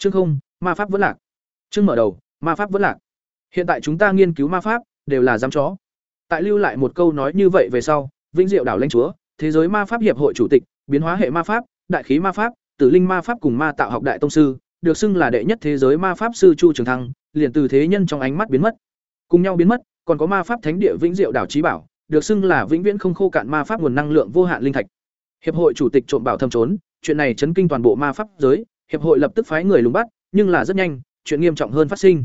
chương không, ma pháp vẫn lạc. Chương mở đầu, ma pháp vẫn lạc. Hiện tại chúng ta nghiên cứu ma pháp, đều là dám chó. Tại lưu lại một câu nói như vậy về sau, vĩnh diệu đảo lãnh chúa, thế giới ma pháp hiệp hội chủ tịch, biến hóa hệ ma pháp, đại khí ma pháp, tử linh ma pháp cùng ma tạo học đại tông sư, được xưng là đệ nhất thế giới ma pháp sư chu trường thăng, liền từ thế nhân trong ánh mắt biến mất. Cùng nhau biến mất, còn có ma pháp thánh địa vĩnh diệu đảo trí bảo, được xưng là vĩnh viễn không khô cạn ma pháp nguồn năng lượng vô hạn linh thạch. Hiệp hội chủ tịch trộm bảo thâm trốn, chuyện này chấn kinh toàn bộ ma pháp giới hiệp hội lập tức phái người lùng bắt nhưng là rất nhanh chuyện nghiêm trọng hơn phát sinh.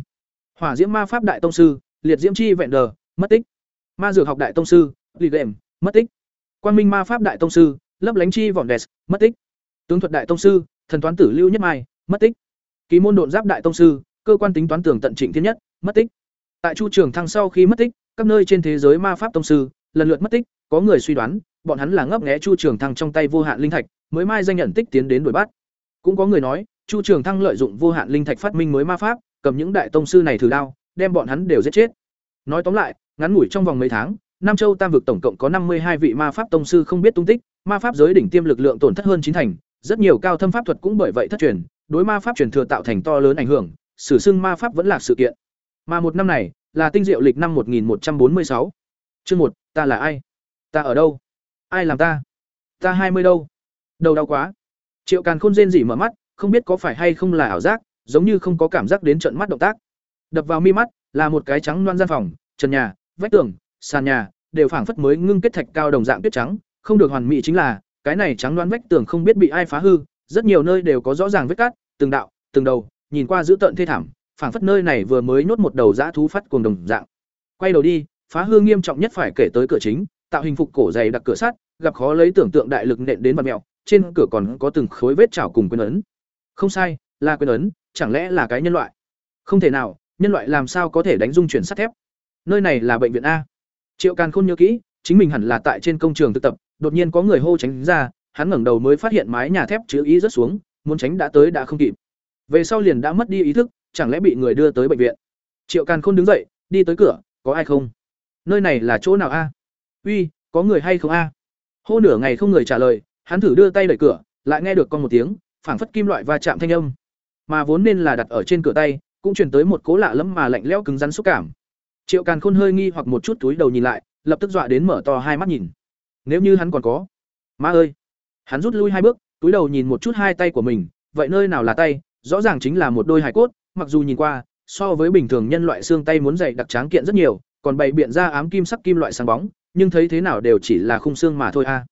Hỏa diễm ma pháp đại tông sư liệt diễm chi vẹn đờ mất tích. Ma dược học đại tông sư Lý đệm mất tích. Quang minh ma pháp đại tông sư lấp lánh chi vỏn Đẹt, mất tích. Tướng thuật đại tông sư thần toán tử lưu nhất mai mất tích. Ký môn độn giáp đại tông sư cơ quan tính toán Tưởng tận trịnh thiên nhất mất tích. Tại chu trường thăng sau khi mất tích các nơi trên thế giới ma pháp tông sư lần lượt mất tích có người suy đoán bọn hắn là ngấp nghé chu trường thăng trong tay vô hạn linh thạch mới mai danh nhận tích tiến đến đuổi bắt cũng có người nói, chu trường thăng lợi dụng vô hạn linh thạch phát minh mới ma pháp, cầm những đại tông sư này thử đao, đem bọn hắn đều giết chết. Nói tóm lại, ngắn ngủi trong vòng mấy tháng, nam châu tam vực tổng cộng có năm mươi hai vị ma pháp tông sư không biết tung tích, ma pháp giới đỉnh tiêm lực lượng tổn thất hơn chín thành, rất nhiều cao thâm pháp thuật cũng bởi vậy thất truyền, đối ma pháp truyền thừa tạo thành to lớn ảnh hưởng, sử xưng ma pháp vẫn là sự kiện. Mà một năm này, là tinh diệu lịch năm một nghìn một trăm bốn mươi sáu. Chương một, ta là ai? Ta ở đâu? Ai làm ta? Ta hai mươi đâu? Đầu đau quá triệu càn khôn rên rỉ mở mắt, không biết có phải hay không là ảo giác, giống như không có cảm giác đến trận mắt động tác. Đập vào mi mắt, là một cái trắng loan gian phòng, trần nhà, vách tường, sàn nhà, đều phảng phất mới ngưng kết thạch cao đồng dạng tuyết trắng, không được hoàn mỹ chính là, cái này trắng loan vách tường không biết bị ai phá hư, rất nhiều nơi đều có rõ ràng vết cát, từng đạo, từng đầu, nhìn qua dữ tợn thê thảm, phảng phất nơi này vừa mới nhốt một đầu dã thú phát cuồng đồng dạng. Quay đầu đi, phá hư nghiêm trọng nhất phải kể tới cửa chính, tạo hình phục cổ dày đặc cửa sắt, gặp khó lấy tưởng tượng đại lực nện đến mặt mẹo trên cửa còn có từng khối vết chảo cùng quyền ấn. Không sai, là quyền ấn, chẳng lẽ là cái nhân loại? Không thể nào, nhân loại làm sao có thể đánh dung chuyển sắt thép? Nơi này là bệnh viện a. Triệu càn khôn nhớ kỹ, chính mình hẳn là tại trên công trường thực tập, đột nhiên có người hô tránh ra, hắn ngẩng đầu mới phát hiện mái nhà thép chữ ý rất xuống, muốn tránh đã tới đã không kịp. Về sau liền đã mất đi ý thức, chẳng lẽ bị người đưa tới bệnh viện? Triệu càn khôn đứng dậy, đi tới cửa, có ai không? Nơi này là chỗ nào a? Uy, có người hay không a? Hô nửa ngày không người trả lời hắn thử đưa tay đẩy cửa, lại nghe được con một tiếng, phảng phất kim loại va chạm thanh âm. Mà vốn nên là đặt ở trên cửa tay, cũng truyền tới một cố lạ lẫm mà lạnh lẽo cứng rắn xúc cảm. Triệu càn khôn hơi nghi hoặc một chút túi đầu nhìn lại, lập tức dọa đến mở to hai mắt nhìn. Nếu như hắn còn có, ma ơi! Hắn rút lui hai bước, túi đầu nhìn một chút hai tay của mình, vậy nơi nào là tay? Rõ ràng chính là một đôi hài cốt, mặc dù nhìn qua, so với bình thường nhân loại xương tay muốn dày đặc tráng kiện rất nhiều, còn bày biện ra ám kim sắc kim loại sáng bóng, nhưng thấy thế nào đều chỉ là khung xương mà thôi a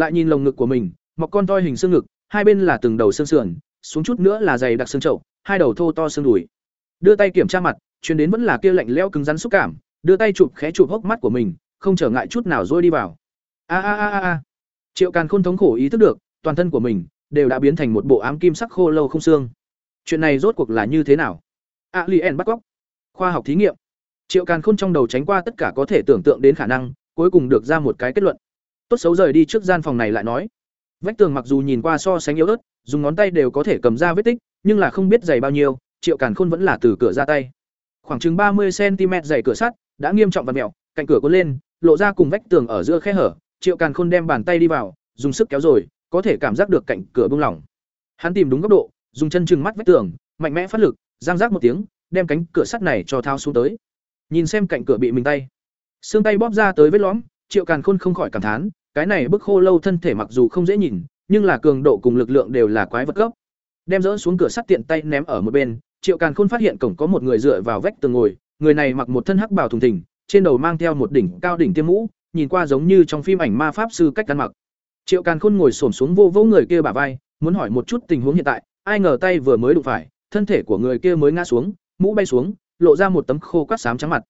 lại nhìn lồng ngực của mình, mọc con toi hình xương ngực, hai bên là từng đầu xương sườn, xuống chút nữa là dày đặc xương chậu, hai đầu thô to xương đùi. Đưa tay kiểm tra mặt, chuyến đến vẫn là kia lạnh lẽo cứng rắn xúc cảm, đưa tay chụp khẽ chụp hốc mắt của mình, không trở ngại chút nào rôi đi vào. A a a a triệu càn khôn thống khổ ý thức được, toàn thân của mình đều đã biến thành một bộ ám kim sắc khô lâu không xương. Chuyện này rốt cuộc là như thế nào? A lien bắt cóc khoa học thí nghiệm. Triệu càn khôn trong đầu tránh qua tất cả có thể tưởng tượng đến khả năng, cuối cùng được ra một cái kết luận tốt xấu rời đi trước gian phòng này lại nói. Vách tường mặc dù nhìn qua so sánh yếu ớt, dùng ngón tay đều có thể cầm ra vết tích, nhưng là không biết dày bao nhiêu, triệu càn khôn vẫn là từ cửa ra tay. Khoảng chừng ba mươi cm dày cửa sắt đã nghiêm trọng và mẹo cạnh cửa cuốn lên, lộ ra cùng vách tường ở giữa khe hở, triệu càn khôn đem bàn tay đi vào, dùng sức kéo rồi, có thể cảm giác được cạnh cửa bung lỏng. Hắn tìm đúng góc độ, dùng chân chừng mắt vách tường, mạnh mẽ phát lực, giang rác một tiếng, đem cánh cửa sắt này cho thao xuống tới. Nhìn xem cạnh cửa bị mình tay. Xương tay bóp ra tới vết lõm, triệu càn khôn không khỏi cảm thán cái này bức khô lâu thân thể mặc dù không dễ nhìn, nhưng là cường độ cùng lực lượng đều là quái vật cấp. Đem dỡ xuống cửa sắt tiện tay ném ở một bên, triệu càn khôn phát hiện cổng có một người dựa vào vách tường ngồi, người này mặc một thân hắc bào thùng thình, trên đầu mang theo một đỉnh cao đỉnh tiêm mũ, nhìn qua giống như trong phim ảnh ma pháp sư cách ăn mặc. Triệu càn khôn ngồi xổm xuống vô vỗ người kia bả vai, muốn hỏi một chút tình huống hiện tại, ai ngờ tay vừa mới đụng phải, thân thể của người kia mới ngã xuống, mũ bay xuống, lộ ra một tấm khô quát xám trắng mặt.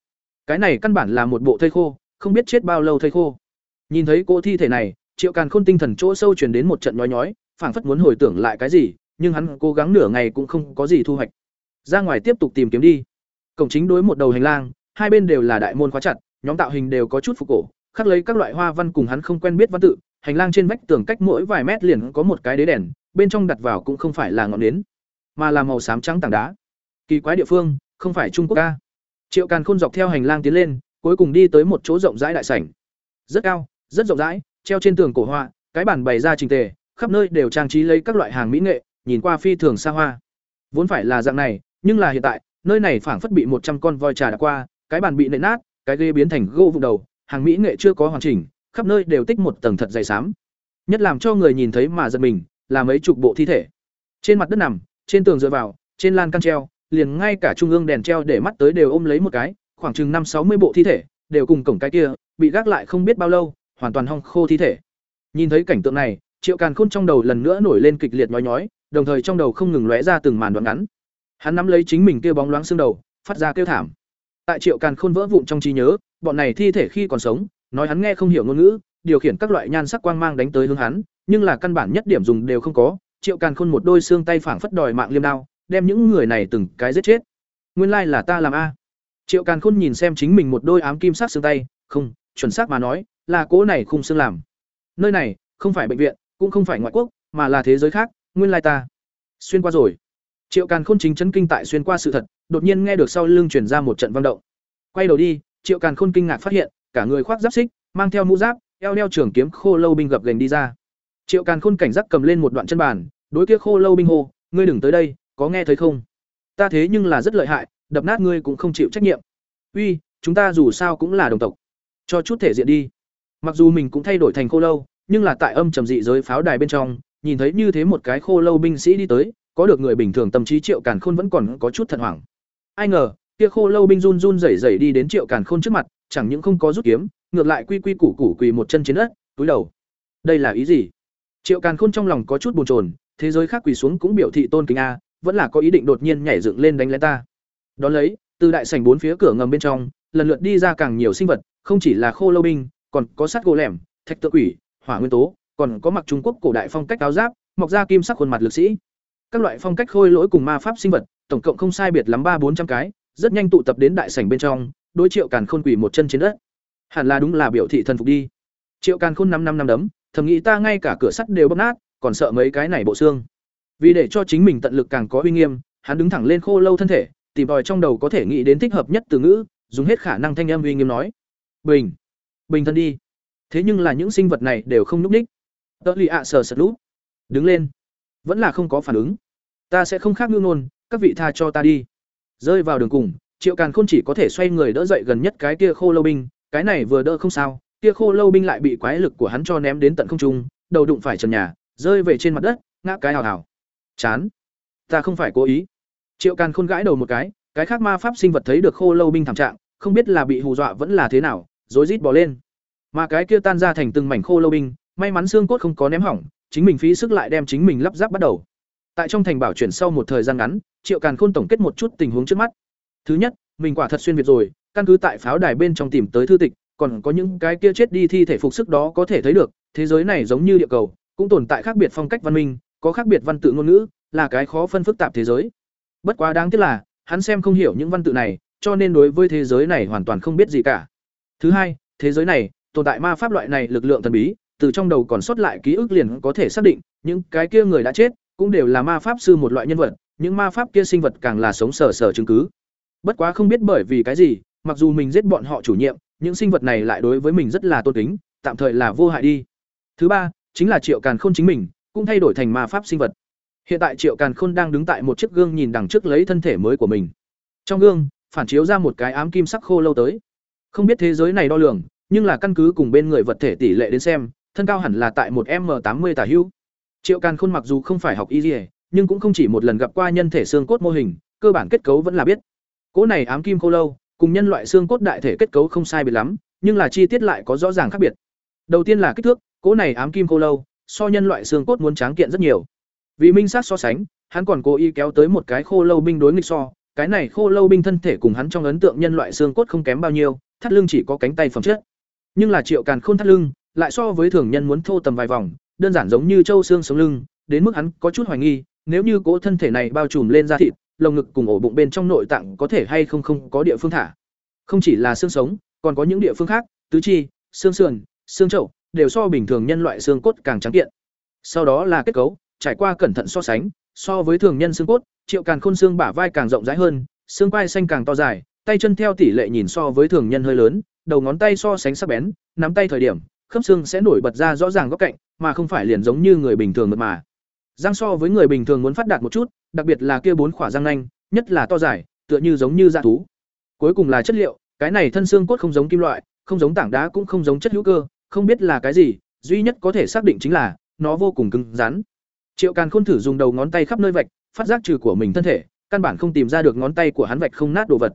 Cái này căn bản là một bộ thây khô, không biết chết bao lâu thây khô nhìn thấy cô thi thể này, triệu càn khôn tinh thần chỗ sâu truyền đến một trận nhói nhói, phảng phất muốn hồi tưởng lại cái gì, nhưng hắn cố gắng nửa ngày cũng không có gì thu hoạch. Ra ngoài tiếp tục tìm kiếm đi. Cổng chính đối một đầu hành lang, hai bên đều là đại môn khóa chặt, nhóm tạo hình đều có chút phục cổ, khắc lấy các loại hoa văn cùng hắn không quen biết văn tự, hành lang trên vách tường cách mỗi vài mét liền có một cái đế đèn, bên trong đặt vào cũng không phải là ngọn nến, mà là màu xám trắng tảng đá. Kỳ quái địa phương, không phải trung quốc ca. Triệu càn khôn dọc theo hành lang tiến lên, cuối cùng đi tới một chỗ rộng rãi đại sảnh. Rất cao rất rộng rãi treo trên tường cổ họa cái bàn bày ra trình tề khắp nơi đều trang trí lấy các loại hàng mỹ nghệ nhìn qua phi thường xa hoa Vốn phải là dạng này, nhưng là hiện tại, nơi này phảng phất bị một trăm con voi trà đã qua, cái bàn bị nện nát, cái ghế biến thành gỗ vụn đầu, hàng mỹ nghệ chưa có hoàn chỉnh, khắp nơi đều tích một tầng thật dày xám. Nhất làm cho người nhìn thấy mà giật mình, là mấy chục bộ thi thể. Trên mặt đất nằm, trên tường dựa vào, trên lan can treo, liền ngay cả trung ương đèn treo để mắt tới đều ôm lấy một cái, khoảng chừng năm sáu mươi bộ thi thể, đều cùng cổng cái kia, bị gác lại không biết bao lâu, hoàn toàn hong khô thi thể. Nhìn thấy cảnh tượng này, Triệu Càn Khôn trong đầu lần nữa nổi lên kịch liệt nhói nhói, đồng thời trong đầu không ngừng lóe ra từng màn đoạn ngắn. Hắn nắm lấy chính mình kia bóng loáng xương đầu, phát ra kêu thảm. Tại Triệu Càn Khôn vỡ vụn trong trí nhớ, bọn này thi thể khi còn sống, nói hắn nghe không hiểu ngôn ngữ, điều khiển các loại nhan sắc quang mang đánh tới hướng hắn, nhưng là căn bản nhất điểm dùng đều không có, Triệu Càn Khôn một đôi xương tay phảng phất đòi mạng liêm đao, đem những người này từng cái giết chết. Nguyên lai là ta làm a. Triệu Càn Khôn nhìn xem chính mình một đôi ám kim sắc xương tay, không, chuẩn xác mà nói, là cỗ này khung xương làm. Nơi này, không phải bệnh viện, cũng không phải ngoại quốc, mà là thế giới khác, nguyên lai ta xuyên qua rồi. Triệu Càn Khôn chính chấn kinh tại xuyên qua sự thật, đột nhiên nghe được sau lưng truyền ra một trận vang động. Quay đầu đi, Triệu Càn Khôn kinh ngạc phát hiện, cả người khoác giáp xích, mang theo mũ giáp, eo đeo trường kiếm khô lâu binh gập gành đi ra. Triệu Càn Khôn cảnh giác cầm lên một đoạn chân bàn, đối kia khô lâu binh hô, ngươi đừng tới đây, có nghe thấy không? Ta thế nhưng là rất lợi hại, đập nát ngươi cũng không chịu trách nhiệm. Uy, chúng ta dù sao cũng là đồng tộc, cho chút thể diện đi. Mặc dù mình cũng thay đổi thành khô lâu, nhưng là tại âm trầm dị giới pháo đài bên trong, nhìn thấy như thế một cái khô lâu binh sĩ đi tới, có được người bình thường tâm trí Triệu Càn Khôn vẫn còn có chút thật hoảng. Ai ngờ, kia khô lâu binh run run rẩy rẩy đi đến Triệu Càn Khôn trước mặt, chẳng những không có rút kiếm, ngược lại quy quy củ củ quỳ một chân trên đất, túi đầu. Đây là ý gì? Triệu Càn Khôn trong lòng có chút buồn chồn, thế giới khác quỳ xuống cũng biểu thị tôn kính a, vẫn là có ý định đột nhiên nhảy dựng lên đánh lén ta. Đón lấy, từ đại sảnh bốn phía cửa ngầm bên trong, lần lượt đi ra càng nhiều sinh vật, không chỉ là khô lâu binh, còn có sắt gỗ lẻm, thạch tự quỷ, hỏa nguyên tố, còn có mặc Trung Quốc cổ đại phong cách áo giáp, mọc ra kim sắc khuôn mặt lực sĩ. Các loại phong cách khôi lỗi cùng ma pháp sinh vật, tổng cộng không sai biệt lắm ba bốn trăm cái, rất nhanh tụ tập đến đại sảnh bên trong, đối Triệu Càn Khôn quỳ một chân trên đất. Hẳn là đúng là biểu thị thần phục đi. Triệu Càn Khôn năm năm năm đấm, thầm nghĩ ta ngay cả cửa sắt đều bóp nát, còn sợ mấy cái này bộ xương. Vì để cho chính mình tận lực càng có uy nghiêm, hắn đứng thẳng lên khô lâu thân thể, tìm tòi trong đầu có thể nghĩ đến thích hợp nhất từ ngữ, dùng hết khả năng thanh âm uy nghiêm nói: "Bình, bình thân đi." Thế nhưng là những sinh vật này đều không núp ních Tớ lì ạ sờ sật lút. Đứng lên. Vẫn là không có phản ứng. Ta sẽ không khác ngưng ngôn, các vị tha cho ta đi. Rơi vào đường cùng, Triệu Càn Khôn chỉ có thể xoay người đỡ dậy gần nhất cái kia khô lâu binh, cái này vừa đỡ không sao, kia khô lâu binh lại bị quái lực của hắn cho ném đến tận không trung, đầu đụng phải trần nhà, rơi về trên mặt đất, ngã cái hào hào. Chán. Ta không phải cố ý. Triệu Càn Khôn gãi đầu một cái, cái khác ma pháp sinh vật thấy được khô lâu binh thảm trạng, không biết là bị hù dọa vẫn là thế nào, rối rít bỏ lên. Mà cái kia tan ra thành từng mảnh khô lâu binh, may mắn xương cốt không có ném hỏng, chính mình phí sức lại đem chính mình lắp ráp bắt đầu. Tại trong thành bảo chuyển sau một thời gian ngắn, Triệu Càn Khôn tổng kết một chút tình huống trước mắt. Thứ nhất, mình quả thật xuyên việt rồi, căn cứ tại pháo đài bên trong tìm tới thư tịch, còn có những cái kia chết đi thi thể phục sức đó có thể thấy được, thế giới này giống như địa cầu, cũng tồn tại khác biệt phong cách văn minh, có khác biệt văn tự ngôn ngữ, là cái khó phân phức tạp thế giới. Bất quá đáng tiếc là, hắn xem không hiểu những văn tự này, cho nên đối với thế giới này hoàn toàn không biết gì cả. Thứ hai, thế giới này tồn tại ma pháp loại này lực lượng thần bí, từ trong đầu còn sót lại ký ức liền có thể xác định, những cái kia người đã chết cũng đều là ma pháp sư một loại nhân vật, những ma pháp kia sinh vật càng là sống sờ sờ chứng cứ. Bất quá không biết bởi vì cái gì, mặc dù mình giết bọn họ chủ nhiệm, những sinh vật này lại đối với mình rất là tôn kính, tạm thời là vô hại đi. Thứ ba, chính là Triệu Càn Khôn chính mình, cũng thay đổi thành ma pháp sinh vật. Hiện tại Triệu Càn Khôn đang đứng tại một chiếc gương nhìn đằng trước lấy thân thể mới của mình. Trong gương, phản chiếu ra một cái ám kim sắc khô lâu tới. Không biết thế giới này đo lường, nhưng là căn cứ cùng bên người vật thể tỷ lệ đến xem, thân cao hẳn là tại một m tám mươi tả hữu. Triệu Càn Khôn mặc dù không phải học y y, nhưng cũng không chỉ một lần gặp qua nhân thể xương cốt mô hình, cơ bản kết cấu vẫn là biết. Cỗ này ám kim khô lâu, cùng nhân loại xương cốt đại thể kết cấu không sai biệt lắm, nhưng là chi tiết lại có rõ ràng khác biệt. Đầu tiên là kích thước, cỗ này ám kim khô lâu, so nhân loại xương cốt muốn tráng kiện rất nhiều. Vì minh sát so sánh, hắn còn cố ý kéo tới một cái khô lâu binh đối nghịch so, cái này khô lâu binh thân thể cùng hắn trong ấn tượng nhân loại xương cốt không kém bao nhiêu, thắt lưng chỉ có cánh tay phẩm chất. Nhưng là Triệu Càn Khôn thắt lưng, lại so với thường nhân muốn thô tầm vài vòng, đơn giản giống như châu xương sống lưng, đến mức hắn có chút hoài nghi, nếu như cố thân thể này bao trùm lên da thịt, lồng ngực cùng ổ bụng bên trong nội tạng có thể hay không không có địa phương thả. Không chỉ là xương sống, còn có những địa phương khác, tứ chi, xương sườn, xương chậu, đều so bình thường nhân loại xương cốt càng trắng kiện. Sau đó là kết cấu, trải qua cẩn thận so sánh, so với thường nhân xương cốt, Triệu Càn Khôn xương bả vai càng rộng rãi hơn, xương vai xanh càng to dài, tay chân theo tỷ lệ nhìn so với thường nhân hơi lớn, đầu ngón tay so sánh sắc bén, nắm tay thời điểm, khớp xương sẽ nổi bật ra rõ ràng góc cạnh, mà không phải liền giống như người bình thường mượt mà. Răng so với người bình thường muốn phát đạt một chút, đặc biệt là kia bốn khỏa răng nanh, nhất là to dài, tựa như giống như dạ thú. Cuối cùng là chất liệu, cái này thân xương cốt không giống kim loại, không giống tảng đá cũng không giống chất hữu cơ, không biết là cái gì, duy nhất có thể xác định chính là nó vô cùng cứng rắn. Triệu Càn Khôn thử dùng đầu ngón tay khắp nơi vạch, phát giác trừ của mình thân thể, căn bản không tìm ra được ngón tay của hắn vạch không nát đồ vật.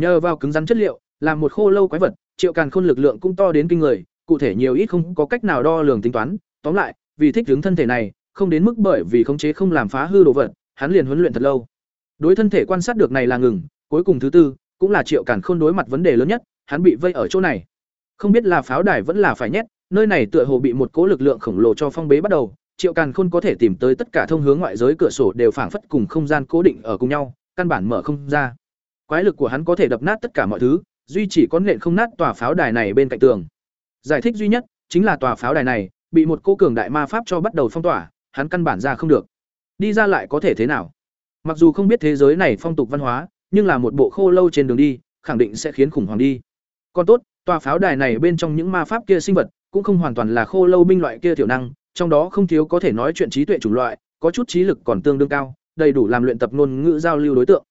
Nhờ vào cứng rắn chất liệu, làm một khô lâu quái vật, Triệu Càn Khôn lực lượng cũng to đến kinh người, cụ thể nhiều ít không có cách nào đo lường tính toán, tóm lại, vì thích ứng thân thể này, không đến mức bởi vì khống chế không làm phá hư đồ vật, hắn liền huấn luyện thật lâu. Đối thân thể quan sát được này là ngừng, cuối cùng thứ tư, cũng là Triệu Càn Khôn đối mặt vấn đề lớn nhất, hắn bị vây ở chỗ này. Không biết là pháo đài vẫn là phải nhét, nơi này tựa hồ bị một cố lực lượng khổng lồ cho phong bế bắt đầu, Triệu Càn Khôn có thể tìm tới tất cả thông hướng ngoại giới cửa sổ đều phảng phất cùng không gian cố định ở cùng nhau, căn bản mở không ra. Quái lực của hắn có thể đập nát tất cả mọi thứ, duy chỉ có nện không nát tòa pháo đài này bên cạnh tường. Giải thích duy nhất chính là tòa pháo đài này bị một cô cường đại ma pháp cho bắt đầu phong tỏa, hắn căn bản ra không được. Đi ra lại có thể thế nào? Mặc dù không biết thế giới này phong tục văn hóa, nhưng là một bộ khô lâu trên đường đi, khẳng định sẽ khiến khủng hoảng đi. Còn tốt, tòa pháo đài này bên trong những ma pháp kia sinh vật, cũng không hoàn toàn là khô lâu binh loại kia tiểu năng, trong đó không thiếu có thể nói chuyện trí tuệ chủng loại, có chút trí lực còn tương đương cao, đầy đủ làm luyện tập ngôn ngữ giao lưu đối tượng.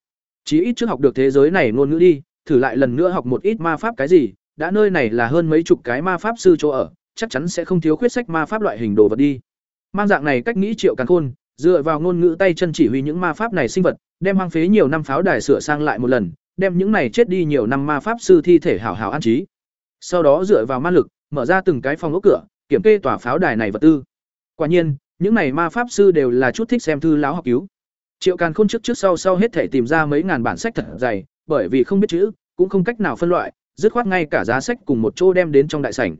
Chí ít trước học được thế giới này ngôn ngữ đi, thử lại lần nữa học một ít ma pháp cái gì, đã nơi này là hơn mấy chục cái ma pháp sư chỗ ở, chắc chắn sẽ không thiếu khuyết sách ma pháp loại hình đồ vật đi. Mang dạng này cách nghĩ triệu càng khôn, dựa vào ngôn ngữ tay chân chỉ huy những ma pháp này sinh vật, đem hoang phế nhiều năm pháo đài sửa sang lại một lần, đem những này chết đi nhiều năm ma pháp sư thi thể hảo hảo an trí. Sau đó dựa vào ma lực, mở ra từng cái phòng ốc cửa, kiểm kê tòa pháo đài này vật tư. Quả nhiên, những này ma pháp sư đều là chút thích xem thư lão học cứu. Triệu Càn Khôn trước trước sau sau hết thể tìm ra mấy ngàn bản sách thật dày, bởi vì không biết chữ, cũng không cách nào phân loại, dứt khoát ngay cả giá sách cùng một chỗ đem đến trong đại sảnh.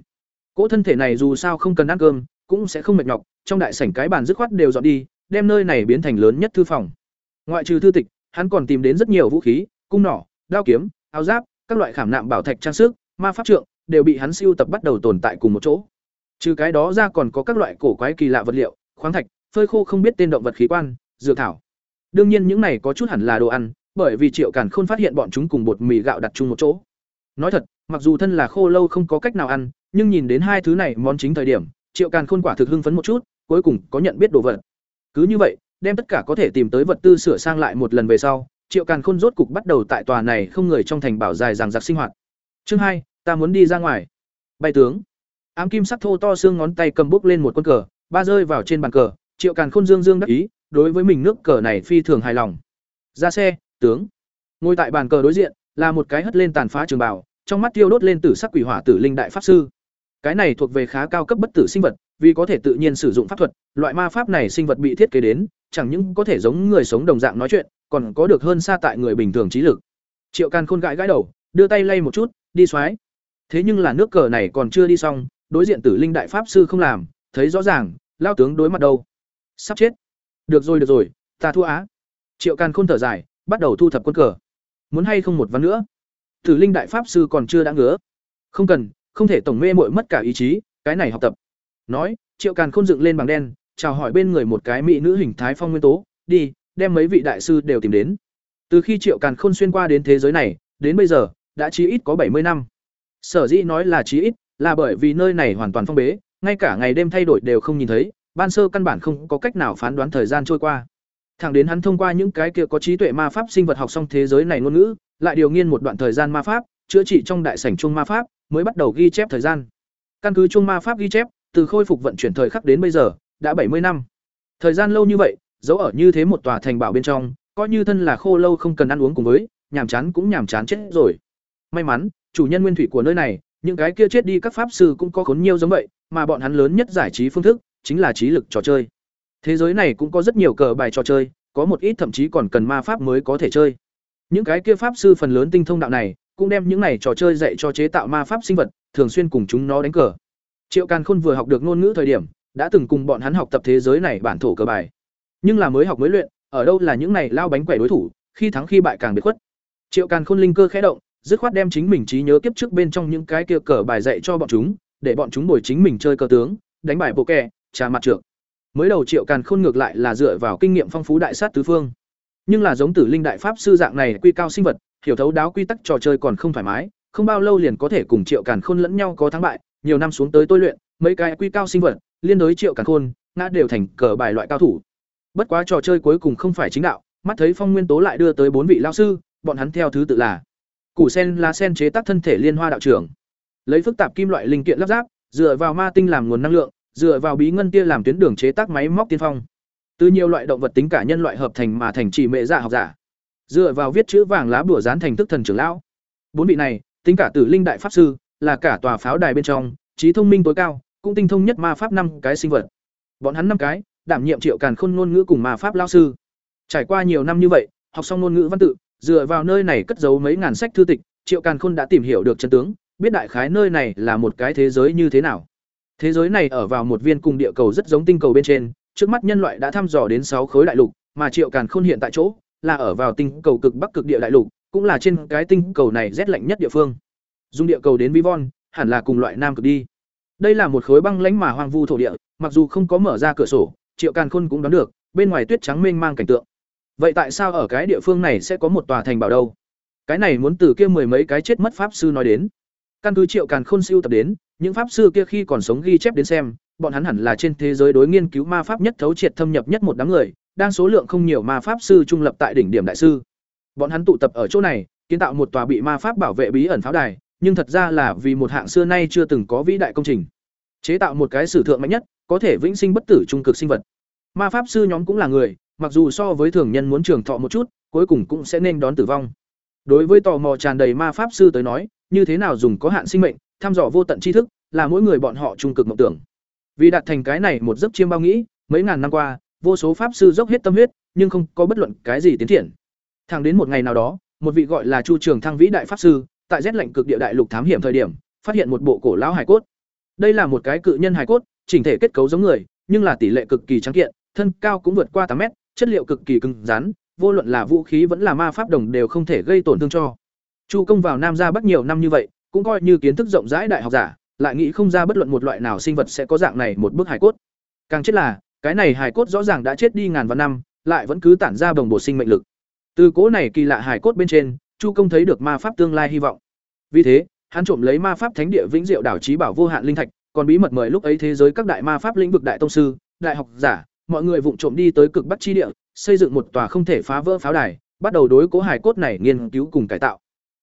Cỗ thân thể này dù sao không cần ăn cơm, cũng sẽ không mệt nhọc, trong đại sảnh cái bàn dứt khoát đều dọn đi, đem nơi này biến thành lớn nhất thư phòng. Ngoại trừ thư tịch, hắn còn tìm đến rất nhiều vũ khí, cung nỏ, đao kiếm, áo giáp, các loại khảm nạm bảo thạch trang sức, ma pháp trượng, đều bị hắn siêu tập bắt đầu tồn tại cùng một chỗ. Trừ cái đó ra còn có các loại cổ quái kỳ lạ vật liệu, khoáng thạch, phơi khô không biết tên động vật khí quan, dược thảo. Đương nhiên những này có chút hẳn là đồ ăn, bởi vì Triệu Càn Khôn phát hiện bọn chúng cùng bột mì gạo đặt chung một chỗ. Nói thật, mặc dù thân là khô lâu không có cách nào ăn, nhưng nhìn đến hai thứ này món chính thời điểm, Triệu Càn Khôn quả thực hưng phấn một chút, cuối cùng có nhận biết đồ vật. Cứ như vậy, đem tất cả có thể tìm tới vật tư sửa sang lại một lần về sau, Triệu Càn Khôn rốt cục bắt đầu tại tòa này không người trong thành bảo dài dằng dặc sinh hoạt. Chương hai, ta muốn đi ra ngoài. Bay tướng. Ám kim sắc thô to xương ngón tay cầm bốc lên một quân cờ, ba rơi vào trên bàn cờ, Triệu Càn Khôn dương dương đắc ý, đối với mình nước cờ này phi thường hài lòng. Ra xe, tướng. Ngồi tại bàn cờ đối diện là một cái hất lên tàn phá trường bảo, trong mắt tiêu đốt lên tử sắc quỷ hỏa tử linh đại pháp sư. Cái này thuộc về khá cao cấp bất tử sinh vật, vì có thể tự nhiên sử dụng pháp thuật, loại ma pháp này sinh vật bị thiết kế đến, chẳng những có thể giống người sống đồng dạng nói chuyện, còn có được hơn xa tại người bình thường trí lực. Triệu Càn Khôn gãi gãi đầu, đưa tay lay một chút, đi xoái. Thế nhưng là nước cờ này còn chưa đi xong, đối diện Tử Linh đại pháp sư không làm, thấy rõ ràng, lao tướng đối mặt đâu. Sắp chết. Được rồi được rồi, ta thua á. Triệu Càn Khôn thở dài, bắt đầu thu thập quân cờ. Muốn hay không một ván nữa? Tử Linh đại pháp sư còn chưa đã ngứa. Không cần, không thể tổng mê muội mất cả ý chí, cái này học tập. Nói, Triệu Càn Khôn dựng lên bằng đen, chào hỏi bên người một cái mỹ nữ hình thái phong nguyên tố, đi, đem mấy vị đại sư đều tìm đến. Từ khi Triệu Càn Khôn xuyên qua đến thế giới này, đến bây giờ, đã chí ít có bảy mươi năm. Sở dĩ nói là chí ít, là bởi vì nơi này hoàn toàn phong bế, ngay cả ngày đêm thay đổi đều không nhìn thấy, ban sơ căn bản không có cách nào phán đoán thời gian trôi qua. Thẳng đến hắn thông qua những cái kia có trí tuệ ma pháp sinh vật học xong thế giới này ngôn ngữ, lại điều nghiên một đoạn thời gian ma pháp, chữa trị trong đại sảnh trung ma pháp, mới bắt đầu ghi chép thời gian. Căn cứ trung ma pháp ghi chép, từ khôi phục vận chuyển thời khắc đến bây giờ, đã bảy mươi năm. Thời gian lâu như vậy, giấu ở như thế một tòa thành bảo bên trong, coi như thân là khô lâu không cần ăn uống cùng với, nhàm chán cũng nhàm chán chết rồi. May mắn, chủ nhân nguyên thủy của nơi này, những cái kia chết đi các pháp sư cũng có khốn nhiều giống vậy, mà bọn hắn lớn nhất giải trí phương thức chính là trí lực trò chơi. Thế giới này cũng có rất nhiều cờ bài trò chơi, có một ít thậm chí còn cần ma pháp mới có thể chơi. Những cái kia pháp sư phần lớn tinh thông đạo này, cũng đem những này trò chơi dạy cho chế tạo ma pháp sinh vật, thường xuyên cùng chúng nó đánh cờ. Triệu Càn Khôn vừa học được ngôn ngữ thời điểm, đã từng cùng bọn hắn học tập thế giới này bản thổ cờ bài. Nhưng là mới học mới luyện, ở đâu là những này lao bánh quẩy đối thủ, khi thắng khi bại càng biệt khuất. Triệu Càn Khôn linh cơ khẽ động, dứt khoát đem chính mình trí nhớ kiếp trước bên trong những cái kia cờ bài dạy cho bọn chúng, để bọn chúng bồi chính mình chơi cờ tướng, đánh bài bộ kè, trà mặt trượng. Mới đầu Triệu Càn Khôn ngược lại là dựa vào kinh nghiệm phong phú đại sát tứ phương. Nhưng là giống Tử Linh đại pháp sư dạng này quy cao sinh vật, hiểu thấu đáo quy tắc trò chơi còn không thoải mái, không bao lâu liền có thể cùng Triệu Càn Khôn lẫn nhau có thắng bại, nhiều năm xuống tới tôi luyện, mấy cái quy cao sinh vật, liên đối Triệu Càn Khôn, ngã đều thành cờ bài loại cao thủ. bất quá trò chơi cuối cùng không phải chính đạo mắt thấy phong nguyên tố lại đưa tới bốn vị lao sư bọn hắn theo thứ tự là củ sen lá sen chế tác thân thể liên hoa đạo trưởng lấy phức tạp kim loại linh kiện lắp ráp dựa vào ma tinh làm nguồn năng lượng dựa vào bí ngân tia làm tuyến đường chế tác máy móc tiên phong. Từ nhiều loại động vật tính cả nhân loại hợp thành mà thành chỉ mệ dạ học giả. Dựa vào viết chữ vàng lá bùa dán thành thức thần trưởng lão. Bốn vị này, tính cả tử linh đại pháp sư, là cả tòa pháo đài bên trong, trí thông minh tối cao, cũng tinh thông nhất ma pháp năm cái sinh vật. Bọn hắn năm cái, đảm nhiệm triệu càn khôn ngôn ngữ cùng ma pháp lao sư. Trải qua nhiều năm như vậy, học xong ngôn ngữ văn tự, dựa vào nơi này cất giấu mấy ngàn sách thư tịch, triệu càn khôn đã tìm hiểu được chân tướng, biết đại khái nơi này là một cái thế giới như thế nào thế giới này ở vào một viên cùng địa cầu rất giống tinh cầu bên trên, trước mắt nhân loại đã thăm dò đến sáu khối đại lục, mà triệu càn khôn hiện tại chỗ là ở vào tinh cầu cực bắc cực địa đại lục, cũng là trên cái tinh cầu này rét lạnh nhất địa phương. Dùng địa cầu đến vivon, hẳn là cùng loại nam cực đi. Đây là một khối băng lãnh mà hoang vu thổ địa, mặc dù không có mở ra cửa sổ, triệu càn khôn cũng đoán được, bên ngoài tuyết trắng mênh mang cảnh tượng. Vậy tại sao ở cái địa phương này sẽ có một tòa thành bảo đâu? Cái này muốn từ kia mười mấy cái chết mất pháp sư nói đến căn cứ triệu càn khôn siêu tập đến, những pháp sư kia khi còn sống ghi chép đến xem, bọn hắn hẳn là trên thế giới đối nghiên cứu ma pháp nhất thấu triệt thâm nhập nhất một đám người đang số lượng không nhiều ma pháp sư trung lập tại đỉnh điểm đại sư. Bọn hắn tụ tập ở chỗ này, kiến tạo một tòa bị ma pháp bảo vệ bí ẩn pháo đài, nhưng thật ra là vì một hạng xưa nay chưa từng có vĩ đại công trình. Chế tạo một cái sử thượng mạnh nhất, có thể vĩnh sinh bất tử trung cực sinh vật. Ma pháp sư nhóm cũng là người, mặc dù so với thường nhân muốn trường thọ một chút, cuối cùng cũng sẽ nên đón tử vong. Đối với tò mò tràn đầy ma pháp sư tới nói như thế nào dùng có hạn sinh mệnh, thăm dò vô tận tri thức, là mỗi người bọn họ trung cực mộng tưởng. Vì đạt thành cái này một giấc chiêm bao nghĩ, mấy ngàn năm qua, vô số pháp sư dốc hết tâm huyết, nhưng không có bất luận cái gì tiến triển. Thẳng đến một ngày nào đó, một vị gọi là chu trường thăng vĩ đại pháp sư, tại rét lạnh cực địa đại lục thám hiểm thời điểm, phát hiện một bộ cổ lão hải cốt. Đây là một cái cự nhân hải cốt, chỉnh thể kết cấu giống người, nhưng là tỷ lệ cực kỳ trắng kiện, thân cao cũng vượt qua tám mét, chất liệu cực kỳ cứng rắn, vô luận là vũ khí vẫn là ma pháp đồng đều không thể gây tổn thương cho chu công vào nam ra bắc nhiều năm như vậy, cũng coi như kiến thức rộng rãi đại học giả, lại nghĩ không ra bất luận một loại nào sinh vật sẽ có dạng này một bức hải cốt. Càng chết là, cái này hải cốt rõ ràng đã chết đi ngàn vạn năm, lại vẫn cứ tản ra bồng bột sinh mệnh lực. Từ cố này kỳ lạ hải cốt bên trên, chu công thấy được ma pháp tương lai hy vọng. Vì thế, hắn trộm lấy ma pháp thánh địa vĩnh diệu đảo trí bảo vô hạn linh thạch, còn bí mật mời lúc ấy thế giới các đại ma pháp lĩnh vực đại tông sư, đại học giả, mọi người vụng trộm đi tới cực bắc chi địa, xây dựng một tòa không thể phá vỡ pháo đài, bắt đầu đối cố hải cốt này nghiên cứu cùng cải tạo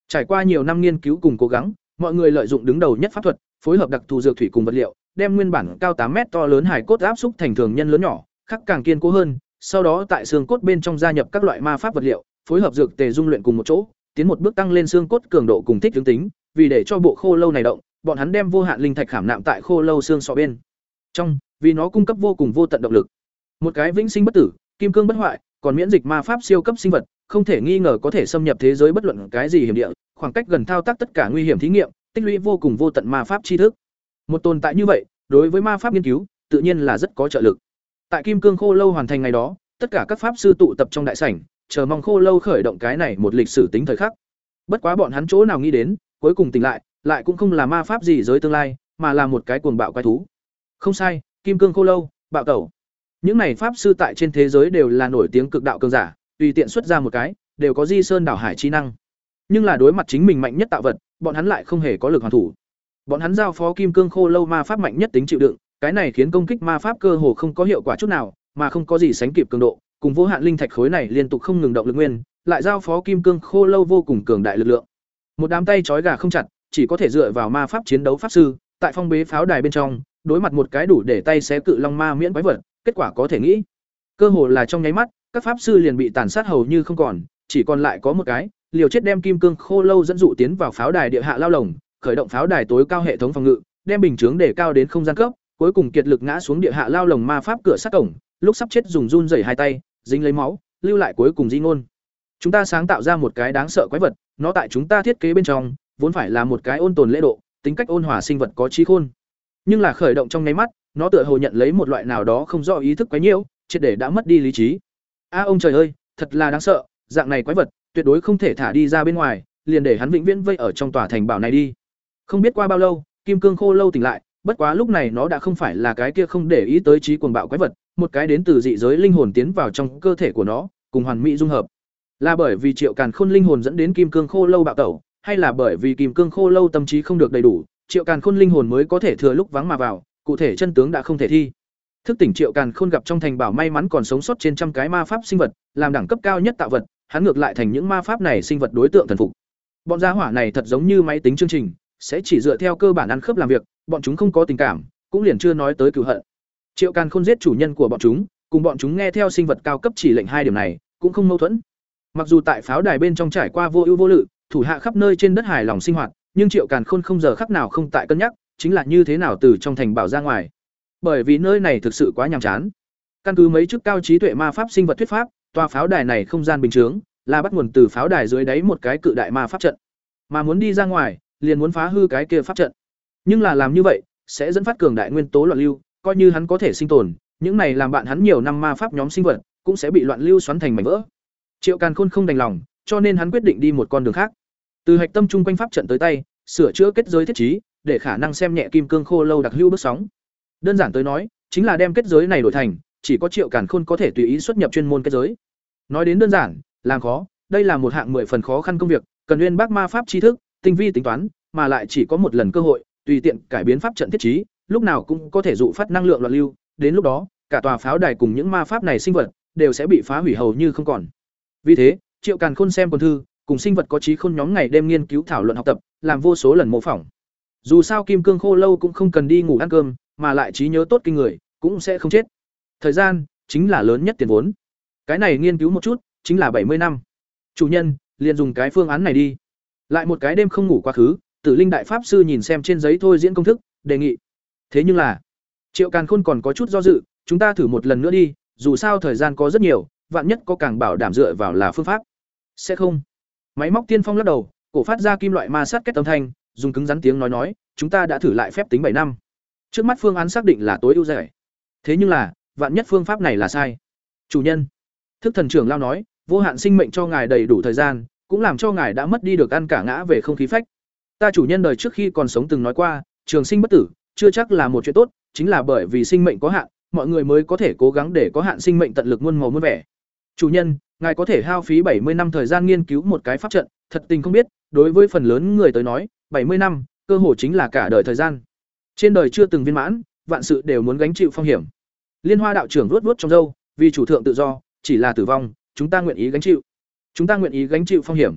trải qua nhiều năm nghiên cứu cùng cố gắng, mọi người lợi dụng đứng đầu nhất pháp thuật, phối hợp đặc thù dược thủy cùng vật liệu, đem nguyên bản cao tám mét to lớn hải cốt áp xúc thành thường nhân lớn nhỏ, khắc càng kiên cố hơn, sau đó tại xương cốt bên trong gia nhập các loại ma pháp vật liệu, phối hợp dược tề dung luyện cùng một chỗ, tiến một bước tăng lên xương cốt cường độ cùng thích ứng tính, vì để cho bộ khô lâu này động, bọn hắn đem vô hạn linh thạch khảm nạm tại khô lâu xương sọ bên. Trong, vì nó cung cấp vô cùng vô tận động lực. Một cái vĩnh sinh bất tử, kim cương bất hoại, còn miễn dịch ma pháp siêu cấp sinh vật không thể nghi ngờ có thể xâm nhập thế giới bất luận cái gì hiểm địa, khoảng cách gần thao tác tất cả nguy hiểm thí nghiệm, tích lũy vô cùng vô tận ma pháp tri thức. Một tồn tại như vậy, đối với ma pháp nghiên cứu, tự nhiên là rất có trợ lực. Tại kim cương khô lâu hoàn thành ngày đó, tất cả các pháp sư tụ tập trong đại sảnh, chờ mong khô lâu khởi động cái này một lịch sử tính thời khắc. Bất quá bọn hắn chỗ nào nghĩ đến, cuối cùng tỉnh lại lại cũng không là ma pháp gì giới tương lai, mà là một cái cuồng bạo quái thú. Không sai, kim cương khô lâu, bạo tẩu. Những này pháp sư tại trên thế giới đều là nổi tiếng cực đạo cường giả tùy tiện xuất ra một cái, đều có di sơn đảo hải chi năng. Nhưng là đối mặt chính mình mạnh nhất tạo vật, bọn hắn lại không hề có lực hoàn thủ. Bọn hắn giao phó kim cương khô lâu ma pháp mạnh nhất tính chịu đựng, cái này khiến công kích ma pháp cơ hồ không có hiệu quả chút nào, mà không có gì sánh kịp cường độ, cùng vô hạn linh thạch khối này liên tục không ngừng động lực nguyên, lại giao phó kim cương khô lâu vô cùng cường đại lực lượng. Một đám tay trói gà không chặt, chỉ có thể dựa vào ma pháp chiến đấu pháp sư, tại phong bế pháo đài bên trong, đối mặt một cái đủ để tay xé cự long ma miễn quái vật, kết quả có thể nghĩ. Cơ hồ là trong nháy mắt các pháp sư liền bị tàn sát hầu như không còn, chỉ còn lại có một cái, liều chết đem kim cương khô lâu dẫn dụ tiến vào pháo đài địa hạ lao lồng, khởi động pháo đài tối cao hệ thống phòng ngự, đem bình chướng để cao đến không gian cấp, cuối cùng kiệt lực ngã xuống địa hạ lao lồng ma pháp cửa sắt cổng, lúc sắp chết dùng run rẩy hai tay, dính lấy máu, lưu lại cuối cùng di ngôn. Chúng ta sáng tạo ra một cái đáng sợ quái vật, nó tại chúng ta thiết kế bên trong, vốn phải là một cái ôn tồn lễ độ, tính cách ôn hòa sinh vật có trí khôn. Nhưng là khởi động trong nháy mắt, nó tựa hồ nhận lấy một loại nào đó không rõ ý thức quấy nhiễu, triệt để đã mất đi lý trí a ông trời ơi, thật là đáng sợ, dạng này quái vật, tuyệt đối không thể thả đi ra bên ngoài, liền để hắn vĩnh viễn vây ở trong tòa thành bảo này đi. Không biết qua bao lâu, kim cương khô lâu tỉnh lại, bất quá lúc này nó đã không phải là cái kia không để ý tới trí cuồng bạo quái vật, một cái đến từ dị giới linh hồn tiến vào trong cơ thể của nó, cùng hoàn mỹ dung hợp. Là bởi vì triệu càn khôn linh hồn dẫn đến kim cương khô lâu bạo tẩu, hay là bởi vì kim cương khô lâu tâm trí không được đầy đủ, triệu càn khôn linh hồn mới có thể thừa lúc vắng mà vào, cụ thể chân tướng đã không thể thi. Thức tỉnh Triệu Càn Khôn gặp trong thành bảo may mắn còn sống sót trên trăm cái ma pháp sinh vật, làm đẳng cấp cao nhất tạo vật, hắn ngược lại thành những ma pháp này sinh vật đối tượng thần phục. Bọn gia hỏa này thật giống như máy tính chương trình, sẽ chỉ dựa theo cơ bản ăn khớp làm việc, bọn chúng không có tình cảm, cũng liền chưa nói tới cử hận. Triệu Càn Khôn giết chủ nhân của bọn chúng, cùng bọn chúng nghe theo sinh vật cao cấp chỉ lệnh hai điểm này, cũng không mâu thuẫn. Mặc dù tại pháo đài bên trong trải qua vô ưu vô lự, thủ hạ khắp nơi trên đất hài lòng sinh hoạt, nhưng Triệu Càn Khôn không giờ khắc nào không tại cân nhắc, chính là như thế nào từ trong thành bảo ra ngoài. Bởi vì nơi này thực sự quá nhàm chán. Căn cứ mấy chức cao trí tuệ ma pháp sinh vật thuyết pháp, tòa pháo đài này không gian bình thường, là bắt nguồn từ pháo đài dưới đáy một cái cự đại ma pháp trận. Mà muốn đi ra ngoài, liền muốn phá hư cái kia pháp trận. Nhưng là làm như vậy, sẽ dẫn phát cường đại nguyên tố loạn lưu, coi như hắn có thể sinh tồn, những này làm bạn hắn nhiều năm ma pháp nhóm sinh vật, cũng sẽ bị loạn lưu xoắn thành mảnh vỡ. Triệu Càn Khôn không đành lòng, cho nên hắn quyết định đi một con đường khác. Từ hạch tâm trung quanh pháp trận tới tay, sửa chữa kết giới thiết trí, để khả năng xem nhẹ kim cương khô lâu đặc lưu bước sóng. Đơn giản tới nói, chính là đem kết giới này đổi thành, chỉ có Triệu Càn Khôn có thể tùy ý xuất nhập chuyên môn kết giới. Nói đến đơn giản, làm khó, đây là một hạng mười phần khó khăn công việc, cần nguyên bác ma pháp tri thức, tinh vi tính toán, mà lại chỉ có một lần cơ hội, tùy tiện cải biến pháp trận thiết trí, lúc nào cũng có thể dụ phát năng lượng loạn lưu, đến lúc đó, cả tòa pháo đài cùng những ma pháp này sinh vật đều sẽ bị phá hủy hầu như không còn. Vì thế, Triệu Càn Khôn xem quân thư, cùng sinh vật có trí khôn nhóm ngày đêm nghiên cứu thảo luận học tập, làm vô số lần mô phỏng. Dù sao kim cương khô lâu cũng không cần đi ngủ ăn cơm, mà lại trí nhớ tốt kinh người, cũng sẽ không chết. Thời gian chính là lớn nhất tiền vốn. Cái này nghiên cứu một chút, chính là bảy mươi năm. Chủ nhân, liền dùng cái phương án này đi. Lại một cái đêm không ngủ quá khứ, Tử Linh đại pháp sư nhìn xem trên giấy thôi diễn công thức, đề nghị. Thế nhưng là, Triệu Càn Khôn còn có chút do dự, chúng ta thử một lần nữa đi, dù sao thời gian có rất nhiều, vạn nhất có càng bảo đảm dựa vào là phương pháp. Sẽ không. Máy móc tiên phong lắc đầu, cổ phát ra kim loại ma sát kết âm thanh, dùng cứng rắn tiếng nói nói, chúng ta đã thử lại phép tính bảy năm. Trước mắt phương án xác định là tối ưu rẻ. Thế nhưng là, vạn nhất phương pháp này là sai. Chủ nhân, Thức thần trưởng lao nói, vô hạn sinh mệnh cho ngài đầy đủ thời gian, cũng làm cho ngài đã mất đi được ăn cả ngã về không khí phách. Ta chủ nhân đời trước khi còn sống từng nói qua, trường sinh bất tử, chưa chắc là một chuyện tốt, chính là bởi vì sinh mệnh có hạn, mọi người mới có thể cố gắng để có hạn sinh mệnh tận lực muôn màu muôn vẻ. Chủ nhân, ngài có thể hao phí bảy mươi năm thời gian nghiên cứu một cái pháp trận, thật tình không biết, đối với phần lớn người tới nói, bảy mươi năm, cơ hồ chính là cả đời thời gian. Trên đời chưa từng viên mãn, vạn sự đều muốn gánh chịu phong hiểm. Liên Hoa đạo trưởng vuốt vuốt trong râu, vì chủ thượng tự do, chỉ là tử vong, chúng ta nguyện ý gánh chịu. Chúng ta nguyện ý gánh chịu phong hiểm.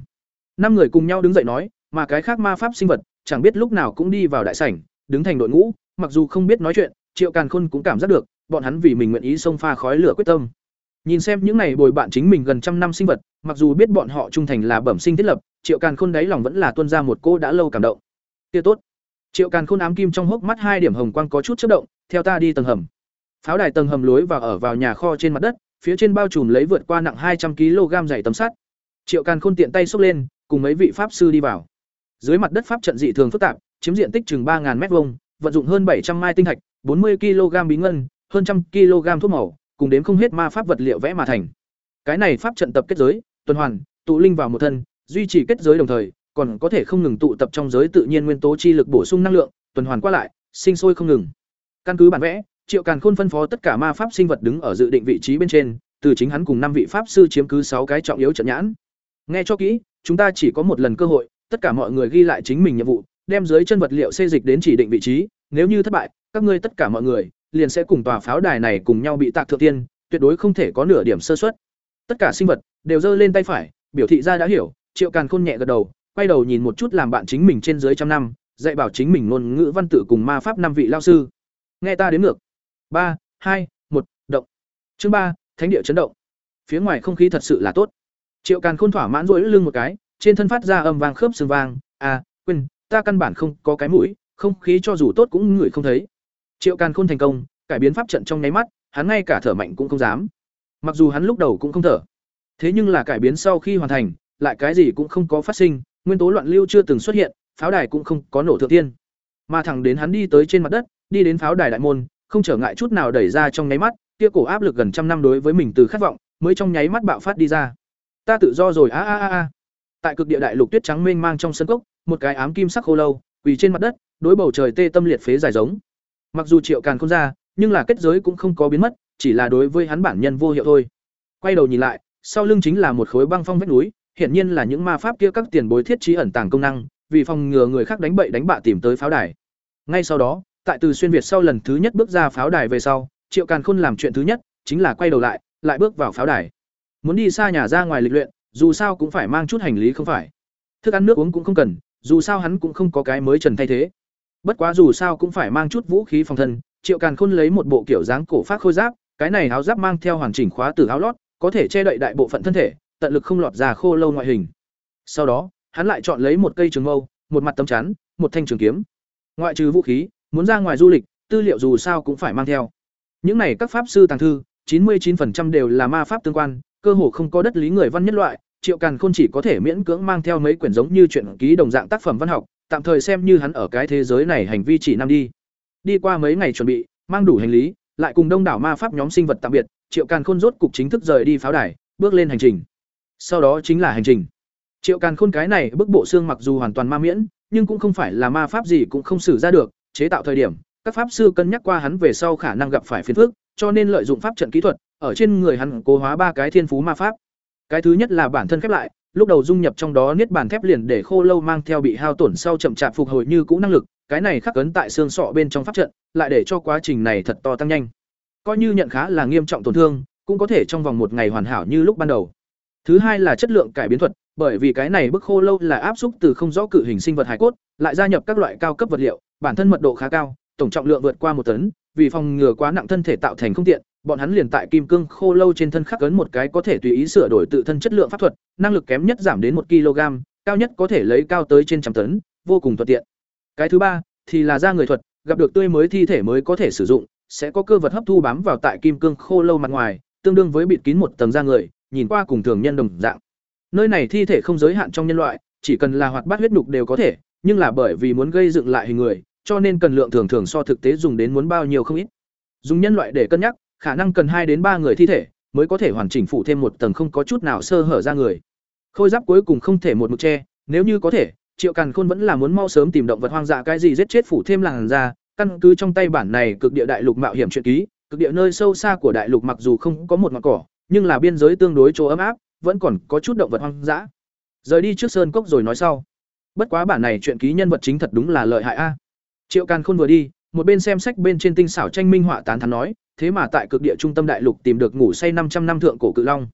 Năm người cùng nhau đứng dậy nói, mà cái khác ma pháp sinh vật, chẳng biết lúc nào cũng đi vào đại sảnh, đứng thành đội ngũ, mặc dù không biết nói chuyện, Triệu Càn Khôn cũng cảm giác được, bọn hắn vì mình nguyện ý xông pha khói lửa quyết tâm. Nhìn xem những này bồi bạn chính mình gần trăm năm sinh vật, mặc dù biết bọn họ trung thành là bẩm sinh thiết lập, Triệu Càn Khôn đáy lòng vẫn là tuôn ra một cô đã lâu cảm động. Kia tốt. Triệu Càn Khôn ám kim trong hốc mắt hai điểm hồng quang có chút chớp động, theo ta đi tầng hầm. Pháo đài tầng hầm lối và ở vào nhà kho trên mặt đất, phía trên bao trùm lấy vượt qua nặng hai trăm kg dày tấm sắt. Triệu Càn Khôn tiện tay xốc lên, cùng mấy vị pháp sư đi vào. Dưới mặt đất pháp trận dị thường phức tạp, chiếm diện tích chừng ba m hai vận dụng hơn 700 mai tinh thạch, 40 kg bí ngân, hơn trăm kg thuốc màu, cùng đếm không hết ma pháp vật liệu vẽ mà thành. Cái này pháp trận tập kết giới, tuần hoàn, tụ linh vào một thân, duy trì kết giới đồng thời, còn có thể không ngừng tụ tập trong giới tự nhiên nguyên tố chi lực bổ sung năng lượng, tuần hoàn qua lại, sinh sôi không ngừng. Căn cứ bản vẽ, Triệu Càn Khôn phân phó tất cả ma pháp sinh vật đứng ở dự định vị trí bên trên, từ chính hắn cùng năm vị pháp sư chiếm cứ sáu cái trọng yếu trận nhãn. Nghe cho kỹ, chúng ta chỉ có một lần cơ hội, tất cả mọi người ghi lại chính mình nhiệm vụ, đem dưới chân vật liệu xê dịch đến chỉ định vị trí, nếu như thất bại, các ngươi tất cả mọi người liền sẽ cùng tòa pháo đài này cùng nhau bị tạc thượng tiên, tuyệt đối không thể có nửa điểm sơ suất. Tất cả sinh vật đều giơ lên tay phải, biểu thị ra đã hiểu, Triệu Càn Khôn nhẹ gật đầu, quay đầu nhìn một chút làm bạn chính mình trên dưới trăm năm, dạy bảo chính mình ngôn ngữ văn tự cùng ma pháp năm vị lao sư. Nghe ta đến ngược. ba hai một động. Chương ba Thánh địa chấn động. Phía ngoài không khí thật sự là tốt. Triệu Càn Khôn thỏa mãn rỗi lưng một cái, trên thân phát ra âm vang khớp xương vang, à, quên, ta căn bản không có cái mũi, không khí cho dù tốt cũng ngửi không thấy. Triệu Càn Khôn thành công, cải biến pháp trận trong nháy mắt, hắn ngay cả thở mạnh cũng không dám. Mặc dù hắn lúc đầu cũng không thở, thế nhưng là cải biến sau khi hoàn thành, lại cái gì cũng không có phát sinh, nguyên tố loạn lưu chưa từng xuất hiện, pháo đài cũng không có nổ thượng tiên. Mà thẳng đến hắn đi tới trên mặt đất, đi đến pháo đài đại môn, không trở ngại chút nào đẩy ra trong nháy mắt, kia cổ áp lực gần trăm năm đối với mình từ khát vọng, mới trong nháy mắt bạo phát đi ra. Ta tự do rồi a a a a. Tại cực địa đại lục tuyết trắng mênh mang trong sân cốc, một cái ám kim sắc khô lâu, quỳ trên mặt đất, đối bầu trời tê tâm liệt phế dài giống. Mặc dù Triệu Càn không ra, nhưng là kết giới cũng không có biến mất, chỉ là đối với hắn bản nhân vô hiệu thôi. Quay đầu nhìn lại, sau lưng chính là một khối băng phong vách núi, hiển nhiên là những ma pháp kia các tiền bối thiết trí ẩn tàng công năng, vì phòng ngừa người khác đánh bậy đánh bạ tìm tới pháo đài. Ngay sau đó, tại từ xuyên việt sau lần thứ nhất bước ra pháo đài về sau, Triệu Càn Khôn làm chuyện thứ nhất chính là quay đầu lại, lại bước vào pháo đài. Muốn đi xa nhà ra ngoài lịch luyện, dù sao cũng phải mang chút hành lý không phải. Thức ăn nước uống cũng không cần, dù sao hắn cũng không có cái mới trần thay thế. Bất quá dù sao cũng phải mang chút vũ khí phòng thân, Triệu Càn Khôn lấy một bộ kiểu dáng cổ phát khôi giáp, cái này áo giáp mang theo hoàn chỉnh khóa từ áo lót, có thể che đậy đại bộ phận thân thể, tận lực không lọt ra khô lâu ngoại hình. Sau đó, hắn lại chọn lấy một cây trường mâu, một mặt tấm chắn, một thanh trường kiếm. Ngoại trừ vũ khí, muốn ra ngoài du lịch, tư liệu dù sao cũng phải mang theo. Những này các pháp sư tàng thư, chín mươi 99% đều là ma pháp tương quan, cơ hồ không có đất lý người văn nhất loại, Triệu Càn Khôn chỉ có thể miễn cưỡng mang theo mấy quyển giống như truyện ký đồng dạng tác phẩm văn học, tạm thời xem như hắn ở cái thế giới này hành vi chỉ năm đi. Đi qua mấy ngày chuẩn bị, mang đủ hành lý, lại cùng đông đảo ma pháp nhóm sinh vật tạm biệt, Triệu Càn Khôn rốt cục chính thức rời đi pháo đài, bước lên hành trình. Sau đó chính là hành trình. Triệu Càn Khôn cái này bức bộ xương mặc dù hoàn toàn ma miễn, nhưng cũng không phải là ma pháp gì cũng không xử ra được, chế tạo thời điểm, các pháp sư cân nhắc qua hắn về sau khả năng gặp phải phiền phức, cho nên lợi dụng pháp trận kỹ thuật, ở trên người hắn cố hóa ba cái thiên phú ma pháp. Cái thứ nhất là bản thân khép lại, lúc đầu dung nhập trong đó niết bàn thép liền để khô lâu mang theo bị hao tổn sau chậm chạp phục hồi như cũ năng lực, cái này khắc ấn tại xương sọ bên trong pháp trận, lại để cho quá trình này thật to tăng nhanh. Coi như nhận khá là nghiêm trọng tổn thương, cũng có thể trong vòng một ngày hoàn hảo như lúc ban đầu. Thứ hai là chất lượng cải biến thuật, bởi vì cái này bức khô lâu là áp xúc từ không rõ cự hình sinh vật hải cốt, lại gia nhập các loại cao cấp vật liệu, bản thân mật độ khá cao, tổng trọng lượng vượt qua một tấn, vì phòng ngừa quá nặng thân thể tạo thành không tiện, bọn hắn liền tại kim cương khô lâu trên thân khắc ấn một cái có thể tùy ý sửa đổi tự thân chất lượng pháp thuật, năng lực kém nhất giảm đến một kg, cao nhất có thể lấy cao tới trên trăm tấn, vô cùng thuận tiện. Cái thứ ba thì là da người thuật, gặp được tươi mới thi thể mới có thể sử dụng, sẽ có cơ vật hấp thu bám vào tại kim cương khô lâu mặt ngoài, tương đương với bịt kín một tầng da người, nhìn qua cùng thường nhân đồng dạng. Nơi này thi thể không giới hạn trong nhân loại, chỉ cần là hoạt bát huyết nục đều có thể, nhưng là bởi vì muốn gây dựng lại hình người, cho nên cần lượng thường thường so thực tế dùng đến muốn bao nhiêu không ít. Dùng nhân loại để cân nhắc, khả năng cần hai đến ba người thi thể mới có thể hoàn chỉnh phủ thêm một tầng không có chút nào sơ hở ra người. Khôi giáp cuối cùng không thể một mực che, nếu như có thể, Triệu Càn Khôn vẫn là muốn mau sớm tìm động vật hoang dã cái gì giết chết phủ thêm làn da, căn cứ trong tay bản này cực địa đại lục mạo hiểm truyện ký, cực địa nơi sâu xa của đại lục mặc dù không có một ngọn cỏ, nhưng là biên giới tương đối chỗ ấm áp, vẫn còn có chút động vật hoang dã. Rời đi trước sơn cốc rồi nói sau. Bất quá bản này chuyện ký nhân vật chính thật đúng là lợi hại a. Triệu Càn Khôn vừa đi, một bên xem sách bên trên tinh xảo tranh minh họa tán thán nói, thế mà tại cực địa trung tâm đại lục tìm được ngủ say 500 năm thượng cổ cự long.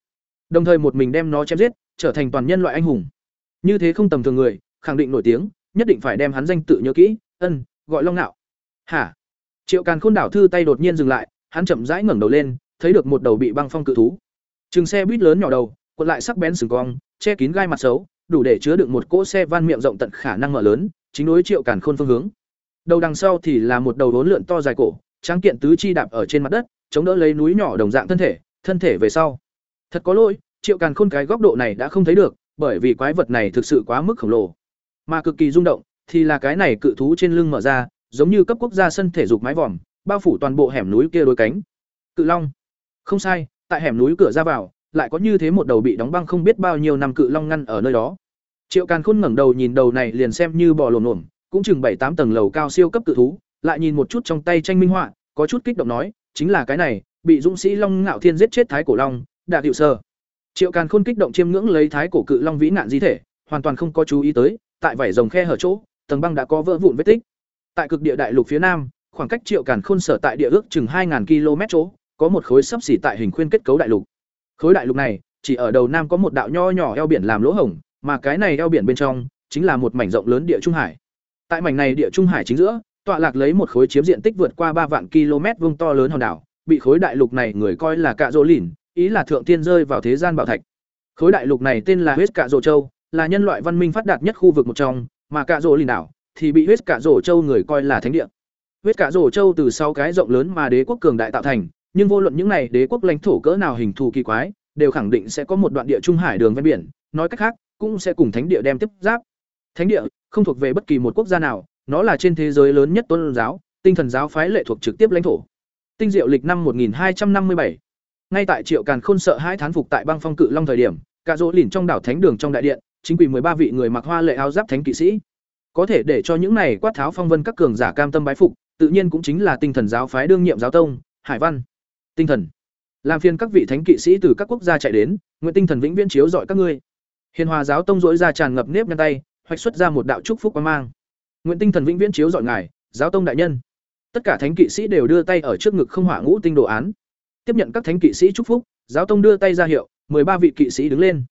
Đồng thời một mình đem nó chém giết, trở thành toàn nhân loại anh hùng. Như thế không tầm thường người, khẳng định nổi tiếng, nhất định phải đem hắn danh tự nhớ kỹ, ân, gọi Long Nạo. Hả? Triệu Càn Khôn đảo thư tay đột nhiên dừng lại, hắn chậm rãi ngẩng đầu lên, thấy được một đầu bị băng phong cự thú. Trừng xe buýt lớn nhỏ đầu, cuộn lại sắc bén sừng cong, che kín gai mặt xấu, đủ để chứa đựng một cỗ xe van miệng rộng tận khả năng mở lớn, chính đối Triệu Càn Khôn phương hướng. Đầu đằng sau thì là một đầu đốn lượn to dài cổ, tráng kiện tứ chi đạp ở trên mặt đất, chống đỡ lấy núi nhỏ đồng dạng thân thể, thân thể về sau. Thật có lỗi, Triệu Càn Khôn cái góc độ này đã không thấy được, bởi vì quái vật này thực sự quá mức khổng lồ. Mà cực kỳ rung động thì là cái này cự thú trên lưng mở ra, giống như cấp quốc gia sân thể dục mái vòm, bao phủ toàn bộ hẻm núi kia đôi cánh. Cự long. Không sai, tại hẻm núi cửa ra vào, lại có như thế một đầu bị đóng băng không biết bao nhiêu năm cự long ngăn ở nơi đó. Triệu Càn Khôn ngẩng đầu nhìn đầu này liền xem như bò lồn lổn, cũng chừng bảy tám tầng lầu cao siêu cấp cự thú, lại nhìn một chút trong tay tranh minh họa, có chút kích động nói, chính là cái này, bị dũng sĩ Long Ngạo Thiên giết chết thái cổ long, đã hiệu Sơ. Triệu Càn Khôn kích động chiêm ngưỡng lấy thái cổ cự long vĩ nạn di thể, hoàn toàn không có chú ý tới, tại vảy rồng khe hở chỗ, tầng băng đã có vỡ vụn vết tích. Tại cực địa đại lục phía nam, khoảng cách Triệu Càn Khôn sở tại địa ước chừng 2000 km chỗ, có một khối sấp xỉ tại hình khuyên kết cấu đại lục. Khối đại lục này, chỉ ở đầu nam có một đạo nho nhỏ eo biển làm lỗ hổng, mà cái này eo biển bên trong chính là một mảnh rộng lớn địa trung hải. Tại mảnh này địa trung hải chính giữa, tọa lạc lấy một khối chiếm diện tích vượt qua ba vạn km vuông to lớn hòn đảo, bị khối đại lục này người coi là cạ rỗ lìn, ý là thượng tiên rơi vào thế gian bảo thạch. Khối đại lục này tên là huyết cạ rỗ châu, là nhân loại văn minh phát đạt nhất khu vực một trong, mà cạ rỗ lìn đảo thì bị huyết cạ rỗ châu người coi là thánh địa. Huyết cạ rỗ châu từ sau cái rộng lớn mà đế quốc cường đại tạo thành, nhưng vô luận những này đế quốc lãnh thổ cỡ nào hình thù kỳ quái, đều khẳng định sẽ có một đoạn địa trung hải đường ven biển, nói cách khác, cũng sẽ cùng thánh địa đem tiếp giáp. Thánh địa không thuộc về bất kỳ một quốc gia nào, nó là trên thế giới lớn nhất tôn giáo, tinh thần giáo phái lệ thuộc trực tiếp lãnh thổ. Tinh diệu lịch năm 1257. Ngay tại Triệu Càn Khôn sợ hai thán phục tại băng phong cự long thời điểm, cả rỗ lìn trong đảo thánh đường trong đại điện, chính quỷ ba vị người mặc hoa lệ áo giáp thánh kỵ sĩ. Có thể để cho những này quát tháo phong vân các cường giả cam tâm bái phục, tự nhiên cũng chính là tinh thần giáo phái đương nhiệm giáo tông, Hải Văn. Tinh thần. Làm phiền các vị thánh kỵ sĩ từ các quốc gia chạy đến, nguyện tinh thần vĩnh viễn chiếu rọi các ngươi. Hiền Hòa giáo tông rỗi ra tràn ngập nếp nhăn tay, hoạch xuất ra một đạo chúc phúc quang mang. Nguyện tinh thần vĩnh viễn chiếu rọi ngài, giáo tông đại nhân. tất cả thánh kỵ sĩ đều đưa tay ở trước ngực không hỏa ngũ tinh đồ án tiếp nhận các thánh kỵ sĩ chúc phúc giáo tông đưa tay ra hiệu ba vị kỵ sĩ đứng lên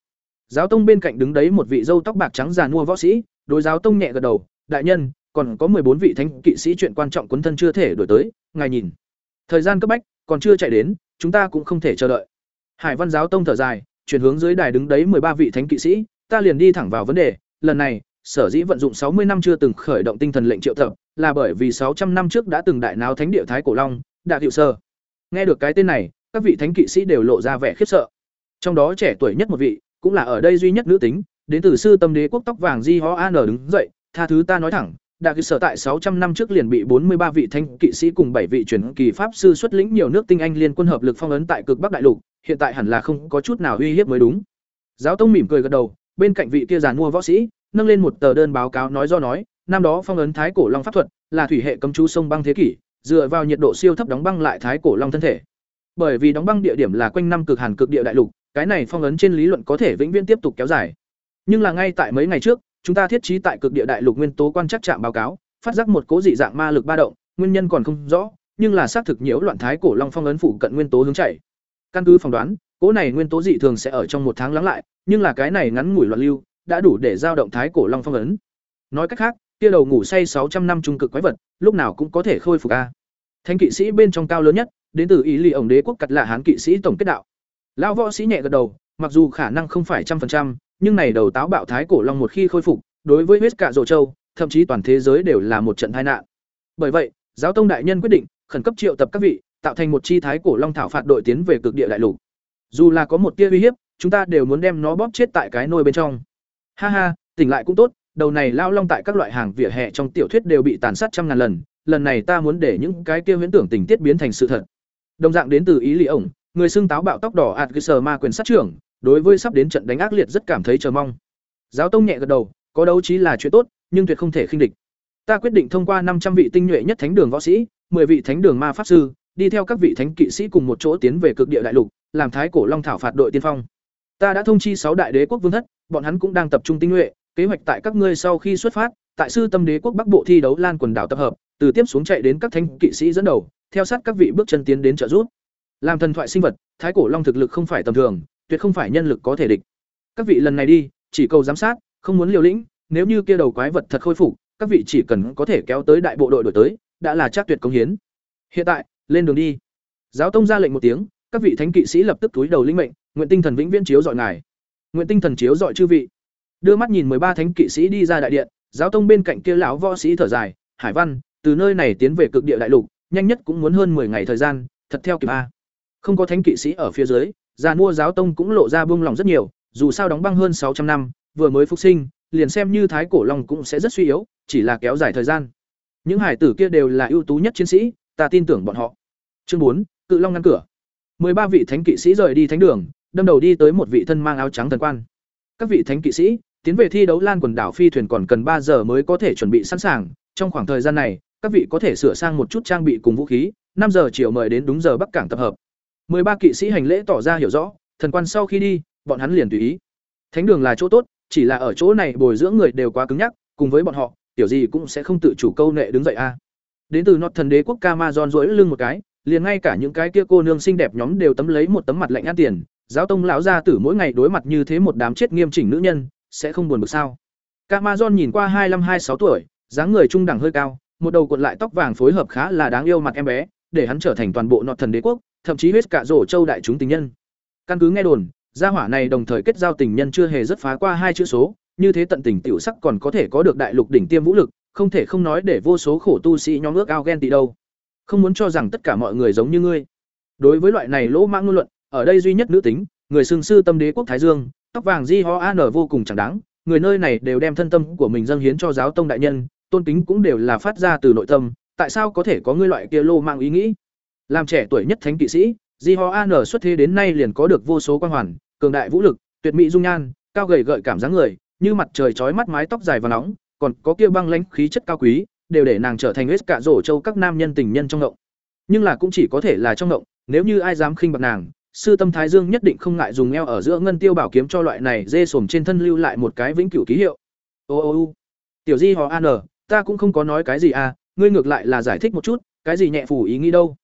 giáo tông bên cạnh đứng đấy một vị dâu tóc bạc trắng già nua võ sĩ đối giáo tông nhẹ gật đầu đại nhân còn có bốn vị thánh kỵ sĩ chuyện quan trọng quấn thân chưa thể đổi tới ngài nhìn thời gian cấp bách còn chưa chạy đến, chúng ta cũng không thể chờ đợi. Hải văn giáo tông thở dài, chuyển hướng dưới đài đứng đấy ba vị thánh kỵ sĩ, ta liền đi thẳng vào vấn đề. Lần này, sở dĩ vận dụng sáu mươi năm chưa từng khởi động tinh thần lệnh triệu tập, là bởi vì sáu trăm năm trước đã từng đại náo thánh địa thái cổ long đại hiệu sơ. Nghe được cái tên này, các vị thánh kỵ sĩ đều lộ ra vẻ khiếp sợ. Trong đó trẻ tuổi nhất một vị, cũng là ở đây duy nhất nữ tính, đến từ sư tâm đế quốc tóc vàng di ho an đứng dậy, tha thứ ta nói thẳng Đại sở tại 600 năm trước liền bị 43 vị thanh kỵ sĩ cùng 7 vị truyền kỳ pháp sư xuất lĩnh nhiều nước tinh anh liên quân hợp lực phong ấn tại cực Bắc đại lục, hiện tại hẳn là không có chút nào uy hiếp mới đúng. Giáo tông mỉm cười gật đầu, bên cạnh vị kia giàn mua võ sĩ, nâng lên một tờ đơn báo cáo nói do nói, năm đó phong ấn thái cổ long pháp thuật, là thủy hệ cấm chú sông băng thế kỷ, dựa vào nhiệt độ siêu thấp đóng băng lại thái cổ long thân thể. Bởi vì đóng băng địa điểm là quanh năm cực hàn cực địa đại lục, cái này phong ấn trên lý luận có thể vĩnh viễn tiếp tục kéo dài. Nhưng là ngay tại mấy ngày trước, chúng ta thiết trí tại cực địa đại lục nguyên tố quan chắc trạm báo cáo, phát giác một cố dị dạng ma lực ba động, nguyên nhân còn không rõ, nhưng là xác thực nhiễu loạn thái cổ long phong ấn phụ cận nguyên tố hướng chảy. Căn cứ phỏng đoán, cố này nguyên tố dị thường sẽ ở trong một tháng lắng lại, nhưng là cái này ngắn ngủi loạn lưu, đã đủ để giao động thái cổ long phong ấn. Nói cách khác, kia đầu ngủ say sáu trăm năm trung cực quái vật, lúc nào cũng có thể khôi phục a. Thánh kỵ sĩ bên trong cao lớn nhất, đến từ ý lì ổng đế quốc cật là hán kỵ sĩ tổng kết đạo. Lão võ sĩ nhẹ gật đầu, mặc dù khả năng không phải trăm phần trăm, nhưng này đầu táo bạo thái cổ long một khi khôi phục, đối với huyết cả rồ châu, thậm chí toàn thế giới đều là một trận tai nạn. Bởi vậy, giáo tông đại nhân quyết định khẩn cấp triệu tập các vị, tạo thành một chi thái cổ long thảo phạt đội tiến về cực địa đại lục. Dù là có một tia uy hiếp, chúng ta đều muốn đem nó bóp chết tại cái nôi bên trong. Ha ha, tỉnh lại cũng tốt, đầu này lao long tại các loại hàng vỉa hè trong tiểu thuyết đều bị tàn sát trăm ngàn lần, lần này ta muốn để những cái kia huyễn tưởng tình tiết biến thành sự thật. Đồng dạng đến từ ý lý ổng, người xưng táo bạo tóc đỏ ạt sờ ma quyền sát trưởng, đối với sắp đến trận đánh ác liệt rất cảm thấy chờ mong. Giáo tông nhẹ gật đầu, có đấu trí là chuyện tốt, nhưng tuyệt không thể khinh địch. Ta quyết định thông qua năm trăm vị tinh nhuệ nhất thánh đường võ sĩ, 10 vị thánh đường ma pháp sư, đi theo các vị thánh kỵ sĩ cùng một chỗ tiến về cực địa đại lục, làm thái cổ long thảo phạt đội tiên phong. Ta đã thông chi sáu đại đế quốc vương thất, bọn hắn cũng đang tập trung tinh nhuệ, kế hoạch tại các ngươi sau khi xuất phát, tại sư tâm đế quốc bắc bộ thi đấu lan quần đảo tập hợp, từ tiếp xuống chạy đến các thánh kỵ sĩ dẫn đầu, theo sát các vị bước chân tiến đến trợ giúp. Làm thần thoại sinh vật, thái cổ long thực lực không phải tầm thường, tuyệt không phải nhân lực có thể địch. Các vị lần này đi, chỉ cầu giám sát, không muốn liều lĩnh, nếu như kia đầu quái vật thật khôi phục, các vị chỉ cần có thể kéo tới đại bộ đội đổi tới, đã là chắc tuyệt công hiến. Hiện tại, lên đường đi. Giáo tông ra lệnh một tiếng, các vị thánh kỵ sĩ lập tức túi đầu linh mệnh, nguyện tinh thần vĩnh viễn chiếu dọi ngài. Nguyện tinh thần chiếu dọi chư vị. Đưa mắt nhìn ba thánh kỵ sĩ đi ra đại điện, giáo tông bên cạnh kia lão võ sĩ thở dài, "Hải Văn, từ nơi này tiến về cực địa đại lục, nhanh nhất cũng muốn hơn 10 ngày thời gian, thật theo kịp a." Không có thánh kỵ sĩ ở phía dưới, già mua giáo tông cũng lộ ra buông lòng rất nhiều, dù sao đóng băng hơn 600 năm, vừa mới phục sinh, liền xem như thái cổ long cũng sẽ rất suy yếu, chỉ là kéo dài thời gian. Những hải tử kia đều là ưu tú nhất chiến sĩ, ta tin tưởng bọn họ. Chương bốn, Cự Long ngăn cửa. ba vị thánh kỵ sĩ rời đi thánh đường, đâm đầu đi tới một vị thân mang áo trắng thần quan. Các vị thánh kỵ sĩ, tiến về thi đấu lan quần đảo phi thuyền còn cần ba giờ mới có thể chuẩn bị sẵn sàng, trong khoảng thời gian này, các vị có thể sửa sang một chút trang bị cùng vũ khí, năm giờ chiều mời đến đúng giờ Bắc Cảng tập hợp ba kỵ sĩ hành lễ tỏ ra hiểu rõ, thần quan sau khi đi, bọn hắn liền tùy ý. Thánh đường là chỗ tốt, chỉ là ở chỗ này bồi dưỡng người đều quá cứng nhắc, cùng với bọn họ, tiểu gì cũng sẽ không tự chủ câu nệ đứng dậy a. Đến từ Nọt thần đế quốc Camazon rũi lưng một cái, liền ngay cả những cái kia cô nương xinh đẹp nhóm đều tấm lấy một tấm mặt lạnh ăn tiền, giáo tông lão gia tử mỗi ngày đối mặt như thế một đám chết nghiêm chỉnh nữ nhân, sẽ không buồn bực sao? Camazon nhìn qua hai mươi hai sáu tuổi, dáng người trung đẳng hơi cao, một đầu cuộn lại tóc vàng phối hợp khá là đáng yêu mặt em bé, để hắn trở thành toàn bộ Nọt thần đế quốc, thậm chí huyết cả rổ châu đại chúng tình nhân. Căn cứ nghe đồn, gia hỏa này đồng thời kết giao tình nhân chưa hề rất phá qua hai chữ số, như thế tận tình tiểu sắc còn có thể có được đại lục đỉnh tiêm vũ lực, không thể không nói để vô số khổ tu sĩ nhóm ước ao ghen tị đâu. Không muốn cho rằng tất cả mọi người giống như ngươi. Đối với loại này lỗ mãng ngôn luận, ở đây duy nhất nữ tính, người xưng sư tâm đế quốc Thái Dương, tóc vàng Di Ho An vô cùng chẳng đáng, người nơi này đều đem thân tâm của mình dâng hiến cho giáo tông đại nhân, tôn kính cũng đều là phát ra từ nội tâm, tại sao có thể có ngươi loại kia lô mang ý nghĩ? Làm trẻ tuổi nhất thánh kỵ sĩ, Di Ho An xuất thế đến nay liền có được vô số quan hoàn, cường đại vũ lực, tuyệt mỹ dung nhan, cao gầy gợi cảm dáng người, như mặt trời chói mắt mái tóc dài và nóng, còn có kia băng lãnh khí chất cao quý, đều để nàng trở thành hết cả rổ châu các nam nhân tình nhân trong động. Nhưng là cũng chỉ có thể là trong động, nếu như ai dám khinh bạc nàng, sư tâm thái dương nhất định không ngại dùng eo ở giữa ngân tiêu bảo kiếm cho loại này dê sồm trên thân lưu lại một cái vĩnh cửu ký hiệu. Ô ô ô. Tiểu Di họ An, ta cũng không có nói cái gì à, ngươi ngược lại là giải thích một chút, cái gì nhẹ phủ ý nghĩ đâu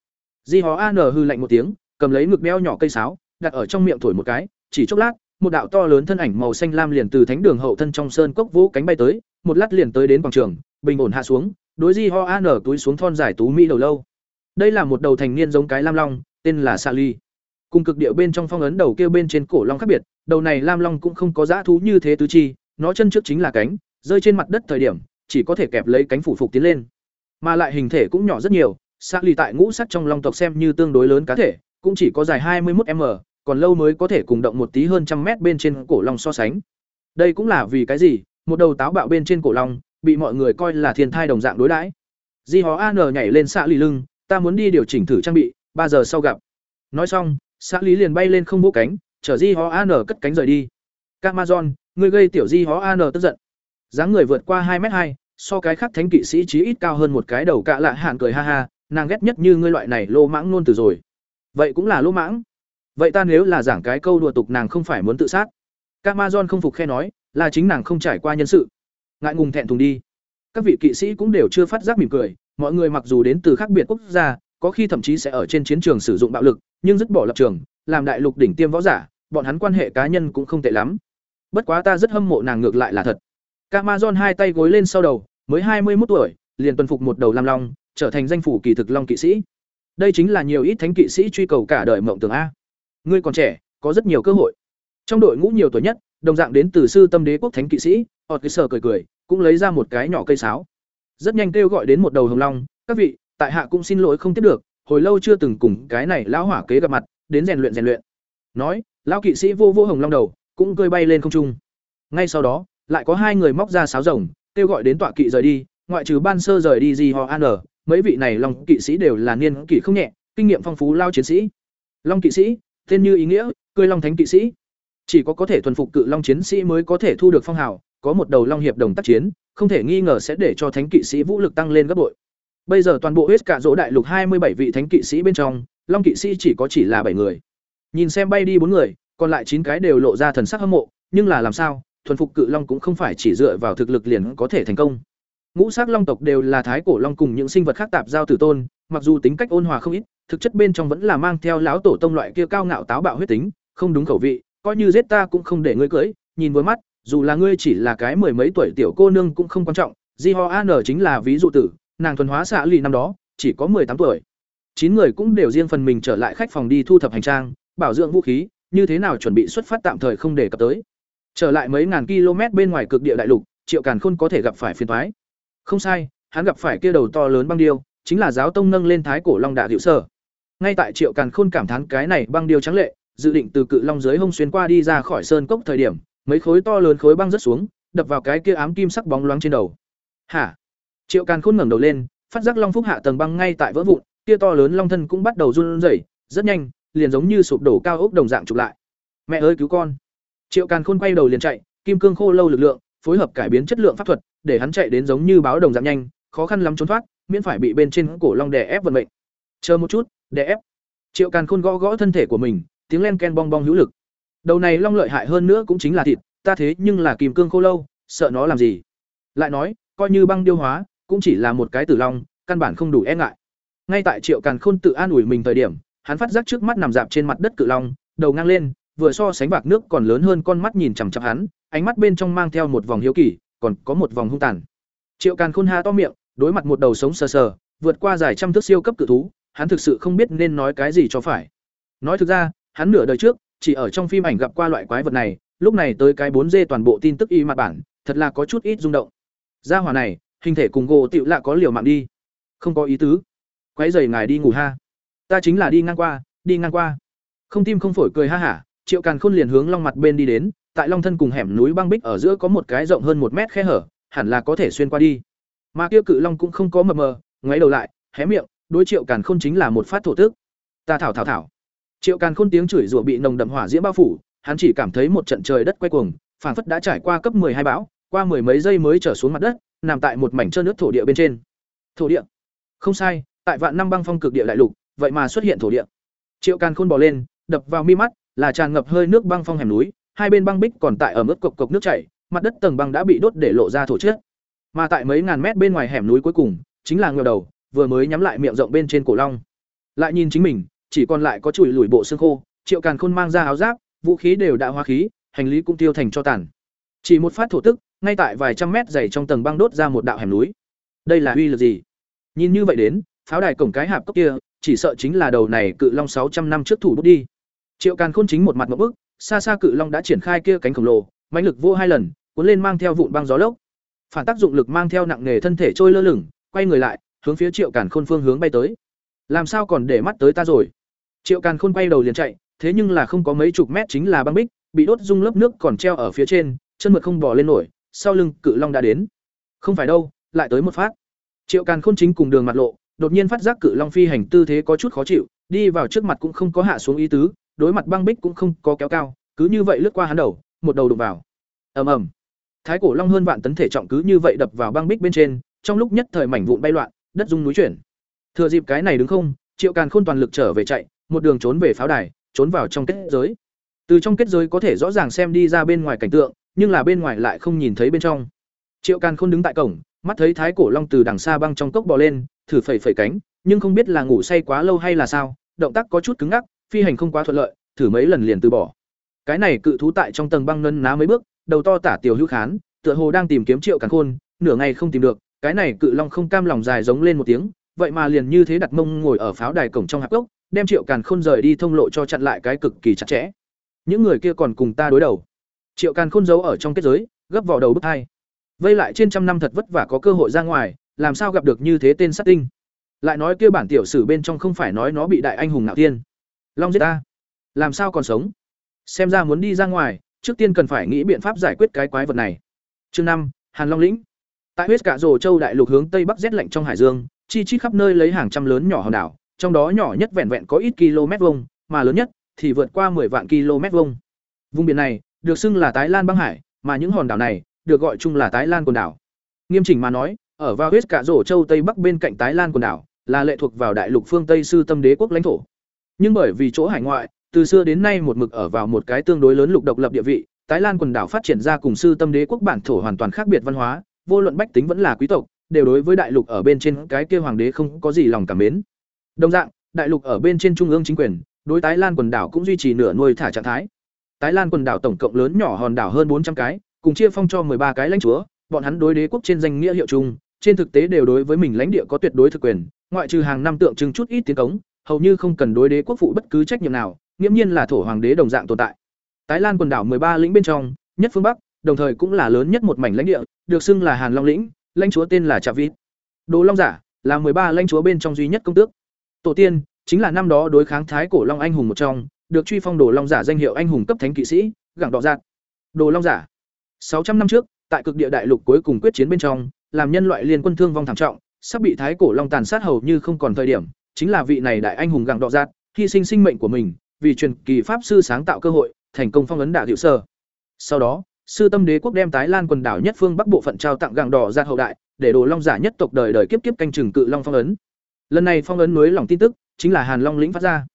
di hó an hư lạnh một tiếng, cầm lấy ngực béo nhỏ cây sáo, đặt ở trong miệng thổi một cái, chỉ chốc lát, một đạo to lớn thân ảnh màu xanh lam liền từ thánh đường hậu thân trong sơn cốc vũ cánh bay tới, một lát liền tới đến quảng trường, bình ổn hạ xuống, đối di ho an túi xuống thon dài tú mỹ đầu lâu. Đây là một đầu thành niên giống cái lam long, tên là sa ly. Cùng cực địa bên trong phong ấn đầu kia bên trên cổ long khác biệt, đầu này lam long cũng không có dã thú như thế tứ chi, nó chân trước chính là cánh, rơi trên mặt đất thời điểm, chỉ có thể kẹp lấy cánh phủ phục tiến lên. Mà lại hình thể cũng nhỏ rất nhiều sa lì tại ngũ sắc trong long tộc xem như tương đối lớn cá thể, cũng chỉ có dài hai mươi một m còn lâu mới có thể cùng động một tí hơn trăm mét bên trên cổ long so sánh. Đây cũng là vì cái gì? Một đầu táo bạo bên trên cổ long, bị mọi người coi là thiên thai đồng dạng đối đãi. Di hó an nhảy lên xạ lì lưng, ta muốn đi điều chỉnh thử trang bị, ba giờ sau gặp. Nói xong xã lý liền bay lên không bố cánh, chở di hó an cất cánh rời đi. Camazon người gây tiểu di hó an tức giận. Dáng người vượt qua hai m hai, so cái khác thánh kỵ sĩ chí ít cao hơn một cái đầu cạ lạ hạn cười ha ha nàng ghét nhất như ngươi loại này lô mãng nôn từ rồi. Vậy cũng là lô mãng. Vậy ta nếu là giảng cái câu đùa tục nàng không phải muốn tự sát. Camazon không phục khe nói, là chính nàng không trải qua nhân sự. Ngại ngùng thẹn thùng đi. Các vị kỵ sĩ cũng đều chưa phát giác mỉm cười, mọi người mặc dù đến từ khác biệt quốc gia, có khi thậm chí sẽ ở trên chiến trường sử dụng bạo lực, nhưng dứt bỏ lập trường, làm đại lục đỉnh tiêm võ giả, bọn hắn quan hệ cá nhân cũng không tệ lắm. Bất quá ta rất hâm mộ nàng ngược lại là thật. Camazon hai tay gối lên sau đầu, mới hai mươi một tuổi, liền tuần phục một đầu lam long trở thành danh phủ kỳ thực long kỵ sĩ. Đây chính là nhiều ít thánh kỵ sĩ truy cầu cả đời mộng tưởng a. Ngươi còn trẻ, có rất nhiều cơ hội. Trong đội ngũ nhiều tuổi nhất, đồng dạng đến từ sư tâm đế quốc thánh kỵ sĩ ọt cái sờ cười cười, cũng lấy ra một cái nhỏ cây sáo. Rất nhanh kêu gọi đến một đầu hồng long, các vị, tại hạ cũng xin lỗi không tiếp được, hồi lâu chưa từng cùng cái này lão hỏa kế gặp mặt, đến rèn luyện rèn luyện. Nói, lão kỵ sĩ vô vô hồng long đầu, cũng cơi bay lên không trung. Ngay sau đó, lại có hai người móc ra sáo rồng, kêu gọi đến tọa kỵ rời đi, ngoại trừ ban sơ rời đi gì họ an mấy vị này long kỵ sĩ đều là niên kỵ không nhẹ, kinh nghiệm phong phú lao chiến sĩ. Long kỵ sĩ, tên như ý nghĩa, cười long thánh kỵ sĩ. Chỉ có có thể thuần phục cự long chiến sĩ mới có thể thu được phong hào, có một đầu long hiệp đồng tác chiến, không thể nghi ngờ sẽ để cho thánh kỵ sĩ vũ lực tăng lên gấp bội. Bây giờ toàn bộ hết cả dỗ đại lục hai mươi bảy vị thánh kỵ sĩ bên trong, long kỵ sĩ chỉ có chỉ là bảy người. Nhìn xem bay đi bốn người, còn lại chín cái đều lộ ra thần sắc hâm mộ, nhưng là làm sao, thuần phục cự long cũng không phải chỉ dựa vào thực lực liền có thể thành công ngũ sắc long tộc đều là thái cổ long cùng những sinh vật khác tạp giao tử tôn, mặc dù tính cách ôn hòa không ít, thực chất bên trong vẫn là mang theo lão tổ tông loại kia cao ngạo táo bạo huyết tính, không đúng khẩu vị, coi như giết ta cũng không để ngươi cưỡi nhìn với mắt, dù là ngươi chỉ là cái mười mấy tuổi tiểu cô nương cũng không quan trọng di ho an chính là ví dụ tử, nàng thuần hóa xạ lì năm đó, chỉ có mười tám tuổi. Chín người cũng đều riêng phần mình trở lại khách phòng đi thu thập hành trang, bảo dưỡng vũ khí, như thế nào chuẩn bị xuất phát tạm thời không để cập tới. Trở lại mấy ngàn km bên ngoài cực địa đại lục, triệu càn khôn có thể gặp phải phiền thoái không sai, hắn gặp phải kia đầu to lớn băng điêu, chính là giáo tông nâng lên thái cổ long đạ hữu sở. Ngay tại triệu càn khôn cảm thán cái này băng điêu trắng lệ, dự định từ cự long dưới hông xuyên qua đi ra khỏi sơn cốc thời điểm, mấy khối to lớn khối băng rớt xuống, đập vào cái kia ám kim sắc bóng loáng trên đầu. Hả? Triệu càn khôn ngẩng đầu lên, phát giác long phúc hạ tầng băng ngay tại vỡ vụn, kia to lớn long thân cũng bắt đầu run rẩy, rất nhanh, liền giống như sụp đổ cao ốc đồng dạng chụp lại. Mẹ ơi cứu con. Triệu càn khôn quay đầu liền chạy, kim cương khô lâu lực lượng phối hợp cải biến chất lượng pháp thuật, để hắn chạy đến giống như báo đồng dạng nhanh, khó khăn lắm trốn thoát, miễn phải bị bên trên cổ long đè ép vận mệnh. Chờ một chút, đè ép. Triệu càn khôn gõ gõ thân thể của mình, tiếng len ken bong bong hữu lực. Đầu này long lợi hại hơn nữa cũng chính là thịt, ta thế nhưng là kim cương khô lâu, sợ nó làm gì? Lại nói, coi như băng điêu hóa, cũng chỉ là một cái tử long, căn bản không đủ e ngại. Ngay tại triệu càn khôn tự an ủi mình thời điểm, hắn phát giác trước mắt nằm dạp trên mặt đất cự long, đầu ngang lên, vừa so sánh bạc nước còn lớn hơn con mắt nhìn chằm chằm hắn ánh mắt bên trong mang theo một vòng hiếu kỳ, còn có một vòng hung tàn. Triệu càn khôn ha to miệng, đối mặt một đầu sống sờ sờ, vượt qua giải trăm thước siêu cấp cự thú, hắn thực sự không biết nên nói cái gì cho phải. Nói thực ra, hắn nửa đời trước, chỉ ở trong phim ảnh gặp qua loại quái vật này, lúc này tới cái bốn d toàn bộ tin tức y mặt bản, thật là có chút ít rung động. Gia hỏa này, hình thể cùng gỗ tựu lạ có liều mạng đi. Không có ý tứ. Quấy rầy ngài đi ngủ ha. Ta chính là đi ngang qua, đi ngang qua. Không tim không phổi cười ha hả, triệu càn khôn liền hướng long mặt bên đi đến tại long thân cùng hẻm núi băng bích ở giữa có một cái rộng hơn một mét khe hở, hẳn là có thể xuyên qua đi. Mà kia cự long cũng không có mờ mờ, ngoáy đầu lại, hé miệng, đối triệu càn khôn chính là một phát thổ tức. ta thảo thảo thảo. Triệu càn khôn tiếng chửi rủa bị nồng đậm hỏa diễm bao phủ, hắn chỉ cảm thấy một trận trời đất quay cuồng, phảng phất đã trải qua cấp hai bão, qua mười mấy giây mới trở xuống mặt đất, nằm tại một mảnh trơn nước thổ địa bên trên. Thổ địa? Không sai, tại vạn năm băng phong cực địa đại lục, vậy mà xuất hiện thổ địa. Triệu càn khôn bò lên, đập vào mi mắt, là tràn ngập hơi nước băng phong hẻm núi hai bên băng bích còn tại ở mức cộc cộc nước chảy mặt đất tầng băng đã bị đốt để lộ ra thổ chất mà tại mấy ngàn mét bên ngoài hẻm núi cuối cùng chính là ngờ đầu vừa mới nhắm lại miệng rộng bên trên cổ long. Lại nhìn chính mình, chỉ còn lại có chùi lùi bộ xương khô, Triệu Càn Khôn mang ra áo giáp, vũ khí đều đã hóa khí, hành lý cũng tiêu thành cho tàn. Chỉ một phát thổ tức, ngay tại vài trăm mét dày trong tầng băng đốt ra một đạo hẻm núi. Đây là uy lực gì? Nhìn như vậy đến, pháo đài cổng cái hạp cốc kia, chỉ sợ chính là đầu này cự long sáu trăm năm trước thủ bút đi. Triệu Càn Khôn chính một mặt ngộp bức, xa xa cự long đã triển khai kia cánh khổng lồ, mãnh lực vô hai lần, cuốn lên mang theo vụn băng gió lốc. Phản tác dụng lực mang theo nặng nghề thân thể trôi lơ lửng, quay người lại, hướng phía Triệu Càn Khôn phương hướng bay tới. Làm sao còn để mắt tới ta rồi? Triệu Càn Khôn bay đầu liền chạy, thế nhưng là không có mấy chục mét chính là băng bích, bị đốt dung lớp nước còn treo ở phía trên, chân mượt không bò lên nổi, sau lưng cự long đã đến. Không phải đâu, lại tới một phát. Triệu Càn Khôn chính cùng đường mặt lộ, đột nhiên phát giác cự long phi hành tư thế có chút khó chịu, đi vào trước mặt cũng không có hạ xuống ý tứ, đối mặt băng bích cũng không có kéo cao, cứ như vậy lướt qua hắn đầu, một đầu đụng vào. Ầm ầm. Thái cổ long hơn vạn tấn thể trọng cứ như vậy đập vào băng bích bên trên, trong lúc nhất thời mảnh vụn bay loạn, đất rung núi chuyển. Thừa dịp cái này đứng không, Triệu Càn Khôn toàn lực trở về chạy, một đường trốn về pháo đài, trốn vào trong kết giới. Từ trong kết giới có thể rõ ràng xem đi ra bên ngoài cảnh tượng, nhưng là bên ngoài lại không nhìn thấy bên trong. Triệu Càn Khôn đứng tại cổng, mắt thấy thái cổ long từ đằng xa băng trong cốc bò lên, thử phẩy phẩy cánh, nhưng không biết là ngủ say quá lâu hay là sao, động tác có chút cứng ngắc, phi hành không quá thuận lợi, thử mấy lần liền từ bỏ. Cái này cự thú tại trong tầng băng nân ná mấy bước, đầu to tả tiểu hữu khán, tựa hồ đang tìm kiếm Triệu Càn Khôn, nửa ngày không tìm được, cái này cự long không cam lòng dài giống lên một tiếng, vậy mà liền như thế đặt mông ngồi ở pháo đài cổng trong hạp gốc, đem Triệu Càn Khôn rời đi thông lộ cho chặn lại cái cực kỳ chặt chẽ. Những người kia còn cùng ta đối đầu. Triệu Càn Khôn giấu ở trong kết giới, gấp vào đầu bức hai. Vây lại trên trăm năm thật vất vả có cơ hội ra ngoài, làm sao gặp được như thế tên sát tinh. Lại nói kia bản tiểu sử bên trong không phải nói nó bị đại anh hùng nạo tiên. Long giết ta, làm sao còn sống? Xem ra muốn đi ra ngoài, trước tiên cần phải nghĩ biện pháp giải quyết cái quái vật này. Chương năm, Hàn Long lĩnh. Tại huyết cả rồ châu đại lục hướng tây bắc rét lạnh trong hải dương, chi chít khắp nơi lấy hàng trăm lớn nhỏ hòn đảo, trong đó nhỏ nhất vẹn vẹn có ít km vuông, mà lớn nhất thì vượt qua 10 vạn km vuông. Vùng biển này được xưng là Tái Lan băng hải, mà những hòn đảo này được gọi chung là Tái Lan quần đảo. Nghiêm chỉnh mà nói, ở vào huyết cả rổ châu tây bắc bên cạnh Tái Lan quần đảo, là lệ thuộc vào đại lục phương Tây sư tâm đế quốc lãnh thổ. Nhưng bởi vì chỗ hải ngoại, từ xưa đến nay một mực ở vào một cái tương đối lớn lục độc lập địa vị, Thái Lan quần đảo phát triển ra cùng sư tâm đế quốc bản thổ hoàn toàn khác biệt văn hóa, vô luận bách tính vẫn là quý tộc, đều đối với đại lục ở bên trên cái kia hoàng đế không có gì lòng cảm mến. Đồng dạng, đại lục ở bên trên trung ương chính quyền, đối Thái Lan quần đảo cũng duy trì nửa nuôi thả trạng thái. Thái Lan quần đảo tổng cộng lớn nhỏ hòn đảo hơn bốn trăm cái, cùng chia phong cho ba cái lãnh chúa, bọn hắn đối đế quốc trên danh nghĩa hiệu chung, trên thực tế đều đối với mình lãnh địa có tuyệt đối thực quyền, ngoại trừ hàng năm tượng trưng chút ít tiến cống, hầu như không cần đối đế quốc phụ bất cứ trách nhiệm nào, nghiêm nhiên là thổ hoàng đế đồng dạng tồn tại. Tái Lan quần đảo ba lĩnh bên trong, nhất phương bắc, đồng thời cũng là lớn nhất một mảnh lãnh địa, được xưng là Hàn Long lĩnh, lãnh chúa tên là Trạ Vít. Đồ Long giả là ba lãnh chúa bên trong duy nhất công tước. Tổ tiên chính là năm đó đối kháng thái cổ long anh hùng một trong, được truy phong Đồ Long giả danh hiệu anh hùng cấp thánh kỵ sĩ, gẳng đỏ giạt. Đồ Long giả. sáu trăm năm trước, tại cực địa đại lục cuối cùng quyết chiến bên trong, làm nhân loại liên quân thương vong thảm trọng, sắp bị thái cổ long tàn sát hầu như không còn thời điểm, chính là vị này đại anh hùng gặng đỏ giạt, hy sinh sinh mệnh của mình, vì truyền kỳ pháp sư sáng tạo cơ hội, thành công phong ấn đả hiệu sở. Sau đó, sư tâm đế quốc đem tái lan quần đảo nhất phương bắc bộ phận trao tặng gặng đỏ giạt hậu đại, để đồ long giả nhất tộc đời đời kiếp kiếp canh chừng cự long phong ấn. Lần này phong ấn núi lòng tin tức, chính là Hàn Long lĩnh phát ra.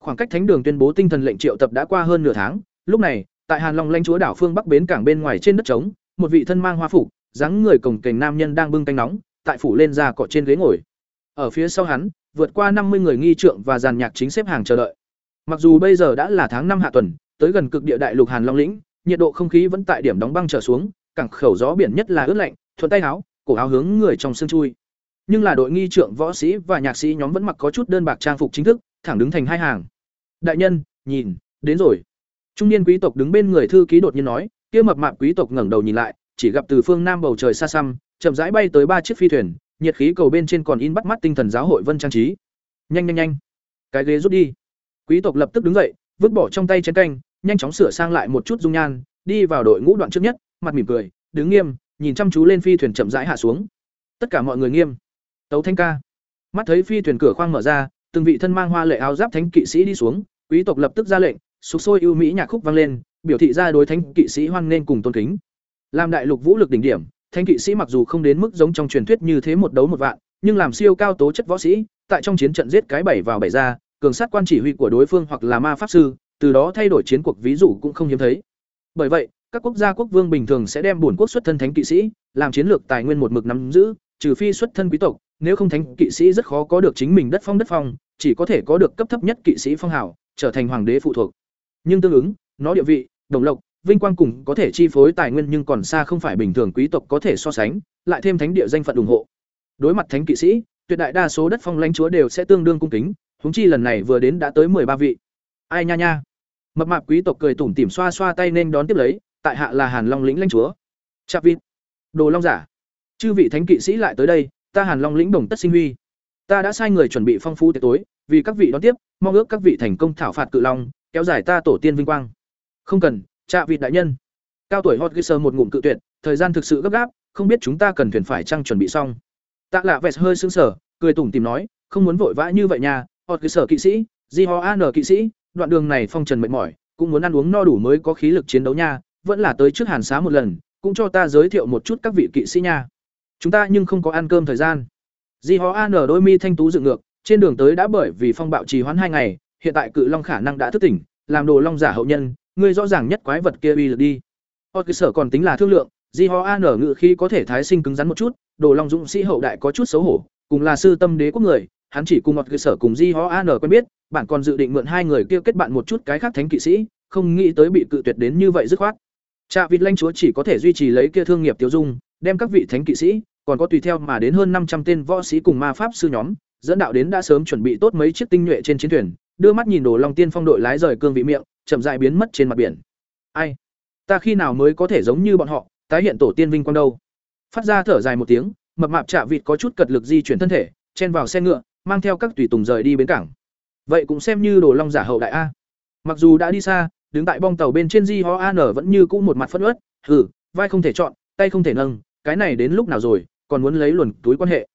Khoảng cách thánh đường tuyên bố tinh thần lệnh triệu tập đã qua hơn nửa tháng, lúc này, tại Hàn Long lãnh chúa đảo phương bắc bến cảng bên ngoài trên đất trống, một vị thân mang hoa phủ dáng người cổng kềnh nam nhân đang bưng canh nóng, tại phủ lên ra cọ trên ghế ngồi. Ở phía sau hắn, vượt qua năm mươi người nghi trượng và giàn nhạc chính xếp hàng chờ đợi. Mặc dù bây giờ đã là tháng năm hạ tuần, tới gần cực địa đại lục Hàn Long lĩnh, nhiệt độ không khí vẫn tại điểm đóng băng trở xuống, cảng khẩu gió biển nhất là ướt lạnh, thuận tay áo, cổ áo hướng người trong sương chui. Nhưng là đội nghi trượng võ sĩ và nhạc sĩ nhóm vẫn mặc có chút đơn bạc trang phục chính thức, thẳng đứng thành hai hàng. Đại nhân, nhìn, đến rồi. Trung niên quý tộc đứng bên người thư ký đột nhiên nói, kia mập mạp quý tộc ngẩng đầu nhìn lại, chỉ gặp từ phương nam bầu trời xa xăm, chậm rãi bay tới ba chiếc phi thuyền, nhiệt khí cầu bên trên còn in bắt mắt tinh thần giáo hội vân trang trí. Nhanh nhanh nhanh, cái ghế rút đi. Quý tộc lập tức đứng dậy, vứt bỏ trong tay chén canh, nhanh chóng sửa sang lại một chút dung nhan, đi vào đội ngũ đoạn trước nhất, mặt mỉm cười, đứng nghiêm, nhìn chăm chú lên phi thuyền chậm rãi hạ xuống. Tất cả mọi người nghiêm. Tấu Thanh ca. Mắt thấy phi thuyền cửa khoang mở ra, từng vị thân mang hoa lệ áo giáp thánh kỵ sĩ đi xuống, quý tộc lập tức ra lệnh, sục sôi ưu mỹ nhạc khúc vang lên, biểu thị ra đối thánh kỵ sĩ hoan nên cùng tôn kính. Làm đại lục vũ lực đỉnh điểm, thánh kỵ sĩ mặc dù không đến mức giống trong truyền thuyết như thế một đấu một vạn, nhưng làm siêu cao tố chất võ sĩ, tại trong chiến trận giết cái bảy vào bảy ra, cường sát quan chỉ huy của đối phương hoặc là ma pháp sư, từ đó thay đổi chiến cuộc ví dụ cũng không hiếm thấy. Bởi vậy, các quốc gia quốc vương bình thường sẽ đem bổn quốc xuất thân thánh kỵ sĩ, làm chiến lược tài nguyên một mực nắm giữ, trừ phi xuất thân quý tộc, nếu không thánh kỵ sĩ rất khó có được chính mình đất phong đất phong, chỉ có thể có được cấp thấp nhất kỵ sĩ phong hào, trở thành hoàng đế phụ thuộc. Nhưng tương ứng, nó địa vị, đồng lộc, vinh quang cùng có thể chi phối tài nguyên nhưng còn xa không phải bình thường quý tộc có thể so sánh, lại thêm thánh địa danh phận ủng hộ. Đối mặt thánh kỵ sĩ, tuyệt đại đa số đất phong lãnh chúa đều sẽ tương đương cung kính, huống chi lần này vừa đến đã tới ba vị. Ai nha nha. Mập mạp quý tộc cười tủm tỉm xoa xoa tay nên đón tiếp lấy, tại hạ là Hàn Long lĩnh lãnh chúa. Chạp vịt. Đồ Long giả. Chư vị thánh kỵ sĩ lại tới đây, ta Hàn Long lĩnh đồng tất sinh huy. Ta đã sai người chuẩn bị phong phú tiệc tối, vì các vị đón tiếp, mong ước các vị thành công thảo phạt cự long, kéo dài ta tổ tiên vinh quang. Không cần, Trạ vịt đại nhân. Cao tuổi Hot Gisser một ngụm cự tuyệt, thời gian thực sự gấp gáp, không biết chúng ta cần thuyền phải trăng chuẩn bị xong. Tạ Lạ Vẹt hơi sững sờ, cười tủm tìm nói, không muốn vội vã như vậy nha, Hot Gisser kỵ sĩ, Di Ho An kỵ sĩ, đoạn đường này phong trần mệt mỏi, cũng muốn ăn uống no đủ mới có khí lực chiến đấu nha, vẫn là tới trước Hàn Xá một lần, cũng cho ta giới thiệu một chút các vị kỵ sĩ nha. Chúng ta nhưng không có ăn cơm thời gian. Di Ho An đôi mi thanh tú dựng ngược, trên đường tới đã bởi vì phong bạo trì hoãn hai ngày, hiện tại cự long khả năng đã thức tỉnh, làm đồ long giả hậu nhân, ngươi rõ ràng nhất quái vật kia uy lực đi. họ cơ sở còn tính là thương lượng, Di Ho An ở ngự khi có thể thái sinh cứng rắn một chút, đồ long dũng sĩ hậu đại có chút xấu hổ, cùng là sư tâm đế quốc người, hắn chỉ cùng Hot cơ sở cùng Di Ho An quen biết, bạn còn dự định mượn hai người kia kết bạn một chút cái khác thánh kỵ sĩ, không nghĩ tới bị cự tuyệt đến như vậy dứt khoát. Trạ vịt lãnh chúa chỉ có thể duy trì lấy kia thương nghiệp tiêu dung, đem các vị thánh kỵ sĩ, còn có tùy theo mà đến hơn năm trăm tên võ sĩ cùng ma pháp sư nhóm, dẫn đạo đến đã sớm chuẩn bị tốt mấy chiếc tinh nhuệ trên chiến thuyền, đưa mắt nhìn Đồ Long Tiên Phong đội lái rời cương vị miệng, chậm rãi biến mất trên mặt biển. Ai? Ta khi nào mới có thể giống như bọn họ, tái hiện tổ tiên vinh quang đâu? Phát ra thở dài một tiếng, mập mạp chạ vịt có chút cật lực di chuyển thân thể, chen vào xe ngựa, mang theo các tùy tùng rời đi bến cảng. Vậy cũng xem như Đồ Long giả hậu đại a. Mặc dù đã đi xa, đứng tại bong tàu bên trên Di Ho An vẫn như cũ một mặt phẫn uất, hử vai không thể chọn, tay không thể nâng, cái này đến lúc nào rồi, còn muốn lấy luồn túi quan hệ.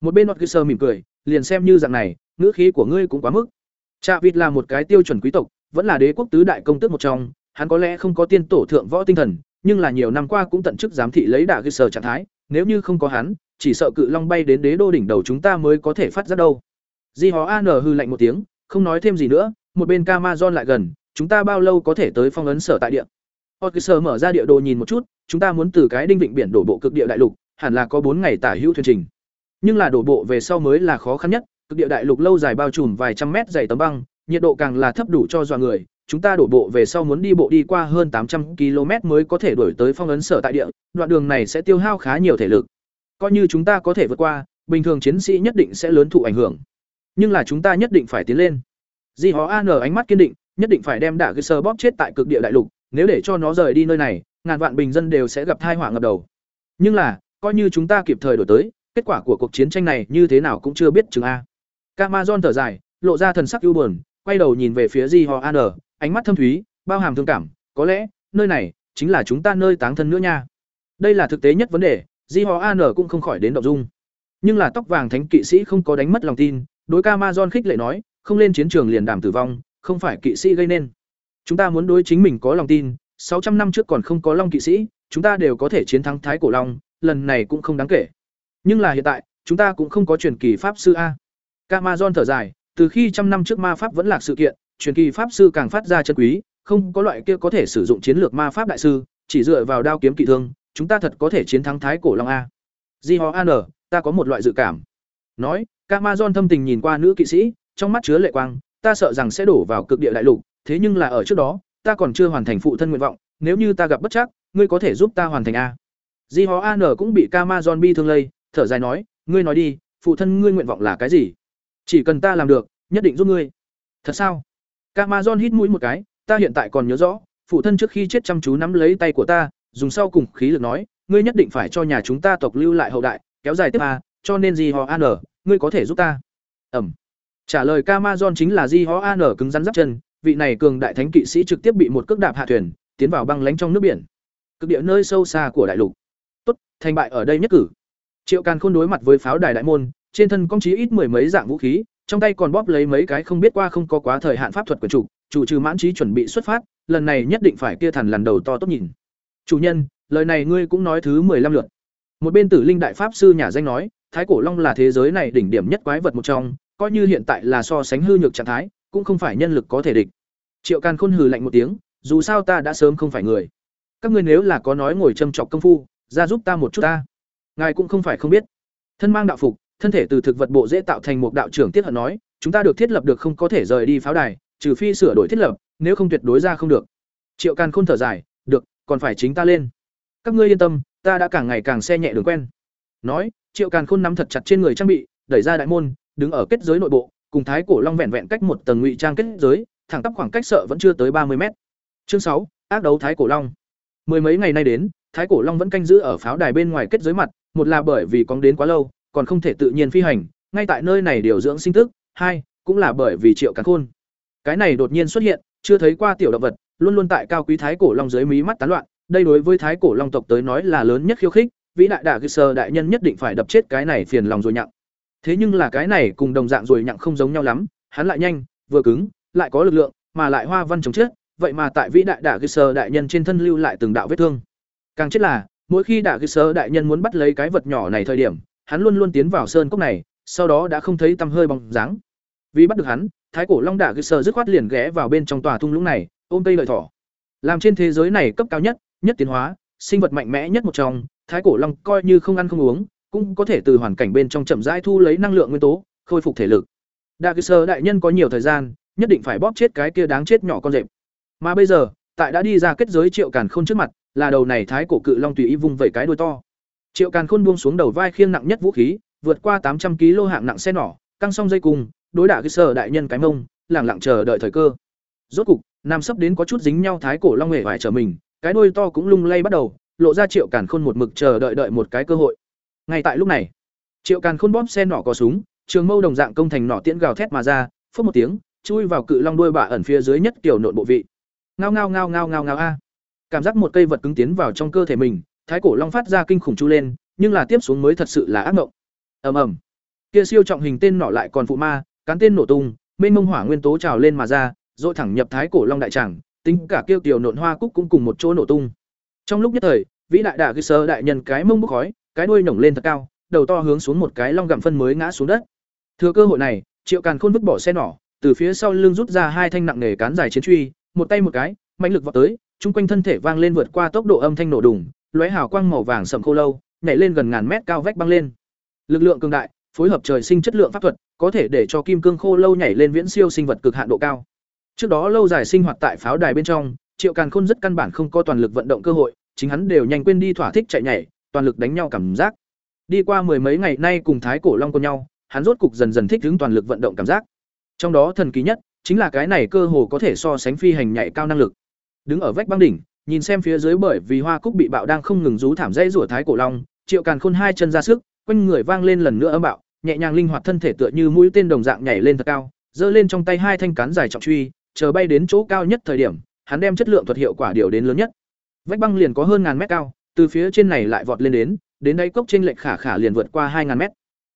Một bên Nọt Sơ mỉm cười, liền xem như dạng này, ngữ khí của ngươi cũng quá mức. Trạ Vịt là một cái tiêu chuẩn quý tộc, vẫn là đế quốc tứ đại công tước một trong, hắn có lẽ không có tiên tổ thượng võ tinh thần, nhưng là nhiều năm qua cũng tận chức giám thị lấy đả ghi sở trạng thái, nếu như không có hắn, chỉ sợ cự long bay đến đế đô đỉnh đầu chúng ta mới có thể phát ra đâu. Di Hó An hư lạnh một tiếng, không nói thêm gì nữa, một bên Camazon lại gần, chúng ta bao lâu có thể tới phong ấn sở tại địa? Orkisser mở ra địa đồ nhìn một chút, chúng ta muốn từ cái đinh vịnh biển đổ bộ cực địa đại lục, hẳn là có bốn ngày tả hữu thuyền trình. Nhưng là đổ bộ về sau mới là khó khăn nhất, cực địa đại lục lâu dài bao trùm vài trăm mét dày tấm băng, nhiệt độ càng là thấp đủ cho dọa người, chúng ta đổ bộ về sau muốn đi bộ đi qua hơn tám trăm km mới có thể đuổi tới phong ấn sở tại địa, đoạn đường này sẽ tiêu hao khá nhiều thể lực. Coi như chúng ta có thể vượt qua, bình thường chiến sĩ nhất định sẽ lớn thụ ảnh hưởng. Nhưng là chúng ta nhất định phải tiến lên. Di Hó An ánh mắt kiên định, nhất định phải đem đả cái sơ bóp chết tại cực địa đại lục, nếu để cho nó rời đi nơi này, ngàn vạn bình dân đều sẽ gặp tai họa ngập đầu. Nhưng là, coi như chúng ta kịp thời đổi tới, kết quả của cuộc chiến tranh này như thế nào cũng chưa biết chừng a. Camazon thở dài, lộ ra thần sắc ưu buồn, quay đầu nhìn về phía Di Ho An, ánh mắt thâm thúy, bao hàm thương cảm, có lẽ, nơi này chính là chúng ta nơi táng thân nữa nha. Đây là thực tế nhất vấn đề, Di Ho An cũng không khỏi đến động dung. Nhưng là tóc vàng thánh kỵ sĩ không có đánh mất lòng tin, đối Camazon khích lệ nói, không lên chiến trường liền đảm tử vong, không phải kỵ sĩ gây nên. Chúng ta muốn đối chính mình có lòng tin, sáu trăm năm trước còn không có long kỵ sĩ, chúng ta đều có thể chiến thắng thái cổ long, lần này cũng không đáng kể. Nhưng là hiện tại, chúng ta cũng không có truyền kỳ pháp sư a. Camazon thở dài, từ khi trăm năm trước ma pháp vẫn là sự kiện, truyền kỳ pháp sư càng phát ra chân quý, không có loại kia có thể sử dụng chiến lược ma pháp đại sư, chỉ dựa vào đao kiếm kỵ thương, chúng ta thật có thể chiến thắng thái cổ long a. Di An, ta có một loại dự cảm. Nói, Camazon thâm tình nhìn qua nữ kỵ sĩ, trong mắt chứa lệ quang, ta sợ rằng sẽ đổ vào cực địa đại lục, thế nhưng là ở trước đó, ta còn chưa hoàn thành phụ thân nguyện vọng, nếu như ta gặp bất chắc, ngươi có thể giúp ta hoàn thành a. Di Hó An cũng bị Camazon bi thương lây, thở dài nói, ngươi nói đi, phụ thân ngươi nguyện vọng là cái gì? Chỉ cần ta làm được, nhất định giúp ngươi. Thật sao? Camazon hít mũi một cái, ta hiện tại còn nhớ rõ, phụ thân trước khi chết chăm chú nắm lấy tay của ta, dùng sau cùng khí lực nói, ngươi nhất định phải cho nhà chúng ta tộc lưu lại hậu đại, kéo dài tiếp a, cho nên Di họ An, ngươi có thể giúp ta. Ẩm. Trả lời Camazon chính là Di họ An cứng rắn giáp chân, vị này cường đại thánh kỵ sĩ trực tiếp bị một cước đạp hạ thuyền, tiến vào băng lánh trong nước biển. Cực địa nơi sâu xa của đại lục. Tốt, thành bại ở đây nhất cử. Triệu Càn Khôn đối mặt với pháo đài đại môn, trên thân công chí ít mười mấy dạng vũ khí, trong tay còn bóp lấy mấy cái không biết qua không có quá thời hạn pháp thuật của chủ, chủ trừ mãn trí chuẩn bị xuất phát, lần này nhất định phải kia thần lần đầu to tốt nhìn. Chủ nhân, lời này ngươi cũng nói thứ mười lăm lượt. Một bên Tử Linh đại pháp sư nhà danh nói, Thái cổ long là thế giới này đỉnh điểm nhất quái vật một trong, coi như hiện tại là so sánh hư nhược trạng thái, cũng không phải nhân lực có thể địch. Triệu Càn Khôn hừ lạnh một tiếng, dù sao ta đã sớm không phải người. Các ngươi nếu là có nói ngồi châm chọc công phu, ra giúp ta một chút ta. Ngài cũng không phải không biết. Thân mang đạo phục, thân thể từ thực vật bộ dễ tạo thành một đạo trưởng tiết hận nói, chúng ta được thiết lập được không có thể rời đi pháo đài, trừ phi sửa đổi thiết lập, nếu không tuyệt đối ra không được. Triệu Càn Khôn thở dài, được, còn phải chính ta lên. Các ngươi yên tâm, ta đã càng ngày càng xe nhẹ đường quen. Nói, Triệu Càn Khôn nắm thật chặt trên người trang bị, đẩy ra đại môn, đứng ở kết giới nội bộ, cùng Thái Cổ Long vẹn vẹn cách một tầng ngụy trang kết giới, thẳng tắp khoảng cách sợ vẫn chưa tới ba mươi mét. Chương sáu, ác đấu Thái Cổ Long. Mười mấy ngày nay đến, Thái Cổ Long vẫn canh giữ ở pháo đài bên ngoài kết giới mặt, một là bởi vì cóng đến quá lâu, còn không thể tự nhiên phi hành, ngay tại nơi này điều dưỡng sinh tức, hai, cũng là bởi vì Triệu Càn Khôn. Cái này đột nhiên xuất hiện, chưa thấy qua tiểu động vật, luôn luôn tại cao quý thái cổ long dưới mí mắt tán loạn, đây đối với thái cổ long tộc tới nói là lớn nhất khiêu khích, vĩ đại đả sơ đại nhân nhất định phải đập chết cái này phiền lòng rồi nhặng. Thế nhưng là cái này cùng đồng dạng rồi nhặng không giống nhau lắm, hắn lại nhanh, vừa cứng, lại có lực lượng, mà lại hoa văn chống chết, vậy mà tại vĩ đại đả sơ đại nhân trên thân lưu lại từng đạo vết thương. Càng chết là, mỗi khi đả sơ đại nhân muốn bắt lấy cái vật nhỏ này thời điểm, hắn luôn luôn tiến vào sơn cốc này, sau đó đã không thấy tăm hơi bóng dáng. Vì bắt được hắn, thái cổ long đả sơ dứt khoát liền ghé vào bên trong tòa thung lũng này, ôm cây lợi thỏ. Làm trên thế giới này cấp cao nhất, nhất tiến hóa, sinh vật mạnh mẽ nhất một trong, thái cổ long coi như không ăn không uống, cũng có thể từ hoàn cảnh bên trong chậm rãi thu lấy năng lượng nguyên tố, khôi phục thể lực. Đại sơ đại nhân có nhiều thời gian, nhất định phải bóp chết cái kia đáng chết nhỏ con rệp. Mà bây giờ, tại đã đi ra kết giới Triệu Càn Khôn trước mặt, là đầu này thái cổ cự long tùy ý vung vẩy cái đuôi to. Triệu Càn Khôn buông xuống đầu vai khiêng nặng nhất vũ khí, vượt qua tám trăm kg hạng nặng xe nỏ, căng song dây cùng, đối đả cái sơ đại nhân cái mông, lẳng lặng chờ đợi thời cơ. Rốt cục, nam sấp đến có chút dính nhau thái cổ long hề vải trở mình, cái đuôi to cũng lung lay bắt đầu, lộ ra Triệu Càn Khôn một mực chờ đợi đợi một cái cơ hội. Ngay tại lúc này, Triệu Càn Khôn bóp xe nỏ có súng, trường mâu đồng dạng công thành nỏ tiễn gào thét mà ra, phất một tiếng, chui vào cự long đuôi bả ẩn phía dưới nhất tiểu nội bộ vị. Ngao ngao ngao ngao ngao ngao a. Cảm giác một cây vật cứng tiến vào trong cơ thể mình, thái cổ long phát ra kinh khủng chu lên, nhưng là tiếp xuống mới thật sự là ác mộng. Ầm ầm. Kia siêu trọng hình tên nỏ lại còn phụ ma, cán tên nổ tung, mênh mông hỏa nguyên tố trào lên mà ra, dội thẳng nhập thái cổ long đại tràng, tính cả kêu tiểu nộn hoa cúc cũng cùng một chỗ nổ tung. Trong lúc nhất thời, vĩ đại đả sơ đại nhân cái mông bốc khói, cái đuôi nổng lên thật cao, đầu to hướng xuống một cái long gặm phân mới ngã xuống đất. Thừa cơ hội này, Triệu Càn Khôn vứt bỏ xe nỏ, từ phía sau lưng rút ra hai thanh nặng nề cán dài chiến truy, một tay một cái, mạnh lực vọt tới, trung quanh thân thể vang lên vượt qua tốc độ âm thanh nổ đùng, lóe hào quang màu vàng sậm khô lâu, nhảy lên gần ngàn mét cao vách băng lên. Lực lượng cường đại, phối hợp trời sinh chất lượng pháp thuật, có thể để cho kim cương khô lâu nhảy lên viễn siêu sinh vật cực hạn độ cao. Trước đó lâu dài sinh hoạt tại pháo đài bên trong, Triệu Càn Khôn rất căn bản không có toàn lực vận động cơ hội, chính hắn đều nhanh quên đi thỏa thích chạy nhảy, toàn lực đánh nhau cảm giác. Đi qua mười mấy ngày nay cùng Thái Cổ Long con nhau, hắn rốt cục dần dần thích ứng toàn lực vận động cảm giác. Trong đó thần kỳ nhất chính là cái này cơ hồ có thể so sánh phi hành nhảy cao năng lực. Đứng ở vách băng đỉnh, nhìn xem phía dưới bởi vì hoa cúc bị bạo đang không ngừng rú thảm dây rủa Thái Cổ Long, Triệu Càn Khôn hai chân ra sức, quanh người vang lên lần nữa âm bạo, nhẹ nhàng linh hoạt thân thể tựa như mũi tên đồng dạng nhảy lên thật cao, giơ lên trong tay hai thanh cán dài trọng truy, chờ bay đến chỗ cao nhất thời điểm, hắn đem chất lượng thuật hiệu quả điều đến lớn nhất. Vách băng liền có hơn ngàn mét cao, từ phía trên này lại vọt lên đến, đến đây cốc trên lệch khả khả liền vượt qua hai ngàn mét.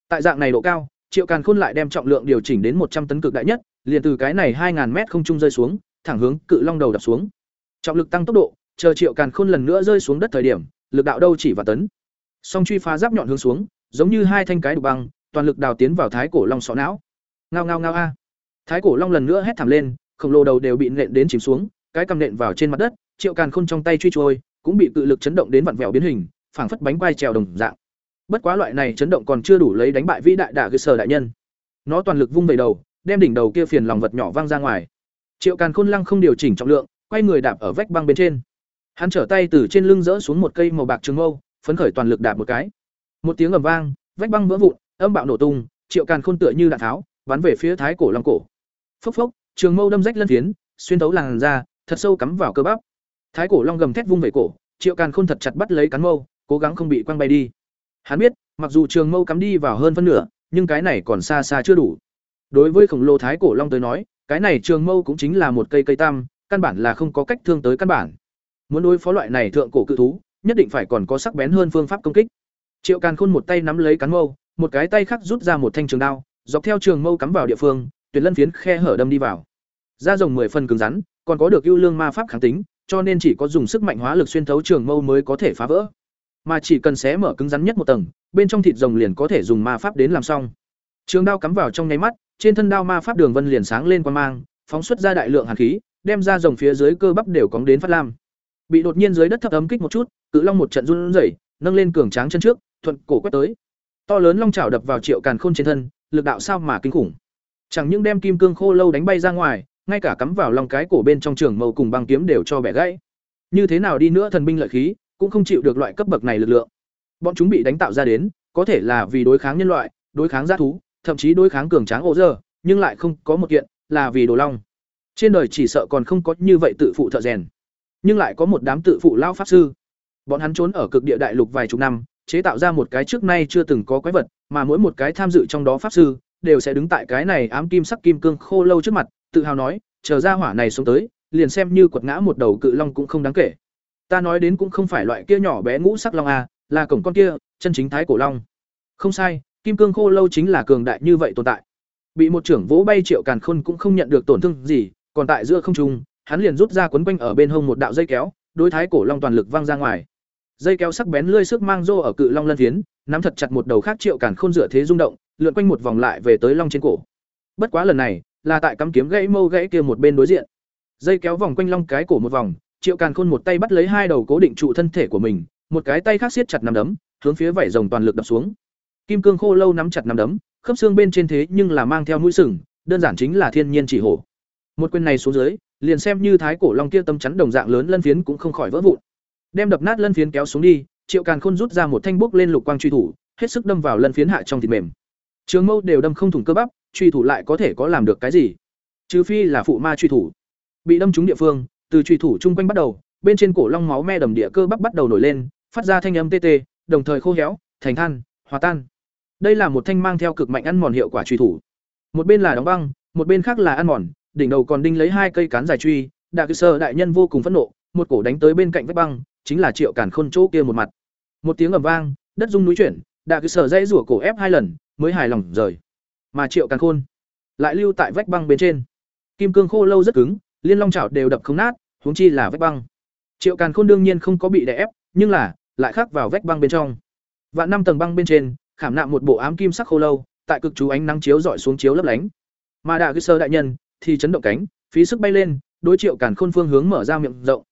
Tại dạng này độ cao, Triệu Càn Khôn lại đem trọng lượng điều chỉnh đến một trăm tấn cực đại nhất, liền từ cái này hai ngàn mét không trung rơi xuống, thẳng hướng cự long đầu đập xuống. Trọng lực tăng tốc độ, chờ Triệu Càn Khôn lần nữa rơi xuống đất thời điểm, lực đạo đâu chỉ vào tấn. Song truy phá giáp nhọn hướng xuống, giống như hai thanh cái đục băng, toàn lực đào tiến vào thái cổ long sọ não. Ngao ngao ngao a. Thái cổ long lần nữa hét thảm lên, khổng lồ đầu đều bị nện đến chìm xuống, cái cầm nện vào trên mặt đất, Triệu Càn Khôn trong tay truy trôi, cũng bị cự lực chấn động đến vặn vẹo biến hình, phảng phất bánh quai trèo đồng dạng. Bất quá loại này chấn động còn chưa đủ lấy đánh bại vĩ đại đả cơ sở đại nhân. Nó toàn lực vung về đầu, đem đỉnh đầu kia phiền lòng vật nhỏ văng ra ngoài. Triệu Càn Khôn lăng không điều chỉnh trọng lượng, quay người đạp ở vách băng bên trên. Hắn trở tay từ trên lưng rỡ xuống một cây màu bạc trường mâu, phấn khởi toàn lực đạp một cái. Một tiếng ầm vang, vách băng vỡ vụn, âm bạo nổ tung, Triệu Càn Khôn tựa như đạn tháo, bắn về phía thái cổ long cổ. Phốc phốc, trường mâu đâm rách lân phiến, xuyên thấu làn da, thật sâu cắm vào cơ bắp. Thái cổ long gầm thét vung về cổ, Triệu Càn Khôn thật chặt bắt lấy cán mâu, cố gắng không bị quăng bay đi. Hắn biết, mặc dù trường mâu cắm đi vào hơn phân nửa, nhưng cái này còn xa xa chưa đủ. Đối với khổng lồ thái cổ long tới nói, cái này trường mâu cũng chính là một cây cây tam, căn bản là không có cách thương tới căn bản. Muốn đối phó loại này thượng cổ cự thú, nhất định phải còn có sắc bén hơn phương pháp công kích. Triệu Càn Khôn một tay nắm lấy cán mâu, một cái tay khác rút ra một thanh trường đao, dọc theo trường mâu cắm vào địa phương, tuyệt lân phiến khe hở đâm đi vào. Da rồng mười phần cứng rắn, còn có được ưu lương ma pháp kháng tính, cho nên chỉ có dùng sức mạnh hóa lực xuyên thấu trường mâu mới có thể phá vỡ. Mà chỉ cần xé mở cứng rắn nhất một tầng, bên trong thịt rồng liền có thể dùng ma pháp đến làm xong. Trường đao cắm vào trong nháy mắt, trên thân đao ma pháp đường vân liền sáng lên quang mang, phóng xuất ra đại lượng hàn khí, đem ra rồng phía dưới cơ bắp đều cóng đến phát lam. Bị đột nhiên dưới đất thấp ấm kích một chút, cự long một trận run rẩy, nâng lên cường tráng chân trước, thuận cổ quét tới. To lớn long chảo đập vào Triệu Càn Khôn trên thân, lực đạo sao mà kinh khủng. Chẳng những đem kim cương khô lâu đánh bay ra ngoài, ngay cả cắm vào lòng cái cổ bên trong trường màu cùng băng kiếm đều cho bẻ gãy. Như thế nào đi nữa thần binh lợi khí, cũng không chịu được loại cấp bậc này lực lượng. Bọn chúng bị đánh tạo ra đến, có thể là vì đối kháng nhân loại, đối kháng gia thú, thậm chí đối kháng cường tráng ổ dơ, nhưng lại không có một kiện là vì đồ long. Trên đời chỉ sợ còn không có như vậy tự phụ thợ rèn, nhưng lại có một đám tự phụ lao pháp sư. Bọn hắn trốn ở cực địa đại lục vài chục năm, chế tạo ra một cái trước nay chưa từng có quái vật, mà mỗi một cái tham dự trong đó pháp sư đều sẽ đứng tại cái này ám kim sắc kim cương khô lâu trước mặt, tự hào nói, chờ ra hỏa này xuống tới, liền xem như quật ngã một đầu cự long cũng không đáng kể. Ta nói đến cũng không phải loại kia nhỏ bé ngũ sắc long a, là cổng con kia, chân chính thái cổ long. Không sai, kim cương khô lâu chính là cường đại như vậy tồn tại. Bị một trưởng vỗ bay Triệu Càn Khôn cũng không nhận được tổn thương gì, còn tại giữa không trung, hắn liền rút ra quấn quanh ở bên hông một đạo dây kéo, đối thái cổ long toàn lực văng ra ngoài. Dây kéo sắc bén lưỡi sức mang rô ở cự long lân phiến, nắm thật chặt một đầu khác Triệu Càn Khôn dựa thế rung động, lượn quanh một vòng lại về tới long trên cổ. Bất quá lần này, là tại cắm kiếm gãy mâu gãy kia một bên đối diện. Dây kéo vòng quanh long cái cổ một vòng, Triệu Càn Khôn một tay bắt lấy hai đầu cố định trụ thân thể của mình, một cái tay khác siết chặt nắm đấm, hướng phía vảy rồng toàn lực đập xuống. Kim cương khô lâu nắm chặt nắm đấm, khớp xương bên trên thế nhưng là mang theo mũi sừng, đơn giản chính là thiên nhiên chỉ hổ. Một quyền này xuống dưới, liền xem như thái cổ long kia tâm chắn đồng dạng lớn lân phiến cũng không khỏi vỡ vụn. Đem đập nát lân phiến kéo xuống đi, Triệu Càn Khôn rút ra một thanh bốc lên lục quang truy thủ, hết sức đâm vào lân phiến hạ trong thịt mềm. Trường mâu đều đâm không thủng cơ bắp, truy thủ lại có thể có làm được cái gì? Trừ phi là phụ ma truy thủ. Bị đâm trúng địa phương, từ truy thủ chung quanh bắt đầu, bên trên cổ long máu me đầm địa cơ bắp bắt đầu nổi lên, phát ra thanh âm tê tê, đồng thời khô héo, thành than, hòa tan. Đây là một thanh mang theo cực mạnh ăn mòn hiệu quả truy thủ. Một bên là đóng băng, một bên khác là ăn mòn, đỉnh đầu còn đinh lấy hai cây cán dài truy, Đạc Sơ đại nhân vô cùng phẫn nộ, một cổ đánh tới bên cạnh vách băng, chính là Triệu Càn Khôn chỗ kia một mặt. Một tiếng ầm vang, đất rung núi chuyển, Đạc Sơ dãy rủa cổ ép hai lần, mới hài lòng rời. Mà Triệu Càn Khôn lại lưu tại vách băng bên trên. Kim cương khô lâu rất cứng, liên long chảo đều đập không nát, huống chi là vách băng. Triệu Càn Khôn đương nhiên không có bị đè ép, nhưng là lại khắc vào vách băng bên trong. Vạn năm tầng băng bên trên, khảm nạm một bộ ám kim sắc khô lâu, tại cực chú ánh nắng chiếu rọi xuống chiếu lấp lánh. Mà Đạ Sơ đại nhân thì chấn động cánh, phí sức bay lên, đối Triệu Càn Khôn phương hướng mở ra miệng rộng.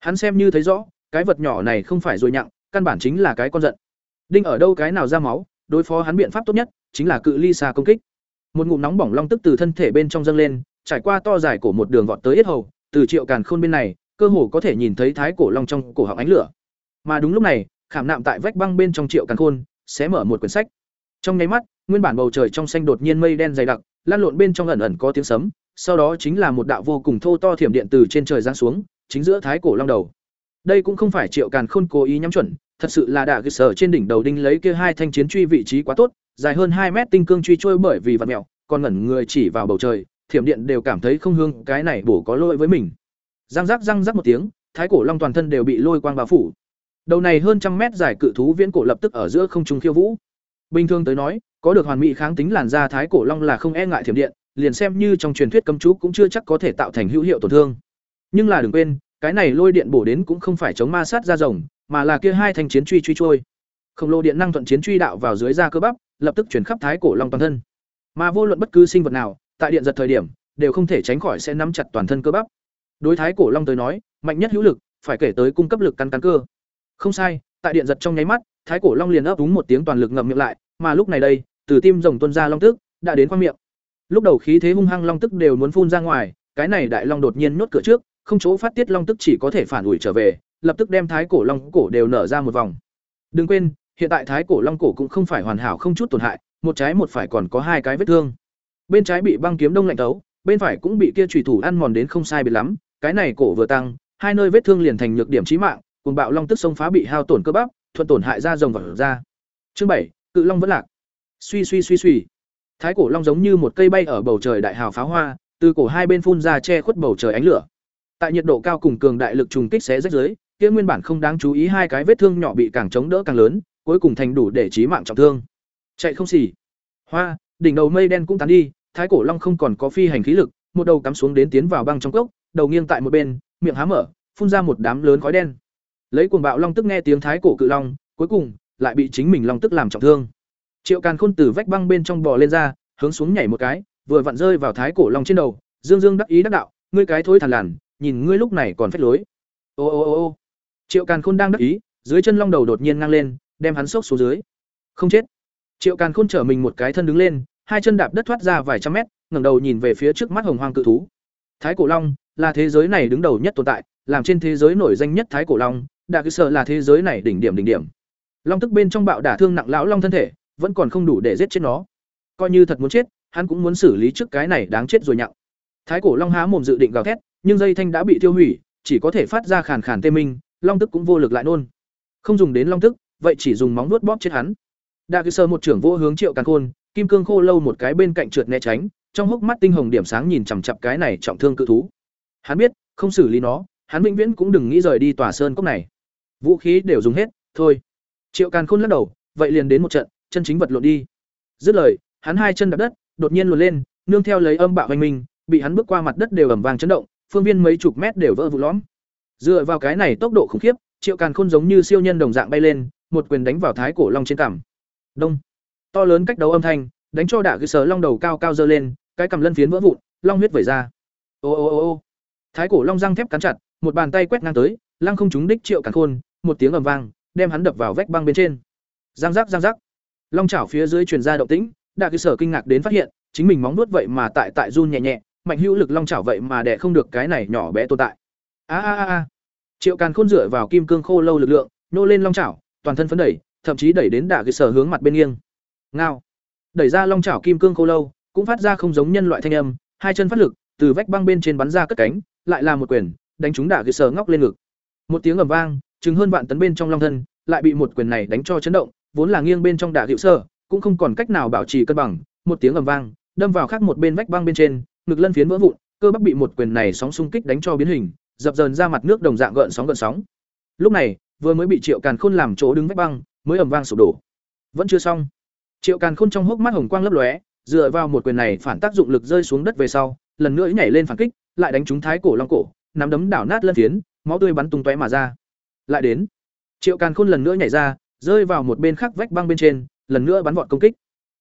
Hắn xem như thấy rõ, cái vật nhỏ này không phải rồi nhặng, căn bản chính là cái con giận. Đinh ở đâu cái nào ra máu, đối phó hắn biện pháp tốt nhất chính là cự ly xa công kích. Một ngụm nóng bỏng long tức từ thân thể bên trong dâng lên, trải qua to dài của một đường vọt tới yết hầu, từ Triệu Càn Khôn bên này, cơ hồ có thể nhìn thấy thái cổ long trong cổ họng ánh lửa. Mà đúng lúc này, khảm nạm tại vách băng bên trong Triệu Càn Khôn, sẽ mở một quyển sách. Trong nháy mắt, nguyên bản bầu trời trong xanh đột nhiên mây đen dày đặc, lan lộn bên trong ẩn ẩn có tiếng sấm, sau đó chính là một đạo vô cùng thô to thiểm điện từ trên trời giáng xuống, chính giữa thái cổ long đầu. Đây cũng không phải Triệu Càn Khôn cố ý nhắm chuẩn, thật sự là đả cơ sở trên đỉnh đầu đinh lấy kia hai thanh chiến truy vị trí quá tốt, dài hơn hai mét tinh cương truy trôi bởi vì vật mèo, còn ngẩn người chỉ vào bầu trời, thiểm điện đều cảm thấy không hương, cái này bổ có lỗi với mình. Răng rắc răng rắc một tiếng, thái cổ long toàn thân đều bị lôi quang bao phủ. Đầu này hơn trăm mét dài cự thú viễn cổ lập tức ở giữa không trung khiêu vũ. Bình thường tới nói, có được hoàn mỹ kháng tính làn da thái cổ long là không e ngại thiểm điện, liền xem như trong truyền thuyết cấm chú cũng chưa chắc có thể tạo thành hữu hiệu tổn thương. Nhưng là đừng quên, cái này lôi điện bổ đến cũng không phải chống ma sát ra rồng, mà là kia hai thanh chiến truy truy trôi. Khổng lồ điện năng thuận chiến truy đạo vào dưới da cơ bắp, lập tức chuyển khắp thái cổ long toàn thân. Mà vô luận bất cứ sinh vật nào, tại điện giật thời điểm, đều không thể tránh khỏi sẽ nắm chặt toàn thân cơ bắp. Đối thái cổ long tới nói, mạnh nhất hữu lực, phải kể tới cung cấp lực căn cắn cơ. Không sai, tại điện giật trong nháy mắt, thái cổ long liền ấp úng một tiếng toàn lực ngậm miệng lại, mà lúc này đây, từ tim rồng tuôn ra long tức, đã đến khoang miệng. Lúc đầu khí thế hung hăng long tức đều muốn phun ra ngoài, cái này đại long đột nhiên nhốt cửa trước, không chỗ phát tiết long tức chỉ có thể phản ủi trở về, lập tức đem thái cổ long cổ đều nở ra một vòng. Đừng quên, hiện tại thái cổ long cổ cũng không phải hoàn hảo không chút tổn hại, một trái một phải còn có hai cái vết thương. Bên trái bị băng kiếm đông lạnh tấu, bên phải cũng bị kia trùy thủ ăn mòn đến không sai biệt lắm, cái này cổ vừa tăng, hai nơi vết thương liền thành nhược điểm chí mạng, cùng bạo long tức sông phá bị hao tổn cơ bắp, thuận tổn hại ra rồng vào ra. Chương bảy, cự long vẫn lạc. Suy suy suy suy. Thái cổ long giống như một cây bay ở bầu trời đại hào pháo hoa, từ cổ hai bên phun ra che khuất bầu trời ánh lửa. Tại nhiệt độ cao cùng cường đại lực trùng kích xé rách dưới, kia nguyên bản không đáng chú ý hai cái vết thương nhỏ bị càng chống đỡ càng lớn, cuối cùng thành đủ để chí mạng trọng thương. Chạy không xỉ. Hoa, đỉnh đầu mây đen cũng tán đi, thái cổ long không còn có phi hành khí lực, một đầu cắm xuống đến tiến vào băng trong cốc, đầu nghiêng tại một bên, miệng há mở, phun ra một đám lớn khói đen. Lấy cuồng bạo long tức nghe tiếng thái cổ cự long, cuối cùng lại bị chính mình long tức làm trọng thương. Triệu Càn Khôn từ vách băng bên trong bò lên ra, hướng xuống nhảy một cái, vừa vặn rơi vào thái cổ long trên đầu, Dương Dương đắc ý đắc đạo, ngươi cái thối thằn lằn, nhìn ngươi lúc này còn phách lối. Ô ô ô ô. Triệu Càn Khôn đang đắc ý, dưới chân long đầu đột nhiên ngang lên, đem hắn sốc xuống dưới. Không chết. Triệu Càn Khôn trở mình một cái thân đứng lên, hai chân đạp đất thoát ra vài trăm mét, ngẩng đầu nhìn về phía trước mắt hồng hoang cự thú. Thái cổ long là thế giới này đứng đầu nhất tồn tại, làm trên thế giới nổi danh nhất thái cổ long, Đạ Cứ Sở là thế giới này đỉnh điểm đỉnh điểm. Long tức bên trong bạo đả thương nặng lão long thân thể, vẫn còn không đủ để giết chết nó. Coi như thật muốn chết, hắn cũng muốn xử lý trước cái này đáng chết rồi nhặng. Thái cổ long há mồm dự định gào thét, nhưng dây thanh đã bị tiêu hủy, chỉ có thể phát ra khàn khàn tê minh, long tức cũng vô lực lại nôn. Không dùng đến long tức, vậy chỉ dùng móng vuốt bóp chết hắn. Đa Cứ Sơ một trưởng vô hướng Triệu Càn Khôn, kim cương khô lâu một cái bên cạnh trượt né tránh, trong hốc mắt tinh hồng điểm sáng nhìn chằm chằm cái này trọng thương cự thú. Hắn biết, không xử lý nó, hắn vĩnh viễn cũng đừng nghĩ rời đi tòa sơn cốc này. Vũ khí đều dùng hết, thôi. Triệu Càn Khôn lắc đầu, vậy liền đến một trận, chân chính vật lộn đi. Dứt lời, hắn hai chân đạp đất, đột nhiên luồn lên, nương theo lấy âm bạo hoành minh, bị hắn bước qua mặt đất đều ầm vang chấn động, phương viên mấy chục mét đều vỡ vụn lõm. Dựa vào cái này tốc độ khủng khiếp, Triệu Càn Khôn giống như siêu nhân đồng dạng bay lên, một quyền đánh vào thái cổ long trên cằm. Đông. To lớn cách đấu âm thanh, đánh cho đạ cứ sở long đầu cao cao dơ lên, cái cằm lân phiến vỡ vụn, long huyết vẩy ra. Ô ô ô ô. Thái cổ long răng thép cắn chặt, một bàn tay quét ngang tới, lăng không trúng đích Triệu Càn Khôn, một tiếng ầm vang, đem hắn đập vào vách băng bên trên. Giang giác giang giác. Long chảo phía dưới truyền ra động tĩnh, đạ cơ sở kinh ngạc đến phát hiện, chính mình móng nuốt vậy mà tại tại run nhẹ nhẹ, mạnh hữu lực long chảo vậy mà đè không được cái này nhỏ bé tồn tại. A a a a. Triệu Càn Khôn dựa vào kim cương khô lâu lực lượng, nô lên long chảo, toàn thân phấn đẩy, thậm chí đẩy đến đạ cơ sở hướng mặt bên nghiêng. Ngao. Đẩy ra long chảo kim cương khô lâu, cũng phát ra không giống nhân loại thanh âm, hai chân phát lực, từ vách băng bên trên bắn ra cất cánh, lại là một quyền, đánh trúng đạ cơ sở ngóc lên ngực. Một tiếng ầm vang, chừng hơn vạn tấn bên trong long thân, lại bị một quyền này đánh cho chấn động, vốn là nghiêng bên trong đạ hữu sơ cũng không còn cách nào bảo trì cân bằng, một tiếng ầm vang, đâm vào khác một bên vách băng bên trên, ngực lân phiến vỡ vụn, cơ bắp bị một quyền này sóng xung kích đánh cho biến hình, dập dờn ra mặt nước đồng dạng gợn sóng gợn sóng. Lúc này, vừa mới bị Triệu Càn Khôn làm chỗ đứng vách băng, mới ầm vang sụp đổ. Vẫn chưa xong. Triệu Càn Khôn trong hốc mắt hồng quang lấp lóe, dựa vào một quyền này phản tác dụng lực rơi xuống đất về sau, lần nữa nhảy lên phản kích, lại đánh trúng thái cổ long cổ, nắm đấm đảo nát lân phiến, máu tươi bắn tung tóe mà ra. Lại đến. Triệu Càn Khôn lần nữa nhảy ra, rơi vào một bên khác vách băng bên trên, lần nữa bắn vọt công kích.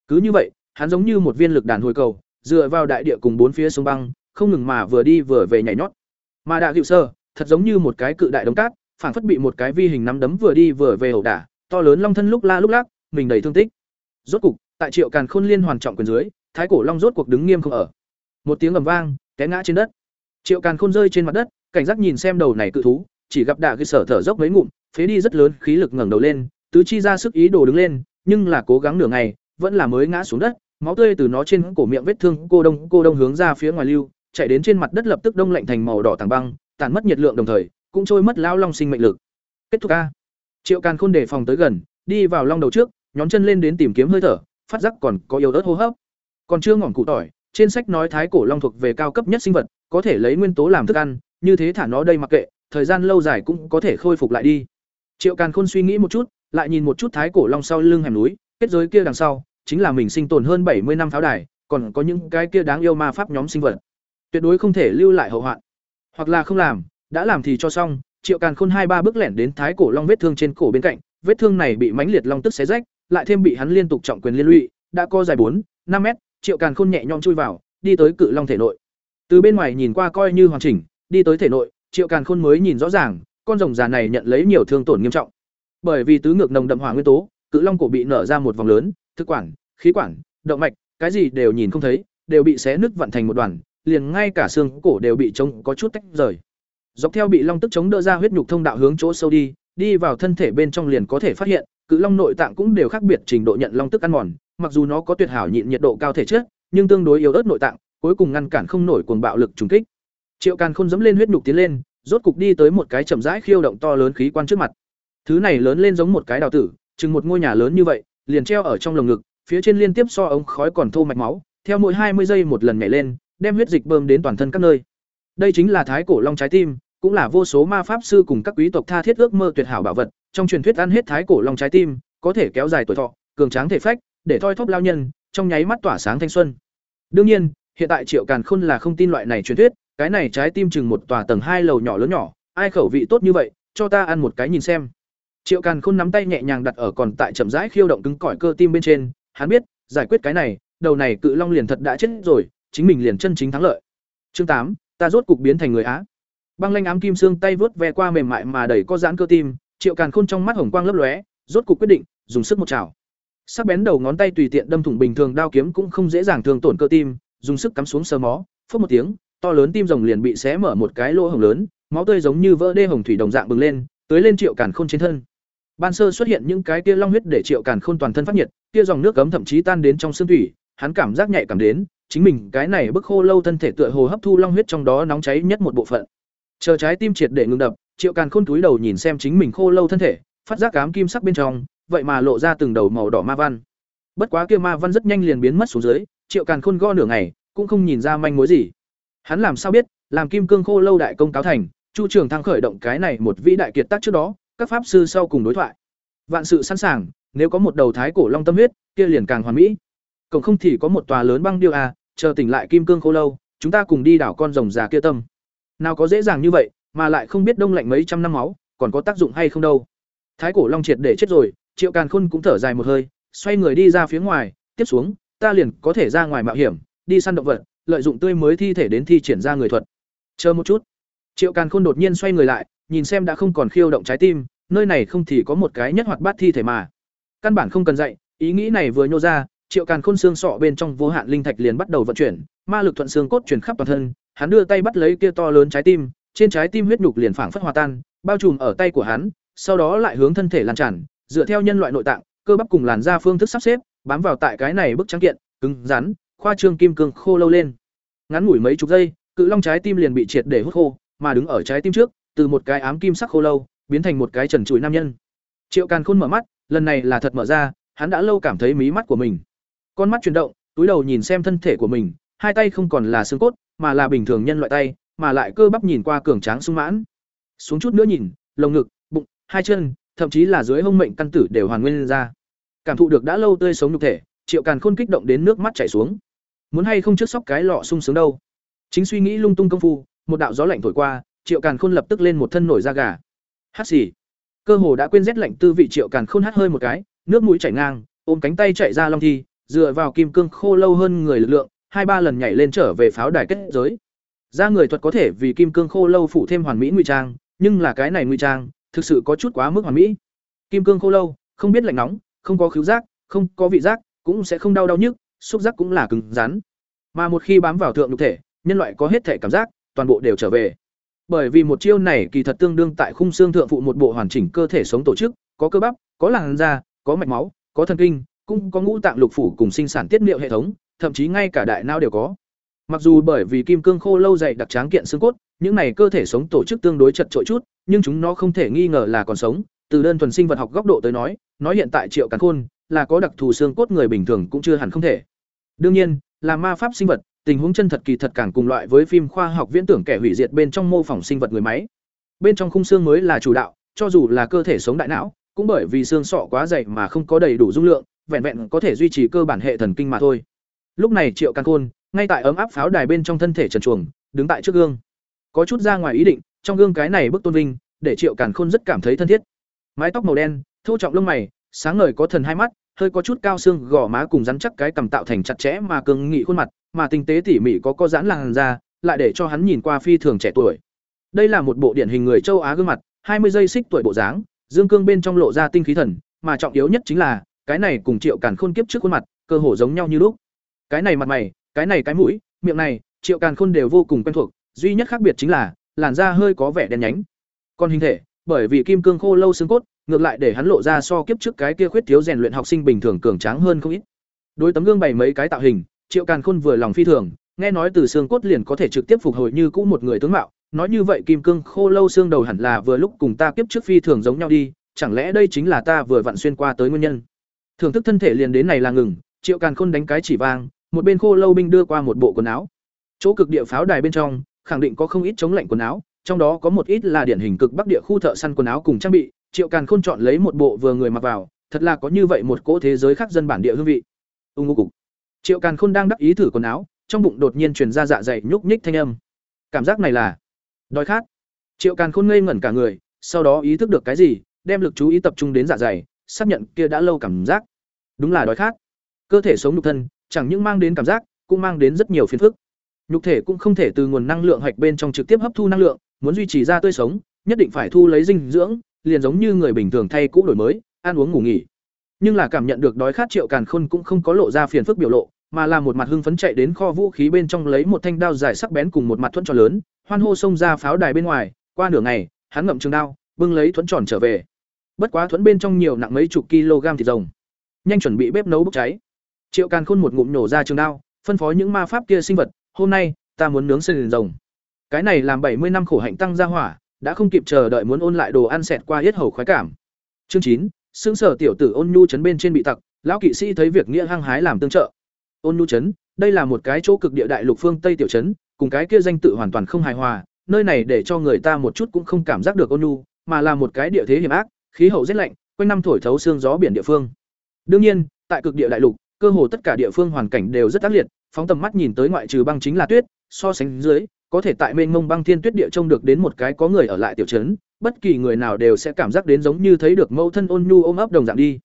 Cứ như vậy, hắn giống như một viên lực đàn hồi cầu, dựa vào đại địa cùng bốn phía sông băng, không ngừng mà vừa đi vừa về nhảy nhót. Mà Đạ Dụ Sơ, thật giống như một cái cự đại đống cát, phản phất bị một cái vi hình nắm đấm vừa đi vừa về ẩu đả, to lớn long thân lúc la lúc lắc, mình đầy thương tích. Rốt cục, tại Triệu Càn Khôn liên hoàn trọng quyền dưới, thái cổ long rốt cuộc đứng nghiêm không ở. Một tiếng ầm vang, té ngã trên đất. Triệu Càn Khôn rơi trên mặt đất, cảnh giác nhìn xem đầu này cự thú, chỉ gặp Đạ Dụ Sở thở dốc mấy ngụm, phế đi rất lớn khí lực ngẩng đầu lên, tứ chi ra sức ý đồ đứng lên, nhưng là cố gắng nửa ngày, vẫn là mới ngã xuống đất, máu tươi từ nó trên cổ miệng vết thương cô đông cô đông hướng ra phía ngoài lưu, chạy đến trên mặt đất lập tức đông lạnh thành màu đỏ tảng băng, tàn mất nhiệt lượng đồng thời, cũng trôi mất lão long sinh mệnh lực. Kết thúc a. Triệu Càn Khôn đề phòng tới gần, đi vào long đầu trước, nhón chân lên đến tìm kiếm hơi thở, phát giác còn có yếu ớt hô hấp. Còn chưa ngỏm cụ tỏi, trên sách nói thái cổ long thuộc về cao cấp nhất sinh vật, có thể lấy nguyên tố làm thức ăn, như thế thả nó đây mặc kệ, thời gian lâu dài cũng có thể khôi phục lại đi. Triệu Càn Khôn suy nghĩ một chút, lại nhìn một chút thái cổ long sau lưng hẻm núi, kết giới kia đằng sau, chính là mình sinh tồn hơn bảy mươi năm pháo đài, còn có những cái kia đáng yêu ma pháp nhóm sinh vật. Tuyệt đối không thể lưu lại hậu hoạn. Hoặc là không làm, đã làm thì cho xong, Triệu Càn Khôn hai ba bước lẻn đến thái cổ long vết thương trên cổ bên cạnh, vết thương này bị mãnh liệt long tức xé rách, lại thêm bị hắn liên tục trọng quyền liên lụy, đã co dài bốn, năm mét, Triệu Càn Khôn nhẹ nhõm chui vào, đi tới cự long thể nội. Từ bên ngoài nhìn qua coi như hoàn chỉnh, đi tới thể nội, Triệu Càn Khôn mới nhìn rõ ràng, con rồng già này nhận lấy nhiều thương tổn nghiêm trọng. Bởi vì tứ ngược nồng đậm hỏa nguyên tố, cự long cổ bị nở ra một vòng lớn, thực quản, khí quản, động mạch, cái gì đều nhìn không thấy, đều bị xé nứt vặn thành một đoàn, liền ngay cả xương cổ đều bị trống có chút tách rời. Dọc theo bị long tức chống đỡ ra huyết nhục thông đạo hướng chỗ sâu đi, đi vào thân thể bên trong liền có thể phát hiện, cự long nội tạng cũng đều khác biệt trình độ nhận long tức ăn mòn, mặc dù nó có tuyệt hảo nhịn nhiệt độ cao thể chất, nhưng tương đối yếu ớt nội tạng, cuối cùng ngăn cản không nổi cuồng bạo lực trùng kích. Triệu Càn Khôn dẫm lên huyết nhục tiến lên, rốt cục đi tới một cái chậm rãi khiêu động to lớn khí quan trước mặt. Thứ này lớn lên giống một cái đào tử, chừng một ngôi nhà lớn như vậy, liền treo ở trong lồng ngực, phía trên liên tiếp so ống khói còn thô mạch máu, theo mỗi hai mươi giây một lần nhảy lên, đem huyết dịch bơm đến toàn thân các nơi. Đây chính là thái cổ long trái tim, cũng là vô số ma pháp sư cùng các quý tộc tha thiết ước mơ tuyệt hảo bảo vật, trong truyền thuyết ăn hết thái cổ long trái tim, có thể kéo dài tuổi thọ, cường tráng thể phách, để thoi thóp lao nhân, trong nháy mắt tỏa sáng thanh xuân. Đương nhiên, hiện tại Triệu Càn Khôn là không tin loại này truyền thuyết, cái này trái tim chừng một tòa tầng hai lầu nhỏ lớn nhỏ, ai khẩu vị tốt như vậy, cho ta ăn một cái nhìn xem. Triệu Càn Khôn nắm tay nhẹ nhàng đặt ở còn tại chậm rãi khiêu động cứng cỏi cơ tim bên trên, hắn biết, giải quyết cái này, đầu này cự long liền thật đã chết rồi, chính mình liền chân chính thắng lợi. Chương tám, ta rốt cục biến thành người Á. Băng lanh ám kim xương tay vớt ve qua mềm mại mà đẩy có giãn cơ tim, Triệu Càn Khôn trong mắt hồng quang lấp lóe, rốt cục quyết định, dùng sức một chảo. sắc bén đầu ngón tay tùy tiện đâm thủng bình thường đao kiếm cũng không dễ dàng thương tổn cơ tim dùng sức cắm xuống sờ mó phớt một tiếng to lớn tim rồng liền bị xé mở một cái lỗ hổng lớn máu tươi giống như vỡ đê hồng thủy đồng dạng bừng lên tới lên triệu càn khôn trên thân ban sơ xuất hiện những cái tia long huyết để triệu càn khôn toàn thân phát nhiệt tia dòng nước cấm thậm chí tan đến trong xương thủy hắn cảm giác nhạy cảm đến, chính mình cái này bức khô lâu thân thể tựa hồ hấp thu long huyết trong đó nóng cháy nhất một bộ phận. Chờ trái tim triệt để ngừng đập, triệu càn khôn túi đầu nhìn xem chính mình khô lâu thân thể, phát giác cám kim sắc bên trong, vậy mà lộ ra từng đầu màu đỏ ma văn. Bất quá kia ma văn rất nhanh liền biến mất xuống dưới, triệu càn khôn go nửa ngày, cũng không nhìn ra manh mối gì. Hắn làm sao biết, làm kim cương khô lâu đại công cáo thành, chu trường thăng khởi động cái này một vĩ đại kiệt tác trước đó các pháp sư sau cùng đối thoại. Vạn sự sẵn sàng, nếu có một đầu thái cổ long tâm huyết, kia liền càng hoàn mỹ. Cổng không thì có một tòa lớn băng điêu à chờ tỉnh lại kim cương khô lâu, chúng ta cùng đi đảo con rồng già kia tâm. Nào có dễ dàng như vậy, mà lại không biết đông lạnh mấy trăm năm máu, còn có tác dụng hay không đâu. Thái cổ long triệt để chết rồi, triệu càn khôn cũng thở dài một hơi, xoay người đi ra phía ngoài, tiếp xuống, ta liền có thể ra ngoài mạo hiểm, đi săn động vật, lợi dụng tươi mới thi thể đến thi triển ra người thuật. Chờ một chút. Triệu càn khôn đột nhiên xoay người lại, nhìn xem đã không còn khiêu động trái tim nơi này không thì có một cái nhất hoạt bát thi thể mà. Căn bản không cần dạy, ý nghĩ này vừa nhô ra, triệu càn khôn xương sọ bên trong vô hạn linh thạch liền bắt đầu vận chuyển, ma lực thuận xương cốt chuyển khắp toàn thân, hắn đưa tay bắt lấy kia to lớn trái tim, trên trái tim huyết nhục liền phảng phất hòa tan, bao trùm ở tay của hắn, sau đó lại hướng thân thể lan tràn, dựa theo nhân loại nội tạng, cơ bắp cùng làn da phương thức sắp xếp, bám vào tại cái này bức trắng kiện, cứng rắn, khoa trương kim cương khô lâu lên. Ngắn ngủi mấy chục giây, cự long trái tim liền bị triệt để hút khô, mà đứng ở trái tim trước, từ một cái ám kim sắc khô lâu biến thành một cái trần trụi nam nhân. Triệu càn khôn mở mắt, lần này là thật mở ra, hắn đã lâu cảm thấy mí mắt của mình. Con mắt chuyển động, túi đầu nhìn xem thân thể của mình, hai tay không còn là xương cốt, mà là bình thường nhân loại tay, mà lại cơ bắp nhìn qua cường tráng sung mãn. Xuống chút nữa nhìn, lồng ngực, bụng, hai chân, thậm chí là dưới hông mệnh căn tử đều hoàn nguyên ra. Cảm thụ được đã lâu tươi sống nhục thể, triệu càn khôn kích động đến nước mắt chảy xuống. Muốn hay không trước sóc cái lọ sung sướng đâu? Chính suy nghĩ lung tung công phu, một đạo gió lạnh thổi qua, triệu càn khôn lập tức lên một thân nổi da gà hát xì. Cơ hồ đã quên rét lạnh tư vị triệu càn khôn hát hơi một cái, nước mũi chảy ngang, ôm cánh tay chạy ra long thi, dựa vào kim cương khô lâu hơn người lực lượng, hai ba lần nhảy lên trở về pháo đài kết giới. Ra người thuật có thể vì kim cương khô lâu phụ thêm hoàn mỹ ngụy trang, nhưng là cái này ngụy trang, thực sự có chút quá mức hoàn mỹ. Kim cương khô lâu, không biết lạnh nóng, không có khứu giác, không có vị giác, cũng sẽ không đau đau nhức, xúc giác cũng là cứng rắn. Mà một khi bám vào thượng nhục thể, nhân loại có hết thể cảm giác, toàn bộ đều trở về bởi vì một chiêu này kỳ thật tương đương tại khung xương thượng phụ một bộ hoàn chỉnh cơ thể sống tổ chức, có cơ bắp, có làn da, có mạch máu, có thần kinh, cũng có ngũ tạng lục phủ cùng sinh sản tiết niệu hệ thống, thậm chí ngay cả đại não đều có. Mặc dù bởi vì kim cương khô lâu dày đặc tráng kiện xương cốt, những này cơ thể sống tổ chức tương đối chật trội chút, nhưng chúng nó không thể nghi ngờ là còn sống. Từ đơn thuần sinh vật học góc độ tới nói nói hiện tại triệu càn khôn là có đặc thù xương cốt người bình thường cũng chưa hẳn không thể. Đương nhiên, là ma pháp sinh vật tình huống chân thật kỳ thật càng cùng loại với phim khoa học viễn tưởng kẻ hủy diệt bên trong mô phỏng sinh vật người máy. Bên trong khung xương mới là chủ đạo, cho dù là cơ thể sống đại não, cũng bởi vì xương sọ quá dày mà không có đầy đủ dung lượng, vẹn vẹn có thể duy trì cơ bản hệ thần kinh mà thôi. Lúc này triệu căn khôn, ngay tại ấm áp pháo đài bên trong thân thể trần chuồng đứng tại trước gương. Có chút ra ngoài ý định, trong gương cái này bức tôn vinh, để triệu càn khôn rất cảm thấy thân thiết. Mái tóc màu đen, thô trọng lông mày, sáng ngời có thần hai mắt hơi có chút cao xương, gò má cùng rắn chắc cái cầm tạo thành chặt chẽ mà cường nghị khuôn mặt, mà tinh tế tỉ mỉ có có giãn làn da, lại để cho hắn nhìn qua phi thường trẻ tuổi. Đây là một bộ điển hình người châu á gương mặt, hai mươi giây xích tuổi bộ dáng, dương cương bên trong lộ ra tinh khí thần, mà trọng yếu nhất chính là, cái này cùng triệu càn khôn kiếp trước khuôn mặt, cơ hồ giống nhau như lúc. Cái này mặt mày, cái này cái mũi, miệng này, triệu càn khôn đều vô cùng quen thuộc, duy nhất khác biệt chính là, làn da hơi có vẻ đen nhánh. Còn hình thể, bởi vì kim cương khô lâu xương cốt ngược lại để hắn lộ ra so kiếp trước cái kia khuyết thiếu rèn luyện học sinh bình thường cường tráng hơn không ít. Đối tấm gương bày mấy cái tạo hình, triệu càn khôn vừa lòng phi thường, nghe nói từ xương cốt liền có thể trực tiếp phục hồi như cũ một người tướng mạo. Nói như vậy kim cương khô lâu xương đầu hẳn là vừa lúc cùng ta kiếp trước phi thường giống nhau đi, chẳng lẽ đây chính là ta vừa vặn xuyên qua tới nguyên nhân? Thưởng thức thân thể liền đến này là ngừng, triệu càn khôn đánh cái chỉ vang, một bên khô lâu binh đưa qua một bộ quần áo. Chỗ cực địa pháo đài bên trong, khẳng định có không ít chống lạnh quần áo, trong đó có một ít là điển hình cực bắc địa khu thợ săn quần áo cùng trang bị triệu càn khôn chọn lấy một bộ vừa người mặc vào, thật là có như vậy một cỗ thế giới khác dân bản địa hương vị. Ưng ngô cục. Triệu càn khôn đang đắc ý thử quần áo, trong bụng đột nhiên truyền ra dạ dày nhúc nhích thanh âm. Cảm giác này là đói khát. Triệu càn khôn ngây ngẩn cả người, sau đó ý thức được cái gì, đem lực chú ý tập trung đến dạ dày, xác nhận kia đã lâu cảm giác. Đúng là đói khát. Cơ thể sống nhục thân, chẳng những mang đến cảm giác, cũng mang đến rất nhiều phiền phức. Nhục thể cũng không thể từ nguồn năng lượng hạch bên trong trực tiếp hấp thu năng lượng, muốn duy trì da tươi sống, nhất định phải thu lấy dinh dưỡng liền giống như người bình thường thay cũ đổi mới, ăn uống ngủ nghỉ. Nhưng là cảm nhận được đói khát triệu càn khôn cũng không có lộ ra phiền phức biểu lộ, mà là một mặt hưng phấn chạy đến kho vũ khí bên trong lấy một thanh đao dài sắc bén cùng một mặt thuẫn tròn lớn, hoan hô xông ra pháo đài bên ngoài. Qua nửa ngày, hắn ngậm trường đao, bưng lấy thuẫn tròn trở về. Bất quá thuẫn bên trong nhiều nặng mấy chục kg thịt rồng. Nhanh chuẩn bị bếp nấu bốc cháy. Triệu càn khôn một ngụm nổ ra trường đao, phân phó những ma pháp kia sinh vật, hôm nay, ta muốn nướng sườn rồng. Cái này làm bảy mươi năm khổ hạnh tăng ra hỏa đã không kịp chờ đợi muốn ôn lại đồ ăn xẹt qua hết hầu khoái cảm. Chương chín xương sở tiểu tử ôn nhu chấn bên trên bị tặc, lão kỵ sĩ thấy việc nghĩa hăng hái làm tương trợ. Ôn nhu chấn, đây là một cái chỗ cực địa đại lục phương tây tiểu chấn, cùng cái kia danh tự hoàn toàn không hài hòa, nơi này để cho người ta một chút cũng không cảm giác được ôn nhu, mà là một cái địa thế hiểm ác, khí hậu rét lạnh, quanh năm thổi thấu xương gió biển địa phương. Đương nhiên, tại cực địa đại lục, cơ hồ tất cả địa phương hoàn cảnh đều rất ác liệt, phóng tầm mắt nhìn tới ngoại trừ băng chính là tuyết, so sánh dưới có thể tại mênh mông băng thiên tuyết địa trông được đến một cái có người ở lại tiểu trấn, bất kỳ người nào đều sẽ cảm giác đến giống như thấy được mẫu thân ôn nhu ôm ấp đồng dạng đi.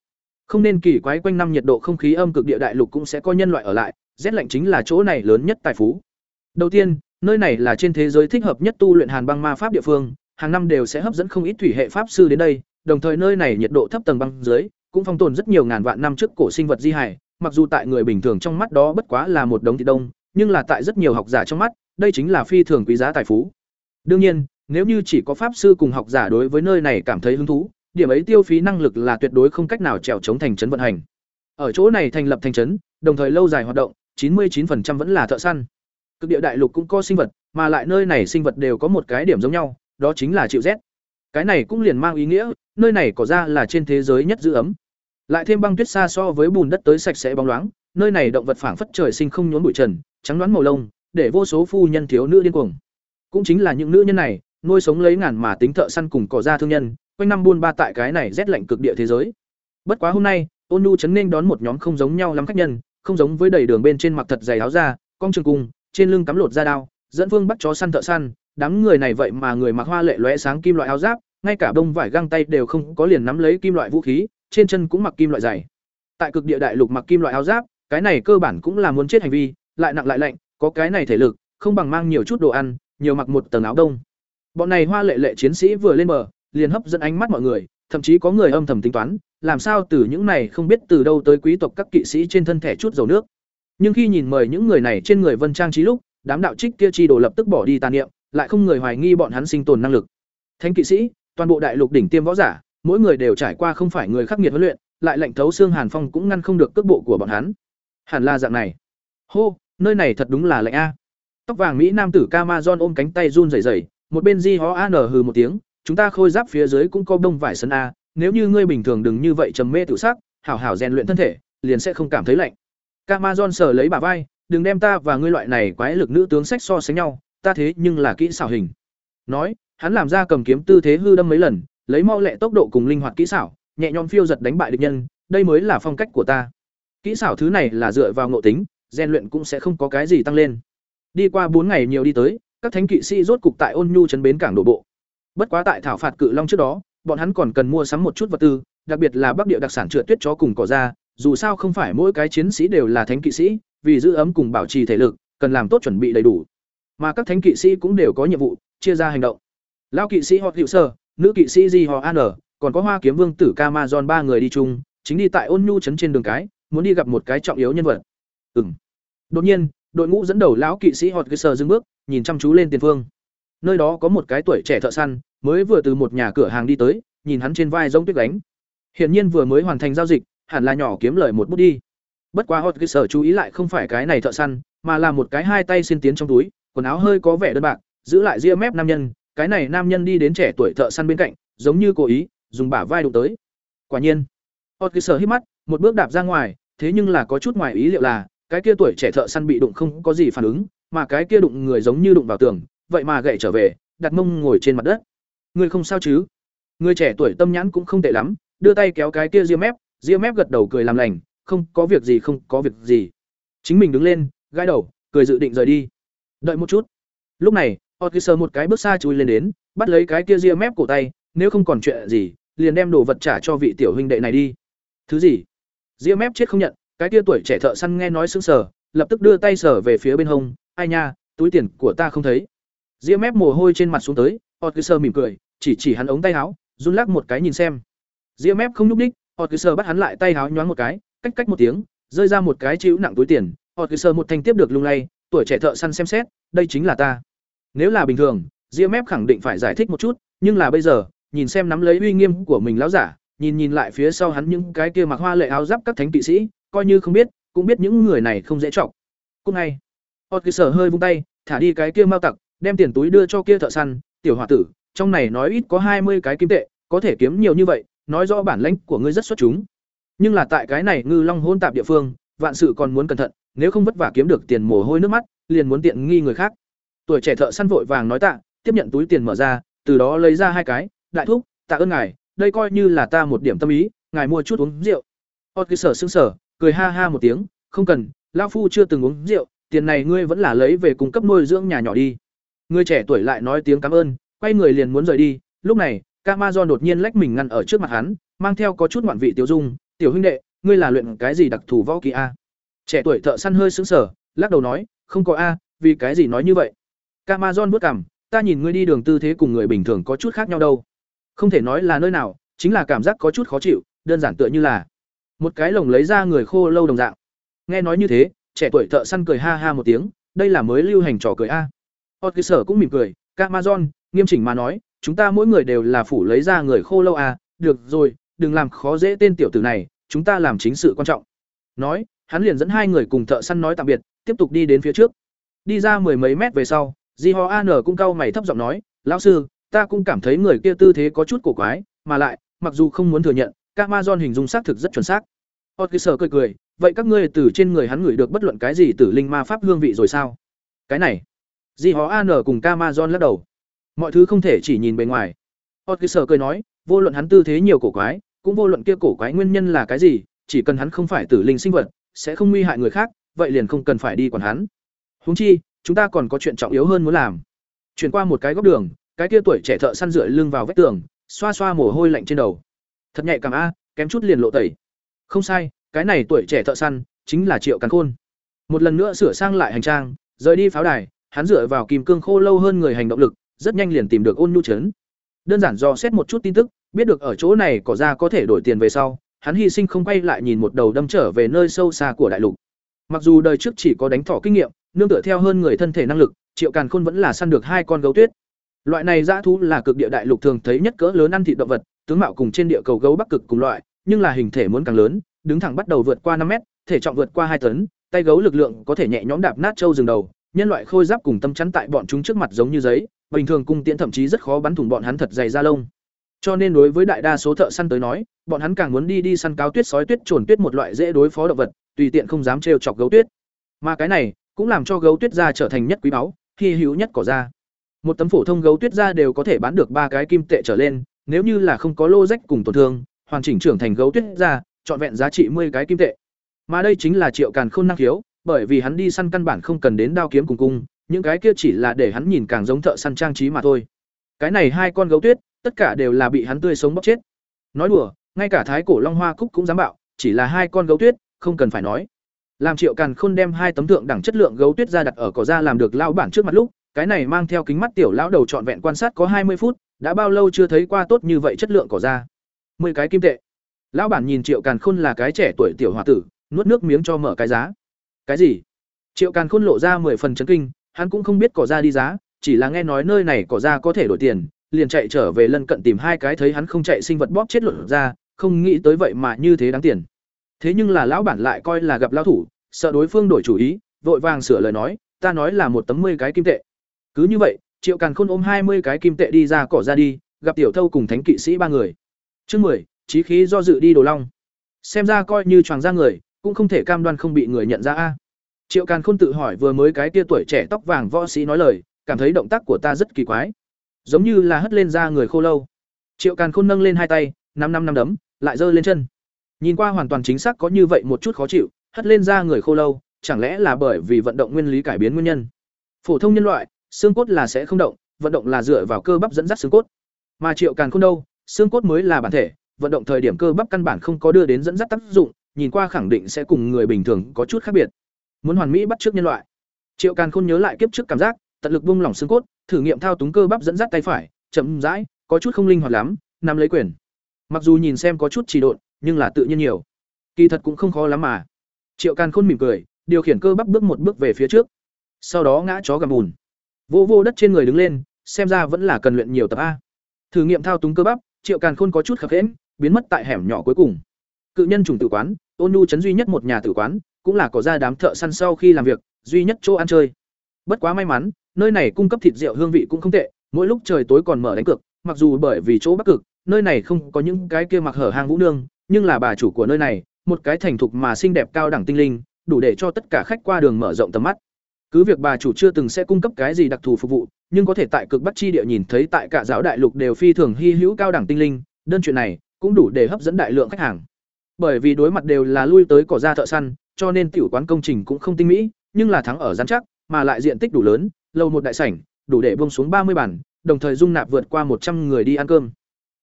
Không nên kỳ quái quanh năm nhiệt độ không khí âm cực địa đại lục cũng sẽ có nhân loại ở lại, rét lạnh chính là chỗ này lớn nhất tài phú. Đầu tiên, nơi này là trên thế giới thích hợp nhất tu luyện hàn băng ma pháp địa phương, hàng năm đều sẽ hấp dẫn không ít thủy hệ pháp sư đến đây, đồng thời nơi này nhiệt độ thấp tầng băng dưới, cũng phong tồn rất nhiều ngàn vạn năm trước cổ sinh vật di hải, mặc dù tại người bình thường trong mắt đó bất quá là một đống thịt đông, nhưng là tại rất nhiều học giả trong mắt đây chính là phi thường quý giá tài phú. Đương nhiên, nếu như chỉ có pháp sư cùng học giả đối với nơi này cảm thấy hứng thú, điểm ấy tiêu phí năng lực là tuyệt đối không cách nào trèo chống thành trấn vận hành. Ở chỗ này thành lập thành trấn, đồng thời lâu dài hoạt động 99% vẫn là thợ săn. Cực địa đại lục cũng có sinh vật, mà lại nơi này sinh vật đều có một cái điểm giống nhau, đó chính là chịu rét. Cái này cũng liền mang ý nghĩa, nơi này có ra là trên thế giới nhất giữ ấm. Lại thêm băng tuyết xa so với bùn đất tới sạch sẽ bóng loáng, nơi này động vật phảng phất trời sinh không nhốn bụi trần, trắng đoán màu lông để vô số phu nhân thiếu nữ điên cuồng. Cũng chính là những nữ nhân này, nuôi sống lấy ngàn mà tính thợ săn cùng cỏ ra thương nhân, quanh năm buôn ba tại cái này rét lạnh cực địa thế giới. Bất quá hôm nay, ôn nu chấn nên đón một nhóm không giống nhau lắm khách nhân, không giống với đầy đường bên trên mặc thật dày áo da, cong trường cùng trên lưng cắm lột da đao, dẫn phương bắt chó săn thợ săn, đám người này vậy mà người mặc hoa lệ lóe sáng kim loại áo giáp, ngay cả bông vải găng tay đều không có liền nắm lấy kim loại vũ khí, trên chân cũng mặc kim loại dày. Tại cực địa đại lục mặc kim loại áo giáp, cái này cơ bản cũng là muốn chết hành vi, lại nặng lại lạnh có cái này thể lực, không bằng mang nhiều chút đồ ăn, nhiều mặc một tầng áo đông. Bọn này hoa lệ lệ chiến sĩ vừa lên bờ, liền hấp dẫn ánh mắt mọi người, thậm chí có người âm thầm tính toán, làm sao từ những này không biết từ đâu tới quý tộc các kỵ sĩ trên thân thể chút dầu nước. Nhưng khi nhìn mời những người này trên người vân trang trí lúc, đám đạo trích kia chi đồ lập tức bỏ đi tàn niệm, lại không người hoài nghi bọn hắn sinh tồn năng lực. Thánh kỵ sĩ, toàn bộ đại lục đỉnh tiêm võ giả, mỗi người đều trải qua không phải người khắc nghiệt huấn luyện, lại lệnh thấu xương hàn phong cũng ngăn không được cước bộ của bọn hắn. Hẳn là dạng này. Hô! Nơi này thật đúng là lạnh a. Tóc vàng mỹ nam tử Camazon ôm cánh tay run rẩy rẩy, một bên di hó an hừ một tiếng, chúng ta khôi giáp phía dưới cũng có đông vải sân a, nếu như ngươi bình thường đừng như vậy trầm mê tự sắc, hảo hảo rèn luyện thân thể, liền sẽ không cảm thấy lạnh. Camazon sờ lấy bả vai, đừng đem ta và ngươi loại này quái lực nữ tướng sách so sánh nhau, ta thế nhưng là kỹ xảo hình. Nói, hắn làm ra cầm kiếm tư thế hư đâm mấy lần, lấy mau lẹ tốc độ cùng linh hoạt kỹ xảo, nhẹ nhõm phiêu giật đánh bại địch nhân, đây mới là phong cách của ta. Kỹ xảo thứ này là dựa vào ngộ tính rèn luyện cũng sẽ không có cái gì tăng lên. Đi qua bốn ngày nhiều đi tới các thánh kỵ sĩ rốt cục tại ôn nhu trấn bến cảng đổ bộ. Bất quá tại thảo phạt cự long trước đó bọn hắn còn cần mua sắm một chút vật tư đặc biệt là bắc địa đặc sản trượt tuyết chó cùng cỏ ra dù sao không phải mỗi cái chiến sĩ đều là thánh kỵ sĩ vì giữ ấm cùng bảo trì thể lực cần làm tốt chuẩn bị đầy đủ. Mà các thánh kỵ sĩ cũng đều có nhiệm vụ chia ra hành động. Lão kỵ sĩ họ hiệu Sở, nữ kỵ sĩ di họ an còn có hoa kiếm vương tử Camazon ba người đi chung chính đi tại ôn nhu trấn trên đường cái muốn đi gặp một cái trọng yếu nhân vật. Ừm. đột nhiên, đội ngũ dẫn đầu lão kỵ sĩ hot sơ dừng bước, nhìn chăm chú lên tiền phương. Nơi đó có một cái tuổi trẻ thợ săn, mới vừa từ một nhà cửa hàng đi tới, nhìn hắn trên vai giống tuyết đánh hiển nhiên vừa mới hoàn thành giao dịch, hẳn là nhỏ kiếm lời một bút đi. Bất quá hot sơ chú ý lại không phải cái này thợ săn, mà là một cái hai tay xin tiến trong túi, quần áo hơi có vẻ đơn bạc, giữ lại ria mép nam nhân. Cái này nam nhân đi đến trẻ tuổi thợ săn bên cạnh, giống như cố ý, dùng bả vai đụng tới. Quả nhiên, hot sơ hít mắt, một bước đạp ra ngoài, thế nhưng là có chút ngoài ý liệu là cái kia tuổi trẻ thợ săn bị đụng không có gì phản ứng, mà cái kia đụng người giống như đụng vào tường, vậy mà gậy trở về, đặt mông ngồi trên mặt đất. Người không sao chứ? Người trẻ tuổi tâm nhãn cũng không tệ lắm, đưa tay kéo cái kia ria Mép, ria Mép gật đầu cười làm lành, không, có việc gì không, có việc gì. Chính mình đứng lên, gãi đầu, cười dự định rời đi. Đợi một chút. Lúc này, Otkiser một cái bước xa chui lên đến, bắt lấy cái kia ria Mép cổ tay, nếu không còn chuyện gì, liền đem đồ vật trả cho vị tiểu huynh đệ này đi. Thứ gì? Ria Mép chết không nhận, cái kia tuổi trẻ thợ săn nghe nói sững sờ, lập tức đưa tay sở về phía bên hông, ai nha, túi tiền của ta không thấy. Diễm mép mồ hôi trên mặt xuống tới hot cứ sơ mỉm cười, chỉ chỉ hắn ống tay áo, run lắc một cái nhìn xem. Diễm mép không nhúc ních họ cứ sơ bắt hắn lại tay áo nhoáng một cái, cách cách một tiếng, rơi ra một cái chịu nặng túi tiền. Họ cứ sơ một thanh tiếp được lung lay, tuổi trẻ thợ săn xem xét, đây chính là ta. Nếu là bình thường ria mép khẳng định phải giải thích một chút, nhưng là bây giờ, nhìn xem nắm lấy uy nghiêm của mình lão giả, nhìn nhìn lại phía sau hắn những cái kia mặc hoa lệ áo giáp các thánh kỵ sĩ coi như không biết, cũng biết những người này không dễ trọng cúc ngay. Họ cứ sở hơi vung tay, thả đi cái kia mau tặc, đem tiền túi đưa cho kia thợ săn, tiểu hòa tử, trong này nói ít có hai mươi cái kim tệ, có thể kiếm nhiều như vậy, nói rõ bản lãnh của ngươi rất xuất chúng. Nhưng là tại cái này ngư long hôn tạp địa phương, vạn sự còn muốn cẩn thận, nếu không vất vả kiếm được tiền mồ hôi nước mắt, liền muốn tiện nghi người khác. Tuổi trẻ thợ săn vội vàng nói tạ, tiếp nhận túi tiền mở ra, từ đó lấy ra hai cái, đại thúc, tạ ơn ngài, đây coi như là ta một điểm tâm ý, ngài mua chút uống rượu. Họ cứ sở xương sở cười ha ha một tiếng không cần lao phu chưa từng uống rượu tiền này ngươi vẫn là lấy về cung cấp nuôi dưỡng nhà nhỏ đi người trẻ tuổi lại nói tiếng cảm ơn quay người liền muốn rời đi lúc này Camazon đột nhiên lách mình ngăn ở trước mặt hắn, mang theo có chút ngoạn vị tiêu dung, "Tiểu huynh đệ, ngươi là luyện cái gì đặc thù võ kỹ a?" Trẻ tuổi thợ săn hơi sững sờ, lắc đầu nói, "Không có a, vì cái gì nói như vậy?" Camazon bước cảm, "Ta nhìn ngươi đi đường tư thế cùng người bình thường có chút khác nhau đâu." Không thể nói là nơi nào, chính là cảm giác có chút khó chịu, đơn giản tựa như là một cái lồng lấy ra người khô lâu đồng dạng. Nghe nói như thế, trẻ tuổi thợ săn cười ha ha một tiếng, đây là mới lưu hành trò cười a. Otkiser cũng mỉm cười, "Camazon, nghiêm chỉnh mà nói, chúng ta mỗi người đều là phủ lấy ra người khô lâu à, được rồi, đừng làm khó dễ tên tiểu tử này, chúng ta làm chính sự quan trọng. Nói, hắn liền dẫn hai người cùng thợ săn nói tạm biệt, tiếp tục đi đến phía trước. Đi ra mười mấy mét về sau, Di Ho An cũng cau mày thấp giọng nói, "Lão sư, ta cũng cảm thấy người kia tư thế có chút cổ quái, mà lại, mặc dù không muốn thừa nhận, các Amazon hình dung xác thực rất chuẩn xác." Otkiser cười cười, "Vậy các ngươi từ trên người hắn ngửi được bất luận cái gì tử linh ma pháp hương vị rồi sao?" Cái này, Di Hó An cùng Camazon lắc đầu. Mọi thứ không thể chỉ nhìn bề ngoài. Otkiser cười nói vô luận hắn tư thế nhiều cổ quái cũng vô luận kia cổ quái nguyên nhân là cái gì chỉ cần hắn không phải tử linh sinh vật sẽ không nguy hại người khác vậy liền không cần phải đi quản hắn. Huống chi chúng ta còn có chuyện trọng yếu hơn muốn làm. Chuyển qua một cái góc đường cái kia tuổi trẻ thợ săn dựa lưng vào vách tường xoa xoa mồ hôi lạnh trên đầu thật nhạy cảm a, kém chút liền lộ tẩy. Không sai, cái này tuổi trẻ thợ săn chính là triệu càn khôn. Một lần nữa sửa sang lại hành trang, rời đi pháo đài, hắn dựa vào kìm cương khô lâu hơn người hành động lực, rất nhanh liền tìm được ôn nhu trấn. Đơn giản do xét một chút tin tức, biết được ở chỗ này cỏ ra có thể đổi tiền về sau, hắn hy sinh không quay lại nhìn một đầu đâm trở về nơi sâu xa của đại lục. Mặc dù đời trước chỉ có đánh thỏ kinh nghiệm, nương tựa theo hơn người thân thể năng lực, triệu càn khôn vẫn là săn được hai con gấu tuyết. Loại này dã thú là cực địa đại lục thường thấy nhất cỡ lớn ăn thịt động vật tướng mạo cùng trên địa cầu gấu bắc cực cùng loại nhưng là hình thể muốn càng lớn đứng thẳng bắt đầu vượt qua năm mét thể trọng vượt qua hai tấn tay gấu lực lượng có thể nhẹ nhõm đạp nát châu rừng đầu nhân loại khôi giáp cùng tâm chắn tại bọn chúng trước mặt giống như giấy bình thường cung tiễn thậm chí rất khó bắn thủng bọn hắn thật dày da lông. Cho nên đối với đại đa số thợ săn tới nói, bọn hắn càng muốn đi đi săn cáo tuyết sói tuyết trồn tuyết một loại dễ đối phó động vật, tùy tiện không dám trêu chọc gấu tuyết. Mà cái này cũng làm cho gấu tuyết da trở thành nhất quý báu, khi hữu nhất cỏ da. Một tấm phổ thông gấu tuyết da đều có thể bán được ba cái kim tệ trở lên, nếu như là không có lô rách cùng tổn thương, hoàn chỉnh trưởng thành gấu tuyết ra, trọn vẹn giá trị 10 cái kim tệ. Mà đây chính là Triệu Càn Khôn năng khiếu, bởi vì hắn đi săn căn bản không cần đến đao kiếm cùng cung, những cái kia chỉ là để hắn nhìn càng giống thợ săn trang trí mà thôi. Cái này hai con gấu tuyết, tất cả đều là bị hắn tươi sống bóc chết. Nói đùa, ngay cả thái cổ long hoa cúc cũng dám bạo, chỉ là hai con gấu tuyết, không cần phải nói. Làm Triệu Càn Khôn đem hai tấm thượng đẳng chất lượng gấu tuyết ra đặt ở cỏ ra làm được lão bản trước mặt lúc, cái này mang theo kính mắt tiểu lão đầu trọn vẹn quan sát có hai mươi phút, đã bao lâu chưa thấy qua tốt như vậy chất lượng cỏ ra. mười cái kim tệ. Lão bản nhìn Triệu Càn Khôn là cái trẻ tuổi tiểu hòa tử, nuốt nước miếng cho mở cái giá. Cái gì? Triệu Càn Khôn lộ ra mười phần chấn kinh, hắn cũng không biết cỏ ra đi giá chỉ là nghe nói nơi này cỏ ra có thể đổi tiền liền chạy trở về lân cận tìm hai cái thấy hắn không chạy sinh vật bóp chết luận ra không nghĩ tới vậy mà như thế đáng tiền thế nhưng là lão bản lại coi là gặp lao thủ sợ đối phương đổi chủ ý vội vàng sửa lời nói ta nói là một tấm mươi cái kim tệ cứ như vậy triệu càn khôn ôm hai mươi cái kim tệ đi ra cỏ ra đi, gặp tiểu thâu cùng thánh kỵ sĩ ba người. Chương mười trí khí do dự đi đồ long. Xem ra coi như choàng ra người, cũng không thể cam đoan không bị người nhận ra a. Triệu càn khôn tự hỏi vừa mới cái tia tuổi trẻ tóc vàng võ sĩ nói lời, cảm thấy động tác của ta rất kỳ quái. Giống như là hất lên ra người khô lâu. Triệu càn khôn nâng lên hai tay năm năm năm đấm, lại giơ lên chân. Nhìn qua hoàn toàn chính xác có như vậy một chút khó chịu, hất lên ra người khô lâu, chẳng lẽ là bởi vì vận động nguyên lý cải biến nguyên nhân? Phổ thông nhân loại xương cốt là sẽ không động, vận động là dựa vào cơ bắp dẫn dắt xương cốt. Mà triệu càn khôn đâu, xương cốt mới là bản thể, vận động thời điểm cơ bắp căn bản không có đưa đến dẫn dắt tác dụng, nhìn qua khẳng định sẽ cùng người bình thường có chút khác biệt. Muốn hoàn mỹ bắt trước nhân loại. Triệu càn khôn nhớ lại kiếp trước cảm giác, tận lực buông lỏng xương cốt, thử nghiệm thao túng cơ bắp dẫn dắt tay phải, chậm rãi, có chút không linh hoạt lắm, nắm lấy quyền. Mặc dù nhìn xem có chút trì độn, nhưng là tự nhiên nhiều. Kỳ thật cũng không khó lắm mà. Triệu càn khôn mỉm cười, điều khiển cơ bắp bước một bước về phía trước. Sau đó ngã chó gầm bùn vô vô đất trên người đứng lên, xem ra vẫn là cần luyện nhiều tập a. Thử nghiệm thao túng cơ bắp, triệu càn khôn có chút khập hễm biến mất tại hẻm nhỏ cuối cùng. Cự nhân trùng tử quán, ôn nhu chấn duy nhất một nhà tử quán, cũng là có ra đám thợ săn sau khi làm việc, duy nhất chỗ ăn chơi. Bất quá may mắn, nơi này cung cấp thịt rượu hương vị cũng không tệ, mỗi lúc trời tối còn mở đánh cược, mặc dù bởi vì chỗ bắc cực, nơi này không có những cái kia mặc hở hang vũ nương, nhưng là bà chủ của nơi này, một cái thành thục mà xinh đẹp cao đẳng tinh linh, đủ để cho tất cả khách qua đường mở rộng tầm mắt cứ việc bà chủ chưa từng sẽ cung cấp cái gì đặc thù phục vụ, nhưng có thể tại cực bắc chi địa nhìn thấy tại cả giáo đại lục đều phi thường hy hữu cao đẳng tinh linh, đơn chuyện này cũng đủ để hấp dẫn đại lượng khách hàng. Bởi vì đối mặt đều là lui tới cỏ da thợ săn, cho nên tiểu quán công trình cũng không tinh mỹ, nhưng là thắng ở giám chắc, mà lại diện tích đủ lớn, lâu một đại sảnh, đủ để bông xuống ba mươi bản đồng thời dung nạp vượt qua một trăm người đi ăn cơm.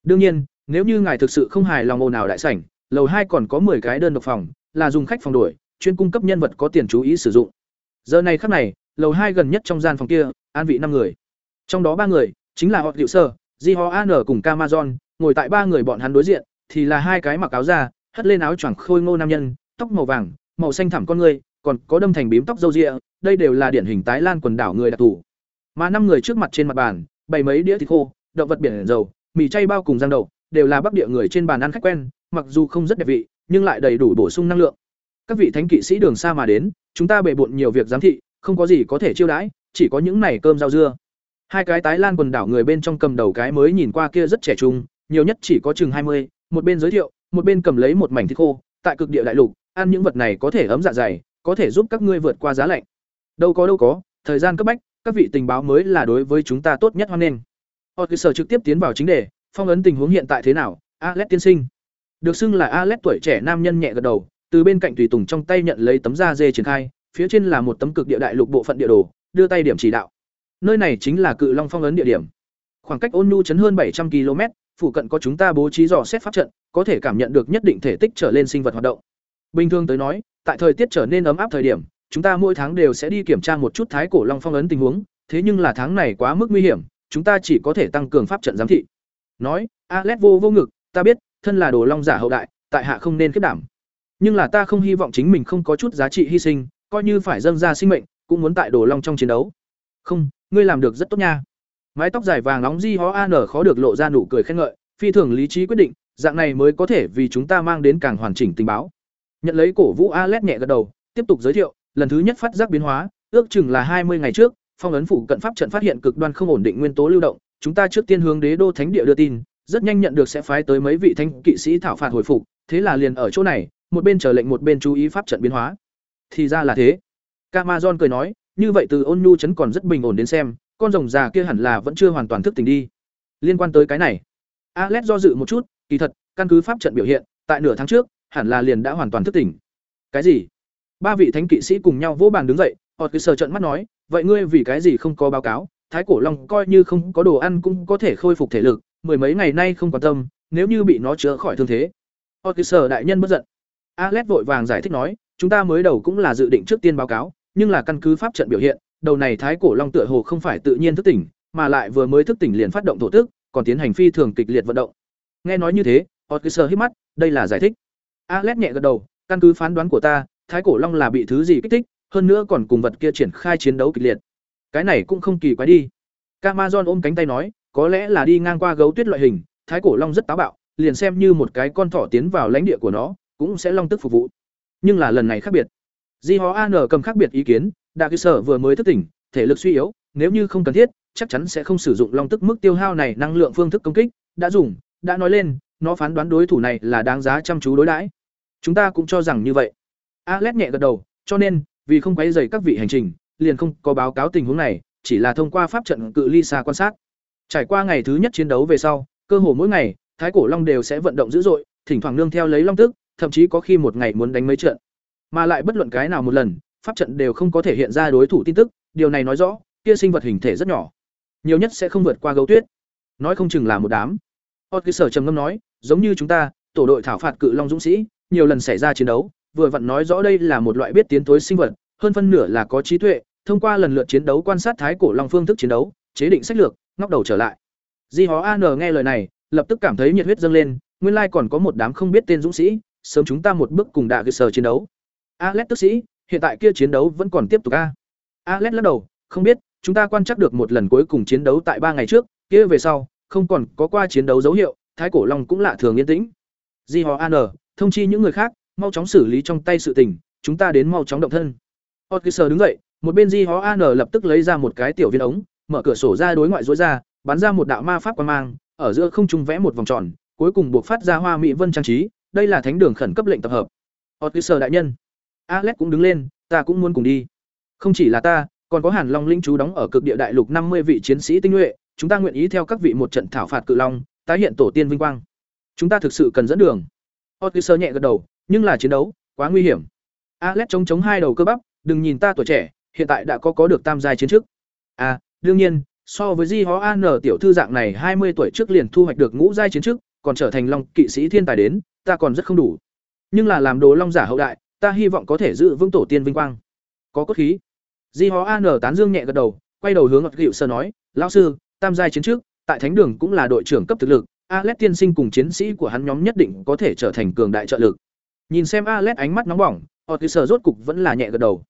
Đương nhiên, nếu như ngài thực sự không hài lòng ồn nào đại sảnh, lầu hai còn có 10 cái đơn độc phòng, là dùng khách phòng đổi, chuyên cung cấp nhân vật có tiền chú ý sử dụng giờ này khắc này, lầu hai gần nhất trong gian phòng kia, an vị năm người. Trong đó ba người, chính là họ liệu sơ di ho an cùng camazon, ngồi tại ba người bọn hắn đối diện, thì là hai cái mặc áo da, hất lên áo choàng khôi ngô nam nhân, tóc màu vàng, màu xanh thẳm con người, còn có đâm thành bím tóc râu ria, đây đều là điển hình tái lan quần đảo người đặc thù. Mà năm người trước mặt trên mặt bàn, bày mấy đĩa thịt khô, động vật biển dầu, mì chay bao cùng giang đậu, đều là bắc địa người trên bàn ăn khách quen, mặc dù không rất đẹp vị, nhưng lại đầy đủ bổ sung năng lượng các vị thánh kỵ sĩ đường xa mà đến, chúng ta bề bộn nhiều việc giám thị, không có gì có thể chiêu đãi, chỉ có những này cơm rau dưa. Hai cái tái lan quần đảo người bên trong cầm đầu cái mới nhìn qua kia rất trẻ trung, nhiều nhất chỉ có chừng hai mươi, một bên giới thiệu, một bên cầm lấy một mảnh thịt khô, tại cực địa đại lục, ăn những vật này có thể ấm dạ dày, có thể giúp các ngươi vượt qua giá lạnh. Đâu có đâu có, thời gian cấp bách, các vị tình báo mới là đối với chúng ta tốt nhất hoan nghênh. Họ cơ sở trực tiếp tiến vào chính đề, phong ấn tình huống hiện tại thế nào? Alex tiên sinh. Được xưng là alex tuổi trẻ nam nhân nhẹ gật đầu từ bên cạnh tùy tùng trong tay nhận lấy tấm da dê triển khai, phía trên là một tấm cực địa đại lục bộ phận địa đồ, đưa tay điểm chỉ đạo. Nơi này chính là cự long phong ấn địa điểm. Khoảng cách ôn nhu chấn hơn bảy trăm km phụ cận có chúng ta bố trí dò xét pháp trận, có thể cảm nhận được nhất định thể tích trở lên sinh vật hoạt động. Bình thường tới nói, tại thời tiết trở nên ấm áp thời điểm, chúng ta mỗi tháng đều sẽ đi kiểm tra một chút thái cổ long phong ấn tình huống, thế nhưng là tháng này quá mức nguy hiểm, chúng ta chỉ có thể tăng cường pháp trận giám thị. Nói alex vô vô ngực, ta biết, thân là đồ long giả hậu đại, tại hạ không nên kết đảm nhưng là ta không hy vọng chính mình không có chút giá trị hy sinh, coi như phải dâng ra sinh mệnh, cũng muốn tại đồ long trong chiến đấu. Không, ngươi làm được rất tốt nha. Mái tóc dài vàng nóng di hó an khó được lộ ra nụ cười khen ngợi, phi thường lý trí quyết định, dạng này mới có thể vì chúng ta mang đến càng hoàn chỉnh tình báo. Nhận lấy cổ vũ alex nhẹ gật đầu, tiếp tục giới thiệu, lần thứ nhất phát giác biến hóa, ước chừng là hai mươi ngày trước, phong ấn phủ cận pháp trận phát hiện cực đoan không ổn định nguyên tố lưu động, chúng ta trước tiên hướng đế đô thánh địa đưa tin, rất nhanh nhận được sẽ phái tới mấy vị thánh kỵ sĩ thảo phạt hồi phục, thế là liền ở chỗ này một bên chờ lệnh một bên chú ý pháp trận biến hóa. Thì ra là thế. Camazon cười nói, như vậy từ ôn nhu chấn còn rất bình ổn đến xem, con rồng già kia hẳn là vẫn chưa hoàn toàn thức tỉnh đi. Liên quan tới cái này, alex do dự một chút, kỳ thật, căn cứ pháp trận biểu hiện, tại nửa tháng trước, hẳn là liền đã hoàn toàn thức tỉnh. Cái gì? Ba vị thánh kỵ sĩ cùng nhau vỗ bàn đứng dậy, họ cứ sờ trận mắt nói, vậy ngươi vì cái gì không có báo cáo? Thái cổ long coi như không có đồ ăn cũng có thể khôi phục thể lực, mười mấy ngày nay không quan tâm, nếu như bị nó chữa khỏi thương thế. Họ cứ sờ đại nhân bất giận alex vội vàng giải thích nói, chúng ta mới đầu cũng là dự định trước tiên báo cáo, nhưng là căn cứ pháp trận biểu hiện, đầu này thái cổ long tựa hồ không phải tự nhiên thức tỉnh, mà lại vừa mới thức tỉnh liền phát động thổ tức, còn tiến hành phi thường kịch liệt vận động. Nghe nói như thế, Otkiser hít mắt, đây là giải thích. Alex nhẹ gật đầu, căn cứ phán đoán của ta, thái cổ long là bị thứ gì kích thích, hơn nữa còn cùng vật kia triển khai chiến đấu kịch liệt. Cái này cũng không kỳ quái đi. Camazon ôm cánh tay nói, có lẽ là đi ngang qua gấu tuyết loại hình, thái cổ long rất táo bạo, liền xem như một cái con thỏ tiến vào lãnh địa của nó cũng sẽ long tức phục vụ. Nhưng là lần này khác biệt. Di hó an cầm khác biệt ý kiến đại cơ sở vừa mới thức tỉnh, thể lực suy yếu, nếu như không cần thiết, chắc chắn sẽ không sử dụng long tức mức tiêu hao này năng lượng phương thức công kích, đã dùng, đã nói lên, nó phán đoán đối thủ này là đáng giá chăm chú đối đãi. Chúng ta cũng cho rằng như vậy. Alex nhẹ gật đầu, cho nên, vì không quấy rầy các vị hành trình, liền không có báo cáo tình huống này, chỉ là thông qua pháp trận cự ly xa quan sát. Trải qua ngày thứ nhất chiến đấu về sau, cơ hồ mỗi ngày, thái cổ long đều sẽ vận động dữ dội, thỉnh thoảng nương theo lấy long tức thậm chí có khi một ngày muốn đánh mấy trận. Mà lại bất luận cái nào một lần pháp trận đều không có thể hiện ra đối thủ tin tức điều này nói rõ kia sinh vật hình thể rất nhỏ. Nhiều nhất sẽ không vượt qua gấu tuyết. Nói không chừng là một đám. Hot sở trầm ngâm nói giống như chúng ta tổ đội thảo phạt cự long dũng sĩ nhiều lần xảy ra chiến đấu vừa vặn nói rõ đây là một loại biết tiến tối sinh vật hơn phân nửa là có trí tuệ thông qua lần lượt chiến đấu quan sát thái cổ long phương thức chiến đấu chế định sách lược ngóc đầu trở lại. Di hó an nghe lời này lập tức cảm thấy nhiệt huyết dâng lên nguyên lai còn có một đám không biết tên dũng sĩ, sớm chúng ta một bước cùng đạ cơ sở chiến đấu. Alex tức sĩ, hiện tại kia chiến đấu vẫn còn tiếp tục a. Alex lắc đầu, không biết, chúng ta quan trắc được một lần cuối cùng chiến đấu tại ba ngày trước, kia về sau, không còn có qua chiến đấu dấu hiệu, Thái Cổ Long cũng lạ thường yên tĩnh. Di họ An, thông chi những người khác, mau chóng xử lý trong tay sự tình, chúng ta đến mau chóng động thân. Otkiser đứng dậy, một bên Di Ho An lập tức lấy ra một cái tiểu viên ống, mở cửa sổ ra đối ngoại rối ra, bắn ra một đạo ma pháp quang mang, ở giữa không trung vẽ một vòng tròn, cuối cùng buộc phát ra hoa mỹ vân trang trí, đây là thánh đường khẩn cấp lệnh tập hợp. Otkiser đại nhân. Alex cũng đứng lên, ta cũng muốn cùng đi. Không chỉ là ta, còn có Hàn Long linh chú đóng ở cực địa đại lục năm mươi vị chiến sĩ tinh nhuệ, chúng ta nguyện ý theo các vị một trận thảo phạt cự long, tái hiện tổ tiên vinh quang. Chúng ta thực sự cần dẫn đường. Otkiser nhẹ gật đầu, nhưng là chiến đấu, quá nguy hiểm. Alex chống chống hai đầu cơ bắp, đừng nhìn ta tuổi trẻ, hiện tại đã có có được tam giai chiến trước. À, đương nhiên, so với Di Hó An tiểu thư dạng này hai mươi tuổi trước liền thu hoạch được ngũ giai chiến trước, còn trở thành long kỵ sĩ thiên tài đến, ta còn rất không đủ. Nhưng là làm đồ long giả hậu đại, ta hy vọng có thể giữ vững tổ tiên vinh quang. Có cốt khí. Di Hó An tán dương nhẹ gật đầu, quay đầu hướng Ngọc Dịu Sơ nói, "Lão sư, tam giai chiến trước, tại thánh đường cũng là đội trưởng cấp thực lực, Alex tiên sinh cùng chiến sĩ của hắn nhóm nhất định có thể trở thành cường đại trợ lực." Nhìn xem Alex ánh mắt nóng bỏng, Otis rốt cục vẫn là nhẹ gật đầu.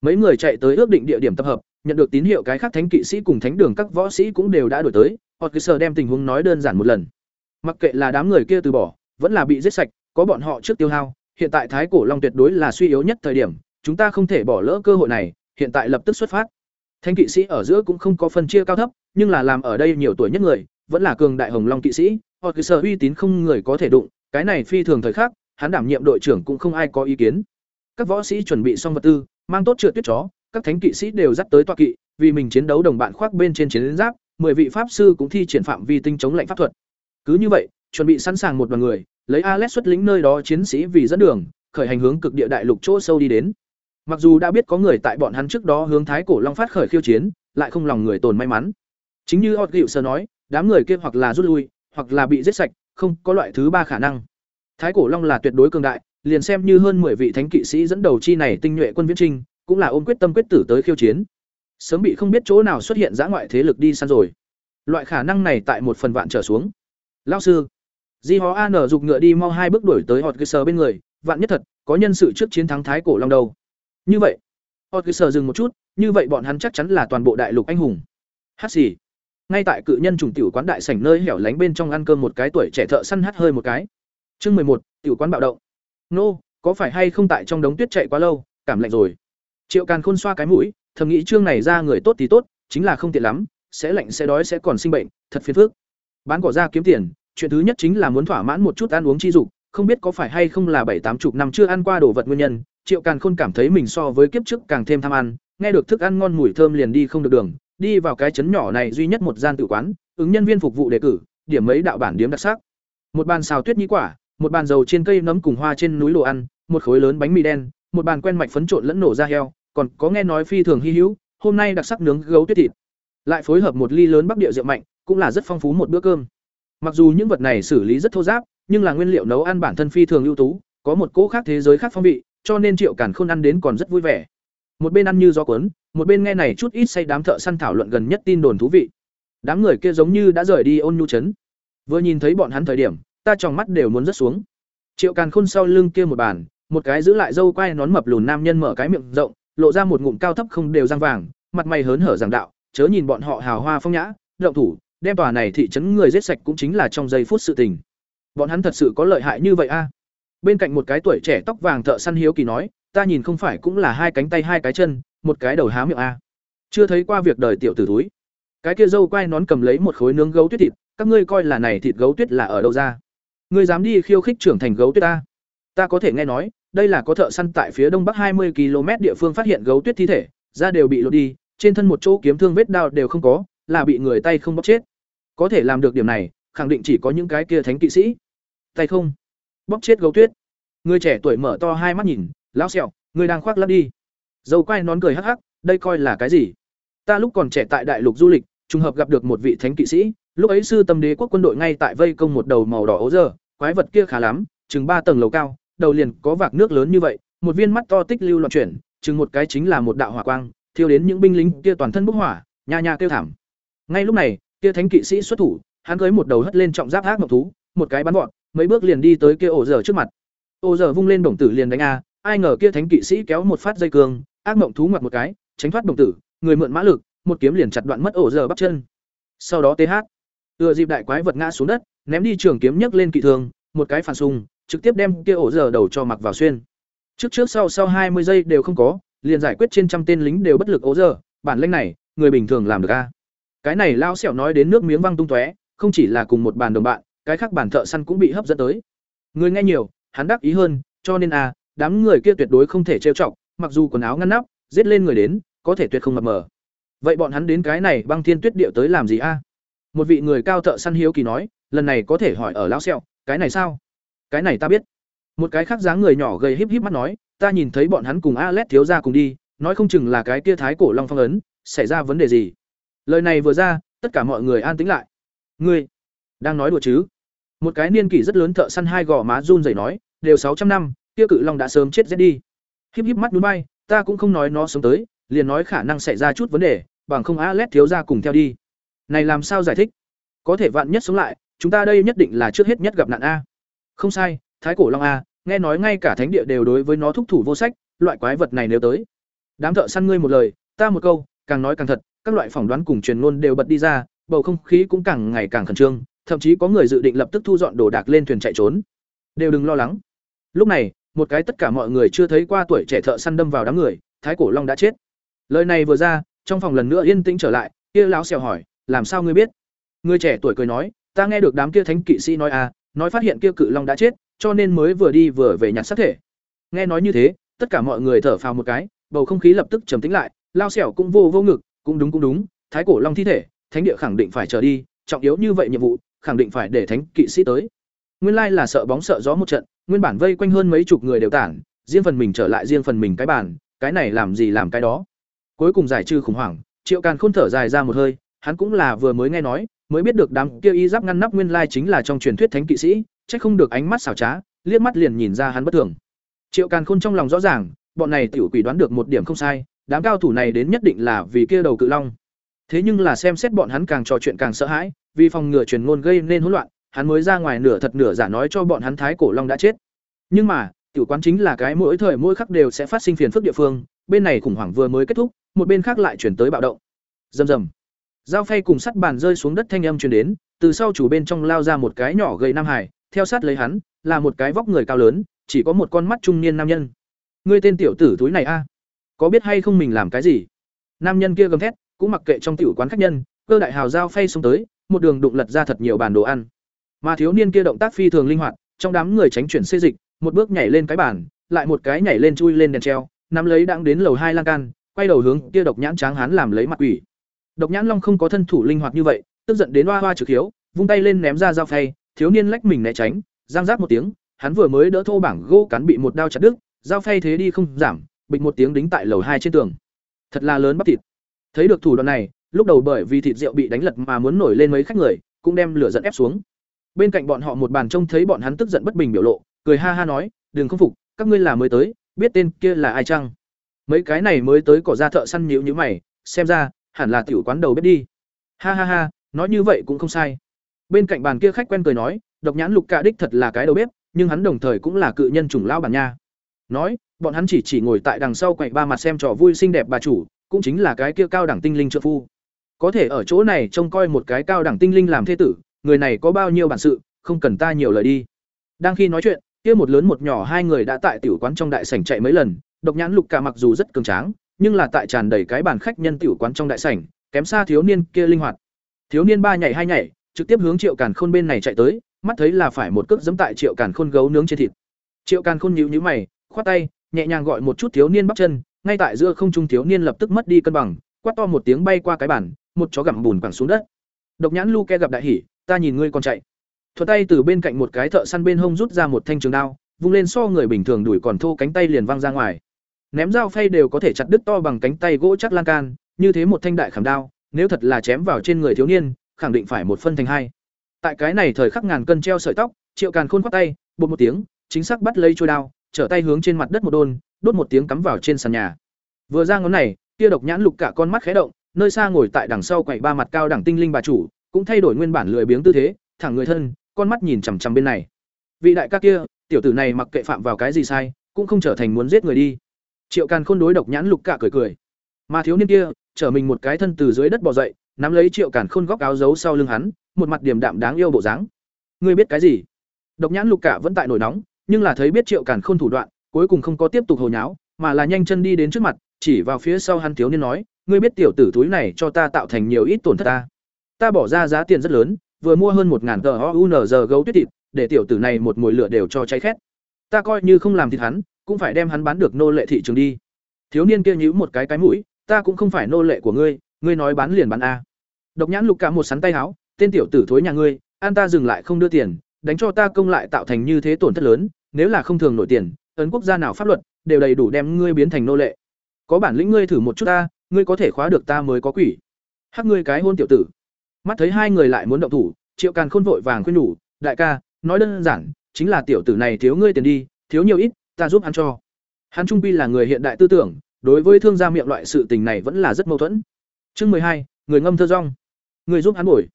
Mấy người chạy tới ước định địa điểm tập hợp, nhận được tín hiệu cái khác thánh kỵ sĩ cùng thánh đường các võ sĩ cũng đều đã đổi tới, Otis đem tình huống nói đơn giản một lần. Mặc kệ là đám người kia từ bỏ, vẫn là bị giết sạch, có bọn họ trước tiêu hao, hiện tại Thái Cổ Long tuyệt đối là suy yếu nhất thời điểm, chúng ta không thể bỏ lỡ cơ hội này, hiện tại lập tức xuất phát. Thánh kỵ sĩ ở giữa cũng không có phân chia cao thấp, nhưng là làm ở đây nhiều tuổi nhất người, vẫn là cường đại hồng long kỵ sĩ, Otis uy tín không người có thể đụng, cái này phi thường thời khắc, hắn đảm nhiệm đội trưởng cũng không ai có ý kiến các võ sĩ chuẩn bị xong vật tư mang tốt trượt tuyết chó các thánh kỵ sĩ đều dắt tới toa kỵ vì mình chiến đấu đồng bạn khoác bên trên chiến giáp mười vị pháp sư cũng thi triển phạm vi tinh chống lệnh pháp thuật cứ như vậy chuẩn bị sẵn sàng một đoàn người lấy alex xuất lĩnh nơi đó chiến sĩ vì dẫn đường khởi hành hướng cực địa đại lục chỗ sâu đi đến mặc dù đã biết có người tại bọn hắn trước đó hướng thái cổ long phát khởi khiêu chiến lại không lòng người tồn may mắn chính như hot gịu sơ nói đám người kia hoặc là rút lui hoặc là bị giết sạch không có loại thứ ba khả năng thái cổ long là tuyệt đối cường đại liền xem như hơn 10 vị thánh kỵ sĩ dẫn đầu chi này tinh nhuệ quân viễn trinh, cũng là ôm quyết tâm quyết tử tới khiêu chiến. Sớm bị không biết chỗ nào xuất hiện dã ngoại thế lực đi săn rồi. Loại khả năng này tại một phần vạn trở xuống. Lão sư, Di Hó An giục ngựa đi mau hai bước đuổi tới họt cơ sở bên người, vạn nhất thật, có nhân sự trước chiến thắng thái cổ long đầu. Như vậy, họt cơ sở dừng một chút, như vậy bọn hắn chắc chắn là toàn bộ đại lục anh hùng. Hát gì? Ngay tại cự nhân trùng tiểu quán đại sảnh nơi hẻo lánh bên trong ăn cơm một cái tuổi trẻ thợ săn hát hơi một cái. Chương một, tiểu quán bạo động nô có phải hay không tại trong đống tuyết chạy quá lâu cảm lạnh rồi triệu càn khôn xoa cái mũi thầm nghĩ chương này ra người tốt thì tốt chính là không tiện lắm sẽ lạnh sẽ đói sẽ còn sinh bệnh thật phiền phức bán cỏ ra kiếm tiền chuyện thứ nhất chính là muốn thỏa mãn một chút ăn uống chi dục không biết có phải hay không là bảy tám chục năm chưa ăn qua đồ vật nguyên nhân triệu càn khôn cảm thấy mình so với kiếp trước càng thêm tham ăn nghe được thức ăn ngon mùi thơm liền đi không được đường đi vào cái trấn nhỏ này duy nhất một gian tử quán ứng nhân viên phục vụ đề cử điểm mấy đạo bản điểm đặc sắc một bàn xào tuyết nhĩ quả một bàn dầu trên cây nấm cùng hoa trên núi đồ ăn, một khối lớn bánh mì đen, một bàn quen mạch phấn trộn lẫn nổ ra heo, còn có nghe nói phi thường hy hữu, hôm nay đặc sắc nướng gấu tuyết thịt. Lại phối hợp một ly lớn bắc địa rượu mạnh, cũng là rất phong phú một bữa cơm. Mặc dù những vật này xử lý rất thô giáp, nhưng là nguyên liệu nấu ăn bản thân phi thường ưu tú, có một cỗ khác thế giới khác phong vị, cho nên Triệu càn Khôn ăn đến còn rất vui vẻ. Một bên ăn như gió cuốn, một bên nghe này chút ít say đám thợ săn thảo luận gần nhất tin đồn thú vị. Đám người kia giống như đã rời đi ôn nhu trấn. Vừa nhìn thấy bọn hắn thời điểm, ta trong mắt đều muốn rớt xuống triệu càn khôn sau lưng kia một bàn một cái giữ lại dâu quai nón mập lùn nam nhân mở cái miệng rộng lộ ra một ngụm cao thấp không đều răng vàng mặt mày hớn hở giảng đạo chớ nhìn bọn họ hào hoa phong nhã động thủ đem tòa này thị trấn người giết sạch cũng chính là trong giây phút sự tình bọn hắn thật sự có lợi hại như vậy a à? bên cạnh một cái tuổi trẻ tóc vàng thợ săn hiếu kỳ nói ta nhìn không phải cũng là hai cánh tay hai cái chân một cái đầu há miệng a à? chưa thấy qua việc đời tiểu tử túi cái kia dâu quai nón cầm lấy một khối nướng gấu tuyết thịt các ngươi coi là này thịt gấu tuyết là ở đâu ra Ngươi dám đi khiêu khích trưởng thành gấu tuyết ta? Ta có thể nghe nói, đây là có thợ săn tại phía đông bắc hai mươi km địa phương phát hiện gấu tuyết thi thể, da đều bị lột đi, trên thân một chỗ kiếm thương vết đao đều không có, là bị người tay không bóc chết. Có thể làm được điểm này, khẳng định chỉ có những cái kia thánh kỵ sĩ. Tay không bóc chết gấu tuyết. Người trẻ tuổi mở to hai mắt nhìn, lão sẹo, người đang khoác lắp đi. dầu quay nón cười hắc hắc, đây coi là cái gì? Ta lúc còn trẻ tại đại lục du lịch, trùng hợp gặp được một vị thánh kỵ sĩ, lúc ấy sư tâm đế quốc quân đội ngay tại vây công một đầu màu đỏ ố giờ quái vật kia khá lắm chừng ba tầng lầu cao đầu liền có vạc nước lớn như vậy một viên mắt to tích lưu loạn chuyển chừng một cái chính là một đạo hỏa quang thiêu đến những binh lính kia toàn thân bốc hỏa nha nha kêu thảm ngay lúc này kia thánh kỵ sĩ xuất thủ, hắn cưới một đầu hất lên trọng giáp ác mộc thú, một cái bắn gọn mấy bước liền đi tới kia ổ dở trước mặt. Ổ dở vung lên đồng tử liền đánh a, ai ngờ kia thánh kỵ sĩ kéo một phát dây cương, ác mộng thú ngoặt một cái, tránh thoát đồng tử, người mượn mã lực, một kiếm liền chặt đoạn mất ổ dở bắp chân. Sau đó th ựa dịp đại quái vật ngã xuống đất, ném đi trường kiếm nhấc lên kỵ thường một cái phản xung, trực tiếp đem kia ổ dở đầu cho mặc vào xuyên. Trước trước sau sau hai mươi giây đều không có, liền giải quyết trên trăm tên lính đều bất lực ổ dở, bản lĩnh này, người bình thường làm được a cái này lao xẻo nói đến nước miếng văng tung tóe, không chỉ là cùng một bàn đồng bạn, cái khác bàn thợ săn cũng bị hấp dẫn tới. Người nghe nhiều, hắn đắc ý hơn, cho nên a đám người kia tuyệt đối không thể trêu chọc, mặc dù quần áo ngăn nắp, giết lên người đến, có thể tuyệt không mập mờ. Vậy bọn hắn đến cái này băng thiên tuyết địa tới làm gì a? Một vị người cao thợ săn hiếu kỳ nói, lần này có thể hỏi ở lão xẹo cái này sao? Cái này ta biết. Một cái khác dáng người nhỏ gầy híp híp mắt nói, ta nhìn thấy bọn hắn cùng a lét thiếu gia cùng đi, nói không chừng là cái kia thái cổ long phong ấn, xảy ra vấn đề gì? Lời này vừa ra, tất cả mọi người an tĩnh lại. Ngươi, đang nói đùa chứ? Một cái niên kỷ rất lớn thợ săn hai gò má run rẩy nói, đều sáu trăm năm, kia cự long đã sớm chết rét đi. Híp híp mắt núi bay ta cũng không nói nó sống tới, liền nói khả năng xảy ra chút vấn đề, bằng không a lét thiếu gia cùng theo đi. Này làm sao giải thích? Có thể vạn nhất sống lại, chúng ta đây nhất định là trước hết nhất gặp nạn a. Không sai, thái cổ long a, nghe nói ngay cả thánh địa đều đối với nó thúc thủ vô sách, loại quái vật này nếu tới. Đám thợ săn ngươi một lời, ta một câu, càng nói càng thật các loại phỏng đoán cùng truyền ngôn đều bật đi ra, bầu không khí cũng càng ngày càng khẩn trương, thậm chí có người dự định lập tức thu dọn đồ đạc lên thuyền chạy trốn. Đều đừng lo lắng. Lúc này, một cái tất cả mọi người chưa thấy qua tuổi trẻ thợ săn đâm vào đám người, thái cổ long đã chết. Lời này vừa ra, trong phòng lần nữa yên tĩnh trở lại, kia lão xèo hỏi, làm sao ngươi biết? Người trẻ tuổi cười nói, ta nghe được đám kia thánh kỵ sĩ nói à nói phát hiện kia cự long đã chết, cho nên mới vừa đi vừa về nhặt xác thể. Nghe nói như thế, tất cả mọi người thở phào một cái, bầu không khí lập tức trầm tĩnh lại lao xẻo cũng vô vô ngực cũng đúng cũng đúng thái cổ long thi thể thánh địa khẳng định phải trở đi trọng yếu như vậy nhiệm vụ khẳng định phải để thánh kỵ sĩ tới. Nguyên lai là sợ bóng sợ gió một trận nguyên bản vây quanh hơn mấy chục người đều tản riêng phần mình trở lại riêng phần mình cái bản, cái này làm gì làm cái đó. Cuối cùng giải trừ khủng hoảng triệu càn khôn thở dài ra một hơi hắn cũng là vừa mới nghe nói mới biết được đám kia y giáp ngăn nắp nguyên lai chính là trong truyền thuyết thánh kỵ sĩ trách không được ánh mắt xảo trá liếc mắt liền nhìn ra hắn bất thường. Triệu càn khôn trong lòng rõ ràng bọn này tiểu quỷ đoán được một điểm không sai đám cao thủ này đến nhất định là vì kia đầu cự long. Thế nhưng là xem xét bọn hắn càng trò chuyện càng sợ hãi, vì phòng ngừa truyền ngôn gây nên hỗn loạn, hắn mới ra ngoài nửa thật nửa giả nói cho bọn hắn thái cổ long đã chết. Nhưng mà, tiểu quán chính là cái mỗi thời mỗi khắc đều sẽ phát sinh phiền phức địa phương, bên này khủng hoảng vừa mới kết thúc, một bên khác lại chuyển tới bạo động. Rầm rầm. Dao phay cùng sắt bàn rơi xuống đất thanh âm truyền đến, từ sau chủ bên trong lao ra một cái nhỏ gầy nam hải, theo sát lấy hắn, là một cái vóc người cao lớn, chỉ có một con mắt trung niên nam nhân. Ngươi tên tiểu tử túi này a? Có biết hay không mình làm cái gì? Nam nhân kia gầm thét, cũng mặc kệ trong tiểu quán khách nhân, cơ đại hào dao phay xuống tới, một đường đụng lật ra thật nhiều bàn đồ ăn. Mà thiếu niên kia động tác phi thường linh hoạt, trong đám người tránh chuyển xê dịch, một bước nhảy lên cái bàn, lại một cái nhảy lên chui lên đèn treo, nắm lấy đang đến lầu hai lan can, quay đầu hướng kia độc nhãn tráng hán làm lấy mặt quỷ. Độc nhãn long không có thân thủ linh hoạt như vậy, tức giận đến hoa hoa trực hiếu, vung tay lên ném ra dao phay, thiếu niên lách mình né tránh giang giác một tiếng, hắn vừa mới đỡ thô bảng gỗ cắn bị một đao chặt đứt dao phay thế đi không giảm bịch một tiếng đính tại lầu hai trên tường. Thật là lớn bắp thịt. Thấy được thủ đoạn này, lúc đầu bởi vì thịt rượu bị đánh lật mà muốn nổi lên mấy khách người, cũng đem lửa giận ép xuống. Bên cạnh bọn họ một bàn trông thấy bọn hắn tức giận bất bình biểu lộ, cười ha ha nói, đừng không phục, các ngươi là mới tới, biết tên kia là ai chăng? Mấy cái này mới tới cỏ ra thợ săn nhíu nhíu mày, xem ra, hẳn là tiểu quán đầu bếp đi. Ha ha ha, nói như vậy cũng không sai. Bên cạnh bàn kia khách quen cười nói, độc nhãn lục cạ đích thật là cái đầu bếp, nhưng hắn đồng thời cũng là cự nhân chủng lao bản nha nói, bọn hắn chỉ chỉ ngồi tại đằng sau quậy ba mặt xem trò vui xinh đẹp bà chủ, cũng chính là cái kia cao đẳng tinh linh trợ phu. Có thể ở chỗ này trông coi một cái cao đẳng tinh linh làm thế tử, người này có bao nhiêu bản sự, không cần ta nhiều lời đi. Đang khi nói chuyện, kia một lớn một nhỏ hai người đã tại tiểu quán trong đại sảnh chạy mấy lần, độc nhãn lục cả mặc dù rất cường tráng, nhưng là tại tràn đầy cái bàn khách nhân tiểu quán trong đại sảnh, kém xa thiếu niên kia linh hoạt. Thiếu niên ba nhảy hai nhảy, trực tiếp hướng triệu càn khôn bên này chạy tới, mắt thấy là phải một cước dẫm tại triệu càn khôn gấu nướng trên thịt. Triệu càn khôn nhíu nhíu mày khoát tay, nhẹ nhàng gọi một chút thiếu niên bắp chân, ngay tại giữa không trung thiếu niên lập tức mất đi cân bằng, quát to một tiếng bay qua cái bàn, một chó gặm bùn quẳng xuống đất. Độc nhãn Luke gặp đại hỉ, ta nhìn ngươi còn chạy. Thuật tay từ bên cạnh một cái thợ săn bên hông rút ra một thanh trường đao, vung lên so người bình thường đuổi còn thô cánh tay liền văng ra ngoài. Ném dao phay đều có thể chặt đứt to bằng cánh tay gỗ chắc lan can, như thế một thanh đại khảm đao, nếu thật là chém vào trên người thiếu niên, khẳng định phải một phân thành hai. Tại cái này thời khắc ngàn cân treo sợi tóc, triệu càn khôn khoát tay, bột một tiếng, chính xác bắt lấy chuôi đao trở tay hướng trên mặt đất một đôn, đốt một tiếng cắm vào trên sàn nhà. Vừa ra ngón này, kia độc nhãn lục cả con mắt khé động, nơi xa ngồi tại đằng sau quậy ba mặt cao đẳng tinh linh bà chủ, cũng thay đổi nguyên bản lười biếng tư thế, thẳng người thân, con mắt nhìn chằm chằm bên này. Vị đại ca kia, tiểu tử này mặc kệ phạm vào cái gì sai, cũng không trở thành muốn giết người đi. Triệu càn khôn đối độc nhãn lục cả cười cười. Mà thiếu niên kia trở mình một cái thân từ dưới đất bò dậy, nắm lấy triệu càn khôn góc áo giấu sau lưng hắn, một mặt điềm đạm đáng yêu bộ dáng. Ngươi biết cái gì? Độc nhãn lục cả vẫn tại nổi nóng nhưng là thấy biết triệu càn khôn thủ đoạn, cuối cùng không có tiếp tục hồi nháo, mà là nhanh chân đi đến trước mặt, chỉ vào phía sau hắn thiếu niên nói, ngươi biết tiểu tử túi này cho ta tạo thành nhiều ít tổn thất ta? Ta bỏ ra giá tiền rất lớn, vừa mua hơn một ngàn tờ ounz gấu tuyết thịt, để tiểu tử này một mùi lửa đều cho cháy khét. Ta coi như không làm thịt hắn, cũng phải đem hắn bán được nô lệ thị trường đi. Thiếu niên kia nhíu một cái cái mũi, ta cũng không phải nô lệ của ngươi ngươi nói bán liền bán a. Độc nhãn lục cả một sắn tay áo tên tiểu tử thối nhà ngươi, an ta dừng lại không đưa tiền, đánh cho ta công lại tạo thành như thế tổn thất lớn nếu là không thường nổi tiền, ấn quốc gia nào pháp luật đều đầy đủ đem ngươi biến thành nô lệ. Có bản lĩnh ngươi thử một chút ta, ngươi có thể khóa được ta mới có quỷ. Hắc ngươi cái hôn tiểu tử. Mắt thấy hai người lại muốn động thủ, triệu càn khôn vội vàng khuyên nhủ, đại ca, nói đơn giản, chính là tiểu tử này thiếu ngươi tiền đi, thiếu nhiều ít, ta giúp hắn cho. Hắn trung pi là người hiện đại tư tưởng, đối với thương gia miệng loại sự tình này vẫn là rất mâu thuẫn. Chương mười hai, người ngâm thơ rong. Người giúp hắn bồi.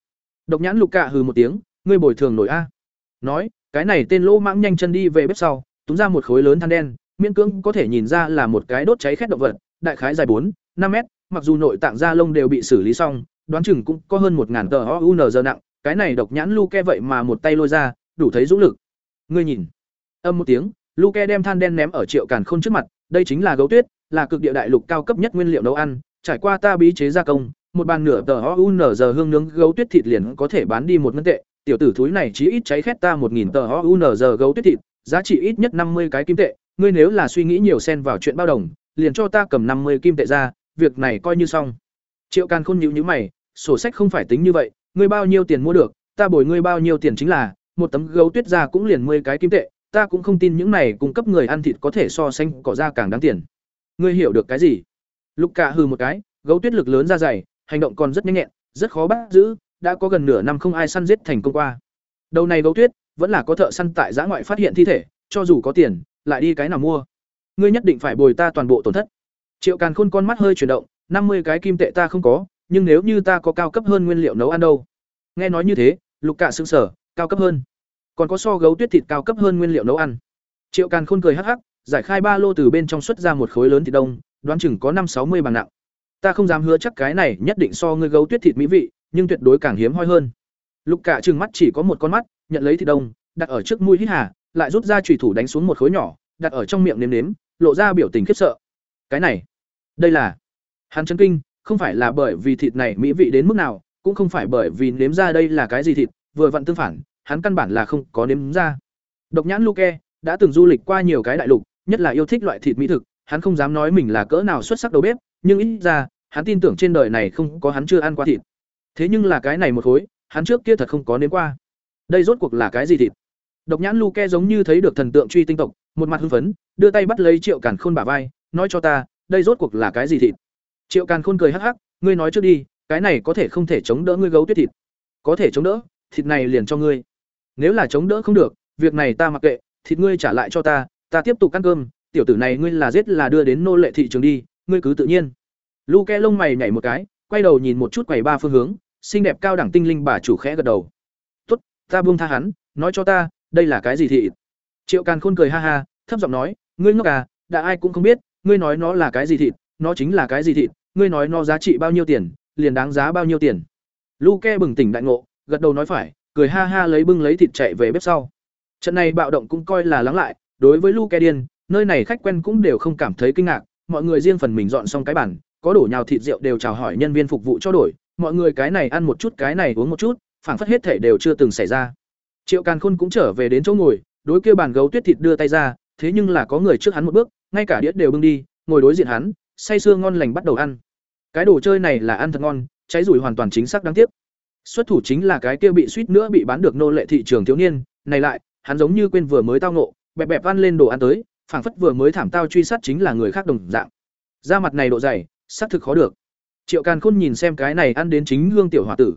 Độc nhãn lục cạ hừ một tiếng, ngươi bồi thường nổi a. Nói cái này tên lỗ mãng nhanh chân đi về bếp sau, túm ra một khối lớn than đen, miễn cưỡng có thể nhìn ra là một cái đốt cháy khét động vật, đại khái dài bốn, năm mét, mặc dù nội tạng da lông đều bị xử lý xong, đoán chừng cũng có hơn một ngàn tờ giờ nặng, cái này độc nhãn lu ke vậy mà một tay lôi ra, đủ thấy dũng lực. Ngươi nhìn. Âm một tiếng lu ke đem than đen ném ở triệu càn khôn trước mặt, đây chính là gấu tuyết, là cực địa đại lục cao cấp nhất nguyên liệu nấu ăn, trải qua ta bí chế gia công, một bàn nửa tờ giờ hương nướng gấu tuyết thịt liền có thể bán đi một ngân tệ tiểu tử thúi này chí ít cháy khét ta một nghìn tờ ounz gấu tuyết thịt, giá trị ít nhất năm mươi cái kim tệ. Ngươi nếu là suy nghĩ nhiều xen vào chuyện bao đồng, liền cho ta cầm năm mươi kim tệ ra, việc này coi như xong. Triệu càn khôn nhíu nhíu mày, sổ sách không phải tính như vậy, ngươi bao nhiêu tiền mua được, ta bồi ngươi bao nhiêu tiền chính là, một tấm gấu tuyết ra cũng liền mười cái kim tệ, ta cũng không tin những này cung cấp người ăn thịt có thể so sánh cỏ ra càng đáng tiền. Ngươi hiểu được cái gì? Lục cả hừ một cái, gấu tuyết lực lớn ra dày, hành động còn rất nhanh nhẹn, rất khó bắt giữ đã có gần nửa năm không ai săn giết thành công qua. Đầu này gấu tuyết, vẫn là có thợ săn tại giã ngoại phát hiện thi thể, cho dù có tiền, lại đi cái nào mua. Ngươi nhất định phải bồi ta toàn bộ tổn thất. Triệu càn khôn con mắt hơi chuyển động, năm mươi cái kim tệ ta không có, nhưng nếu như ta có cao cấp hơn nguyên liệu nấu ăn đâu? Nghe nói như thế, lục cả sững sở cao cấp hơn. Còn có so gấu tuyết thịt cao cấp hơn nguyên liệu nấu ăn. Triệu càn khôn cười hắc hắc, giải khai ba lô từ bên trong xuất ra một khối lớn thịt đông, đoán chừng có năm sáu mươi bằng nặng. Ta không dám hứa chắc cái này nhất định so ngươi gấu tuyết thịt mỹ vị nhưng tuyệt đối càng hiếm hoi hơn. Lục cả trừng mắt chỉ có một con mắt, nhận lấy thịt đông, đặt ở trước mũi hít hà, lại rút ra chủy thủ đánh xuống một khối nhỏ, đặt ở trong miệng nếm nếm, lộ ra biểu tình khiếp sợ. Cái này, đây là hắn chấn kinh, không phải là bởi vì thịt này mỹ vị đến mức nào, cũng không phải bởi vì nếm ra đây là cái gì thịt, vừa vặn tương phản, hắn căn bản là không có nếm ra. Độc nhãn luke đã từng du lịch qua nhiều cái đại lục, nhất là yêu thích loại thịt mỹ thực, hắn không dám nói mình là cỡ nào xuất sắc đầu bếp, nhưng ít ra, hắn tin tưởng trên đời này không có hắn chưa ăn qua thịt thế nhưng là cái này một khối, hắn trước kia thật không có nếm qua. Đây rốt cuộc là cái gì thịt? Độc nhãn lu ke giống như thấy được thần tượng truy tinh tộc, một mặt hưng phấn, đưa tay bắt lấy triệu càn khôn bả vai, nói cho ta, đây rốt cuộc là cái gì thịt? Triệu càn khôn cười hắc hắc, ngươi nói trước đi, cái này có thể không thể chống đỡ ngươi gấu tuyết thịt. Có thể chống đỡ, thịt này liền cho ngươi. Nếu là chống đỡ không được, việc này ta mặc kệ, thịt ngươi trả lại cho ta ta tiếp tục ăn cơm, tiểu tử này ngươi là giết là đưa đến nô lệ thị trường đi, ngươi cứ tự nhiên. Lu ke lông mày nhảy một cái quay đầu nhìn một chút quầy ba phương hướng, xinh đẹp cao đẳng tinh linh bà chủ khẽ gật đầu tốt, ta buông tha hắn, nói cho ta, đây là cái gì thị? triệu càn khôn cười ha ha, thấp giọng nói, ngươi ngốc à đã ai cũng không biết, ngươi nói nó là cái gì thịt, nó chính là cái gì thịt, ngươi nói nó giá trị bao nhiêu tiền, liền đáng giá bao nhiêu tiền luke bừng tỉnh đại ngộ, gật đầu nói phải, cười ha ha lấy bưng lấy thịt chạy về bếp sau trận này bạo động cũng coi là lắng lại, đối với luke điên, nơi này khách quen cũng đều không cảm thấy kinh ngạc, mọi người riêng phần mình dọn xong cái bàn có đổ nhào thịt rượu đều chào hỏi nhân viên phục vụ cho đổi, mọi người cái này ăn một chút, cái này uống một chút, phảng phất hết thể đều chưa từng xảy ra. Triệu càn khôn cũng trở về đến chỗ ngồi, đối kia bàn gấu tuyết thịt đưa tay ra, thế nhưng là có người trước hắn một bước, ngay cả đĩa đều bưng đi, ngồi đối diện hắn, say sưa ngon lành bắt đầu ăn. Cái đồ chơi này là ăn thật ngon, cháy rủi hoàn toàn chính xác đáng tiếc. Xuất thủ chính là cái kia bị suýt nữa bị bán được nô lệ thị trường thiếu niên, này lại, hắn giống như quên vừa mới tao ngộ, bẹp bẹp ăn lên đồ ăn tới, phảng phất vừa mới thảm tao truy sát chính là người khác đồng dạng. Da mặt này độ dày xác thực khó được. Triệu càn khôn nhìn xem cái này ăn đến chính hương tiểu hòa tử.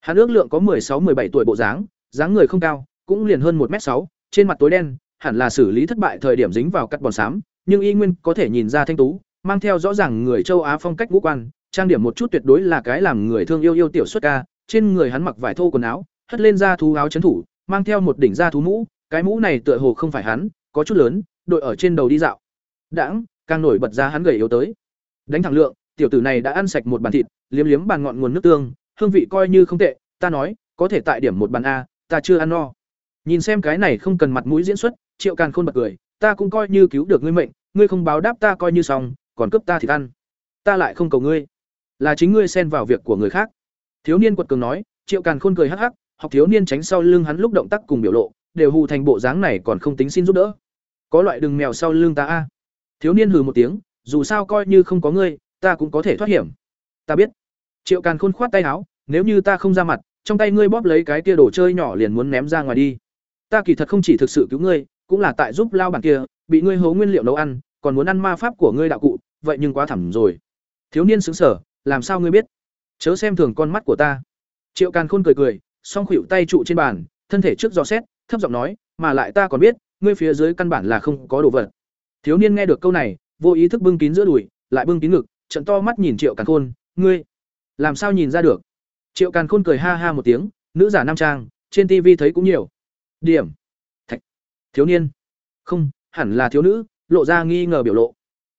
Hắn ước lượng có sáu 16 bảy tuổi bộ dáng dáng người không cao cũng liền hơn một m sáu trên mặt tối đen hẳn là xử lý thất bại thời điểm dính vào cắt bòn xám nhưng y nguyên có thể nhìn ra thanh tú mang theo rõ ràng người châu Á phong cách ngũ quan, trang điểm một chút tuyệt đối là cái làm người thương yêu yêu tiểu xuất ca, trên người hắn mặc vải thô quần áo, hất lên da thú áo chấn thủ, mang theo một đỉnh da thú mũ, cái mũ này tựa hồ không phải hắn có chút lớn đội ở trên đầu đi dạo. Đãng càng nổi bật ra hắn gầy yếu tới đánh thẳng lượng, tiểu tử này đã ăn sạch một bàn thịt, liếm liếm bàn ngọn nguồn nước tương, hương vị coi như không tệ, ta nói, có thể tại điểm một bàn a, ta chưa ăn no. Nhìn xem cái này không cần mặt mũi diễn xuất, triệu càn khôn bật cười, ta cũng coi như cứu được ngươi mệnh, ngươi không báo đáp ta coi như xong, còn cướp ta thì ăn. Ta lại không cầu ngươi. Là chính ngươi xen vào việc của người khác. Thiếu niên quật cường nói, triệu càn khôn cười hắc hắc, học thiếu niên tránh sau lưng hắn lúc động tác cùng biểu lộ, đều hù thành bộ dáng này còn không tính xin giúp đỡ. Có loại đừng mèo sau lưng ta a. Thiếu niên hừ một tiếng dù sao coi như không có ngươi, ta cũng có thể thoát hiểm. Ta biết. Triệu càn khôn khoát tay áo, nếu như ta không ra mặt, trong tay ngươi bóp lấy cái kia đồ chơi nhỏ liền muốn ném ra ngoài đi. Ta kỳ thật không chỉ thực sự cứu ngươi, cũng là tại giúp lao bản kia, bị ngươi hố nguyên liệu nấu ăn, còn muốn ăn ma pháp của ngươi đạo cụ, vậy nhưng quá thẳm rồi. Thiếu niên xứng sở làm sao ngươi biết? Chớ xem thường con mắt của ta. Triệu càn khôn cười cười, song khuỵu tay trụ trên bàn, thân thể trước dò xét, thấp giọng nói, mà lại ta còn biết, ngươi phía dưới căn bản là không có đồ vật. Thiếu niên nghe được câu này vô ý thức bưng kín giữa đùi, lại bưng kín ngực, trận to mắt nhìn triệu càn khôn, ngươi, làm sao nhìn ra được? Triệu càn khôn cười ha ha một tiếng, nữ giả nam trang, trên tv thấy cũng nhiều. Điểm. Thạch, thiếu niên. Không, hẳn là thiếu nữ, lộ ra nghi ngờ biểu lộ.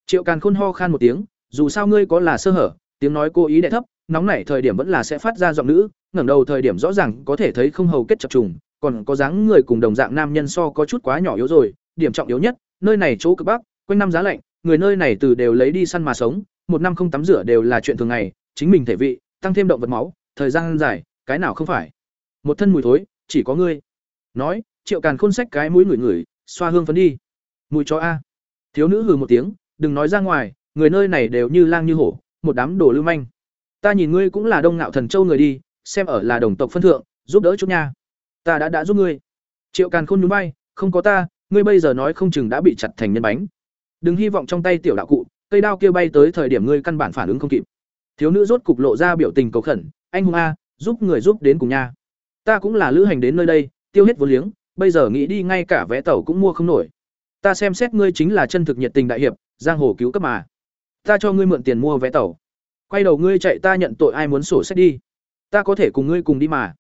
Triệu càn khôn ho khan một tiếng, dù sao ngươi có là sơ hở, tiếng nói cố ý đ thấp, nóng nảy thời điểm vẫn là sẽ phát ra giọng nữ, ngẩng đầu thời điểm rõ ràng có thể thấy không hầu kết chập trùng, còn có dáng người cùng đồng dạng nam nhân so có chút quá nhỏ yếu rồi, điểm trọng yếu nhất, nơi này chỗ cực bắc, quanh năm giá lạnh người nơi này từ đều lấy đi săn mà sống, một năm không tắm rửa đều là chuyện thường ngày, chính mình thể vị, tăng thêm động vật máu, thời gian dài, cái nào không phải? Một thân mùi thối, chỉ có ngươi. Nói, triệu càn khôn xách cái mũi ngửi ngửi, xoa hương phấn đi. Mùi chó a. Thiếu nữ hừ một tiếng, đừng nói ra ngoài, người nơi này đều như lang như hổ, một đám đồ lưu manh. Ta nhìn ngươi cũng là đông ngạo thần châu người đi, xem ở là đồng tộc phân thượng, giúp đỡ chút nha. Ta đã đã giúp ngươi. Triệu càn khôn nhún bay không có ta, ngươi bây giờ nói không chừng đã bị chặt thành nhân bánh đừng hy vọng trong tay tiểu đạo cụ, cây đao kia bay tới thời điểm ngươi căn bản phản ứng không kịp. Thiếu nữ rốt cục lộ ra biểu tình cầu khẩn, anh hùng a, giúp người giúp đến cùng nha. Ta cũng là lữ hành đến nơi đây, tiêu hết vốn liếng, bây giờ nghĩ đi ngay cả vé tàu cũng mua không nổi. Ta xem xét ngươi chính là chân thực nhiệt tình đại hiệp, giang hồ cứu cấp mà. Ta cho ngươi mượn tiền mua vé tàu. Quay đầu ngươi chạy ta nhận tội ai muốn sổ sách đi. Ta có thể cùng ngươi cùng đi mà.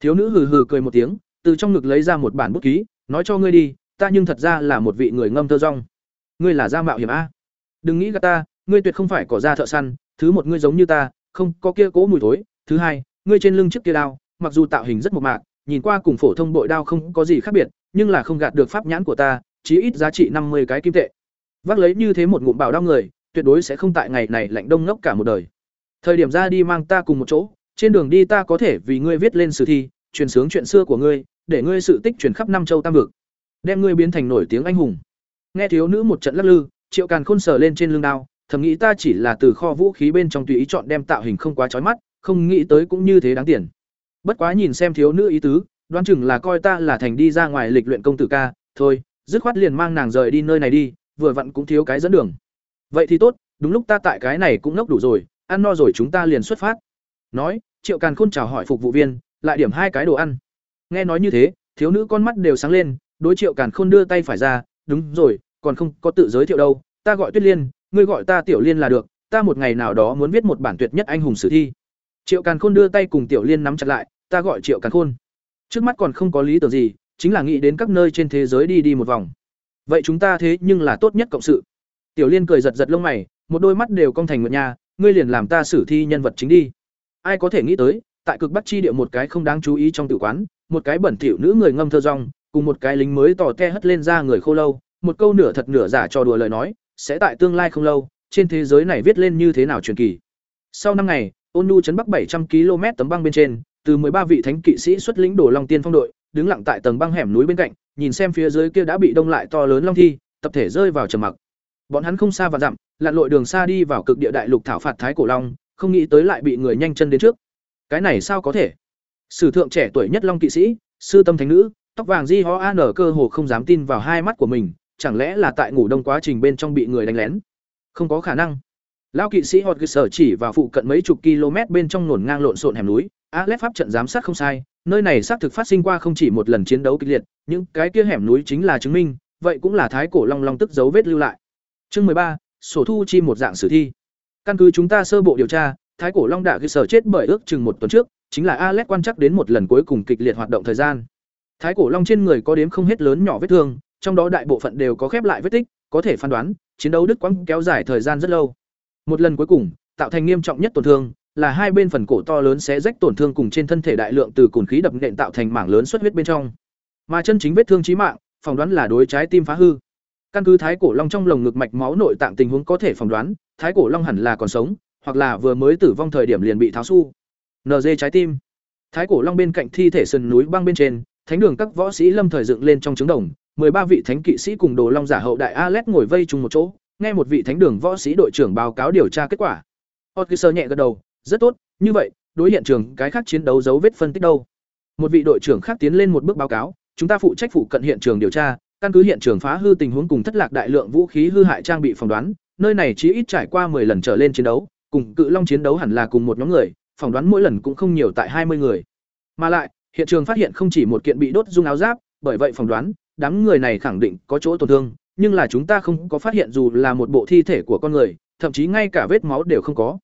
Thiếu nữ hừ hừ cười một tiếng, từ trong ngực lấy ra một bản bút ký, nói cho ngươi đi, ta nhưng thật ra là một vị người ngâm thơ rong ngươi là gia mạo hiểm a. Đừng nghĩ gà ta, ngươi tuyệt không phải có da thợ săn, thứ một ngươi giống như ta, không, có kia cố mùi thối. Thứ hai, ngươi trên lưng chiếc kia đao, mặc dù tạo hình rất mộc mạc, nhìn qua cùng phổ thông bội đao không có gì khác biệt, nhưng là không gạt được pháp nhãn của ta, chí ít giá trị năm mươi cái kim tệ. Vác lấy như thế một ngụm bảo đao người, tuyệt đối sẽ không tại ngày này lạnh đông ngốc cả một đời. Thời điểm ra đi mang ta cùng một chỗ, trên đường đi ta có thể vì ngươi viết lên sử thi, truyền sướng chuyện xưa của ngươi, để ngươi sự tích truyền khắp năm châu tam vực, đem ngươi biến thành nổi tiếng anh hùng nghe thiếu nữ một trận lắc lư, triệu càn khôn sờ lên trên lưng đao, thầm nghĩ ta chỉ là từ kho vũ khí bên trong tùy ý chọn đem tạo hình không quá trói mắt, không nghĩ tới cũng như thế đáng tiền. Bất quá nhìn xem thiếu nữ ý tứ, đoán chừng là coi ta là thành đi ra ngoài lịch luyện công tử ca, thôi, dứt khoát liền mang nàng rời đi nơi này đi, vừa vặn cũng thiếu cái dẫn đường. Vậy thì tốt, đúng lúc ta tại cái này cũng nốc đủ rồi, ăn no rồi chúng ta liền xuất phát. Nói, triệu càn khôn chào hỏi phục vụ viên, lại điểm hai cái đồ ăn. Nghe nói như thế, thiếu nữ con mắt đều sáng lên, đối triệu càn khôn đưa tay phải ra, đúng rồi còn không có tự giới thiệu đâu, ta gọi tuyết liên, ngươi gọi ta tiểu liên là được, ta một ngày nào đó muốn viết một bản tuyệt nhất anh hùng sử thi. Triệu càn khôn đưa tay cùng tiểu liên nắm chặt lại, ta gọi triệu càn khôn. Trước mắt còn không có lý tưởng gì, chính là nghĩ đến các nơi trên thế giới đi đi một vòng. Vậy chúng ta thế nhưng là tốt nhất cộng sự. Tiểu liên cười giật giật lông mày, một đôi mắt đều cong thành một nhà ngươi liền làm ta sử thi nhân vật chính đi. Ai có thể nghĩ tới, tại cực bắc chi địa một cái không đáng chú ý trong tử quán, một cái bẩn thỉu nữ người ngâm thơ rong, cùng một cái lính mới tỏ te hất lên ra người khô lâu một câu nửa thật nửa giả trò đùa lời nói, sẽ tại tương lai không lâu, trên thế giới này viết lên như thế nào truyền kỳ. Sau năm ngày, ôn nhu chấn bắc bảy trăm km tấm băng bên trên, từ ba vị thánh kỵ sĩ xuất lĩnh đổ long tiên phong đội, đứng lặng tại tầng băng hẻm núi bên cạnh, nhìn xem phía dưới kia đã bị đông lại to lớn long thi, tập thể rơi vào trầm mặc. Bọn hắn không xa và dặm, lặn lội đường xa đi vào cực địa đại lục thảo phạt thái cổ long, không nghĩ tới lại bị người nhanh chân đến trước. Cái này sao có thể? Sử thượng trẻ tuổi nhất long kỵ sĩ, sư tâm thánh nữ, tóc vàng di ho an cơ hồ không dám tin vào hai mắt của mình chẳng lẽ là tại ngủ đông quá trình bên trong bị người đánh lén? Không có khả năng. Lão kỵ sĩ hot sở chỉ vào phụ cận mấy chục km bên trong nổn ngang lộn xộn hẻm núi. Alex pháp trận giám sát không sai nơi này xác thực phát sinh qua không chỉ một lần chiến đấu kịch liệt những cái kia hẻm núi chính là chứng minh vậy cũng là thái cổ long long tức dấu vết lưu lại. Chương mười ba sổ thu chi một dạng sử thi. Căn cứ chúng ta sơ bộ điều tra thái cổ long đạ cơ sở chết bởi ước chừng một tuần trước chính là Alex quan chắc đến một lần cuối cùng kịch liệt hoạt động thời gian. Thái cổ long trên người có đếm không hết lớn nhỏ vết thương, trong đó đại bộ phận đều có khép lại vết tích, có thể phán đoán, chiến đấu đứt quãng kéo dài thời gian rất lâu. Một lần cuối cùng, tạo thành nghiêm trọng nhất tổn thương, là hai bên phần cổ to lớn sẽ rách tổn thương cùng trên thân thể đại lượng từ cồn khí đập nện tạo thành mảng lớn xuất huyết bên trong. Mà chân chính vết thương chí mạng, phỏng đoán là đối trái tim phá hư. Căn cứ thái cổ long trong lồng ngực mạch máu nội tạng tình huống có thể phỏng đoán, thái cổ long hẳn là còn sống, hoặc là vừa mới tử vong thời điểm liền bị tháo su. NG trái tim. Thái cổ long bên cạnh thi thể sườn núi băng bên trên, thánh đường các võ sĩ lâm thời dựng lên trong trứng đồng, ba vị thánh kỵ sĩ cùng đồ long giả hậu đại Alet ngồi vây chung một chỗ, nghe một vị thánh đường võ sĩ đội trưởng báo cáo điều tra kết quả. Otkiser nhẹ gật đầu, rất tốt, như vậy, đối hiện trường cái khác chiến đấu dấu vết phân tích đâu? Một vị đội trưởng khác tiến lên một bước báo cáo, chúng ta phụ trách phụ cận hiện trường điều tra, căn cứ hiện trường phá hư tình huống cùng thất lạc đại lượng vũ khí hư hại trang bị phỏng đoán, nơi này chỉ ít trải qua 10 lần trở lên chiến đấu, cùng cự long chiến đấu hẳn là cùng một nhóm người, phỏng đoán mỗi lần cũng không nhiều tại 20 người. Mà lại, hiện trường phát hiện không chỉ một kiện bị đốt dung áo giáp, bởi vậy phỏng đoán, đám người này khẳng định có chỗ tổn thương, nhưng là chúng ta không có phát hiện dù là một bộ thi thể của con người, thậm chí ngay cả vết máu đều không có.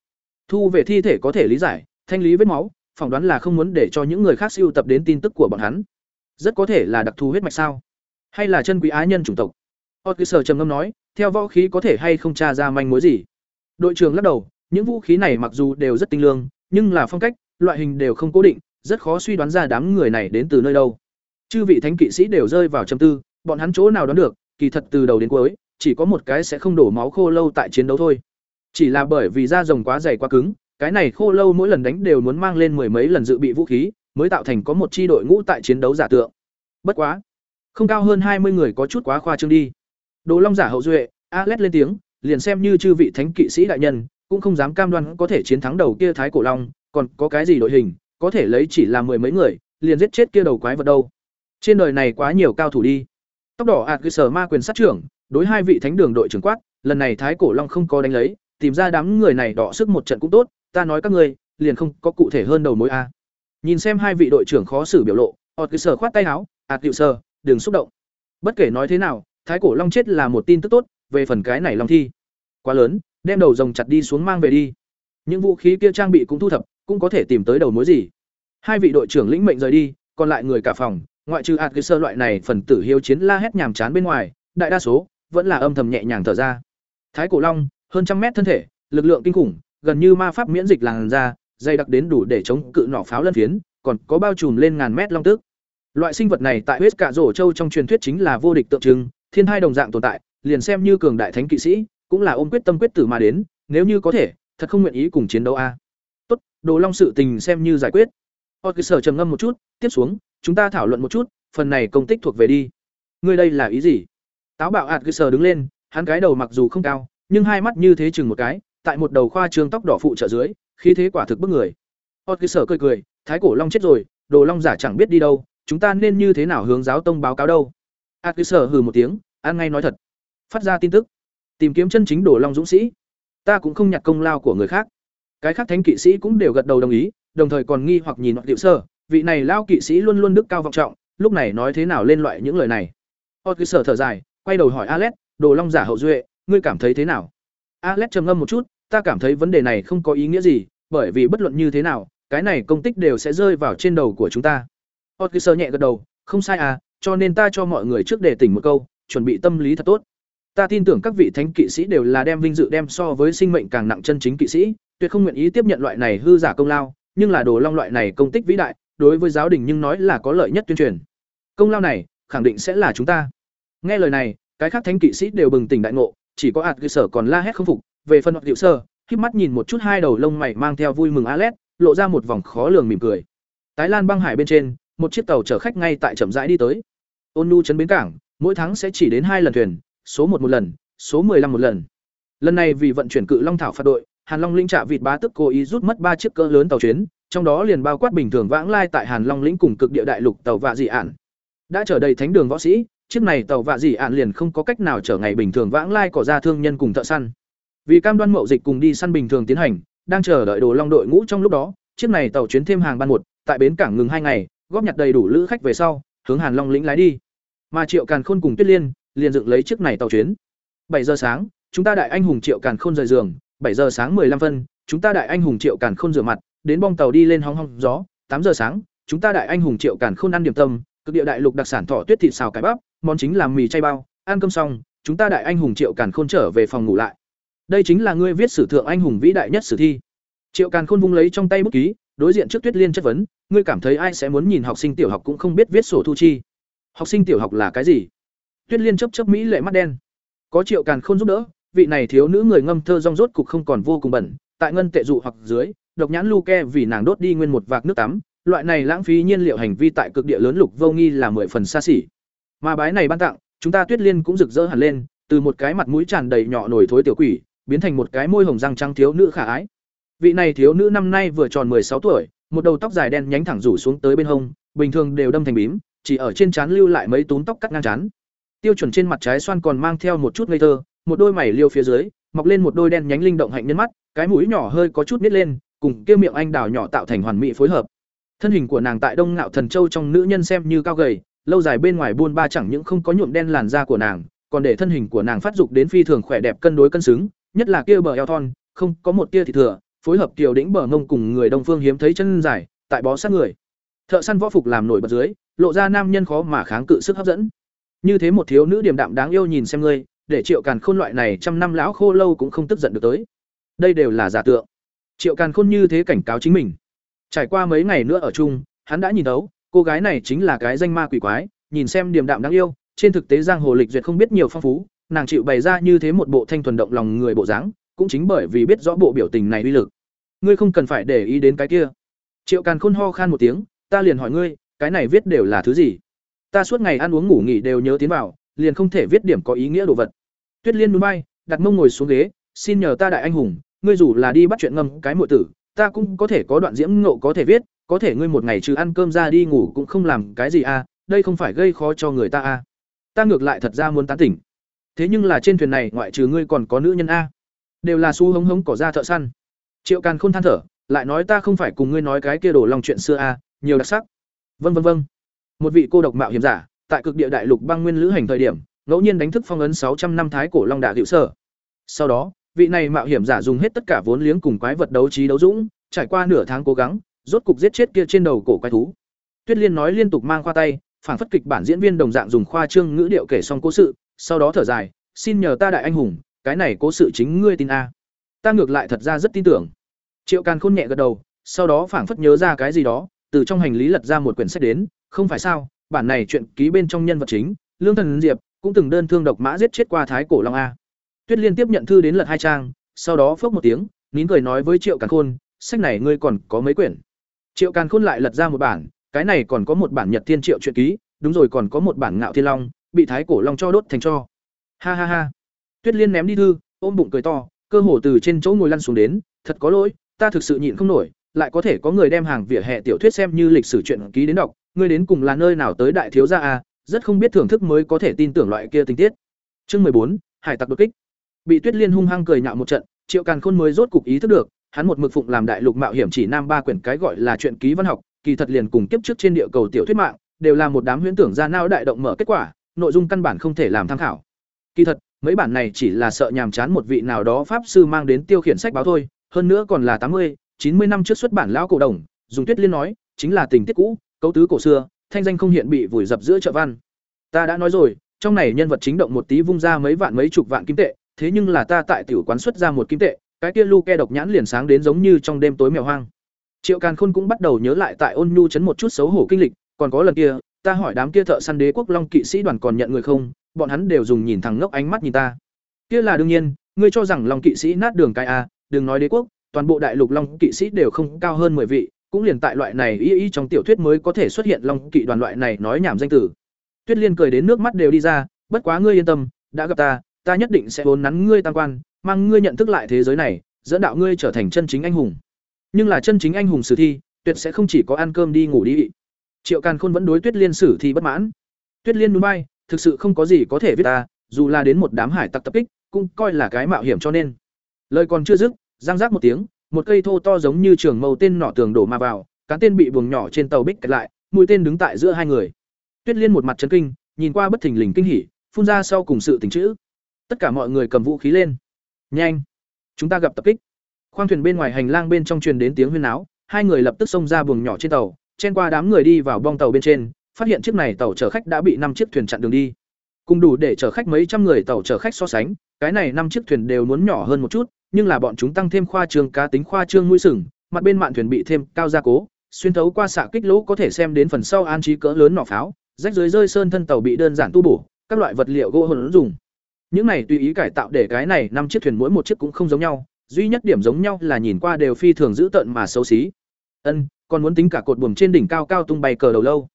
Thu về thi thể có thể lý giải, thanh lý vết máu, phỏng đoán là không muốn để cho những người khác siêu tập đến tin tức của bọn hắn. Rất có thể là đặc thù huyết mạch sao? Hay là chân quý á nhân chủng tộc? Otkiser trầm ngâm nói, theo võ khí có thể hay không tra ra manh mối gì? Đội trưởng lắc đầu, những vũ khí này mặc dù đều rất tinh lương, nhưng là phong cách, loại hình đều không cố định, rất khó suy đoán ra đám người này đến từ nơi đâu. Chư vị thánh kỵ sĩ đều rơi vào trầm tư, bọn hắn chỗ nào đoán được, kỳ thật từ đầu đến cuối, chỉ có một cái sẽ không đổ máu khô lâu tại chiến đấu thôi. Chỉ là bởi vì da rồng quá dày quá cứng, cái này khô lâu mỗi lần đánh đều muốn mang lên mười mấy lần dự bị vũ khí, mới tạo thành có một chi đội ngũ tại chiến đấu giả tượng. Bất quá, không cao hơn hai mươi người có chút quá khoa trương đi. Đồ Long giả hậu duệ, Alet lên tiếng, liền xem như chư vị thánh kỵ sĩ đại nhân, cũng không dám cam đoan có thể chiến thắng đầu kia thái cổ long, còn có cái gì đội hình, có thể lấy chỉ là mười mấy người, liền giết chết kia đầu quái vật đâu. Trên đời này quá nhiều cao thủ đi. Tóc đỏ ạt sở ma quyền sát trưởng, đối hai vị thánh đường đội trưởng quát, lần này thái cổ long không có đánh lấy, tìm ra đám người này đỏ sức một trận cũng tốt, ta nói các ngươi, liền không có cụ thể hơn đầu mối a. Nhìn xem hai vị đội trưởng khó xử biểu lộ, ạt sở khoát tay áo, ạt sơ đừng xúc động. Bất kể nói thế nào, thái cổ long chết là một tin tức tốt, về phần cái này long thi, quá lớn, đem đầu rồng chặt đi xuống mang về đi. Những vũ khí kia trang bị cũng thu thập, cũng có thể tìm tới đầu mối gì. Hai vị đội trưởng lĩnh mệnh rời đi, còn lại người cả phòng, ngoại trừ ạt sơ loại này phần tử hiếu chiến la hét nhàm chán bên ngoài, đại đa số vẫn là âm thầm nhẹ nhàng thở ra. Thái cổ long, hơn trăm mét thân thể, lực lượng kinh khủng, gần như ma pháp miễn dịch làn da, dày đặc đến đủ để chống cự nỏ pháo lân phiến, còn có bao trùm lên ngàn mét long tức. Loại sinh vật này tại huyết cả rổ châu trong truyền thuyết chính là vô địch tượng trưng, thiên hai đồng dạng tồn tại, liền xem như cường đại thánh kỵ sĩ, cũng là ôm quyết tâm quyết tử mà đến, nếu như có thể, thật không nguyện ý cùng chiến đấu a. Tốt, Đồ Long sự tình xem như giải quyết. Sở trầm ngâm một chút, tiếp xuống, chúng ta thảo luận một chút, phần này công tích thuộc về đi. Ngươi đây là ý gì? Táo bạo Sở đứng lên, hắn cái đầu mặc dù không cao, nhưng hai mắt như thế chừng một cái, tại một đầu khoa trương tóc đỏ phụ trợ dưới, khí thế quả thực bức người. Sở cười cười, thái cổ long chết rồi, đồ long giả chẳng biết đi đâu, chúng ta nên như thế nào hướng giáo tông báo cáo đâu? Sở hừ một tiếng, ăn ngay nói thật. Phát ra tin tức, tìm kiếm chân chính đồ long dũng sĩ. Ta cũng không nhặt công lao của người khác. Cái khác thánh kỵ sĩ cũng đều gật đầu đồng ý, đồng thời còn nghi hoặc nhìn Diệu Sơ, vị này lao kỵ sĩ luôn luôn đức cao vọng trọng, lúc này nói thế nào lên loại những lời này. Diệu thở dài, quay đầu hỏi Alex, đồ long giả hậu duệ, ngươi cảm thấy thế nào? Alex trầm ngâm một chút, ta cảm thấy vấn đề này không có ý nghĩa gì, bởi vì bất luận như thế nào, cái này công tích đều sẽ rơi vào trên đầu của chúng ta. Otkiser nhẹ gật đầu, không sai à, cho nên ta cho mọi người trước để tỉnh một câu, chuẩn bị tâm lý thật tốt. Ta tin tưởng các vị thánh kỵ sĩ đều là đem vinh dự đem so với sinh mệnh càng nặng chân chính kỵ sĩ, tuyệt không nguyện ý tiếp nhận loại này hư giả công lao, nhưng là đồ long loại này công tích vĩ đại, đối với giáo đình nhưng nói là có lợi nhất tuyên truyền. Công lao này, khẳng định sẽ là chúng ta. Nghe lời này, cái khác thánh kỵ sĩ đều bừng tỉnh đại ngộ, chỉ có ạt cơ sở còn la hét không phục, về phần hoặc hiệu sơ, khép mắt nhìn một chút hai đầu lông mày mang theo vui mừng Alet, lộ ra một vòng khó lường mỉm cười. Tái Lan băng hải bên trên, một chiếc tàu chở khách ngay tại chậm rãi đi tới. Ôn Nu trấn bến cảng, mỗi tháng sẽ chỉ đến hai lần thuyền, số một một lần, số 15 một lần. Lần này vì vận chuyển cự long thảo phạt đội, Hàn Long linh trạ vịt bá tức cố ý rút mất ba chiếc cỡ lớn tàu chuyến, trong đó liền bao quát bình thường vãng lai tại Hàn Long lĩnh cùng cực địa đại lục tàu vạ dị ản Đã trở đầy thánh đường võ sĩ, chiếc này tàu vạ dị ản liền không có cách nào chở ngày bình thường vãng lai cỏ ra thương nhân cùng thợ săn. Vì cam đoan mậu dịch cùng đi săn bình thường tiến hành, đang chờ đợi đồ long đội ngũ trong lúc đó, chiếc này tàu chuyến thêm hàng ban một, tại bến cảng ngừng hai ngày, góp nhặt đầy đủ lữ khách về sau, hướng Hàn Long lĩnh lái đi. Mà Triệu Càn Khôn cùng Tuyết Liên liền dựng lấy chiếc này tàu chuyến. bảy giờ sáng, chúng ta đại anh hùng Triệu Càn Khôn rời giường, bảy giờ sáng 15 phân, chúng ta đại anh hùng Triệu Càn Khôn rửa mặt, đến bong tàu đi lên hong hong gió, tám giờ sáng, chúng ta đại anh hùng Triệu Càn Khôn ăn điểm tâm, cực địa đại lục đặc sản thỏ tuyết thịt xào cải bắp món chính là mì chay bao ăn cơm xong chúng ta đại anh hùng triệu càn khôn trở về phòng ngủ lại. Đây chính là ngươi viết sử thượng anh hùng vĩ đại nhất sử thi. Triệu càn khôn vung lấy trong tay bút ký đối diện trước tuyết liên chất vấn ngươi cảm thấy ai sẽ muốn nhìn học sinh tiểu học cũng không biết viết sổ thu chi? Học sinh tiểu học là cái gì? Tuyết liên chớp chớp mỹ lệ mắt đen. Có triệu càn khôn giúp đỡ vị này thiếu nữ người ngâm thơ rong rốt cục không còn vô cùng bẩn tại ngân tệ dụ hoặc dưới độc nhãn lu ke vì nàng đốt đi nguyên một vạc nước tắm, loại này lãng phí nhiên liệu hành vi tại cực địa lớn lục vô nghi là mười phần xa xỉ. Mà bái này ban tặng, chúng ta tuyết liên cũng rực rỡ hẳn lên, từ một cái mặt mũi tràn đầy nhỏ nổi thối tiểu quỷ, biến thành một cái môi hồng răng trắng thiếu nữ khả ái. Vị này thiếu nữ năm nay vừa tròn sáu tuổi, một đầu tóc dài đen nhánh thẳng rủ xuống tới bên hông, bình thường đều đâm thành bím, chỉ ở trên trán lưu lại mấy túm tóc cắt ngang trán. Tiêu chuẩn trên mặt trái xoan còn mang theo một chút ngây thơ, một đôi mày liêu phía dưới, mọc lên một đôi đen nhánh linh động hạnh nhân mắt, cái mũi nhỏ hơi có chút nít lên cùng kia miệng anh đào nhỏ tạo thành hoàn mỹ phối hợp. Thân hình của nàng tại đông ngạo thần châu trong nữ nhân xem như cao gầy, lâu dài bên ngoài buôn ba chẳng những không có nhuộm đen làn da của nàng, còn để thân hình của nàng phát dục đến phi thường khỏe đẹp cân đối cân xứng, nhất là kia bờ eo thon, không có một tia thịt thừa, phối hợp kiều đỉnh bờ ngông cùng người đông phương hiếm thấy chân dài, tại bó sát người. Thợ săn võ phục làm nổi bật dưới, lộ ra nam nhân khó mà kháng cự sức hấp dẫn. Như thế một thiếu nữ điềm đạm đáng yêu nhìn xem ngươi, để triệu càn khôn loại này trăm năm lão khô lâu cũng không tức giận được tới. Đây đều là giả tượng triệu càn khôn như thế cảnh cáo chính mình. Trải qua mấy ngày nữa ở chung, hắn đã nhìn thấu, cô gái này chính là cái danh ma quỷ quái, nhìn xem điềm đạm đáng yêu, trên thực tế giang hồ lịch duyệt không biết nhiều phong phú, nàng chịu bày ra như thế một bộ thanh thuần động lòng người bộ dáng, cũng chính bởi vì biết rõ bộ biểu tình này uy lực. Ngươi không cần phải để ý đến cái kia. Triệu càn khôn ho khan một tiếng, ta liền hỏi ngươi, cái này viết đều là thứ gì? Ta suốt ngày ăn uống ngủ nghỉ đều nhớ tiến vào, liền không thể viết điểm có ý nghĩa đồ vật. Tuyết liên núi bay, đặt mông ngồi xuống ghế, xin nhờ ta đại anh hùng ngươi dù là đi bắt chuyện ngâm cái muội tử, ta cũng có thể có đoạn diễm ngộ có thể viết, có thể ngươi một ngày trừ ăn cơm ra đi ngủ cũng không làm cái gì à đây không phải gây khó cho người ta à. Ta ngược lại thật ra muốn tán tỉnh. Thế nhưng là trên thuyền này ngoại trừ ngươi còn có nữ nhân a. Đều là xu hống hống cỏ ra thợ săn. Triệu càn khôn than thở, lại nói ta không phải cùng ngươi nói cái kia đổ lòng chuyện xưa a, nhiều đặc sắc. Vân vân vân một vị cô độc mạo hiểm giả, tại cực địa đại lục băng nguyên lữ hành thời điểm, ngẫu nhiên đánh thức phong ấn sáu trăm năm thái cổ long đả hữu sở. Sau đó vị này mạo hiểm giả dùng hết tất cả vốn liếng cùng quái vật đấu trí đấu dũng, trải qua nửa tháng cố gắng, rốt cục giết chết kia trên đầu cổ quái thú. Tuyết liên nói liên tục mang khoa tay phản phất kịch bản diễn viên đồng dạng dùng khoa trương ngữ điệu kể xong cố sự, sau đó thở dài, xin nhờ ta đại anh hùng, cái này cố sự chính ngươi tin a. Ta ngược lại thật ra rất tin tưởng. Triệu càn khôn nhẹ gật đầu, sau đó phảng phất nhớ ra cái gì đó, từ trong hành lý lật ra một quyển sách đến, không phải sao, bản này chuyện ký bên trong nhân vật chính, lương thần diệp, cũng từng đơn thương độc mã giết chết qua thái cổ long a tuyết liên tiếp nhận thư đến lật hai trang, sau đó phước một tiếng, nín cười nói với triệu càn khôn, sách này ngươi còn có mấy quyển? Triệu càn khôn lại lật ra một bản, cái này còn có một bản nhật thiên triệu truyện ký, đúng rồi còn có một bản ngạo thiên long, bị thái cổ long cho đốt thành cho. Ha ha ha. Tuyết liên ném đi thư, ôm bụng cười to, cơ hồ từ trên chỗ ngồi lăn xuống đến, thật có lỗi, ta thực sự nhịn không nổi, lại có thể có người đem hàng vỉa hè tiểu thuyết xem như lịch sử truyện ký đến đọc, ngươi đến cùng là nơi nào tới đại thiếu gia a rất không biết thưởng thức mới có thể tin tưởng loại kia tình tiết. Chương mười bốn, hải tặc đột kích bị tuyết liên hung hăng cười nhạo một trận, triệu càn khôn mới rốt cục ý thức được, hắn một mực phụng làm đại lục mạo hiểm chỉ nam ba quyển cái gọi là truyện ký văn học, kỳ thật liền cùng kiếp trước trên địa cầu tiểu thuyết mạng, đều là một đám huyễn tưởng ra não đại động mở kết quả, nội dung căn bản không thể làm tham khảo. Kỳ thật, mấy bản này chỉ là sợ nhàm chán một vị nào đó pháp sư mang đến tiêu khiển sách báo thôi, hơn nữa còn là tám mươi, chín mươi năm trước xuất bản lão cổ đồng, dùng tuyết liên nói, chính là tình tiết cũ, cấu tứ cổ xưa, thanh danh không hiện bị vùi dập giữa chợ văn. Ta đã nói rồi, trong này nhân vật chính động một tí vung ra mấy vạn mấy chục vạn kim tệ thế nhưng là ta tại tiểu quán xuất ra một kim tệ, cái kia lu ke độc nhãn liền sáng đến giống như trong đêm tối mèo hoang. Triệu càn khôn cũng bắt đầu nhớ lại tại ôn nhu chấn một chút xấu hổ kinh lịch, còn có lần kia, ta hỏi đám kia thợ săn đế quốc long kỵ sĩ đoàn còn nhận người không, bọn hắn đều dùng nhìn thẳng ngốc ánh mắt nhìn ta. Kia là đương nhiên, ngươi cho rằng long kỵ sĩ nát đường cái a, đừng nói đế quốc, toàn bộ đại lục long kỵ sĩ đều không cao hơn mười vị, cũng liền tại loại này y y trong tiểu thuyết mới có thể xuất hiện long kỵ đoàn loại này nói nhảm danh tử. Tuyết liên cười đến nước mắt đều đi ra, bất quá ngươi yên tâm, đã gặp ta ta nhất định sẽ vốn nắn ngươi tam quan, mang ngươi nhận thức lại thế giới này, dẫn đạo ngươi trở thành chân chính anh hùng. Nhưng là chân chính anh hùng sử thi, tuyệt sẽ không chỉ có ăn cơm đi ngủ đi. Triệu càn khôn vẫn đối tuyết liên sử thi bất mãn. Tuyết liên núi bay, thực sự không có gì có thể viết ta, dù là đến một đám hải tặc tập kích, cũng coi là cái mạo hiểm cho nên. Lời còn chưa dứt giang giác một tiếng, một cây thô to giống như trường mâu tên nỏ tường đổ mà vào, cán tên bị buồng nhỏ trên tàu bích kẹt lại, mũi tên đứng tại giữa hai người. Tuyết liên một mặt chấn kinh, nhìn qua bất thình lình kinh hỉ, phun ra sau cùng sự tình chữ tất cả mọi người cầm vũ khí lên. Nhanh. Chúng ta gặp tập kích. Khoang thuyền bên ngoài hành lang bên trong truyền đến tiếng huyên áo hai người lập tức xông ra buồng nhỏ trên tàu. Chen qua đám người đi vào bong tàu bên trên phát hiện chiếc này tàu chở khách đã bị năm chiếc thuyền chặn đường đi. Cùng đủ để chở khách mấy trăm người tàu chở khách so sánh, cái này năm chiếc thuyền đều muốn nhỏ hơn một chút, nhưng là bọn chúng tăng thêm khoa trương cá tính khoa trương mũi sừng, mặt bên mạn thuyền bị thêm cao gia cố, xuyên thấu qua xạ kích lỗ có thể xem đến phần sau an trí cỡ lớn nỏ pháo, rách dưới rơi sơn thân tàu bị đơn giản tu bổ, các loại vật liệu gỗ hỗn dùng. Những này tùy ý cải tạo để cái này năm chiếc thuyền mỗi một chiếc cũng không giống nhau, duy nhất điểm giống nhau là nhìn qua đều phi thường dữ tợn mà xấu xí. Ân, còn muốn tính cả cột buồm trên đỉnh cao cao tung bay cờ đầu lâu.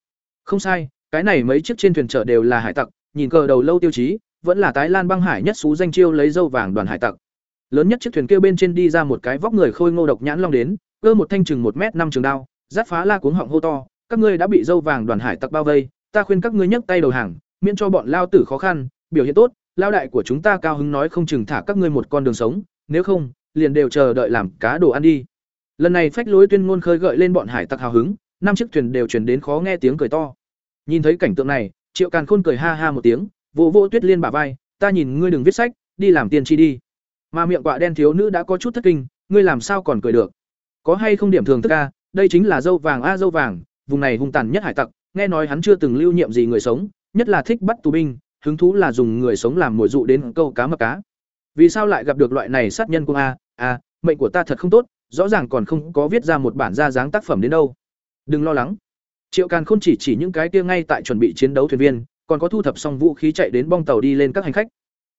Không sai, cái này mấy chiếc trên thuyền chở đều là hải tặc, nhìn cờ đầu lâu tiêu chí, vẫn là tái lan băng hải nhất xú danh chiêu lấy dâu vàng đoàn hải tặc. Lớn nhất chiếc thuyền kia bên trên đi ra một cái vóc người khôi ngô độc nhãn long đến, cơ một thanh chừng một m năm trường đao, giáp phá la cuống họng hô to, các ngươi đã bị dâu vàng đoàn hải tặc bao vây, ta khuyên các ngươi nhấc tay đầu hàng, miễn cho bọn lao tử khó khăn, biểu hiện tốt, lao đại của chúng ta cao hứng nói không chừng thả các ngươi một con đường sống, nếu không, liền đều chờ đợi làm cá đồ ăn đi. Lần này phách lối tuyên ngôn khơi gợi lên bọn hải tặc hào hứng, năm chiếc thuyền đều chuyển đến khó nghe tiếng cười to. Nhìn thấy cảnh tượng này, Triệu Càn Khôn cười ha ha một tiếng, vỗ vỗ Tuyết Liên bà vai, "Ta nhìn ngươi đừng viết sách, đi làm tiên tri đi." Mà miệng quạ đen thiếu nữ đã có chút thất kinh, "Ngươi làm sao còn cười được? Có hay không điểm thường tất ca đây chính là dâu vàng a dâu vàng, vùng này hung tàn nhất hải tặc, nghe nói hắn chưa từng lưu nhiệm gì người sống, nhất là thích bắt tù binh, hứng thú là dùng người sống làm mồi dụ đến câu cá mập cá. Vì sao lại gặp được loại này sát nhân cung a? A, mệnh của ta thật không tốt, rõ ràng còn không có viết ra một bản ra dáng tác phẩm đến đâu. Đừng lo lắng. Triệu Càn Khôn chỉ chỉ những cái kia ngay tại chuẩn bị chiến đấu thuyền viên, còn có thu thập xong vũ khí chạy đến bong tàu đi lên các hành khách.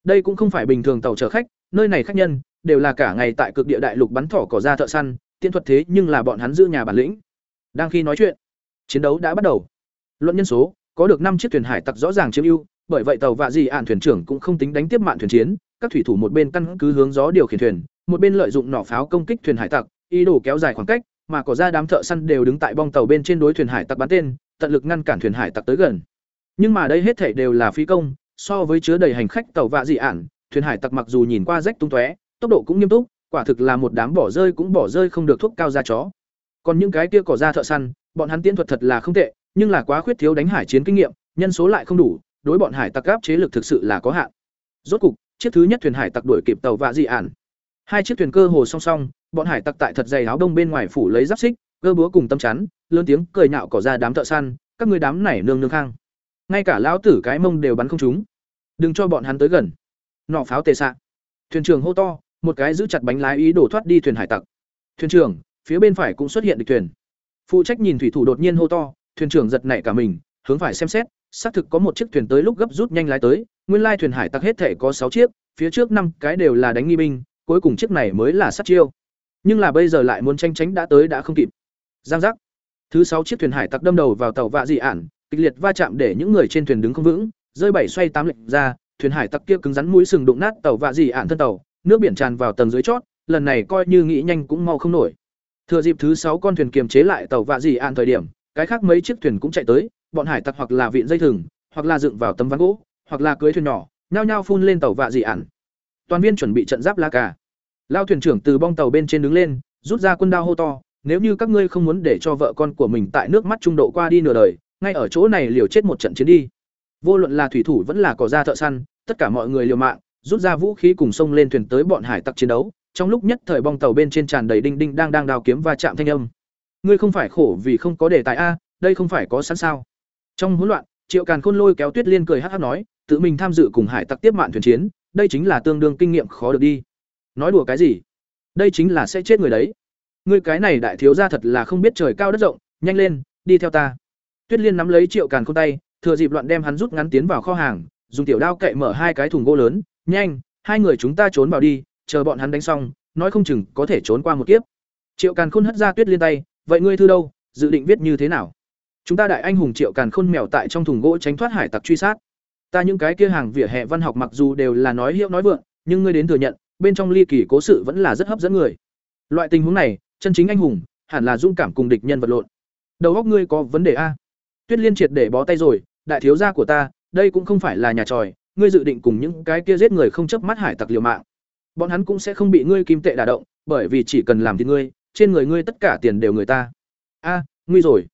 Đây cũng không phải bình thường tàu chở khách, nơi này khách nhân đều là cả ngày tại cực địa đại lục bắn thỏ cỏ ra thợ săn, tiên thuật thế nhưng là bọn hắn giữ nhà bản lĩnh. Đang khi nói chuyện, chiến đấu đã bắt đầu. Luận nhân số, có được năm chiếc thuyền hải tặc rõ ràng chiếm ưu, bởi vậy tàu vạ dị ạn thuyền trưởng cũng không tính đánh tiếp mạn thuyền chiến, các thủy thủ một bên căn cứ hướng gió điều khiển thuyền, một bên lợi dụng nỏ pháo công kích thuyền hải tặc, ý đồ kéo dài khoảng cách, mà có ra đám thợ săn đều đứng tại bong tàu bên trên đối thuyền hải tặc bắn tên, tận lực ngăn cản thuyền hải tặc tới gần. Nhưng mà đây hết thảy đều là phi công, so với chứa đầy hành khách tàu vạ dị ản, thuyền hải tặc mặc dù nhìn qua rách tung tóe, tốc độ cũng nghiêm túc, quả thực là một đám bỏ rơi cũng bỏ rơi không được thuốc cao ra chó. Còn những cái kia cỏ ra thợ săn, bọn hắn tiến thuật thật là không tệ, nhưng là quá khuyết thiếu đánh hải chiến kinh nghiệm, nhân số lại không đủ, đối bọn hải tặc áp chế lực thực sự là có hạn. Rốt cục, chiếc thứ nhất thuyền hải tặc đuổi kịp tàu vạ dị ản. Hai chiếc thuyền cơ hồ song song, bọn hải tặc tại thật dày áo đông bên ngoài phủ lấy giáp xích, cơ búa cùng tâm chắn, lớn tiếng cười nhạo cỏ ra đám thợ săn, các ngươi đám này nương nương khang. Ngay cả lão tử cái mông đều bắn không trúng. Đừng cho bọn hắn tới gần. Nọ pháo tề xạ. Thuyền trưởng hô to, một cái giữ chặt bánh lái ý đồ thoát đi thuyền hải tặc. Thuyền trưởng, phía bên phải cũng xuất hiện địch thuyền. Phụ trách nhìn thủy thủ đột nhiên hô to, thuyền trưởng giật nảy cả mình, hướng phải xem xét, xác thực có một chiếc thuyền tới lúc gấp rút nhanh lái tới, nguyên lai thuyền hải tặc hết thể có sáu chiếc, phía trước năm cái đều là đánh nghi binh, cuối cùng chiếc này mới là sát chiêu. Nhưng là bây giờ lại muốn tranh tránh đã tới đã không kịp. Giang giác. Thứ sáu chiếc thuyền hải tặc đâm đầu vào tàu vạ dị ản, kịch liệt va chạm để những người trên thuyền đứng không vững, rơi bảy xoay tám lệch ra, thuyền hải tặc kia cứng rắn mũi sừng đụng nát tàu vạ dị ản thân tàu, nước biển tràn vào tầng dưới chót, lần này coi như nghĩ nhanh cũng mau không nổi. Thừa dịp thứ sáu con thuyền kiềm chế lại tàu vạ dị ản thời điểm, cái khác mấy chiếc thuyền cũng chạy tới, bọn hải tặc hoặc là vịn dây thừng, hoặc là dựng vào tấm ván gỗ, hoặc là cưới thuyền nhỏ, nhao nhao phun lên tàu vạ dị ản. Toàn viên chuẩn bị trận giáp la cà. Lao thuyền trưởng từ bong tàu bên trên đứng lên, rút ra quân đao hô to, nếu như các ngươi không muốn để cho vợ con của mình tại nước mắt trung độ qua đi nửa đời, ngay ở chỗ này liều chết một trận chiến đi. Vô luận là thủy thủ vẫn là cỏ ra thợ săn, tất cả mọi người liều mạng, rút ra vũ khí cùng sông lên thuyền tới bọn hải tặc chiến đấu. Trong lúc nhất thời bong tàu bên trên tràn đầy đinh đinh đang đang đào kiếm và chạm thanh âm. Ngươi không phải khổ vì không có đề tài a, đây không phải có sẵn sao? Trong hỗn loạn, Triệu Càn Khôn lôi kéo Tuyết Liên cười hh nói, tự mình tham dự cùng hải tặc tiếp mạn thuyền chiến, đây chính là tương đương kinh nghiệm khó được đi. Nói đùa cái gì? Đây chính là sẽ chết người đấy. Ngươi cái này đại thiếu gia thật là không biết trời cao đất rộng, nhanh lên, đi theo ta. Tuyết Liên nắm lấy Triệu Càn Khôn tay, thừa dịp loạn đem hắn rút ngắn tiến vào kho hàng, dùng tiểu đao cậy mở hai cái thùng gỗ lớn, "Nhanh, hai người chúng ta trốn vào đi, chờ bọn hắn đánh xong, nói không chừng có thể trốn qua một kiếp." Triệu Càn Khôn hất ra Tuyết Liên tay, "Vậy ngươi thư đâu, dự định viết như thế nào?" Chúng ta đại anh hùng Triệu Càn Khôn mèo tại trong thùng gỗ tránh thoát hải tặc truy sát. Ta những cái kia hàng vỉa hè văn học mặc dù đều là nói hiệu nói vượng, nhưng ngươi đến thừa nhận, bên trong ly kỳ cố sự vẫn là rất hấp dẫn người. Loại tình huống này, chân chính anh hùng, hẳn là dũng cảm cùng địch nhân vật lộn. Đầu óc ngươi có vấn đề a? Tuyết Liên triệt để bó tay rồi, đại thiếu gia của ta, đây cũng không phải là nhà tròi, ngươi dự định cùng những cái kia giết người không chấp mắt hải tặc liều mạng. Bọn hắn cũng sẽ không bị ngươi kim tệ đả động, bởi vì chỉ cần làm thì ngươi, trên người ngươi tất cả tiền đều người ta. A, nguy rồi.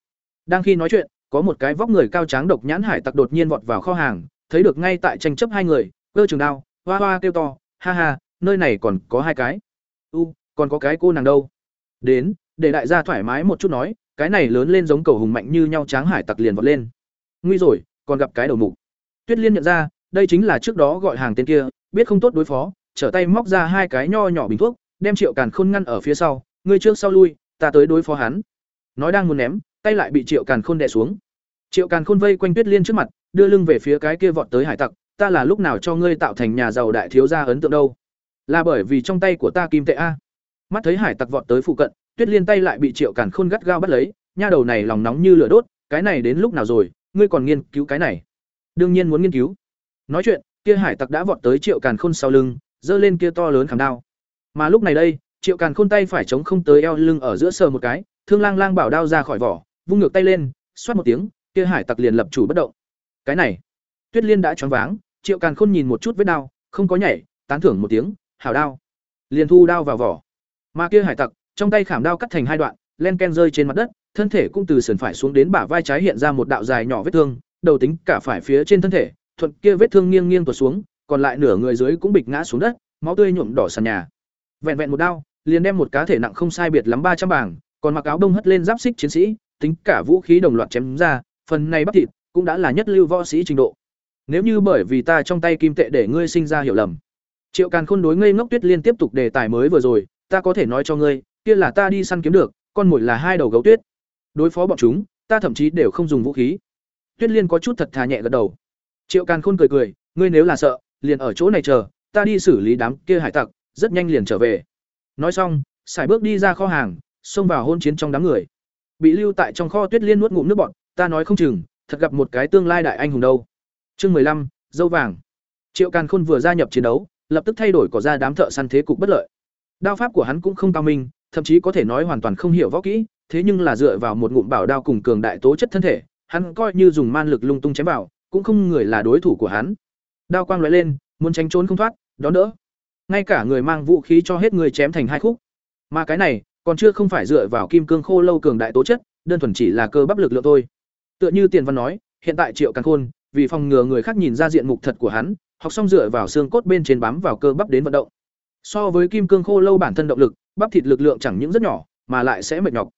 Đang khi nói chuyện, có một cái vóc người cao tráng độc nhãn hải tặc đột nhiên vọt vào kho hàng, thấy được ngay tại tranh chấp hai người, cơ trường đao, hoa hoa kêu to, ha ha, nơi này còn có hai cái. U, còn có cái cô nàng đâu? Đến, để đại gia thoải mái một chút nói, cái này lớn lên giống cầu hùng mạnh như nhau tráng hải tặc liền vọt lên. nguy rồi còn gặp cái đầu mục tuyết liên nhận ra đây chính là trước đó gọi hàng tên kia biết không tốt đối phó trở tay móc ra hai cái nho nhỏ bình thuốc đem triệu càn khôn ngăn ở phía sau ngươi trước sau lui ta tới đối phó hắn nói đang muốn ném tay lại bị triệu càn khôn đè xuống. Triệu càn khôn vây quanh tuyết liên trước mặt, đưa lưng về phía cái kia vọt tới hải tặc, ta là lúc nào cho ngươi tạo thành nhà giàu đại thiếu gia ấn tượng đâu? Là bởi vì trong tay của ta kim tệ a. Mắt thấy hải tặc vọt tới phụ cận, tuyết liên tay lại bị triệu càn khôn gắt gao bắt lấy, nha đầu này lòng nóng như lửa đốt, cái này đến lúc nào rồi? Ngươi còn nghiên cứu cái này? Đương nhiên muốn nghiên cứu. Nói chuyện, kia hải tặc đã vọt tới triệu càn khôn sau lưng, giơ lên kia to lớn khảm đao. Mà lúc này đây, triệu càn khôn tay phải chống không tới eo lưng ở giữa sờ một cái, thương lang lang bảo đao ra khỏi vỏ vung ngược tay lên, xoát một tiếng, kia hải tặc liền lập chủ bất động. Cái này, tuyết liên đã choáng váng, triệu càn khôn nhìn một chút vết đao không có nhảy, tán thưởng một tiếng, hảo đao. Liền thu đao vào vỏ. Mà kia hải tặc, trong tay khảm đao cắt thành hai đoạn, len ken rơi trên mặt đất, thân thể cũng từ sườn phải xuống đến bả vai trái hiện ra một đạo dài nhỏ vết thương, đầu tính cả phải phía trên thân thể, thuận kia vết thương nghiêng nghiêng tuột xuống, còn lại nửa người dưới cũng bịch ngã xuống đất, máu tươi nhuộm đỏ sàn nhà. Vẹn vẹn một đao, liền đem một cá thể nặng không sai biệt lắm ba trăm bảng, còn mặc áo đông hất lên giáp xích chiến sĩ tính cả vũ khí đồng loạt chém ra, phần này bắp thịt cũng đã là nhất lưu võ sĩ trình độ. Nếu như bởi vì ta trong tay kim tệ để ngươi sinh ra hiểu lầm, triệu càn khôn đối ngây ngốc tuyết liên tiếp tục đề tài mới vừa rồi, ta có thể nói cho ngươi, kia là ta đi săn kiếm được, con mồi là hai đầu gấu tuyết. Đối phó bọn chúng, ta thậm chí đều không dùng vũ khí. Tuyết liên có chút thật thà nhẹ gật đầu. Triệu càn khôn cười cười, ngươi nếu là sợ, liền ở chỗ này chờ, ta đi xử lý đám kia hải tặc, rất nhanh liền trở về. Nói xong, xài bước đi ra kho hàng, xông vào hôn chiến trong đám người bị lưu tại trong kho tuyết liên nuốt ngụm nước bọn ta nói không chừng, thật gặp một cái tương lai đại anh hùng đâu. Chương mười lăm, dâu vàng. Triệu càn khôn vừa gia nhập chiến đấu, lập tức thay đổi cỏ ra đám thợ săn thế cục bất lợi. Đao pháp của hắn cũng không cao minh, thậm chí có thể nói hoàn toàn không hiểu võ kỹ, thế nhưng là dựa vào một ngụm bảo đao cùng cường đại tố chất thân thể, hắn coi như dùng man lực lung tung chém vào, cũng không người là đối thủ của hắn. Đao quang loại lên, muốn tránh trốn không thoát, đón đỡ. Ngay cả người mang vũ khí cho hết người chém thành hai khúc. Mà cái này còn chưa không phải dựa vào kim cương khô lâu cường đại tố chất, đơn thuần chỉ là cơ bắp lực lượng thôi. Tựa như tiền văn nói, hiện tại triệu càn khôn, vì phòng ngừa người khác nhìn ra diện mục thật của hắn, học xong dựa vào xương cốt bên trên bám vào cơ bắp đến vận động. So với kim cương khô lâu bản thân động lực, bắp thịt lực lượng chẳng những rất nhỏ, mà lại sẽ mệt nhọc.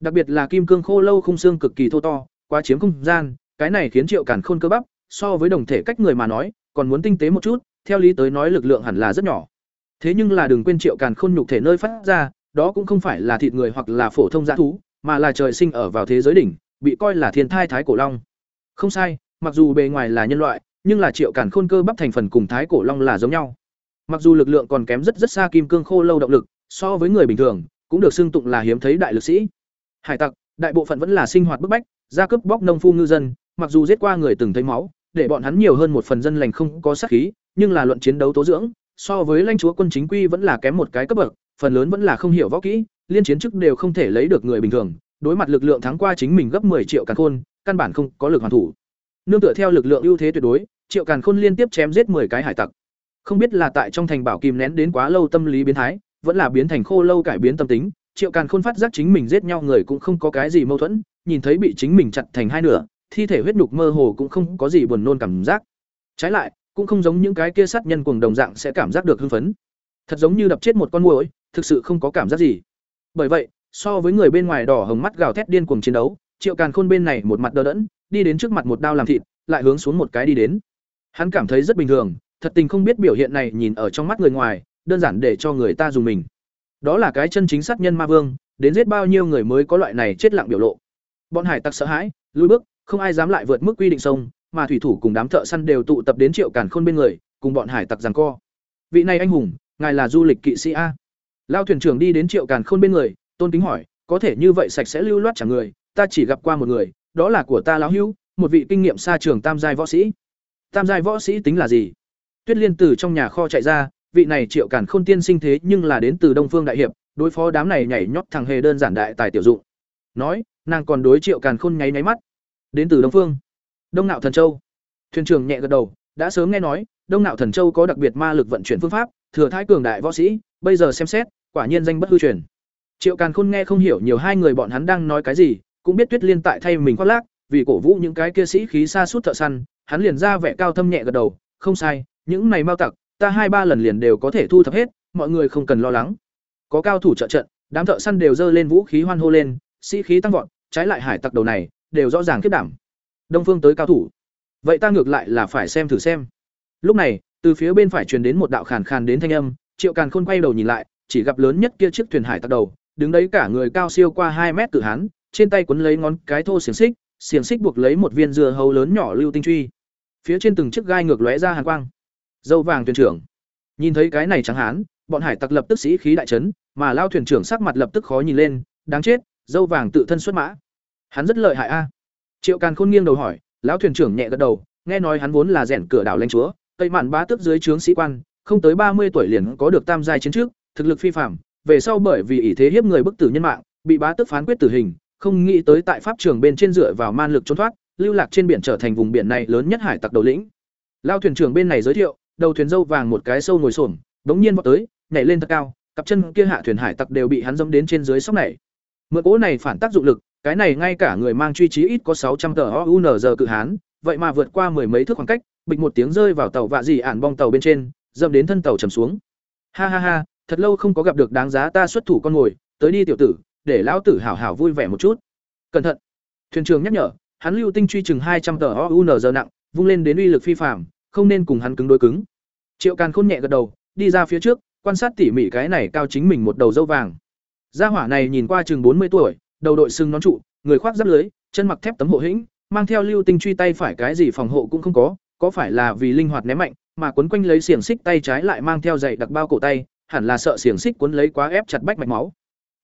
Đặc biệt là kim cương khô lâu khung xương cực kỳ thô to, quá chiếm không gian, cái này khiến triệu càn khôn cơ bắp, so với đồng thể cách người mà nói, còn muốn tinh tế một chút, theo lý tới nói lực lượng hẳn là rất nhỏ. Thế nhưng là đừng quên triệu càn khôn nhục thể nơi phát ra đó cũng không phải là thịt người hoặc là phổ thông dã thú, mà là trời sinh ở vào thế giới đỉnh, bị coi là thiên thai thái cổ long. Không sai, mặc dù bề ngoài là nhân loại, nhưng là triệu cản khôn cơ bắp thành phần cùng thái cổ long là giống nhau. Mặc dù lực lượng còn kém rất rất xa kim cương khô lâu động lực, so với người bình thường, cũng được xưng tụng là hiếm thấy đại lực sĩ. Hải tặc, đại bộ phận vẫn là sinh hoạt bức bách, gia cướp bóc nông phu ngư dân, mặc dù giết qua người từng thấy máu, để bọn hắn nhiều hơn một phần dân lành không có sát khí, nhưng là luận chiến đấu tố dưỡng, so với lãnh chúa quân chính quy vẫn là kém một cái cấp bậc phần lớn vẫn là không hiểu võ kỹ, liên chiến chức đều không thể lấy được người bình thường, đối mặt lực lượng thắng qua chính mình gấp 10 triệu càn khôn, căn bản không có lực hoàn thủ. Nương tựa theo lực lượng ưu thế tuyệt đối, triệu càn khôn liên tiếp chém giết 10 cái hải tặc. Không biết là tại trong thành bảo kìm nén đến quá lâu tâm lý biến thái, vẫn là biến thành khô lâu cải biến tâm tính, triệu càn khôn phát giác chính mình giết nhau người cũng không có cái gì mâu thuẫn, nhìn thấy bị chính mình chặt thành hai nửa, thi thể huyết nhục mơ hồ cũng không có gì buồn nôn cảm giác. Trái lại, cũng không giống những cái kia sát nhân cuồng đồng dạng sẽ cảm giác được hưng phấn. Thật giống như đập chết một con muỗi thực sự không có cảm giác gì. Bởi vậy, so với người bên ngoài đỏ hồng mắt gào thét điên cuồng chiến đấu, triệu càn khôn bên này một mặt đờ đẫn, đi đến trước mặt một đao làm thịt, lại hướng xuống một cái đi đến. Hắn cảm thấy rất bình thường, thật tình không biết biểu hiện này nhìn ở trong mắt người ngoài, đơn giản để cho người ta dùng mình. Đó là cái chân chính sát nhân ma vương, đến giết bao nhiêu người mới có loại này chết lặng biểu lộ. Bọn hải tặc sợ hãi, lùi bước, không ai dám lại vượt mức quy định sông, mà thủy thủ cùng đám thợ săn đều tụ tập đến triệu càn khôn bên người, cùng bọn hải tặc giằng co. Vị này anh hùng, ngài là du lịch kỵ sĩ a lao thuyền trưởng đi đến triệu càn khôn bên người, tôn kính hỏi, có thể như vậy sạch sẽ lưu loát chẳng người, ta chỉ gặp qua một người, đó là của ta lão hữu, một vị kinh nghiệm xa trường tam giai võ sĩ. Tam giai võ sĩ tính là gì? Tuyết liên từ trong nhà kho chạy ra, vị này triệu càn khôn tiên sinh thế nhưng là đến từ đông phương đại hiệp, đối phó đám này nhảy nhót thằng hề đơn giản đại tài tiểu dụng. Nói, nàng còn đối triệu càn khôn nháy nháy mắt. Đến từ đông phương. Đông nạo thần châu. Thuyền trưởng nhẹ gật đầu, đã sớm nghe nói, đông nạo thần châu có đặc biệt ma lực vận chuyển phương pháp, thừa thái cường đại võ sĩ bây giờ xem xét, quả nhiên danh bất hư truyền. Triệu càn khôn nghe không hiểu nhiều hai người bọn hắn đang nói cái gì, cũng biết tuyết liên tại thay mình khoác lác, vì cổ vũ những cái kia sĩ khí xa suốt thợ săn, hắn liền ra vẻ cao thâm nhẹ gật đầu, không sai, những này mau tặc, ta hai ba lần liền đều có thể thu thập hết, mọi người không cần lo lắng. Có cao thủ trợ trận, đám thợ săn đều giơ lên vũ khí hoan hô lên, sĩ khí tăng vọt, trái lại hải tặc đầu này, đều rõ ràng kiếp đảm. Đông phương tới cao thủ. Vậy ta ngược lại là phải xem thử xem. Lúc này, từ phía bên phải truyền đến một đạo khàn khàn đến thanh âm triệu càn khôn quay đầu nhìn lại, chỉ gặp lớn nhất kia chiếc thuyền hải tặc đầu, đứng đấy cả người cao siêu qua hai mét tự hán, trên tay quấn lấy ngón cái thô xiềng xích xiềng xích buộc lấy một viên dừa hấu lớn nhỏ lưu tinh truy. Phía trên từng chiếc gai ngược lóe ra hàn quang. Dâu vàng thuyền trưởng. Nhìn thấy cái này trắng hán, bọn hải tặc lập tức sĩ khí đại trấn mà lao thuyền trưởng sắc mặt lập tức khó nhìn lên, đáng chết, dâu vàng tự thân xuất mã. Hắn rất lợi hại a. Triệu càn khôn nghiêng đầu hỏi, lão thuyền trưởng nhẹ gật đầu, nghe nói hắn vốn là rèn cửa đảo lãnh chúa, tây mạn ba tước dưới trướng sĩ quan không tới ba mươi tuổi liền có được tam giai chiến trước, thực lực phi phàm. về sau bởi vì ỷ thế hiếp người bức tử nhân mạng, bị bá tước phán quyết tử hình, không nghĩ tới tại pháp trường bên trên dựa vào man lực trốn thoát, lưu lạc trên biển trở thành vùng biển này lớn nhất hải tặc đầu lĩnh lao thuyền trưởng bên này giới thiệu, đầu thuyền dâu vàng một cái sâu ngồi xổm bỗng nhiên vọt tới, nhảy lên thật cao, cặp chân kia hạ thuyền hải tặc đều bị hắn dẫm đến trên dưới sóc này mượn cố này phản tác dụng lực, cái này ngay cả người mang truy trí ít có sáu trăm tờ ounz cự hán, vậy mà vượt qua mười mấy thước khoảng cách, bịch một tiếng rơi vào tàu vạ dì ản bong tàu bên trên dâm đến thân tàu trầm xuống. Ha ha ha, thật lâu không có gặp được đáng giá ta xuất thủ con ngồi, tới đi tiểu tử, để lão tử hảo hảo vui vẻ một chút. Cẩn thận. Thuyền trưởng nhắc nhở, hắn lưu tinh truy chừng hai trăm tờ ounz nặng, vung lên đến uy lực phi phạm không nên cùng hắn cứng đối cứng. Triệu càn khôn nhẹ gật đầu, đi ra phía trước, quan sát tỉ mỉ cái này cao chính mình một đầu dâu vàng. Gia hỏa này nhìn qua chừng bốn mươi tuổi, đầu đội sưng nón trụ, người khoác giáp lưới, chân mặc thép tấm hộ hĩnh, mang theo lưu tinh truy tay phải cái gì phòng hộ cũng không có có phải là vì linh hoạt ném mạnh mà quấn quanh lấy xiềng xích tay trái lại mang theo dày đặc bao cổ tay, hẳn là sợ xiềng xích quấn lấy quá ép chặt bách mạch máu.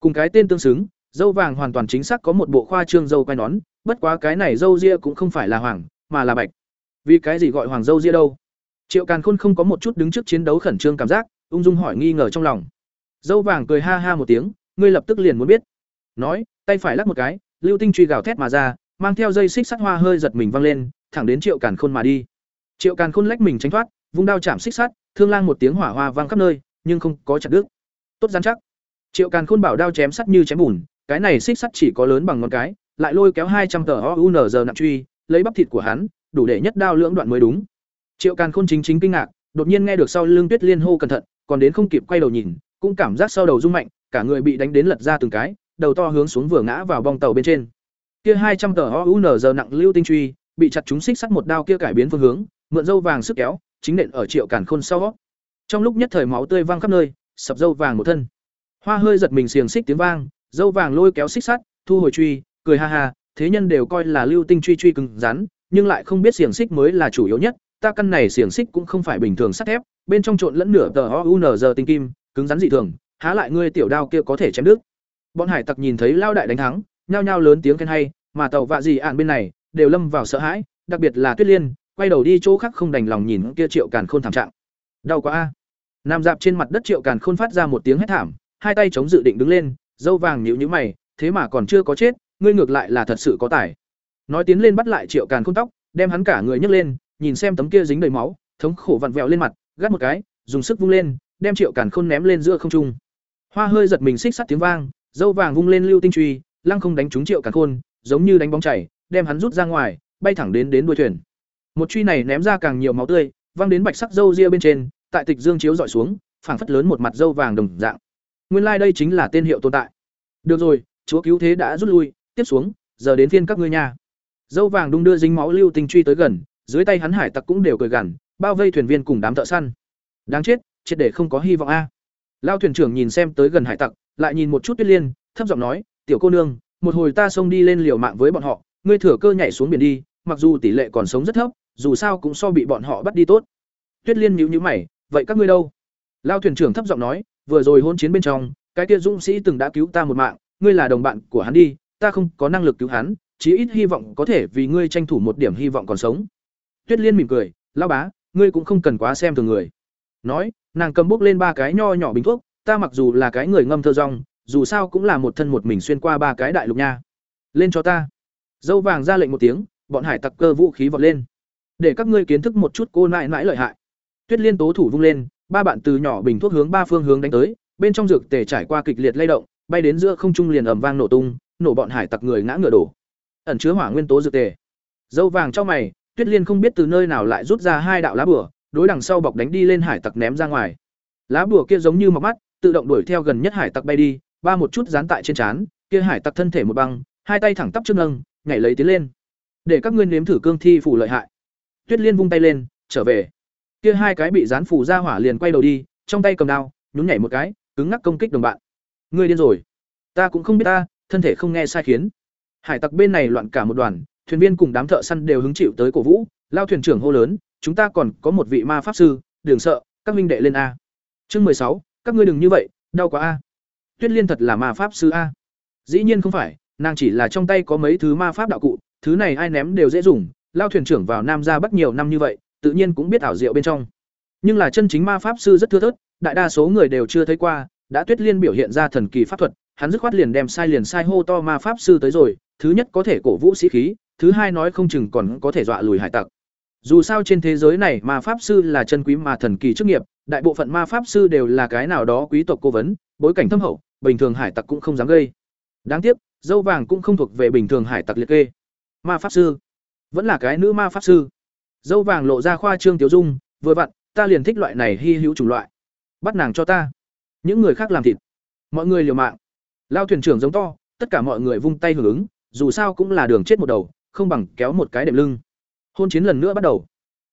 Cùng cái tên tương xứng, dâu vàng hoàn toàn chính xác có một bộ khoa trương dâu quai nón, bất quá cái này dâu ria cũng không phải là hoàng, mà là bạch. Vì cái gì gọi hoàng dâu ria đâu? Triệu càn khôn không có một chút đứng trước chiến đấu khẩn trương cảm giác, ung dung hỏi nghi ngờ trong lòng. Dâu vàng cười ha ha một tiếng, ngươi lập tức liền muốn biết. Nói, tay phải lắc một cái, lưu tinh truy gào thét mà ra, mang theo dây xích sắt hoa hơi giật mình văng lên, thẳng đến triệu càn khôn mà đi. Triệu càn khôn lách mình tránh thoát vung đao chạm xích sắt, thương lang một tiếng hỏa hoa vang khắp nơi, nhưng không có chặt đứt. Tốt rắn chắc. Triệu càn khôn bảo đao chém sắt như chém bùn, cái này xích sắt chỉ có lớn bằng ngón cái, lại lôi kéo hai trăm tờ ounz nặng truy, lấy bắp thịt của hắn, đủ để nhất đao lưỡng đoạn mới đúng. Triệu càn khôn chính chính kinh ngạc, đột nhiên nghe được sau lưng tuyết liên hô cẩn thận, còn đến không kịp quay đầu nhìn, cũng cảm giác sau đầu rung mạnh, cả người bị đánh đến lật ra từng cái, đầu to hướng xuống vừa ngã vào bong tàu bên trên. Kia hai trăm tờ ounz nặng lưu tinh truy, bị chặt chúng xích sắt một đao kia cải biến phương hướng, mượn dâu vàng sức kéo chính nện ở triệu càn khôn sau. Trong lúc nhất thời máu tươi văng khắp nơi, sập dâu vàng một thân. Hoa hơi giật mình xiềng xích tiếng vang, dâu vàng lôi kéo xích sắt, thu hồi truy, cười ha ha, thế nhân đều coi là lưu tinh truy truy cứng rắn, nhưng lại không biết xiềng xích mới là chủ yếu nhất, ta căn này xiềng xích cũng không phải bình thường sắt thép, bên trong trộn lẫn nửa tờ giờ tinh kim, cứng rắn dị thường, há lại ngươi tiểu đao kia có thể chém đứt. Bọn hải tặc nhìn thấy lao đại đánh thắng, nhao nhao lớn tiếng khen hay, mà tàu vạ gì ạn bên này, đều lâm vào sợ hãi, đặc biệt là tuyết liên quay đầu đi chỗ khác không đành lòng nhìn kia triệu càn khôn thảm trạng. Đau quá a. Nằm dạp trên mặt đất triệu càn khôn phát ra một tiếng hét thảm, hai tay chống dự định đứng lên, dâu vàng nhịu nhữ mày, thế mà còn chưa có chết, ngươi ngược lại là thật sự có tài. Nói tiến lên bắt lại triệu càn khôn tóc, đem hắn cả người nhấc lên, nhìn xem tấm kia dính đầy máu, thống khổ vặn vẹo lên mặt, gắt một cái, dùng sức vung lên, đem triệu càn khôn ném lên giữa không trung. Hoa hơi giật mình xích sắt tiếng vang, dâu vàng vung lên lưu tinh truy, lăng không đánh trúng triệu càn khôn, giống như đánh bóng chảy, đem hắn rút ra ngoài, bay thẳng đến đến đuôi thuyền một truy này ném ra càng nhiều máu tươi, văng đến bạch sắc dâu ria bên trên, tại tịch dương chiếu dọi xuống, phảng phất lớn một mặt dâu vàng đồng dạng. Nguyên lai đây chính là tên hiệu tồn tại. Được rồi, chúa cứu thế đã rút lui, tiếp xuống, giờ đến phiên các ngươi nha. Dâu vàng đung đưa dính máu lưu tinh truy tới gần, dưới tay hắn hải tặc cũng đều cười gằn, bao vây thuyền viên cùng đám thợ săn. Đáng chết, triệt để không có hy vọng a. Lao thuyền trưởng nhìn xem tới gần hải tặc, lại nhìn một chút tuyết liên, thấp giọng nói, tiểu cô nương, một hồi ta xông đi lên liều mạng với bọn họ, ngươi thừa cơ nhảy xuống biển đi, mặc dù tỷ lệ còn sống rất thấp dù sao cũng so bị bọn họ bắt đi tốt. Tuyết liên nhíu nhíu mày, vậy các ngươi đâu? Lao thuyền trưởng thấp giọng nói, vừa rồi hôn chiến bên trong, cái kia dũng sĩ từng đã cứu ta một mạng, ngươi là đồng bạn của hắn đi, ta không có năng lực cứu hắn, chí ít hy vọng có thể vì ngươi tranh thủ một điểm hy vọng còn sống. Tuyết liên mỉm cười lao bá, ngươi cũng không cần quá xem thường người. Nói, nàng cầm bốc lên ba cái nho nhỏ bình thuốc, ta mặc dù là cái người ngâm thơ rong, dù sao cũng là một thân một mình xuyên qua ba cái đại lục nha. Lên cho ta. Dâu vàng ra lệnh một tiếng, bọn hải tặc cơ vũ khí vọt lên để các ngươi kiến thức một chút cô nại nãi lợi hại. Tuyết liên tố thủ vung lên, ba bạn từ nhỏ bình thuốc hướng ba phương hướng đánh tới, bên trong dược tề trải qua kịch liệt lay động, bay đến giữa không trung liền ầm vang nổ tung, nổ bọn hải tặc người ngã ngựa đổ. Ẩn chứa hỏa nguyên tố dược tề. Dâu vàng trong mày, tuyết liên không biết từ nơi nào lại rút ra hai đạo lá bửa đối đằng sau bọc đánh đi lên hải tặc ném ra ngoài. Lá bùa kia giống như mọc mắt, tự động đuổi theo gần nhất hải tặc bay đi, ba một chút dán tại trên trán, kia hải tặc thân thể một băng, hai tay thẳng tắp trước nâng, nhảy lấy tiến lên. Để các ngươi nếm thử cương thi phủ lợi hại tuyết liên vung tay lên, trở về. Kia hai cái bị dán phủ ra hỏa liền quay đầu đi, trong tay cầm đao, nhún nhảy một cái, cứng ngắc công kích đồng bạn. Ngươi điên rồi. Ta cũng không biết ta, thân thể không nghe sai khiến. Hải tặc bên này loạn cả một đoàn, thuyền viên cùng đám thợ săn đều hứng chịu tới cổ vũ, lao thuyền trưởng hô lớn, chúng ta còn có một vị ma pháp sư, đừng sợ, các minh đệ lên a. Chương mười sáu, các ngươi đừng như vậy, đau quá a. Tuyết liên thật là ma pháp sư a. Dĩ nhiên không phải, nàng chỉ là trong tay có mấy thứ ma pháp đạo cụ, thứ này ai ném đều dễ dùng lao thuyền trưởng vào nam ra bắt nhiều năm như vậy, tự nhiên cũng biết ảo diệu bên trong. Nhưng là chân chính ma pháp sư rất thưa thớt, đại đa số người đều chưa thấy qua, đã tuyết liên biểu hiện ra thần kỳ pháp thuật, hắn dứt khoát liền đem sai liền sai hô to ma pháp sư tới rồi, thứ nhất có thể cổ vũ sĩ khí, thứ hai nói không chừng còn có thể dọa lùi hải tặc. Dù sao trên thế giới này ma pháp sư là chân quý mà thần kỳ chức nghiệp, đại bộ phận ma pháp sư đều là cái nào đó quý tộc cố vấn, bối cảnh thâm hậu, bình thường hải tặc cũng không dám gây. Đáng tiếc, dâu vàng cũng không thuộc về bình thường hải tặc liệt kê. Ma pháp sư vẫn là cái nữ ma pháp sư. Dâu vàng lộ ra khoa trương tiểu dung, vừa vặn, ta liền thích loại này hy hữu chủng loại. Bắt nàng cho ta. Những người khác làm thịt. Mọi người liều mạng. Lao thuyền trưởng giống to, tất cả mọi người vung tay hưởng ứng, dù sao cũng là đường chết một đầu, không bằng kéo một cái đệm lưng. Hôn chiến lần nữa bắt đầu.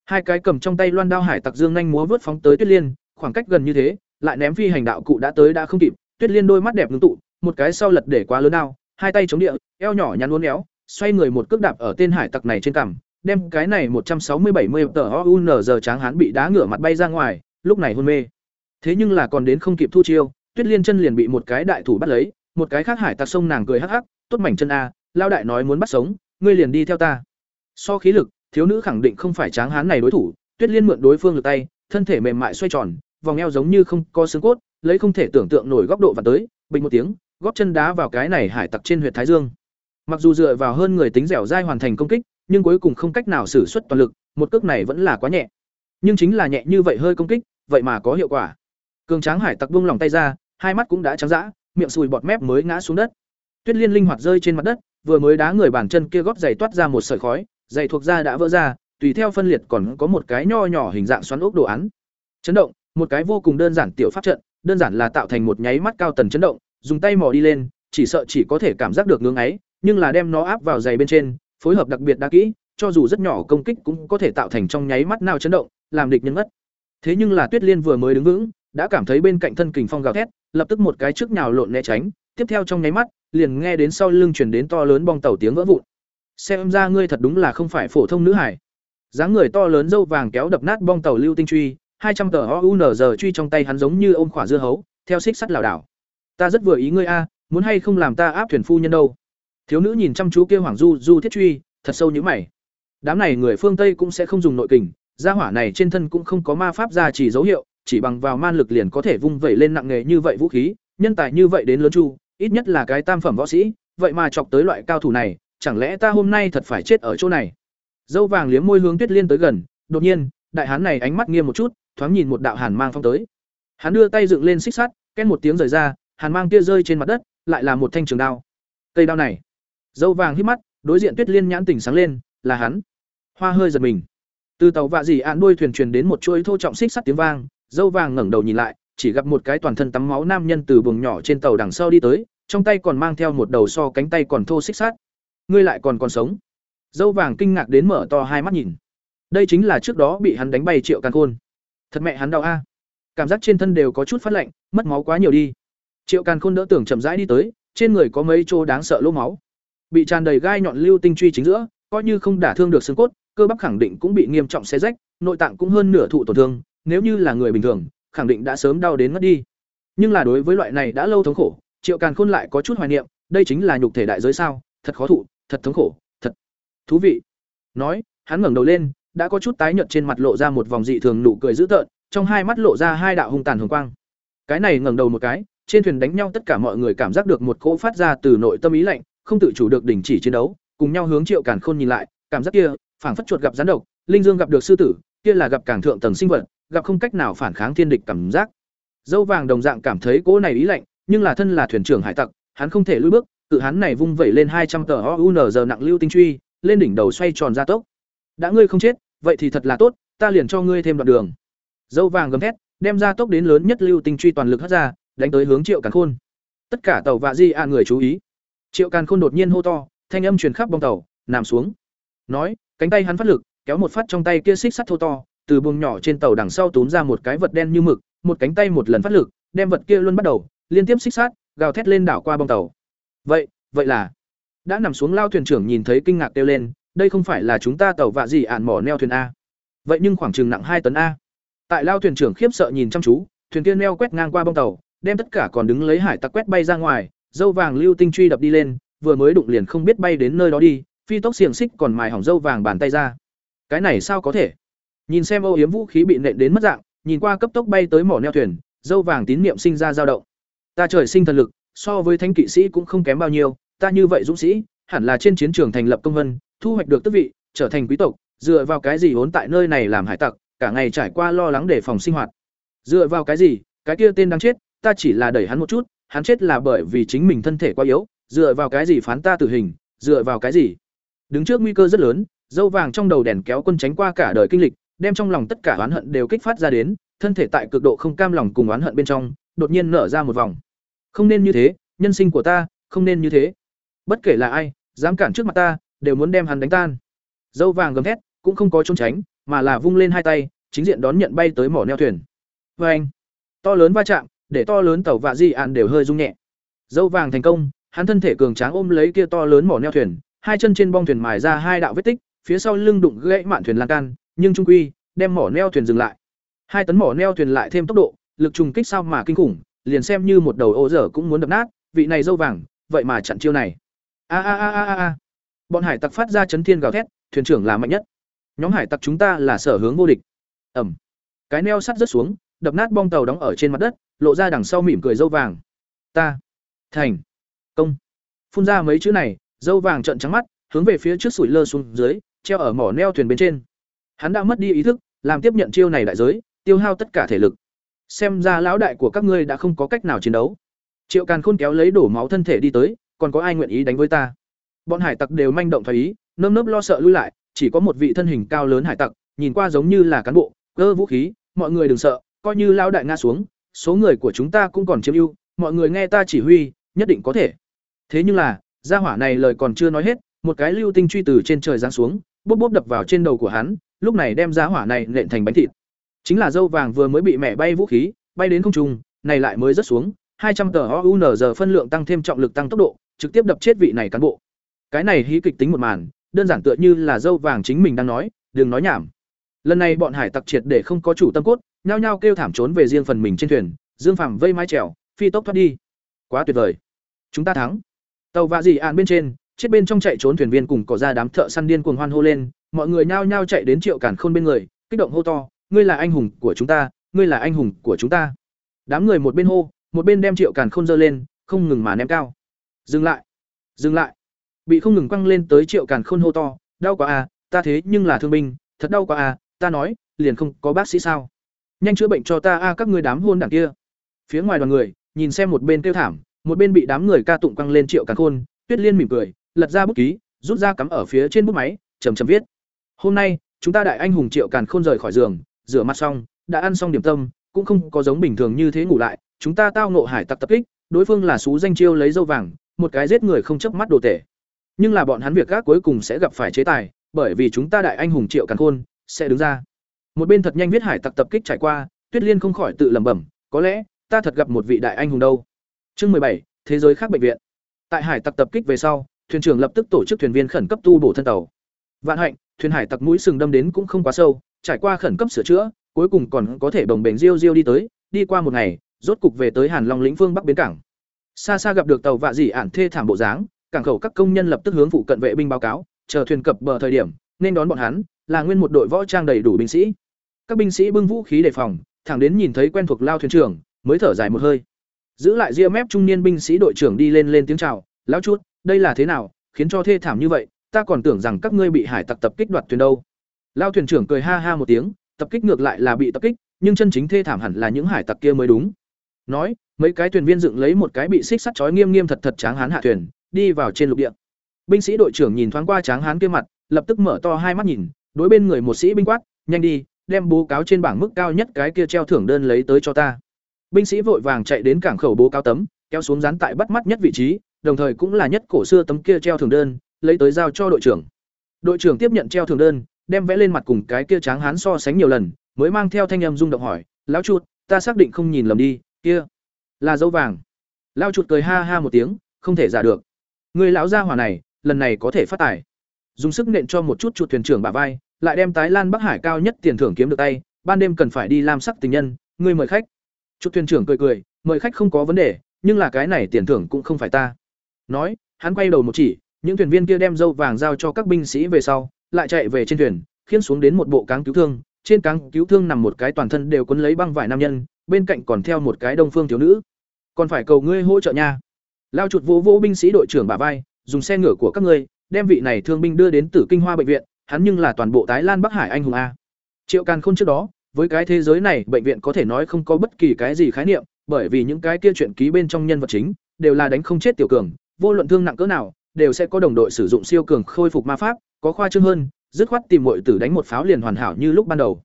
Hai cái cầm trong tay loan đao hải tặc dương nhanh múa vớt phóng tới tuyết liên, khoảng cách gần như thế, lại ném phi hành đạo cụ đã tới đã không kịp, tuyết liên đôi mắt đẹp ngưng tụ, một cái sau lật để quá lớn đao, hai tay chống địa, eo nhỏ nhắn uốn éo xoay người một cước đạp ở tên hải tặc này trên cằm đem cái này một trăm sáu mươi bảy mươi tờ OUN giờ tráng hán bị đá ngửa mặt bay ra ngoài, lúc này hôn mê. Thế nhưng là còn đến không kịp thu chiêu, Tuyết Liên chân liền bị một cái đại thủ bắt lấy, một cái khác hải tặc sông nàng cười hắc hắc, tốt mảnh chân a, lao đại nói muốn bắt sống, ngươi liền đi theo ta. So khí lực, thiếu nữ khẳng định không phải tráng hán này đối thủ, Tuyết Liên mượn đối phương lực tay, thân thể mềm mại xoay tròn, vòng eo giống như không có xương cốt, lấy không thể tưởng tượng nổi góc độ và tới, bình một tiếng, góp chân đá vào cái này hải tặc trên huyệt thái dương. Mặc dù dựa vào hơn người tính dẻo dai hoàn thành công kích, nhưng cuối cùng không cách nào sử xuất toàn lực, một cước này vẫn là quá nhẹ. Nhưng chính là nhẹ như vậy hơi công kích, vậy mà có hiệu quả. Cường Tráng Hải Tặc buông lòng tay ra, hai mắt cũng đã trắng dã, miệng sùi bọt mép mới ngã xuống đất. Tuyết Liên linh hoạt rơi trên mặt đất, vừa mới đá người bàn chân kia gót giày toát ra một sợi khói, giày thuộc da đã vỡ ra, tùy theo phân liệt còn có một cái nho nhỏ hình dạng xoắn ốc đồ án. Chấn động, một cái vô cùng đơn giản tiểu pháp trận, đơn giản là tạo thành một nháy mắt cao tần chấn động, dùng tay mò đi lên, chỉ sợ chỉ có thể cảm giác được ngưỡng ấy, nhưng là đem nó áp vào giày bên trên, phối hợp đặc biệt đa kỹ, cho dù rất nhỏ công kích cũng có thể tạo thành trong nháy mắt nào chấn động, làm địch nhân ngất. Thế nhưng là Tuyết Liên vừa mới đứng vững, đã cảm thấy bên cạnh thân kình phong gào thét, lập tức một cái trước nhào lộn né tránh, tiếp theo trong nháy mắt, liền nghe đến sau lưng truyền đến to lớn bong tàu tiếng vỡ vụn. Xem ra ngươi thật đúng là không phải phổ thông nữ hải. Dáng người to lớn dâu vàng kéo đập nát bong tàu lưu tinh truy, hai trăm tờ OUNZ truy trong tay hắn giống như ôm khỏa dưa hấu, theo xích sắt lảo đảo. Ta rất vừa ý ngươi a, muốn hay không làm ta áp thuyền phu nhân đâu? Thiếu nữ nhìn chăm chú kia Hoàng Du Du thiết truy, thật sâu như mày. Đám này người phương Tây cũng sẽ không dùng nội kình, gia hỏa này trên thân cũng không có ma pháp gia chỉ dấu hiệu, chỉ bằng vào man lực liền có thể vung vẩy lên nặng nghề như vậy vũ khí, nhân tài như vậy đến lớn chu, ít nhất là cái tam phẩm võ sĩ, vậy mà chọc tới loại cao thủ này, chẳng lẽ ta hôm nay thật phải chết ở chỗ này? Dâu vàng liếm môi hướng Tuyết Liên tới gần, đột nhiên, đại hán này ánh mắt nghiêm một chút, thoáng nhìn một đạo hàn mang phong tới. Hắn đưa tay dựng lên xích sắt, két một tiếng rời ra, hàn mang kia rơi trên mặt đất, lại là một thanh trường đao. Cây đao này, dâu vàng hít mắt, đối diện Tuyết Liên nhãn tỉnh sáng lên, là hắn. Hoa hơi giật mình. Từ tàu vạ dì án đuôi thuyền truyền đến một chuỗi thô trọng xích sắt tiếng vang, dâu vàng ngẩng đầu nhìn lại, chỉ gặp một cái toàn thân tắm máu nam nhân từ buồng nhỏ trên tàu đằng sau đi tới, trong tay còn mang theo một đầu so cánh tay còn thô xích sắt. Ngươi lại còn còn sống? Dâu vàng kinh ngạc đến mở to hai mắt nhìn. Đây chính là trước đó bị hắn đánh bay Triệu Càn Khôn. Thật mẹ hắn đau a. Cảm giác trên thân đều có chút phát lạnh, mất máu quá nhiều đi. Triệu Càn Khôn đỡ tưởng chậm rãi đi tới, trên người có mấy chỗ đáng sợ lỗ máu. Bị tràn đầy gai nhọn lưu tinh truy chính giữa, coi như không đả thương được xương cốt, cơ bắp khẳng định cũng bị nghiêm trọng xé rách, nội tạng cũng hơn nửa thụ tổn thương, nếu như là người bình thường, khẳng định đã sớm đau đến ngất đi. Nhưng là đối với loại này đã lâu thống khổ, Triệu Càn Khôn lại có chút hoài niệm, đây chính là nhục thể đại giới sao, thật khó thụ, thật thống khổ, thật thú vị. Nói, hắn ngẩng đầu lên, đã có chút tái nhợt trên mặt lộ ra một vòng dị thường nụ cười dữ tợn, trong hai mắt lộ ra hai đạo hung tàn hồng quang. Cái này ngẩng đầu một cái, trên thuyền đánh nhau tất cả mọi người cảm giác được một cỗ phát ra từ nội tâm ý lạnh, không tự chủ được đình chỉ chiến đấu, cùng nhau hướng Triệu Càn Khôn nhìn lại, cảm giác kia, phảng phất chuột gặp rắn độc, linh dương gặp được sư tử, kia là gặp càng thượng tầng sinh vật, gặp không cách nào phản kháng thiên địch cảm giác. Dâu vàng đồng dạng cảm thấy cỗ này ý lạnh, nhưng là thân là thuyền trưởng hải tặc, hắn không thể lùi bước, tự hắn này vung vẩy lên hai trăm tờ OUNZ nặng lưu tinh truy, lên đỉnh đầu xoay tròn ra tốc. Đã ngươi không chết, vậy thì thật là tốt, ta liền cho ngươi thêm đoạn đường. Dâu vàng gầm thét, đem ra tốc đến lớn nhất lưu tinh truy toàn lực hất ra, đánh tới hướng Triệu Càn Khôn. Tất cả tàu vạ di an người chú ý. Triệu Càn Khôn đột nhiên hô to, thanh âm truyền khắp bong tàu, nằm xuống. nói cánh tay hắn phát lực kéo một phát trong tay kia xích sắt thô to từ buồng nhỏ trên tàu đằng sau túm ra một cái vật đen như mực một cánh tay một lần phát lực đem vật kia luôn bắt đầu liên tiếp xích sát gào thét lên đảo qua bong tàu. Vậy vậy là đã nằm xuống lao thuyền trưởng nhìn thấy kinh ngạc kêu lên đây không phải là chúng ta tàu vạ gì ạn mỏ neo thuyền a. Vậy nhưng khoảng chừng nặng hai tấn a. Tại lao thuyền trưởng khiếp sợ nhìn chăm chú thuyền kia neo quét ngang qua bong tàu đem tất cả còn đứng lấy hải tặc quét bay ra ngoài dâu vàng lưu tinh truy đập đi lên, vừa mới đụng liền không biết bay đến nơi đó đi, phi tốc xiềng xích còn mài hỏng dâu vàng bàn tay ra. Cái này sao có thể? Nhìn xem âu yếm vũ khí bị nện đến mất dạng, nhìn qua cấp tốc bay tới mỏ neo thuyền, dâu vàng tín niệm sinh ra dao động. Ta trời sinh thần lực, so với thanh kỵ sĩ cũng không kém bao nhiêu, ta như vậy dũng sĩ, hẳn là trên chiến trường thành lập công vân, thu hoạch được tước vị, trở thành quý tộc, dựa vào cái gì vốn tại nơi này làm hải tặc, cả ngày trải qua lo lắng để phòng sinh hoạt. Dựa vào cái gì? Cái kia tên đang chết, ta chỉ là đẩy hắn một chút hắn chết là bởi vì chính mình thân thể quá yếu, dựa vào cái gì phán ta tử hình, dựa vào cái gì? Đứng trước nguy cơ rất lớn, dâu vàng trong đầu đèn kéo quân tránh qua cả đời kinh lịch, đem trong lòng tất cả oán hận đều kích phát ra đến, thân thể tại cực độ không cam lòng cùng oán hận bên trong, đột nhiên nở ra một vòng. Không nên như thế, nhân sinh của ta, không nên như thế. Bất kể là ai, dám cản trước mặt ta, đều muốn đem hắn đánh tan. Dâu vàng gầm thét, cũng không có trốn tránh, mà là vung lên hai tay, chính diện đón nhận bay tới mỏ neo thuyền. Vê anh to lớn va chạm để to lớn tàu vạ di ạn đều hơi rung nhẹ. Dâu vàng thành công, hắn thân thể cường tráng ôm lấy kia to lớn mỏ neo thuyền, hai chân trên bong thuyền mài ra hai đạo vết tích, phía sau lưng đụng gãy mạn thuyền lan can, nhưng trung quy, đem mỏ neo thuyền dừng lại. Hai tấn mỏ neo thuyền lại thêm tốc độ, lực trùng kích sao mà kinh khủng, liền xem như một đầu ô dở cũng muốn đập nát, vị này dâu vàng, vậy mà chặn chiêu này. A a a a a bọn hải tặc phát ra chấn thiên gào thét, thuyền trưởng là mạnh nhất. Nhóm hải tặc chúng ta là sở hướng vô địch. Ẩm cái neo sắt rớt xuống đập nát bong tàu đóng ở trên mặt đất, lộ ra đằng sau mỉm cười dâu vàng. Ta, thành, công. Phun ra mấy chữ này, dâu vàng trợn trắng mắt, hướng về phía trước sủi lơ xuống dưới, treo ở mỏ neo thuyền bên trên. Hắn đã mất đi ý thức, làm tiếp nhận chiêu này đại giới, tiêu hao tất cả thể lực. Xem ra lão đại của các ngươi đã không có cách nào chiến đấu. Triệu càn khôn kéo lấy đổ máu thân thể đi tới, còn có ai nguyện ý đánh với ta? Bọn hải tặc đều manh động thoái ý, nơm nớp lo sợ lui lại, chỉ có một vị thân hình cao lớn hải tặc, nhìn qua giống như là cán bộ, cơ vũ khí, mọi người đừng sợ coi như lao đại ngã xuống, số người của chúng ta cũng còn chiếm ưu, mọi người nghe ta chỉ huy, nhất định có thể. Thế nhưng là, gia hỏa này lời còn chưa nói hết, một cái lưu tinh truy từ trên trời giáng xuống, bốp bốp đập vào trên đầu của hắn, lúc này đem gia hỏa này nện thành bánh thịt. Chính là dâu vàng vừa mới bị mẹ bay vũ khí, bay đến không trung, này lại mới rớt xuống, hai trăm tờ ounz phân lượng tăng thêm trọng lực tăng tốc độ, trực tiếp đập chết vị này cán bộ. Cái này hí kịch tính một màn, đơn giản tựa như là dâu vàng chính mình đang nói, đừng nói nhảm. Lần này bọn hải tặc triệt để không có chủ tâm cốt nhao nhao kêu thảm trốn về riêng phần mình trên thuyền, dương phàm vây mái trèo phi tốc thoát đi. Quá tuyệt vời. Chúng ta thắng. Tàu vạ dị ạn bên trên, chết bên trong chạy trốn thuyền viên cùng cỏ ra đám thợ săn điên cuồng hoan hô lên, mọi người nhao nhao chạy đến triệu cản khôn bên người, kích động hô to, ngươi là anh hùng của chúng ta, ngươi là anh hùng của chúng ta. Đám người một bên hô, một bên đem triệu cản khôn giơ lên, không ngừng mà ném cao. Dừng lại dừng lại. Bị không ngừng quăng lên tới triệu cản khôn hô to, đau quá à ta thế nhưng là thương binh, thật đau quá à ta nói, liền không có bác sĩ sao? Nhanh chữa bệnh cho ta, a, các ngươi đám hôn đảng kia. Phía ngoài đoàn người, nhìn xem một bên kêu thảm, một bên bị đám người ca tụng quăng lên triệu càn khôn, tuyết liên mỉm cười, lật ra bút ký, rút ra cắm ở phía trên bút máy, chầm chầm viết. Hôm nay, chúng ta đại anh hùng triệu càn khôn rời khỏi giường, rửa mặt xong, đã ăn xong điểm tâm, cũng không có giống bình thường như thế ngủ lại, chúng ta tao nộ hải tặc tập kích, đối phương là xú danh chiêu lấy dâu vàng, một cái giết người không chớp mắt đồ tể. Nhưng là bọn hắn việc gác cuối cùng sẽ gặp phải chế tài, bởi vì chúng ta đại anh hùng triệu càn khôn sẽ đứng ra một bên thật nhanh viết hải tặc tập kích trải qua, tuyết liên không khỏi tự lẩm bẩm, có lẽ ta thật gặp một vị đại anh hùng đâu. Chương mười bảy, thế giới khác bệnh viện. Tại hải tặc tập kích về sau, thuyền trưởng lập tức tổ chức thuyền viên khẩn cấp tu bổ thân tàu. Vạn hạnh, thuyền hải tặc mũi sừng đâm đến cũng không quá sâu, trải qua khẩn cấp sửa chữa, cuối cùng còn có thể đồng bềnh riêu riêu đi tới, đi qua một ngày, rốt cục về tới hàn long lĩnh phương bắc bến cảng. Xa xa gặp được tàu vạ dỉ ản thê thảm bộ dáng, cảng khẩu các công nhân lập tức hướng phụ cận vệ binh báo cáo, chờ thuyền cập bờ thời điểm, nên đón bọn hắn, là nguyên một đội võ trang đầy đủ binh sĩ các binh sĩ bưng vũ khí đề phòng, thẳng đến nhìn thấy quen thuộc lao thuyền trưởng, mới thở dài một hơi. Giữ lại ria mép trung niên binh sĩ đội trưởng đi lên lên tiếng chào, lão chút đây là thế nào? Khiến cho thê thảm như vậy, ta còn tưởng rằng các ngươi bị hải tặc tập kích đoạt thuyền đâu. Lao thuyền trưởng cười ha ha một tiếng, tập kích ngược lại là bị tập kích, nhưng chân chính thê thảm hẳn là những hải tặc kia mới đúng. Nói, mấy cái thuyền viên dựng lấy một cái bị xích sắt chói nghiêm nghiêm thật thật tráng hán hạ thuyền, đi vào trên lục địa. Binh sĩ đội trưởng nhìn thoáng qua tráng hán kia mặt, lập tức mở to hai mắt nhìn, đối bên người một sĩ binh quát, nhanh đi đem bố cáo trên bảng mức cao nhất cái kia treo thưởng đơn lấy tới cho ta. Binh sĩ vội vàng chạy đến cảng khẩu bố cáo tấm, kéo xuống dán tại bắt mắt nhất vị trí, đồng thời cũng là nhất cổ xưa tấm kia treo thưởng đơn, lấy tới giao cho đội trưởng. Đội trưởng tiếp nhận treo thưởng đơn, đem vẽ lên mặt cùng cái kia tráng hán so sánh nhiều lần, mới mang theo thanh âm rung động hỏi, lão chuột, ta xác định không nhìn lầm đi, kia là dấu vàng. Lao chuột cười ha ha một tiếng, không thể giả được. Người lão gia hỏa này, lần này có thể phát tài. Dùng sức nện cho một chút chuột thuyền trưởng bả vai lại đem tái lan bắc hải cao nhất tiền thưởng kiếm được tay, ban đêm cần phải đi làm sắc tình nhân, ngươi mời khách. Chuột thuyền trưởng cười cười, mời khách không có vấn đề, nhưng là cái này tiền thưởng cũng không phải ta. Nói, hắn quay đầu một chỉ, những thuyền viên kia đem dâu vàng giao cho các binh sĩ về sau, lại chạy về trên thuyền khiến xuống đến một bộ cáng cứu thương, trên cáng cứu thương nằm một cái toàn thân đều quấn lấy băng vải nam nhân, bên cạnh còn theo một cái đông phương thiếu nữ. Còn phải cầu ngươi hỗ trợ nha. Lao chuột vỗ vỗ binh sĩ đội trưởng bà vai, dùng xe ngựa của các ngươi, đem vị này thương binh đưa đến tử kinh hoa bệnh viện hắn nhưng là toàn bộ tái lan bắc hải anh hùng a. Triệu càn khôn trước đó, với cái thế giới này, bệnh viện có thể nói không có bất kỳ cái gì khái niệm, bởi vì những cái kia chuyện ký bên trong nhân vật chính, đều là đánh không chết tiểu cường, vô luận thương nặng cỡ nào, đều sẽ có đồng đội sử dụng siêu cường khôi phục ma pháp, có khoa trương hơn, dứt khoát tìm mọi tử đánh một pháo liền hoàn hảo như lúc ban đầu.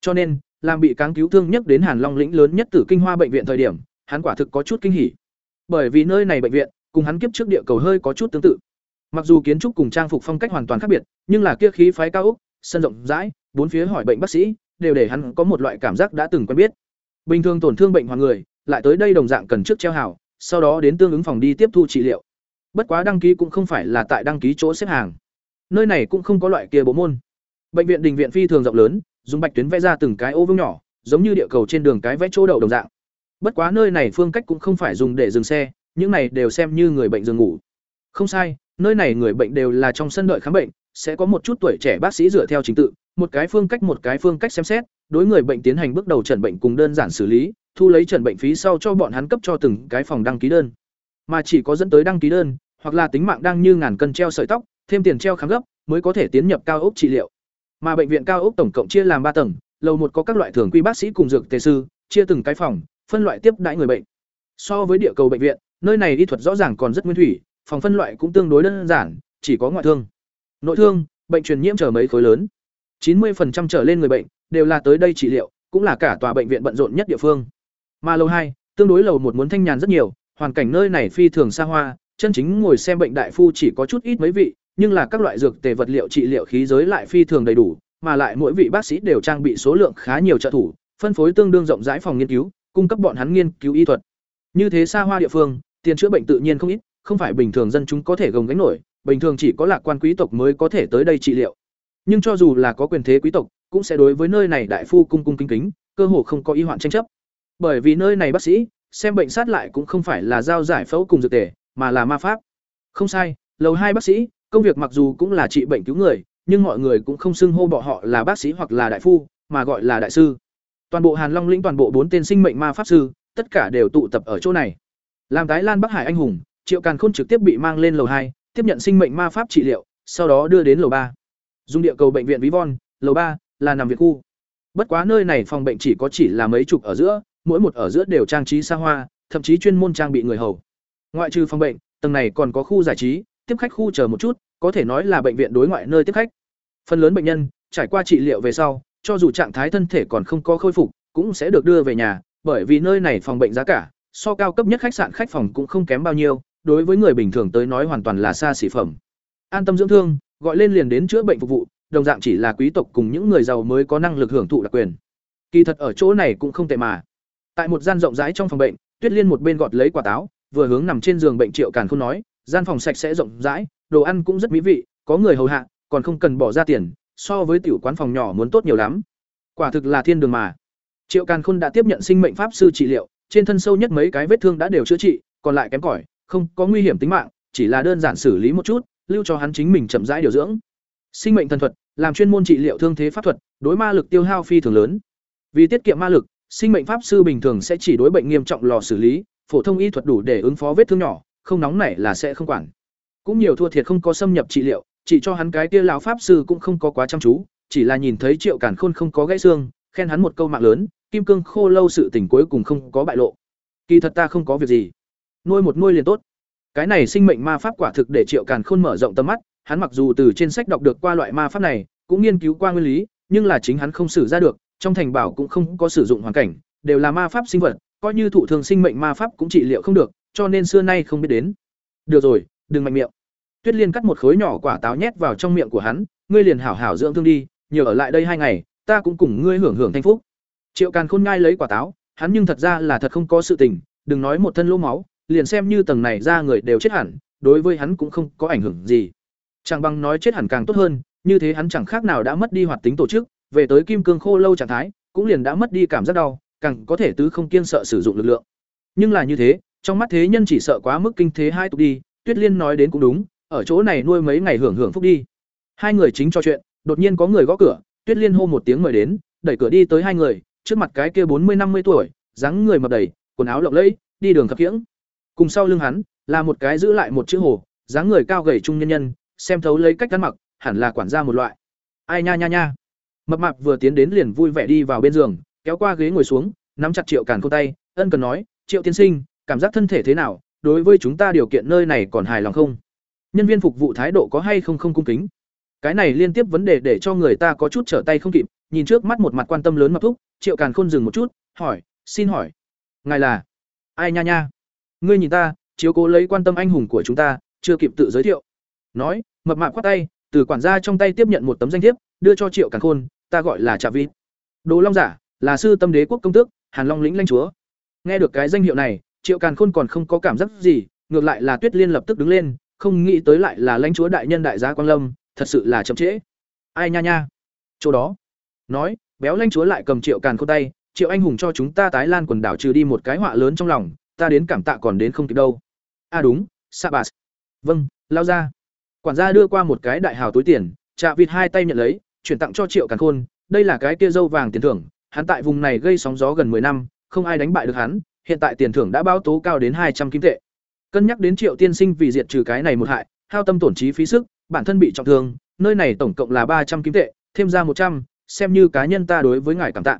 Cho nên, làm bị cáng cứu thương nhất đến hàn long lĩnh lớn nhất tử kinh hoa bệnh viện thời điểm, hắn quả thực có chút kinh hỉ. Bởi vì nơi này bệnh viện, cùng hắn kiếp trước địa cầu hơi có chút tương tự mặc dù kiến trúc cùng trang phục phong cách hoàn toàn khác biệt, nhưng là kia khí phái cao ốc sân rộng rãi, bốn phía hỏi bệnh bác sĩ, đều để hắn có một loại cảm giác đã từng quen biết. Bình thường tổn thương bệnh hoặc người, lại tới đây đồng dạng cần trước treo hảo sau đó đến tương ứng phòng đi tiếp thu trị liệu. Bất quá đăng ký cũng không phải là tại đăng ký chỗ xếp hàng. Nơi này cũng không có loại kia bộ môn. Bệnh viện đình viện phi thường rộng lớn, dùng bạch tuyến vẽ ra từng cái ô vương nhỏ, giống như địa cầu trên đường cái vẽ chỗ đậu đồng dạng. Bất quá nơi này phương cách cũng không phải dùng để dừng xe, những này đều xem như người bệnh giường ngủ. Không sai nơi này người bệnh đều là trong sân đợi khám bệnh, sẽ có một chút tuổi trẻ bác sĩ dựa theo trình tự, một cái phương cách một cái phương cách xem xét, đối người bệnh tiến hành bước đầu chẩn bệnh cùng đơn giản xử lý, thu lấy chẩn bệnh phí sau cho bọn hắn cấp cho từng cái phòng đăng ký đơn. Mà chỉ có dẫn tới đăng ký đơn, hoặc là tính mạng đang như ngàn cân treo sợi tóc, thêm tiền treo khám gấp, mới có thể tiến nhập cao ốc trị liệu. Mà bệnh viện cao ốc tổng cộng chia làm ba tầng, lầu một có các loại thường quy bác sĩ cùng dược tề sư, chia từng cái phòng, phân loại tiếp đãi người bệnh. So với địa cầu bệnh viện, nơi này y thuật rõ ràng còn rất nguyên thủy phòng phân loại cũng tương đối đơn giản, chỉ có ngoại thương. Nội thương, bệnh truyền nhiễm trở mấy khối lớn. Chín 90% trở lên người bệnh đều là tới đây trị liệu, cũng là cả tòa bệnh viện bận rộn nhất địa phương. Mà lầu hai, tương đối lầu một muốn thanh nhàn rất nhiều, hoàn cảnh nơi này phi thường xa hoa, chân chính ngồi xem bệnh đại phu chỉ có chút ít mấy vị, nhưng là các loại dược tề vật liệu trị liệu khí giới lại phi thường đầy đủ, mà lại mỗi vị bác sĩ đều trang bị số lượng khá nhiều trợ thủ, phân phối tương đương rộng rãi phòng nghiên cứu, cung cấp bọn hắn nghiên cứu y thuật. Như thế xa hoa địa phương, tiền chữa bệnh tự nhiên không ít không phải bình thường dân chúng có thể gồng gánh nổi, bình thường chỉ có lạc quan quý tộc mới có thể tới đây trị liệu. Nhưng cho dù là có quyền thế quý tộc, cũng sẽ đối với nơi này đại phu cung cung kính kính, cơ hồ không có y hoạn tranh chấp. Bởi vì nơi này bác sĩ, xem bệnh sát lại cũng không phải là giao giải phẫu cùng dược tề, mà là ma pháp. Không sai, lầu hai bác sĩ, công việc mặc dù cũng là trị bệnh cứu người, nhưng mọi người cũng không xưng hô bọn họ là bác sĩ hoặc là đại phu, mà gọi là đại sư. Toàn bộ hàn long lĩnh toàn bộ bốn tên sinh mệnh ma pháp sư, tất cả đều tụ tập ở chỗ này. Làm tái lan bắc hải anh hùng triệu càn khôn trực tiếp bị mang lên lầu hai, tiếp nhận sinh mệnh ma pháp trị liệu, sau đó đưa đến lầu ba. Dùng địa cầu bệnh viện ví von, lầu ba là nằm viện khu. Bất quá nơi này phòng bệnh chỉ có chỉ là mấy chục ở giữa, mỗi một ở giữa đều trang trí xa hoa, thậm chí chuyên môn trang bị người hầu. Ngoại trừ phòng bệnh, tầng này còn có khu giải trí, tiếp khách khu chờ một chút, có thể nói là bệnh viện đối ngoại nơi tiếp khách. Phần lớn bệnh nhân, trải qua trị liệu về sau, cho dù trạng thái thân thể còn không có khôi phục, cũng sẽ được đưa về nhà, bởi vì nơi này phòng bệnh giá cả, so cao cấp nhất khách sạn khách phòng cũng không kém bao nhiêu đối với người bình thường tới nói hoàn toàn là xa xỉ phẩm. An tâm dưỡng thương, gọi lên liền đến chữa bệnh phục vụ, đồng dạng chỉ là quý tộc cùng những người giàu mới có năng lực hưởng thụ đặc quyền. Kỳ thật ở chỗ này cũng không tệ mà. Tại một gian rộng rãi trong phòng bệnh, tuyết liên một bên gọt lấy quả táo, vừa hướng nằm trên giường bệnh triệu càn khôn nói, gian phòng sạch sẽ rộng rãi, đồ ăn cũng rất mỹ vị, có người hầu hạ, còn không cần bỏ ra tiền, so với tiểu quán phòng nhỏ muốn tốt nhiều lắm. Quả thực là thiên đường mà. Triệu càn khôn đã tiếp nhận sinh mệnh pháp sư trị liệu, trên thân sâu nhất mấy cái vết thương đã đều chữa trị, còn lại kém cỏi không có nguy hiểm tính mạng, chỉ là đơn giản xử lý một chút, lưu cho hắn chính mình chậm rãi điều dưỡng. Sinh mệnh thần thuật, làm chuyên môn trị liệu thương thế pháp thuật, đối ma lực tiêu hao phi thường lớn. Vì tiết kiệm ma lực, sinh mệnh pháp sư bình thường sẽ chỉ đối bệnh nghiêm trọng lò xử lý, phổ thông y thuật đủ để ứng phó vết thương nhỏ, không nóng nảy là sẽ không quản. Cũng nhiều thua thiệt không có xâm nhập trị liệu, chỉ cho hắn cái kia lão pháp sư cũng không có quá chăm chú, chỉ là nhìn thấy triệu cản khôn không có gãy xương, khen hắn một câu mạng lớn, kim cương khô lâu sự tình cuối cùng không có bại lộ. Kỳ thật ta không có việc gì nuôi một nuôi liền tốt. Cái này sinh mệnh ma pháp quả thực để triệu càn khôn mở rộng tầm mắt, hắn mặc dù từ trên sách đọc được qua loại ma pháp này, cũng nghiên cứu qua nguyên lý, nhưng là chính hắn không xử ra được, trong thành bảo cũng không có sử dụng hoàn cảnh, đều là ma pháp sinh vật, coi như thụ thường sinh mệnh ma pháp cũng trị liệu không được, cho nên xưa nay không biết đến. Được rồi, đừng mạnh miệng. Tuyết liên cắt một khối nhỏ quả táo nhét vào trong miệng của hắn, ngươi liền hảo hảo dưỡng thương đi, nhiều ở lại đây hai ngày, ta cũng cùng ngươi hưởng hưởng thanh phúc. Triệu càn khôn ngai lấy quả táo, hắn nhưng thật ra là thật không có sự tình, đừng nói một thân lỗ máu liền xem như tầng này ra người đều chết hẳn, đối với hắn cũng không có ảnh hưởng gì. Chẳng bằng nói chết hẳn càng tốt hơn, như thế hắn chẳng khác nào đã mất đi hoạt tính tổ chức, về tới kim cương khô lâu trạng thái, cũng liền đã mất đi cảm giác đau, càng có thể tứ không kiên sợ sử dụng lực lượng. Nhưng là như thế, trong mắt thế nhân chỉ sợ quá mức kinh thế hai tục đi, tuyết liên nói đến cũng đúng, ở chỗ này nuôi mấy ngày hưởng hưởng phúc đi. Hai người chính trò chuyện, đột nhiên có người gõ cửa, tuyết liên hô một tiếng mời đến, đẩy cửa đi tới hai người, trước mặt cái kia bốn mươi năm mươi tuổi, dáng người mập đầy, quần áo lộng lẫy, đi đường khập khiễng cùng sau lưng hắn, là một cái giữ lại một chữ hồ, dáng người cao gầy trung nhân nhân, xem thấu lấy cách ăn mặc, hẳn là quản gia một loại. Ai nha nha nha. Mập mạp vừa tiến đến liền vui vẻ đi vào bên giường, kéo qua ghế ngồi xuống, nắm chặt triệu càn khôn tay, ân cần nói, triệu tiên sinh, cảm giác thân thể thế nào? Đối với chúng ta điều kiện nơi này còn hài lòng không? Nhân viên phục vụ thái độ có hay không không cung kính? Cái này liên tiếp vấn đề để cho người ta có chút trở tay không kịp, nhìn trước mắt một mặt quan tâm lớn mập thúc, triệu càn khôn dừng một chút, hỏi, xin hỏi, ngài là ai nha nha? Ngươi nhìn ta, chiếu cố lấy quan tâm anh hùng của chúng ta, chưa kịp tự giới thiệu. Nói, mập mạp khoát tay, từ quản gia trong tay tiếp nhận một tấm danh thiếp, đưa cho triệu càn khôn, ta gọi là trà vịt. Đồ long giả, là sư tâm đế quốc công tước, hàn long lĩnh lanh chúa. Nghe được cái danh hiệu này, triệu càn khôn còn không có cảm giác gì, ngược lại là tuyết liên lập tức đứng lên, không nghĩ tới lại là lãnh chúa đại nhân đại gia quang lâm, thật sự là chậm trễ. Ai nha nha. Chỗ đó, nói, béo lãnh chúa lại cầm triệu càn khôn tay, triệu anh hùng cho chúng ta tái lan quần đảo trừ đi một cái họa lớn trong lòng ta đến cảm tạ còn đến không kịp đâu. À đúng, sabas. Vâng lao ra. Quản gia đưa qua một cái đại hào túi tiền chạ vịt hai tay nhận lấy, chuyển tặng cho triệu càn khôn. Đây là cái kia dâu vàng tiền thưởng, hắn tại vùng này gây sóng gió gần 10 năm, không ai đánh bại được hắn, hiện tại tiền thưởng đã báo tố cao đến hai trăm kim tệ. Cân nhắc đến triệu tiên sinh vì diệt trừ cái này một hại, hao tâm tổn trí phí sức, bản thân bị trọng thương, nơi này tổng cộng là ba trăm kim tệ, thêm ra một trăm, xem như cá nhân ta đối với ngài cảm tạ.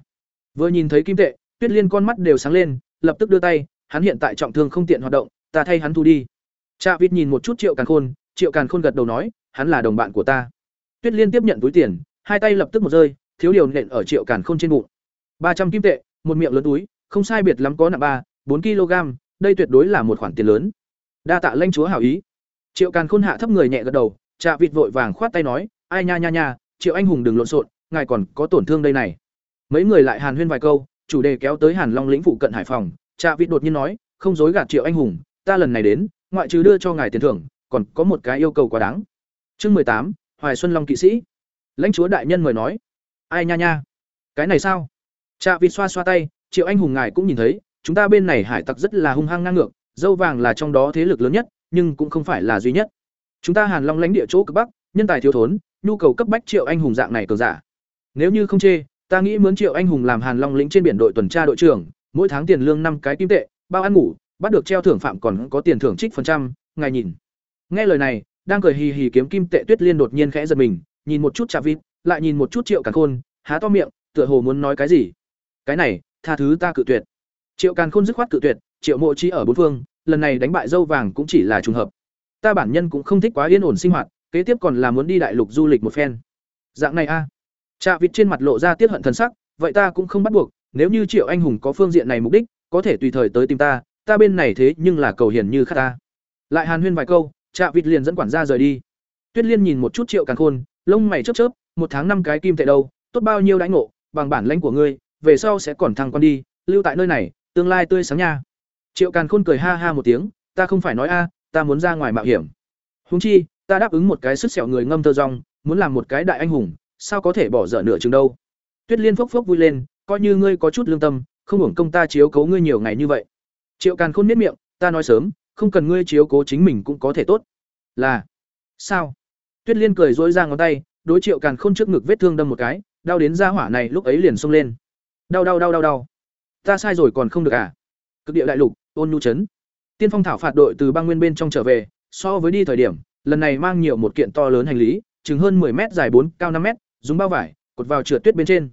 Vừa nhìn thấy kim tệ, tuyết liên con mắt đều sáng lên, lập tức đưa tay hắn hiện tại trọng thương không tiện hoạt động ta thay hắn thu đi Trạ Vịt nhìn một chút Triệu Càn Khôn, Triệu Càn Khôn gật đầu nói, hắn là đồng bạn của ta. Tuyết Liên tiếp nhận túi tiền, hai tay lập tức một rơi, thiếu điều nện ở Triệu Càn Khôn trên bụng. ba trăm kim tệ, một miệng lớn túi, không sai biệt lắm có nặng ba, bốn kg, đây tuyệt đối là một khoản tiền lớn. Đa tạ lãnh chúa hảo ý. Triệu Càn Khôn hạ thấp người nhẹ gật đầu, Trạ Vịt vội vàng khoát tay nói, ai nha nha nha, Triệu anh hùng đừng lộn xộn, ngài còn có tổn thương đây này. Mấy người lại hàn huyên vài câu, chủ đề kéo tới Hàn Long lĩnh phụ cận Hải Phòng, Trạ Vịt đột nhiên nói, không dối gạt Triệu anh hùng, ta lần này đến, ngoại trừ đưa cho ngài tiền thưởng, còn có một cái yêu cầu quá đáng. Chương mười tám, Hoài Xuân Long kỵ sĩ. Lãnh chúa đại nhân mời nói. Ai nha nha, cái này sao? Trạ Vịt xoa xoa tay, Triệu anh hùng ngài cũng nhìn thấy, chúng ta bên này hải tặc rất là hung hăng ngang ngược, dâu vàng là trong đó thế lực lớn nhất, nhưng cũng không phải là duy nhất. Chúng ta Hàn Long lãnh địa chỗ cực bắc, nhân tài thiếu thốn, nhu cầu cấp bách Triệu anh hùng dạng này cường giả. Nếu như không chê, ta nghĩ mướn Triệu anh hùng làm Hàn Long lĩnh trên biển đội tuần tra đội trưởng, mỗi tháng tiền lương năm cái kim tệ, bao ăn ngủ, bắt được treo thưởng phạm còn có tiền thưởng trích phần trăm ngài nhìn. Nghe lời này đang cười hì hì kiếm kim tệ tuyết liên đột nhiên khẽ giật mình nhìn một chút chà vịt lại nhìn một chút triệu càn khôn há to miệng tựa hồ muốn nói cái gì. Cái này tha thứ ta cự tuyệt. Triệu càn khôn dứt khoát cự tuyệt triệu mộ chi ở bốn phương lần này đánh bại dâu vàng cũng chỉ là trùng hợp. Ta bản nhân cũng không thích quá yên ổn sinh hoạt kế tiếp còn là muốn đi đại lục du lịch một phen. Dạng này a. À. trà vịt trên mặt lộ ra tiết hận thân sắc vậy ta cũng không bắt buộc nếu như triệu anh hùng có phương diện này mục đích, có thể tùy thời tới tìm ta ta bên này thế nhưng là cầu hiền như khát ta. Lại hàn huyên vài câu, trạ vịt liền dẫn quản gia rời đi. Tuyết liên nhìn một chút triệu càng khôn, lông mày chớp chớp, một tháng năm cái kim tệ đâu, tốt bao nhiêu đãi ngộ, bằng bản lãnh của ngươi, về sau sẽ còn thăng quan đi, lưu tại nơi này, tương lai tươi sáng nha. Triệu càn khôn cười ha ha một tiếng, ta không phải nói a, ta muốn ra ngoài mạo hiểm. Húng chi, ta đáp ứng một cái sức sẹo người ngâm thơ rong, muốn làm một cái đại anh hùng, sao có thể bỏ dở nửa chừng đâu. Tuyết liên phốc phốc vui lên coi như ngươi có chút lương tâm, không hưởng công ta chiếu cố ngươi nhiều ngày như vậy. Triệu càn khôn nếp miệng, ta nói sớm, không cần ngươi chiếu cố chính mình cũng có thể tốt. Là, sao? Tuyết liên cười dối ra ngón tay, đối triệu càn khôn trước ngực vết thương đâm một cái, đau đến ra hỏa này lúc ấy liền xông lên. Đau đau đau đau đau. Ta sai rồi còn không được à? Cực địa đại lục, ôn nhu chấn. Tiên phong thảo phạt đội từ băng nguyên bên trong trở về, so với đi thời điểm, lần này mang nhiều một kiện to lớn hành lý, chừng hơn 10 mét dài bốn, cao năm mét, dùng bao vải, cột vào trượt tuyết bên trên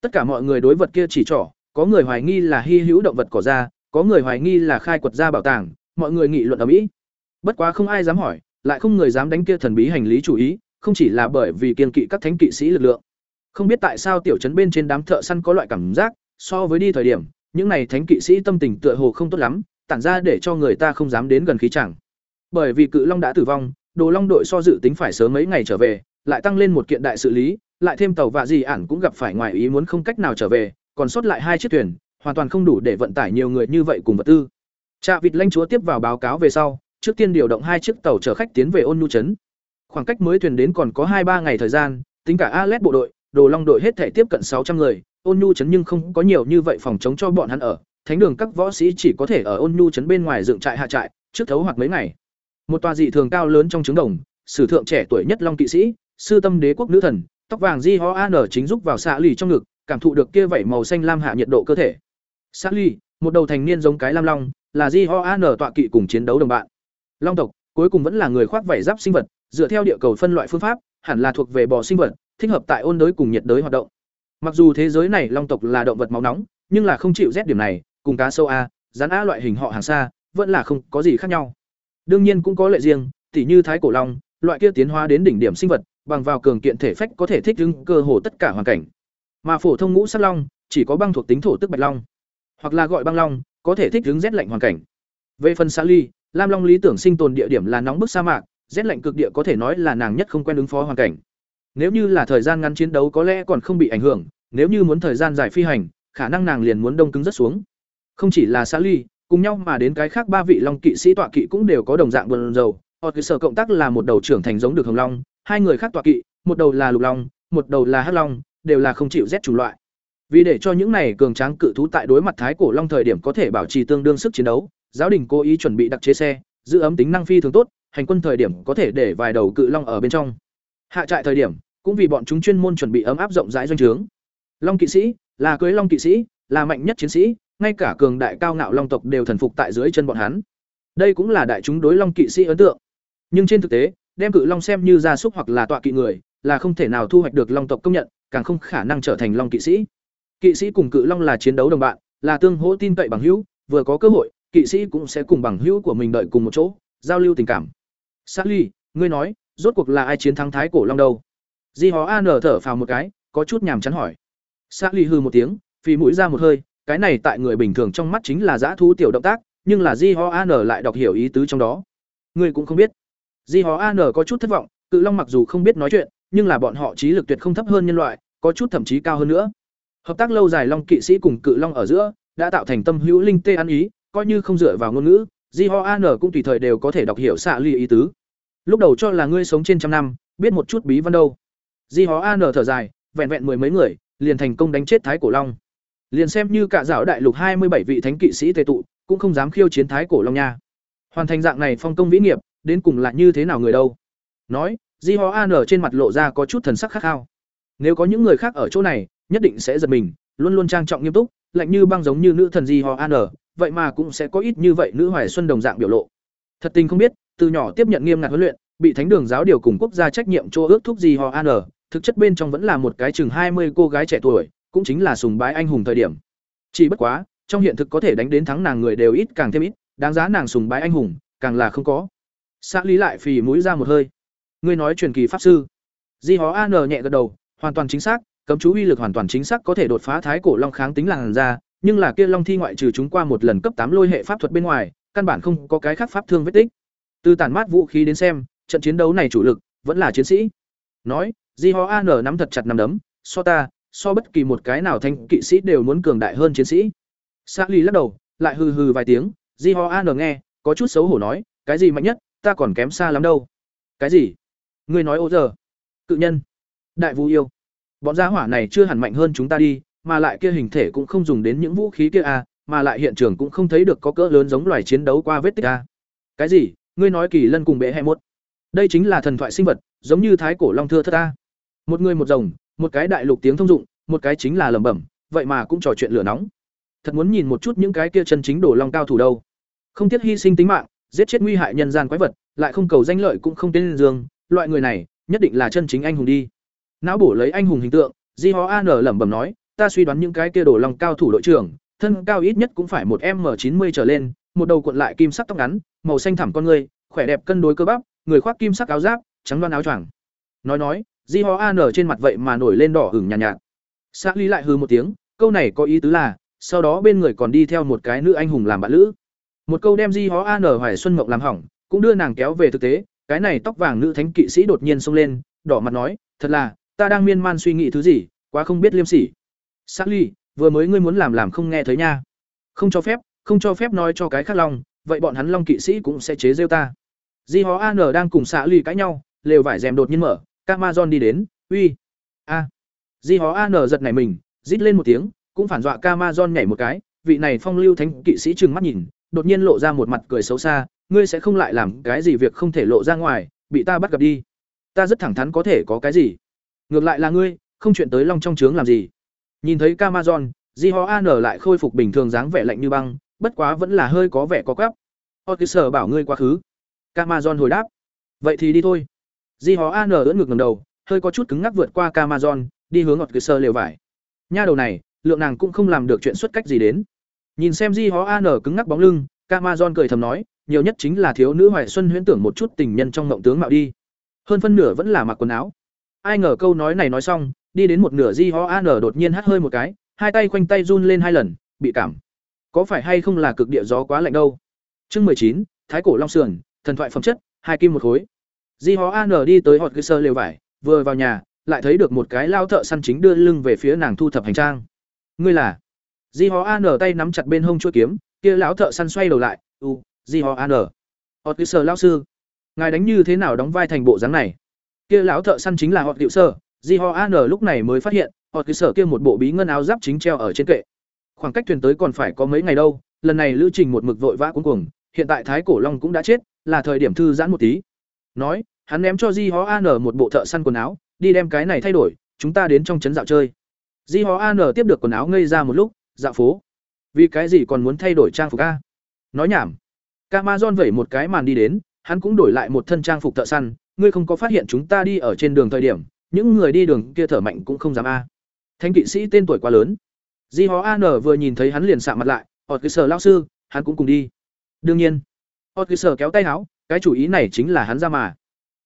tất cả mọi người đối vật kia chỉ trỏ có người hoài nghi là hy hữu động vật cỏ da có người hoài nghi là khai quật ra bảo tàng, mọi người nghị luận ở mỹ. Bất quá không ai dám hỏi, lại không người dám đánh kia thần bí hành lý chủ ý, không chỉ là bởi vì kiên kỵ các thánh kỵ sĩ lực lượng. Không biết tại sao tiểu trấn bên trên đám thợ săn có loại cảm giác, so với đi thời điểm, những này thánh kỵ sĩ tâm tình tựa hồ không tốt lắm, tản ra để cho người ta không dám đến gần khí chẳng. Bởi vì cự long đã tử vong, Đồ Long đội so dự tính phải sớm mấy ngày trở về, lại tăng lên một kiện đại sự lý, lại thêm tàu vạ gì ản cũng gặp phải ngoài ý muốn không cách nào trở về, còn sót lại hai chiếc thuyền, hoàn toàn không đủ để vận tải nhiều người như vậy cùng vật tư. Trạ vịt lãnh chúa tiếp vào báo cáo về sau, trước tiên điều động hai chiếc tàu chở khách tiến về Ôn Nhu trấn. Khoảng cách mới thuyền đến còn có hai ba ngày thời gian, tính cả Alet bộ đội, Đồ Long đội hết thể tiếp cận sáu trăm người, Ôn Nhu trấn nhưng không có nhiều như vậy phòng chống cho bọn hắn ở. Thánh đường các võ sĩ chỉ có thể ở Ôn Nhu trấn bên ngoài dựng trại hạ trại, trước thấu hoặc mấy ngày. Một tòa dị thường cao lớn trong trứng đồng, sử thượng trẻ tuổi nhất Long kỵ sĩ, sư tâm đế quốc nữ thần, tóc vàng Di Ho An chính giúp vào xạ lì trong ngực, cảm thụ được kia vảy màu xanh lam hạ nhiệt độ cơ thể. Xạ lì, một đầu thành niên giống cái lam long, là Di Ho An tọa kỵ cùng chiến đấu đồng bạn. Long tộc, cuối cùng vẫn là người khoác vảy giáp sinh vật, dựa theo địa cầu phân loại phương pháp, hẳn là thuộc về bò sinh vật, thích hợp tại ôn đới cùng nhiệt đới hoạt động. Mặc dù thế giới này long tộc là động vật máu nóng, nhưng là không chịu rét điểm này, cùng cá sâu a, rắn a loại hình họ hàng xa, vẫn là không có gì khác nhau. Đương nhiên cũng có lệ riêng, tỉ như thái cổ long, loại kia tiến hóa đến đỉnh điểm sinh vật, bằng vào cường kiện thể phách có thể thích ứng cơ hồ tất cả hoàn cảnh. Mà phổ thông ngũ sắc long chỉ có băng thuộc tính thổ tức bạch long, hoặc là gọi băng long, có thể thích ứng rét lạnh hoàn cảnh. Về phần Sa Ly, Lam Long lý tưởng sinh tồn địa điểm là nóng bức sa mạc, rét lạnh cực địa có thể nói là nàng nhất không quen ứng phó hoàn cảnh. Nếu như là thời gian ngắn chiến đấu có lẽ còn không bị ảnh hưởng, nếu như muốn thời gian dài phi hành, khả năng nàng liền muốn đông cứng rất xuống. Không chỉ là Sa Ly, cùng nhau mà đến cái khác ba vị long kỵ sĩ tọa kỵ cũng đều có đồng dạng buồn dầu. Họ cơ sở cộng tác là một đầu trưởng thành giống được hồng long, hai người khác tọa kỵ, một đầu là lục long, một đầu là hắc long, đều là không chịu rét chủng loại. Vì để cho những này cường tráng cự thú tại đối mặt thái cổ long thời điểm có thể bảo trì tương đương sức chiến đấu, giáo đình cố ý chuẩn bị đặc chế xe, giữ ấm tính năng phi thường tốt, hành quân thời điểm có thể để vài đầu cự long ở bên trong. Hạ trại thời điểm, cũng vì bọn chúng chuyên môn chuẩn bị ấm áp rộng rãi doanh trướng. Long kỵ sĩ, là cưới long kỵ sĩ, là mạnh nhất chiến sĩ, ngay cả cường đại cao ngạo long tộc đều thần phục tại dưới chân bọn hắn. Đây cũng là đại chúng đối long kỵ sĩ ấn tượng. Nhưng trên thực tế, đem cự long xem như gia súc hoặc là tọa kỵ người, là không thể nào thu hoạch được long tộc công nhận, càng không khả năng trở thành long kỵ sĩ. Kỵ sĩ cùng cự long là chiến đấu đồng bạn, là tương hỗ tin cậy bằng hữu, vừa có cơ hội, kỵ sĩ cũng sẽ cùng bằng hữu của mình đợi cùng một chỗ, giao lưu tình cảm. Sally, ngươi nói, rốt cuộc là ai chiến thắng thái cổ long đâu? Di Hó An thở phào một cái, có chút nhàm chán hỏi. Sally hừ một tiếng, phì mũi ra một hơi, cái này tại người bình thường trong mắt chính là giã thú tiểu động tác, nhưng là Di Ho An lại đọc hiểu ý tứ trong đó. Ngươi cũng không biết. Di Ho An có chút thất vọng, cự long mặc dù không biết nói chuyện, nhưng là bọn họ trí lực tuyệt không thấp hơn nhân loại, có chút thậm chí cao hơn nữa. Hợp tác lâu dài long kỵ sĩ cùng cự long ở giữa, đã tạo thành tâm hữu linh tê ăn ý, coi như không dựa vào ngôn ngữ, Di Ho An cũng tùy thời đều có thể đọc hiểu xạ ly ý tứ. Lúc đầu cho là ngươi sống trên trăm năm, biết một chút bí văn đâu. Di Ho An thở dài, vẹn vẹn mười mấy người, liền thành công đánh chết Thái Cổ Long. Liền xem như cả giáo đại lục hai mươi bảy vị thánh kỵ sĩ tề tụ, cũng không dám khiêu chiến Thái Cổ Long nha. Hoàn thành dạng này phong công vĩ nghiệp, đến cùng là như thế nào người đâu? Nói, Di Ho An trên mặt lộ ra có chút thần sắc khắc khao. Nếu có những người khác ở chỗ này, nhất định sẽ giật mình, luôn luôn trang trọng nghiêm túc, lạnh như băng giống như nữ thần Di Ho An, vậy mà cũng sẽ có ít như vậy nữ hoài xuân đồng dạng biểu lộ. Thật tình không biết, từ nhỏ tiếp nhận nghiêm ngặt huấn luyện, bị thánh đường giáo điều cùng quốc gia trách nhiệm cho ước thúc Di Ho An, thực chất bên trong vẫn là một cái chừng mươi cô gái trẻ tuổi, cũng chính là sùng bái anh hùng thời điểm. Chỉ bất quá, trong hiện thực có thể đánh đến thắng nàng người đều ít càng thêm ít, đáng giá nàng sùng bái anh hùng, càng là không có. Xã lý lại phì mũi ra một hơi. Ngươi nói truyền kỳ pháp sư. Di Hó An nhẹ gật đầu, hoàn toàn chính xác, cấm chú uy lực hoàn toàn chính xác có thể đột phá thái cổ long kháng tính làn ra, nhưng là kia long thi ngoại trừ chúng qua một lần cấp tám lôi hệ pháp thuật bên ngoài, căn bản không có cái khác pháp thương vết tích. Từ tản mát vũ khí đến xem, trận chiến đấu này chủ lực vẫn là chiến sĩ. Nói, Di Ho An nắm thật chặt nắm đấm, so ta, so bất kỳ một cái nào thanh kỵ sĩ đều muốn cường đại hơn chiến sĩ. Sa Lý lắc đầu, lại hừ hừ vài tiếng, Di Ho An nghe, có chút xấu hổ nói, cái gì mạnh nhất, ta còn kém xa lắm đâu. Cái gì? Ngươi nói ô giờ? Cự nhân? Đại vũ yêu? Bọn gia hỏa này chưa hẳn mạnh hơn chúng ta đi, mà lại kia hình thể cũng không dùng đến những vũ khí kia à, mà lại hiện trường cũng không thấy được có cỡ lớn giống loài chiến đấu qua vết tích à. Cái gì? Ngươi nói kỳ lân cùng bệ hệ một? Đây chính là thần thoại sinh vật, giống như thái cổ long thưa thất ta. Một người một rồng, một cái đại lục tiếng thông dụng, một cái chính là lẩm bẩm, vậy mà cũng trò chuyện lửa nóng. Thật muốn nhìn một chút những cái kia chân chính đổ long cao thủ đâu. Không tiếc hy sinh tính mạng, giết chết nguy hại nhân gian quái vật, lại không cầu danh lợi cũng không tên dương, loại người này, nhất định là chân chính anh hùng đi. Não bổ lấy anh hùng hình tượng, Di Ho An lẩm bẩm nói, ta suy đoán những cái kia đổ lòng cao thủ đội trưởng, thân cao ít nhất cũng phải một m chín mươi trở lên, một đầu cuộn lại kim sắc tóc ngắn, màu xanh thẳm con người, khỏe đẹp cân đối cơ bắp, người khoác kim sắc áo giáp, trắng đoan áo choàng. Nói nói, Di Ho An trên mặt vậy mà nổi lên đỏ ửng nhàn nhạt, nhạt. Sát Lý lại hừ một tiếng, câu này có ý tứ là, sau đó bên người còn đi theo một cái nữ anh hùng làm bạn lữ. Một câu đem Di Hó An Hoài Xuân Mộng làm hỏng, cũng đưa nàng kéo về thực tế, cái này tóc vàng nữ thánh kỵ sĩ đột nhiên xông lên, đỏ mặt nói thật là ta đang miên man suy nghĩ thứ gì quá không biết liêm sỉ. Xác ly vừa mới ngươi muốn làm làm không nghe thấy nha. Không cho phép không cho phép nói cho cái khác long vậy bọn hắn long kỵ sĩ cũng sẽ chế rêu ta. Di hó an đang cùng xạ ly cãi nhau lều vải rèm đột nhiên mở Camazon đi đến uy a. Di hó an giật nảy mình rít lên một tiếng cũng phản dọa Camazon nhảy một cái vị này phong lưu thánh kỵ sĩ trừng mắt nhìn đột nhiên lộ ra một mặt cười xấu xa ngươi sẽ không lại làm cái gì việc không thể lộ ra ngoài bị ta bắt gặp đi. Ta rất thẳng thắn có thể có cái gì? Ngược lại là ngươi không chuyện tới long trong trướng làm gì? Nhìn thấy Camazon, di ho an lại khôi phục bình thường dáng vẻ lạnh như băng bất quá vẫn là hơi có vẻ có quắp. Hot sở bảo ngươi quá khứ. Camazon hồi đáp. Vậy thì đi thôi. Di ho an ưỡn ngược ngầm đầu hơi có chút cứng ngắc vượt qua Camazon, đi hướng hot sở lều vải. Nha đầu này lượng nàng cũng không làm được chuyện xuất cách gì đến nhìn xem di Hó an cứng ngắc bóng lưng, Camazon cười thầm nói, nhiều nhất chính là thiếu nữ hoài xuân huyễn tưởng một chút tình nhân trong mộng tướng mạo đi. Hơn phân nửa vẫn là mặc quần áo. Ai ngờ câu nói này nói xong, đi đến một nửa di ho an đột nhiên hắt hơi một cái, hai tay khoanh tay run lên hai lần, bị cảm. Có phải hay không là cực địa gió quá lạnh đâu? Chương mười chín, thái cổ long sườn, thần thoại phẩm chất, hai kim một khối. Di ho an đi tới hot cơ sơ lều vải, vừa vào nhà, lại thấy được một cái lao thợ săn chính đưa lưng về phía nàng thu thập hành trang. Ngươi là? Di hó an tay nắm chặt bên hông chuỗi kiếm, kia lão thợ săn xoay đầu lại, u, di hó an hot cơ sở lao sư, ngài đánh như thế nào đóng vai thành bộ dáng này? Kia lão thợ săn chính là họ hiệu sơ di ho an lúc này mới phát hiện họ cứ sở kia một bộ bí ngân áo giáp chính treo ở trên kệ. Khoảng cách thuyền tới còn phải có mấy ngày đâu, lần này lữ trình một mực vội vã cuống cuồng, hiện tại thái cổ long cũng đã chết, là thời điểm thư giãn một tí. Nói, hắn ném cho di ho an một bộ thợ săn quần áo, đi đem cái này thay đổi, chúng ta đến trong trấn dạo chơi. Di ho an tiếp được quần áo ngây ra một lúc dạo phố vì cái gì còn muốn thay đổi trang phục a nói nhảm Camazon vẩy một cái màn đi đến, hắn cũng đổi lại một thân trang phục thợ săn, ngươi không có phát hiện chúng ta đi ở trên đường thời điểm, những người đi đường kia thở mạnh cũng không dám a. Thanh kỵ sĩ tên tuổi quá lớn. Di Hó An vừa nhìn thấy hắn liền sạm mặt lại, "Hột cái sở lão sư, hắn cũng cùng đi." Đương nhiên. Hột cái sở kéo tay áo, cái chủ ý này chính là hắn ra mà.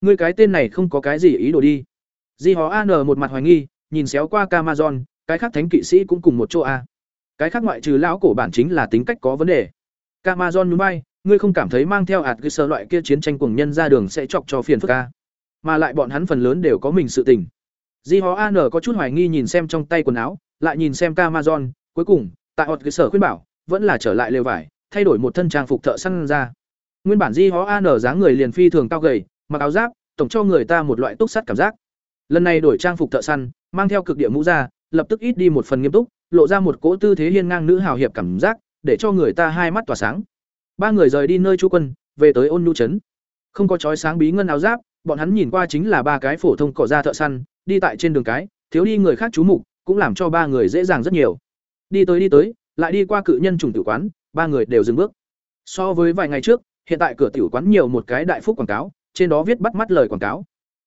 Ngươi cái tên này không có cái gì ý đồ đi. Di Hó An một mặt hoài nghi, nhìn xéo qua Camazon, cái khác thánh kỵ sĩ cũng cùng một chỗ a. Cái khác ngoại trừ lão cổ bản chính là tính cách có vấn đề. Camazon núi bay ngươi không cảm thấy mang theo ạt cái sơ loại kia chiến tranh cuồng nhân ra đường sẽ chọc cho phiền phức ca mà lại bọn hắn phần lớn đều có mình sự tình. Di hó an có chút hoài nghi nhìn xem trong tay quần áo lại nhìn xem Camazon, cuối cùng tại họt cái sở khuyên bảo vẫn là trở lại lều vải thay đổi một thân trang phục thợ săn ra. Nguyên bản di hó an dáng người liền phi thường cao gầy mặc áo giáp tổng cho người ta một loại túc sắt cảm giác. Lần này đổi trang phục thợ săn mang theo cực địa mũ ra lập tức ít đi một phần nghiêm túc, lộ ra một cỗ tư thế hiên ngang nữ hào hiệp cảm giác, để cho người ta hai mắt tỏa sáng. Ba người rời đi nơi chú quân, về tới ôn nhu trấn. Không có chói sáng bí ngân áo giáp, bọn hắn nhìn qua chính là ba cái phổ thông cỏ da thợ săn, đi tại trên đường cái, thiếu đi người khác chú mục, cũng làm cho ba người dễ dàng rất nhiều. Đi tới đi tới, lại đi qua cự nhân trùng tử quán, ba người đều dừng bước. So với vài ngày trước, hiện tại cửa tiểu quán nhiều một cái đại phúc quảng cáo, trên đó viết bắt mắt lời quảng cáo.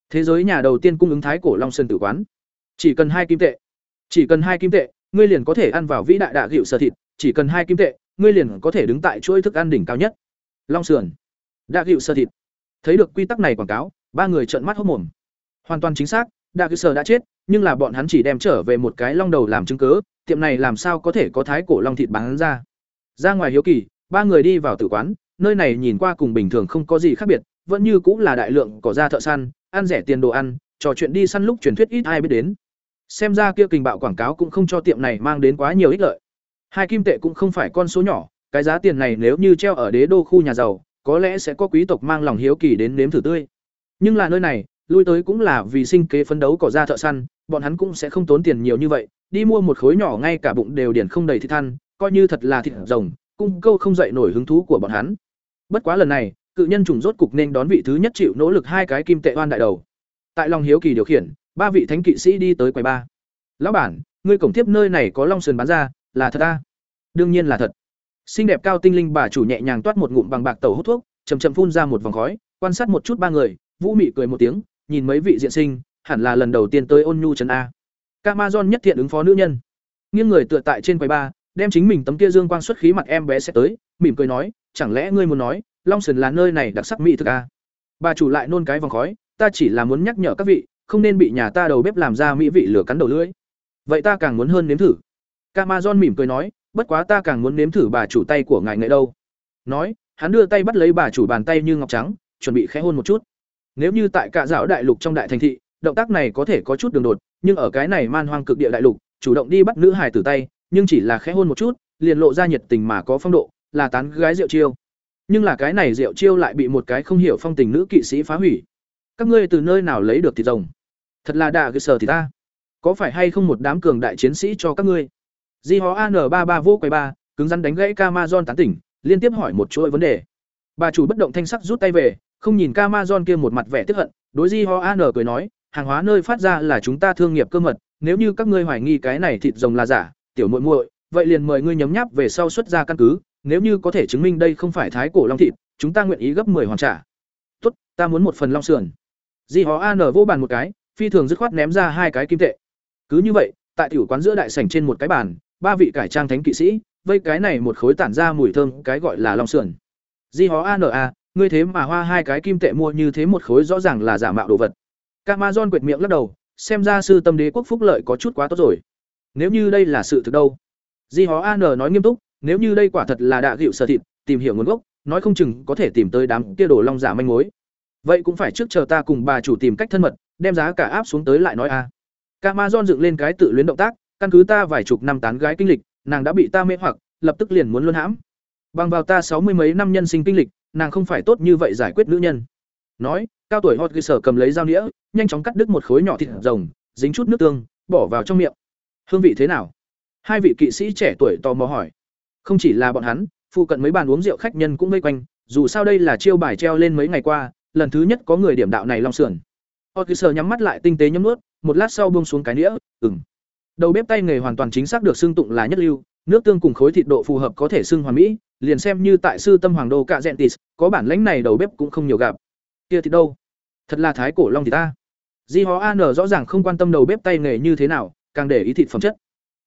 Thế giới nhà đầu tiên cung ứng thái cổ long sơn tử quán. Chỉ cần hai kim tệ chỉ cần hai kim tệ, ngươi liền có thể ăn vào vĩ đại đạ gịu sở thịt, chỉ cần hai kim tệ, ngươi liền có thể đứng tại chuỗi thức ăn đỉnh cao nhất. Long sườn, đạ gịu sơ thịt. Thấy được quy tắc này quảng cáo, ba người trợn mắt hốc mồm. Hoàn toàn chính xác, đạ gịu sơ đã chết, nhưng là bọn hắn chỉ đem trở về một cái long đầu làm chứng cớ tiệm này làm sao có thể có thái cổ long thịt bán ra. Ra ngoài hiếu kỳ, ba người đi vào tử quán, nơi này nhìn qua cùng bình thường không có gì khác biệt, vẫn như cũng là đại lượng cỏ da thợ săn, ăn rẻ tiền đồ ăn, trò chuyện đi săn lúc truyền thuyết ít ai biết đến xem ra kia kình bạo quảng cáo cũng không cho tiệm này mang đến quá nhiều ích lợi Hai kim tệ cũng không phải con số nhỏ, cái giá tiền này nếu như treo ở đế đô khu nhà giàu, có lẽ sẽ có quý tộc mang lòng hiếu kỳ đến nếm thử tươi. Nhưng là nơi này, lui tới cũng là vì sinh kế phấn đấu cỏ ra thợ săn, bọn hắn cũng sẽ không tốn tiền nhiều như vậy, đi mua một khối nhỏ ngay cả bụng đều điển không đầy thịt than, coi như thật là thịt rồng, cung câu không dậy nổi hứng thú của bọn hắn. Bất quá lần này, cự nhân trùng rốt cục nên đón vị thứ nhất chịu nỗ lực hai cái kim tệ oan đại đầu. Tại lòng hiếu kỳ điều khiển, ba vị thánh kỵ sĩ đi tới quầy ba. "Lão bản, ngươi cổng tiếp nơi này có long sườn bán ra, là thật à? đương nhiên là thật xinh đẹp cao tinh linh bà chủ nhẹ nhàng toát một ngụm bằng bạc tẩu hút thuốc chầm chậm phun ra một vòng khói quan sát một chút ba người vũ mị cười một tiếng nhìn mấy vị diện sinh hẳn là lần đầu tiên tới ôn nhu trấn a Camazon nhất thiện ứng phó nữ nhân nghiêng người tựa tại trên quầy ba đem chính mình tấm kia dương quang xuất khí mặt em bé sẽ tới mỉm cười nói chẳng lẽ ngươi muốn nói long sơn là nơi này đặc sắc mỹ thực a bà chủ lại nôn cái vòng khói ta chỉ là muốn nhắc nhở các vị không nên bị nhà ta đầu bếp làm ra mỹ vị lửa cắn đầu lưỡi vậy ta càng muốn hơn nếm thử Camazon mỉm cười nói bất quá ta càng muốn nếm thử bà chủ tay của ngài nghệ đâu nói hắn đưa tay bắt lấy bà chủ bàn tay như ngọc trắng chuẩn bị khẽ hôn một chút nếu như tại cả dạo đại lục trong đại thành thị động tác này có thể có chút đường đột, nhưng ở cái này man hoang cực địa đại lục, chủ động đi bắt nữ hài tử tay, nhưng chỉ là khẽ hôn một chút, liền lộ ra nhiệt tình mà có phong độ, là tán gái rượu chiêu. Nhưng là cái này rượu chiêu lại bị một cái không hiểu phong tình nữ kỵ sĩ phá hủy. Các ngươi từ nơi nào lấy được thịt rồng? Thật là đạ cái sở thì ta. Có phải hay không một đám cường đại chiến sĩ cho các ngươi? Di Hó An33 vô quay ba, cứng rắn đánh gãy Camazon tán tỉnh, liên tiếp hỏi một chuỗi vấn đề. Bà chủ bất động thanh sắc rút tay về, không nhìn Camazon kia một mặt vẻ tức hận, đối Di Ho An cười nói, hàng hóa nơi phát ra là chúng ta thương nghiệp cơ mật, nếu như các ngươi hoài nghi cái này thịt rồng là giả, tiểu muội muội, vậy liền mời ngươi nhấm nháp về sau xuất ra căn cứ, nếu như có thể chứng minh đây không phải thái cổ long thịt, chúng ta nguyện ý gấp 10 hoàn trả. Tốt, ta muốn một phần long sườn. Di Ho An vô bàn một cái, phi thường dứt khoát ném ra hai cái kim tệ. Cứ như vậy, tại tiểu quán giữa đại sảnh trên một cái bàn, ba vị cải trang thánh kỵ sĩ, vây cái này một khối tản ra mùi thơm, cái gọi là long sườn. Di Hó A, ngươi thế mà hoa hai cái kim tệ mua như thế một khối rõ ràng là giả mạo đồ vật. Camazon quệt miệng lắc đầu, xem ra sư tâm đế quốc phúc lợi có chút quá tốt rồi. Nếu như đây là sự thực đâu? Di Hó An nói nghiêm túc, nếu như đây quả thật là đạ dịu sở thịt, tìm hiểu nguồn gốc, nói không chừng có thể tìm tới đám kia đồ long giả manh mối. Vậy cũng phải trước chờ ta cùng bà chủ tìm cách thân mật, đem giá cả áp xuống tới lại nói a. À. Camazon dựng lên cái tự luyến động tác, căn cứ ta vài chục năm tán gái kinh lịch, nàng đã bị ta mê hoặc, lập tức liền muốn luôn hãm. Bằng vào ta sáu mươi mấy năm nhân sinh kinh lịch, nàng không phải tốt như vậy giải quyết nữ nhân. Nói, cao tuổi Hot sở cầm lấy dao nĩa, nhanh chóng cắt đứt một khối nhỏ thịt rồng, dính chút nước tương, bỏ vào trong miệng. Hương vị thế nào? Hai vị kỵ sĩ trẻ tuổi tò mò hỏi. Không chỉ là bọn hắn, phụ cận mấy bàn uống rượu khách nhân cũng vây quanh, dù sao đây là chiêu bài treo lên mấy ngày qua, lần thứ nhất có người điểm đạo này long sườn. Hot sở nhắm mắt lại tinh tế nhấm nuốt, một lát sau buông xuống cái nĩa, ừm. Đầu bếp tay nghề hoàn toàn chính xác được xưng tụng là nhất lưu, nước tương cùng khối thịt độ phù hợp có thể xưng hoàn mỹ, liền xem như tại sư tâm hoàng đô cạ Gentis, có bản lãnh này đầu bếp cũng không nhiều gặp. Kia thì đâu? Thật là thái cổ long thì ta. Di Hó An rõ ràng không quan tâm đầu bếp tay nghề như thế nào, càng để ý thịt phẩm chất.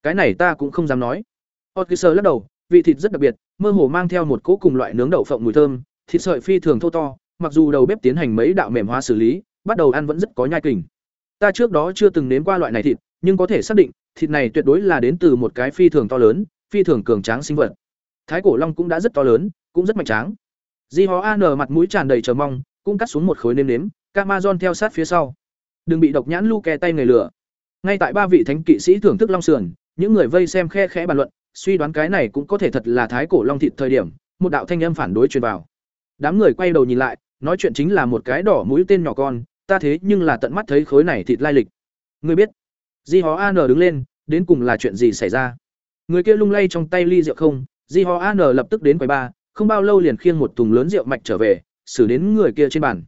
Cái này ta cũng không dám nói. Otkiser lắc đầu, vị thịt rất đặc biệt, mơ hồ mang theo một cỗ cùng loại nướng đậu phộng mùi thơm, thịt sợi phi thường thô to, mặc dù đầu bếp tiến hành mấy đạo mềm hóa xử lý, bắt đầu ăn vẫn rất có nhai kình. Ta trước đó chưa từng nếm qua loại này thịt, nhưng có thể xác định, thịt này tuyệt đối là đến từ một cái phi thường to lớn, phi thường cường tráng sinh vật. Thái cổ long cũng đã rất to lớn, cũng rất mạnh tráng. Di Hó An mặt mũi tràn đầy chờ mong, cũng cắt xuống một khối nêm nếm, Camazon theo sát phía sau. Đừng bị độc nhãn lu kè tay người lửa. Ngay tại ba vị thánh kỵ sĩ thưởng thức long sườn, những người vây xem khe khẽ bàn luận, suy đoán cái này cũng có thể thật là thái cổ long thịt thời điểm, một đạo thanh âm phản đối truyền vào. Đám người quay đầu nhìn lại, nói chuyện chính là một cái đỏ mũi tên nhỏ con, ta thế nhưng là tận mắt thấy khối này thịt lai lịch. Ngươi biết? Di Hó An đứng lên, đến cùng là chuyện gì xảy ra? Người kia lung lay trong tay ly rượu không, Di Ho An lập tức đến quầy ba, không bao lâu liền khiêng một thùng lớn rượu mạch trở về, xử đến người kia trên bàn.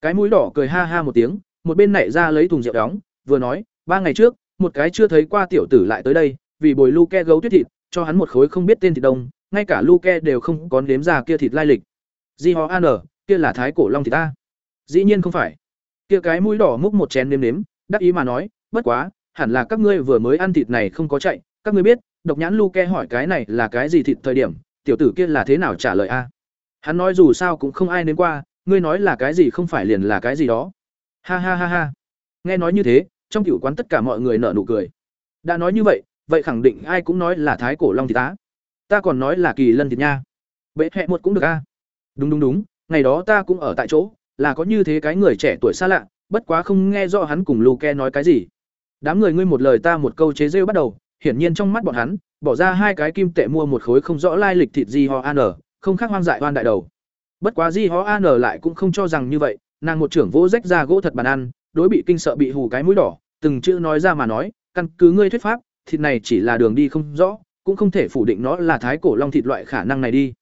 Cái mũi đỏ cười ha ha một tiếng, một bên nảy ra lấy thùng rượu đóng, vừa nói, ba ngày trước, một cái chưa thấy qua tiểu tử lại tới đây, vì bồi Luke gấu tuyết thịt, cho hắn một khối không biết tên thịt đông, ngay cả Luke đều không có nếm ra kia thịt lai lịch. Di họ An, kia là thái cổ long thịt ta. Dĩ nhiên không phải. Kia cái mũi đỏ múc một chén nếm nếm, đắc ý mà nói, bất quá, hẳn là các ngươi vừa mới ăn thịt này không có chạy, các ngươi biết, độc nhãn Luke hỏi cái này là cái gì thịt thời điểm, tiểu tử kia là thế nào trả lời a? Hắn nói dù sao cũng không ai đến qua, ngươi nói là cái gì không phải liền là cái gì đó. Ha ha ha ha. Nghe nói như thế, trong cựu quán tất cả mọi người nở nụ cười. Đã nói như vậy, vậy khẳng định ai cũng nói là thái cổ long thịt tá. Ta còn nói là kỳ lân thịt nha. Bệ hẹ một cũng được a. Đúng đúng đúng, ngày đó ta cũng ở tại chỗ, là có như thế cái người trẻ tuổi xa lạ, bất quá không nghe rõ hắn cùng Luke nói cái gì. Đám người ngươi một lời ta một câu chế rêu bắt đầu, hiển nhiên trong mắt bọn hắn, bỏ ra hai cái kim tệ mua một khối không rõ lai lịch thịt gì Ho An, không khác hoang dại hoan đại đầu. Bất quá Di Ho An lại cũng không cho rằng như vậy, nàng một trưởng vỗ rách ra gỗ thật bàn ăn, đối bị kinh sợ bị hù cái mũi đỏ, từng chữ nói ra mà nói, căn cứ ngươi thuyết pháp, thịt này chỉ là đường đi không rõ, cũng không thể phủ định nó là thái cổ long thịt loại khả năng này đi.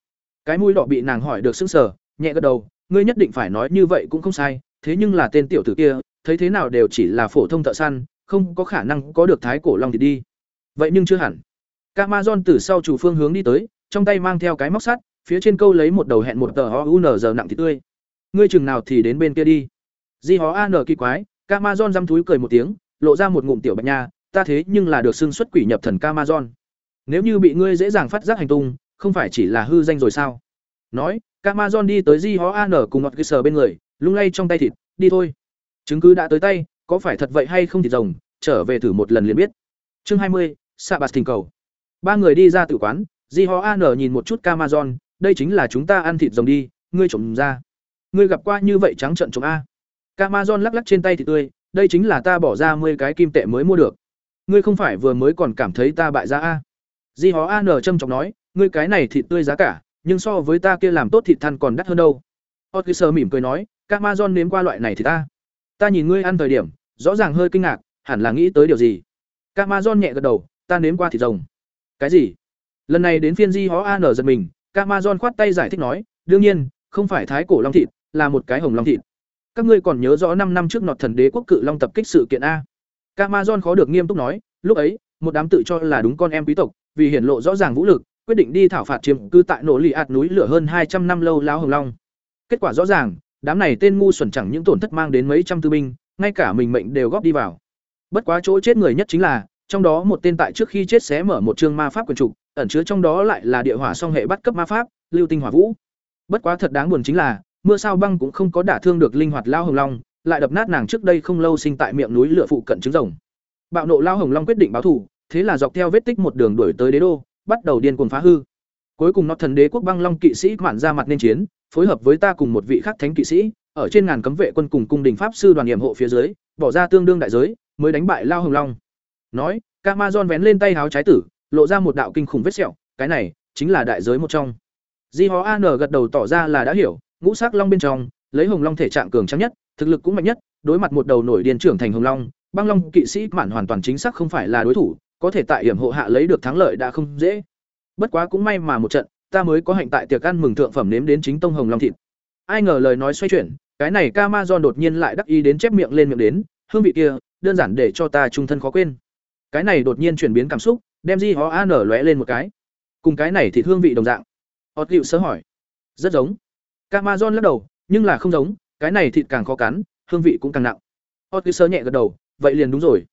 Cái mũi đỏ bị nàng hỏi được sững sờ, nhẹ gật đầu, ngươi nhất định phải nói như vậy cũng không sai, thế nhưng là tên tiểu tử kia, thấy thế nào đều chỉ là phổ thông thợ săn, không có khả năng có được thái cổ long thì đi. Vậy nhưng chưa hẳn. Camazon từ sau chủ phương hướng đi tới, trong tay mang theo cái móc sắt, phía trên câu lấy một đầu hẹn một tờ OUNZ nặng thịt tươi. Ngươi chừng nào thì đến bên kia đi. Di hó an kỳ quái, Camazon răm thúi cười một tiếng, lộ ra một ngụm tiểu bạch nha, ta thế nhưng là được xưng xuất quỷ nhập thần Camazon. Nếu như bị ngươi dễ dàng phát giác hành tung, không phải chỉ là hư danh rồi sao? Nói, Camazon đi tới Di hó an cùng ngọt sờ bên người, lung lay trong tay thịt, đi thôi. Chứng cứ đã tới tay, có phải thật vậy hay không thì rồng, trở về thử một lần liền biết. Chương hai mươi, Sạ Bạt Thỉnh cầu. Ba người đi ra tử quán, Di Ho An nhìn một chút Camazon, đây chính là chúng ta ăn thịt rồng đi, ngươi trộm ra. Ngươi gặp qua như vậy trắng trợn trộm a. Camazon lắc lắc trên tay thịt tươi, đây chính là ta bỏ ra 10 cái kim tệ mới mua được. Ngươi không phải vừa mới còn cảm thấy ta bại gia a? Di Hó An châm trọng nói, ngươi cái này thịt tươi giá cả, nhưng so với ta kia làm tốt thịt than còn đắt hơn đâu. Otkiser mỉm cười nói, Amazon nếm qua loại này thì ta. Ta nhìn ngươi ăn thời điểm, rõ ràng hơi kinh ngạc, hẳn là nghĩ tới điều gì. Amazon nhẹ gật đầu, ta nếm qua thịt rồng. Cái gì? Lần này đến phiên Di Hó An giật mình, Amazon khoát tay giải thích nói, đương nhiên, không phải thái cổ long thịt, là một cái hồng long thịt. Các ngươi còn nhớ rõ năm năm trước nọt thần đế quốc cự long tập kích sự kiện a? Camazon khó được nghiêm túc nói, lúc ấy, một đám tự cho là đúng con em quý tộc, vì hiển lộ rõ ràng vũ lực, quyết định đi thảo phạt chiếm cư tại nổ lì ạt núi lửa hơn hai trăm năm lâu lão hồng long. Kết quả rõ ràng, đám này tên ngu xuẩn chẳng những tổn thất mang đến mấy trăm tư binh, ngay cả mình mệnh đều góp đi vào. Bất quá chỗ chết người nhất chính là, trong đó một tên tại trước khi chết xé mở một chương ma pháp quyền trục, ẩn chứa trong đó lại là địa hỏa song hệ bắt cấp ma pháp, lưu tinh hỏa vũ. Bất quá thật đáng buồn chính là, mưa sao băng cũng không có đả thương được linh hoạt lao hồng long, lại đập nát nàng trước đây không lâu sinh tại miệng núi lửa phụ cận trứng rồng. Bạo nộ lao hồng long quyết định báo thù, thế là dọc theo vết tích một đường đuổi tới đế đô, bắt đầu điên cuồng phá hư. Cuối cùng nó thần đế quốc băng long kỵ sĩ mạn ra mặt nên chiến, phối hợp với ta cùng một vị khác thánh kỵ sĩ, ở trên ngàn cấm vệ quân cùng cung đình pháp sư đoàn nhiệm hộ phía dưới, bỏ ra tương đương đại giới, mới đánh bại lao hồng long. Nói, Camazon vén lên tay háo trái tử, lộ ra một đạo kinh khủng vết sẹo, cái này chính là đại giới một trong. Di Hó An gật đầu tỏ ra là đã hiểu, ngũ sắc long bên trong, lấy hồng long thể trạng cường tráng nhất, thực lực cũng mạnh nhất, đối mặt một đầu nổi điên trưởng thành hồng long, băng long kỵ sĩ mạn hoàn toàn chính xác không phải là đối thủ, có thể tại hiểm hộ hạ lấy được thắng lợi đã không dễ. Bất quá cũng may mà một trận, ta mới có hạnh tại tiệc ăn mừng thượng phẩm nếm đến chính tông hồng long thịt. Ai ngờ lời nói xoay chuyển, cái này Camazon đột nhiên lại đắc ý đến chép miệng lên miệng đến, hương vị kia, đơn giản để cho ta trung thân khó quên. Cái này đột nhiên chuyển biến cảm xúc, đem Di Hó nở lóe lên một cái. Cùng cái này thịt hương vị đồng dạng. Hot Liệu sơ hỏi. Rất giống. Camazon lắc đầu, nhưng là không giống, cái này thịt càng khó cắn, hương vị cũng càng nặng. Hot Liệu sơ nhẹ gật đầu, vậy liền đúng rồi.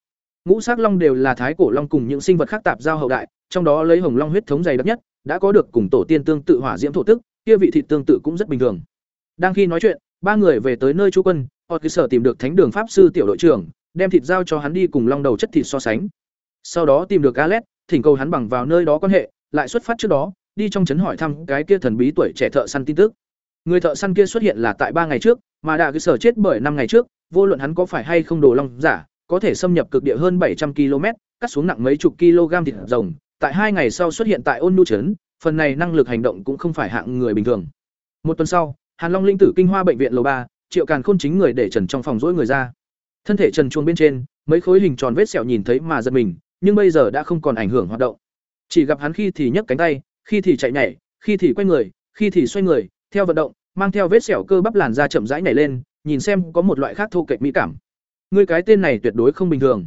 Ngũ sắc long đều là thái cổ long cùng những sinh vật khác tạp giao hậu đại, trong đó lấy hồng long huyết thống dày đặc nhất, đã có được cùng tổ tiên tương tự hỏa diễm thổ tức, kia vị thịt tương tự cũng rất bình thường. Đang khi nói chuyện, ba người về tới nơi trú quân, ở cơ sở tìm được Thánh đường pháp sư tiểu đội trưởng, đem thịt giao cho hắn đi cùng long đầu chất thịt so sánh. Sau đó tìm được Alet, thỉnh cầu hắn bằng vào nơi đó quan hệ, lại xuất phát trước đó, đi trong trấn hỏi thăm cái kia thần bí tuổi trẻ thợ săn tin tức. Người thợ săn kia xuất hiện là tại ba ngày trước, mà đã cơ sở chết bởi năm ngày trước, vô luận hắn có phải hay không đồ long giả, có thể xâm nhập cực địa hơn 700 km, cắt xuống nặng mấy chục kg thịt rồng, tại hai ngày sau xuất hiện tại Ôn Nu trấn, phần này năng lực hành động cũng không phải hạng người bình thường. Một tuần sau, Hàn Long linh tử kinh hoa bệnh viện lầu ba, Triệu Càn Khôn chính người để trần trong phòng rỗi người ra. Thân thể trần chuông bên trên, mấy khối hình tròn vết sẹo nhìn thấy mà giật mình, nhưng bây giờ đã không còn ảnh hưởng hoạt động. Chỉ gặp hắn khi thì nhấc cánh tay, khi thì chạy nhảy, khi thì quay người, khi thì xoay người, theo vận động, mang theo vết sẹo cơ bắp làn da chậm rãi nhảy lên, nhìn xem có một loại khác thô kệch mỹ cảm. Ngươi cái tên này tuyệt đối không bình thường.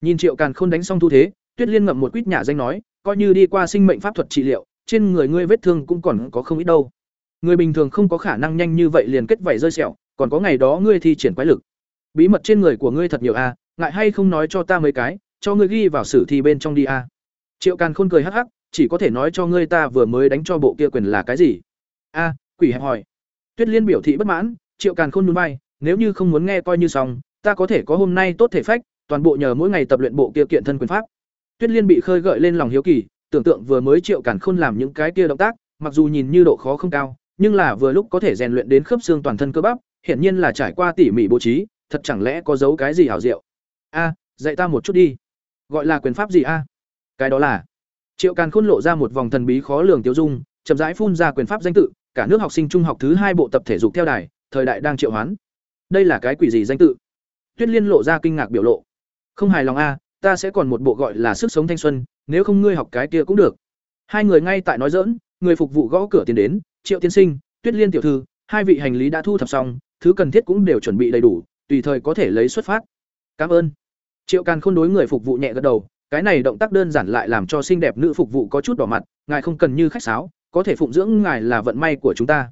Nhìn Triệu Càn Khôn đánh xong thu thế, Tuyết Liên ngậm một quýt nhả danh nói, coi như đi qua sinh mệnh pháp thuật trị liệu, trên người ngươi vết thương cũng còn có không ít đâu. Người bình thường không có khả năng nhanh như vậy liền kết vảy rơi sẹo, còn có ngày đó ngươi thi triển quái lực. Bí mật trên người của ngươi thật nhiều a, à, ngại hay không nói cho ta mấy cái, cho ngươi ghi vào sử thi bên trong đi a. À. Triệu Càn Khôn cười hắc hắc, chỉ có thể nói cho ngươi ta vừa mới đánh cho bộ kia quyền là cái gì. A, quỷ hẹp hỏi. Tuyết Liên biểu thị bất mãn, Triệu Càn Khôn nhún vai, nếu như không muốn nghe coi như xong, ta có thể có hôm nay tốt thể phách, toàn bộ nhờ mỗi ngày tập luyện bộ kia kiện thân quyền pháp. Tuyết Liên bị khơi gợi lên lòng hiếu kỳ, tưởng tượng vừa mới Triệu Càn Khôn làm những cái kia động tác, mặc dù nhìn như độ khó không cao, nhưng là vừa lúc có thể rèn luyện đến khớp xương toàn thân cơ bắp, hiển nhiên là trải qua tỉ mỉ bố trí, thật chẳng lẽ có giấu cái gì hảo diệu. A, dạy ta một chút đi. Gọi là quyền pháp gì a? Cái đó là. Triệu Càn Khôn lộ ra một vòng thần bí khó lường tiêu dung, chậm rãi phun ra quyền pháp danh tự, cả nước học sinh trung học thứ hai bộ tập thể dục theo đài, thời đại đang triệu hoán. Đây là cái quỷ gì danh tự? Tuyết Liên lộ ra kinh ngạc biểu lộ. Không hài lòng a, ta sẽ còn một bộ gọi là sức sống thanh xuân, nếu không ngươi học cái kia cũng được. Hai người ngay tại nói giỡn, người phục vụ gõ cửa tiến đến, Triệu tiên sinh, Tuyết Liên tiểu thư, hai vị hành lý đã thu thập xong, thứ cần thiết cũng đều chuẩn bị đầy đủ, tùy thời có thể lấy xuất phát. Cảm ơn. Triệu Càn Khôn đối người phục vụ nhẹ gật đầu, cái này động tác đơn giản lại làm cho xinh đẹp nữ phục vụ có chút đỏ mặt, ngài không cần như khách sáo, có thể phụng dưỡng ngài là vận may của chúng ta.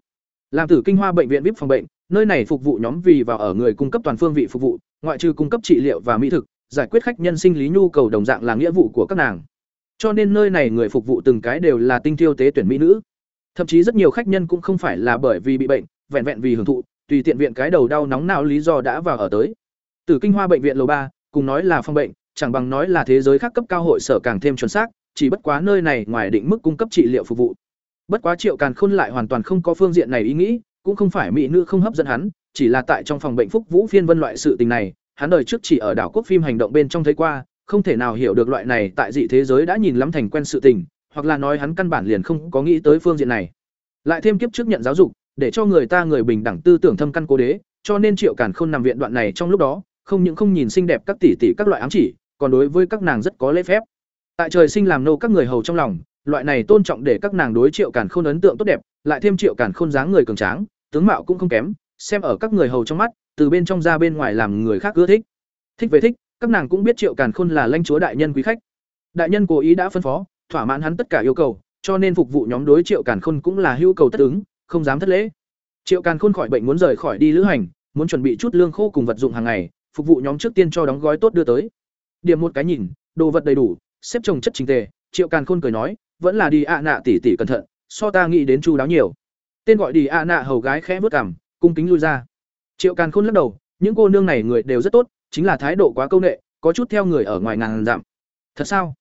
Làm tử kinh hoa bệnh viện VIP phòng bệnh, nơi này phục vụ nhóm vì vào ở người cung cấp toàn phương vị phục vụ, ngoại trừ cung cấp trị liệu và mỹ thực, giải quyết khách nhân sinh lý nhu cầu đồng dạng là nghĩa vụ của các nàng. Cho nên nơi này người phục vụ từng cái đều là tinh thiêu tế tuyển mỹ nữ. Thậm chí rất nhiều khách nhân cũng không phải là bởi vì bị bệnh, vẹn vẹn vì hưởng thụ, tùy tiện viện cái đầu đau nóng nào lý do đã vào ở tới. từ Kinh Hoa bệnh viện lầu ba, cùng nói là phòng bệnh, chẳng bằng nói là thế giới khác cấp cao hội sở càng thêm chuẩn xác, chỉ bất quá nơi này ngoài định mức cung cấp trị liệu phục vụ. Bất quá Triệu Càn Khôn lại hoàn toàn không có phương diện này ý nghĩ, cũng không phải mỹ nữ không hấp dẫn hắn, chỉ là tại trong phòng bệnh phúc Vũ Phiên Vân loại sự tình này, hắn đời trước chỉ ở đảo quốc phim hành động bên trong thấy qua, không thể nào hiểu được loại này tại dị thế giới đã nhìn lắm thành quen sự tình, hoặc là nói hắn căn bản liền không có nghĩ tới phương diện này. Lại thêm kiếp trước nhận giáo dục, để cho người ta người bình đẳng tư tưởng thâm căn cố đế, cho nên Triệu Càn Khôn nằm viện đoạn này trong lúc đó, không những không nhìn xinh đẹp các tỷ tỷ các loại ám chỉ, còn đối với các nàng rất có lễ phép. Tại trời sinh làm nô các người hầu trong lòng, loại này tôn trọng để các nàng đối Triệu Càn Khôn ấn tượng tốt đẹp, lại thêm Triệu Càn Khôn dáng người cường tráng, tướng mạo cũng không kém, xem ở các người hầu trong mắt, từ bên trong ra bên ngoài làm người khác ưa thích. Thích về thích, các nàng cũng biết Triệu Càn Khôn là lãnh chúa đại nhân quý khách. Đại nhân cố ý đã phân phó, thỏa mãn hắn tất cả yêu cầu, cho nên phục vụ nhóm đối Triệu Càn Khôn cũng là hữu cầu tất ứng, không dám thất lễ. Triệu Càn Khôn khỏi bệnh muốn rời khỏi đi lữ hành, muốn chuẩn bị chút lương khô cùng vật dụng hàng ngày, phục vụ nhóm trước tiên cho đóng gói tốt đưa tới. Điểm một cái nhìn, đồ vật đầy đủ, xếp chồng chất chỉnh tề, Triệu Càn Khôn cười nói, vẫn là đi ạ nạ tỷ tỷ cẩn thận, so ta nghĩ đến chu đáo nhiều. Tên gọi đi ạ nạ hầu gái khẽ vớt cằm, cung kính lui ra. Triệu Càn Khôn lắc đầu, những cô nương này người đều rất tốt, chính là thái độ quá câu nệ, có chút theo người ở ngoài ngàn dặm. Thật sao?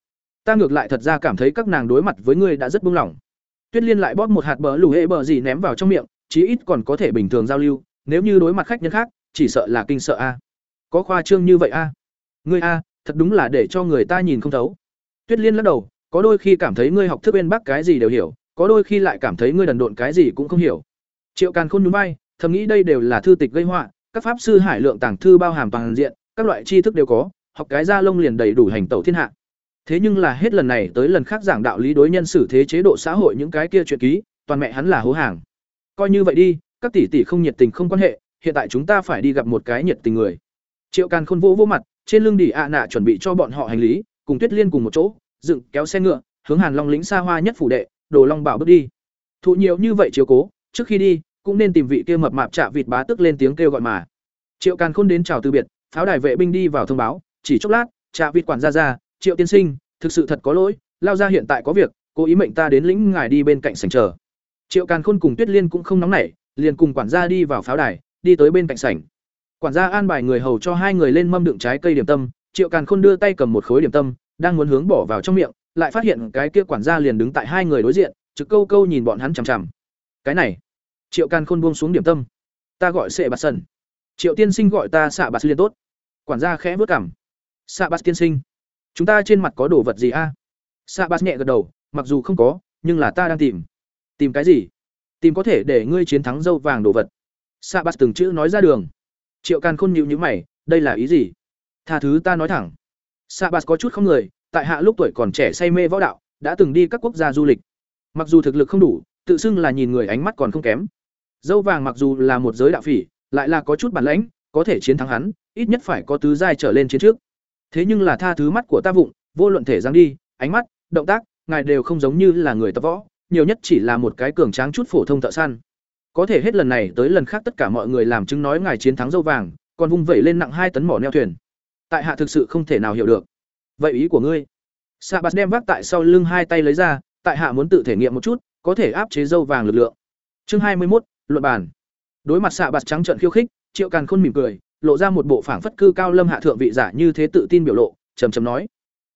Ta ngược lại thật ra cảm thấy các nàng đối mặt với ngươi đã rất buông lỏng. Tuyết Liên lại bóp một hạt bờ lù hệ bờ gì ném vào trong miệng, chí ít còn có thể bình thường giao lưu, nếu như đối mặt khách nhân khác, chỉ sợ là kinh sợ a. Có khoa trương như vậy a? Ngươi a, thật đúng là để cho người ta nhìn không thấu. Tuyết Liên lắc đầu, có đôi khi cảm thấy ngươi học thức bên bác cái gì đều hiểu, có đôi khi lại cảm thấy ngươi đần độn cái gì cũng không hiểu. Triệu Càn Khôn nhún vai, thầm nghĩ đây đều là thư tịch gây họa, các pháp sư hải lượng tàng thư bao hàm toàn diện, các loại tri thức đều có, học cái ra lông liền đầy đủ hành tẩu thiên hạ. Thế nhưng là hết lần này tới lần khác giảng đạo lý đối nhân xử thế chế độ xã hội những cái kia chuyện ký, toàn mẹ hắn là hố hàng. Coi như vậy đi, các tỷ tỷ không nhiệt tình không quan hệ, hiện tại chúng ta phải đi gặp một cái nhiệt tình người. Triệu Càn Khôn vỗ vỗ mặt, trên lưng đỉ ạ nạ chuẩn bị cho bọn họ hành lý, cùng Tuyết Liên cùng một chỗ, dựng kéo xe ngựa, hướng Hàn Long lính xa hoa nhất phủ đệ, Đồ Long Bảo bước đi. Thụ nhiều như vậy chiếu cố, trước khi đi, cũng nên tìm vị kia mập mạp chạ vịt bá tức lên tiếng kêu gọi mà. Triệu Càn Khôn đến chào từ biệt, pháo đài vệ binh đi vào thông báo, chỉ chốc lát, chạ vịt quản gia ra, Triệu tiên sinh, thực sự thật có lỗi, lao ra hiện tại có việc, cố ý mệnh ta đến lĩnh ngài đi bên cạnh sảnh chờ. Triệu Càn Khôn cùng Tuyết Liên cũng không nóng nảy, liền cùng quản gia đi vào pháo đài, đi tới bên cạnh sảnh. Quản gia an bài người hầu cho hai người lên mâm đựng trái cây điểm tâm, Triệu Càn Khôn đưa tay cầm một khối điểm tâm, đang muốn hướng bỏ vào trong miệng, lại phát hiện cái kia quản gia liền đứng tại hai người đối diện, trực câu câu nhìn bọn hắn chằm chằm. Cái này, Triệu Càn Khôn buông xuống điểm tâm. Ta gọi Sệ Bạt Sần. Triệu tiên sinh gọi ta Xạ Bạt liên tốt. Quản gia khẽ vớt cằm. Xạ Bạt tiên sinh, chúng ta trên mặt có đồ vật gì a? À? Xạ Bạt nhẹ gật đầu, mặc dù không có, nhưng là ta đang tìm. Tìm cái gì? Tìm có thể để ngươi chiến thắng dâu vàng đồ vật. Xạ Bạt từng chữ nói ra đường. Triệu Càn Khôn nhíu nhíu mày, đây là ý gì? Tha thứ ta nói thẳng. Xạ Bạt có chút không người, tại hạ lúc tuổi còn trẻ say mê võ đạo, đã từng đi các quốc gia du lịch. Mặc dù thực lực không đủ, tự xưng là nhìn người ánh mắt còn không kém. Dâu vàng mặc dù là một giới đạo phỉ, lại là có chút bản lãnh, có thể chiến thắng hắn, ít nhất phải có tứ giai trở lên chiến trước. Thế nhưng là tha thứ mắt của ta vụng, vô luận thể dáng đi, ánh mắt, động tác, ngài đều không giống như là người tập võ, nhiều nhất chỉ là một cái cường tráng chút phổ thông thợ săn. Có thể hết lần này tới lần khác tất cả mọi người làm chứng nói ngài chiến thắng dâu vàng, còn vung vẩy lên nặng hai tấn mỏ neo thuyền. Tại hạ thực sự không thể nào hiểu được. Vậy ý của ngươi? Sa Bạt đem vác tại sau lưng hai tay lấy ra, tại hạ muốn tự thể nghiệm một chút, có thể áp chế dâu vàng lực lượng. Chương hai mươi một, luận bàn. Đối mặt xạ Bạt trắng trợn khiêu khích, Triệu Càn Khôn mỉm cười, lộ ra một bộ phảng phất cư cao lâm hạ thượng vị giả như thế tự tin biểu lộ, trầm trầm nói: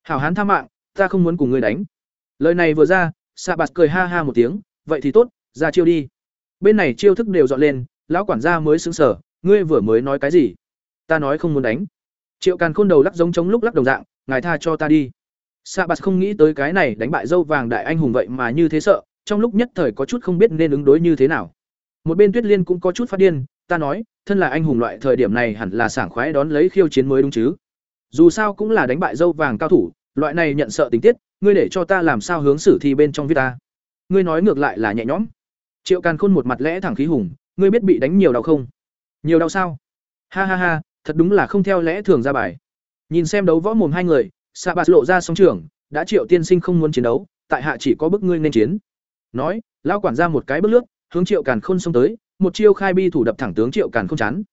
"Hảo hán tha mạng, ta không muốn cùng ngươi đánh." Lời này vừa ra, xạ Bạt cười ha ha một tiếng, "Vậy thì tốt, ra chiêu đi." Bên này chiêu thức đều dọn lên, lão quản gia mới xứng sở "Ngươi vừa mới nói cái gì?" "Ta nói không muốn đánh." Triệu Càn Khôn đầu lắc giống chống lúc lắc đồng dạng, "Ngài tha cho ta đi." Sa Bạt không nghĩ tới cái này đánh bại dâu vàng đại anh hùng vậy mà như thế sợ, trong lúc nhất thời có chút không biết nên ứng đối như thế nào. Một bên Tuyết Liên cũng có chút phát điên, ta nói, thân là anh hùng loại thời điểm này hẳn là sảng khoái đón lấy khiêu chiến mới đúng chứ. Dù sao cũng là đánh bại dâu vàng cao thủ, loại này nhận sợ tình tiết, ngươi để cho ta làm sao hướng xử thi bên trong viết ta. Ngươi nói ngược lại là nhẹ nhõm. Triệu Càn Khôn một mặt lẽ thẳng khí hùng, ngươi biết bị đánh nhiều đau không? Nhiều đau sao? Ha ha ha, thật đúng là không theo lẽ thường ra bài. Nhìn xem đấu võ mồm hai người, Sa Bạt lộ ra song trưởng, đã Triệu tiên sinh không muốn chiến đấu, tại hạ chỉ có bức ngươi nên chiến. Nói, lao quản ra một cái bước lướt, hướng Triệu Càn Khôn xông tới, một chiêu khai bi thủ đập thẳng tướng Triệu Càn Khôn chán.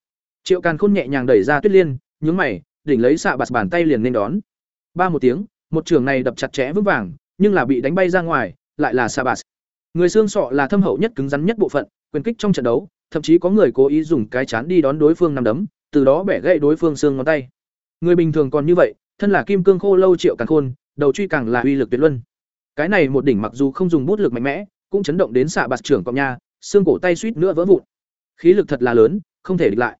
Triệu Càn Khôn nhẹ nhàng đẩy ra Tuyết Liên, nhướng mày, đỉnh lấy xạ bạt bàn tay liền nên đón. Ba một tiếng, một trường này đập chặt chẽ vững vàng, nhưng là bị đánh bay ra ngoài, lại là xạ bạt. Người xương sọ là thâm hậu nhất cứng rắn nhất bộ phận, quyền kích trong trận đấu, thậm chí có người cố ý dùng cái chán đi đón đối phương nằm đấm, từ đó bẻ gãy đối phương xương ngón tay. Người bình thường còn như vậy, thân là kim cương khô lâu Triệu Càn Khôn, đầu truy càng là uy lực tuyệt luân. Cái này một đỉnh mặc dù không dùng bút lực mạnh mẽ, cũng chấn động đến xạ bạt trưởng cọp nha, xương cổ tay suýt nữa vỡ vụn. Khí lực thật là lớn, không thể địch lại.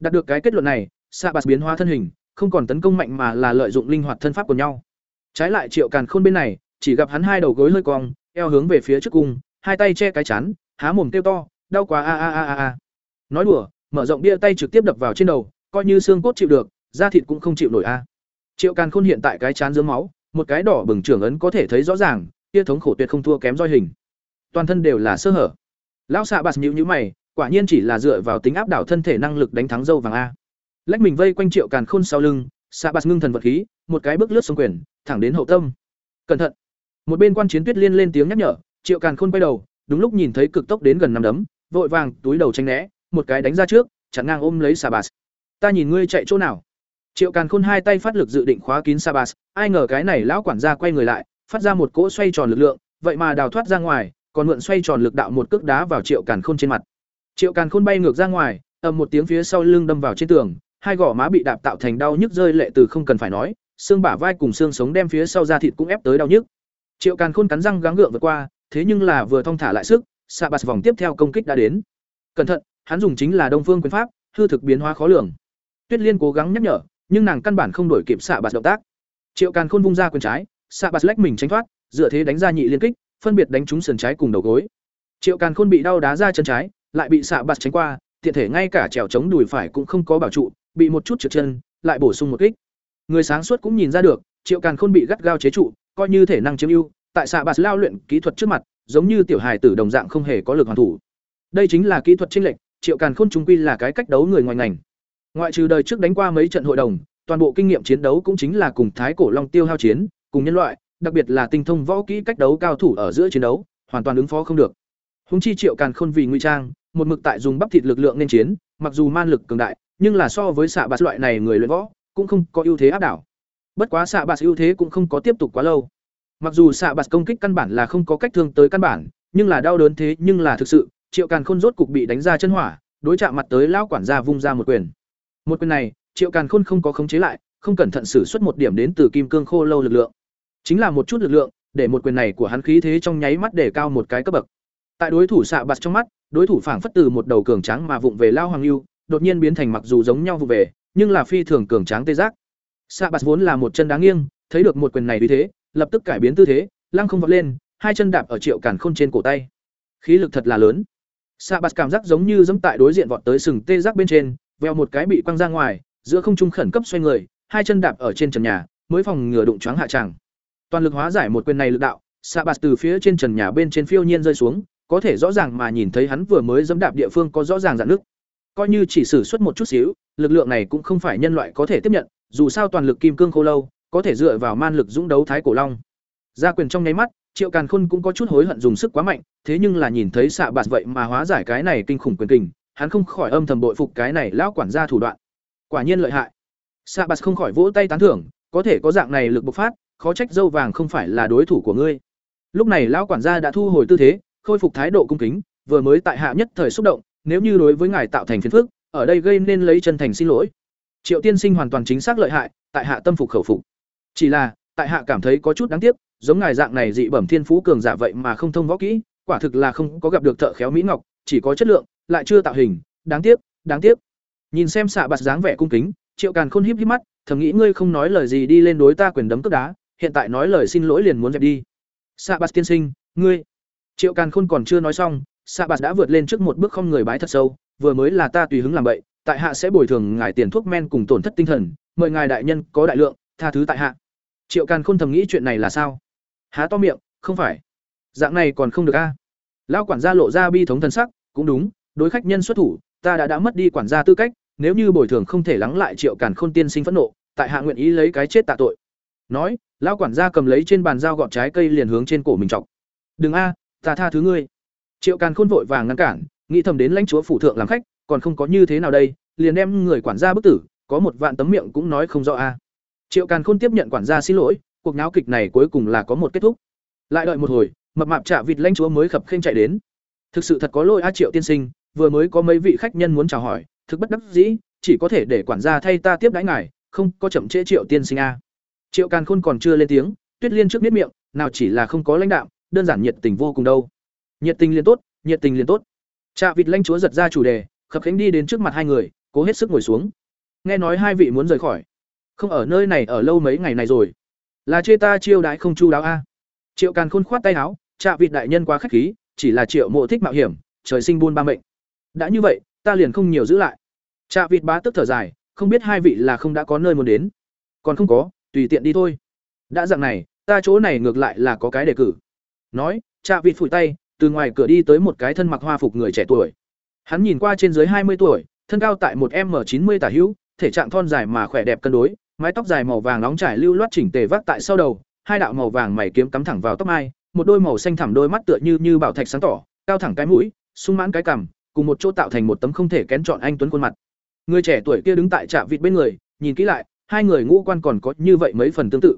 Đạt được cái kết luận này, xạ bạt biến hóa thân hình không còn tấn công mạnh mà là lợi dụng linh hoạt thân pháp của nhau trái lại triệu càn khôn bên này chỉ gặp hắn hai đầu gối hơi cong eo hướng về phía trước cung hai tay che cái chán há mồm kêu to đau quá a a a a a nói đùa mở rộng bia tay trực tiếp đập vào trên đầu coi như xương cốt chịu được da thịt cũng không chịu nổi a triệu càn khôn hiện tại cái chán dưới máu một cái đỏ bừng trưởng ấn có thể thấy rõ ràng kia thống khổ tuyệt không thua kém roi hình toàn thân đều là sơ hở. Lão xạ bạt nhíu nhíu mày, quả nhiên chỉ là dựa vào tính áp đảo thân thể năng lực đánh thắng dâu vàng a. Lách mình vây quanh triệu càn khôn sau lưng, xạ bạt ngưng thần vật khí, một cái bước lướt xuống quyền, thẳng đến hậu tâm. Cẩn thận. Một bên quan chiến tuyết liên lên tiếng nhắc nhở, triệu càn khôn quay đầu, đúng lúc nhìn thấy cực tốc đến gần năm đấm, vội vàng túi đầu tranh né, một cái đánh ra trước, chặn ngang ôm lấy xạ bạt. Ta nhìn ngươi chạy chỗ nào? Triệu càn khôn hai tay phát lực dự định khóa kín xạ bạt, ai ngờ cái này lão quản gia quay người lại, phát ra một cỗ xoay tròn lực lượng, vậy mà đào thoát ra ngoài còn mượn xoay tròn lực đạo một cước đá vào triệu càn khôn trên mặt. Triệu càn khôn bay ngược ra ngoài, ầm một tiếng phía sau lưng đâm vào trên tường, hai gò má bị đạp tạo thành đau nhức rơi lệ từ không cần phải nói, xương bả vai cùng xương sống đem phía sau da thịt cũng ép tới đau nhức. Triệu càn khôn cắn răng gắng gượng vượt qua, thế nhưng là vừa thong thả lại sức, xạ bạt vòng tiếp theo công kích đã đến. Cẩn thận, hắn dùng chính là đông phương quyền pháp, hư thực biến hóa khó lường. Tuyết liên cố gắng nhắc nhở, nhưng nàng căn bản không đổi kịp xạ bạt động tác. Triệu càn khôn vung ra quyền trái, xạ bạt lách mình tránh thoát, dựa thế đánh ra nhị liên kích phân biệt đánh trúng sườn trái cùng đầu gối. Triệu càn khôn bị đau đá ra chân trái, lại bị xạ bạt tránh qua, tiện thể ngay cả trèo chống đùi phải cũng không có bảo trụ, bị một chút trượt chân, lại bổ sung một kích. Người sáng suốt cũng nhìn ra được, triệu càn khôn bị gắt gao chế trụ, coi như thể năng chiếm ưu, tại xạ bạt lao luyện kỹ thuật trước mặt, giống như tiểu hài tử đồng dạng không hề có lực hoàn thủ. Đây chính là kỹ thuật chênh lệch, triệu càn khôn trung quy là cái cách đấu người ngoài ngành. Ngoại trừ đời trước đánh qua mấy trận hội đồng, toàn bộ kinh nghiệm chiến đấu cũng chính là cùng thái cổ long tiêu hao chiến, cùng nhân loại đặc biệt là tinh thông võ kỹ cách đấu cao thủ ở giữa chiến đấu, hoàn toàn ứng phó không được. Hùng chi triệu càn khôn vì nguy trang, một mực tại dùng bắp thịt lực lượng nên chiến, mặc dù man lực cường đại, nhưng là so với xạ bạt loại này người luyện võ, cũng không có ưu thế áp đảo. Bất quá xạ bạt ưu thế cũng không có tiếp tục quá lâu. Mặc dù xạ bạt công kích căn bản là không có cách thương tới căn bản, nhưng là đau đớn thế nhưng là thực sự, triệu càn khôn rốt cục bị đánh ra chân hỏa, đối chạm mặt tới lão quản gia vung ra một quyền. Một quyền này, triệu càn khôn không có khống chế lại, không cẩn thận sử xuất một điểm đến từ kim cương khô lâu lực lượng chính là một chút lực lượng, để một quyền này của hắn khí thế trong nháy mắt để cao một cái cấp bậc. Tại đối thủ xạ bạt trong mắt, đối thủ phảng phất từ một đầu cường tráng mà vụng về lao hoàng lưu, đột nhiên biến thành mặc dù giống nhau vụ về, nhưng là phi thường cường tráng tê giác. Xạ bạt vốn là một chân đáng nghiêng, thấy được một quyền này vì thế, lập tức cải biến tư thế, lăng không vọt lên, hai chân đạp ở triệu cản khôn trên cổ tay. Khí lực thật là lớn. Xạ bạt cảm giác giống như dẫm tại đối diện vọt tới sừng tê giác bên trên, veo một cái bị quăng ra ngoài, giữa không trung khẩn cấp xoay người, hai chân đạp ở trên trần nhà, mới phòng ngừa đụng choáng hạ tràng toàn lực hóa giải một quyền này lực đạo xạ bạt từ phía trên trần nhà bên trên phiêu nhiên rơi xuống, có thể rõ ràng mà nhìn thấy hắn vừa mới dẫm đạp địa phương có rõ ràng dạn nước coi như chỉ sử xuất một chút xíu, lực lượng này cũng không phải nhân loại có thể tiếp nhận, dù sao toàn lực kim cương khô lâu, có thể dựa vào man lực dũng đấu thái cổ long. Ra quyền trong nháy mắt, triệu càn khôn cũng có chút hối hận dùng sức quá mạnh, thế nhưng là nhìn thấy xạ bạt vậy mà hóa giải cái này kinh khủng quyền kình, hắn không khỏi âm thầm bội phục cái này lão quản gia thủ đoạn. Quả nhiên lợi hại. Xạ bạt không khỏi vỗ tay tán thưởng, có thể có dạng này lực bộc phát khó trách dâu vàng không phải là đối thủ của ngươi. Lúc này lão quản gia đã thu hồi tư thế, khôi phục thái độ cung kính, vừa mới tại hạ nhất thời xúc động, nếu như đối với ngài tạo thành phiền phức, ở đây gây nên lấy chân thành xin lỗi. Triệu tiên sinh hoàn toàn chính xác lợi hại, tại hạ tâm phục khẩu phục. Chỉ là, tại hạ cảm thấy có chút đáng tiếc, giống ngài dạng này dị bẩm thiên phú cường giả vậy mà không thông võ kỹ, quả thực là không có gặp được thợ khéo mỹ ngọc, chỉ có chất lượng, lại chưa tạo hình, đáng tiếc đáng tiếc. Nhìn xem xạ bạt dáng vẻ cung kính, triệu càn khôn híp híp mắt, thầm nghĩ ngươi không nói lời gì đi lên đối ta quyền đấm cướp đá hiện tại nói lời xin lỗi liền muốn dẹp đi. Xạ bạt tiên sinh, ngươi. Triệu càn khôn còn chưa nói xong xạ bạt đã vượt lên trước một bước không người bái thật sâu, vừa mới là ta tùy hứng làm bậy, tại hạ sẽ bồi thường ngài tiền thuốc men cùng tổn thất tinh thần, mời ngài đại nhân có đại lượng, tha thứ tại hạ. Triệu càn khôn thầm nghĩ chuyện này là sao? Há to miệng, không phải. Dạng này còn không được a. À? lão quản gia lộ ra bi thống thần sắc, cũng đúng, đối khách nhân xuất thủ, ta đã đã mất đi quản gia tư cách, nếu như bồi thường không thể lắng lại triệu càn khôn tiên sinh phẫn nộ, tại hạ nguyện ý lấy cái chết tạ tội nói, lão quản gia cầm lấy trên bàn dao gọt trái cây liền hướng trên cổ mình chọc. Đừng a, ta tha thứ ngươi. Triệu càn khôn vội vàng ngăn cản, nghĩ thầm đến lãnh chúa phủ thượng làm khách, còn không có như thế nào đây, liền đem người quản gia bức tử, có một vạn tấm miệng cũng nói không rõ a. Triệu càn khôn tiếp nhận quản gia xin lỗi, cuộc náo kịch này cuối cùng là có một kết thúc. Lại đợi một hồi, mập mạp trả vịt lãnh chúa mới khập khênh chạy đến. Thực sự thật có lỗi a triệu tiên sinh, vừa mới có mấy vị khách nhân muốn chào hỏi, thực bất đắc dĩ, chỉ có thể để quản gia thay ta tiếp đãi ngài, không có chậm trễ triệu tiên sinh a triệu càn khôn còn chưa lên tiếng, tuyết liên trước miết miệng, nào chỉ là không có lãnh đạo đơn giản nhiệt tình vô cùng đâu. Nhiệt tình liền tốt, nhiệt tình liền tốt. Trạ vịt lãnh chúa giật ra chủ đề, khập khánh đi đến trước mặt hai người, cố hết sức ngồi xuống. Nghe nói hai vị muốn rời khỏi. Không ở nơi này ở lâu mấy ngày này rồi. Là chê ta chiêu đãi không chu đáo a. Triệu càn khôn khoát tay áo, trạ vịt đại nhân quá khách khí, chỉ là triệu mộ thích mạo hiểm, trời sinh buôn ba mệnh. Đã như vậy, ta liền không nhiều giữ lại. Trạ vịt bá tức thở dài, không biết hai vị là không đã có nơi muốn đến. Còn không có tùy tiện đi thôi. Đã dạng này, ta chỗ này ngược lại là có cái đề cử. Nói cha vịt phủi tay, từ ngoài cửa đi tới một cái thân mặc hoa phục người trẻ tuổi. Hắn nhìn qua trên dưới hai mươi tuổi, thân cao tại một m chín mươi tả hữu, thể trạng thon dài mà khỏe đẹp cân đối, mái tóc dài màu vàng nóng trải lưu loát chỉnh tề vác tại sau đầu, hai đạo màu vàng mày kiếm cắm thẳng vào tóc mai, một đôi màu xanh thẳm đôi mắt tựa như như bảo thạch sáng tỏ, cao thẳng cái mũi, sung mãn cái cằm, cùng một chỗ tạo thành một tấm không thể kén chọn anh tuấn khuôn mặt. Người trẻ tuổi kia đứng tại trạm vịt bên người, nhìn kỹ lại hai người ngũ quan còn có như vậy mấy phần tương tự.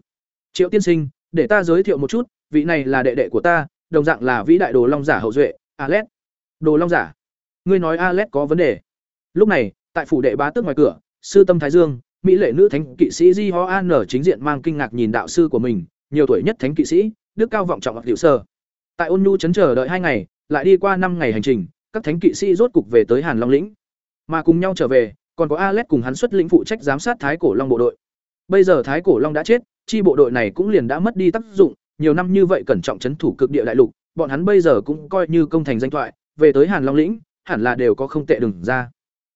Triệu tiên sinh, để ta giới thiệu một chút, vị này là đệ đệ của ta, đồng dạng là vĩ đại đồ long giả hậu duệ, alet. Đồ long giả, ngươi nói alet có vấn đề. Lúc này, tại phủ đệ bá tước ngoài cửa, sư tâm thái dương, mỹ lệ nữ thánh kỵ sĩ di ho an chính diện mang kinh ngạc nhìn đạo sư của mình, nhiều tuổi nhất thánh kỵ sĩ, đức cao vọng trọng hoặc hiệu sơ. Tại ôn nhu chấn chờ đợi hai ngày, lại đi qua năm ngày hành trình, các thánh kỵ sĩ rốt cục về tới hàn long lĩnh. Mà cùng nhau trở về còn có Alet cùng hắn xuất lĩnh phụ trách giám sát Thái Cổ Long bộ đội. Bây giờ Thái Cổ Long đã chết, chi bộ đội này cũng liền đã mất đi tác dụng, nhiều năm như vậy cẩn trọng trấn thủ cực địa đại lục, bọn hắn bây giờ cũng coi như công thành danh thoại, về tới Hàn Long lĩnh, hẳn là đều có không tệ đừng ra.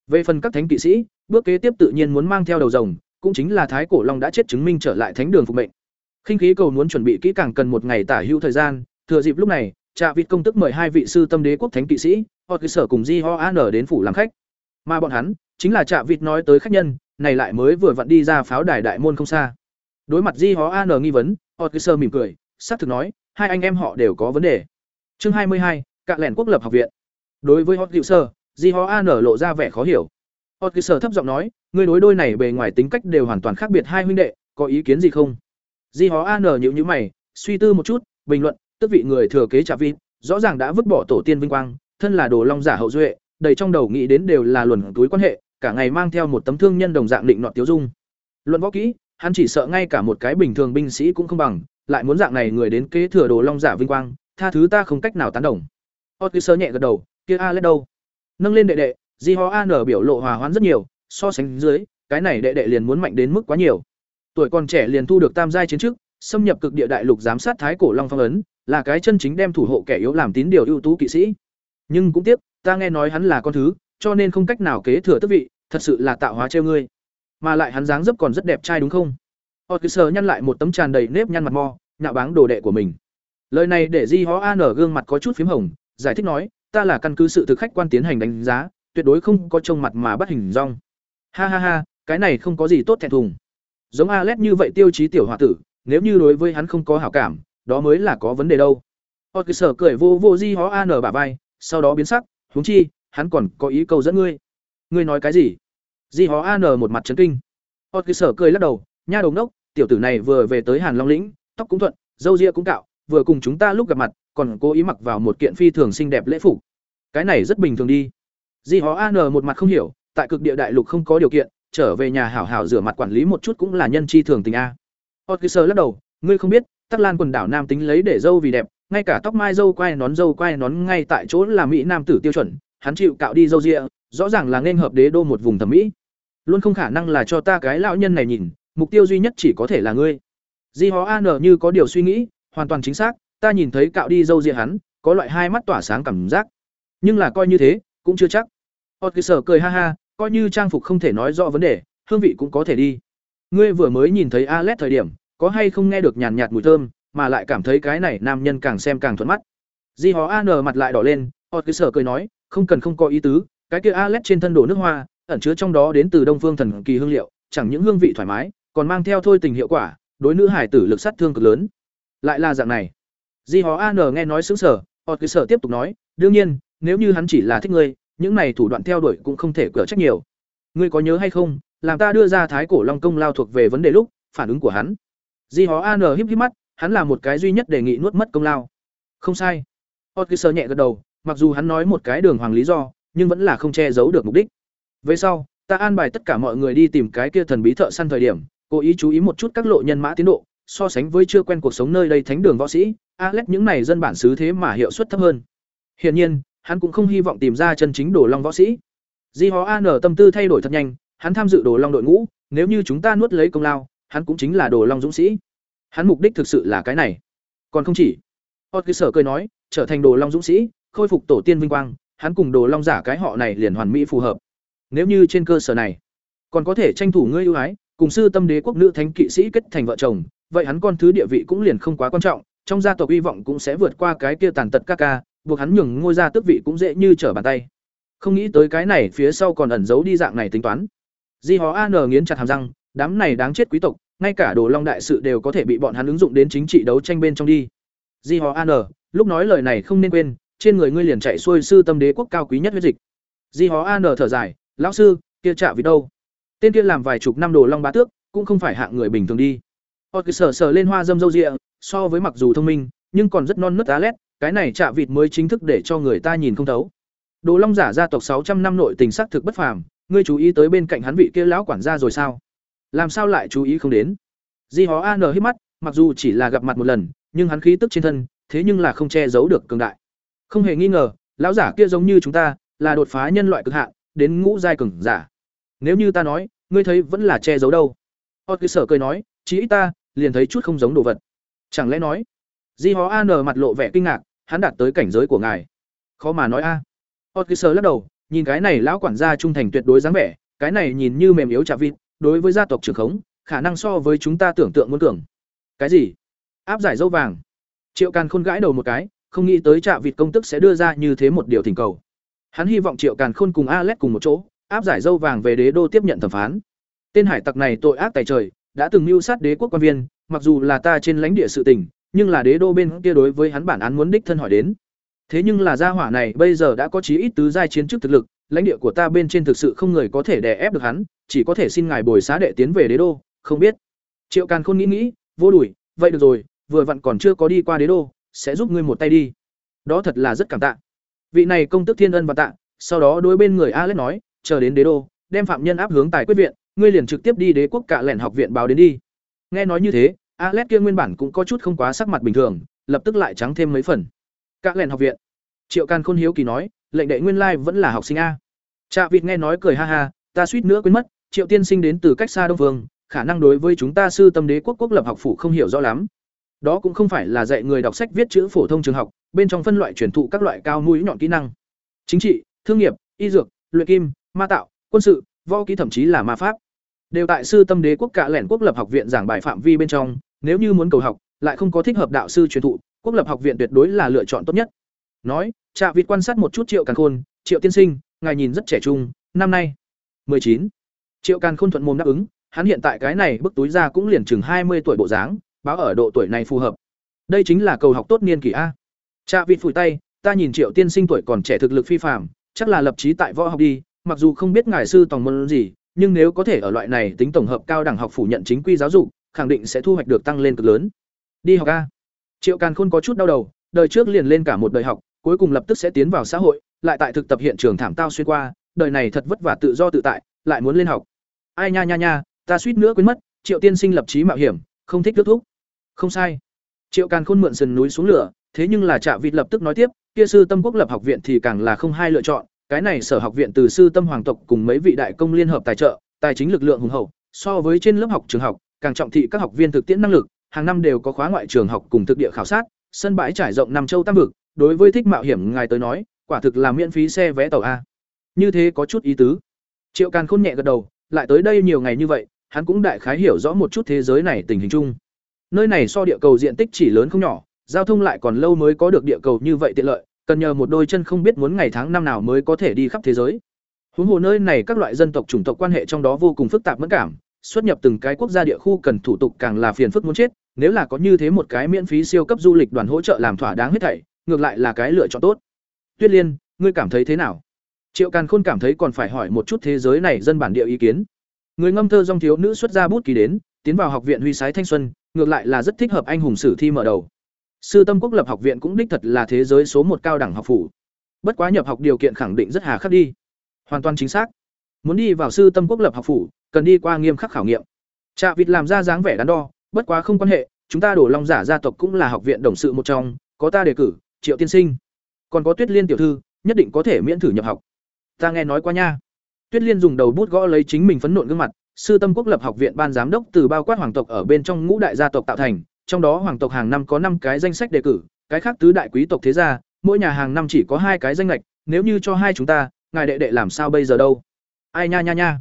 Về phần các thánh kỵ sĩ, bước kế tiếp tự nhiên muốn mang theo đầu rồng, cũng chính là Thái Cổ Long đã chết chứng minh trở lại thánh đường phục mệnh. Khinh khí cầu muốn chuẩn bị kỹ càng cần một ngày tả hữu thời gian, thừa dịp lúc này, Trạ Vịt công tức mời hai vị sư tâm đế quốc thánh kỵ sĩ, sở cùng Di Ho An đến phủ làm khách. Mà bọn hắn chính là Trạ Vịt nói tới khách nhân, này lại mới vừa vặn đi ra pháo đài đại môn không xa. Đối mặt Di Hó An nghi vấn, sở mỉm cười, xác thực nói, hai anh em họ đều có vấn đề. Chương hai mươi hai, Cạ Lẻn Quốc lập học viện. Đối với Hotgilser, Di Hó An lộ ra vẻ khó hiểu. Hotgilser thấp giọng nói, người đối đôi này bề ngoài tính cách đều hoàn toàn khác biệt hai huynh đệ, có ý kiến gì không? Di Hó An nhíu nhíu mày, suy tư một chút, bình luận, tức vị người thừa kế Trạ Vịt, rõ ràng đã vứt bỏ tổ tiên vinh quang, thân là đồ long giả hậu duệ, đầy trong đầu nghĩ đến đều là luồn túi quan hệ, cả ngày mang theo một tấm thương nhân đồng dạng định nọ tiêu dung. Luận võ kỹ, hắn chỉ sợ ngay cả một cái bình thường binh sĩ cũng không bằng, lại muốn dạng này người đến kế thừa đồ long giả vinh quang, tha thứ ta không cách nào tán đồng. Otkiser nhẹ gật đầu, kia a lết đâu? Nâng lên đệ đệ, Di Ho An biểu lộ hòa hoãn rất nhiều, so sánh dưới, cái này đệ đệ liền muốn mạnh đến mức quá nhiều. Tuổi còn trẻ liền thu được tam giai chiến chức, xâm nhập cực địa đại lục giám sát thái cổ long phong ấn, là cái chân chính đem thủ hộ kẻ yếu làm tín điều ưu tú kỵ sĩ. Nhưng cũng tiếc, ta nghe nói hắn là con thứ, cho nên không cách nào kế thừa tước vị, thật sự là tạo hóa trêu ngươi. Mà lại hắn dáng dấp còn rất đẹp trai đúng không? Otkiser nhăn lại một tấm tràn đầy nếp nhăn mặt mo, nhạo báng đồ đệ của mình. Lời này để Di Hó An ở gương mặt có chút phím hồng, giải thích nói, ta là căn cứ sự thực khách quan tiến hành đánh giá, tuyệt đối không có trông mặt mà bắt hình rong. Ha ha ha, cái này không có gì tốt thẹn thùng. Giống Alet như vậy tiêu chí tiểu hòa tử, nếu như đối với hắn không có hảo cảm, đó mới là có vấn đề đâu. Otkiser cười vô vô Di Hó An ở bả vai, sau đó biến sắc, huống chi, hắn còn có ý câu dẫn ngươi. Ngươi nói cái gì? Di hó An một mặt trấn kinh. Sở cười lắc đầu, nha đồng đốc, tiểu tử này vừa về tới Hàn Long lĩnh, tóc cũng thuận, râu ria cũng cạo, vừa cùng chúng ta lúc gặp mặt, còn cố ý mặc vào một kiện phi thường xinh đẹp lễ phục. Cái này rất bình thường đi. Di Hó An một mặt không hiểu, tại cực địa đại lục không có điều kiện, trở về nhà hảo hảo rửa mặt quản lý một chút cũng là nhân chi thường tình a. Otkiser lắc đầu, ngươi không biết, Tắc Lan quần đảo nam tính lấy để dâu vì đẹp, ngay cả tóc mai dâu quai nón dâu quai nón ngay tại chỗ là mỹ nam tử tiêu chuẩn, hắn chịu cạo đi râu ria, rõ ràng là nên hợp đế đô một vùng thẩm mỹ. Luôn không khả năng là cho ta cái lão nhân này nhìn, mục tiêu duy nhất chỉ có thể là ngươi. Di Hó An như có điều suy nghĩ, hoàn toàn chính xác, ta nhìn thấy cạo đi râu ria hắn, có loại hai mắt tỏa sáng cảm giác. Nhưng là coi như thế, cũng chưa chắc. Otkiser cười ha ha, coi như trang phục không thể nói rõ vấn đề, hương vị cũng có thể đi. Ngươi vừa mới nhìn thấy Alet thời điểm, có hay không nghe được nhàn nhạt mùi thơm, mà lại cảm thấy cái này nam nhân càng xem càng thuận mắt. Di Hó An mặt lại đỏ lên, Otkiser cười nói, không cần không có ý tứ, cái kia Alet trên thân đổ nước hoa, ẩn chứa trong đó đến từ Đông Phương thần kỳ hương liệu, chẳng những hương vị thoải mái, còn mang theo thôi tình hiệu quả, đối nữ hải tử lực sát thương cực lớn. Lại là dạng này. Di Hó An nghe nói sững sờ, Hột Sở tiếp tục nói, đương nhiên, nếu như hắn chỉ là thích ngươi, những này thủ đoạn theo đuổi cũng không thể cửa trách nhiều. Ngươi có nhớ hay không, làm ta đưa ra Thái Cổ Long công lao thuộc về vấn đề lúc, phản ứng của hắn. Di Hó An híp híp mắt, hắn là một cái duy nhất đề nghị nuốt mất công lao. Không sai. Hột Sở nhẹ gật đầu, mặc dù hắn nói một cái đường hoàng lý do, nhưng vẫn là không che giấu được mục đích. Về sau, ta an bài tất cả mọi người đi tìm cái kia thần bí thợ săn thời điểm, cố ý chú ý một chút các lộ nhân mã tiến độ, so sánh với chưa quen cuộc sống nơi đây thánh đường võ sĩ, Alex những này dân bản xứ thế mà hiệu suất thấp hơn. Hiển nhiên, hắn cũng không hy vọng tìm ra chân chính đồ long võ sĩ. Di Hó An tâm tư thay đổi thật nhanh, hắn tham dự Đồ Long đội ngũ, nếu như chúng ta nuốt lấy công lao, hắn cũng chính là Đồ Long dũng sĩ. Hắn mục đích thực sự là cái này. Còn không chỉ. Otkiser cười nói, trở thành Đồ Long dũng sĩ, khôi phục tổ tiên vinh quang, hắn cùng Đồ Long giả cái họ này liền hoàn mỹ phù hợp. Nếu như trên cơ sở này, còn có thể tranh thủ ngươi ưu ái, cùng sư tâm đế quốc nữ thánh kỵ sĩ kết thành vợ chồng, vậy hắn con thứ địa vị cũng liền không quá quan trọng, trong gia tộc hy vọng cũng sẽ vượt qua cái kia tàn tật ca ca, buộc hắn nhường ngôi gia tước vị cũng dễ như trở bàn tay. Không nghĩ tới cái này phía sau còn ẩn giấu đi dạng này tính toán. Di Hó An nghiến chặt hàm răng, đám này đáng chết quý tộc, ngay cả Đồ Long đại sự đều có thể bị bọn hắn ứng dụng đến chính trị đấu tranh bên trong đi. Di Hó An, lúc nói lời này không nên quên, trên người ngươi liền chạy xuôi sư tâm đế quốc cao quý nhất huyết dịch. Di Hó An thở dài, lão sư, kia chạ vì đâu? Tên kia làm vài chục năm Đồ Long bá tước, cũng không phải hạng người bình thường đi. họ cứ sờ sờ lên hoa dâm dâu rịa, so với mặc dù thông minh, nhưng còn rất non nớt á lét, cái này chạ vịt mới chính thức để cho người ta nhìn không thấu. Đồ Long giả gia tộc sáu trăm năm nội tình sắc thực bất phàm, ngươi chú ý tới bên cạnh hắn vị kia lão quản gia rồi sao? Làm sao lại chú ý không đến? Di Hó An hít mắt, mặc dù chỉ là gặp mặt một lần, nhưng hắn khí tức trên thân, thế nhưng là không che giấu được cường đại. Không hề nghi ngờ, lão giả kia giống như chúng ta, là đột phá nhân loại cực hạn, đến ngũ giai cường giả. Nếu như ta nói, ngươi thấy vẫn là che giấu đâu? Hot cứ sở cười nói, chỉ ta, liền thấy chút không giống đồ vật. Chẳng lẽ nói? Di Hó An mặt lộ vẻ kinh ngạc, hắn đạt tới cảnh giới của ngài. Khó mà nói a. Otkiser lắc đầu, nhìn cái này lão quản gia trung thành tuyệt đối dáng vẻ, cái này nhìn như mềm yếu trà vịt, đối với gia tộc trưởng khống, khả năng so với chúng ta tưởng tượng muốn cường. Cái gì? Áp giải dâu vàng. Triệu Càn Khôn gãi đầu một cái, không nghĩ tới Trạ Vịt công tức sẽ đưa ra như thế một điều thỉnh cầu. Hắn hy vọng Triệu Càn Khôn cùng alex cùng một chỗ, áp giải dâu vàng về đế đô tiếp nhận thẩm phán. Tên hải tặc này tội ác tài trời, đã từng mưu sát đế quốc quan viên, mặc dù là ta trên lãnh địa sự tình, nhưng là đế đô bên kia đối với hắn bản án muốn đích thân hỏi đến. Thế nhưng là gia hỏa này bây giờ đã có chí ít tứ giai chiến chức thực lực, lãnh địa của ta bên trên thực sự không người có thể đè ép được hắn, chỉ có thể xin ngài bồi xá đệ tiến về đế đô, không biết. Triệu Càn Khôn nghĩ nghĩ, vô đuổi, vậy được rồi, vừa vặn còn chưa có đi qua đế đô, sẽ giúp ngươi một tay đi. Đó thật là rất cảm tạ. Vị này công tức thiên ân và tạ, sau đó đối bên người Alex nói, chờ đến đế đô, đem phạm nhân áp hướng tài quyết viện, ngươi liền trực tiếp đi đế quốc cả lẻn học viện báo đến đi. Nghe nói như thế, Alex kia nguyên bản cũng có chút không quá sắc mặt bình thường, lập tức lại trắng thêm mấy phần. Cạ lẻn học viện. Triệu Càn Khôn hiếu kỳ nói, lệnh đệ nguyên lai vẫn là học sinh a. Trạ Vịt nghe nói cười ha ha, ta suýt nữa quên mất, Triệu tiên sinh đến từ cách xa Đông Vương, khả năng đối với chúng ta sư tâm đế quốc quốc lập học phủ không hiểu rõ lắm. Đó cũng không phải là dạy người đọc sách viết chữ phổ thông trường học, bên trong phân loại truyền thụ các loại cao mũi nhọn kỹ năng. Chính trị, thương nghiệp, y dược, luyện kim, ma tạo, quân sự, võ kỹ thậm chí là ma pháp. Đều tại sư tâm đế quốc cả lẻn quốc lập học viện giảng bài phạm vi bên trong, nếu như muốn cầu học, lại không có thích hợp đạo sư truyền thụ, quốc lập học viện tuyệt đối là lựa chọn tốt nhất. Nói, Trạ Vịt quan sát một chút Triệu Càn Khôn, "Triệu tiên sinh, ngài nhìn rất trẻ trung, năm nay chín Triệu Càn Khôn thuận mồm đáp ứng, hắn hiện tại cái này bức túi ra cũng liền chừng mươi tuổi bộ dáng, báo ở độ tuổi này phù hợp. Đây chính là cầu học tốt niên kỷ a. Trạ Vịt phủi tay, ta nhìn Triệu tiên sinh tuổi còn trẻ thực lực phi phàm, chắc là lập chí tại võ học đi, mặc dù không biết ngài sư tổng môn gì, nhưng nếu có thể ở loại này tính tổng hợp cao đẳng học phủ nhận chính quy giáo dục, khẳng định sẽ thu hoạch được tăng lên cực lớn. Đi học a. Triệu Càn Khôn có chút đau đầu, đời trước liền lên cả một đời học, cuối cùng lập tức sẽ tiến vào xã hội, lại tại thực tập hiện trường thảm tao xuyên qua, đời này thật vất vả tự do tự tại, lại muốn lên học. Ai nha nha nha, ta suýt nữa quên mất, Triệu tiên sinh lập chí mạo hiểm, không thích kết thúc. Không sai. Triệu Càn Khôn mượn sườn núi xuống lửa, thế nhưng là Trạ Vịt lập tức nói tiếp, kia sư Tâm Quốc lập học viện thì càng là không hai lựa chọn, cái này sở học viện từ sư Tâm hoàng tộc cùng mấy vị đại công liên hợp tài trợ, tài chính lực lượng hùng hậu, so với trên lớp học trường học, càng trọng thị các học viên thực tiễn năng lực, hàng năm đều có khóa ngoại trường học cùng thực địa khảo sát, sân bãi trải rộng năm châu tam vực, đối với thích mạo hiểm ngài tới nói, quả thực là miễn phí xe vé tàu a. Như thế có chút ý tứ. Triệu Càn Khôn nhẹ gật đầu, lại tới đây nhiều ngày như vậy, hắn cũng đại khái hiểu rõ một chút thế giới này tình hình chung. Nơi này so địa cầu diện tích chỉ lớn không nhỏ, giao thông lại còn lâu mới có được địa cầu như vậy tiện lợi, cần nhờ một đôi chân không biết muốn ngày tháng năm nào mới có thể đi khắp thế giới. Huống hồ nơi này các loại dân tộc chủng tộc quan hệ trong đó vô cùng phức tạp mẫn cảm, xuất nhập từng cái quốc gia địa khu cần thủ tục càng là phiền phức muốn chết, nếu là có như thế một cái miễn phí siêu cấp du lịch đoàn hỗ trợ làm thỏa đáng hết thảy, ngược lại là cái lựa chọn tốt. Tuyết Liên, ngươi cảm thấy thế nào? Triệu Càn Khôn cảm thấy còn phải hỏi một chút thế giới này dân bản địa ý kiến. Người ngâm thơ dòng thiếu nữ xuất ra bút ký đến, tiến vào học viện huy sái thanh xuân, ngược lại là rất thích hợp anh hùng sử thi mở đầu. Sư Tâm Quốc lập học viện cũng đích thật là thế giới số một cao đẳng học phủ. Bất quá nhập học điều kiện khẳng định rất hà khắc đi. Hoàn toàn chính xác. Muốn đi vào Sư Tâm Quốc lập học phủ, cần đi qua nghiêm khắc khảo nghiệm. Trạ Vịt làm ra dáng vẻ đắn đo, bất quá không quan hệ, chúng ta đổ long giả gia tộc cũng là học viện đồng sự một trong, có ta đề cử, Triệu tiên sinh. Còn có Tuyết Liên tiểu thư, nhất định có thể miễn thử nhập học. Ta nghe nói qua nha. Tuyết Liên dùng đầu bút gõ lấy chính mình phấn nộn gương mặt, sư tâm quốc lập học viện ban giám đốc từ bao quát hoàng tộc ở bên trong ngũ đại gia tộc tạo thành, trong đó hoàng tộc hàng năm có năm cái danh sách đề cử, cái khác tứ đại quý tộc thế gia, mỗi nhà hàng năm chỉ có hai cái danh lệch, nếu như cho hai chúng ta, ngài đệ đệ làm sao bây giờ đâu? Ai nha nha nha.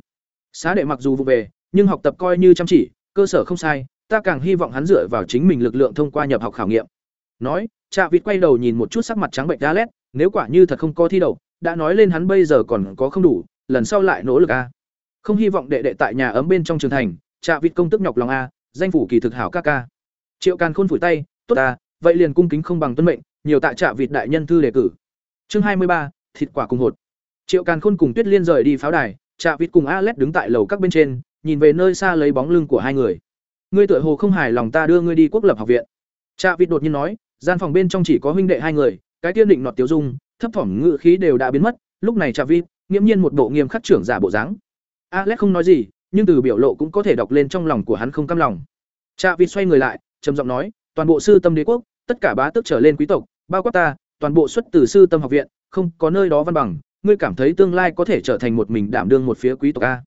Xá đệ mặc dù vụ về, nhưng học tập coi như chăm chỉ, cơ sở không sai, ta càng hy vọng hắn dựa vào chính mình lực lượng thông qua nhập học khảo nghiệm. Nói, Trạ Vịt quay đầu nhìn một chút sắc mặt trắng bệnh Dalet, nếu quả như thật không có thi đậu, đã nói lên hắn bây giờ còn có không đủ, lần sau lại nỗ lực a. Không hy vọng đệ đệ tại nhà ấm bên trong trường thành, Trạ Vịt công tức nhọc lòng a, danh phủ kỳ thực hảo ca ca. Triệu Càn Khôn phủi tay, tốt ta, vậy liền cung kính không bằng tuân mệnh, nhiều tại Trạ Vịt đại nhân thư đề cử. Chương hai mươi ba, thịt quả cùng hột. Triệu Càn Khôn cùng Tuyết Liên rời đi pháo đài, Trạ Vịt cùng a Alet đứng tại lầu các bên trên, nhìn về nơi xa lấy bóng lưng của hai người. Ngươi tựa hồ không hài lòng ta đưa ngươi đi quốc lập học viện. Trạ Vịt đột nhiên nói, gian phòng bên trong chỉ có huynh đệ hai người, cái tiên định nọt tiểu dung, thấp thỏm ngự khí đều đã biến mất, lúc này Trạ Vịt, nghiễm nhiên một bộ nghiêm khắc trưởng giả bộ dáng. Alex không nói gì, nhưng từ biểu lộ cũng có thể đọc lên trong lòng của hắn không cam lòng. Trạ Vịt xoay người lại, trầm giọng nói, toàn bộ sư tâm đế quốc, tất cả bá tước trở lên quý tộc, bao quát ta, toàn bộ xuất từ sư tâm học viện, không có nơi đó văn bằng, ngươi cảm thấy tương lai có thể trở thành một mình đảm đương một phía quý tộc a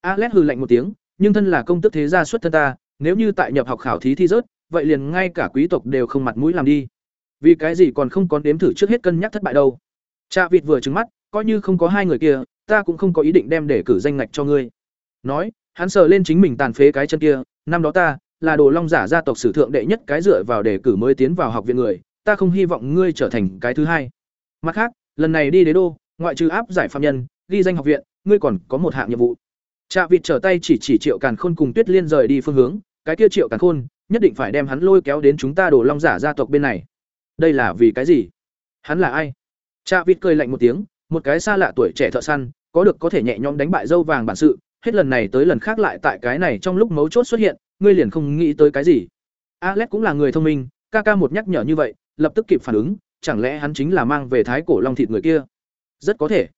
alex hừ lạnh một tiếng nhưng thân là công tước thế gia xuất thân ta nếu như tại nhập học khảo thí thi rớt vậy liền ngay cả quý tộc đều không mặt mũi làm đi vì cái gì còn không có đếm thử trước hết cân nhắc thất bại đâu cha vịt vừa trừng mắt coi như không có hai người kia, ta cũng không có ý định đem để cử danh ngạch cho ngươi. Nói, hắn sờ lên chính mình tàn phế cái chân kia, năm đó ta, là đồ long giả gia tộc sử thượng đệ nhất cái dựa vào để cử mới tiến vào học viện người, ta không hy vọng ngươi trở thành cái thứ hai. Mặt khác, lần này đi đế đô, ngoại trừ áp giải phạm nhân, ghi danh học viện, ngươi còn có một hạng nhiệm vụ. Trạ vịt trở tay chỉ chỉ triệu càn khôn cùng tuyết liên rời đi phương hướng, cái kia triệu càn khôn, nhất định phải đem hắn lôi kéo đến chúng ta đổ long giả gia tộc bên này. Đây là vì cái gì? Hắn là ai? Trạ vịt cười lạnh một tiếng một cái xa lạ tuổi trẻ thợ săn, có được có thể nhẹ nhõm đánh bại dâu vàng bản sự, hết lần này tới lần khác lại tại cái này trong lúc mấu chốt xuất hiện, ngươi liền không nghĩ tới cái gì. Alex cũng là người thông minh, ca ca một nhắc nhở như vậy, lập tức kịp phản ứng, chẳng lẽ hắn chính là mang về thái cổ long thịt người kia? Rất có thể.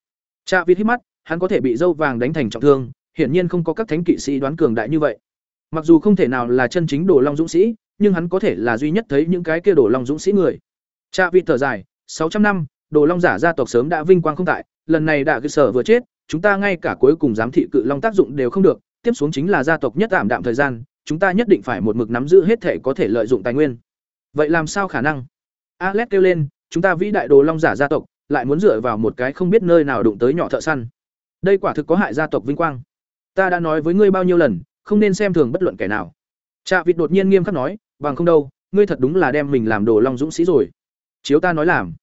Cha vịt hít mắt, hắn có thể bị dâu vàng đánh thành trọng thương, hiển nhiên không có các thánh kỵ sĩ đoán cường đại như vậy. Mặc dù không thể nào là chân chính đồ long dũng sĩ, nhưng hắn có thể là duy nhất thấy những cái kia đồ long dũng sĩ người. Cha vịt thở dài, sáu trăm năm đồ long giả gia tộc sớm đã vinh quang không tại, lần này đã cơ sở vừa chết, chúng ta ngay cả cuối cùng giám thị cự long tác dụng đều không được, tiếp xuống chính là gia tộc nhất tạm đạm thời gian, chúng ta nhất định phải một mực nắm giữ hết thể có thể lợi dụng tài nguyên. Vậy làm sao khả năng? Alex kêu lên, chúng ta vĩ đại đồ long giả gia tộc, lại muốn dựa vào một cái không biết nơi nào đụng tới nhỏ thợ săn. Đây quả thực có hại gia tộc vinh quang. Ta đã nói với ngươi bao nhiêu lần, không nên xem thường bất luận kẻ nào. Trạ vịt đột nhiên nghiêm khắc nói, bằng không đâu, ngươi thật đúng là đem mình làm đồ long dũng sĩ rồi. Chiếu ta nói làm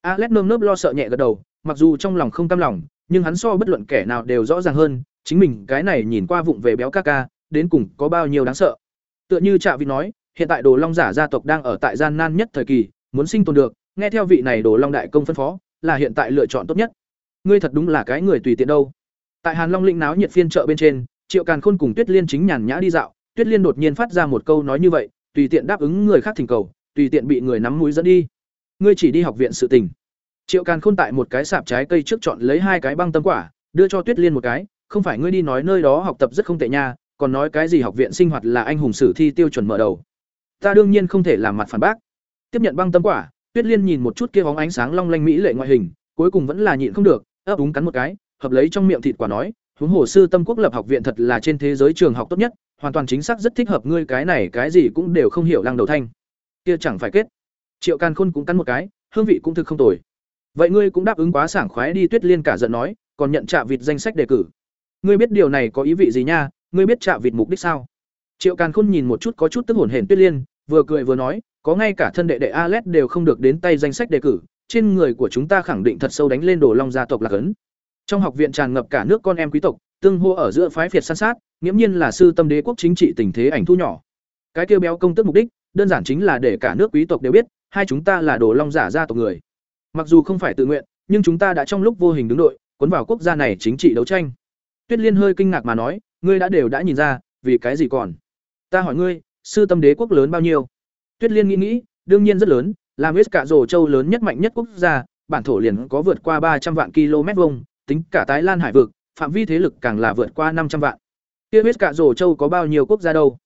alex nơm nớp lo sợ nhẹ gật đầu, mặc dù trong lòng không cam lòng, nhưng hắn so bất luận kẻ nào đều rõ ràng hơn, chính mình cái này nhìn qua vụng về béo ca ca, đến cùng có bao nhiêu đáng sợ. Tựa như trạ Vị nói, hiện tại đồ long giả gia tộc đang ở tại gian nan nhất thời kỳ, muốn sinh tồn được, nghe theo vị này đồ long đại công phân phó, là hiện tại lựa chọn tốt nhất. Ngươi thật đúng là cái người tùy tiện đâu. Tại hàn long lĩnh náo nhiệt phiên chợ bên trên, triệu càn khôn cùng tuyết liên chính nhàn nhã đi dạo. Tuyết liên đột nhiên phát ra một câu nói như vậy, tùy tiện đáp ứng người khác thỉnh cầu, tùy tiện bị người nắm mũi dẫn đi ngươi chỉ đi học viện sự tình triệu càn khôn tại một cái sạp trái cây trước chọn lấy hai cái băng tâm quả đưa cho tuyết liên một cái không phải ngươi đi nói nơi đó học tập rất không tệ nha còn nói cái gì học viện sinh hoạt là anh hùng sử thi tiêu chuẩn mở đầu ta đương nhiên không thể làm mặt phản bác tiếp nhận băng tâm quả Tuyết Liên nhìn một chút kia bóng ánh sáng long lanh mỹ lệ ngoại hình, cuối cùng vẫn là nhịn không được, ấp úng cắn một cái, hợp lấy trong miệng thịt quả nói, huống hồ sư Tâm Quốc lập học viện thật là trên thế giới trường học tốt nhất, hoàn toàn chính xác rất thích hợp ngươi cái này cái gì cũng đều không hiểu lăng đầu thanh. Kia chẳng phải kết. Triệu Càn Khôn cũng cắn một cái, hương vị cũng thực không tồi. Vậy ngươi cũng đáp ứng quá sảng khoái đi Tuyết Liên cả giận nói, còn nhận trạ vịt danh sách đề cử. Ngươi biết điều này có ý vị gì nha, ngươi biết trạ vịt mục đích sao? Triệu Càn Khôn nhìn một chút có chút tức hổn hển Tuyết Liên, vừa cười vừa nói, có ngay cả thân đệ đệ Alet đều không được đến tay danh sách đề cử, trên người của chúng ta khẳng định thật sâu đánh lên đồ long gia tộc là cấn. Trong học viện tràn ngập cả nước con em quý tộc, tương hô ở giữa phái phiệt san sát, nghiễm nhiên là sư tâm đế quốc chính trị tình thế ảnh thu nhỏ. Cái tiêu béo công tức mục đích, đơn giản chính là để cả nước quý tộc đều biết, hai chúng ta là đồ long giả gia tộc người. Mặc dù không phải tự nguyện, nhưng chúng ta đã trong lúc vô hình đứng đội, cuốn vào quốc gia này chính trị đấu tranh. Tuyết Liên hơi kinh ngạc mà nói, ngươi đã đều đã nhìn ra, vì cái gì còn? Ta hỏi ngươi, sư tâm đế quốc lớn bao nhiêu? Tuyết Liên nghĩ nghĩ, đương nhiên rất lớn, làm West cả rồ châu lớn nhất mạnh nhất quốc gia, bản thổ liền có vượt qua ba trăm vạn km vuông, tính cả Tái Lan hải vực, phạm vi thế lực càng là vượt qua năm trăm vạn. Kia biết cả rồ châu có bao nhiêu quốc gia đâu?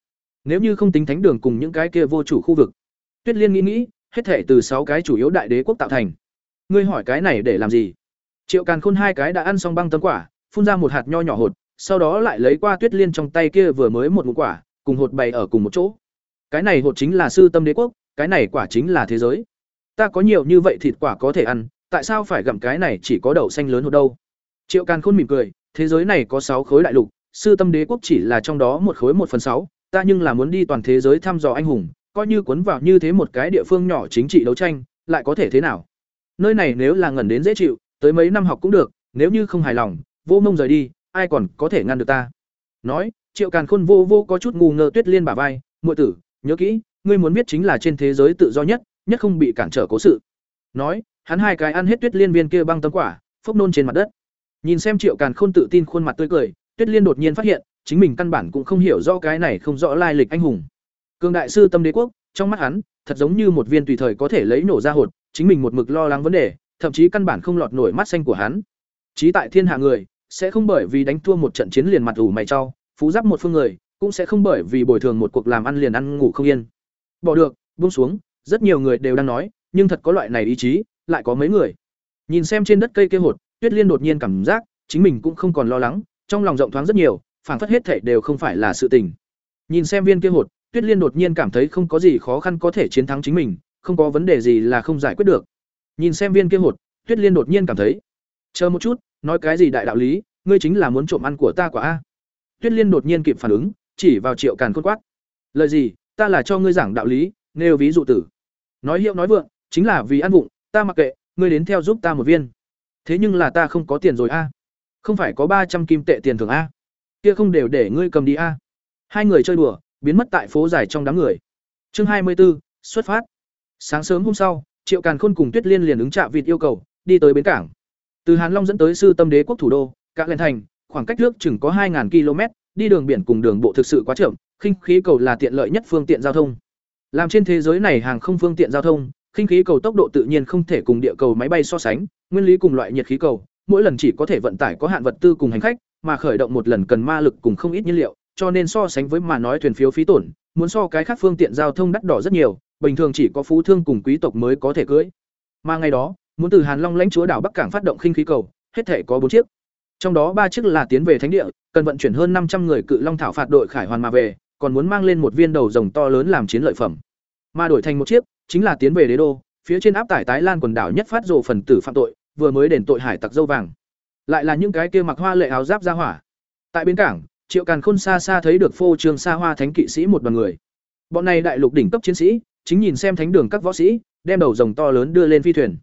Nếu như không tính thánh đường cùng những cái kia vô chủ khu vực. Tuyết Liên nghĩ nghĩ, hết thể từ sáu cái chủ yếu đại đế quốc tạo thành. Ngươi hỏi cái này để làm gì? Triệu Càn Khôn hai cái đã ăn xong băng tấm quả, phun ra một hạt nho nhỏ hột, sau đó lại lấy qua Tuyết Liên trong tay kia vừa mới một ngụm quả, cùng hột bày ở cùng một chỗ. Cái này hột chính là sư tâm đế quốc, cái này quả chính là thế giới. Ta có nhiều như vậy thịt quả có thể ăn, tại sao phải gặm cái này chỉ có đậu xanh lớn hột đâu? Triệu Càn Khôn mỉm cười, thế giới này có sáu khối đại lục, sư tâm đế quốc chỉ là trong đó một khối một phần sáu, ta nhưng là muốn đi toàn thế giới thăm dò anh hùng, coi như cuốn vào như thế một cái địa phương nhỏ chính trị đấu tranh, lại có thể thế nào? Nơi này nếu là ngẩn đến dễ chịu, tới mấy năm học cũng được, nếu như không hài lòng, vô mông rời đi, ai còn có thể ngăn được ta? Nói, Triệu Càn Khôn vô vô có chút ngu ngơ Tuyết Liên bả vai, "Muội tử, nhớ kỹ, ngươi muốn biết chính là trên thế giới tự do nhất, nhất không bị cản trở cố sự." Nói, hắn hai cái ăn hết Tuyết Liên viên kia băng tấm quả, phốc nôn trên mặt đất. Nhìn xem Triệu Càn Khôn tự tin khuôn mặt tươi cười, Tuyết Liên đột nhiên phát hiện, chính mình căn bản cũng không hiểu rõ cái này không rõ lai lịch anh hùng. Cương đại sư tâm đế quốc, trong mắt hắn, thật giống như một viên tùy thời có thể lấy nổ ra hột, chính mình một mực lo lắng vấn đề, thậm chí căn bản không lọt nổi mắt xanh của hắn. Chí tại thiên hạ người, sẽ không bởi vì đánh thua một trận chiến liền mặt ủ mày cho, phú giáp một phương người, cũng sẽ không bởi vì bồi thường một cuộc làm ăn liền ăn ngủ không yên. Bỏ được, buông xuống, rất nhiều người đều đang nói, nhưng thật có loại này ý chí, lại có mấy người. Nhìn xem trên đất cây kia hột, Tuyết Liên đột nhiên cảm giác, chính mình cũng không còn lo lắng, trong lòng rộng thoáng rất nhiều, phảng phất hết thảy đều không phải là sự tình. Nhìn xem viên kia hột, Tuyết Liên đột nhiên cảm thấy không có gì khó khăn có thể chiến thắng chính mình, không có vấn đề gì là không giải quyết được. Nhìn xem viên kia hột, Tuyết Liên đột nhiên cảm thấy, chờ một chút, nói cái gì đại đạo lý, ngươi chính là muốn trộm ăn của ta quả a. Tuyết Liên đột nhiên kịp phản ứng, chỉ vào Triệu Càn khôn quát. Lời gì, ta là cho ngươi giảng đạo lý, nêu ví dụ tử. Nói hiệu nói vượng, chính là vì ăn vụng, ta mặc kệ, ngươi đến theo giúp ta một viên. Thế nhưng là ta không có tiền rồi a. Không phải có ba trăm kim tệ tiền thưởng a. Kia không đều để ngươi cầm đi a. Hai người chơi đùa, biến mất tại phố dài trong đám người. Chương hai mươi 24, xuất phát. Sáng sớm hôm sau, Triệu Càn Khôn cùng Tuyết Liên liền ứng trạm vịt yêu cầu, đi tới bến cảng. Từ Hàn Long dẫn tới sư tâm đế quốc thủ đô, Cạ Lên thành, khoảng cách nước chừng có 2000 km, đi đường biển cùng đường bộ thực sự quá chậm, khinh khí cầu là tiện lợi nhất phương tiện giao thông. Làm trên thế giới này hàng không phương tiện giao thông, khinh khí cầu tốc độ tự nhiên không thể cùng địa cầu máy bay so sánh, nguyên lý cùng loại nhiệt khí cầu, mỗi lần chỉ có thể vận tải có hạn vật tư cùng hành khách, mà khởi động một lần cần ma lực cùng không ít nhiên liệu, cho nên so sánh với mà nói thuyền phiếu phí tổn, muốn so cái khác phương tiện giao thông đắt đỏ rất nhiều, bình thường chỉ có phú thương cùng quý tộc mới có thể cưỡi. Mà ngày đó, muốn từ Hàn Long lãnh chúa đảo Bắc Cảng phát động khinh khí cầu, hết thể có bốn chiếc. Trong đó ba chiếc là tiến về thánh địa, cần vận chuyển hơn năm trăm người cự long thảo phạt đội khải hoàn mà về, còn muốn mang lên một viên đầu rồng to lớn làm chiến lợi phẩm. Mà đổi thành một chiếc, chính là tiến về đế đô, phía trên áp tải tái lan quần đảo nhất phát rồ phần tử phạm tội, vừa mới đền tội hải tặc dâu vàng. Lại là những cái kia mặc hoa lệ áo giáp ra hỏa. Tại bến cảng, Triệu Càn Khôn xa xa thấy được phô trương xa hoa thánh kỵ sĩ một đoàn người. Bọn này đại lục đỉnh cấp chiến sĩ, chính nhìn xem thánh đường các võ sĩ, đem đầu rồng to lớn đưa lên phi thuyền.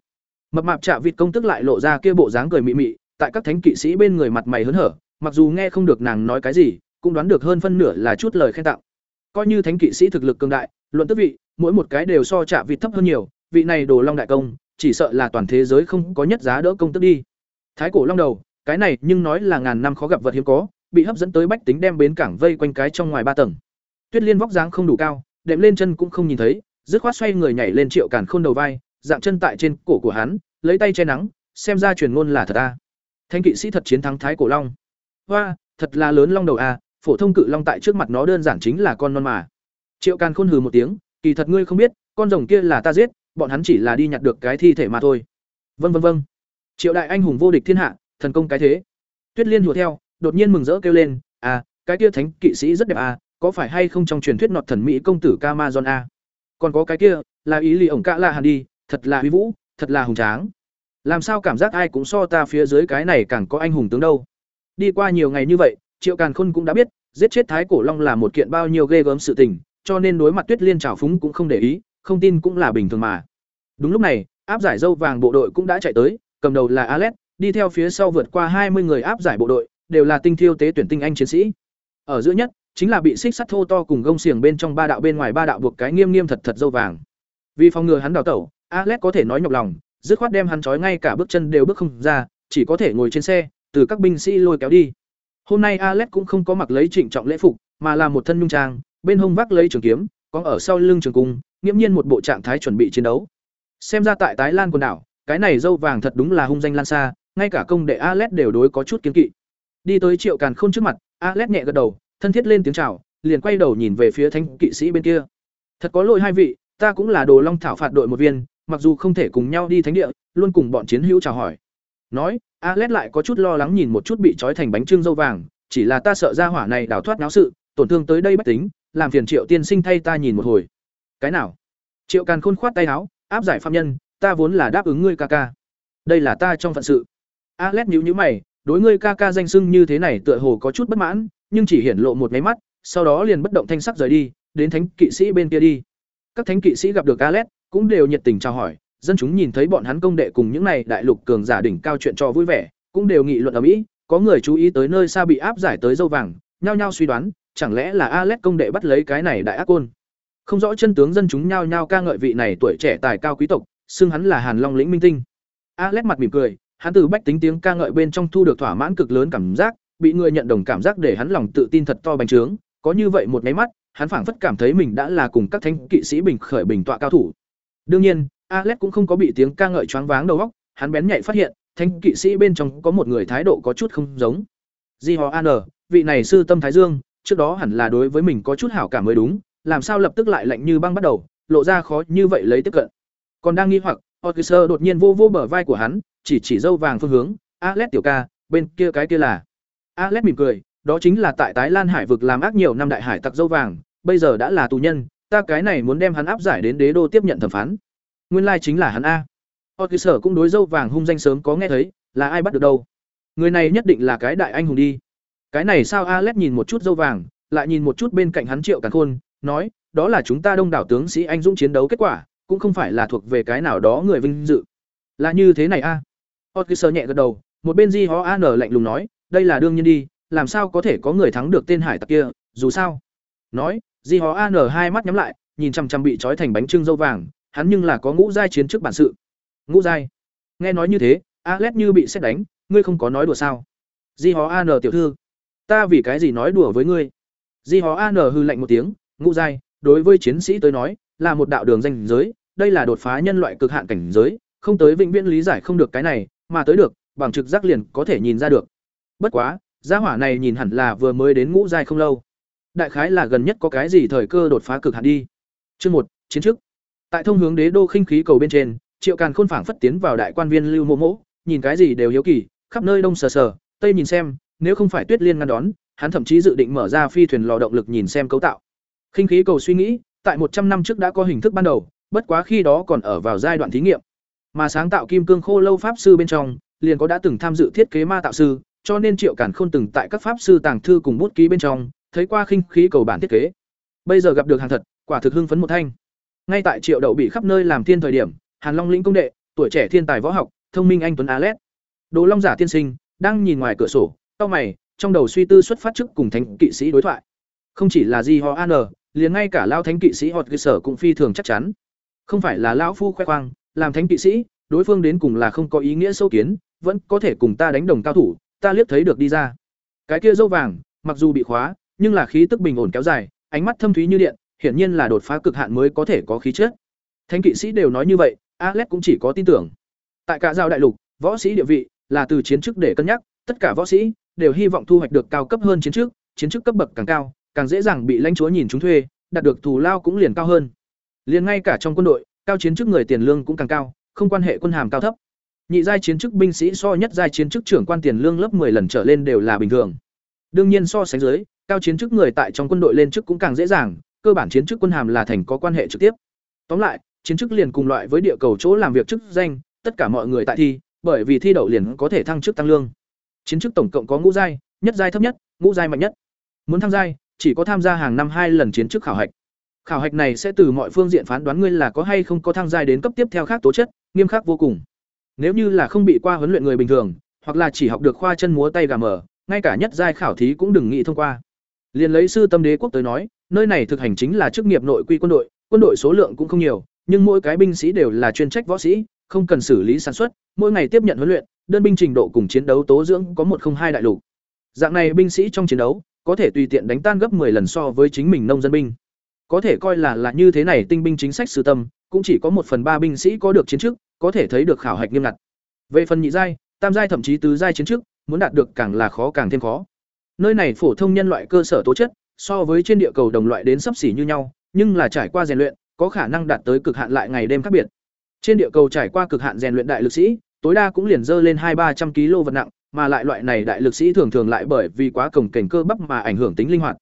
Mập mạp chạ Vịt công tức lại lộ ra kia bộ dáng cười mị mị, tại các thánh kỵ sĩ bên người mặt mày hớn hở, mặc dù nghe không được nàng nói cái gì, cũng đoán được hơn phân nửa là chút lời khen tặng. Coi như thánh kỵ sĩ thực lực cường đại, luận tước vị, mỗi một cái đều so chạ Vịt thấp hơn nhiều, vị này Đồ Long đại công, chỉ sợ là toàn thế giới không có nhất giá đỡ công tức đi. Thái cổ long đầu, cái này nhưng nói là ngàn năm khó gặp vật hiếm có, bị hấp dẫn tới bách tính đem bến cảng vây quanh cái trong ngoài ba tầng. Tuyết Liên vóc dáng không đủ cao, đệm lên chân cũng không nhìn thấy, dứt khoát xoay người nhảy lên Triệu Càn Khôn đầu vai, dạng chân tại trên cổ của hắn, lấy tay che nắng, xem ra truyền ngôn là thật à. a. Thanh kỵ sĩ thật chiến thắng Thái cổ long. Hoa, thật là lớn long đầu a, phổ thông cự long tại trước mặt nó đơn giản chính là con non mà. Triệu Càn Khôn hừ một tiếng, kỳ thật ngươi không biết, con rồng kia là ta giết, bọn hắn chỉ là đi nhặt được cái thi thể mà thôi. Vâng vâng vâng. Triệu đại anh hùng vô địch thiên hạ, thần công cái thế. Tuyết Liên hùa theo, đột nhiên mừng rỡ kêu lên, "À, cái kia thánh kỵ sĩ rất đẹp à, có phải hay không trong truyền thuyết nọt thần mỹ công tử Camazon a? À? Còn có cái kia, là ý lì ổng cạ là hàn đi, thật là uy vũ, thật là hùng tráng. Làm sao cảm giác ai cũng so ta phía dưới cái này càng có anh hùng tướng đâu?" Đi qua nhiều ngày như vậy, Triệu Càn Khôn cũng đã biết, giết chết Thái Cổ Long là một kiện bao nhiêu ghê gớm sự tình, cho nên đối mặt Tuyết Liên trào phúng cũng không để ý, không tin cũng là bình thường mà. Đúng lúc này, áp giải dâu vàng bộ đội cũng đã chạy tới, cầm đầu là Alet, đi theo phía sau vượt qua hai mươi người áp giải bộ đội, đều là tinh thiêu tế tuyển tinh anh chiến sĩ. Ở giữa nhất, chính là bị xích sắt thô to cùng gông xiềng bên trong ba đạo bên ngoài ba đạo buộc cái nghiêm nghiêm thật thật dâu vàng. Vì phòng ngừa hắn đào tẩu, Alex có thể nói nhọc lòng, dứt khoát đem hắn trói ngay cả bước chân đều bước không ra, chỉ có thể ngồi trên xe, từ các binh sĩ lôi kéo đi. Hôm nay Alex cũng không có mặc lấy trịnh trọng lễ phục, mà là một thân nhung trang, bên hông vác lấy trường kiếm, có ở sau lưng trường cung, nghiêm nhiên một bộ trạng thái chuẩn bị chiến đấu. Xem ra tại Tái Lan quần đảo, cái này dâu vàng thật đúng là hung danh lan xa, ngay cả công đệ Alet đều đối có chút kiến kỵ. Đi tới Triệu Càn Khôn trước mặt, Alet nhẹ gật đầu, thân thiết lên tiếng chào, liền quay đầu nhìn về phía thanh kỵ sĩ bên kia. Thật có lỗi hai vị, ta cũng là Đồ Long thảo phạt đội một viên, mặc dù không thể cùng nhau đi thánh địa, luôn cùng bọn chiến hữu chào hỏi. Nói, Alex lại có chút lo lắng nhìn một chút bị trói thành bánh trưng dâu vàng, chỉ là ta sợ ra hỏa này đào thoát náo sự, tổn thương tới đây bất tính, làm phiền Triệu tiên sinh thay ta nhìn một hồi. Cái nào? Triệu Càn Khôn khoát tay áo, áp giải phạm nhân, ta vốn là đáp ứng ngươi ca ca. Đây là ta trong phận sự. Alex nhíu nhíu mày, đối ngươi ca ca danh xưng như thế này tựa hồ có chút bất mãn, nhưng chỉ hiển lộ một cái mắt, sau đó liền bất động thanh sắc rời đi, đến thánh kỵ sĩ bên kia đi. Các thánh kỵ sĩ gặp được alet cũng đều nhiệt tình chào hỏi, dân chúng nhìn thấy bọn hắn công đệ cùng những này đại lục cường giả đỉnh cao chuyện cho vui vẻ, cũng đều nghị luận ầm ĩ, có người chú ý tới nơi xa bị áp giải tới dâu vàng, nhao nhao suy đoán, chẳng lẽ là alet công đệ bắt lấy cái này đại ác côn. Không rõ chân tướng dân chúng nhao nhao ca ngợi vị này tuổi trẻ tài cao quý tộc, xưng hắn là Hàn Long lĩnh minh tinh. alet mặt mỉm cười, hắn từ bách tính tiếng ca ngợi bên trong thu được thỏa mãn cực lớn cảm giác, bị người nhận đồng cảm giác để hắn lòng tự tin thật to bành trướng, có như vậy một máy mắt, hắn phảng phất cảm thấy mình đã là cùng các thánh kỵ sĩ bình khởi bình tọa cao thủ. Đương nhiên, Alex cũng không có bị tiếng ca ngợi choáng váng đầu óc, hắn bén nhạy phát hiện, thánh kỵ sĩ bên trong có một người thái độ có chút không giống. Di họ An, vị này sư tâm thái dương, trước đó hẳn là đối với mình có chút hảo cảm mới đúng, làm sao lập tức lại lạnh như băng bắt đầu, lộ ra khó như vậy lấy tiếp cận. Còn đang nghi hoặc, Officer đột nhiên vô vô bờ vai của hắn, chỉ chỉ dâu vàng phương hướng, Alet tiểu ca, bên kia cái kia là." Alet mỉm cười, đó chính là tại Tái Lan Hải vực làm ác nhiều năm đại hải tặc dâu vàng, bây giờ đã là tù nhân, ta cái này muốn đem hắn áp giải đến đế đô tiếp nhận thẩm phán. Nguyên lai chính là hắn a. Sở cũng đối dâu vàng hung danh sớm có nghe thấy, là ai bắt được đâu? Người này nhất định là cái đại anh hùng đi. Cái này sao Alet nhìn một chút dâu vàng, lại nhìn một chút bên cạnh hắn Triệu Càn Khôn, nói, đó là chúng ta đông đảo tướng sĩ anh dũng chiến đấu kết quả, cũng không phải là thuộc về cái nào đó người vinh dự. Là như thế này a. À? Otkiser nhẹ gật đầu, một bên Di Ho An lạnh lùng nói, đây là đương nhiên đi, làm sao có thể có người thắng được tên hải tặc kia, dù sao. Nói, Di Ho An hai mắt nhắm lại, nhìn chằm chằm bị trói thành bánh trưng dâu vàng, hắn nhưng là có ngũ giai chiến trước bản sự. Ngũ giai? Nghe nói như thế, Alex như bị xét đánh, ngươi không có nói đùa sao? Di Hó An tiểu thư, ta vì cái gì nói đùa với ngươi? Di Hó An hư lạnh một tiếng, ngũ giai, đối với chiến sĩ tới nói, là một đạo đường danh giới, đây là đột phá nhân loại cực hạn cảnh giới, không tới vĩnh viễn lý giải không được cái này, mà tới được, bằng trực giác liền có thể nhìn ra được. Bất quá, gia hỏa này nhìn hẳn là vừa mới đến ngũ giai không lâu. Đại khái là gần nhất có cái gì thời cơ đột phá cực hạn đi. Chương một, chiến trước. Tại thông hướng đế đô khinh khí cầu bên trên, Triệu Càn Khôn phảng phất tiến vào đại quan viên Lưu Mộ Mộ, nhìn cái gì đều hiếu kỳ, khắp nơi đông sờ sờ, tây nhìn xem, nếu không phải Tuyết Liên ngăn đón, hắn thậm chí dự định mở ra phi thuyền lò động lực nhìn xem cấu tạo. Khinh khí cầu suy nghĩ, tại một trăm năm trước đã có hình thức ban đầu, bất quá khi đó còn ở vào giai đoạn thí nghiệm. Mà sáng tạo kim cương khô lâu pháp sư bên trong, liền có đã từng tham dự thiết kế ma tạo sư, cho nên Triệu Cản Khôn từng tại các pháp sư tàng thư cùng bút ký bên trong, thấy qua khinh khí cầu bản thiết kế. Bây giờ gặp được hàng thật, quả thực hưng phấn một thanh. Ngay tại Triệu Đậu bị khắp nơi làm thiên thời điểm, Hàn Long lĩnh công đệ, tuổi trẻ thiên tài võ học, thông minh anh tuấn Alet. Đồ Long giả tiên sinh đang nhìn ngoài cửa sổ, tao mày, trong đầu suy tư xuất phát trước cùng thánh kỵ sĩ đối thoại. Không chỉ là Di Ho An, ờ, liền ngay cả lao thánh kỵ sĩ họt cơ sở cũng phi thường chắc chắn. Không phải là lão phu khoe khoang, làm thánh kỵ sĩ, đối phương đến cùng là không có ý nghĩa sâu kiến, vẫn có thể cùng ta đánh đồng cao thủ, ta liếc thấy được đi ra. Cái kia dâu vàng, mặc dù bị khóa, nhưng là khí tức bình ổn kéo dài, ánh mắt thâm thúy như điện, hiển nhiên là đột phá cực hạn mới có thể có khí chất. Thánh kỵ sĩ đều nói như vậy, Alex cũng chỉ có tin tưởng. Tại cả giao đại lục, võ sĩ địa vị là từ chiến chức để cân nhắc, tất cả võ sĩ đều hy vọng thu hoạch được cao cấp hơn chiến chức, chiến chức cấp bậc càng cao, càng dễ dàng bị lãnh chúa nhìn chúng thuê, đạt được thù lao cũng liền cao hơn. Liền ngay cả trong quân đội, cao chiến chức người tiền lương cũng càng cao, không quan hệ quân hàm cao thấp. Nhị giai chiến chức binh sĩ so nhất giai chiến chức trưởng quan tiền lương lớp 10 lần trở lên đều là bình thường. Đương nhiên so sánh dưới, cao chiến chức người tại trong quân đội lên chức cũng càng dễ dàng, cơ bản chiến chức quân hàm là thành có quan hệ trực tiếp. Tóm lại, chiến chức liền cùng loại với địa cầu chỗ làm việc chức danh, tất cả mọi người tại thi, bởi vì thi đậu liền có thể thăng chức tăng lương. Chiến chức tổng cộng có ngũ giai, nhất giai thấp nhất, ngũ giai mạnh nhất. Muốn thăng giai, chỉ có tham gia hàng năm hai lần chiến chức khảo hạch. Khảo hạch này sẽ từ mọi phương diện phán đoán ngươi là có hay không có thang giai đến cấp tiếp theo khác tố chất, nghiêm khắc vô cùng. Nếu như là không bị qua huấn luyện người bình thường, hoặc là chỉ học được khoa chân múa tay gà mở, ngay cả nhất giai khảo thí cũng đừng nghĩ thông qua. Liên lấy sư tâm đế quốc tới nói, nơi này thực hành chính là chức nghiệp nội quy quân đội, quân đội số lượng cũng không nhiều, nhưng mỗi cái binh sĩ đều là chuyên trách võ sĩ, không cần xử lý sản xuất, mỗi ngày tiếp nhận huấn luyện, đơn binh trình độ cùng chiến đấu tố dưỡng có một không hai đại lục. Dạng này binh sĩ trong chiến đấu, có thể tùy tiện đánh tan gấp 10 lần so với chính mình nông dân binh. Có thể coi là là như thế này tinh binh chính sách sư tâm, cũng chỉ có một phần ba binh sĩ có được chiến chức, có thể thấy được khảo hạch nghiêm ngặt. Về phần nhị giai, tam giai thậm chí tứ giai chiến chức, muốn đạt được càng là khó càng thêm khó. Nơi này phổ thông nhân loại cơ sở tố chất, so với trên địa cầu đồng loại đến sấp xỉ như nhau, nhưng là trải qua rèn luyện, có khả năng đạt tới cực hạn lại ngày đêm khác biệt. Trên địa cầu trải qua cực hạn rèn luyện đại lực sĩ, tối đa cũng liền dơ lên hai ba trăm kg vật nặng, mà lại loại này đại lực sĩ thường thường lại bởi vì quá cồng kềnh cơ bắp mà ảnh hưởng tính linh hoạt.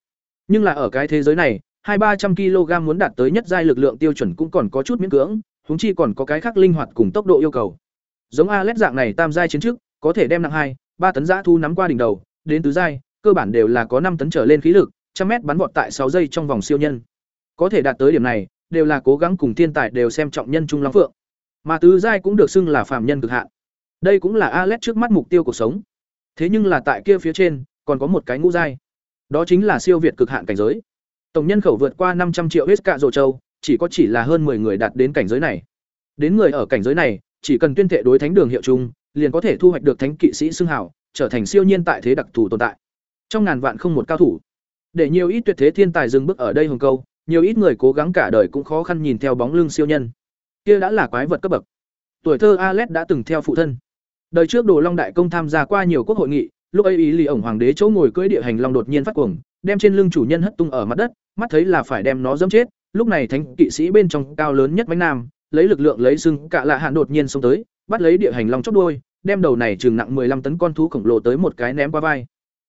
Nhưng là ở cái thế giới này, hai ba trăm kg muốn đạt tới nhất giai lực lượng tiêu chuẩn cũng còn có chút miễn cưỡng, huống chi còn có cái khác linh hoạt cùng tốc độ yêu cầu. Giống Alet dạng này tam giai chiến trước, có thể đem nặng hai, ba tấn giã thu nắm qua đỉnh đầu, đến tứ giai, cơ bản đều là có năm tấn trở lên khí lực, trăm mét bắn vọt tại sáu giây trong vòng siêu nhân. Có thể đạt tới điểm này, đều là cố gắng cùng thiên tài đều xem trọng nhân trung lắm phượng. Mà tứ giai cũng được xưng là phàm nhân cực hạn. Đây cũng là Alet trước mắt mục tiêu cuộc sống. Thế nhưng là tại kia phía trên, còn có một cái ngũ giai. Đó chính là siêu việt cực hạn cảnh giới. Tổng nhân khẩu vượt qua năm trăm triệu hết cả rồ châu, chỉ có chỉ là hơn 10 người đạt đến cảnh giới này. Đến người ở cảnh giới này, chỉ cần tuyên thệ đối thánh đường hiệu chung, liền có thể thu hoạch được thánh kỵ sĩ xưng hào, trở thành siêu nhiên tại thế đặc thù tồn tại. Trong ngàn vạn không một cao thủ. Để nhiều ít tuyệt thế thiên tài dừng bước ở đây hồng câu, nhiều ít người cố gắng cả đời cũng khó khăn nhìn theo bóng lưng siêu nhân. Kia đã là quái vật cấp bậc. Tuổi thơ Alet đã từng theo phụ thân. Đời trước Đồ Long đại công tham gia qua nhiều quốc hội nghị, lúc ấy ý lì ổng hoàng đế chỗ ngồi cưỡi địa hành long đột nhiên phát cuồng, đem trên lưng chủ nhân hất tung ở mặt đất, mắt thấy là phải đem nó dẫm chết, lúc này thánh kỵ sĩ bên trong cao lớn nhất bánh nam, lấy lực lượng lấy sưng cả lạ hạn đột nhiên xông tới, bắt lấy địa hành long chóp đuôi, đem đầu này chừng nặng 15 tấn con thú khổng lồ tới một cái ném qua vai.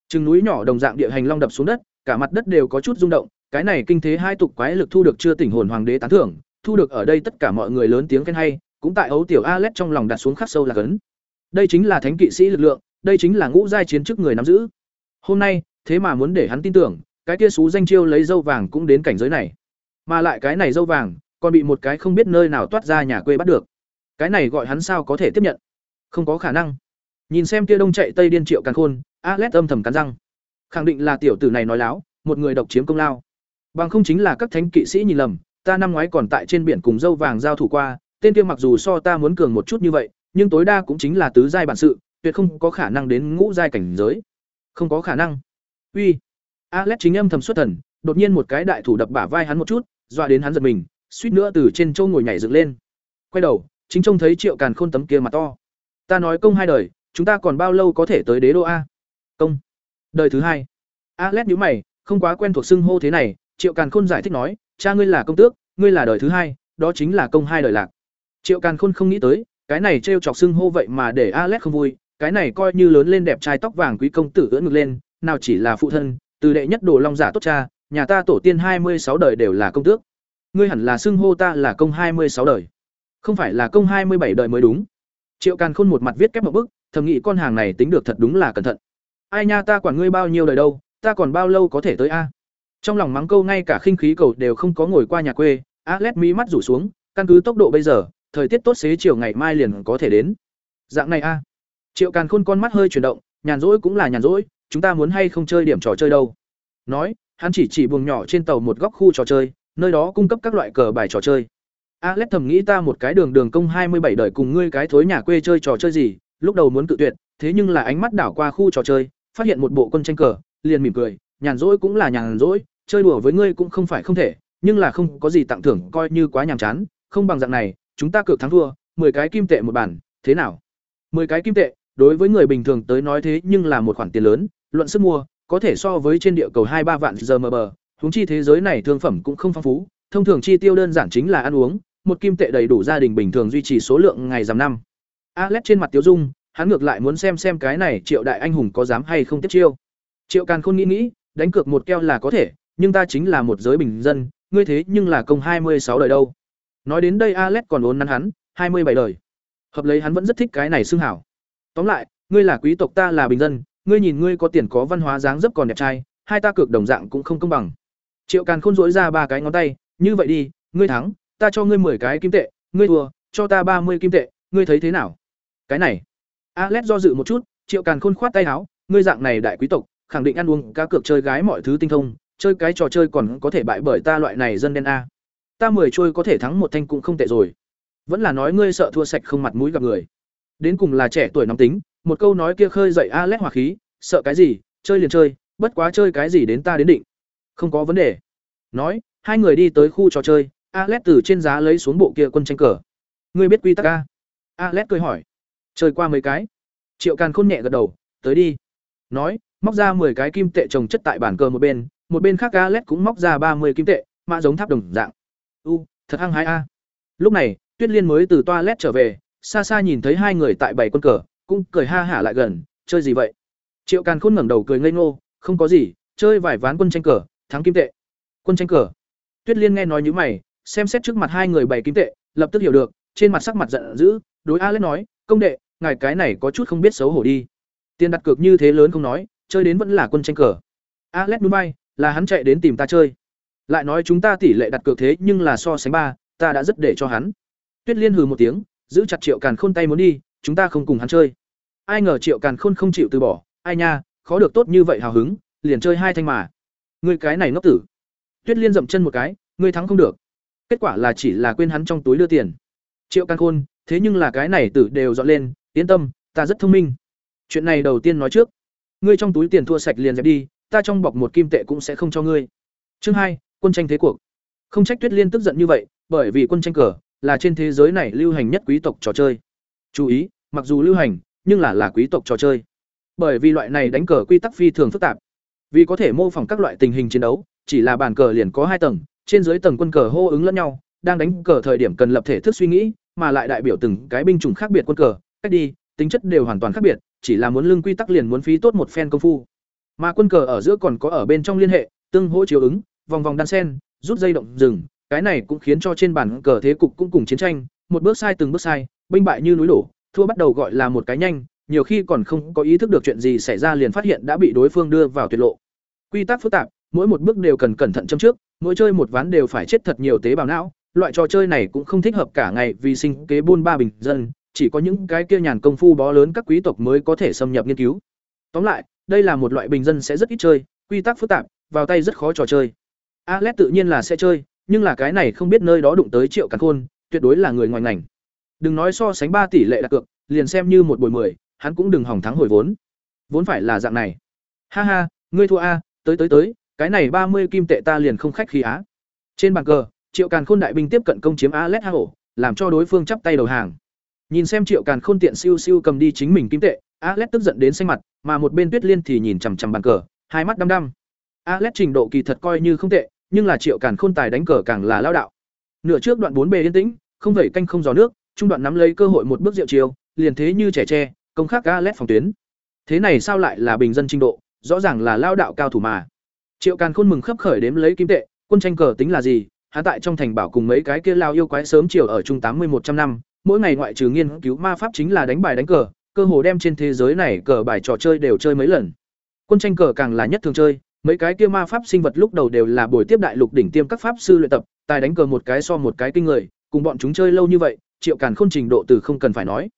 Chừng núi nhỏ đồng dạng địa hành long đập xuống đất, cả mặt đất đều có chút rung động, cái này kinh thế hai tục quái lực thu được chưa tỉnh hồn hoàng đế tán thưởng, thu được ở đây tất cả mọi người lớn tiếng khen hay, cũng tại ấu tiểu Alet trong lòng đặt xuống khắc sâu là cấn. Đây chính là thánh kỵ sĩ lực lượng, đây chính là ngũ giai chiến chức người nắm giữ. Hôm nay, thế mà muốn để hắn tin tưởng, cái kia xú danh chiêu lấy dâu vàng cũng đến cảnh giới này. Mà lại cái này dâu vàng, còn bị một cái không biết nơi nào toát ra nhà quê bắt được. Cái này gọi hắn sao có thể tiếp nhận? Không có khả năng. Nhìn xem kia đông chạy tây điên triệu càn khôn, Alet âm thầm cắn răng. Khẳng định là tiểu tử này nói láo, một người độc chiếm công lao. Bằng không chính là các thánh kỵ sĩ nhìn lầm, ta năm ngoái còn tại trên biển cùng dâu vàng giao thủ qua, tên kia mặc dù so ta muốn cường một chút như vậy, nhưng tối đa cũng chính là tứ giai bản sự, tuyệt không có khả năng đến ngũ giai cảnh giới. Không có khả năng. Uy. Alex chính âm thầm xuất thần, đột nhiên một cái đại thủ đập bả vai hắn một chút, dọa đến hắn giật mình, suýt nữa từ trên châu ngồi nhảy dựng lên. Quay đầu, chính trông thấy Triệu Càn Khôn tấm kia mặt to. Ta nói công hai đời, chúng ta còn bao lâu có thể tới đế đô a? Công. Đời thứ hai. Alex nhíu mày, không quá quen thuộc xưng hô thế này, Triệu Càn Khôn giải thích nói, cha ngươi là công tước, ngươi là đời thứ hai, đó chính là công hai đời lạc. Triệu Càn Khôn không nghĩ tới, cái này trêu chọc xưng hô vậy mà để Alex không vui, cái này coi như lớn lên đẹp trai tóc vàng quý công tử ưỡn ngực lên, nào chỉ là phụ thân, từ đệ nhất đồ long giả tốt cha, nhà ta tổ tiên hai mươi sáu đời đều là công tước. Ngươi hẳn là xưng hô ta là công hai mươi sáu đời, không phải là công hai mươi bảy đời mới đúng. Triệu Càn Khôn một mặt viết kép một bức, thầm nghĩ con hàng này tính được thật đúng là cẩn thận. Ai nha ta quản ngươi bao nhiêu đời đâu, ta còn bao lâu có thể tới a? Trong lòng mắng câu ngay cả khinh khí cầu đều không có ngồi qua nhà quê, alet mí mắt rủ xuống, căn cứ tốc độ bây giờ, thời tiết tốt xế chiều ngày mai liền có thể đến. Dạng này a. Triệu Càn Khôn con mắt hơi chuyển động, nhàn rỗi cũng là nhàn rỗi, chúng ta muốn hay không chơi điểm trò chơi đâu. Nói, hắn chỉ chỉ buồng nhỏ trên tàu một góc khu trò chơi, nơi đó cung cấp các loại cờ bài trò chơi. Alex thầm nghĩ ta một cái đường đường công hai mươi bảy đời cùng ngươi cái thối nhà quê chơi trò chơi gì, lúc đầu muốn cự tuyệt, thế nhưng là ánh mắt đảo qua khu trò chơi, phát hiện một bộ quân tranh cờ, liền mỉm cười, nhàn rỗi cũng là nhàn rỗi, chơi đùa với ngươi cũng không phải không thể, nhưng là không có gì tặng thưởng coi như quá nhàm chán, không bằng dạng này, chúng ta cược thắng thua, 10 cái kim tệ một bản, thế nào? 10 cái kim tệ, đối với người bình thường tới nói thế nhưng là một khoản tiền lớn, luận sức mua, có thể so với trên địa cầu hai ba vạn giờ mờ bờ, húng chi thế giới này thương phẩm cũng không phong phú, thông thường chi tiêu đơn giản chính là ăn uống, một kim tệ đầy đủ gia đình bình thường duy trì số lượng ngày giảm năm. Alex trên mặt Tiếu Dung, hắn ngược lại muốn xem xem cái này Triệu đại anh hùng có dám hay không tiếp chiêu. Triệu Càn Khôn nghĩ nghĩ, đánh cược một keo là có thể, nhưng ta chính là một giới bình dân, ngươi thế nhưng là công hai mươi sáu đời đâu. Nói đến đây Alex còn ốn nắn hắn, hai mươi bảy đời. Hợp lấy hắn vẫn rất thích cái này xưng hảo. Tóm lại, ngươi là quý tộc ta là bình dân, ngươi nhìn ngươi có tiền có văn hóa dáng dấp còn đẹp trai, hai ta cược đồng dạng cũng không công bằng. Triệu Càn Khôn dỗi ra ba cái ngón tay, như vậy đi, ngươi thắng, ta cho ngươi 10 cái kim tệ, ngươi thua, cho ta ba mươi kim tệ, ngươi thấy thế nào? Cái này. Alex do dự một chút, Triệu Càn Khôn khoát tay áo, ngươi dạng này đại quý tộc, khẳng định ăn uống cá cược chơi gái mọi thứ tinh thông, chơi cái trò chơi còn có thể bại bởi ta loại này dân đen a. Ta mười trôi có thể thắng một thanh cũng không tệ rồi. Vẫn là nói ngươi sợ thua sạch không mặt mũi gặp người. Đến cùng là trẻ tuổi nóng tính, một câu nói kia khơi dậy Alex hỏa khí, sợ cái gì, chơi liền chơi, bất quá chơi cái gì đến ta đến định. Không có vấn đề. Nói, hai người đi tới khu trò chơi, Alex từ trên giá lấy xuống bộ kia quân tranh cờ. Ngươi biết quy tắc a? Alex cười hỏi. Chơi qua mấy cái. Triệu Càn khôn nhẹ gật đầu, tới đi. Nói, móc ra 10 cái kim tệ trồng chất tại bàn cờ một bên, một bên khác Alex cũng móc ra 30 kim tệ, mã giống tháp đồng dạng. U, thật hăng hái a. Lúc này, Tuyết Liên mới từ toilet trở về, xa xa nhìn thấy hai người tại bảy quân cờ, cũng cười ha hả lại gần, chơi gì vậy? Triệu Càn Khôn ngẩng đầu cười ngây ngô, không có gì, chơi vài ván quân tranh cờ, thắng kim tệ. Quân tranh cờ. Tuyết Liên nghe nói như mày, xem xét trước mặt hai người bày kim tệ, lập tức hiểu được, trên mặt sắc mặt giận dữ, đối A lên nói, "Công đệ, ngài cái này có chút không biết xấu hổ đi. Tiền đặt cược như thế lớn không nói, chơi đến vẫn là quân tranh cờ." a Alex núi bay, là hắn chạy đến tìm ta chơi. Lại nói chúng ta tỷ lệ đặt cược thế nhưng là so sánh ba, ta đã rất để cho hắn. Tuyết Liên hừ một tiếng, giữ chặt Triệu Càn Khôn tay muốn đi, chúng ta không cùng hắn chơi. Ai ngờ Triệu Càn Khôn không chịu từ bỏ, ai nha, khó được tốt như vậy hào hứng, liền chơi hai thanh mà. Ngươi cái này ngốc tử. Tuyết Liên dậm chân một cái, ngươi thắng không được. Kết quả là chỉ là quên hắn trong túi đưa tiền. Triệu Càn Khôn, thế nhưng là cái này tử đều dọn lên, yên tâm, ta rất thông minh. Chuyện này đầu tiên nói trước. Ngươi trong túi tiền thua sạch liền dẹp đi, ta trong bọc một kim tệ cũng sẽ không cho ngươi. Chương hai, quân tranh thế cuộc. Không trách Tuyết Liên tức giận như vậy, bởi vì quân tranh cờ là trên thế giới này lưu hành nhất quý tộc trò chơi. Chú ý, mặc dù lưu hành, nhưng là là quý tộc trò chơi. Bởi vì loại này đánh cờ quy tắc phi thường phức tạp. Vì có thể mô phỏng các loại tình hình chiến đấu, chỉ là bàn cờ liền có hai tầng, trên dưới tầng quân cờ hô ứng lẫn nhau, đang đánh cờ thời điểm cần lập thể thức suy nghĩ, mà lại đại biểu từng cái binh chủng khác biệt quân cờ, cách đi, tính chất đều hoàn toàn khác biệt, chỉ là muốn lưng quy tắc liền muốn phí tốt một phen công phu. Mà quân cờ ở giữa còn có ở bên trong liên hệ, tương hỗ chiếu ứng, vòng vòng đan sen, rút dây động rừng, cái này cũng khiến cho trên bàn cờ thế cục cũng cùng chiến tranh, một bước sai từng bước sai, binh bại như núi đổ, thua bắt đầu gọi là một cái nhanh, nhiều khi còn không có ý thức được chuyện gì xảy ra liền phát hiện đã bị đối phương đưa vào tuyệt lộ. Quy tắc phức tạp, mỗi một bước đều cần cẩn thận châm trước, mỗi chơi một ván đều phải chết thật nhiều tế bào não, loại trò chơi này cũng không thích hợp cả ngày vì sinh kế buôn ba bình dân, chỉ có những cái kia nhàn công phu bó lớn các quý tộc mới có thể xâm nhập nghiên cứu. Tóm lại, đây là một loại bình dân sẽ rất ít chơi, quy tắc phức tạp, vào tay rất khó trò chơi. Alex tự nhiên là sẽ chơi, nhưng là cái này không biết nơi đó đụng tới Triệu Càn Khôn, tuyệt đối là người ngoài ngành. Đừng nói so sánh ba tỷ lệ đặt cược, liền xem như một buổi mười, hắn cũng đừng hỏng thắng hồi vốn. Vốn phải là dạng này. Ha ha, ngươi thua a, tới tới tới, cái này ba mươi kim tệ ta liền không khách khí á. Trên bàn cờ, Triệu Càn Khôn đại binh tiếp cận công chiếm Alet Hao, làm cho đối phương chắp tay đầu hàng. Nhìn xem Triệu Càn Khôn tiện siêu siêu cầm đi chính mình kim tệ, Alet tức giận đến xanh mặt, mà một bên Tuyết Liên thì nhìn chằm chằm bàn cờ, hai mắt đăm đăm. Alet trình độ kỳ thật coi như không tệ, nhưng là Triệu Càn Khôn tài đánh cờ càng là lao đạo. Nửa trước đoạn bốn bề yên tĩnh, không vẩy canh không gió nước, trung đoạn nắm lấy cơ hội một bước diệu chiều, liền thế như trẻ tre, công khắc Alex phòng tuyến. Thế này sao lại là bình dân trình độ, rõ ràng là lao đạo cao thủ mà. Triệu Càn Khôn mừng khấp khởi đếm lấy kim tệ, quân tranh cờ tính là gì? Hắn tại trong thành bảo cùng mấy cái kia lao yêu quái sớm chiều ở trung tám mươi một trăm năm, mỗi ngày ngoại trừ nghiên cứu ma pháp chính là đánh bài đánh cờ, cơ hồ đem trên thế giới này cờ bài trò chơi đều chơi mấy lần. Quân tranh cờ càng là nhất thường chơi, mấy cái kia ma pháp sinh vật lúc đầu đều là buổi tiếp đại lục đỉnh tiêm các pháp sư luyện tập, tài đánh cờ một cái so một cái kinh người, cùng bọn chúng chơi lâu như vậy, Triệu Càn Khôn trình độ từ không cần phải nói.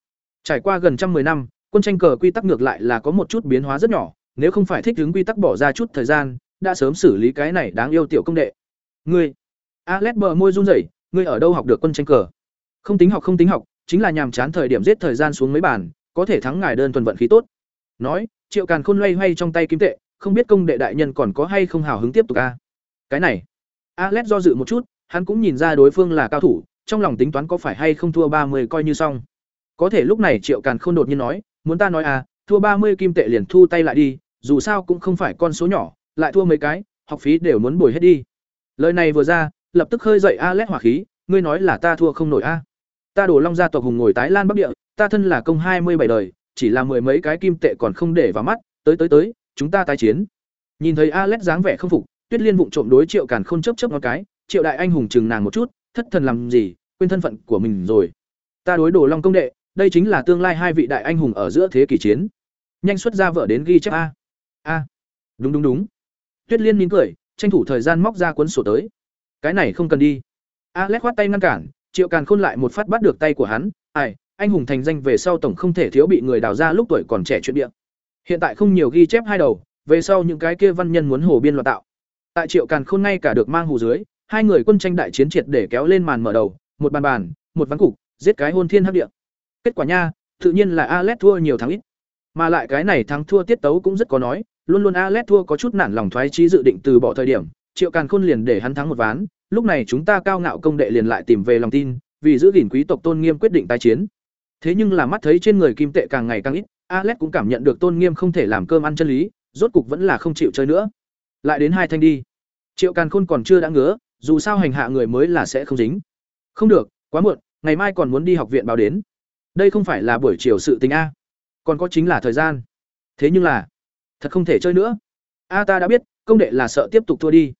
Trải qua gần trăm 10 năm, quân tranh cờ quy tắc ngược lại là có một chút biến hóa rất nhỏ, nếu không phải thích ứng quy tắc bỏ ra chút thời gian, đã sớm xử lý cái này đáng yêu tiểu công đệ. Ngươi, Alex bờ môi run rẩy, ngươi ở đâu học được quân tranh cờ? Không tính học không tính học, chính là nhàm chán thời điểm giết thời gian xuống mấy bàn, có thể thắng ngài đơn thuần vận khí tốt. Nói, Triệu Càn Khôn loay hoay trong tay kim tệ, không biết công đệ đại nhân còn có hay không hào hứng tiếp tục a. Cái này, Alex do dự một chút, hắn cũng nhìn ra đối phương là cao thủ, trong lòng tính toán có phải hay không thua ba mươi coi như xong. Có thể lúc này Triệu Càn Khôn đột nhiên nói, muốn ta nói à, thua ba mươi kim tệ liền thu tay lại đi, dù sao cũng không phải con số nhỏ, lại thua mấy cái, học phí đều muốn bồi hết đi. Lời này vừa ra, lập tức khơi dậy Alet hỏa khí, ngươi nói là ta thua không nổi a? Ta đổ long gia tộc hùng ngồi tái lan bắc địa, ta thân là công hai mươi bảy đời, chỉ là mười mấy cái kim tệ còn không để vào mắt, tới tới tới, chúng ta tái chiến. Nhìn thấy Alet dáng vẻ không phục, Tuyết Liên vụng trộm đối Triệu Càn Khôn chớp chớp ngón cái, Triệu đại anh hùng chừng nàng một chút, thất thần làm gì, quên thân phận của mình rồi. Ta đối đồ long công đệ, đây chính là tương lai hai vị đại anh hùng ở giữa thế kỷ chiến. Nhanh xuất ra vợ đến ghi chép a. A. Đúng đúng đúng. Tuyết Liên mỉm cười, tranh thủ thời gian móc ra cuốn sổ tới. Cái này không cần đi. Alex khoát tay ngăn cản, Triệu Càn Khôn lại một phát bắt được tay của hắn, "Ai, anh hùng thành danh về sau tổng không thể thiếu bị người đào ra lúc tuổi còn trẻ chuyện địa. Hiện tại không nhiều ghi chép hai đầu, về sau những cái kia văn nhân muốn hồ biên loạn tạo. Tại Triệu Càn Khôn ngay cả được mang hù dưới, hai người quân tranh đại chiến triệt để kéo lên màn mở đầu, một bàn bàn, một ván cục, giết cái hôn thiên hấp địa. Kết quả nha, tự nhiên là Alex thua nhiều thắng ít. Mà lại cái này thắng thua tiết tấu cũng rất có nói, luôn luôn Alex thua có chút nản lòng thoái chí dự định từ bỏ thời điểm, Triệu Càn Khôn liền để hắn thắng một ván, lúc này chúng ta cao ngạo công đệ liền lại tìm về lòng tin, vì giữ gìn quý tộc tôn nghiêm quyết định tái chiến. Thế nhưng là mắt thấy trên người kim tệ càng ngày càng ít, Alex cũng cảm nhận được tôn nghiêm không thể làm cơm ăn chân lý, rốt cục vẫn là không chịu chơi nữa. Lại đến hai thanh đi. Triệu Càn Khôn còn chưa đã ngứa, dù sao hành hạ người mới là sẽ không dính. Không được, quá muộn, ngày mai còn muốn đi học viện báo đến. đây không phải là buổi chiều sự tình a. Còn có chính là thời gian. Thế nhưng là thật không thể chơi nữa. A ta đã biết công đệ là sợ tiếp tục thua đi.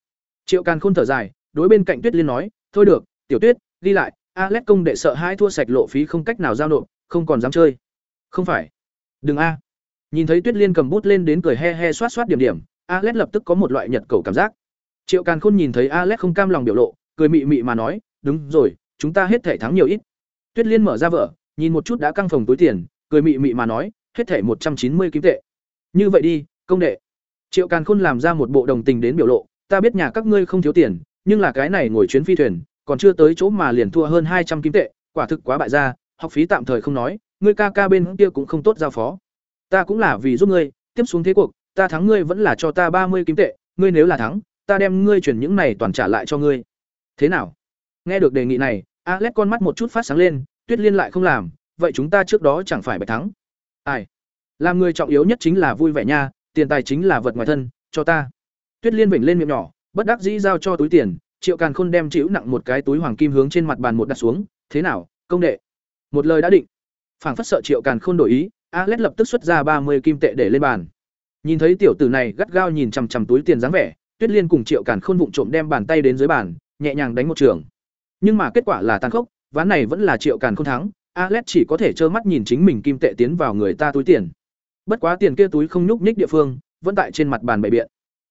Triệu càn khôn thở dài đối bên cạnh tuyết liên nói thôi được tiểu tuyết đi lại. Alex công đệ sợ hai thua sạch lộ phí không cách nào giao nộp không còn dám chơi. Không phải. Đừng a. Nhìn thấy tuyết liên cầm bút lên đến cười he he xoát xoát điểm điểm alex lập tức có một loại nhật cầu cảm giác triệu càn khôn nhìn thấy alex không cam lòng biểu lộ cười mị mị mà nói đúng rồi chúng ta hết thể thắng nhiều ít. Tuyết liên mở ra vở, nhìn một chút đã căng phòng túi tiền cười mị mị mà nói hết thể một trăm chín mươi kim tệ. Như vậy đi công đệ. Triệu càn khôn làm ra một bộ đồng tình đến biểu lộ ta biết nhà các ngươi không thiếu tiền nhưng là cái này ngồi chuyến phi thuyền còn chưa tới chỗ mà liền thua hơn hai trăm kim tệ quả thực quá bại gia học phí tạm thời không nói ngươi ca ca bên kia cũng không tốt giao phó. Ta cũng là vì giúp ngươi tiếp xuống thế cuộc ta thắng ngươi vẫn là cho ta ba mươi kim tệ ngươi nếu là thắng ta đem ngươi chuyển những này toàn trả lại cho ngươi. Thế nào? Nghe được đề nghị này, alex con mắt một chút phát sáng lên, tuyết liên lại không làm, vậy chúng ta trước đó chẳng phải bạch thắng. Ai? Làm người trọng yếu nhất chính là vui vẻ nha, tiền tài chính là vật ngoài thân, cho ta. Tuyết liên vểnh lên miệng nhỏ, bất đắc dĩ giao cho túi tiền, triệu càn khôn đem chịu nặng một cái túi hoàng kim hướng trên mặt bàn một đặt xuống, thế nào, công đệ? Một lời đã định. Phảng phất sợ triệu càn khôn đổi ý, alex lập tức xuất ra ba mươi kim tệ để lên bàn. Nhìn thấy tiểu tử này gắt gao nhìn chằm chằm túi tiền dáng vẻ tuyết liên cùng triệu càn khôn vụng trộm đem bàn tay đến dưới bàn, nhẹ nhàng đánh một trường. Nhưng mà kết quả là tàn khốc, ván này vẫn là triệu càn khôn thắng, alex chỉ có thể trơ mắt nhìn chính mình kim tệ tiến vào người ta túi tiền. Bất quá tiền kia túi không nhúc nhích địa phương, vẫn tại trên mặt bàn bày biện.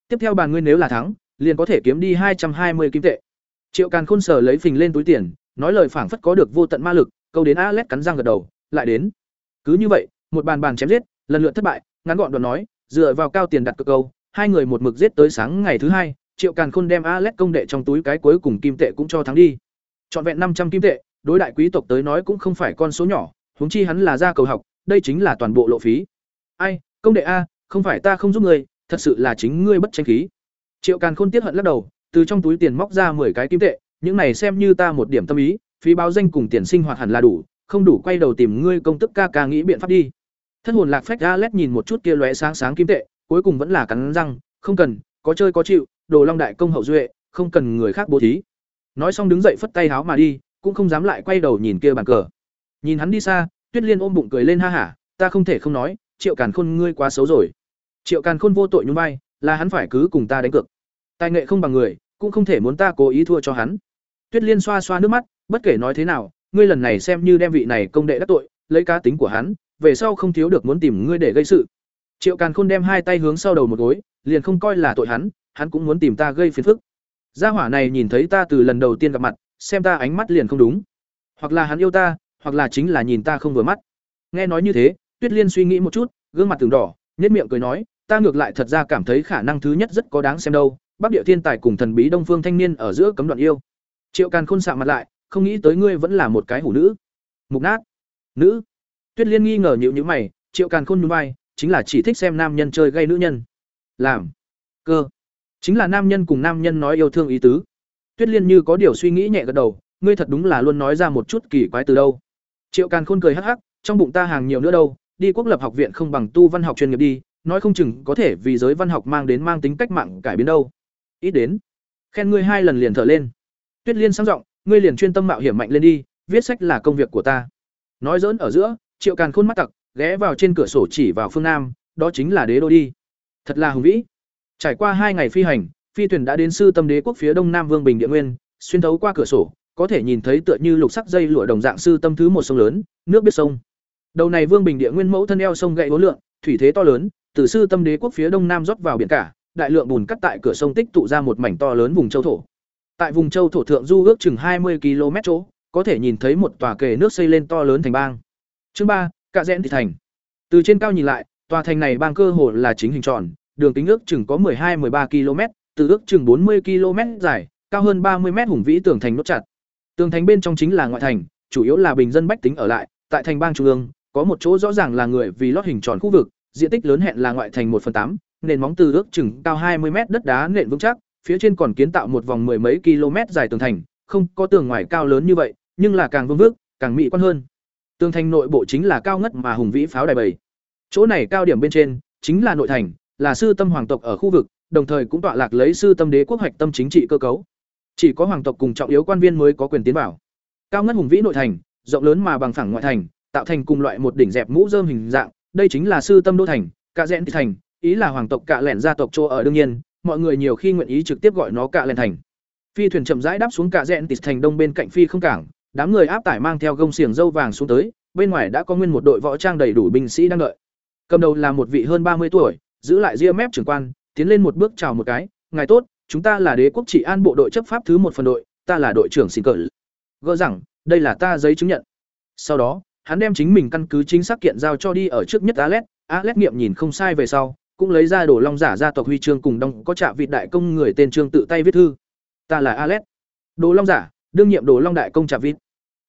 Tiếp theo bàn ngươi nếu là thắng, liền có thể kiếm đi hai trăm hai mươi kim tệ. Triệu càn khôn sở lấy phình lên túi tiền, nói lời phảng phất có được vô tận ma lực, câu đến alex cắn răng gật đầu, lại đến. Cứ như vậy, một bàn bàn chém giết, lần lượt thất bại, ngắn gọn đoạn nói, dựa vào cao tiền đặt cược câu hai người một mực giết tới sáng ngày thứ hai, triệu càn khôn đem alet công đệ trong túi cái cuối cùng kim tệ cũng cho thắng đi. Trọn vẹn năm trăm kim tệ, đối đại quý tộc tới nói cũng không phải con số nhỏ, huống chi hắn là gia cầu học, đây chính là toàn bộ lộ phí. Ai, công đệ a, không phải ta không giúp ngươi, thật sự là chính ngươi bất tranh khí. Triệu càn khôn tiết hận lắc đầu, từ trong túi tiền móc ra mười cái kim tệ, những này xem như ta một điểm tâm ý, phí báo danh cùng tiền sinh hoạt hẳn là đủ, không đủ quay đầu tìm ngươi công tức ca ca nghĩ biện pháp đi. Thân hồn lạc phách alet lét nhìn một chút kia lóe sáng sáng kim tệ cuối cùng vẫn là cắn răng, không cần, có chơi có chịu, đồ long đại công hậu duệ, không cần người khác bố thí. Nói xong đứng dậy phất tay háo mà đi, cũng không dám lại quay đầu nhìn kia bàn cờ. Nhìn hắn đi xa, tuyết liên ôm bụng cười lên ha hả, ta không thể không nói, triệu càn khôn ngươi quá xấu rồi. Triệu càn khôn vô tội nhún vai, là hắn phải cứ cùng ta đánh cược. Tài nghệ không bằng người, cũng không thể muốn ta cố ý thua cho hắn. Tuyết liên xoa xoa nước mắt, bất kể nói thế nào, ngươi lần này xem như đem vị này công đệ đắc tội, lấy cá tính của hắn, về sau không thiếu được muốn tìm ngươi để gây sự triệu càn khôn đem hai tay hướng sau đầu một gối, liền không coi là tội hắn hắn cũng muốn tìm ta gây phiền phức. Gia hỏa này nhìn thấy ta từ lần đầu tiên gặp mặt, xem ta ánh mắt liền không đúng. Hoặc là hắn yêu ta, hoặc là chính là nhìn ta không vừa mắt. Nghe nói như thế, tuyết liên suy nghĩ một chút, gương mặt từng đỏ nhất miệng cười nói, ta ngược lại thật ra cảm thấy khả năng thứ nhất rất có đáng xem đâu, bắc địa thiên tài cùng thần bí đông phương thanh niên ở giữa cấm đoạn yêu. Triệu càn khôn sạ mặt lại, không nghĩ tới ngươi vẫn là một cái hủ nữ. Mục nát. Nữ. Tuyết liên nghi ngờ nhịu nhữ mày, triệu càn khôn nhún vai chính là chỉ thích xem nam nhân chơi gây nữ nhân. Làm. Cơ. Chính là nam nhân cùng nam nhân nói yêu thương ý tứ. Tuyết liên như có điều suy nghĩ nhẹ gật đầu, ngươi thật đúng là luôn nói ra một chút kỳ quái từ đâu. Triệu càn khôn cười hắc hắc, trong bụng ta hàng nhiều nữa đâu, đi quốc lập học viện không bằng tu văn học chuyên nghiệp đi, nói không chừng có thể vì giới văn học mang đến mang tính cách mạng cải biến đâu. Ít đến. Khen ngươi hai lần liền thở lên. Tuyết liên sang giọng, ngươi liền chuyên tâm mạo hiểm mạnh lên đi, viết sách là công việc của ta. Nói dỡn ở giữa, triệu càn khôn mắt tặc ghé vào trên cửa sổ chỉ vào phương nam, đó chính là đế đô đi. Thật là hùng vĩ. Trải qua hai ngày phi hành, phi thuyền đã đến sư tâm đế quốc phía đông nam vương bình địa nguyên, xuyên thấu qua cửa sổ, có thể nhìn thấy tựa như lục sắc dây lụa đồng dạng sư tâm thứ một sông lớn, nước biết sông. Đầu này vương bình địa nguyên mẫu thân eo sông gậy vô lượng, thủy thế to lớn, từ sư tâm đế quốc phía đông nam rót vào biển cả, đại lượng bùn cắt tại cửa sông tích tụ ra một mảnh to lớn vùng châu thổ. Tại vùng châu thổ thượng du ước chừng 20 km chỗ, có thể nhìn thấy một tòa kề nước xây lên to lớn thành bang. Chương ba cả rẽn thị thành. Từ trên cao nhìn lại, tòa thành này bang cơ hồ là chính hình tròn, đường kính ước chừng có 12-13 km từ ước chừng 40 km dài, cao hơn 30 m hùng vĩ tường thành nốt chặt. Tường thành bên trong chính là ngoại thành, chủ yếu là bình dân bách tính ở lại, tại thành bang trung ương, có một chỗ rõ ràng là người vì lót hình tròn khu vực, diện tích lớn hẹn là ngoại thành một phần tám, nền móng từ ước chừng cao 20 m đất đá nền vững chắc, phía trên còn kiến tạo một vòng mười mấy km dài tường thành, không có tường ngoài cao lớn như vậy, nhưng là càng vương vước, càng mỹ quan hơn. Tường thành nội bộ chính là cao ngất mà hùng vĩ pháo đài bầy. Chỗ này cao điểm bên trên chính là nội thành, là sư tâm hoàng tộc ở khu vực, đồng thời cũng tọa lạc lấy sư tâm đế quốc hoạch tâm chính trị cơ cấu. Chỉ có hoàng tộc cùng trọng yếu quan viên mới có quyền tiến vào. Cao ngất hùng vĩ nội thành, rộng lớn mà bằng phẳng ngoại thành, tạo thành cùng loại một đỉnh dẹp mũ rơm hình dạng, đây chính là sư tâm đô thành, cạ rẽn thành, ý là hoàng tộc cạ lẻn gia tộc chỗ ở đương nhiên, mọi người nhiều khi nguyện ý trực tiếp gọi nó cạ lẻn thành. Phi thuyền chậm rãi đáp xuống cạ rẽn thành đông bên cạnh phi không cảng, đám người áp tải mang theo gông xiềng dâu vàng xuống tới, bên ngoài đã có nguyên một đội võ trang đầy đủ binh sĩ đang đợi. Cầm đầu là một vị hơn ba mươi tuổi, giữ lại ria mép trưởng quan, tiến lên một bước chào một cái, "Ngài tốt, chúng ta là đế quốc trị an bộ đội chấp pháp thứ một phần đội, ta là đội trưởng xin cờ." Gỡ rằng, đây là ta giấy chứng nhận. Sau đó, hắn đem chính mình căn cứ chính xác kiện giao cho đi ở trước nhất Alet, Alet nghiệm nhìn không sai về sau, cũng lấy ra đồ long giả gia tộc huy chương cùng đông có trạ vị đại công người tên trương tự tay viết thư. Ta là Alet. Đồ long giả, đương nhiệm đồ long đại công trạ vịt.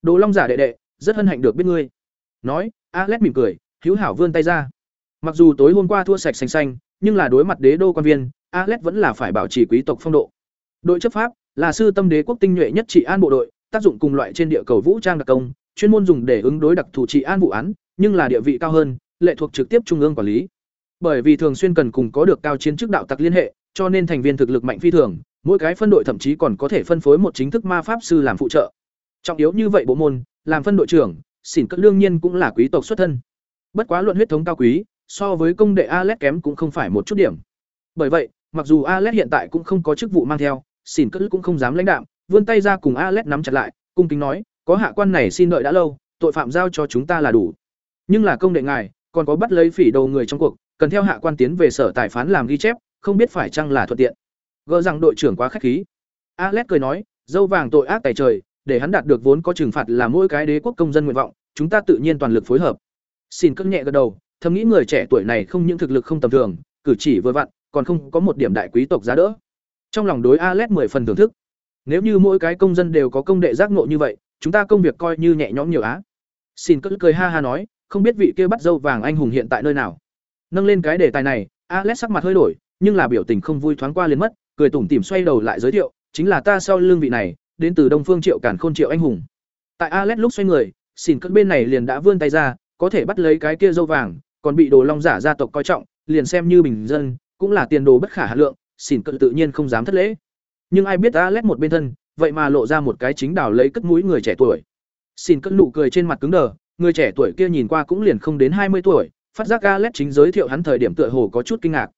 Đồ long giả đệ đệ, rất hân hạnh được biết ngươi. Nói, Alex mỉm cười, hữu hảo vươn tay ra. Mặc dù tối hôm qua thua sạch xanh xanh, nhưng là đối mặt đế đô quan viên, Alex vẫn là phải bảo trì quý tộc phong độ. Đội chấp pháp là sư tâm đế quốc tinh nhuệ nhất trị an bộ đội, tác dụng cùng loại trên địa cầu vũ trang đặc công, chuyên môn dùng để ứng đối đặc thù trị an vụ án, nhưng là địa vị cao hơn, lệ thuộc trực tiếp trung ương quản lý. Bởi vì thường xuyên cần cùng có được cao chiến chức đạo tặc liên hệ, cho nên thành viên thực lực mạnh phi thường, mỗi cái phân đội thậm chí còn có thể phân phối một chính thức ma pháp sư làm phụ trợ. Trọng yếu như vậy bộ môn, làm phân đội trưởng, xỉn cất lương nhiên cũng là quý tộc xuất thân. Bất quá luận huyết thống cao quý, so với công đệ Alet kém cũng không phải một chút điểm. Bởi vậy, mặc dù Alet hiện tại cũng không có chức vụ mang theo, xỉn cất cũng không dám lãnh đạm, vươn tay ra cùng Alet nắm chặt lại, cung kính nói, có hạ quan này xin đợi đã lâu, tội phạm giao cho chúng ta là đủ. Nhưng là công đệ ngài, còn có bắt lấy phỉ đầu người trong cuộc, cần theo hạ quan tiến về sở tài phán làm ghi chép, không biết phải chăng là thuận tiện. Gỡ rằng đội trưởng quá khách khí. Alet cười nói, dâu vàng tội ác tài trời, để hắn đạt được vốn có trừng phạt là mỗi cái đế quốc công dân nguyện vọng, chúng ta tự nhiên toàn lực phối hợp. Xin cất nhẹ gật đầu, thầm nghĩ người trẻ tuổi này không những thực lực không tầm thường, cử chỉ vừa vặn, còn không có một điểm đại quý tộc giá đỡ. Trong lòng đối Alet mười phần thưởng thức. Nếu như mỗi cái công dân đều có công đệ giác ngộ như vậy, chúng ta công việc coi như nhẹ nhõm nhiều á. Xin cất cười ha ha nói, không biết vị kia bắt dâu vàng anh hùng hiện tại nơi nào. Nâng lên cái đề tài này, Alet sắc mặt hơi đổi, nhưng là biểu tình không vui thoáng qua liền mất, cười tủm tỉm xoay đầu lại giới thiệu, chính là ta sau lưng vị này, đến từ Đông Phương Triệu Cản Khôn Triệu anh hùng. Tại Alet lúc xoay người, xin cất bên này liền đã vươn tay ra, có thể bắt lấy cái kia dâu vàng, còn bị Đồ Long giả gia tộc coi trọng, liền xem như bình dân, cũng là tiền đồ bất khả hà lượng, xin cất tự nhiên không dám thất lễ. Nhưng ai biết Alet một bên thân, vậy mà lộ ra một cái chính đảo lấy cất mũi người trẻ tuổi. Xin cất nụ cười trên mặt cứng đờ, người trẻ tuổi kia nhìn qua cũng liền không đến hai mươi tuổi, phát giác Alet chính giới thiệu hắn thời điểm tựa hồ có chút kinh ngạc.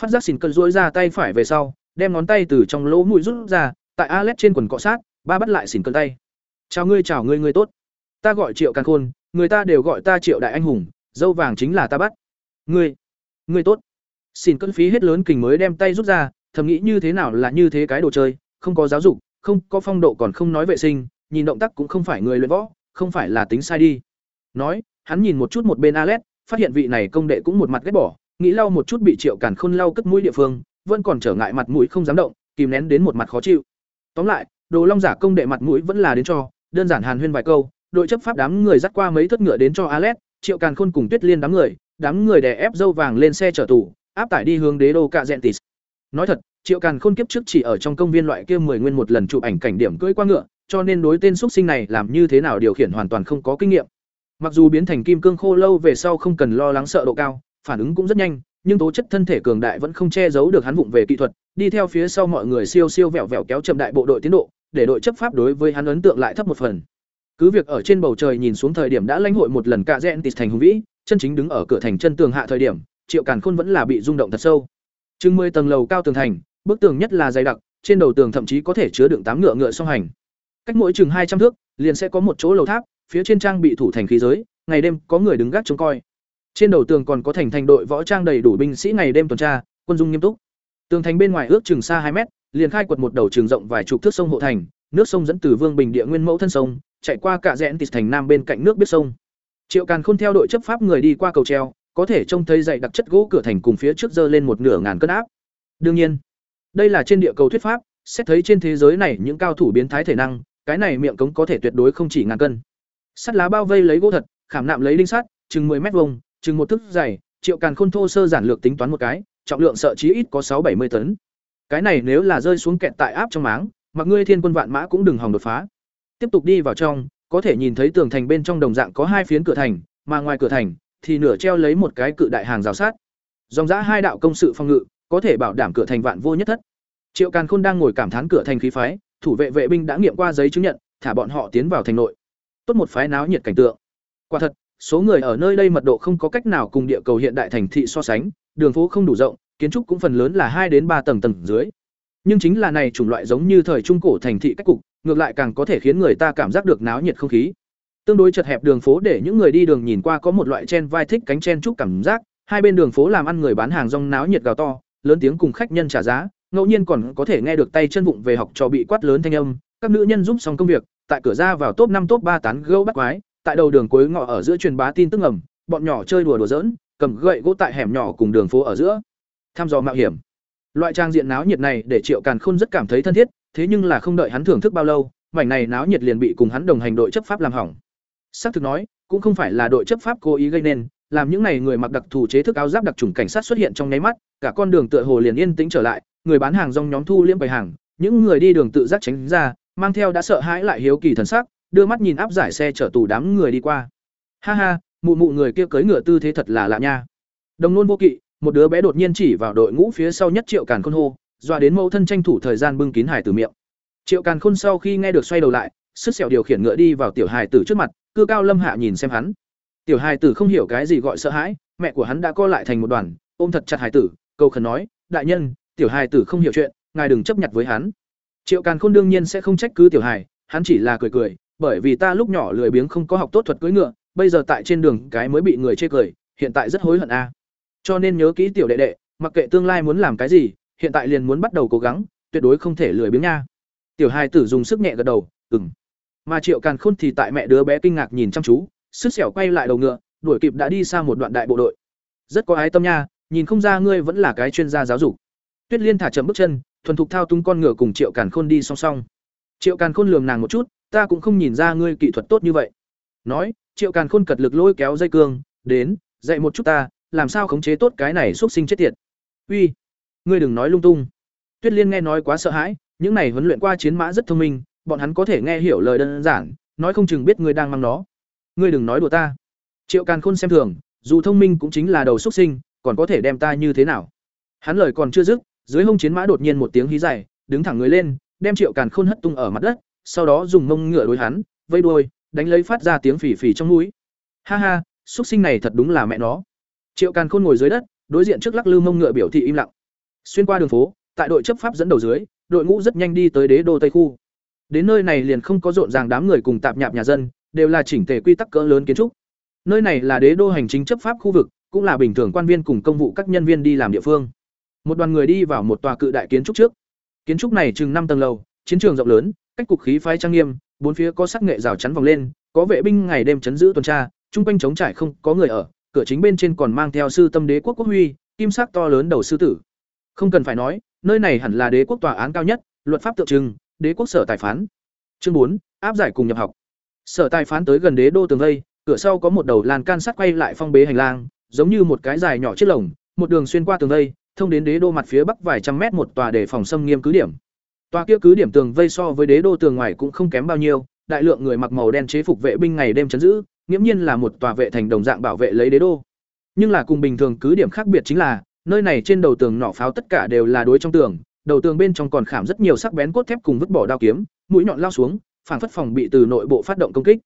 Phát giác xin cất duỗi ra tay phải về sau, đem ngón tay từ trong lỗ mũi rút ra, tại Alet trên quần cọ sát, ba bắt lại xỉn cơn tay. "Chào ngươi, chào ngươi ngươi tốt. Ta gọi Triệu Càn Khôn, người ta đều gọi ta Triệu đại anh hùng, dâu vàng chính là ta bắt. Ngươi, ngươi tốt." xỉn cơn phí hết lớn kình mới đem tay rút ra, thầm nghĩ như thế nào là như thế cái đồ chơi, không có giáo dục, không có phong độ còn không nói vệ sinh, nhìn động tác cũng không phải người luyện võ, không phải là tính sai đi. Nói, hắn nhìn một chút một bên Alet, phát hiện vị này công đệ cũng một mặt ghét bỏ, nghĩ lau một chút bị Triệu Càn Khôn lau cất mũi địa phương, vẫn còn trở ngại mặt mũi không dám động, kìm nén đến một mặt khó chịu. Tóm lại, Đồ Long giả công đệ mặt mũi vẫn là đến cho, đơn giản hàn huyên vài câu, đội chấp pháp đám người dắt qua mấy thất ngựa đến cho Alex, Triệu Càn Khôn cùng Tuyết Liên đám người, đám người đè ép dâu vàng lên xe chở tù, áp tải đi hướng đế đô Cạ dẹn Zentis. Nói thật, Triệu Càn Khôn kiếp trước chỉ ở trong công viên loại kia mười nguyên một lần chụp ảnh cảnh điểm cưỡi qua ngựa, cho nên đối tên xuất sinh này làm như thế nào điều khiển hoàn toàn không có kinh nghiệm. Mặc dù biến thành kim cương khô lâu về sau không cần lo lắng sợ độ cao, phản ứng cũng rất nhanh, nhưng tố chất thân thể cường đại vẫn không che giấu được hắn vụng về kỹ thuật, đi theo phía sau mọi người siêu siêu vẹo vẹo kéo chậm đại bộ đội tiến độ, để đội chấp pháp đối với hắn ấn tượng lại thấp một phần. Cứ việc ở trên bầu trời nhìn xuống thời điểm đã lãnh hội một lần cả rèn tịt thành hùng vĩ, chân chính đứng ở cửa thành chân tường hạ thời điểm, Triệu Càn Khôn vẫn là bị rung động thật sâu. Chừng 10 tầng lầu cao tường thành, bức tường nhất là dày đặc, trên đầu tường thậm chí có thể chứa đựng tám ngựa ngựa song hành. Cách mỗi chừng hai trăm thước, liền sẽ có một chỗ lầu tháp, phía trên trang bị thủ thành khí giới, ngày đêm có người đứng gác trông coi. Trên đầu tường còn có thành thành đội võ trang đầy đủ binh sĩ ngày đêm tuần tra, quân dung nghiêm túc. Tường thành bên ngoài ước chừng xa hai mét, liền khai quật một đầu trường rộng vài chục thước sông hộ thành, nước sông dẫn từ Vương Bình địa nguyên mẫu thân sông, chạy qua cả rẽn tịt thành nam bên cạnh nước biết sông. Triệu Càn Khôn theo đội chấp pháp người đi qua cầu treo, có thể trông thấy dạy đặc chất gỗ cửa thành cùng phía trước dơ lên một nửa ngàn cân áp. Đương nhiên, đây là trên địa cầu thuyết pháp, xét thấy trên thế giới này những cao thủ biến thái thể năng, cái này miệng cống có thể tuyệt đối không chỉ ngàn cân. Sắt lá bao vây lấy gỗ thật, khảm nạm lấy đinh sắt, chừng 10 mét vuông, chừng một thước dày, Triệu Càn Khôn thô sơ giản lược tính toán một cái, trọng lượng sợ chí ít có sáu bảy mươi tấn. Cái này nếu là rơi xuống kẹt tại áp trong máng, mặc ngươi thiên quân vạn mã cũng đừng hòng đột phá. Tiếp tục đi vào trong, có thể nhìn thấy tường thành bên trong đồng dạng có hai phiến cửa thành, mà ngoài cửa thành thì nửa treo lấy một cái cự đại hàng rào sát. Dòng dã hai đạo công sự phòng ngự, có thể bảo đảm cửa thành vạn vô nhất thất. Triệu Càn Khôn đang ngồi cảm thán cửa thành khí phái, thủ vệ vệ binh đã nghiệm qua giấy chứng nhận, thả bọn họ tiến vào thành nội. Tốt một phái náo nhiệt cảnh tượng. Quả thật, số người ở nơi đây mật độ không có cách nào cùng địa cầu hiện đại thành thị so sánh, đường phố không đủ rộng, kiến trúc cũng phần lớn là hai đến ba tầng tầng dưới. Nhưng chính là này chủng loại giống như thời trung cổ thành thị cách cục, ngược lại càng có thể khiến người ta cảm giác được náo nhiệt không khí. Tương đối chật hẹp đường phố để những người đi đường nhìn qua có một loại chen vai thích cánh chen trúc cảm giác, hai bên đường phố làm ăn người bán hàng rong náo nhiệt gào to, lớn tiếng cùng khách nhân trả giá, ngẫu nhiên còn có thể nghe được tay chân vụng về học trò bị quát lớn thanh âm, các nữ nhân giúp xong công việc, tại cửa ra vào top năm top ba tán gẫu bắt quái, tại đầu đường cuối ngõ ở giữa truyền bá tin tức ngầm, bọn nhỏ chơi đùa đùa giỡn, cầm gậy gỗ tại hẻm nhỏ cùng đường phố ở giữa. Tham dò mạo hiểm. Loại trang diện náo nhiệt này để Triệu Càn Khôn rất cảm thấy thân thiết, thế nhưng là không đợi hắn thưởng thức bao lâu, mảnh này náo nhiệt liền bị cùng hắn đồng hành đội chấp pháp làm hỏng. Sắc thực nói, cũng không phải là đội chấp pháp cố ý gây nên, làm những này người mặc đặc thù chế thức áo giáp đặc trùng cảnh sát xuất hiện trong nháy mắt, cả con đường tựa hồ liền yên tĩnh trở lại, người bán hàng rong nhóm thu liễm bày hàng, những người đi đường tự giác tránh ra, mang theo đã sợ hãi lại hiếu kỳ thần sắc, đưa mắt nhìn áp giải xe chở tù đám người đi qua. Ha ha, mụ mụ người kia cưỡi ngựa tư thế thật là lạ nha. Đồng nôn vô kỵ, một đứa bé đột nhiên chỉ vào đội ngũ phía sau nhất Triệu Càn Khôn hô, dọa đến mẫu thân tranh thủ thời gian bưng kín hải tử miệng. Triệu Càn Khôn sau khi nghe được xoay đầu lại, sức sẹo điều khiển ngựa đi vào tiểu hài tử trước mặt, cư cao lâm hạ nhìn xem hắn. Tiểu hài tử không hiểu cái gì gọi sợ hãi, mẹ của hắn đã co lại thành một đoàn, ôm thật chặt hài tử, cầu khẩn nói, đại nhân, tiểu hài tử không hiểu chuyện, ngài đừng chấp nhặt với hắn. Triệu Càn Khôn đương nhiên sẽ không trách cứ tiểu hài, hắn chỉ là cười cười, bởi vì ta lúc nhỏ lười biếng không có học tốt thuật cưỡi ngựa, bây giờ tại trên đường cái mới bị người chê cười, hiện tại rất hối hận a. Cho nên nhớ kỹ tiểu đệ đệ, mặc kệ tương lai muốn làm cái gì, hiện tại liền muốn bắt đầu cố gắng, tuyệt đối không thể lười biếng nha. Tiểu hài tử dùng sức nhẹ gật đầu, ừm. Mà Triệu Càn Khôn thì tại mẹ đứa bé kinh ngạc nhìn chăm chú, sức xẻo quay lại đầu ngựa, đuổi kịp đã đi xa một đoạn đại bộ đội. Rất có ái tâm nha, nhìn không ra ngươi vẫn là cái chuyên gia giáo dục. Tuyết Liên thả chậm bước chân, thuần thục thao túng con ngựa cùng Triệu Càn Khôn đi song song. Triệu Càn Khôn lườm nàng một chút, ta cũng không nhìn ra ngươi kỹ thuật tốt như vậy. Nói, Triệu Càn Khôn cật lực lôi kéo dây cương, đến, dạy một chút ta, làm sao khống chế tốt cái này xuất sinh chết tiệt. Uy, ngươi đừng nói lung tung. Tuyết Liên nghe nói quá sợ hãi, những này huấn luyện qua chiến mã rất thông minh, bọn hắn có thể nghe hiểu lời đơn giản, nói không chừng biết ngươi đang mang nó. Ngươi đừng nói đùa ta. Triệu Càn Khôn xem thường, dù thông minh cũng chính là đầu xuất sinh, còn có thể đem ta như thế nào? Hắn lời còn chưa dứt, dưới hông chiến mã đột nhiên một tiếng hí dài, đứng thẳng người lên, đem Triệu Càn Khôn hất tung ở mặt đất, sau đó dùng mông ngựa đối hắn, vây đuôi, đánh lấy phát ra tiếng phì phì trong mũi. Ha ha, xuất sinh này thật đúng là mẹ nó. Triệu Càn Khôn ngồi dưới đất, đối diện trước lắc lư mông ngựa biểu thị im lặng. Xuyên qua đường phố, tại đội chấp pháp dẫn đầu dưới, đội ngũ rất nhanh đi tới đế đô Tây khu. Đến nơi này liền không có rộn ràng đám người cùng tạp nhạp nhà dân, đều là chỉnh tề quy tắc cỡ lớn kiến trúc. Nơi này là đế đô hành chính chấp pháp khu vực, cũng là bình thường quan viên cùng công vụ các nhân viên đi làm địa phương. Một đoàn người đi vào một tòa cự đại kiến trúc trước. Kiến trúc này chừng năm tầng lầu, chiến trường rộng lớn, cách cục khí phái trang nghiêm, bốn phía có sắc nghệ rào chắn vòng lên, có vệ binh ngày đêm chấn giữ tuần tra, chung quanh trống trải không có người ở, cửa chính bên trên còn mang theo sư tâm đế quốc quốc huy, kim sắc to lớn đầu sư tử. Không cần phải nói, nơi này hẳn là đế quốc tòa án cao nhất, luật pháp tượng trưng, đế quốc sở tài phán. Chương bốn áp giải cùng nhập học. Sở tài phán tới gần đế đô tường vây, cửa sau có một đầu lan can sắt quay lại phong bế hành lang, giống như một cái dài nhỏ chiếc lồng, một đường xuyên qua tường vây, thông đến đế đô mặt phía bắc vài trăm mét một tòa để phòng xâm nghiêm cứ điểm. Tòa kia cứ điểm tường vây so với đế đô tường ngoài cũng không kém bao nhiêu, đại lượng người mặc màu đen chế phục vệ binh ngày đêm chấn giữ, nghiễm nhiên là một tòa vệ thành đồng dạng bảo vệ lấy đế đô. Nhưng là cùng bình thường cứ điểm khác biệt chính là, nơi này trên đầu tường nỏ pháo tất cả đều là đối trong tường, đầu tường bên trong còn khảm rất nhiều sắc bén cốt thép cùng vứt bỏ đao kiếm, mũi nhọn lao xuống, phản phất phòng bị từ nội bộ phát động công kích.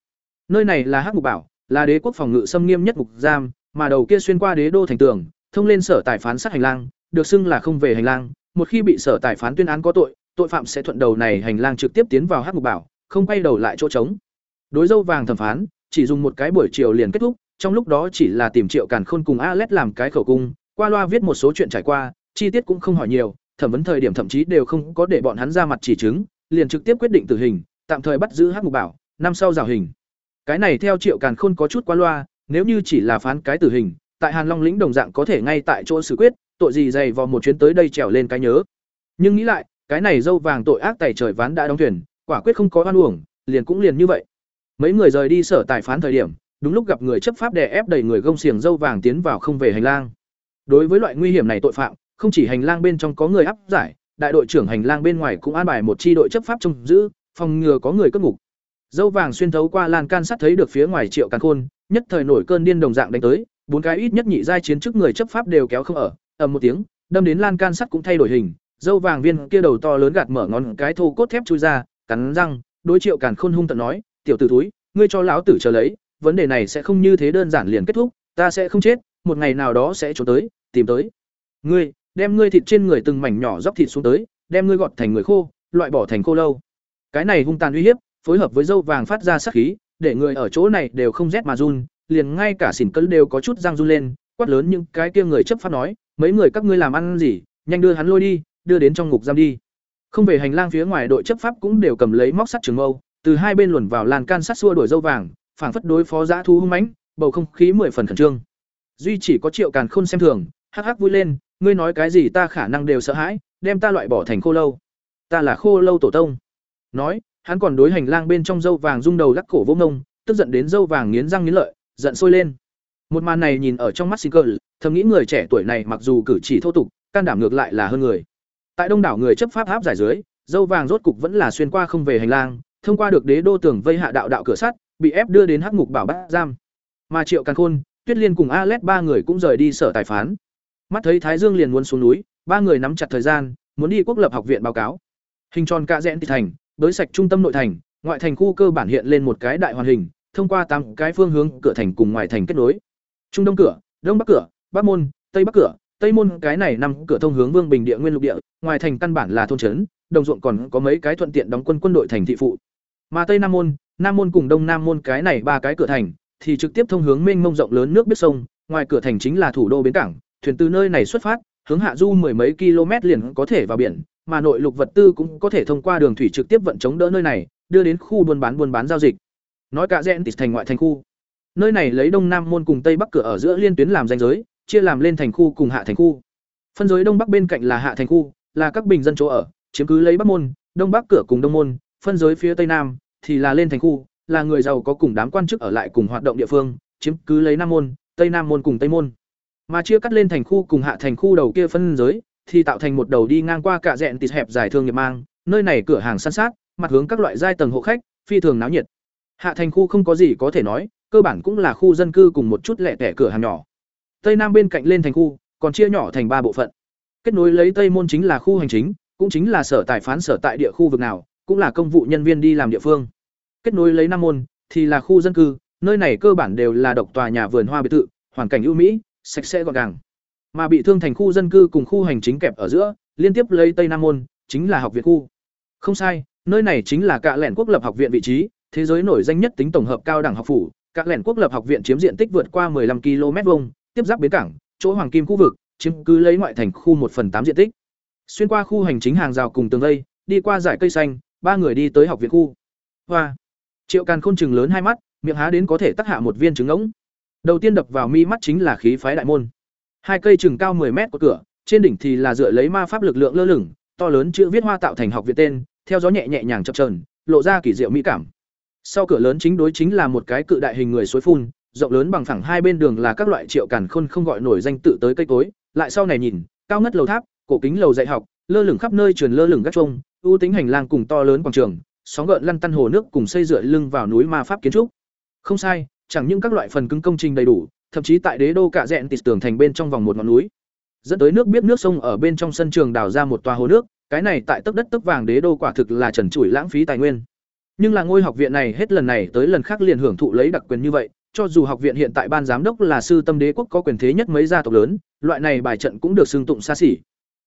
Nơi này là Hắc Ngục Bảo, là đế quốc phòng ngự xâm nghiêm nhất ngục giam, mà đầu kia xuyên qua đế đô thành tường, thông lên sở tài phán sát hành lang, được xưng là không về hành lang, một khi bị sở tài phán tuyên án có tội, tội phạm sẽ thuận đầu này hành lang trực tiếp tiến vào Hắc Ngục Bảo, không quay đầu lại chỗ trống. Đối dâu vàng thẩm phán, chỉ dùng một cái buổi chiều liền kết thúc, trong lúc đó chỉ là tìm Triệu Càn Khôn cùng Alet làm cái khẩu cung, qua loa viết một số chuyện trải qua, chi tiết cũng không hỏi nhiều, thẩm vấn thời điểm thậm chí đều không có để bọn hắn ra mặt chỉ chứng, liền trực tiếp quyết định tử hình, tạm thời bắt giữ Hắc Ngục Bảo, năm sau rào hình. Cái này theo Triệu Càn Khôn có chút qua loa, nếu như chỉ là phán cái tử hình, tại Hàn Long lĩnh đồng dạng có thể ngay tại chỗ xử quyết, tội gì dày vò một chuyến tới đây trèo lên cái nhớ. Nhưng nghĩ lại, cái này dâu vàng tội ác tẩy trời ván đã đóng thuyền, quả quyết không có oan uổng, liền cũng liền như vậy. Mấy người rời đi sở tài phán thời điểm, đúng lúc gặp người chấp pháp đè ép đẩy người gông xiềng dâu vàng tiến vào không về hành lang. Đối với loại nguy hiểm này tội phạm, không chỉ hành lang bên trong có người áp giải, đại đội trưởng hành lang bên ngoài cũng an bài một chi đội chấp pháp trông giữ, phòng ngừa có người cất ngục. Dâu vàng xuyên thấu qua lan can sắt thấy được phía ngoài Triệu Càn Khôn, nhất thời nổi cơn điên đồng dạng đánh tới, bốn cái ít nhất nhị giai chiến chức người chấp pháp đều kéo không ở, ầm một tiếng, đâm đến lan can sắt cũng thay đổi hình, dâu vàng viên kia đầu to lớn gạt mở ngón cái thô cốt thép chui ra, cắn răng, đối Triệu Càn Khôn hung tận nói, "Tiểu tử túi, ngươi cho lão tử chờ lấy, vấn đề này sẽ không như thế đơn giản liền kết thúc, ta sẽ không chết, một ngày nào đó sẽ trốn tới, tìm tới. Ngươi, đem ngươi thịt trên người từng mảnh nhỏ dóc thịt xuống tới, đem ngươi gọt thành người khô, loại bỏ thành khô lâu. Cái này hung tàn uy hiếp, phối hợp với dâu vàng phát ra sát khí, để người ở chỗ này đều không rét mà run, liền ngay cả xỉn cấn đều có chút răng run lên, quát lớn những cái kia người chấp pháp nói, mấy người các ngươi làm ăn gì, nhanh đưa hắn lôi đi, đưa đến trong ngục giam đi. Không về hành lang phía ngoài đội chấp pháp cũng đều cầm lấy móc sắt trường mâu, từ hai bên luồn vào làn can sát xua đuổi dâu vàng, phảng phất đối phó dã thú hung mãnh, bầu không khí mười phần khẩn trương. Duy chỉ có Triệu Càn Khôn xem thường, hắc hắc vui lên, ngươi nói cái gì ta khả năng đều sợ hãi, đem ta loại bỏ thành khô lâu. Ta là khô lâu tổ tông. Nói, hắn còn đối hành lang bên trong dâu vàng rung đầu lắc cổ vô ngông, tức giận đến dâu vàng nghiến răng nghiến lợi, giận sôi lên. Một màn này nhìn ở trong mắt Sinh Cơ, thầm nghĩ người trẻ tuổi này mặc dù cử chỉ thô tục, can đảm ngược lại là hơn người. Tại đông đảo người chấp pháp áp giải dưới, dâu vàng rốt cục vẫn là xuyên qua không về hành lang, thông qua được đế đô tường vây hạ đạo đạo cửa sắt, bị ép đưa đến hắc ngục bảo bát giam. Mà Triệu Càn Khôn, Tuyết Liên cùng Alet ba người cũng rời đi sở tài phán. Mắt thấy Thái Dương liền muốn xuống núi, ba người nắm chặt thời gian, muốn đi quốc lập học viện báo cáo. Hình tròn cạ rẽn thành, đối sạch trung tâm nội thành, ngoại thành khu cơ bản hiện lên một cái đại hoàn hình, thông qua tám cái phương hướng cửa thành cùng ngoại thành kết nối. Trung đông cửa, đông bắc cửa, bắc môn, tây bắc cửa, tây môn cái này năm cửa thông hướng Vương Bình địa nguyên lục địa, ngoài thành căn bản là thôn trấn, đồng ruộng còn có mấy cái thuận tiện đóng quân quân đội thành thị phụ. Mà Tây Nam môn, Nam môn cùng Đông Nam môn cái này ba cái cửa thành thì trực tiếp thông hướng mênh mông rộng lớn nước biết sông, ngoài cửa thành chính là thủ đô bến cảng, thuyền từ nơi này xuất phát, hướng hạ du mười mấy km liền có thể vào biển, mà nội lục vật tư cũng có thể thông qua đường thủy trực tiếp vận chống đỡ nơi này, đưa đến khu buôn bán buôn bán giao dịch. Nói cả rẽn tịt thành ngoại thành khu. Nơi này lấy Đông Nam môn cùng Tây Bắc cửa ở giữa liên tuyến làm ranh giới, chia làm lên thành khu cùng hạ thành khu. Phân giới Đông Bắc bên cạnh là hạ thành khu, là các bình dân chỗ ở, chiếm cứ lấy Bắc môn, Đông Bắc cửa cùng Đông môn, phân giới phía Tây Nam thì là lên thành khu, là người giàu có cùng đám quan chức ở lại cùng hoạt động địa phương, chiếm cứ lấy Nam môn, Tây Nam môn cùng Tây môn. Mà chia cắt lên thành khu cùng hạ thành khu đầu kia phân giới, thì tạo thành một đầu đi ngang qua cả rẹn tịt hẹp dài thương nghiệp mang, nơi này cửa hàng san sát, mặt hướng các loại giai tầng hộ khách, phi thường náo nhiệt. Hạ thành khu không có gì có thể nói, cơ bản cũng là khu dân cư cùng một chút lẻ tẻ cửa hàng nhỏ. Tây Nam bên cạnh lên thành khu, còn chia nhỏ thành ba bộ phận. Kết nối lấy Tây môn chính là khu hành chính, cũng chính là sở tài phán sở tại địa khu vực nào, cũng là công vụ nhân viên đi làm địa phương. Kết nối lấy Nam môn thì là khu dân cư, nơi này cơ bản đều là độc tòa nhà vườn hoa biệt thự, hoàn cảnh ưu mỹ, sạch sẽ gọn gàng. Mà bị thương thành khu dân cư cùng khu hành chính kẹp ở giữa, liên tiếp lấy Tây Nam môn, chính là học viện khu. Không sai, nơi này chính là Cạ Lẻn Quốc lập học viện vị trí, thế giới nổi danh nhất tính tổng hợp cao đẳng học phủ, Cạ Lẻn Quốc lập học viện chiếm diện tích vượt qua 15 km vuông, tiếp giáp bến cảng, chỗ hoàng kim khu vực, chiếm cứ lấy ngoại thành khu một phần tám diện tích. Xuyên qua khu hành chính hàng rào cùng tường lây, đi qua dải cây xanh, ba người đi tới học viện khu. Hoa. Triệu Càn Khôn trừng lớn hai mắt, miệng há đến có thể tác hạ một viên trứng ngỗng. Đầu tiên đập vào mi mắt chính là khí phái đại môn. Hai cây chừng cao 10 mét của cửa, trên đỉnh thì là dựa lấy ma pháp lực lượng lơ lửng, to lớn chữ viết hoa tạo thành học viện tên, theo gió nhẹ nhẹ nhàng chập chờn, lộ ra kỳ diệu mỹ cảm. Sau cửa lớn chính đối chính là một cái cự đại hình người suối phun, rộng lớn bằng phẳng hai bên đường là các loại triệu càn khôn không gọi nổi danh tự tới cây cối, lại sau này nhìn, cao ngất lầu tháp, cổ kính lầu dạy học, lơ lửng khắp nơi truyền lơ lửng gác trông, ưu tính hành lang cùng to lớn quảng trường, sóng gợn lăn tăn hồ nước cùng xây dựa lưng vào núi ma pháp kiến trúc. Không sai, chẳng những các loại phần cứng công trình đầy đủ, thậm chí tại đế đô cạ rẽn tịt tường thành bên trong vòng một ngọn núi, dẫn tới nước biết nước sông ở bên trong sân trường đào ra một tòa hồ nước, cái này tại tấc đất tấc vàng đế đô quả thực là trần trụi lãng phí tài nguyên. Nhưng là ngôi học viện này hết lần này tới lần khác liền hưởng thụ lấy đặc quyền như vậy, cho dù học viện hiện tại ban giám đốc là sư tâm đế quốc có quyền thế nhất mấy gia tộc lớn, loại này bài trận cũng được xưng tụng xa xỉ.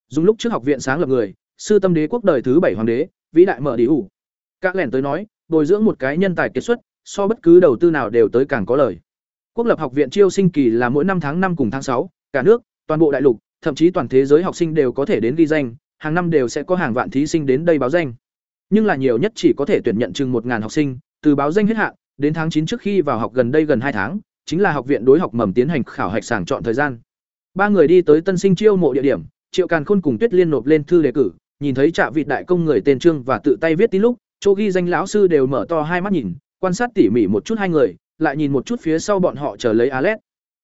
Dùng lúc trước học viện sáng lập người, sư tâm đế quốc đời thứ bảy hoàng đế, vĩ đại mở đi ủ. Các lẻn tới nói, bồi dưỡng một cái nhân tài kiệt xuất, so bất cứ đầu tư nào đều tới càng có lời. Quốc lập học viện chiêu sinh kỳ là mỗi năm tháng năm cùng tháng sáu, cả nước, toàn bộ đại lục, thậm chí toàn thế giới học sinh đều có thể đến ghi danh, hàng năm đều sẽ có hàng vạn thí sinh đến đây báo danh. Nhưng là nhiều nhất chỉ có thể tuyển nhận chừng một ngàn học sinh, từ báo danh hết hạn, đến tháng chín trước khi vào học gần đây gần hai tháng, chính là học viện đối học mầm tiến hành khảo hạch sàng chọn thời gian. Ba người đi tới tân sinh chiêu mộ địa điểm, Triệu Càn Khôn cùng Tuyết Liên nộp lên thư đề cử, nhìn thấy Trạ Vị đại công người tên Trương và tự tay viết tin lúc, chỗ ghi danh lão sư đều mở to hai mắt nhìn, quan sát tỉ mỉ một chút hai người, lại nhìn một chút phía sau bọn họ chờ lấy Alet.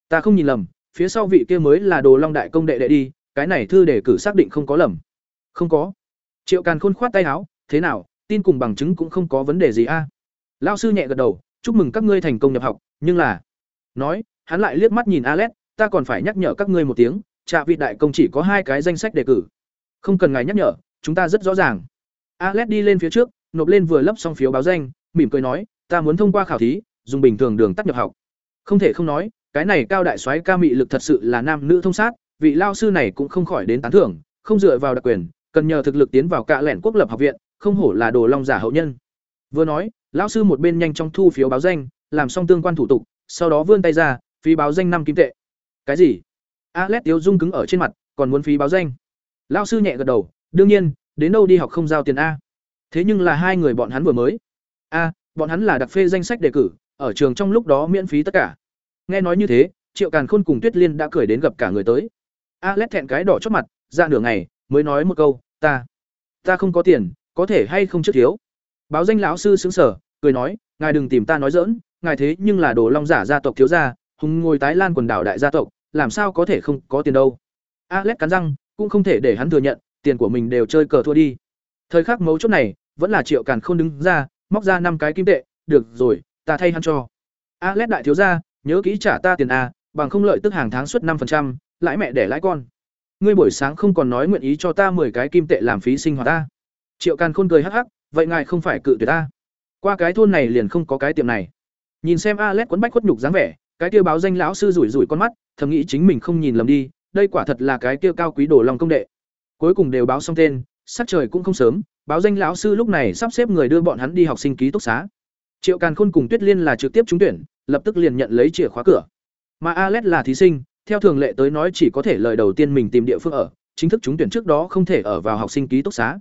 Ta không nhìn lầm, phía sau vị kia mới là Đồ Long đại công đệ đệ đi, cái này thư đề cử xác định không có lầm. Không có. Triệu Càn Khôn khoát tay áo, thế nào, tin cùng bằng chứng cũng không có vấn đề gì a. Lão sư nhẹ gật đầu, chúc mừng các ngươi thành công nhập học, nhưng là Nói, hắn lại liếc mắt nhìn alex ta còn phải nhắc nhở các ngươi một tiếng, trạ vị đại công chỉ có hai cái danh sách đề cử. Không cần ngài nhắc nhở, chúng ta rất rõ ràng. alex đi lên phía trước, nộp lên vừa lấp xong phiếu báo danh, mỉm cười nói, ta muốn thông qua khảo thí, dùng bình thường đường tắt nhập học. Không thể không nói, cái này cao đại soái ca mị lực thật sự là nam nữ thông sát, vị lao sư này cũng không khỏi đến tán thưởng, không dựa vào đặc quyền, cần nhờ thực lực tiến vào cạ lẻn quốc lập học viện, không hổ là đồ long giả hậu nhân. Vừa nói, lão sư một bên nhanh chóng thu phiếu báo danh, làm xong tương quan thủ tục, sau đó vươn tay ra, phí báo danh năm kim tệ. Cái gì? Alex Tiếu Dung cứng ở trên mặt, còn muốn phí báo danh. Lão sư nhẹ gật đầu, đương nhiên, đến đâu đi học không giao tiền a. Thế nhưng là hai người bọn hắn vừa mới. A, bọn hắn là đặc phê danh sách đề cử, ở trường trong lúc đó miễn phí tất cả. Nghe nói như thế, Triệu Càn Khôn cùng Tuyết Liên đã cười đến gặp cả người tới. Alex thẹn cái đỏ chót mặt, ra nửa ngày mới nói một câu, "Ta, ta không có tiền, có thể hay không trước thiếu." Báo danh lão sư xứng sở, cười nói, "Ngài đừng tìm ta nói dỡn ngài thế nhưng là đồ long giả gia tộc thiếu gia, hùng ngồi tái lan quần đảo đại gia tộc, làm sao có thể không có tiền đâu?" Alex cắn răng, cũng không thể để hắn thừa nhận, tiền của mình đều chơi cờ thua đi. Thời khắc mấu chốt này, vẫn là Triệu Càn Khôn đứng ra, móc ra năm cái kim tệ, "Được rồi, ta thay hắn cho." Alex đại thiếu gia, nhớ kỹ trả ta tiền a, bằng không lợi tức hàng tháng suất 5%, lãi mẹ để lãi con. Ngươi buổi sáng không còn nói nguyện ý cho ta 10 cái kim tệ làm phí sinh hoạt ta. Triệu Càn Khôn cười hắc hắc, vậy ngài không phải cự tuyệt ta? Qua cái thôn này liền không có cái tiệm này. Nhìn xem a lét quấn bách khuất nhục dáng vẻ, cái kia báo danh lão sư rủi rủi con mắt, thầm nghĩ chính mình không nhìn lầm đi, đây quả thật là cái kia cao quý đồ lòng công đệ. Cuối cùng đều báo xong tên, sắc trời cũng không sớm, báo danh lão sư lúc này sắp xếp người đưa bọn hắn đi học sinh ký túc xá. Triệu Càn Khôn cùng Tuyết Liên là trực tiếp trúng tuyển, lập tức liền nhận lấy chìa khóa cửa. Mà a lét là thí sinh, theo thường lệ tới nói chỉ có thể lời đầu tiên mình tìm địa phương ở, chính thức trúng tuyển trước đó không thể ở vào học sinh ký túc xá.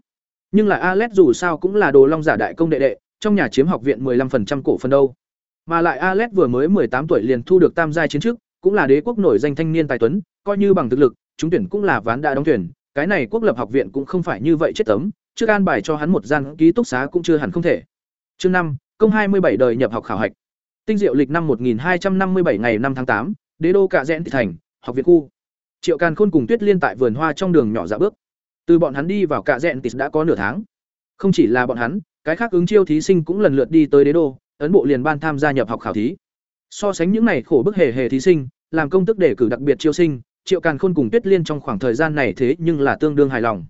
Nhưng lại Alex dù sao cũng là đồ long giả đại công đệ đệ, trong nhà chiếm học viện 15% cổ phần đâu. Mà lại Alex vừa mới 18 tuổi liền thu được tam giai chiến chức, cũng là đế quốc nổi danh thanh niên tài tuấn, coi như bằng thực lực, chúng tuyển cũng là ván đã đóng tuyển, cái này quốc lập học viện cũng không phải như vậy chết tấm, trước an bài cho hắn một gian ký túc xá cũng chưa hẳn không thể. Chương năm, công 27 đời nhập học khảo hạch. Tinh diệu lịch năm 1257 ngày 5 tháng 8, đế đô cạ Dẹn thị thành, học viện khu. Triệu Càn Khôn cùng Tuyết Liên tại vườn hoa trong đường nhỏ dạ bước. Từ bọn hắn đi vào cạ rẽn tịt đã có nửa tháng. Không chỉ là bọn hắn, cái khác ứng chiêu thí sinh cũng lần lượt đi tới đế đô, ấn bộ liền ban tham gia nhập học khảo thí. So sánh những này khổ bức hề hề thí sinh, làm công tức để cử đặc biệt chiêu sinh, Triệu Càn Khôn cùng Tuyết Liên trong khoảng thời gian này thế nhưng là tương đương hài lòng.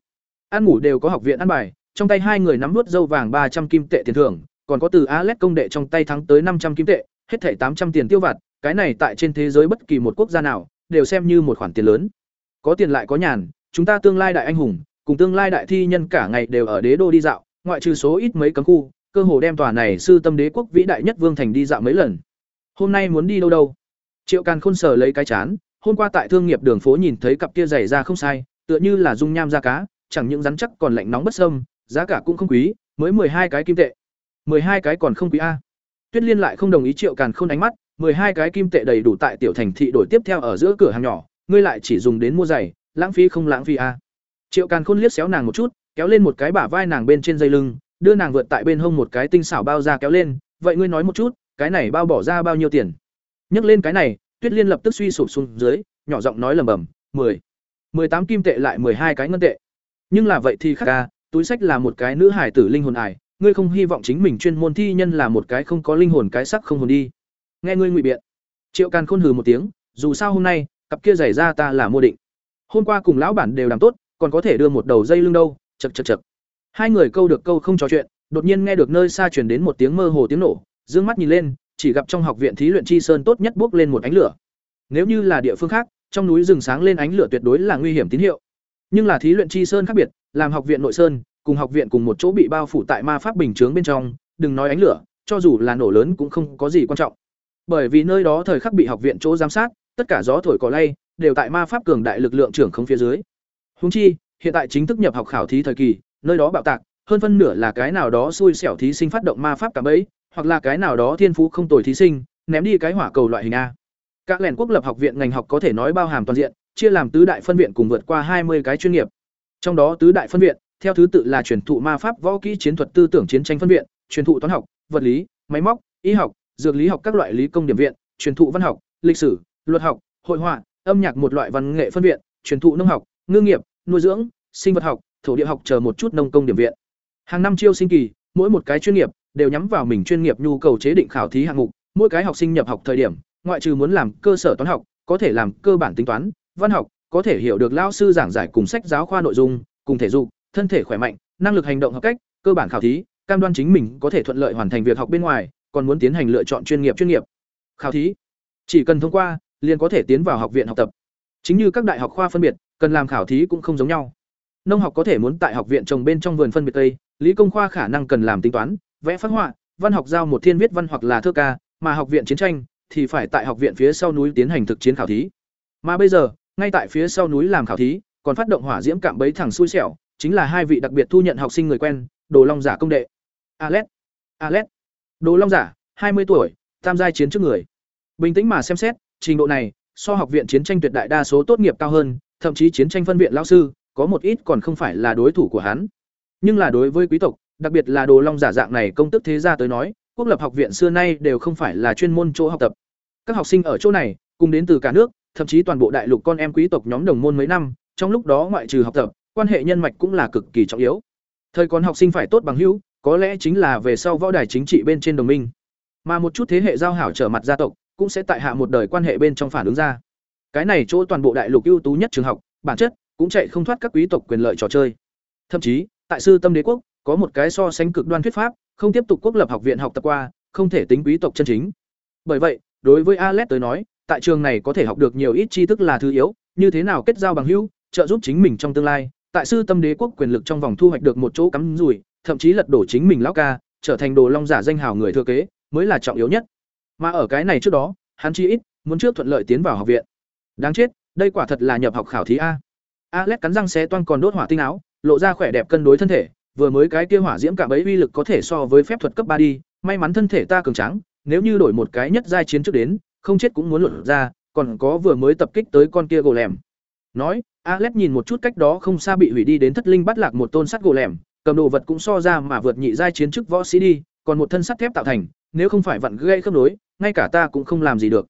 Ăn ngủ đều có học viện ăn bài, trong tay hai người nắm vớt dâu vàng ba trăm kim tệ tiền thưởng, còn có từ Alex công đệ trong tay thắng tới năm trăm kim tệ, hết thảy tám trăm tiền tiêu vặt, cái này tại trên thế giới bất kỳ một quốc gia nào đều xem như một khoản tiền lớn. Có tiền lại có nhàn, chúng ta tương lai đại anh hùng, cùng tương lai đại thi nhân cả ngày đều ở đế đô đi dạo, ngoại trừ số ít mấy cấm khu, cơ hồ đem tòa này sư tâm đế quốc vĩ đại nhất vương thành đi dạo mấy lần. Hôm nay muốn đi đâu đâu? Triệu Càn Khôn sở lấy cái chán, hôm qua tại thương nghiệp đường phố nhìn thấy cặp kia giày ra không sai, tựa như là dung nham da cá, chẳng những rắn chắc còn lạnh nóng bất sâm, giá cả cũng không quý, mới hai cái kim tệ. hai cái còn không quý a. Tuyết Liên lại không đồng ý Triệu Càn Khôn ánh mắt, hai cái kim tệ đầy đủ tại tiểu thành thị đổi tiếp theo ở giữa cửa hàng nhỏ, ngươi lại chỉ dùng đến mua giày, lãng phí không lãng phí a. Triệu Càn Khôn liếc xéo nàng một chút, kéo lên một cái bả vai nàng bên trên dây lưng, đưa nàng vượt tại bên hông một cái tinh xảo bao ra kéo lên, vậy ngươi nói một chút, cái này bao bỏ ra bao nhiêu tiền? Nhấc lên cái này, Tuyết Liên lập tức suy sụp xuống dưới, nhỏ giọng nói lẩm bẩm, "10." tám kim tệ lại mười hai cái ngân tệ. Nhưng là vậy thì khác ca túi sách là một cái nữ hải tử linh hồn ải, ngươi không hy vọng chính mình chuyên môn thi nhân là một cái không có linh hồn cái sắc không hồn đi nghe ngươi ngụy biện triệu càn khôn hừ một tiếng dù sao hôm nay cặp kia giày ra ta là mua định hôm qua cùng lão bản đều làm tốt còn có thể đưa một đầu dây lưng đâu chật chật chật hai người câu được câu không trò chuyện đột nhiên nghe được nơi xa truyền đến một tiếng mơ hồ tiếng nổ dương mắt nhìn lên chỉ gặp trong học viện thí luyện chi sơn tốt nhất bước lên một ánh lửa nếu như là địa phương khác trong núi rừng sáng lên ánh lửa tuyệt đối là nguy hiểm tín hiệu nhưng là thí luyện chi sơn khác biệt làm học viện nội sơn cùng học viện cùng một chỗ bị bao phủ tại ma pháp bình chướng bên trong, đừng nói ánh lửa, cho dù là nổ lớn cũng không có gì quan trọng. Bởi vì nơi đó thời khắc bị học viện chỗ giám sát, tất cả gió thổi cỏ lay đều tại ma pháp cường đại lực lượng trưởng không phía dưới. Huống chi, hiện tại chính thức nhập học khảo thí thời kỳ, nơi đó bạo tạc, hơn phân nửa là cái nào đó xui xẻo thí sinh phát động ma pháp cả bẫy, hoặc là cái nào đó thiên phú không tồi thí sinh, ném đi cái hỏa cầu loại hình a. Các lẻn quốc lập học viện ngành học có thể nói bao hàm toàn diện, chia làm tứ đại phân viện cùng vượt qua hai mươi cái chuyên nghiệp. Trong đó tứ đại phân viện, theo thứ tự là truyền thụ ma pháp võ kỹ chiến thuật tư tưởng chiến tranh phân viện truyền thụ toán học vật lý máy móc y học dược lý học các loại lý công điểm viện truyền thụ văn học lịch sử luật học hội họa âm nhạc một loại văn nghệ phân viện truyền thụ nông học ngư nghiệp nuôi dưỡng sinh vật học thổ địa học chờ một chút nông công điểm viện hàng năm chiêu sinh kỳ mỗi một cái chuyên nghiệp đều nhắm vào mình chuyên nghiệp nhu cầu chế định khảo thí hạng mục mỗi cái học sinh nhập học thời điểm ngoại trừ muốn làm cơ sở toán học có thể làm cơ bản tính toán văn học có thể hiểu được lao sư giảng giải cùng sách giáo khoa nội dung cùng thể dục thân thể khỏe mạnh, năng lực hành động hợp cách, cơ bản khảo thí, cam đoan chính mình có thể thuận lợi hoàn thành việc học bên ngoài, còn muốn tiến hành lựa chọn chuyên nghiệp chuyên nghiệp. Khảo thí, chỉ cần thông qua, liền có thể tiến vào học viện học tập. Chính như các đại học khoa phân biệt, cần làm khảo thí cũng không giống nhau. Nông học có thể muốn tại học viện trồng bên trong vườn phân biệt tây, lý công khoa khả năng cần làm tính toán, vẽ phác họa, văn học giao một thiên viết văn hoặc là thơ ca, mà học viện chiến tranh thì phải tại học viện phía sau núi tiến hành thực chiến khảo thí. Mà bây giờ, ngay tại phía sau núi làm khảo thí, còn phát động hỏa diễm cạm bẫy thẳng xui xẻo, chính là hai vị đặc biệt thu nhận học sinh người quen, Đồ Long giả công đệ. Alet, Alet, Đồ Long giả, hai mươi tuổi, tam giai chiến trước người. Bình tĩnh mà xem xét, trình độ này, so học viện chiến tranh tuyệt đại đa số tốt nghiệp cao hơn, thậm chí chiến tranh phân viện lão sư, có một ít còn không phải là đối thủ của hắn. Nhưng là đối với quý tộc, đặc biệt là Đồ Long giả dạng này công tức thế gia tới nói, quốc lập học viện xưa nay đều không phải là chuyên môn chỗ học tập. Các học sinh ở chỗ này, cùng đến từ cả nước, thậm chí toàn bộ đại lục con em quý tộc nhóm đồng môn mấy năm, trong lúc đó ngoại trừ học tập, quan hệ nhân mạch cũng là cực kỳ trọng yếu. Thời còn học sinh phải tốt bằng hữu, có lẽ chính là về sau võ đài chính trị bên trên đồng minh. Mà một chút thế hệ giao hảo trở mặt gia tộc, cũng sẽ tại hạ một đời quan hệ bên trong phản ứng ra. Cái này chỗ toàn bộ đại lục ưu tú nhất trường học, bản chất cũng chạy không thoát các quý tộc quyền lợi trò chơi. Thậm chí, tại sư tâm đế quốc, có một cái so sánh cực đoan thuyết pháp, không tiếp tục quốc lập học viện học tập qua, không thể tính quý tộc chân chính. Bởi vậy, đối với Alex tới nói, tại trường này có thể học được nhiều ít tri thức là thứ yếu, như thế nào kết giao bằng hữu, trợ giúp chính mình trong tương lai, tại sư tâm đế quốc quyền lực trong vòng thu hoạch được một chỗ cắm rủi, thậm chí lật đổ chính mình lão ca, trở thành đồ long giả danh hào người thừa kế, mới là trọng yếu nhất. Mà ở cái này trước đó, hắn chi ít muốn trước thuận lợi tiến vào học viện. Đáng chết, đây quả thật là nhập học khảo thí a. Alex cắn răng xé toan còn đốt hỏa tinh áo, lộ ra khỏe đẹp cân đối thân thể, vừa mới cái kia hỏa diễm cả bấy uy lực có thể so với phép thuật cấp ba đi, may mắn thân thể ta cường tráng, nếu như đổi một cái nhất giai chiến trước đến, không chết cũng muốn luận ra, còn có vừa mới tập kích tới con kia gỗ lẻm. Nói, Alex nhìn một chút cách đó không xa bị hủy đi đến thất linh bắt lạc một tôn sắt gỗ lẻm, cầm đồ vật cũng so ra mà vượt nhị giai chiến chức võ sĩ đi, còn một thân sắt thép tạo thành, nếu không phải vặn gây khớp nối, ngay cả ta cũng không làm gì được.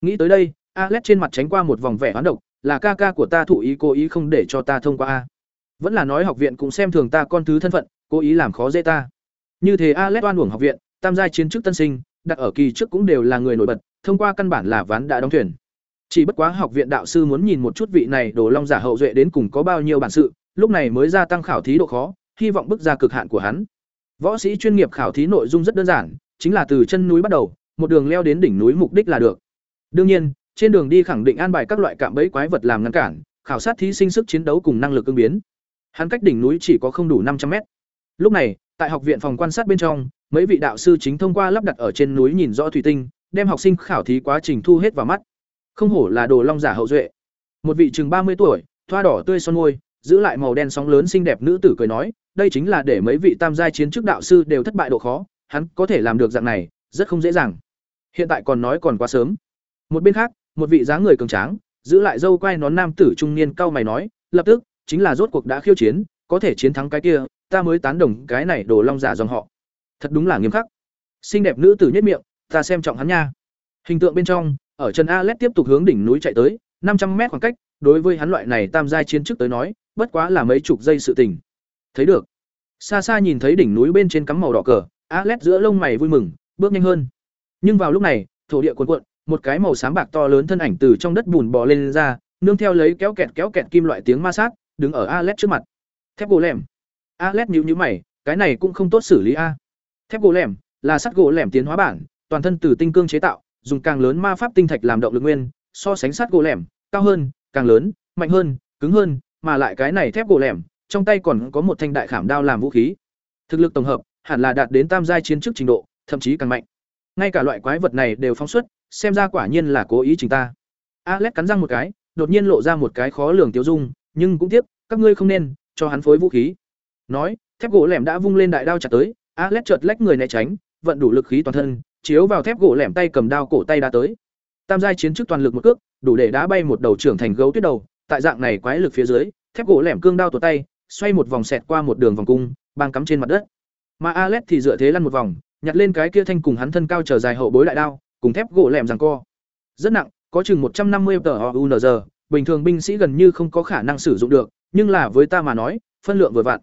Nghĩ tới đây, Alex trên mặt tránh qua một vòng vẻ hoán độc, là ca ca của ta thủ ý cố ý không để cho ta thông qua a. Vẫn là nói học viện cũng xem thường ta con thứ thân phận, cố ý làm khó dễ ta. Như thế Alex oan uổng học viện, tam giai chiến chức tân sinh, đặt ở kỳ trước cũng đều là người nổi bật, thông qua căn bản là ván đã đóng thuyền. Chỉ bất quá học viện đạo sư muốn nhìn một chút vị này Đồ Long giả hậu duệ đến cùng có bao nhiêu bản sự, lúc này mới gia tăng khảo thí độ khó, hy vọng bước ra cực hạn của hắn. Võ sĩ chuyên nghiệp khảo thí nội dung rất đơn giản, chính là từ chân núi bắt đầu, một đường leo đến đỉnh núi mục đích là được. Đương nhiên, trên đường đi khẳng định an bài các loại cạm bẫy quái vật làm ngăn cản, khảo sát thí sinh sức chiến đấu cùng năng lực ứng biến. Hắn cách đỉnh núi chỉ có không đủ năm trăm mét. Lúc này, tại học viện phòng quan sát bên trong, mấy vị đạo sư chính thông qua lắp đặt ở trên núi nhìn rõ thủy tinh, đem học sinh khảo thí quá trình thu hết vào mắt. Không hổ là đồ long giả hậu duệ. Một vị chừng mươi tuổi, thoa đỏ tươi son môi, giữ lại màu đen sóng lớn xinh đẹp nữ tử cười nói, đây chính là để mấy vị tam giai chiến chức đạo sư đều thất bại độ khó, hắn có thể làm được dạng này, rất không dễ dàng. Hiện tại còn nói còn quá sớm. Một bên khác, một vị dáng người cường tráng, giữ lại dâu quai nón nam tử trung niên cao mày nói, lập tức, chính là rốt cuộc đã khiêu chiến, có thể chiến thắng cái kia, ta mới tán đồng cái này đồ long giả dòng họ. Thật đúng là nghiêm khắc. Xinh đẹp nữ tử nhất miệng, ta xem trọng hắn nha. Hình tượng bên trong, ở Trần Alet tiếp tục hướng đỉnh núi chạy tới, năm trăm mét khoảng cách, đối với hắn loại này tam giai chiến trước tới nói, bất quá là mấy chục giây sự tình. Thấy được. Xa xa nhìn thấy đỉnh núi bên trên cắm màu đỏ cờ, Alet giữa lông mày vui mừng, bước nhanh hơn. Nhưng vào lúc này, thổ địa cuồn cuộn, một cái màu xám bạc to lớn thân ảnh từ trong đất bùn bò lên, ra, nương theo lấy kéo kẹt kéo kẹt kim loại tiếng ma sát, đứng ở Alet trước mặt. Thép gỗ lẻm. Alet nhíu nhíu mày, cái này cũng không tốt xử lý a. Thép gỗ lẻm là sắt gỗ lẻm tiến hóa bản, toàn thân từ tinh cương chế tạo, dùng càng lớn ma pháp tinh thạch làm động lực nguyên, so sánh sắt gỗ lẻm, cao hơn, càng lớn, mạnh hơn, cứng hơn, mà lại cái này thép gỗ lẻm, trong tay còn có một thanh đại khảm đao làm vũ khí. Thực lực tổng hợp hẳn là đạt đến tam giai chiến chức trình độ, thậm chí càng mạnh. Ngay cả loại quái vật này đều phóng xuất, xem ra quả nhiên là cố ý chính ta. Alex cắn răng một cái, đột nhiên lộ ra một cái khó lường tiêu dung, nhưng cũng tiếp, các ngươi không nên cho hắn phối vũ khí. Nói, thép gỗ lẻm đã vung lên đại đao chặt tới, Alex chợt lách người né tránh, vận đủ lực khí toàn thân, chiếu vào thép gỗ lẻm tay cầm đao cổ tay đá tới. Tam giai chiến chức toàn lực một cước, đủ để đá bay một đầu trưởng thành gấu tuyết đầu, tại dạng này quái lực phía dưới, thép gỗ lẻm cương đao tuột tay, xoay một vòng xẹt qua một đường vòng cung, bang cắm trên mặt đất. Mà Alex thì dựa thế lăn một vòng, nhặt lên cái kia thanh cùng hắn thân cao trở dài hậu bối đại đao, cùng thép gỗ lẻm giằng co. Rất nặng, có chừng một trăm năm mươi tờ UNZ, bình thường binh sĩ gần như không có khả năng sử dụng được, nhưng là với ta mà nói, phân lượng vừa vặn.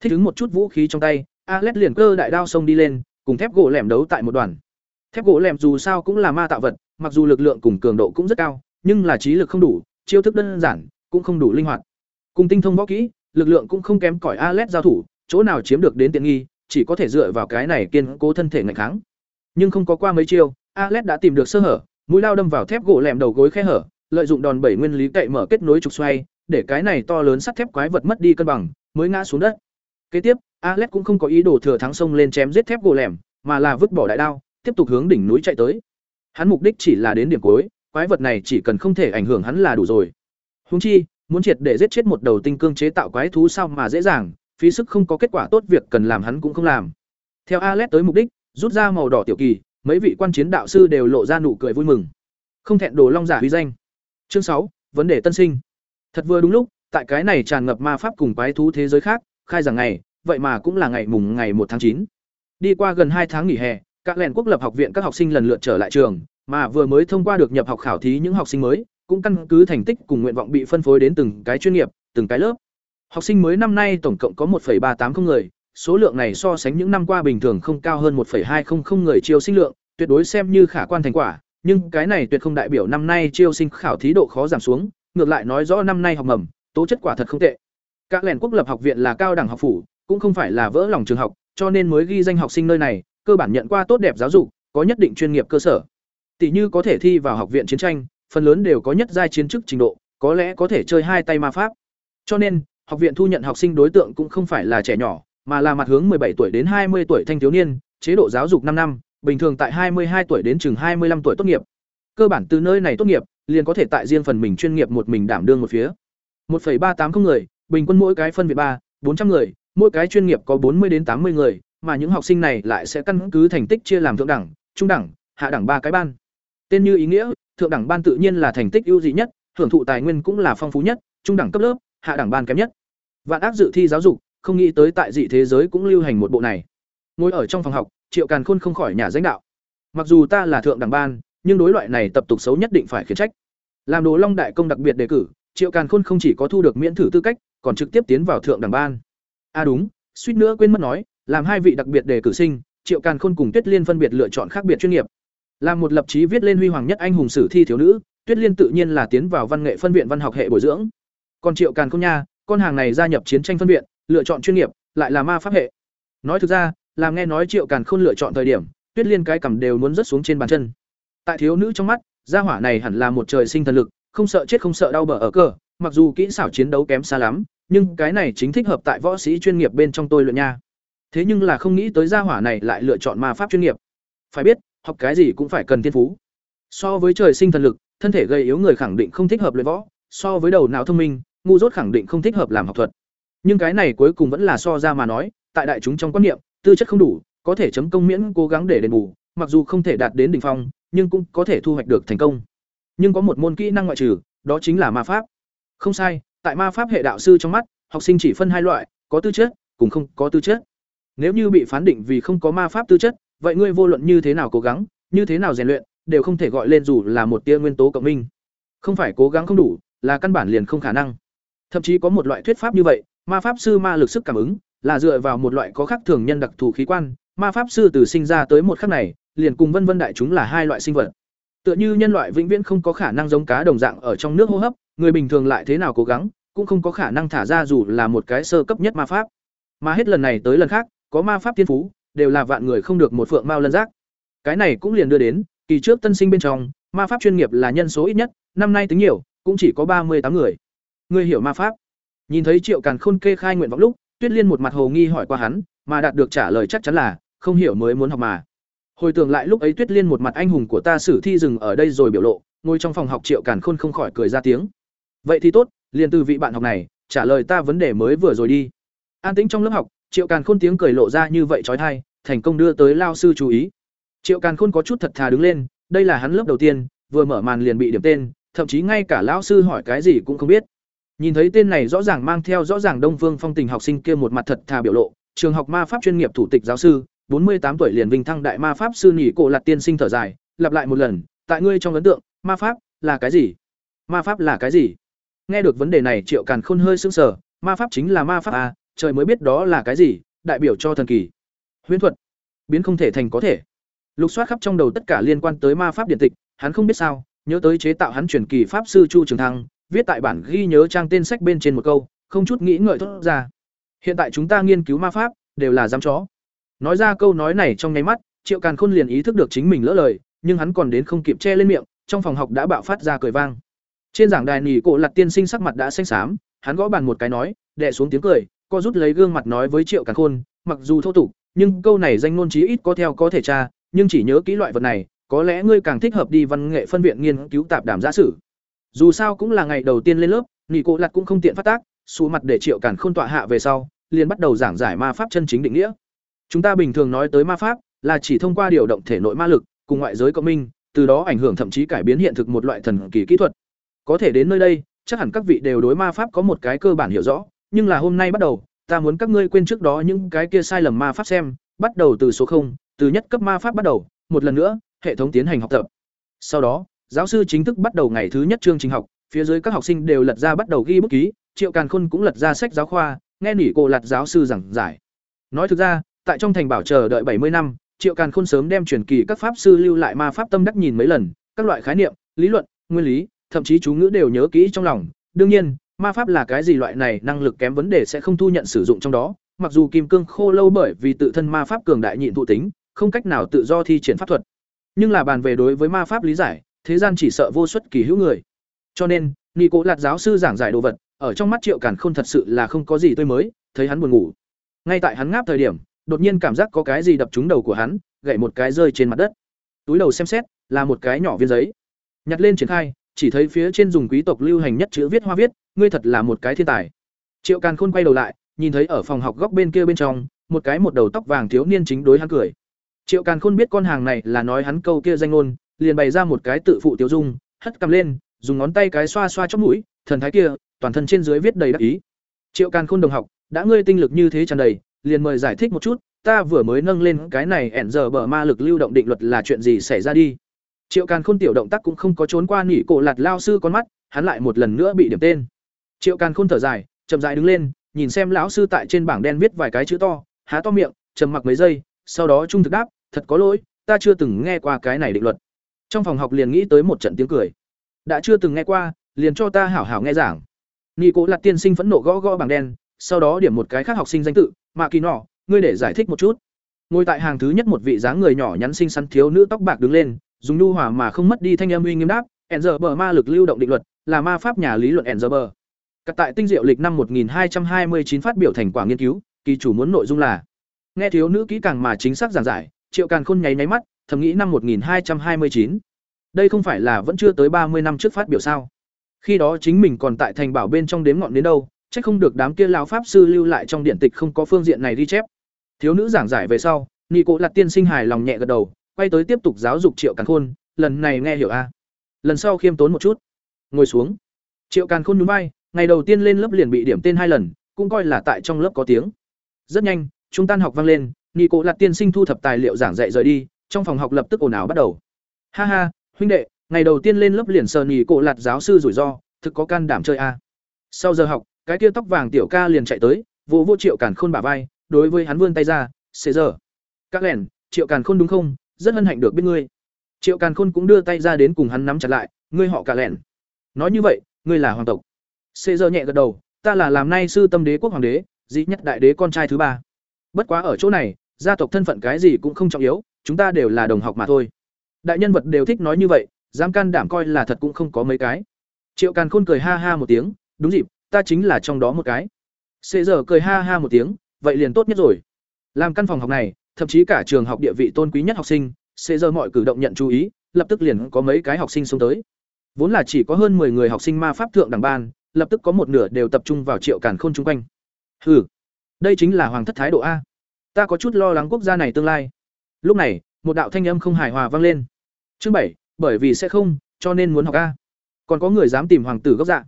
Thích ứng một chút vũ khí trong tay, Alex liền cơ đại đao xông đi lên, cùng thép gỗ lẻm đấu tại một đoàn. Thép gỗ lẻm dù sao cũng là ma tạo vật, mặc dù lực lượng cùng cường độ cũng rất cao, nhưng là trí lực không đủ, chiêu thức đơn giản, cũng không đủ linh hoạt. Cùng tinh thông võ kỹ, lực lượng cũng không kém cỏi Alex giao thủ, chỗ nào chiếm được đến tiện nghi, chỉ có thể dựa vào cái này kiên cố thân thể ngạnh kháng. nhưng không có qua mấy chiêu, Alex đã tìm được sơ hở, mũi lao đâm vào thép gỗ lẻm đầu gối khe hở, lợi dụng đòn bẩy nguyên lý cậy mở kết nối trục xoay, để cái này to lớn sắt thép quái vật mất đi cân bằng, mới ngã xuống đất. Kế tiếp, Alex cũng không có ý đồ thừa thắng sông lên chém giết thép gỗ lẻm, mà là vứt bỏ đại đao, tiếp tục hướng đỉnh núi chạy tới. Hắn mục đích chỉ là đến điểm cuối, quái vật này chỉ cần không thể ảnh hưởng hắn là đủ rồi. Huống chi, muốn triệt để giết chết một đầu tinh cương chế tạo quái thú sao mà dễ dàng, phí sức không có kết quả tốt việc cần làm hắn cũng không làm. Theo Alex tới mục đích, rút ra màu đỏ tiểu kỳ, mấy vị quan chiến đạo sư đều lộ ra nụ cười vui mừng. Không thẹn đồ long giả huy danh. Chương sáu, vấn đề tân sinh. Thật vừa đúng lúc, tại cái này tràn ngập ma pháp cùng quái thú thế giới khác, khai giảng ngày, vậy mà cũng là ngày mùng ngày một tháng chín. Đi qua gần hai tháng nghỉ hè, các lẻn quốc lập học viện các học sinh lần lượt trở lại trường, mà vừa mới thông qua được nhập học khảo thí những học sinh mới, cũng căn cứ thành tích cùng nguyện vọng bị phân phối đến từng cái chuyên nghiệp, từng cái lớp. Học sinh mới năm nay tổng cộng có 1,380 người, số lượng này so sánh những năm qua bình thường không cao hơn 1,200 người chiêu sinh lượng, tuyệt đối xem như khả quan thành quả, nhưng cái này tuyệt không đại biểu năm nay chiêu sinh khảo thí độ khó giảm xuống, ngược lại nói rõ năm nay học mầm, tố chất quả thật không tệ. Các lẻn quốc lập học viện là cao đẳng học phủ, cũng không phải là vỡ lòng trường học, cho nên mới ghi danh học sinh nơi này, cơ bản nhận qua tốt đẹp giáo dục, có nhất định chuyên nghiệp cơ sở. Tỷ như có thể thi vào học viện chiến tranh, phần lớn đều có nhất giai chiến chức trình độ, có lẽ có thể chơi hai tay ma pháp. Cho nên, học viện thu nhận học sinh đối tượng cũng không phải là trẻ nhỏ, mà là mặt hướng 17 tuổi đến 20 tuổi thanh thiếu niên, chế độ giáo dục 5 năm, bình thường tại 22 tuổi đến chừng 25 tuổi tốt nghiệp. Cơ bản từ nơi này tốt nghiệp, liền có thể tại riêng phần mình chuyên nghiệp một mình đảm đương một phía. 1,380 người, bình quân mỗi cái phân viện 3, 400 người, mỗi cái chuyên nghiệp có 40 đến 80 người, mà những học sinh này lại sẽ căn cứ thành tích chia làm thượng đẳng, trung đẳng, hạ đẳng ba cái ban. Tên như ý nghĩa, thượng đẳng ban tự nhiên là thành tích ưu dị nhất, hưởng thụ tài nguyên cũng là phong phú nhất, trung đẳng cấp lớp, hạ đẳng ban kém nhất. Vạn ác dự thi giáo dục, không nghĩ tới tại dị thế giới cũng lưu hành một bộ này. Ngồi ở trong phòng học, Triệu Càn Khôn không khỏi nhà danh đạo. Mặc dù ta là thượng đẳng ban, nhưng đối loại này tập tục xấu nhất định phải khiển trách. Làm Đồ Long đại công đặc biệt đề cử, Triệu Càn Khôn không chỉ có thu được miễn thử tư cách, còn trực tiếp tiến vào thượng đẳng ban. À đúng, suýt nữa quên mất nói, làm hai vị đặc biệt đề cử sinh, Triệu Càn Khôn cùng Tuyết Liên phân biệt lựa chọn khác biệt chuyên nghiệp. Làm một lập chí viết lên huy hoàng nhất anh hùng sử thi thiếu nữ, Tuyết Liên tự nhiên là tiến vào văn nghệ phân viện văn học hệ bồi dưỡng. Còn Triệu Càn Khôn nha, con hàng này gia nhập chiến tranh phân viện, lựa chọn chuyên nghiệp, lại là ma pháp hệ. Nói thực ra, làm nghe nói Triệu Càn Khôn lựa chọn thời điểm, Tuyết Liên cái cầm đều muốn rớt xuống trên bàn chân. Tại thiếu nữ trong mắt, gia hỏa này hẳn là một trời sinh thần lực, không sợ chết không sợ đau bờ ở cờ, mặc dù kỹ xảo chiến đấu kém xa lắm, nhưng cái này chính thích hợp tại võ sĩ chuyên nghiệp bên trong tôi luyện nha. Thế nhưng là không nghĩ tới gia hỏa này lại lựa chọn ma pháp chuyên nghiệp. Phải biết, học cái gì cũng phải cần thiên phú. So với trời sinh thần lực, thân thể gây yếu người khẳng định không thích hợp luyện võ, so với đầu não thông minh, ngu dốt khẳng định không thích hợp làm học thuật. Nhưng cái này cuối cùng vẫn là so ra mà nói, tại đại chúng trong quan niệm, tư chất không đủ, có thể chấm công miễn cố gắng để đền bù, mặc dù không thể đạt đến đỉnh phong, nhưng cũng có thể thu hoạch được thành công. Nhưng có một môn kỹ năng ngoại trừ, đó chính là ma pháp. Không sai, tại ma pháp hệ đạo sư trong mắt, học sinh chỉ phân hai loại, có tư chất, cùng không có tư chất. Nếu như bị phán định vì không có ma pháp tư chất, vậy ngươi vô luận như thế nào cố gắng, như thế nào rèn luyện, đều không thể gọi lên dù là một tia nguyên tố cộng minh. Không phải cố gắng không đủ, là căn bản liền không khả năng. Thậm chí có một loại thuyết pháp như vậy, ma pháp sư ma lực sức cảm ứng, là dựa vào một loại có khác thường nhân đặc thù khí quan, ma pháp sư từ sinh ra tới một khắc này, liền cùng vân vân đại chúng là hai loại sinh vật. Tựa như nhân loại vĩnh viễn không có khả năng giống cá đồng dạng ở trong nước hô hấp, người bình thường lại thế nào cố gắng, cũng không có khả năng thả ra dù là một cái sơ cấp nhất ma pháp. Mà hết lần này tới lần khác, có ma pháp tiên phú, đều là vạn người không được một phượng mao lân giác. Cái này cũng liền đưa đến, kỳ trước tân sinh bên trong, ma pháp chuyên nghiệp là nhân số ít nhất, năm nay tính nhiều, cũng chỉ có ba mươi tám người. Người hiểu ma pháp? Nhìn thấy Triệu Càn Khôn kê khai nguyện vọng lúc, Tuyết Liên một mặt hồ nghi hỏi qua hắn, mà đạt được trả lời chắc chắn là không hiểu mới muốn học mà. Hồi tưởng lại lúc ấy Tuyết Liên một mặt anh hùng của ta sử thi dừng ở đây rồi biểu lộ, ngồi trong phòng học Triệu Càn Khôn không khỏi cười ra tiếng. Vậy thì tốt, liền từ vị bạn học này, trả lời ta vấn đề mới vừa rồi đi. An tĩnh trong lớp học, Triệu Càn Khôn tiếng cười lộ ra như vậy chói tai, thành công đưa tới lao sư chú ý. Triệu Càn Khôn có chút thật thà đứng lên, đây là hắn lớp đầu tiên, vừa mở màn liền bị điểm tên, thậm chí ngay cả lão sư hỏi cái gì cũng không biết. Nhìn thấy tên này rõ ràng mang theo rõ ràng Đông Phương Phong tình học sinh kia một mặt thật thà biểu lộ, trường học ma pháp chuyên nghiệp thủ tịch giáo sư, bốn mươi tám tuổi liền vinh thăng đại ma pháp sư nhỉ cổ lạt tiên sinh thở dài, lặp lại một lần, tại ngươi trong ấn tượng, ma pháp là cái gì? Ma pháp là cái gì? Nghe được vấn đề này, Triệu Càn Khôn hơi sững sờ, ma pháp chính là ma pháp à, trời mới biết đó là cái gì, đại biểu cho thần kỳ. Huyễn thuật, biến không thể thành có thể. Lục soát khắp trong đầu tất cả liên quan tới ma pháp điện tịch, hắn không biết sao, nhớ tới chế tạo hắn truyền kỳ pháp sư Chu Trường Thăng, viết tại bản ghi nhớ trang tên sách bên trên một câu, không chút nghĩ ngợi thốt ra. Hiện tại chúng ta nghiên cứu ma pháp, đều là dám chó. Nói ra câu nói này trong nháy mắt, triệu càn khôn liền ý thức được chính mình lỡ lời nhưng hắn còn đến không kịp che lên miệng trong phòng học đã bạo phát ra cười vang trên giảng đài nỉ cổ lặt tiên sinh sắc mặt đã xanh xám hắn gõ bàn một cái nói đẻ xuống tiếng cười co rút lấy gương mặt nói với triệu càn khôn mặc dù thô tục nhưng câu này danh ngôn trí ít có theo có thể tra nhưng chỉ nhớ kỹ loại vật này có lẽ ngươi càng thích hợp đi văn nghệ phân viện nghiên cứu tạp đảm giả sử dù sao cũng là ngày đầu tiên lên lớp nghỉ cổ lặt cũng không tiện phát tác, xù mặt để triệu cản khôn tọa hạ về sau, liền bắt đầu giảng giải ma pháp chân chính định nghĩa. Chúng ta bình thường nói tới ma pháp, là chỉ thông qua điều động thể nội ma lực, cùng ngoại giới cộng minh, từ đó ảnh hưởng thậm chí cải biến hiện thực một loại thần kỳ kỹ thuật. Có thể đến nơi đây, chắc hẳn các vị đều đối ma pháp có một cái cơ bản hiểu rõ, nhưng là hôm nay bắt đầu, ta muốn các ngươi quên trước đó những cái kia sai lầm ma pháp xem, bắt đầu từ số không, từ nhất cấp ma pháp bắt đầu, một lần nữa, hệ thống tiến hành học tập. Sau đó giáo sư chính thức bắt đầu ngày thứ nhất chương trình học, phía dưới các học sinh đều lật ra bắt đầu ghi bút ký, triệu càn khôn cũng lật ra sách giáo khoa, nghe nỉ cổ lạt giáo sư giảng giải. Nói thực ra, tại trong thành bảo chờ đợi bảy mươi năm, triệu càn khôn sớm đem truyền kỳ các pháp sư lưu lại ma pháp tâm đắc nhìn mấy lần, các loại khái niệm, lý luận, nguyên lý, thậm chí chú ngữ đều nhớ kỹ trong lòng. Đương nhiên, ma pháp là cái gì loại này năng lực kém vấn đề sẽ không thu nhận sử dụng trong đó, mặc dù kim cương khô lâu bởi vì tự thân ma pháp cường đại nhịn thụ tính, không cách nào tự do thi triển pháp thuật. Nhưng là bàn về đối với ma pháp lý giải thế gian chỉ sợ vô suất kỳ hữu người. Cho nên nghi cố lạt giáo sư giảng giải đồ vật, ở trong mắt triệu càn khôn thật sự là không có gì tươi mới, thấy hắn buồn ngủ. Ngay tại hắn ngáp thời điểm, đột nhiên cảm giác có cái gì đập trúng đầu của hắn, gậy một cái rơi trên mặt đất. Túi đầu xem xét, là một cái nhỏ viên giấy. Nhặt lên triển khai, chỉ thấy phía trên dùng quý tộc lưu hành nhất chữ viết hoa viết, ngươi thật là một cái thiên tài. Triệu càn khôn quay đầu lại, nhìn thấy ở phòng học góc bên kia bên trong, một cái một đầu tóc vàng thiếu niên chính đối hắn cười. Triệu càn khôn biết con hàng này là nói hắn câu kia danh ngôn liền bày ra một cái tự phụ tiêu dung, hất cầm lên, dùng ngón tay cái xoa xoa chóp mũi, thần thái kia, toàn thân trên dưới viết đầy đắc ý. Triệu càn khôn đồng học, đã ngươi tinh lực như thế tràn đầy, liền mời giải thích một chút, ta vừa mới nâng lên cái này ẻn giờ bờ ma lực lưu động định luật là chuyện gì xảy ra đi. Triệu càn khôn tiểu động tác cũng không có trốn qua nỉ cổ lạt lao sư con mắt, hắn lại một lần nữa bị điểm tên. Triệu càn khôn thở dài, chậm dài đứng lên, nhìn xem lão sư tại trên bảng đen viết vài cái chữ to, há to miệng, trầm mặc mấy giây, sau đó trung thực đáp, thật có lỗi, ta chưa từng nghe qua cái này định luật trong phòng học liền nghĩ tới một trận tiếng cười. Đã chưa từng nghe qua liền cho ta hảo hảo nghe giảng. Nghi cố lạt tiên sinh phẫn nộ gõ gõ bảng đen sau đó điểm một cái khác học sinh danh tự mạ kỳ nọ ngươi để giải thích một chút. Ngồi tại hàng thứ nhất một vị dáng người nhỏ nhắn xinh xắn thiếu nữ tóc bạc đứng lên dùng nhu hòa mà không mất đi thanh âm uy nghiêm đáp ẩn giờ bờ ma lực lưu động định luật là ma pháp nhà lý luận ẩn giờ bờ. Cặp tại tinh diệu lịch năm 1229 phát biểu thành quả nghiên cứu, kỳ chủ muốn nội dung là. Nghe thiếu nữ kỹ càng mà chính xác giảng giải, Triệu Càn Khôn nháy nháy mắt, thầm nghĩ năm 1229. Đây không phải là vẫn chưa tới 30 năm trước phát biểu sao? Khi đó chính mình còn tại thành bảo bên trong đếm ngọn đến đâu, chắc không được đám kia lão pháp sư lưu lại trong điện tịch không có phương diện này ghi chép. Thiếu nữ giảng giải về sau, Nị Cố lạt tiên sinh hài lòng nhẹ gật đầu, quay tới tiếp tục giáo dục Triệu Càn Khôn, lần này nghe hiểu a. Lần sau khiêm tốn một chút. Ngồi xuống. Triệu Càn Khôn nhún vai, ngày đầu tiên lên lớp liền bị điểm tên hai lần, cũng coi là tại trong lớp có tiếng. Rất nhanh, chúng tan học vang lên, Nị Cố lạt tiên sinh thu thập tài liệu giảng dạy rời đi, trong phòng học lập tức ồn ào bắt đầu. Ha ha, huynh đệ, ngày đầu tiên lên lớp liền sờ nhì cổ lạt giáo sư rủi ro, thực có can đảm chơi a. Sau giờ học, cái kia tóc vàng tiểu ca liền chạy tới, vô vô Triệu Càn Khôn bả vai, đối với hắn vươn tay ra, "Xế giờ." Các lẻn, Triệu Càn Khôn đúng không? Rất hân hạnh được biết ngươi. Triệu Càn Khôn cũng đưa tay ra đến cùng hắn nắm chặt lại, "Ngươi họ Cả lẻn." Nói như vậy, ngươi là hoàng tộc. Xế giờ nhẹ gật đầu, "Ta là làm nay sư tâm đế quốc hoàng đế, dĩ nhất đại đế con trai thứ ba. Bất quá ở chỗ này, gia tộc thân phận cái gì cũng không trọng yếu, chúng ta đều là đồng học mà thôi." Đại nhân vật đều thích nói như vậy, dám can đảm coi là thật cũng không có mấy cái. Triệu Càn Khôn cười ha ha một tiếng, đúng dịp, ta chính là trong đó một cái. Xế giờ cười ha ha một tiếng, vậy liền tốt nhất rồi. Làm căn phòng học này, thậm chí cả trường học địa vị tôn quý nhất học sinh, xế giờ mọi cử động nhận chú ý, lập tức liền có mấy cái học sinh xuống tới. Vốn là chỉ có hơn 10 người học sinh ma pháp thượng đẳng ban, lập tức có một nửa đều tập trung vào Triệu Càn Khôn chung quanh. Hừ, đây chính là hoàng thất thái độ a. Ta có chút lo lắng quốc gia này tương lai. Lúc này, một đạo thanh âm không hài hòa vang lên. Chương bảy, bởi vì sẽ không, cho nên muốn học a. Còn có người dám tìm hoàng tử gốc dạ.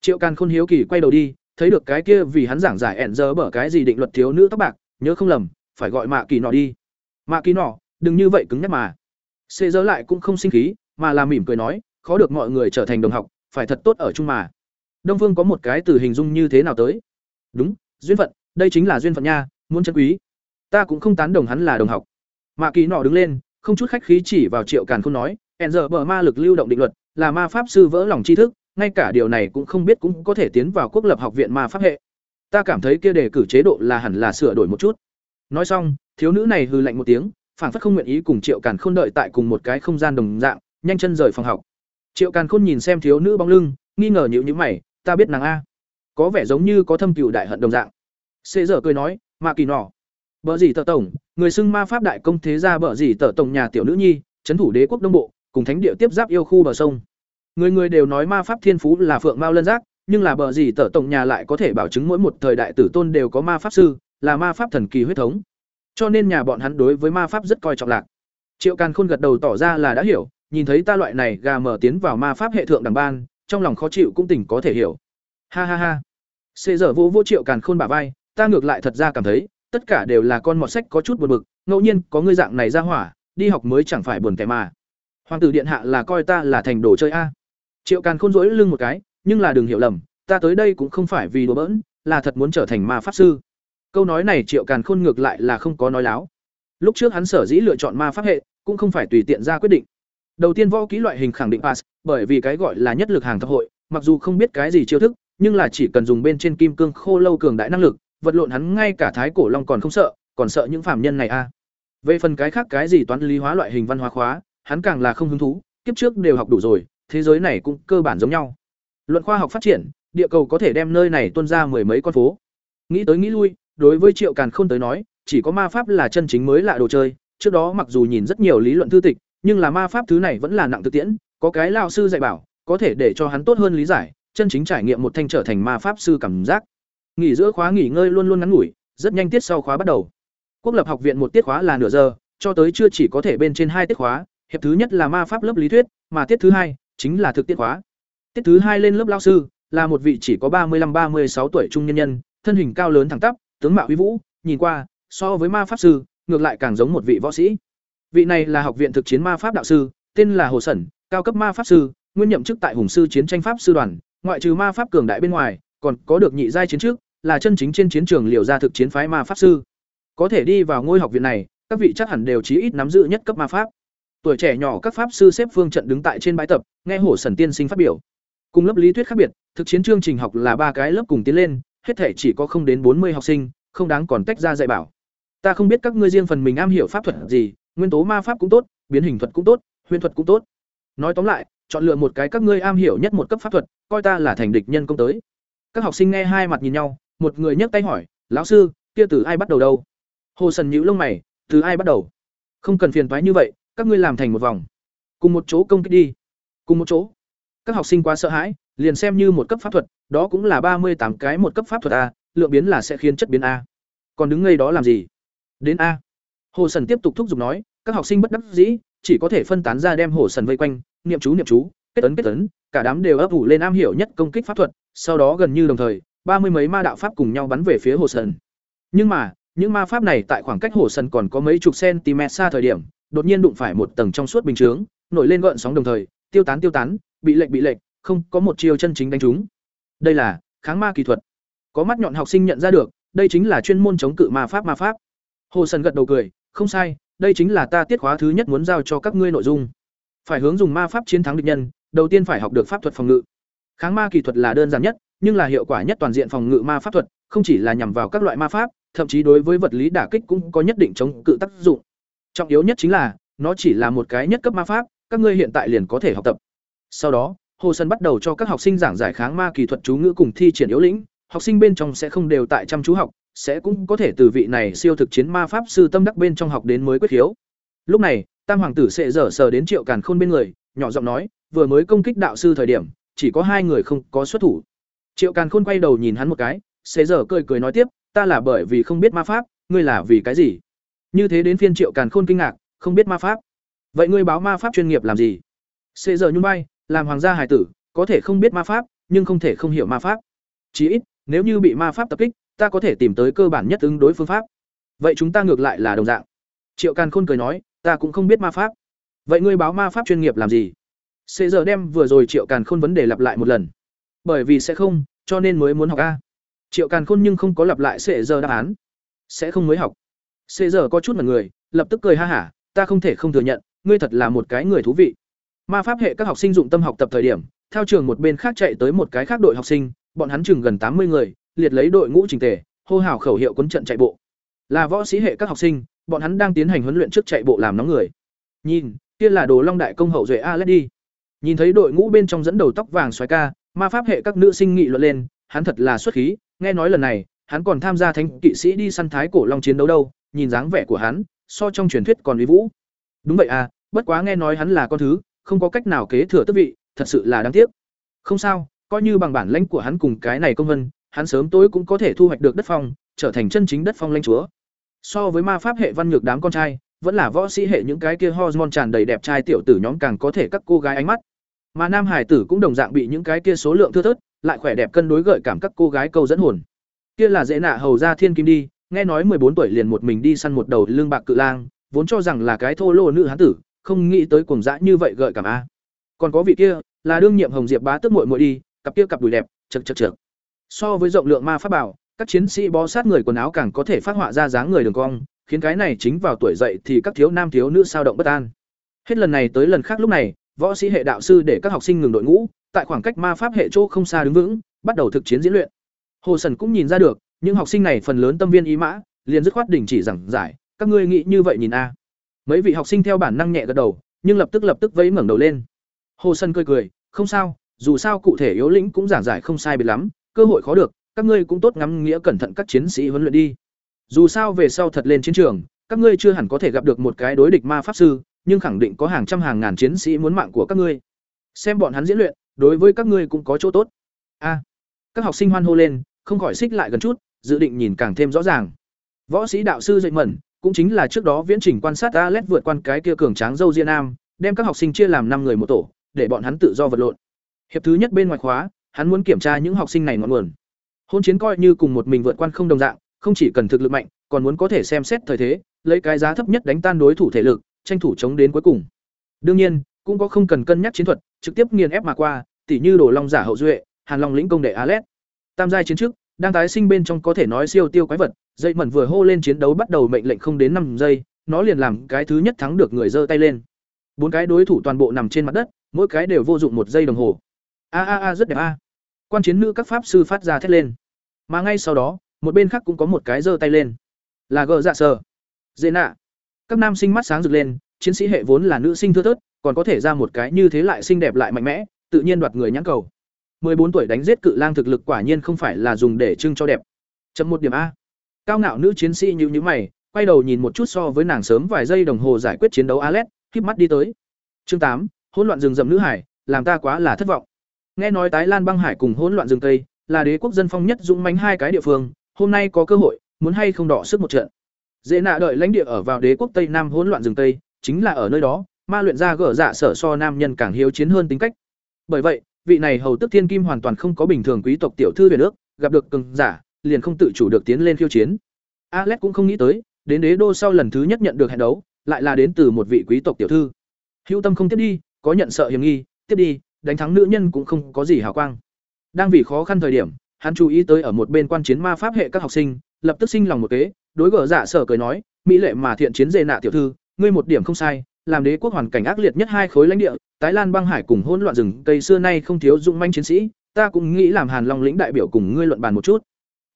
Triệu càn khôn hiếu kỳ quay đầu đi thấy được cái kia vì hắn giảng giải ẹn giờ bở cái gì định luật thiếu nữ tóc bạc nhớ không lầm phải gọi mạ kỳ nọ đi. Mạ kỳ nọ đừng như vậy cứng nhắc mà. Xê dỡ lại cũng không sinh khí mà là mỉm cười nói khó được mọi người trở thành đồng học phải thật tốt ở chung mà. Đông phương có một cái từ hình dung như thế nào tới? Đúng duyên phận đây chính là duyên phận nha muốn chân quý. Ta cũng không tán đồng hắn là đồng học mạ kỳ nọ đứng lên, không chút khách khí chỉ vào triệu càn khôn nói, ẻn giờ bờ ma lực lưu động định luật, là ma pháp sư vỡ lòng tri thức, ngay cả điều này cũng không biết cũng có thể tiến vào quốc lập học viện ma pháp hệ. Ta cảm thấy kia đề cử chế độ là hẳn là sửa đổi một chút. Nói xong, thiếu nữ này hư lạnh một tiếng phản phất không nguyện ý cùng triệu càn khôn đợi tại cùng một cái không gian đồng dạng, nhanh chân rời phòng học. Triệu càn khôn nhìn xem thiếu nữ bóng lưng, nghi ngờ nhữ nhữ mày, ta biết nàng a. Có vẻ giống như có thâm cựu đại hận đồng dạng. Xê dở cười nói ma kỳ nọ bờ gì tờ tổng, người xưng ma pháp đại công thế gia bờ gì tờ tổng nhà tiểu nữ nhi trấn thủ đế quốc đông bộ, cùng thánh địa tiếp giáp yêu khu bờ sông. Người người đều nói ma pháp thiên phú là phượng mao lân giác, nhưng là bờ gì tờ tổng nhà lại có thể bảo chứng mỗi một thời đại tử tôn đều có ma pháp sư, là ma pháp thần kỳ huyết thống. Cho nên nhà bọn hắn đối với ma pháp rất coi trọng lạc. Triệu càn khôn gật đầu tỏ ra là đã hiểu, nhìn thấy ta loại này gà mở tiến vào ma pháp hệ thượng đẳng ban, trong lòng khó chịu cũng tỉnh có thể hiểu. Ha ha ha. Xê giờ vô vô triệu càn khôn bả vai, ta ngược lại thật ra cảm thấy tất cả đều là con mọt sách có chút buồn bực, ngẫu nhiên có ngươi dạng này ra hỏa, đi học mới chẳng phải buồn kẻ mà. Hoàng tử điện hạ là coi ta là thành đồ chơi a. Triệu càn khôn rỗi lưng một cái, nhưng là đừng hiểu lầm, ta tới đây cũng không phải vì đùa bỡn, là thật muốn trở thành ma pháp sư. Câu nói này triệu càn khôn ngược lại là không có nói láo. Lúc trước hắn sở dĩ lựa chọn ma pháp hệ, cũng không phải tùy tiện ra quyết định. Đầu tiên võ kỹ loại hình khẳng định pass, bởi vì cái gọi là nhất lực hàng thập hội, mặc dù không biết cái gì chiêu thức, nhưng là chỉ cần dùng bên trên kim cương khô lâu cường đại năng lực vật lộn hắn ngay cả thái cổ long còn không sợ, còn sợ những phạm nhân này a à. về phần cái khác cái gì toán lý hóa loại hình văn hóa khóa, hắn càng là không hứng thú, kiếp trước đều học đủ rồi, thế giới này cũng cơ bản giống nhau. Luận khoa học phát triển, địa cầu có thể đem nơi này tuân ra mười mấy con phố. Nghĩ tới nghĩ lui, đối với triệu càn không tới nói, chỉ có ma pháp là chân chính mới lạ đồ chơi, trước đó mặc dù nhìn rất nhiều lý luận thư tịch, nhưng là ma pháp thứ này vẫn là nặng thực tiễn, có cái lao sư dạy bảo, có thể để cho hắn tốt hơn lý giải, chân chính trải nghiệm một thanh trở thành ma pháp sư cảm giác nghỉ giữa khóa nghỉ ngơi luôn luôn ngắn ngủi, rất nhanh tiết sau khóa bắt đầu. Quốc lập học viện một tiết khóa là nửa giờ, cho tới chưa chỉ có thể bên trên hai tiết khóa, hiệp thứ nhất là ma pháp lớp lý thuyết, mà tiết thứ hai chính là thực tiết khóa. Tiết thứ hai lên lớp lao sư, là một vị chỉ có ba mươi năm ba mươi sáu tuổi trung nhân nhân, thân hình cao lớn thẳng tắp, tướng mạo uy vũ, nhìn qua, so với ma pháp sư, ngược lại càng giống một vị võ sĩ. Vị này là học viện thực chiến ma pháp đạo sư, tên là hồ sẩn, cao cấp ma pháp sư, nguyên nhậm chức tại hùng sư chiến tranh pháp sư đoàn, ngoại trừ ma pháp cường đại bên ngoài, còn có được nhị giai chiến trước là chân chính trên chiến trường liều ra thực chiến phái ma pháp sư. Có thể đi vào ngôi học viện này, các vị chắc hẳn đều chí ít nắm giữ nhất cấp ma pháp. Tuổi trẻ nhỏ các pháp sư xếp phương trận đứng tại trên bãi tập, nghe hổ sẩn tiên sinh phát biểu. Cùng lớp lý thuyết khác biệt, thực chiến chương trình học là ba cái lớp cùng tiến lên, hết thể chỉ có không đến bốn mươi học sinh, không đáng còn tách ra dạy bảo. Ta không biết các ngươi riêng phần mình am hiểu pháp thuật gì, nguyên tố ma pháp cũng tốt, biến hình thuật cũng tốt huyền thuật cũng tốt. Nói tóm lại, chọn lựa một cái các ngươi am hiểu nhất một cấp pháp thuật, coi ta là thành địch nhân công tới. Các học sinh nghe hai mặt nhìn nhau một người nhấc tay hỏi, lão sư, kia từ ai bắt đầu đâu? Hồ sần nhíu lông mày, từ ai bắt đầu? Không cần phiền thoái như vậy, các ngươi làm thành một vòng. Cùng một chỗ công kích đi. Cùng một chỗ? Các học sinh quá sợ hãi, liền xem như một cấp pháp thuật, đó cũng là ba mươi tám cái một cấp pháp thuật a, lượng biến là sẽ khiến chất biến a. Còn đứng ngay đó làm gì? Đến a. Hồ sần tiếp tục thúc giục nói, các học sinh bất đắc dĩ, chỉ có thể phân tán ra đem hồ sần vây quanh, niệm chú niệm chú, kết tấn kết tấn cả đám đều ấp ủ lên am hiểu nhất công kích pháp thuật, sau đó gần như đồng thời ba mươi mấy ma đạo pháp cùng nhau bắn về phía hồ sần. Nhưng mà, những ma pháp này tại khoảng cách hồ sần còn có mấy chục cm xa thời điểm, đột nhiên đụng phải một tầng trong suốt bình chướng, nổi lên gợn sóng đồng thời, tiêu tán tiêu tán, bị lệnh bị lệnh không có một chiêu chân chính đánh trúng. Đây là kháng ma kỳ thuật. Có mắt nhọn học sinh nhận ra được, đây chính là chuyên môn chống cự ma pháp ma pháp. Hồ sần gật đầu cười, không sai, đây chính là ta tiết khóa thứ nhất muốn giao cho các ngươi nội dung. Phải hướng dùng ma pháp chiến thắng địch nhân, đầu tiên phải học được pháp thuật phòng ngự kháng ma kỹ thuật là đơn giản nhất, nhưng là hiệu quả nhất toàn diện phòng ngự ma pháp thuật, không chỉ là nhằm vào các loại ma pháp, thậm chí đối với vật lý đả kích cũng có nhất định chống cự tác dụng. Trọng yếu nhất chính là, nó chỉ là một cái nhất cấp ma pháp, các ngươi hiện tại liền có thể học tập. Sau đó, hồ sân bắt đầu cho các học sinh giảng giải kháng ma kỹ thuật chú ngữ cùng thi triển yếu lĩnh, học sinh bên trong sẽ không đều tại chăm chú học, sẽ cũng có thể từ vị này siêu thực chiến ma pháp sư tâm đắc bên trong học đến mới quyết khiếu lúc này, tam hoàng tử sẽ dở sờ đến triệu càn khôn bên người, nhỏ giọng nói, vừa mới công kích đạo sư thời điểm chỉ có hai người không có xuất thủ. Triệu càn khôn quay đầu nhìn hắn một cái xế dở cười cười nói tiếp, ta là bởi vì không biết ma pháp, ngươi là vì cái gì? Như thế đến phiên triệu càn khôn kinh ngạc, không biết ma pháp? Vậy ngươi báo ma pháp chuyên nghiệp làm gì? Xế dở nhung bay làm hoàng gia hải tử, có thể không biết ma pháp, nhưng không thể không hiểu ma pháp. Chí ít, nếu như bị ma pháp tập kích, ta có thể tìm tới cơ bản nhất ứng đối phương pháp. Vậy chúng ta ngược lại là đồng dạng. Triệu càn khôn cười nói, ta cũng không biết ma pháp. Vậy ngươi báo ma pháp chuyên nghiệp làm gì? Sẽ giờ đem vừa rồi triệu càn khôn vấn đề lặp lại một lần. Bởi vì sẽ không cho nên mới muốn học a. Triệu càn khôn nhưng không có lặp lại sẽ giờ đáp án. Sẽ không mới học. Sẽ giờ có chút mặt người lập tức cười ha hả ta không thể không thừa nhận ngươi thật là một cái người thú vị. Ma pháp hệ các học sinh dụng tâm học tập thời điểm theo trường một bên khác chạy tới một cái khác đội học sinh bọn hắn chừng gần tám mươi người liệt lấy đội ngũ trình tề hô hào khẩu hiệu cuốn trận chạy bộ. Là võ sĩ hệ các học sinh bọn hắn đang tiến hành huấn luyện trước chạy bộ làm nóng người. Nhìn, kia là Đồ Long đại công hậu duệ Aledi. Nhìn thấy đội ngũ bên trong dẫn đầu tóc vàng xoái ca, ma pháp hệ các nữ sinh nghị luận lên, hắn thật là xuất khí, nghe nói lần này, hắn còn tham gia thánh kỵ sĩ đi săn thái cổ long chiến đấu đâu, nhìn dáng vẻ của hắn, so trong truyền thuyết còn uy vũ. Đúng vậy à, bất quá nghe nói hắn là con thứ, không có cách nào kế thừa tước vị, thật sự là đáng tiếc. Không sao, coi như bằng bản lãnh của hắn cùng cái này công vân, hắn sớm tối cũng có thể thu hoạch được đất phong, trở thành chân chính đất phong lãnh chúa. So với ma pháp hệ văn nhược đám con trai, vẫn là võ sĩ hệ những cái kia hormone tràn đầy đẹp trai tiểu tử nhóm càng có thể các cô gái ánh mắt. Mà nam hải tử cũng đồng dạng bị những cái kia số lượng thưa thớt, lại khỏe đẹp cân đối gợi cảm các cô gái câu dẫn hồn. Kia là dễ nạ hầu ra thiên kim đi, nghe nói mười bốn tuổi liền một mình đi săn một đầu lương bạc cự lang, vốn cho rằng là cái thô lô nữ hán tử, không nghĩ tới cuồng dã như vậy gợi cảm a. Còn có vị kia, là đương nhiệm hồng diệp bá tức muội muội đi, cặp kia cặp đùi đẹp, chật chật chật. So với rộng lượng ma pháp bảo, các chiến sĩ bó sát người quần áo càng có thể phát họa ra dáng người đường cong, khiến cái này chính vào tuổi dậy thì các thiếu nam thiếu nữ sao động bất an. Hết lần này tới lần khác lúc này, võ sĩ hệ đạo sư để các học sinh ngừng đội ngũ, tại khoảng cách ma pháp hệ chỗ không xa đứng vững, bắt đầu thực chiến diễn luyện. Hồ Sẩn cũng nhìn ra được, những học sinh này phần lớn tâm viên ý mã, liền dứt khoát đình chỉ giảng giải, các ngươi nghĩ như vậy nhìn a. Mấy vị học sinh theo bản năng nhẹ gật đầu, nhưng lập tức lập tức vẫy ngẩng đầu lên. Hồ Sân cười cười, không sao, dù sao cụ thể yếu lĩnh cũng giảng giải không sai biệt lắm, cơ hội khó được, các ngươi cũng tốt ngắm nghĩa cẩn thận các chiến sĩ huấn luyện đi. Dù sao về sau thật lên chiến trường, các ngươi chưa hẳn có thể gặp được một cái đối địch ma pháp sư, nhưng khẳng định có hàng trăm hàng ngàn chiến sĩ muốn mạng của các ngươi. Xem bọn hắn diễn luyện, đối với các ngươi cũng có chỗ tốt. A. các học sinh hoan hô lên, không khỏi xích lại gần chút, dự định nhìn càng thêm rõ ràng. Võ sĩ đạo sư dạy mẩn, cũng chính là trước đó viễn trình quan sát Alet vượt quan cái kia cường tráng dâu Diên Nam, đem các học sinh chia làm năm người một tổ, để bọn hắn tự do vật lộn. Hiệp thứ nhất bên ngoài khóa, hắn muốn kiểm tra những học sinh này ngọn nguồn. Hôn chiến coi như cùng một mình vượt quan không đồng dạng, không chỉ cần thực lực mạnh, còn muốn có thể xem xét thời thế, lấy cái giá thấp nhất đánh tan đối thủ thể lực, tranh thủ chống đến cuối cùng. Đương nhiên, cũng có không cần cân nhắc chiến thuật, trực tiếp nghiền ép mà qua, tỉ như đổ long giả hậu duệ, Hàn Long lĩnh công đệ Alet. Tam giai chiến trước, đang tái sinh bên trong có thể nói siêu tiêu quái vật, dây mẩn vừa hô lên chiến đấu bắt đầu mệnh lệnh không đến năm giây, nó liền làm cái thứ nhất thắng được người giơ tay lên. Bốn cái đối thủ toàn bộ nằm trên mặt đất, mỗi cái đều vô dụng một giây đồng hồ. A a a rất đẹp a. Quan chiến nữ các pháp sư phát ra thét lên. Mà ngay sau đó, một bên khác cũng có một cái giơ tay lên. Là gờ dạ sờ. Dễ nạ. Các nam sinh mắt sáng rực lên, chiến sĩ hệ vốn là nữ sinh thưa thớt, còn có thể ra một cái như thế lại xinh đẹp lại mạnh mẽ, tự nhiên đoạt người nhãn cầu. 14 tuổi đánh giết cự lang thực lực quả nhiên không phải là dùng để trưng cho đẹp. Chấm một điểm a. Cao ngạo nữ chiến sĩ nhíu nhíu mày, quay đầu nhìn một chút so với nàng sớm vài giây đồng hồ giải quyết chiến đấu Alet, khép mắt đi tới. Chương 8, hỗn loạn rừng rậm nữ hải, làm ta quá là thất vọng. Nghe nói Tái Lan băng hải cùng hỗn loạn rừng tây là đế quốc dân phong nhất dũng mánh hai cái địa phương, hôm nay có cơ hội, muốn hay không đỏ sức một trận. Dễ nạ đợi lãnh địa ở vào đế quốc Tây Nam hỗn loạn rừng tây, chính là ở nơi đó, ma luyện ra gở dạ sở so nam nhân càng hiếu chiến hơn tính cách. Bởi vậy, vị này hầu tức thiên kim hoàn toàn không có bình thường quý tộc tiểu thư về nước, gặp được cường giả, liền không tự chủ được tiến lên khiêu chiến. Alex cũng không nghĩ tới, đến đế đô sau lần thứ nhất nhận được hẹn đấu, lại là đến từ một vị quý tộc tiểu thư. Hữu tâm không tiếp đi, có nhận sợ hiểm nghi, tiếp đi, đánh thắng nữ nhân cũng không có gì hào quang. Đang vì khó khăn thời điểm, hắn chú ý tới ở một bên quan chiến ma pháp hệ các học sinh, lập tức sinh lòng một kế, đối gở dạ sở cười nói, mỹ lệ mà thiện chiến dề nạ tiểu thư, ngươi một điểm không sai, làm đế quốc hoàn cảnh ác liệt nhất hai khối lãnh địa, tái lan băng hải cùng hỗn loạn rừng cây xưa nay không thiếu dũng manh chiến sĩ, ta cũng nghĩ làm Hàn Long lĩnh đại biểu cùng ngươi luận bàn một chút.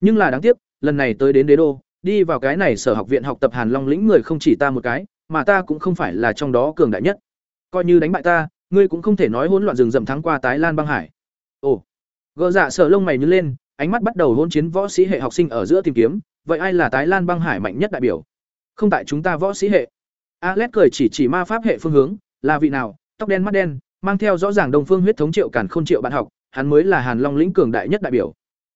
Nhưng là đáng tiếc, lần này tới đến đế đô, đi vào cái này sở học viện học tập Hàn Long lĩnh người không chỉ ta một cái, mà ta cũng không phải là trong đó cường đại nhất. Coi như đánh bại ta, ngươi cũng không thể nói hỗn loạn rừng rậm thắng qua tái lan băng hải. Ồ. Gỡ dạ sở lông mày nhướng lên, ánh mắt bắt đầu hôn chiến võ sĩ hệ học sinh ở giữa tìm kiếm, vậy ai là tái lan băng hải mạnh nhất đại biểu? Không tại chúng ta võ sĩ hệ. Alex cười chỉ chỉ ma pháp hệ phương hướng, là vị nào, tóc đen mắt đen, mang theo rõ ràng đồng phương huyết thống triệu cản khôn triệu bạn học, hắn mới là Hàn Long lĩnh cường đại nhất đại biểu.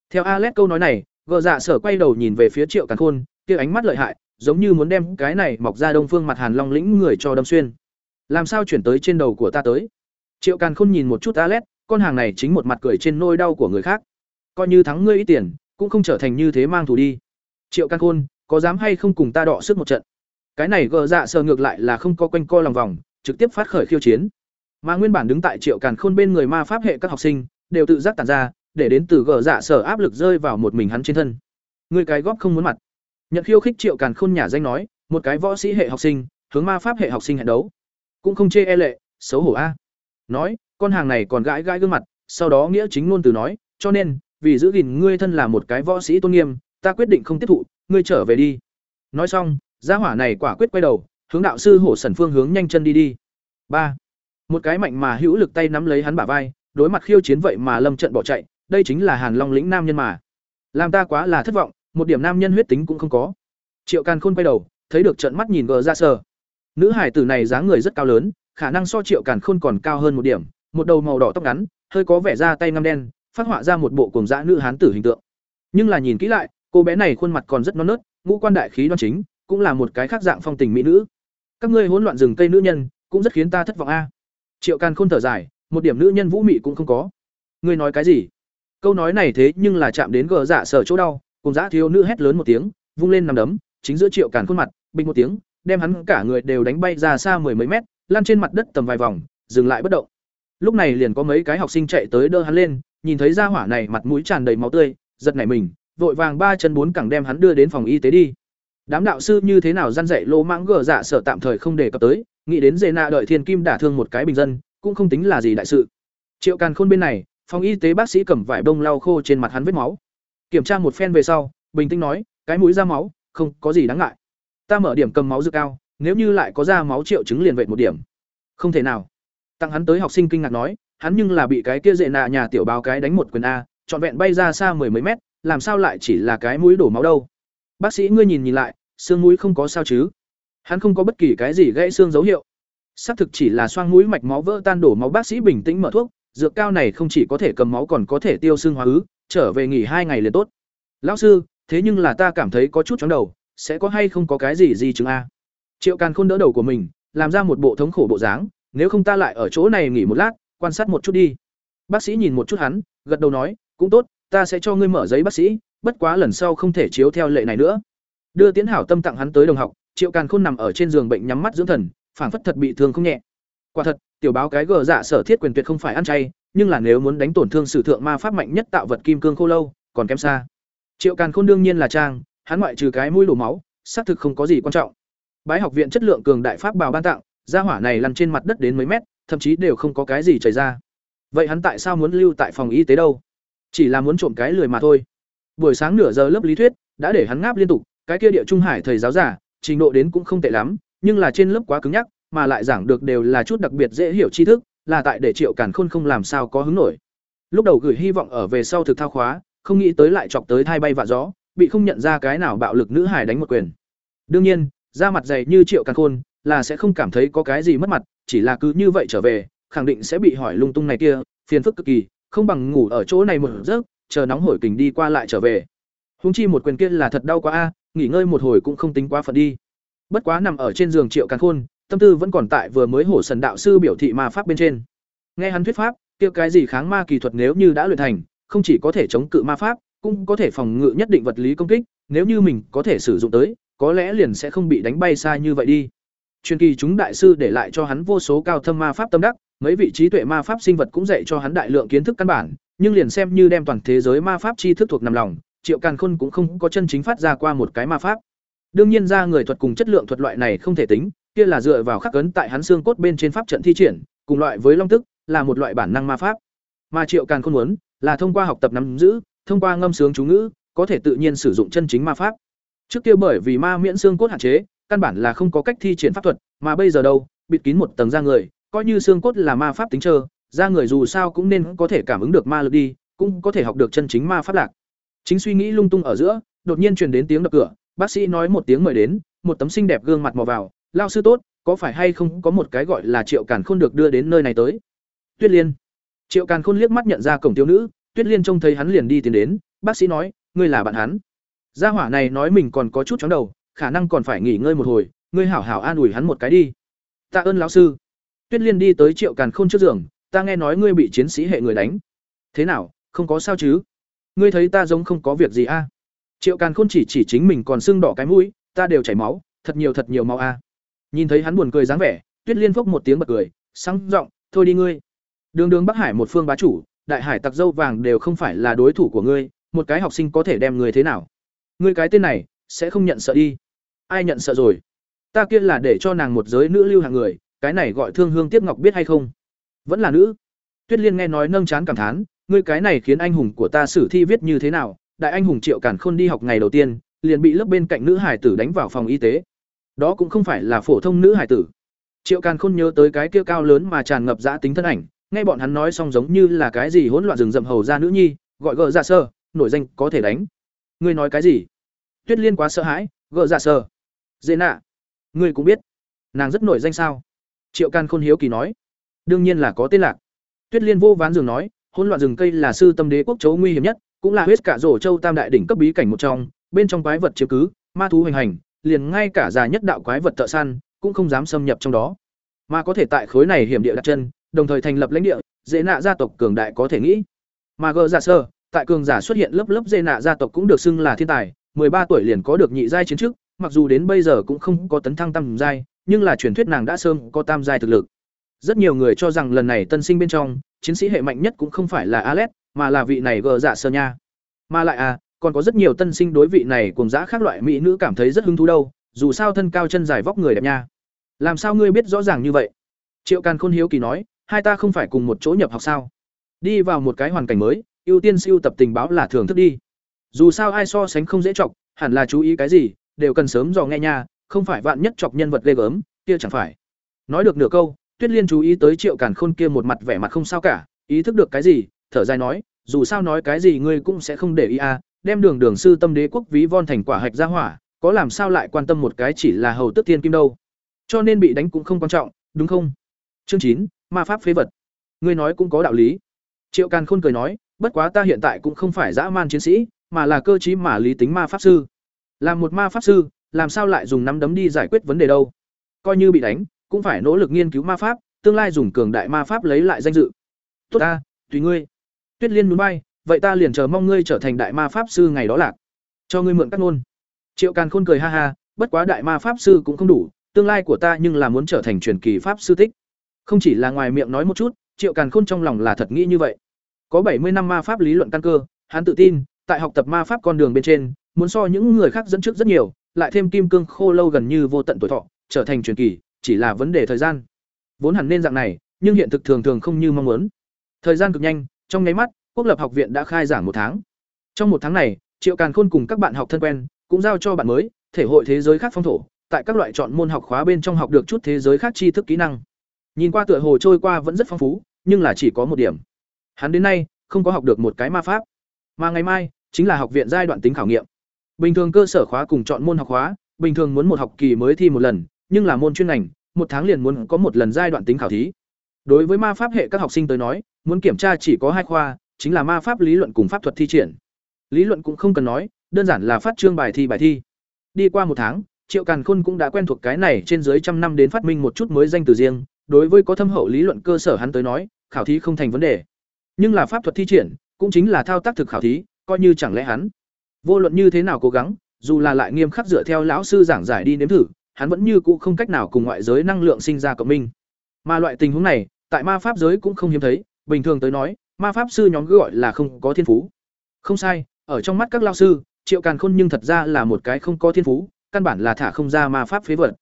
Theo Alex câu nói này, gờ dạ sở quay đầu nhìn về phía triệu cản khôn, kia ánh mắt lợi hại, giống như muốn đem cái này mọc ra đông phương mặt Hàn Long lĩnh người cho đâm xuyên. Làm sao chuyển tới trên đầu của ta tới? Triệu Càn Khôn nhìn một chút Alex, con hàng này chính một mặt cười trên nôi đau của người khác. Coi như thắng ngươi ít tiền, cũng không trở thành như thế mang thù đi. Triệu Càn Khôn, có dám hay không cùng ta đọ sức một trận? Cái này gờ dạ sờ ngược lại là không có quanh co lòng vòng, trực tiếp phát khởi khiêu chiến. Mà nguyên bản đứng tại Triệu Càn Khôn bên người ma pháp hệ các học sinh, đều tự giác tản ra, để đến từ gờ dạ sở áp lực rơi vào một mình hắn trên thân. Người cái góp không muốn mặt. Nhận khiêu khích Triệu Càn Khôn nhà danh nói, một cái võ sĩ hệ học sinh, hướng ma pháp hệ học sinh hẹn đấu. Cũng không chê e lệ, xấu hổ a. Nói, con hàng này còn gãi gãi gương mặt, sau đó nghĩa chính luôn từ nói, cho nên, vì giữ gìn ngươi thân là một cái võ sĩ tôn nghiêm, ta quyết định không tiếp thụ, ngươi trở về đi. Nói xong, gia hỏa này quả quyết quay đầu hướng đạo sư hổ sần phương hướng nhanh chân đi đi. Ba. Một cái mạnh mà hữu lực tay nắm lấy hắn bả vai đối mặt khiêu chiến vậy mà lâm trận bỏ chạy đây chính là hàn long lĩnh nam nhân mà. Làm ta quá là thất vọng một điểm nam nhân huyết tính cũng không có. Triệu càn khôn quay đầu thấy được trận mắt nhìn gờ ra sờ. Nữ hải tử này dáng người rất cao lớn khả năng so triệu càn khôn còn cao hơn một điểm một đầu màu đỏ tóc ngắn hơi có vẻ da tay ngăm đen phát họa ra một bộ cùng dã nữ hán tử hình tượng. Nhưng là nhìn kỹ lại cô bé này khuôn mặt còn rất non nớt, ngũ quan đại khí đoan chính, cũng là một cái khác dạng phong tình mỹ nữ. Các ngươi hỗn loạn rừng cây nữ nhân, cũng rất khiến ta thất vọng a. Triệu càn khôn thở dài, một điểm nữ nhân vũ mị cũng không có. Ngươi nói cái gì? Câu nói này thế nhưng là chạm đến gờ dạ sở chỗ đau, cùng dã thiếu nữ hét lớn một tiếng, vung lên nằm đấm, chính giữa triệu càn khuôn mặt, bình một tiếng, đem hắn cả người đều đánh bay ra xa mười mấy mét lan trên mặt đất tầm vài vòng, dừng lại bất động. Lúc này liền có mấy cái học sinh chạy tới đỡ hắn lên, nhìn thấy ra hỏa này mặt mũi tràn đầy máu tươi, giật nảy mình vội vàng ba chân bốn cẳng đem hắn đưa đến phòng y tế đi. Đám đạo sư như thế nào gian dạy lỗ mãng gờ dạ sở tạm thời không đề cập tới, nghĩ đến dê nạ đợi thiên kim đả thương một cái bình dân, cũng không tính là gì đại sự. Triệu càn khôn bên này, phòng y tế bác sĩ cầm vải bông lau khô trên mặt hắn vết máu. Kiểm tra một phen về sau, bình tĩnh nói, cái mũi ra máu, không có gì đáng ngại. Ta mở điểm cầm máu dư cao, nếu như lại có ra máu triệu chứng liền vậy một điểm. Không thể nào. Tặng hắn tới học sinh kinh ngạc nói, hắn nhưng là bị cái kia dệ nạ nhà tiểu báo cái đánh một quyền a, trọn vẹn bay ra xa mười mấy mét làm sao lại chỉ là cái mũi đổ máu đâu? Bác sĩ, ngươi nhìn nhìn lại, xương mũi không có sao chứ? Hắn không có bất kỳ cái gì gãy xương dấu hiệu. Xác thực chỉ là xoang mũi mạch máu vỡ tan đổ máu, bác sĩ bình tĩnh mở thuốc, dược cao này không chỉ có thể cầm máu còn có thể tiêu xương hóa ứ, trở về nghỉ hai ngày liền tốt. Lão sư, thế nhưng là ta cảm thấy có chút chóng đầu, sẽ có hay không có cái gì gì chứng a? Triệu càn khôn đỡ đầu của mình, làm ra một bộ thống khổ bộ dáng, nếu không ta lại ở chỗ này nghỉ một lát, quan sát một chút đi. Bác sĩ nhìn một chút hắn, gật đầu nói, cũng tốt ta sẽ cho ngươi mở giấy bác sĩ, bất quá lần sau không thể chiếu theo lệ này nữa. Đưa tiến hảo tâm tặng hắn tới đồng học, triệu càn khôn nằm ở trên giường bệnh nhắm mắt dưỡng thần, phảng phất thật bị thương không nhẹ. Quả thật, tiểu báo cái gờ dạ sở thiết quyền tuyệt không phải ăn chay, nhưng là nếu muốn đánh tổn thương sử thượng ma pháp mạnh nhất tạo vật kim cương khô lâu, còn kém xa. Triệu càn khôn đương nhiên là trang, hắn ngoại trừ cái mũi đổ máu, xác thực không có gì quan trọng. Bái học viện chất lượng cường đại pháp bào ban tặng, gia hỏa này lăn trên mặt đất đến mấy mét, thậm chí đều không có cái gì chảy ra. Vậy hắn tại sao muốn lưu tại phòng y tế đâu? Chỉ là muốn trộm cái lười mà thôi. Buổi sáng nửa giờ lớp lý thuyết đã để hắn ngáp liên tục, cái kia địa trung hải thầy giáo giả trình độ đến cũng không tệ lắm, nhưng là trên lớp quá cứng nhắc, mà lại giảng được đều là chút đặc biệt dễ hiểu tri thức, là tại để triệu càn khôn không làm sao có hứng nổi. Lúc đầu gửi hy vọng ở về sau thực thao khóa, không nghĩ tới lại chọc tới thai bay vạ gió, bị không nhận ra cái nào bạo lực nữ hải đánh một quyền. Đương nhiên, da mặt dày như triệu càn khôn là sẽ không cảm thấy có cái gì mất mặt, chỉ là cứ như vậy trở về, khẳng định sẽ bị hỏi lung tung này kia, phiền phức cực kỳ không bằng ngủ ở chỗ này một giấc, chờ nóng hổi kình đi qua lại trở về. Huống chi một quyền kia là thật đau quá a, nghỉ ngơi một hồi cũng không tính quá phận đi. Bất quá nằm ở trên giường triệu càn khôn, tâm tư vẫn còn tại vừa mới hổ sần đạo sư biểu thị ma pháp bên trên. Nghe hắn thuyết pháp, kia cái gì kháng ma kỳ thuật nếu như đã luyện thành, không chỉ có thể chống cự ma pháp, cũng có thể phòng ngự nhất định vật lý công kích, nếu như mình có thể sử dụng tới, có lẽ liền sẽ không bị đánh bay xa như vậy đi. Truyền kỳ chúng đại sư để lại cho hắn vô số cao thâm ma pháp tâm đắc mấy vị trí tuệ ma pháp sinh vật cũng dạy cho hắn đại lượng kiến thức căn bản, nhưng liền xem như đem toàn thế giới ma pháp tri thức thuộc nằm lòng, triệu càn khôn cũng không có chân chính phát ra qua một cái ma pháp. Đương nhiên ra người thuật cùng chất lượng thuật loại này không thể tính, kia là dựa vào khắc cấn tại hắn xương cốt bên trên pháp trận thi triển, cùng loại với long tức, là một loại bản năng ma pháp. Mà triệu càn khôn muốn, là thông qua học tập nắm giữ, thông qua ngâm sướng chú ngữ, có thể tự nhiên sử dụng chân chính ma pháp. Trước kia bởi vì ma miễn xương cốt hạn chế, căn bản là không có cách thi triển pháp thuật, mà bây giờ đâu, bịt kín một tầng da người coi như xương cốt là ma pháp tính trơ ra người dù sao cũng nên có thể cảm ứng được ma lực đi, cũng có thể học được chân chính ma pháp lạc. Chính suy nghĩ lung tung ở giữa, đột nhiên truyền đến tiếng đập cửa, bác sĩ nói một tiếng mời đến, một tấm xinh đẹp gương mặt mò vào lao sư tốt, có phải hay không có một cái gọi là triệu càn khôn được đưa đến nơi này tới? Tuyết liên. Triệu càn khôn liếc mắt nhận ra cổng thiếu nữ, tuyết liên trông thấy hắn liền đi tiến đến, bác sĩ nói, ngươi là bạn hắn. Gia hỏa này nói mình còn có chút chóng đầu, khả năng còn phải nghỉ ngơi một hồi, ngươi hảo hảo an ủi hắn một cái đi. Tạ ơn lão sư tuyết liên đi tới triệu càn khôn trước giường, ta nghe nói ngươi bị chiến sĩ hệ người đánh. Thế nào, không có sao chứ? Ngươi thấy ta giống không có việc gì a? Triệu càn khôn chỉ chỉ chính mình còn sưng đỏ cái mũi, ta đều chảy máu, thật nhiều thật nhiều máu a. Nhìn thấy hắn buồn cười dáng vẻ, tuyết liên phốc một tiếng bật cười sáng giọng, thôi đi ngươi. Đường đường bắc hải một phương bá chủ, đại hải tặc dâu vàng đều không phải là đối thủ của ngươi, một cái học sinh có thể đem người thế nào? Ngươi cái tên này, sẽ không nhận sợ đi. Ai nhận sợ rồi? Ta kia là để cho nàng một giới nữ lưu hàng người cái này gọi thương hương tiếp ngọc biết hay không? Vẫn là nữ. Tuyết liên nghe nói nâng chán cảm thán, ngươi cái này khiến anh hùng của ta sử thi viết như thế nào? Đại anh hùng triệu cản khôn đi học ngày đầu tiên, liền bị lớp bên cạnh nữ hải tử đánh vào phòng y tế. Đó cũng không phải là phổ thông nữ hải tử. Triệu càn khôn nhớ tới cái kia cao lớn mà tràn ngập giã tính thân ảnh, nghe bọn hắn nói xong giống như là cái gì hỗn loạn rừng rậm hầu ra nữ nhi, gọi gợ ra dạ sơ, nổi danh có thể đánh. Ngươi nói cái gì? Tuyết liên quá sợ hãi gợ ra dạ sơ. Dễ nạ. Ngươi cũng biết. Nàng rất nổi danh sao? Triệu Can khôn hiếu kỳ nói, đương nhiên là có tên lạc. Tuyết liên vô ván dường nói, hỗn loạn rừng cây là sư tâm đế quốc chấu nguy hiểm nhất, cũng là huyết cả rổ châu tam đại đỉnh cấp bí cảnh một trong, bên trong quái vật chiếm cứ, ma thú hành hành, liền ngay cả già nhất đạo quái vật thợ săn cũng không dám xâm nhập trong đó. Mà có thể tại khối này hiểm địa đặt chân, đồng thời thành lập lãnh địa, dễ nạ gia tộc cường đại có thể nghĩ. Mà gờ giả sơ, tại cường giả xuất hiện lớp lớp dễ nạ gia tộc cũng được xưng là thiên tài ba tuổi liền có được nhị giai chiến chức, mặc dù đến bây giờ cũng không có tấn thăng tam giai nhưng là truyền thuyết nàng đã sớm có tam giai thực lực. Rất nhiều người cho rằng lần này tân sinh bên trong chiến sĩ hệ mạnh nhất cũng không phải là Alet, mà là vị này gờ dạ sơ nha. Mà lại à còn có rất nhiều tân sinh đối vị này cùng dã khác loại mỹ nữ cảm thấy rất hứng thú đâu dù sao thân cao chân dài vóc người đẹp nha. Làm sao ngươi biết rõ ràng như vậy? Triệu càn khôn hiếu kỳ nói hai ta không phải cùng một chỗ nhập học sao? Đi vào một cái hoàn cảnh mới ưu tiên siêu tập tình báo là thường thức đi. Dù sao ai so sánh không dễ trọng hẳn là chú ý cái gì đều cần sớm dò nghe nha không phải vạn nhất chọc nhân vật ghê gớm, kia chẳng phải. Nói được nửa câu, tuyết liên chú ý tới triệu càn khôn kia một mặt vẻ mặt không sao cả, ý thức được cái gì, thở dài nói, dù sao nói cái gì ngươi cũng sẽ không để ý à đem đường đường sư tâm đế quốc ví von thành quả hạch ra hỏa, có làm sao lại quan tâm một cái chỉ là hầu tức thiên kim đâu. Cho nên bị đánh cũng không quan trọng, đúng không? Chương chín, ma pháp phế vật. Ngươi nói cũng có đạo lý. Triệu càn khôn cười nói, bất quá ta hiện tại cũng không phải dã man chiến sĩ, mà là cơ trí mà lý tính ma pháp sư. Làm một ma pháp sư làm sao lại dùng nắm đấm đi giải quyết vấn đề đâu? Coi như bị đánh, cũng phải nỗ lực nghiên cứu ma pháp, tương lai dùng cường đại ma pháp lấy lại danh dự. Tốt ta, tùy ngươi. Tuyết liên muốn bay vậy ta liền chờ mong ngươi trở thành đại ma pháp sư ngày đó lạc. Cho ngươi mượn cắt ngôn. Triệu càn khôn cười ha ha, bất quá đại ma pháp sư cũng không đủ, tương lai của ta nhưng là muốn trở thành truyền kỳ pháp sư tích không chỉ là ngoài miệng nói một chút, triệu càn khôn trong lòng là thật nghĩ như vậy. Có bảy mươi năm ma pháp lý luận căn cơ, hắn tự tin, tại học tập ma pháp con đường bên trên, muốn so những người khác dẫn trước rất nhiều lại thêm kim cương khô lâu gần như vô tận tuổi thọ, trở thành truyền kỳ, chỉ là vấn đề thời gian. Vốn hẳn nên dạng này, nhưng hiện thực thường thường không như mong muốn. Thời gian cực nhanh, trong nháy mắt, quốc lập học viện đã khai giảng một tháng. Trong một tháng này, triệu càn khôn cùng các bạn học thân quen, cũng giao cho bạn mới, thể hội thế giới khác phong thổ, tại các loại chọn môn học khóa bên trong học được chút thế giới khác tri thức kỹ năng. Nhìn qua tựa hồ trôi qua vẫn rất phong phú, nhưng là chỉ có một điểm. Hắn đến nay, không có học được một cái ma pháp. Mà ngày mai, chính là học viện giai đoạn tính khảo nghiệm bình thường cơ sở khóa cùng chọn môn học khóa, bình thường muốn một học kỳ mới thi một lần, nhưng là môn chuyên ngành, một tháng liền muốn có một lần giai đoạn tính khảo thí. Đối với ma pháp hệ các học sinh tới nói, muốn kiểm tra chỉ có hai khoa, chính là ma pháp lý luận cùng pháp thuật thi triển. Lý luận cũng không cần nói, đơn giản là phát trương bài thi bài thi. Đi qua một tháng, triệu càn khôn cũng đã quen thuộc cái này trên dưới trăm năm đến phát minh một chút mới danh từ riêng. Đối với có thâm hậu lý luận cơ sở hắn tới nói, khảo thí không thành vấn đề. Nhưng là pháp thuật thi triển, cũng chính là thao tác thực khảo thí, coi như chẳng lẽ hắn vô luận như thế nào cố gắng, dù là lại nghiêm khắc dựa theo lão sư giảng giải đi nếm thử, hắn vẫn như cũ không cách nào cùng ngoại giới năng lượng sinh ra cộng minh. Mà loại tình huống này, tại ma pháp giới cũng không hiếm thấy, bình thường tới nói, ma pháp sư nhóm gọi là không có thiên phú. Không sai, ở trong mắt các lao sư, triệu càn khôn nhưng thật ra là một cái không có thiên phú, căn bản là thả không ra ma pháp phế vật.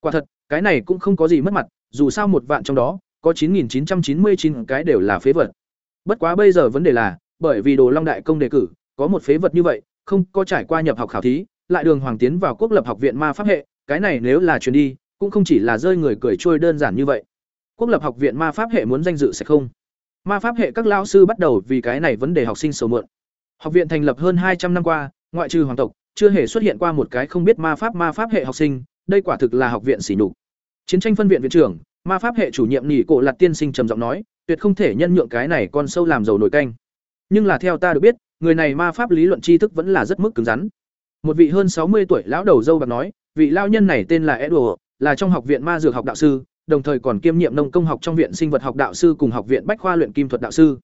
Quả thật, cái này cũng không có gì mất mặt, dù sao một vạn trong đó, có chín nghìn chín trăm chín mươi chín cái đều là phế vật. Bất quá bây giờ vấn đề là, bởi vì đồ long đại công đề cử, có một phế vật như vậy không có trải qua nhập học khảo thí, lại đường hoàng tiến vào quốc lập học viện ma pháp hệ, cái này nếu là chuyến đi, cũng không chỉ là rơi người cười trôi đơn giản như vậy. Quốc lập học viện ma pháp hệ muốn danh dự sẽ không? Ma pháp hệ các lao sư bắt đầu vì cái này vấn đề học sinh sầu mượn học viện thành lập hơn hai trăm năm qua, ngoại trừ hoàng tộc, chưa hề xuất hiện qua một cái không biết ma pháp ma pháp hệ học sinh, đây quả thực là học viện xỉ nhục. Chiến tranh phân viện viện trưởng, ma pháp hệ chủ nhiệm nhỉ cổ lạt tiên sinh trầm giọng nói, tuyệt không thể nhân nhượng cái này con sâu làm dầu nổi canh. Nhưng là theo ta được biết người này ma pháp lý luận tri thức vẫn là rất mức cứng rắn một vị hơn sáu mươi tuổi lão đầu dâu bạc nói vị lao nhân này tên là Edward, là trong học viện ma dược học đạo sư, đồng thời còn kiêm nhiệm nông công học trong viện sinh vật học đạo sư cùng học viện bách khoa luyện kim thuật đạo sư.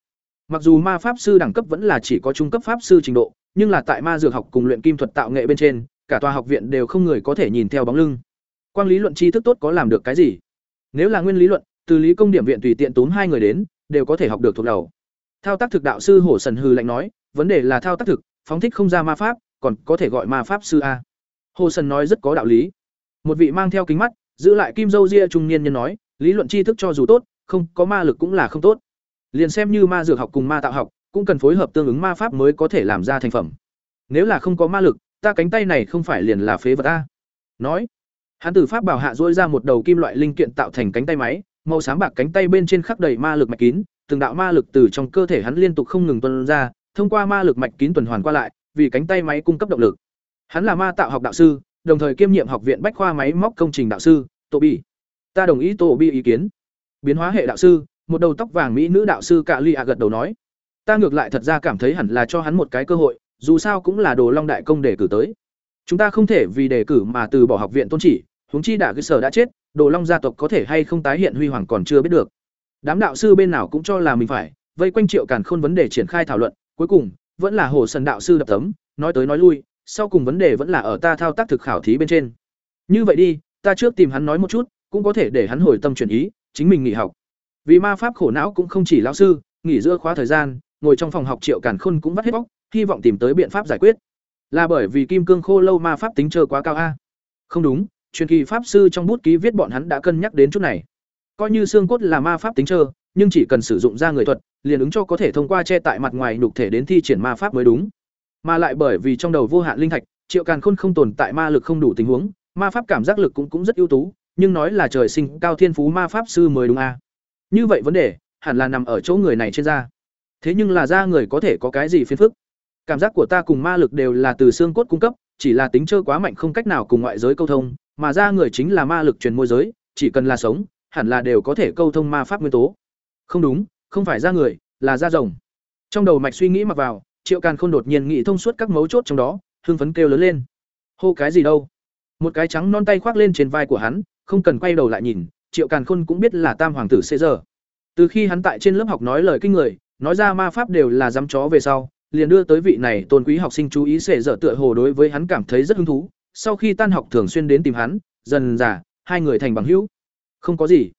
Mặc dù ma pháp sư đẳng cấp vẫn là chỉ có trung cấp pháp sư trình độ, nhưng là tại ma dược học cùng luyện kim thuật tạo nghệ bên trên, cả tòa học viện đều không người có thể nhìn theo bóng lưng. Quang lý luận tri thức tốt có làm được cái gì? Nếu là nguyên lý luận, từ lý công điểm viện tùy tiện tốn hai người đến, đều có thể học được thuộc đầu. Thao tác thực đạo sư Hổ Sần hừ lạnh nói, vấn đề là thao tác thực, phóng thích không ra ma pháp, còn có thể gọi ma pháp sư a. Hồ Sần nói rất có đạo lý. Một vị mang theo kính mắt, giữ lại kim dâu ria trung niên nhân nói, lý luận tri thức cho dù tốt, không có ma lực cũng là không tốt. Liền xem như ma dược học cùng ma tạo học, cũng cần phối hợp tương ứng ma pháp mới có thể làm ra thành phẩm. Nếu là không có ma lực, ta cánh tay này không phải liền là phế vật ta Nói, Hắn từ pháp bảo hạ duỗi ra một đầu kim loại linh kiện tạo thành cánh tay máy, màu xám bạc cánh tay bên trên khắc đầy ma lực mạch kín, từng đạo ma lực từ trong cơ thể hắn liên tục không ngừng tuân ra, thông qua ma lực mạch kín tuần hoàn qua lại, vì cánh tay máy cung cấp động lực. Hắn là ma tạo học đạo sư, đồng thời kiêm nhiệm học viện bách khoa máy móc công trình đạo sư, Tô Ta đồng ý Tô ý kiến. Biến hóa hệ đạo sư, một đầu tóc vàng mỹ nữ đạo sư Cạ Ly gật đầu nói, ta ngược lại thật ra cảm thấy hẳn là cho hắn một cái cơ hội, dù sao cũng là Đồ Long đại công để cử tới. Chúng ta không thể vì đề cử mà từ bỏ học viện tôn chỉ, huống chi đã cơ sở đã chết, Đồ Long gia tộc có thể hay không tái hiện huy hoàng còn chưa biết được. Đám đạo sư bên nào cũng cho là mình phải, vây quanh Triệu Càn Khôn vấn đề triển khai thảo luận, cuối cùng vẫn là Hồ Sần đạo sư đập tấm, nói tới nói lui, sau cùng vấn đề vẫn là ở ta thao tác thực khảo thí bên trên. Như vậy đi, ta trước tìm hắn nói một chút, cũng có thể để hắn hồi tâm chuyển ý, chính mình nghỉ học. Vì ma pháp khổ não cũng không chỉ lão sư, nghỉ giữa khóa thời gian, ngồi trong phòng học Triệu Càn Khôn cũng vắt hết bóc, hy vọng tìm tới biện pháp giải quyết. Là bởi vì kim cương khô lâu ma pháp tính chờ quá cao a? Không đúng, truyền kỳ pháp sư trong bút ký viết bọn hắn đã cân nhắc đến chút này. Coi như xương cốt là ma pháp tính chờ, nhưng chỉ cần sử dụng ra người thuật, liền ứng cho có thể thông qua che tại mặt ngoài nhục thể đến thi triển ma pháp mới đúng. Mà lại bởi vì trong đầu vô hạn linh thạch, Triệu Càn Khôn không tồn tại ma lực không đủ tình huống, ma pháp cảm giác lực cũng cũng rất ưu tú, nhưng nói là trời sinh cao thiên phú ma pháp sư mới đúng a. Như vậy vấn đề hẳn là nằm ở chỗ người này trên da. Thế nhưng là da người có thể có cái gì phiền phức? Cảm giác của ta cùng ma lực đều là từ xương cốt cung cấp, chỉ là tính chơi quá mạnh không cách nào cùng ngoại giới câu thông, mà da người chính là ma lực truyền môi giới, chỉ cần là sống, hẳn là đều có thể câu thông ma pháp nguyên tố. Không đúng, không phải da người, là da rồng. Trong đầu mạch suy nghĩ mặc vào, Triệu Càn Khôn đột nhiên nghĩ thông suốt các mấu chốt trong đó, hưng phấn kêu lớn lên. Hô cái gì đâu? Một cái trắng non tay khoác lên trên vai của hắn, không cần quay đầu lại nhìn, Triệu Càn Khôn cũng biết là Tam hoàng tử Caesar. Từ khi hắn tại trên lớp học nói lời kinh người, nói ra ma pháp đều là dám chó về sau, liền đưa tới vị này tôn quý học sinh chú ý sẽ dở tựa hồ đối với hắn cảm thấy rất hứng thú. Sau khi tan học thường xuyên đến tìm hắn, dần dà, hai người thành bằng hữu. Không có gì.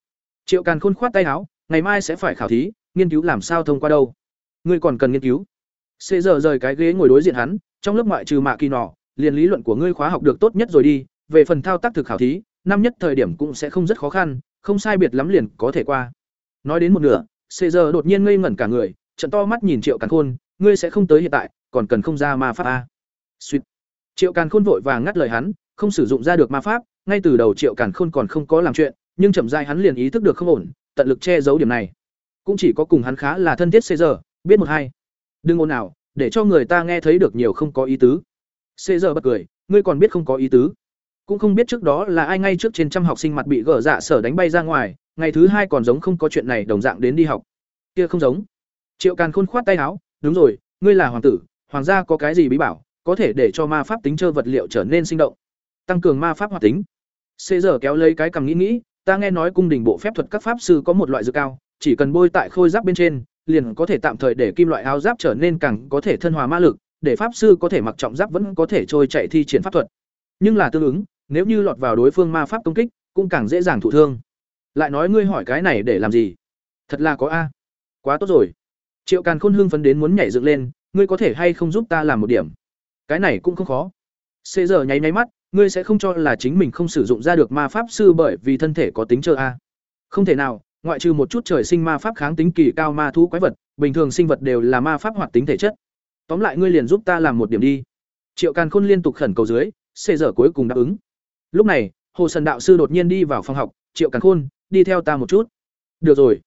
Triệu Càn Khôn khoát tay áo, ngày mai sẽ phải khảo thí, nghiên cứu làm sao thông qua đâu. Ngươi còn cần nghiên cứu. xế giờ rời cái ghế ngồi đối diện hắn, trong lớp ngoại trừ mạ kỳ nọ, liền lý luận của ngươi khóa học được tốt nhất rồi đi, về phần thao tác thực khảo thí, năm nhất thời điểm cũng sẽ không rất khó khăn, không sai biệt lắm liền có thể qua. Nói đến một nửa, xế giờ đột nhiên ngây ngẩn cả người, trận to mắt nhìn Triệu Càn Khôn, ngươi sẽ không tới hiện tại, còn cần không ra ma pháp a. Suýt. Triệu Càn Khôn vội vàng ngắt lời hắn, không sử dụng ra được ma pháp, ngay từ đầu Triệu Càn Khôn còn không có làm chuyện, nhưng chậm rãi hắn liền ý thức được không ổn, tận lực che giấu điểm này. Cũng chỉ có cùng hắn khá là thân thiết Cê giờ, biết một hai. Đừng ồn nào, để cho người ta nghe thấy được nhiều không có ý tứ. Cê giờ bật cười, ngươi còn biết không có ý tứ. Cũng không biết trước đó là ai ngay trước trên trăm học sinh mặt bị gỡ dạ sở đánh bay ra ngoài, ngày thứ hai còn giống không có chuyện này đồng dạng đến đi học kia không giống triệu càn khôn khoát tay áo đúng rồi ngươi là hoàng tử hoàng gia có cái gì bí bảo có thể để cho ma pháp tính chơi vật liệu trở nên sinh động tăng cường ma pháp hoạt tính xê giờ kéo lấy cái cằm nghĩ nghĩ ta nghe nói cung đình bộ phép thuật các pháp sư có một loại dược cao chỉ cần bôi tại khôi giáp bên trên, liền có thể tạm thời để kim loại áo giáp trở nên càng có thể thân hòa ma lực, để pháp sư có thể mặc trọng giáp vẫn có thể trôi chạy thi triển pháp thuật. Nhưng là tương ứng, nếu như lọt vào đối phương ma pháp công kích, cũng càng dễ dàng thụ thương. Lại nói ngươi hỏi cái này để làm gì? Thật là có a. Quá tốt rồi. Triệu càn khôn hưng phấn đến muốn nhảy dựng lên, ngươi có thể hay không giúp ta làm một điểm? Cái này cũng không khó. Xế giờ nháy nháy mắt, ngươi sẽ không cho là chính mình không sử dụng ra được ma pháp sư bởi vì thân thể có tính chờ a. Không thể nào ngoại trừ một chút trời sinh ma pháp kháng tính kỳ cao ma thú quái vật, bình thường sinh vật đều là ma pháp hoạt tính thể chất. Tóm lại ngươi liền giúp ta làm một điểm đi. Triệu càn khôn liên tục khẩn cầu dưới xế giờ cuối cùng đáp ứng. Lúc này, hồ sần đạo sư đột nhiên đi vào phòng học, triệu càn khôn, đi theo ta một chút. Được rồi.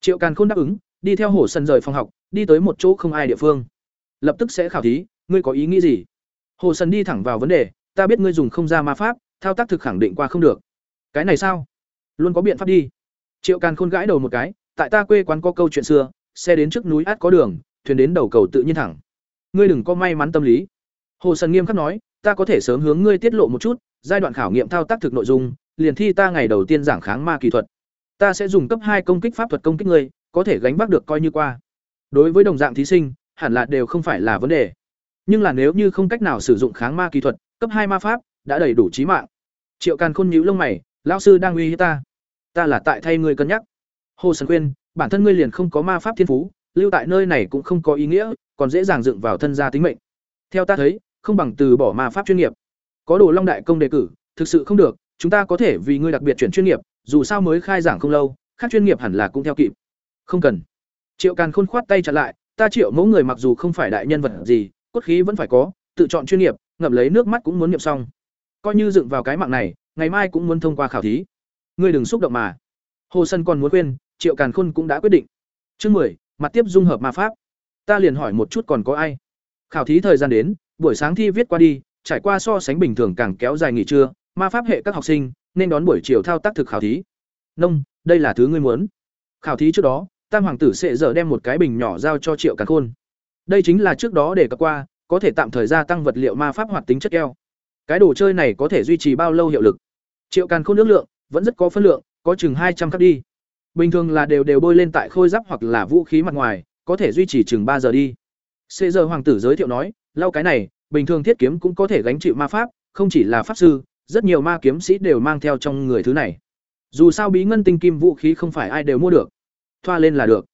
Triệu càn khôn đáp ứng, đi theo hồ sần rời phòng học, đi tới một chỗ không ai địa phương. Lập tức sẽ khảo thí, ngươi có ý nghĩ gì? Hồ sần đi thẳng vào vấn đề, ta biết ngươi dùng không ra ma pháp, thao tác thực khẳng định qua không được. Cái này sao? Luôn có biện pháp đi triệu càn khôn gãi đầu một cái tại ta quê quán có câu chuyện xưa xe đến trước núi át có đường thuyền đến đầu cầu tự nhiên thẳng ngươi đừng có may mắn tâm lý hồ sần nghiêm khắc nói ta có thể sớm hướng ngươi tiết lộ một chút giai đoạn khảo nghiệm thao tác thực nội dung liền thi ta ngày đầu tiên giảng kháng ma kỳ thuật. Ta sẽ dùng cấp hai công kích pháp thuật công kích ngươi, có thể gánh vác được coi như qua. Đối với đồng dạng thí sinh, hẳn là đều không phải là vấn đề. Nhưng là nếu như không cách nào sử dụng kháng ma kỳ thuật, cấp hai ma pháp đã đầy đủ trí mạng. Triệu Càn Khôn nhíu lông mày, lão sư đang uy hiếp ta. Ta là tại thay ngươi cân nhắc. Hồ Sần khuyên, bản thân ngươi liền không có ma pháp thiên phú, lưu tại nơi này cũng không có ý nghĩa, còn dễ dàng dựng vào thân gia tính mệnh. Theo ta thấy, không bằng từ bỏ ma pháp chuyên nghiệp. Có đồ long đại công đề cử, thực sự không được, chúng ta có thể vì ngươi đặc biệt chuyển chuyên nghiệp, dù sao mới khai giảng không lâu, khác chuyên nghiệp hẳn là cũng theo kịp. Không cần. Triệu Càn Khôn khoát tay trả lại, ta Triệu mẫu người mặc dù không phải đại nhân vật gì, cốt khí vẫn phải có, tự chọn chuyên nghiệp, ngậm lấy nước mắt cũng muốn niệm xong. Coi như dựng vào cái mạng này, ngày mai cũng muốn thông qua khảo thí ngươi đừng xúc động mà. Hồ sân còn muốn quên triệu càn khôn cũng đã quyết định. Chương mười, mặt tiếp dung hợp ma pháp. Ta liền hỏi một chút còn có ai? Khảo thí thời gian đến, buổi sáng thi viết qua đi, trải qua so sánh bình thường càng kéo dài nghỉ trưa, ma pháp hệ các học sinh nên đón buổi chiều thao tác thực khảo thí. Nông, đây là thứ ngươi muốn. Khảo thí trước đó, tam hoàng tử sẽ dở đem một cái bình nhỏ giao cho triệu càn khôn. Đây chính là trước đó để cập qua, có thể tạm thời gia tăng vật liệu ma pháp hoạt tính chất keo. Cái đồ chơi này có thể duy trì bao lâu hiệu lực? Triệu càn khôn ước lượng vẫn rất có phân lượng, có chừng hai trăm khắc đi. Bình thường là đều đều bôi lên tại khôi giáp hoặc là vũ khí mặt ngoài, có thể duy trì chừng ba giờ đi. Xê giờ hoàng tử giới thiệu nói, lau cái này, bình thường thiết kiếm cũng có thể gánh chịu ma pháp, không chỉ là pháp sư, rất nhiều ma kiếm sĩ đều mang theo trong người thứ này. Dù sao bí ngân tinh kim vũ khí không phải ai đều mua được. Thoa lên là được.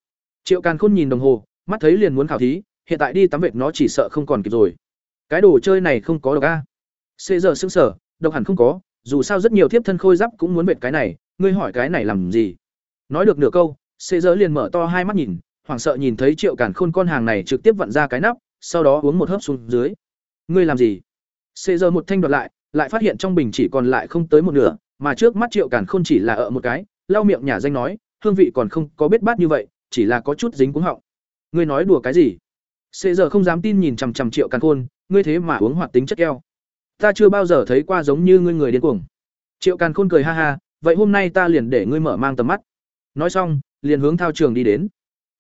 Triệu càn khôn nhìn đồng hồ, mắt thấy liền muốn khảo thí, hiện tại đi tắm vệt nó chỉ sợ không còn kịp rồi. Cái đồ chơi này không có độc a. Xê giờ sững sở độc hẳn không có dù sao rất nhiều thiếp thân khôi giáp cũng muốn vệt cái này, ngươi hỏi cái này làm gì? Nói được nửa câu, xê giờ liền mở to hai mắt nhìn, hoảng sợ nhìn thấy triệu càn khôn con hàng này trực tiếp vặn ra cái nắp, sau đó uống một hớp xuống dưới. Ngươi làm gì? Xê giờ một thanh đoạt lại lại phát hiện trong bình chỉ còn lại không tới một nửa, mà trước mắt triệu càn khôn chỉ là ở một cái, lau miệng nhà danh nói, hương vị còn không có biết bát như vậy, chỉ là có chút dính cuống họng. Ngươi nói đùa cái gì? Xê giờ không dám tin nhìn chằm chằm triệu càn khôn, ngươi thế mà uống hoạt tính chất keo ta chưa bao giờ thấy qua giống như ngươi người điên cuồng. Triệu càn khôn cười ha ha, vậy hôm nay ta liền để ngươi mở mang tầm mắt. Nói xong, liền hướng thao trường đi đến.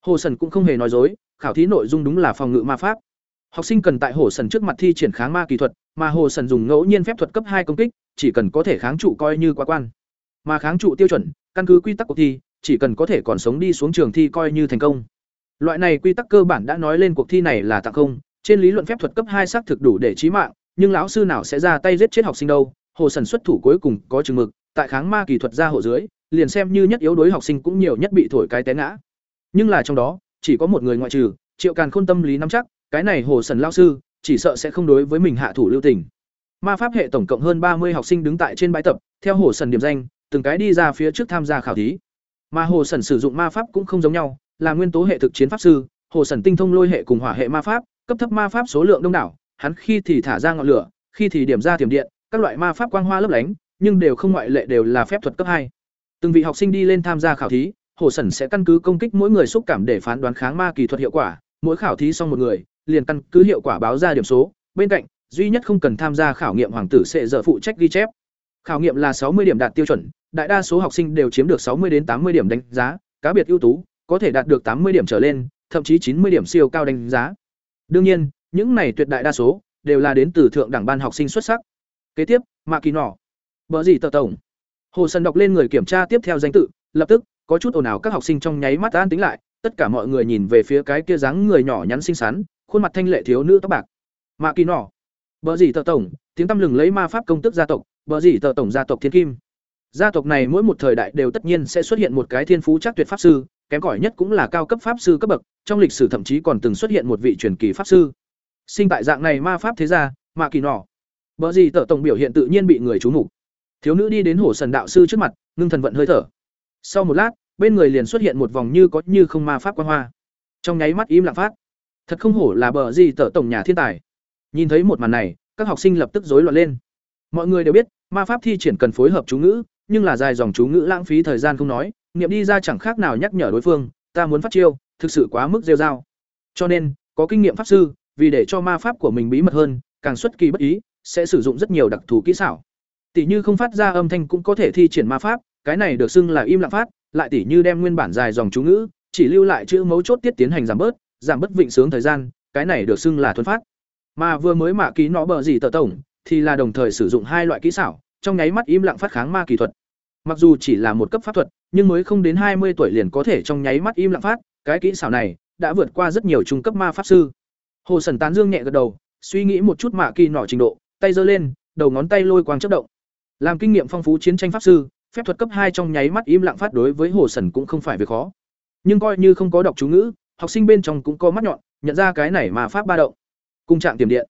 Hồ sần cũng không hề nói dối, khảo thí nội dung đúng là phòng ngự ma pháp. Học sinh cần tại hồ sần trước mặt thi triển kháng ma kỹ thuật, mà hồ sần dùng ngẫu nhiên phép thuật cấp hai công kích, chỉ cần có thể kháng trụ coi như quá quan. Mà kháng trụ tiêu chuẩn, căn cứ quy tắc cuộc thi, chỉ cần có thể còn sống đi xuống trường thi coi như thành công. Loại này quy tắc cơ bản đã nói lên cuộc thi này là tặng không, trên lý luận phép thuật cấp hai xác thực đủ để trí mạng nhưng lão sư nào sẽ ra tay giết chết học sinh đâu, hồ sần xuất thủ cuối cùng có chừng mực, tại kháng ma kỳ thuật ra hộ dưới, liền xem như nhất yếu đối học sinh cũng nhiều nhất bị thổi cái té ngã. Nhưng là trong đó, chỉ có một người ngoại trừ, triệu càn khôn tâm lý nắm chắc, cái này hồ sần lao sư, chỉ sợ sẽ không đối với mình hạ thủ lưu tình. Ma pháp hệ tổng cộng hơn ba mươi học sinh đứng tại trên bãi tập, theo hồ sần điểm danh, từng cái đi ra phía trước tham gia khảo thí. Mà hồ sần sử dụng ma pháp cũng không giống nhau, là nguyên tố hệ thực chiến pháp sư, hồ sần tinh thông lôi hệ cùng hỏa hệ ma pháp, cấp thấp ma pháp số lượng đông đảo hắn khi thì thả ra ngọn lửa, khi thì điểm ra tiềm điện, các loại ma pháp quang hoa lấp lánh, nhưng đều không ngoại lệ đều là phép thuật cấp hai. Từng vị học sinh đi lên tham gia khảo thí, hồ sẩn sẽ căn cứ công kích mỗi người xúc cảm để phán đoán kháng ma kỳ thuật hiệu quả, mỗi khảo thí xong một người, liền căn cứ hiệu quả báo ra điểm số. Bên cạnh, duy nhất không cần tham gia khảo nghiệm hoàng tử sẽ giờ phụ trách ghi chép. Khảo nghiệm là sáu mươi điểm đạt tiêu chuẩn, đại đa số học sinh đều chiếm được sáu mươi đến tám mươi điểm đánh giá, cá biệt ưu tú, có thể đạt được tám mươi điểm trở lên, thậm chí chín mươi điểm siêu cao đánh giá. Đương nhiên những này tuyệt đại đa số đều là đến từ thượng đẳng ban học sinh xuất sắc. Kế tiếp, mạ kỳ nỏ bờ gì tờ tổng. Hồ Sân đọc lên người kiểm tra tiếp theo danh tự, lập tức có chút ồn ào các học sinh trong nháy mắt an tính lại, tất cả mọi người nhìn về phía cái kia dáng người nhỏ nhắn xinh xắn, khuôn mặt thanh lệ thiếu nữ tóc bạc. Mạ kỳ nỏ bờ gì tờ tổng, tiếng tăm lừng lấy ma pháp công tức gia tộc, bờ gì tờ tổng gia tộc thiên kim. Gia tộc này mỗi một thời đại đều tất nhiên sẽ xuất hiện một cái thiên phú chắc tuyệt pháp sư, kém cỏi nhất cũng là cao cấp pháp sư cấp bậc, trong lịch sử thậm chí còn từng xuất hiện một vị truyền kỳ pháp sư sinh tại dạng này ma pháp thế gia, mạ kỳ nỏ bờ gì tờ tổng biểu hiện tự nhiên bị người chú mục. Thiếu nữ đi đến hổ sần đạo sư trước mặt, ngưng thần vận hơi thở. Sau một lát, bên người liền xuất hiện một vòng như có như không ma pháp quan hoa. Trong nháy mắt im lặng phát. Thật không hổ là bờ gì tở tổng nhà thiên tài. Nhìn thấy một màn này, các học sinh lập tức rối loạn lên. Mọi người đều biết, ma pháp thi triển cần phối hợp chú ngữ, nhưng là dài dòng chú ngữ lãng phí thời gian không nói nghiệm đi ra chẳng khác nào nhắc nhở đối phương, ta muốn phát chiêu, thực sự quá mức rêu dao cho nên, có kinh nghiệm pháp sư vì để cho ma pháp của mình bí mật hơn, càng xuất kỳ bất ý, sẽ sử dụng rất nhiều đặc thù kỹ xảo. Tỷ như không phát ra âm thanh cũng có thể thi triển ma pháp, cái này được xưng là im lặng phát, lại tỷ như đem nguyên bản dài dòng chú ngữ, chỉ lưu lại chữ mấu chốt tiết tiến hành giảm bớt, giảm bất vịnh sướng thời gian, cái này được xưng là thuần phát. Mà vừa mới mạ ký nó bờ gì tờ tổng, thì là đồng thời sử dụng hai loại kỹ xảo, trong nháy mắt im lặng phát kháng ma kỳ thuật. Mặc dù chỉ là một cấp pháp thuật, nhưng mới không đến hai mươi tuổi liền có thể trong nháy mắt im lặng phát, cái kỹ xảo này đã vượt qua rất nhiều trung cấp ma pháp sư hồ sần tán dương nhẹ gật đầu, suy nghĩ một chút mạ kỳ nọ trình độ, tay giơ lên, đầu ngón tay lôi quang chất động. Làm kinh nghiệm phong phú chiến tranh pháp sư, phép thuật cấp hai trong nháy mắt im lặng phát đối với hồ sần cũng không phải việc khó. Nhưng coi như không có đọc chú ngữ, học sinh bên trong cũng có mắt nhọn, nhận ra cái này mà pháp ba động. Cung trạng tiềm điện.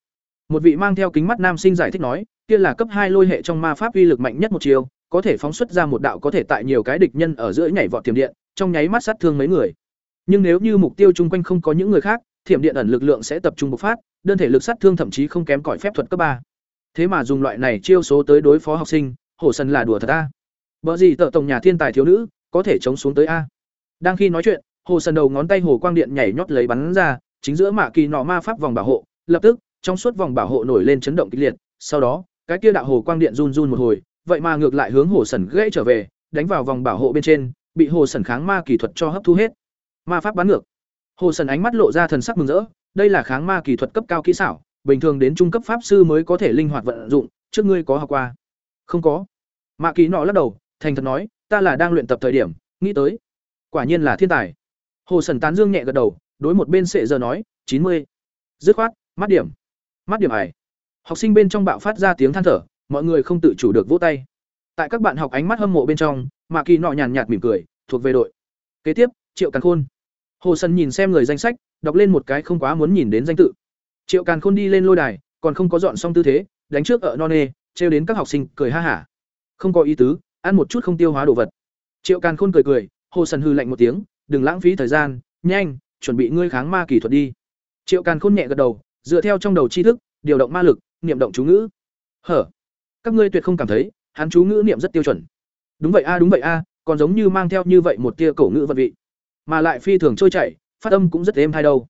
Một vị mang theo kính mắt nam sinh giải thích nói, kia là cấp hai lôi hệ trong ma pháp uy lực mạnh nhất một chiều, có thể phóng xuất ra một đạo có thể tại nhiều cái địch nhân ở giữa nhảy vọt tiềm điện, trong nháy mắt sát thương mấy người. Nhưng nếu như mục tiêu chung quanh không có những người khác thiểm điện ẩn lực lượng sẽ tập trung bộc phát, đơn thể lực sát thương thậm chí không kém cỏi phép thuật cấp ba. Thế mà dùng loại này chiêu số tới đối phó học sinh, hổ sần là đùa thật a. Vợ gì tợ tổng nhà thiên tài thiếu nữ, có thể chống xuống tới a. Đang khi nói chuyện hồ sần đầu ngón tay hồ quang điện nhảy nhót lấy bắn ra, chính giữa mạ kỳ nọ ma pháp vòng bảo hộ, lập tức, trong suốt vòng bảo hộ nổi lên chấn động kịch liệt, sau đó, cái kia đạo hồ quang điện run run một hồi, vậy mà ngược lại hướng hồ sần gãy trở về, đánh vào vòng bảo hộ bên trên, bị hồ sần kháng ma kỳ thuật cho hấp thu hết. Ma pháp bắn ngược hồ sần ánh mắt lộ ra thần sắc mừng rỡ, đây là kháng ma kỳ thuật cấp cao kỹ xảo, bình thường đến trung cấp pháp sư mới có thể linh hoạt vận dụng, trước ngươi có học qua? Không có. Mạ kỳ nọ lắc đầu, thành thật nói, ta là đang luyện tập thời điểm, nghĩ tới. Quả nhiên là thiên tài. Hồ sần tán dương nhẹ gật đầu, đối một bên sệ giờ nói, chín mươi. Dứt khoát, mắt điểm. Mắt điểm ải. Học sinh bên trong bạo phát ra tiếng than thở, mọi người không tự chủ được vỗ tay. Tại các bạn học ánh mắt hâm mộ bên trong, mạ kỳ nọ nhàn nhạt mỉm cười, thuộc về đội. Kế tiếp, triệu càn khôn hồ Sân nhìn xem người danh sách, đọc lên một cái không quá muốn nhìn đến danh tự. Triệu càn khôn đi lên lôi đài, còn không có dọn xong tư thế, đánh trước ở non nê, trêu đến các học sinh cười ha hả. Không có ý tứ, ăn một chút không tiêu hóa đồ vật. Triệu càn khôn cười cười, hồ sần hư lạnh một tiếng, đừng lãng phí thời gian, nhanh, chuẩn bị ngươi kháng ma kỳ thuật đi. Triệu càn khôn nhẹ gật đầu, dựa theo trong đầu tri thức, điều động ma lực, niệm động chú ngữ. Hở, các ngươi tuyệt không cảm thấy, hắn chú ngữ niệm rất tiêu chuẩn. Đúng vậy a, đúng vậy a, còn giống như mang theo như vậy một tia cổ ngữ vật vị mà lại phi thường trôi chảy, phát âm cũng rất êm hay đâu.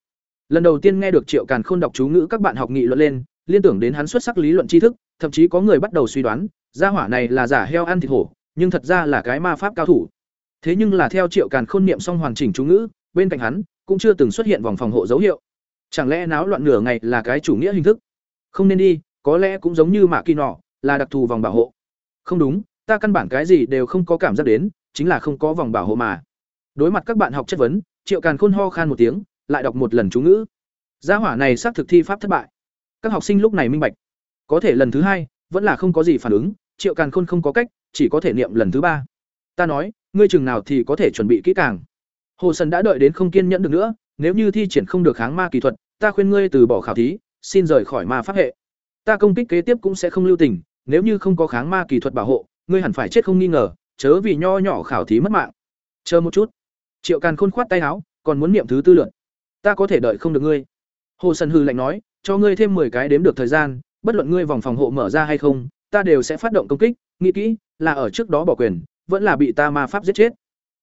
Lần đầu tiên nghe được triệu càn khôn đọc chú ngữ các bạn học nghị luận lên, liên tưởng đến hắn xuất sắc lý luận tri thức, thậm chí có người bắt đầu suy đoán, gia hỏa này là giả heo ăn thịt hổ, nhưng thật ra là cái ma pháp cao thủ. Thế nhưng là theo triệu càn khôn niệm xong hoàn chỉnh chú ngữ, bên cạnh hắn cũng chưa từng xuất hiện vòng phòng hộ dấu hiệu. Chẳng lẽ náo loạn nửa ngày là cái chủ nghĩa hình thức? Không nên đi, có lẽ cũng giống như mạ kỳ nọ, là đặc thù vòng bảo hộ. Không đúng, ta căn bản cái gì đều không có cảm giác đến, chính là không có vòng bảo hộ mà đối mặt các bạn học chất vấn, triệu càn khôn ho khan một tiếng, lại đọc một lần chú ngữ. Gia hỏa này xác thực thi pháp thất bại. Các học sinh lúc này minh bạch. Có thể lần thứ hai, vẫn là không có gì phản ứng, triệu càn khôn không có cách, chỉ có thể niệm lần thứ ba. Ta nói, ngươi chừng nào thì có thể chuẩn bị kỹ càng. Hồ sần đã đợi đến không kiên nhẫn được nữa, nếu như thi triển không được kháng ma kỹ thuật, ta khuyên ngươi từ bỏ khảo thí, xin rời khỏi ma pháp hệ. Ta công kích kế tiếp cũng sẽ không lưu tình, nếu như không có kháng ma kỹ thuật bảo hộ, ngươi hẳn phải chết không nghi ngờ, chớ vì nho nhỏ khảo thí mất mạng. Chờ một chút triệu càn khôn khoát tay áo, còn muốn niệm thứ tư lượn ta có thể đợi không được ngươi. Hồ sần hư lạnh nói, cho ngươi thêm 10 cái đếm được thời gian, bất luận ngươi vòng phòng hộ mở ra hay không, ta đều sẽ phát động công kích, nghĩ kỹ, là ở trước đó bỏ quyền, vẫn là bị ta ma pháp giết chết.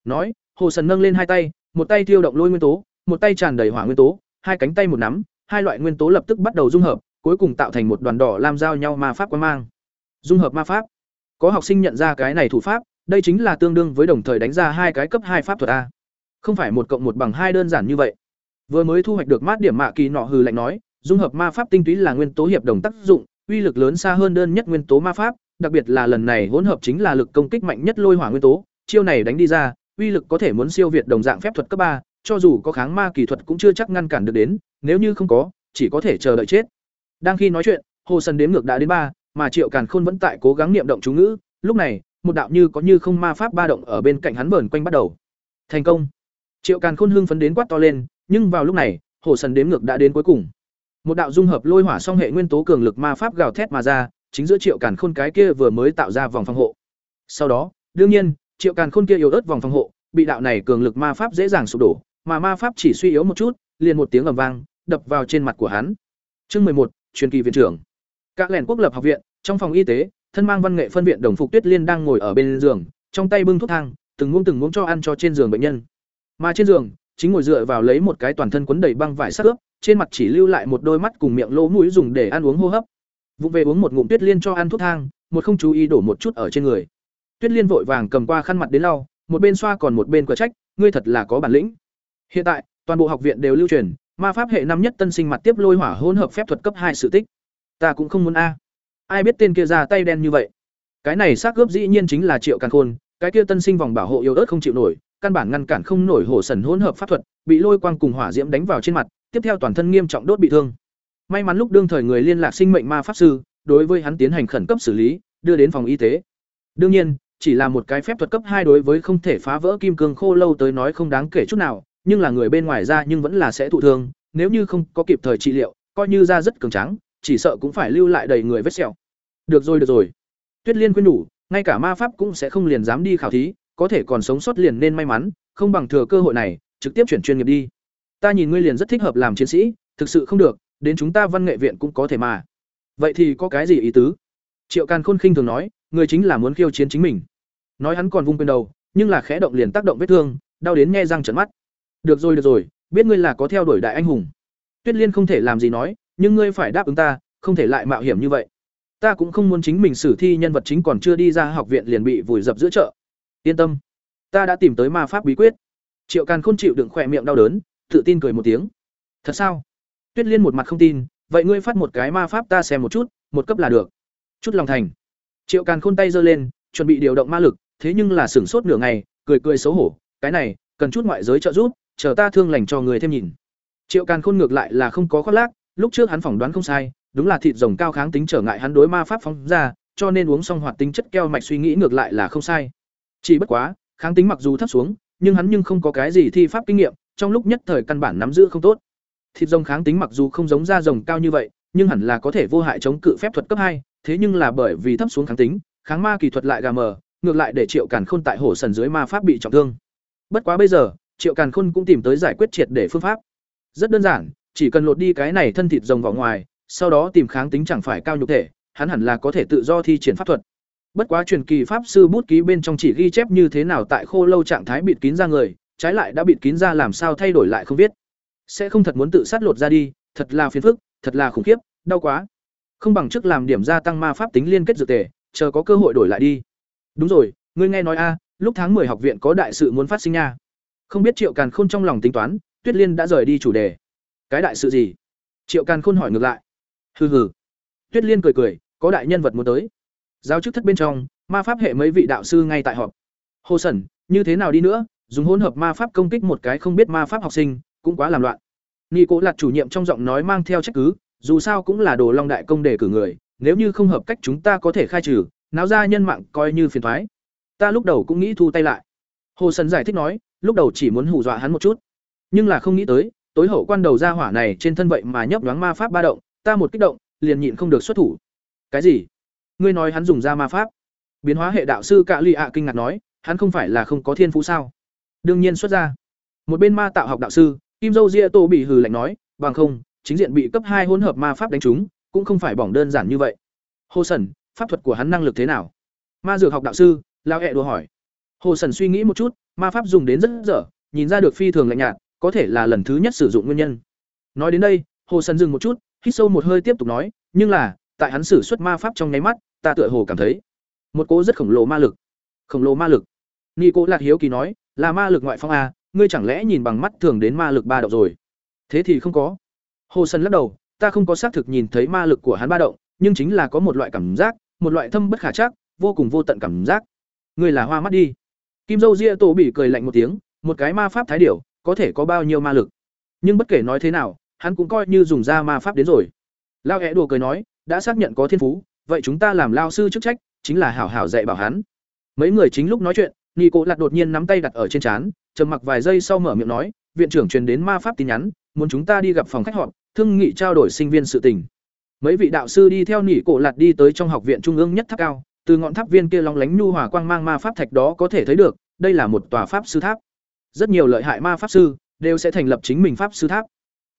Nói, hồ sần nâng lên hai tay, một tay tiêu động lôi nguyên tố, một tay tràn đầy hỏa nguyên tố, hai cánh tay một nắm, hai loại nguyên tố lập tức bắt đầu dung hợp, cuối cùng tạo thành một đoàn đỏ làm giao nhau ma pháp quan mang. Dung hợp ma pháp. Có học sinh nhận ra cái này thủ pháp, đây chính là tương đương với đồng thời đánh ra hai cái cấp hai pháp thuật a không phải một cộng một bằng hai đơn giản như vậy. Vừa mới thu hoạch được mát điểm mạ kỳ nọ hừ lạnh nói, dung hợp ma pháp tinh túy là nguyên tố hiệp đồng tác dụng, uy lực lớn xa hơn đơn nhất nguyên tố ma pháp, đặc biệt là lần này hỗn hợp chính là lực công kích mạnh nhất lôi hỏa nguyên tố, chiêu này đánh đi ra, uy lực có thể muốn siêu việt đồng dạng phép thuật cấp ba, cho dù có kháng ma kỳ thuật cũng chưa chắc ngăn cản được đến, nếu như không có, chỉ có thể chờ đợi chết. Đang khi nói chuyện, hồ sân đếm ngược đã đến ba, mà triệu càn khôn vẫn tại cố gắng niệm động chú ngữ, lúc này, một đạo như có như không ma pháp ba động ở bên cạnh hắn vờn quanh bắt đầu. Thành công triệu càn khôn hưng phấn đến quát to lên, nhưng vào lúc này, hồ sần đếm ngược đã đến cuối cùng. Một đạo dung hợp lôi hỏa song hệ nguyên tố cường lực ma pháp gào thét mà ra, chính giữa triệu càn khôn cái kia vừa mới tạo ra vòng phòng hộ. Sau đó, đương nhiên, triệu càn khôn kia yếu ớt vòng phòng hộ, bị đạo này cường lực ma pháp dễ dàng sụp đổ, mà ma pháp chỉ suy yếu một chút, liền một tiếng ầm vang, đập vào trên mặt của hắn. Chương mười một, truyền kỳ viện trưởng. Các lẻn quốc lập học viện, trong phòng y tế, thân mang văn nghệ phân viện đồng phục tuyết liên đang ngồi ở bên giường, trong tay bưng thuốc thang, từng muỗng từng muỗng cho ăn cho trên giường bệnh nhân mà trên giường, chính ngồi dựa vào lấy một cái toàn thân quấn đầy băng vải sắc ướp, trên mặt chỉ lưu lại một đôi mắt cùng miệng lỗ mũi dùng để ăn uống hô hấp. Vụ về uống một ngụm tuyết liên cho ăn thuốc thang, một không chú ý đổ một chút ở trên người. Tuyết liên vội vàng cầm qua khăn mặt đến lau, một bên xoa còn một bên quả trách, ngươi thật là có bản lĩnh. Hiện tại, toàn bộ học viện đều lưu truyền, ma pháp hệ năm nhất tân sinh mặt tiếp lôi hỏa hỗn hợp phép thuật cấp hai sự tích. Ta cũng không muốn a. Ai biết tên kia ra tay đen như vậy? Cái này xác cướp dĩ nhiên chính là triệu càn khôn, cái kia tân sinh vòng bảo hộ yếu ớt không chịu nổi căn bản ngăn cản không nổi hổ sần hỗn hợp pháp thuật, bị lôi quang cùng hỏa diễm đánh vào trên mặt, tiếp theo toàn thân nghiêm trọng đốt bị thương. May mắn lúc đương thời người liên lạc sinh mệnh ma pháp sư, đối với hắn tiến hành khẩn cấp xử lý, đưa đến phòng y tế. Đương nhiên, chỉ là một cái phép thuật cấp hai đối với không thể phá vỡ kim cương khô lâu tới nói không đáng kể chút nào, nhưng là người bên ngoài ra nhưng vẫn là sẽ thụ thương, nếu như không có kịp thời trị liệu, coi như da rất cường trắng, chỉ sợ cũng phải lưu lại đầy người vết sẹo. Được rồi được rồi. Tuyết liên khuyên nhủ ngay cả ma pháp cũng sẽ không liền dám đi khảo thí có thể còn sống sót liền nên may mắn không bằng thừa cơ hội này trực tiếp chuyển chuyên nghiệp đi ta nhìn ngươi liền rất thích hợp làm chiến sĩ thực sự không được đến chúng ta văn nghệ viện cũng có thể mà vậy thì có cái gì ý tứ triệu càn khôn khinh thường nói người chính là muốn khiêu chiến chính mình. Nói hắn còn vung quyền đầu, nhưng là khẽ động liền tác động vết thương, đau đến nghe răng trợn mắt. Được rồi được rồi, biết ngươi là có theo đuổi đại anh hùng. Tuyết Liên không thể làm gì nói, nhưng ngươi phải đáp ứng ta, không thể lại mạo hiểm như vậy. Ta cũng không muốn chính mình xử thi nhân vật chính còn chưa đi ra học viện liền bị vùi dập giữa chợ. Yên tâm, ta đã tìm tới ma pháp bí quyết. Triệu Càn không chịu đựng khỏe miệng đau đớn, tự tin cười một tiếng. Thật sao? Tuyết Liên một mặt không tin, vậy ngươi phát một cái ma pháp ta xem một chút, một cấp là được. Chút lòng thành. Triệu Càn Khôn tay giơ lên, chuẩn bị điều động ma lực, thế nhưng là sửng sốt nửa ngày, cười cười xấu hổ, cái này, cần chút ngoại giới trợ giúp, chờ ta thương lành cho người thêm nhìn. Triệu Càn Khôn ngược lại là không có khoác lác, lúc trước hắn phỏng đoán không sai, đúng là thịt rồng cao kháng tính trở ngại hắn đối ma pháp phóng ra, cho nên uống xong hoạt tính chất keo mạch suy nghĩ ngược lại là không sai. Chỉ bất quá, kháng tính mặc dù thấp xuống, nhưng hắn nhưng không có cái gì thi pháp kinh nghiệm, trong lúc nhất thời căn bản nắm giữ không tốt. Thịt rồng kháng tính mặc dù không giống da rồng cao như vậy, nhưng hẳn là có thể vô hại chống cự phép thuật cấp hai, thế nhưng là bởi vì thấp xuống kháng tính, kháng ma kỳ thuật lại gà mờ, ngược lại để Triệu Càn Khôn tại hổ sần dưới ma pháp bị trọng thương. Bất quá bây giờ, Triệu Càn Khôn cũng tìm tới giải quyết triệt để phương pháp. Rất đơn giản, chỉ cần lột đi cái này thân thịt rồng vào ngoài, sau đó tìm kháng tính chẳng phải cao nhục thể, hắn hẳn là có thể tự do thi triển pháp thuật. Bất quá truyền kỳ pháp sư bút ký bên trong chỉ ghi chép như thế nào tại khô lâu trạng thái bịt kín ra người, trái lại đã bịt kín ra làm sao thay đổi lại không biết. Sẽ không thật muốn tự sát lột ra đi, thật là phiền phức, thật là khủng khiếp, đau quá. Không bằng trước làm điểm gia tăng ma pháp tính liên kết dược tề, chờ có cơ hội đổi lại đi. Đúng rồi, ngươi nghe nói a, lúc tháng 10 học viện có đại sự muốn phát sinh nha. Không biết Triệu Càn Khôn trong lòng tính toán, Tuyết Liên đã rời đi chủ đề. Cái đại sự gì? Triệu Càn Khôn hỏi ngược lại. Hừ hừ. Tuyết Liên cười cười, có đại nhân vật muốn tới. Giáo chức thất bên trong, ma pháp hệ mấy vị đạo sư ngay tại họp. Hồ Sẩn, như thế nào đi nữa, dùng hỗn hợp ma pháp công kích một cái không biết ma pháp học sinh, cũng quá làm loạn. Nghi Cố Lạt chủ nhiệm trong giọng nói mang theo trách cứ, dù sao cũng là Đồ Long đại công để cử người, nếu như không hợp cách chúng ta có thể khai trừ, náo ra nhân mạng coi như phiền toái. Ta lúc đầu cũng nghĩ thu tay lại. Hồ Sẩn giải thích nói, lúc đầu chỉ muốn hù dọa hắn một chút, nhưng là không nghĩ tới, tối hậu quan đầu ra hỏa này trên thân vậy mà nhấp đoán ma pháp ba động, ta một kích động, liền nhịn không được xuất thủ. Cái gì? Ngươi nói hắn dùng ra ma pháp? Biến hóa hệ đạo sư Cạ lụy ạ kinh ngạc nói, hắn không phải là không có thiên phú sao? Đương nhiên xuất ra. Một bên ma tạo học đạo sư, Kim Dâu ria Tô bị hừ lạnh nói, bằng không, chính diện bị cấp hai hỗn hợp ma pháp đánh trúng, cũng không phải bỏng đơn giản như vậy. Hồ Sẩn, pháp thuật của hắn năng lực thế nào? Ma dược học đạo sư, lao hẹ đùa hỏi. Hồ Sẩn suy nghĩ một chút, ma pháp dùng đến rất dở, nhìn ra được phi thường lạnh nhạt, có thể là lần thứ nhất sử dụng nguyên nhân. Nói đến đây, Hồ Sẩn dừng một chút, hít sâu một hơi tiếp tục nói, nhưng là, tại hắn sử xuất ma pháp trong nháy mắt, ta tựa hồ cảm thấy một cỗ rất khổng lồ ma lực. Khổng lồ ma lực. Nghi Cố Lạc hiếu kỳ nói, là ma lực ngoại phong a, ngươi chẳng lẽ nhìn bằng mắt thường đến ma lực ba động rồi? Thế thì không có. Hồ Sân lắc đầu, ta không có xác thực nhìn thấy ma lực của hắn ba động, nhưng chính là có một loại cảm giác, một loại thâm bất khả chắc, vô cùng vô tận cảm giác. Ngươi là hoa mắt đi. Kim Dâu ria Tổ bị cười lạnh một tiếng, một cái ma pháp thái điểu, có thể có bao nhiêu ma lực. Nhưng bất kể nói thế nào, hắn cũng coi như dùng ra ma pháp đến rồi. Lao hẹ đùa cười nói, đã xác nhận có thiên phú, vậy chúng ta làm lao sư chức trách, chính là hảo hảo dạy bảo hắn. Mấy người chính lúc nói chuyện, Nghi Cố lạt đột nhiên nắm tay đặt ở trên trán, trầm mặc vài giây sau mở miệng nói, viện trưởng truyền đến ma pháp tin nhắn, muốn chúng ta đi gặp phòng khách họp, thương nghị trao đổi sinh viên sự tình. Mấy vị đạo sư đi theo nỉ cổ lạt đi tới trong học viện trung ương nhất tháp cao, từ ngọn tháp viên kia long lánh nhu hòa quang mang ma pháp thạch đó có thể thấy được, đây là một tòa pháp sư tháp. Rất nhiều lợi hại ma pháp sư đều sẽ thành lập chính mình pháp sư tháp.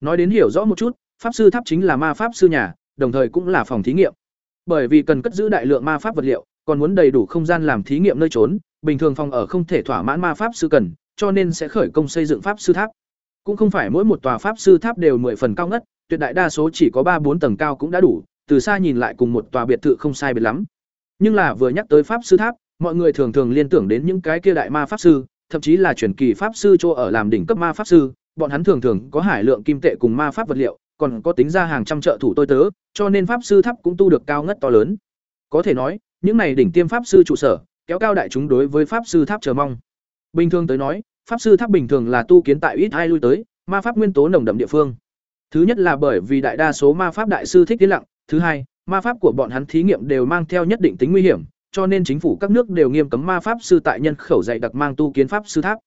Nói đến hiểu rõ một chút, pháp sư tháp chính là ma pháp sư nhà, đồng thời cũng là phòng thí nghiệm. Bởi vì cần cất giữ đại lượng ma pháp vật liệu, còn muốn đầy đủ không gian làm thí nghiệm nơi trốn, bình thường phòng ở không thể thỏa mãn ma pháp sư cần, cho nên sẽ khởi công xây dựng pháp sư tháp. Cũng không phải mỗi một tòa pháp sư tháp đều mười phần cao ngất, tuyệt đại đa số chỉ có ba bốn tầng cao cũng đã đủ, từ xa nhìn lại cùng một tòa biệt thự không sai biệt lắm. Nhưng là vừa nhắc tới pháp sư tháp, mọi người thường thường liên tưởng đến những cái kia đại ma pháp sư, thậm chí là truyền kỳ pháp sư cho ở làm đỉnh cấp ma pháp sư, bọn hắn thường thường có hải lượng kim tệ cùng ma pháp vật liệu, còn có tính ra hàng trăm trợ thủ tôi tớ, cho nên pháp sư tháp cũng tu được cao ngất to lớn. Có thể nói, những này đỉnh tiêm pháp sư trụ sở, kéo cao đại chúng đối với pháp sư tháp chờ mong. Bình thường tới nói, pháp sư tháp bình thường là tu kiến tại ít ai lui tới, ma pháp nguyên tố nồng đậm địa phương. Thứ nhất là bởi vì đại đa số ma pháp đại sư thích tiến lặng, thứ hai, ma pháp của bọn hắn thí nghiệm đều mang theo nhất định tính nguy hiểm, cho nên chính phủ các nước đều nghiêm cấm ma pháp sư tại nhân khẩu dạy đặc mang tu kiến pháp sư tháp.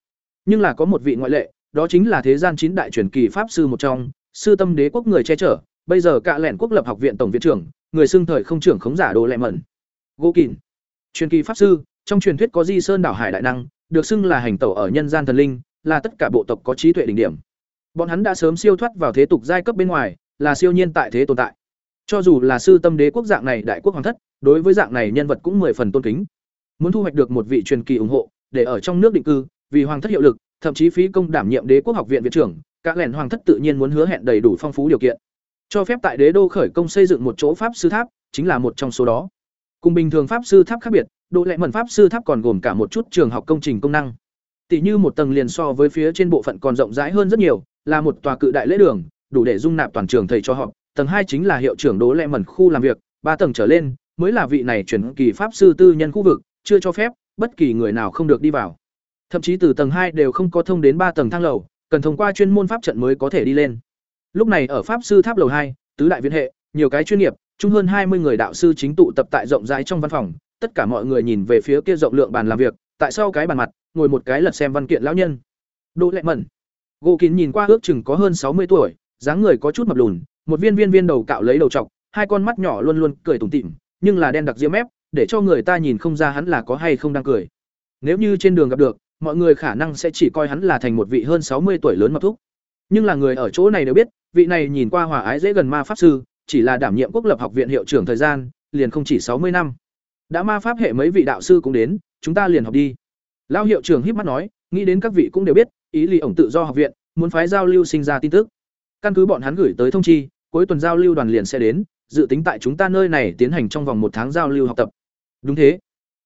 Nhưng là có một vị ngoại lệ, đó chính là thế gian chín đại truyền kỳ pháp sư một trong, sư tâm đế quốc người che chở, bây giờ cạ lẻn quốc lập học viện tổng viện trưởng, người xưng thời không trưởng khống giả đồ lẹ mẩn. Gỗ Kình, truyền kỳ pháp sư, trong truyền thuyết có Di Sơn đảo hải đại năng, được xưng là hành tẩu ở nhân gian thần linh, là tất cả bộ tộc có trí tuệ đỉnh điểm. Bọn hắn đã sớm siêu thoát vào thế tục giai cấp bên ngoài, là siêu nhiên tại thế tồn tại. Cho dù là sư tâm đế quốc dạng này đại quốc hoàng thất, đối với dạng này nhân vật cũng mười phần tôn kính. Muốn thu hoạch được một vị truyền kỳ ủng hộ, để ở trong nước định cư, vì hoàng thất hiệu lực, thậm chí phí công đảm nhiệm đế quốc học viện viện trưởng, Cả lẻn hoàng thất tự nhiên muốn hứa hẹn đầy đủ phong phú điều kiện. Cho phép tại đế đô khởi công xây dựng một chỗ pháp sư tháp, chính là một trong số đó. Cùng bình thường pháp sư tháp khác biệt, độ lệ mẩn pháp sư tháp còn gồm cả một chút trường học công trình công năng. Tỷ như một tầng liền so với phía trên bộ phận còn rộng rãi hơn rất nhiều, là một tòa cự đại lễ đường, đủ để dung nạp toàn trường thầy cho họ. Tầng hai chính là hiệu trưởng Đỗ Lệ Mẩn khu làm việc, ba tầng trở lên mới là vị này chuyển kỳ pháp sư tư nhân khu vực, chưa cho phép bất kỳ người nào không được đi vào. Thậm chí từ tầng hai đều không có thông đến ba tầng thang lầu, cần thông qua chuyên môn pháp trận mới có thể đi lên. Lúc này ở pháp sư tháp lầu hai, tứ đại viện hệ, nhiều cái chuyên nghiệp, chung hơn hai mươi người đạo sư chính tụ tập tại rộng rãi trong văn phòng, tất cả mọi người nhìn về phía kia rộng lượng bàn làm việc, tại sau cái bàn mặt, ngồi một cái lật xem văn kiện lão nhân. Đỗ Lệ Mẫn. Gỗ Kín nhìn qua ước chừng có hơn sáu mươi tuổi, dáng người có chút mập lùn, một viên viên viên đầu cạo lấy đầu trọc, hai con mắt nhỏ luôn luôn cười tủm tỉm, nhưng là đen đặc diễm mép, để cho người ta nhìn không ra hắn là có hay không đang cười. Nếu như trên đường gặp được, mọi người khả năng sẽ chỉ coi hắn là thành một vị hơn sáu mươi tuổi lớn mập thúc. Nhưng là người ở chỗ này đều biết, vị này nhìn qua hòa ái dễ gần ma pháp sư, chỉ là đảm nhiệm quốc lập học viện hiệu trưởng thời gian, liền không chỉ sáu mươi năm. Đã ma pháp hệ mấy vị đạo sư cũng đến, chúng ta liền học đi. Lao hiệu trưởng híp mắt nói, nghĩ đến các vị cũng đều biết, ý lì ổng tự do học viện, muốn phái giao lưu sinh ra tin tức. Căn cứ bọn hắn gửi tới thông chi, cuối tuần giao lưu đoàn liền sẽ đến, dự tính tại chúng ta nơi này tiến hành trong vòng một tháng giao lưu học tập. Đúng thế.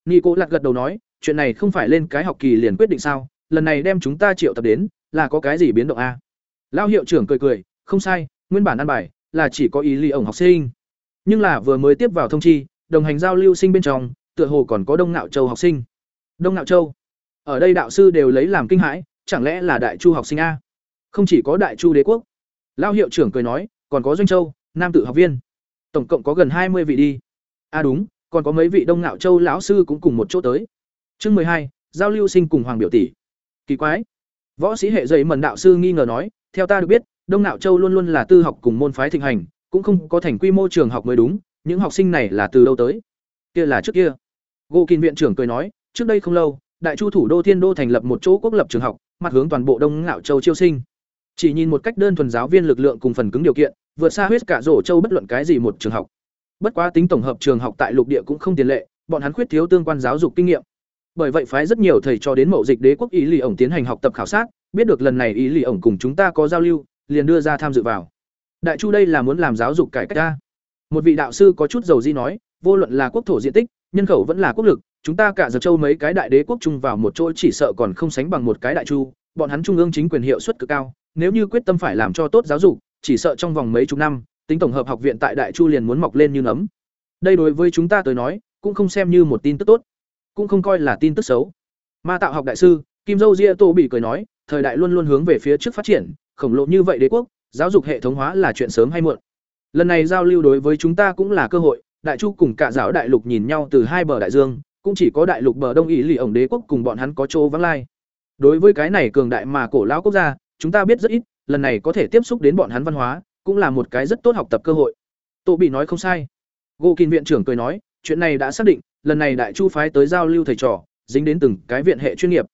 Nico lật gật đầu nói, chuyện này không phải lên cái học kỳ liền quyết định sao, lần này đem chúng ta triệu tập đến, là có cái gì biến động a? Lao hiệu trưởng cười cười, không sai, nguyên bản ăn bài là chỉ có ý ly ổng học sinh. Nhưng là vừa mới tiếp vào thông chi, đồng hành giao lưu sinh bên trong, tựa hồ còn có Đông Nạo Châu học sinh. Đông Nạo Châu? Ở đây đạo sư đều lấy làm kinh hãi, chẳng lẽ là Đại Chu học sinh a? Không chỉ có Đại Chu đế quốc. Lao hiệu trưởng cười nói, còn có Doanh Châu, nam tự học viên. Tổng cộng có gần hai mươi vị đi. A đúng, còn có mấy vị Đông Nạo Châu lão sư cũng cùng một chỗ tới. Chương mười hai, giao lưu sinh cùng Hoàng biểu tỷ. Kỳ quái. Võ sĩ hệ dày mần đạo sư nghi ngờ nói, theo ta được biết, Đông Nạo Châu luôn luôn là tư học cùng môn phái thịnh hành, cũng không có thành quy mô trường học mới đúng, những học sinh này là từ đâu tới? Kia là trước kia. Gô Kim viện trưởng cười nói, trước đây không lâu, Đại Chu thủ đô Thiên Đô thành lập một chỗ quốc lập trường học, mặt hướng toàn bộ Đông Nạo Châu chiêu sinh. Chỉ nhìn một cách đơn thuần giáo viên lực lượng cùng phần cứng điều kiện, vượt xa huyết cả rổ châu bất luận cái gì một trường học. Bất quá tính tổng hợp trường học tại lục địa cũng không tiền lệ, bọn hắn khuyết thiếu tương quan giáo dục kinh nghiệm. Bởi vậy phái rất nhiều thầy cho đến mậu dịch đế quốc ý lì ổng tiến hành học tập khảo sát, biết được lần này ý lì ổng cùng chúng ta có giao lưu, liền đưa ra tham dự vào. Đại Chu đây là muốn làm giáo dục cải cách ta. Một vị đạo sư có chút dầu di nói, vô luận là quốc thổ diện tích, nhân khẩu vẫn là quốc lực, chúng ta cả giờ châu mấy cái đại đế quốc chung vào một chỗ chỉ sợ còn không sánh bằng một cái đại chu, bọn hắn trung ương chính quyền hiệu suất cực cao, nếu như quyết tâm phải làm cho tốt giáo dục, chỉ sợ trong vòng mấy chục năm, tính tổng hợp học viện tại đại chu liền muốn mọc lên như nấm. Đây đối với chúng ta tới nói, cũng không xem như một tin tức tốt, cũng không coi là tin tức xấu. Ma tạo học đại sư, Kim Dâu Diệ Tô bị cười nói, thời đại luôn luôn hướng về phía trước phát triển, khổng lồ như vậy đế quốc, giáo dục hệ thống hóa là chuyện sớm hay muộn. Lần này giao lưu đối với chúng ta cũng là cơ hội, đại chu cùng cả giáo đại lục nhìn nhau từ hai bờ đại dương, cũng chỉ có đại lục bờ đông ý lì ổng đế quốc cùng bọn hắn có chỗ vắng lai. Đối với cái này cường đại mà cổ lão quốc gia, chúng ta biết rất ít, lần này có thể tiếp xúc đến bọn hắn văn hóa, cũng là một cái rất tốt học tập cơ hội. Tô bị nói không sai. gô Kình viện trưởng cười nói, chuyện này đã xác định, lần này đại chu phái tới giao lưu thầy trò, dính đến từng cái viện hệ chuyên nghiệp.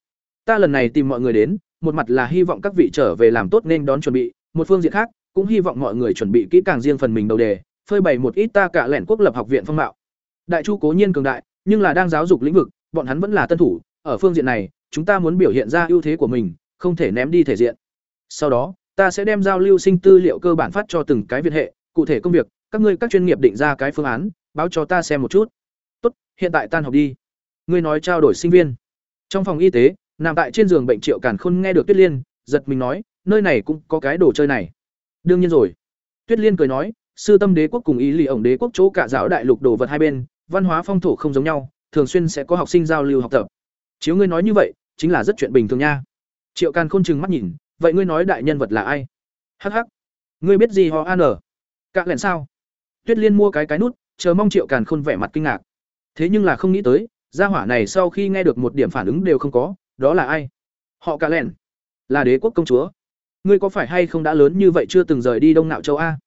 Ta lần này tìm mọi người đến, một mặt là hy vọng các vị trở về làm tốt nên đón chuẩn bị, một phương diện khác, cũng hy vọng mọi người chuẩn bị kỹ càng riêng phần mình đầu đề, phơi bày một ít ta cả lẻn quốc lập học viện phong mạo. Đại Chu cố nhiên cường đại, nhưng là đang giáo dục lĩnh vực, bọn hắn vẫn là tân thủ, ở phương diện này, chúng ta muốn biểu hiện ra ưu thế của mình, không thể ném đi thể diện. Sau đó, ta sẽ đem giao lưu sinh tư liệu cơ bản phát cho từng cái viện hệ, cụ thể công việc, các ngươi các chuyên nghiệp định ra cái phương án, báo cho ta xem một chút. Hiện tại tan học đi. Ngươi nói trao đổi sinh viên. Trong phòng y tế, nằm tại trên giường bệnh Triệu Càn Khôn nghe được Tuyết Liên, giật mình nói, nơi này cũng có cái đồ chơi này. Đương nhiên rồi. Tuyết Liên cười nói, sư tâm đế quốc cùng ý lì ổng đế quốc chỗ cả giáo đại lục đồ vật hai bên, văn hóa phong thổ không giống nhau, thường xuyên sẽ có học sinh giao lưu học tập. Chiếu ngươi nói như vậy, chính là rất chuyện bình thường nha. Triệu Càn Khôn chừng mắt nhìn, vậy ngươi nói đại nhân vật là ai? Hắc hắc. Ngươi biết gì họ an ở? Cạ lẹn sao? Tuyết Liên mua cái cái nút, chờ mong Triệu Càn Khôn vẻ mặt kinh ngạc. Thế nhưng là không nghĩ tới, gia hỏa này sau khi nghe được một điểm phản ứng đều không có, đó là ai? Họ cả lẻn. Là đế quốc công chúa. Ngươi có phải hay không đã lớn như vậy chưa từng rời đi đông nạo châu a?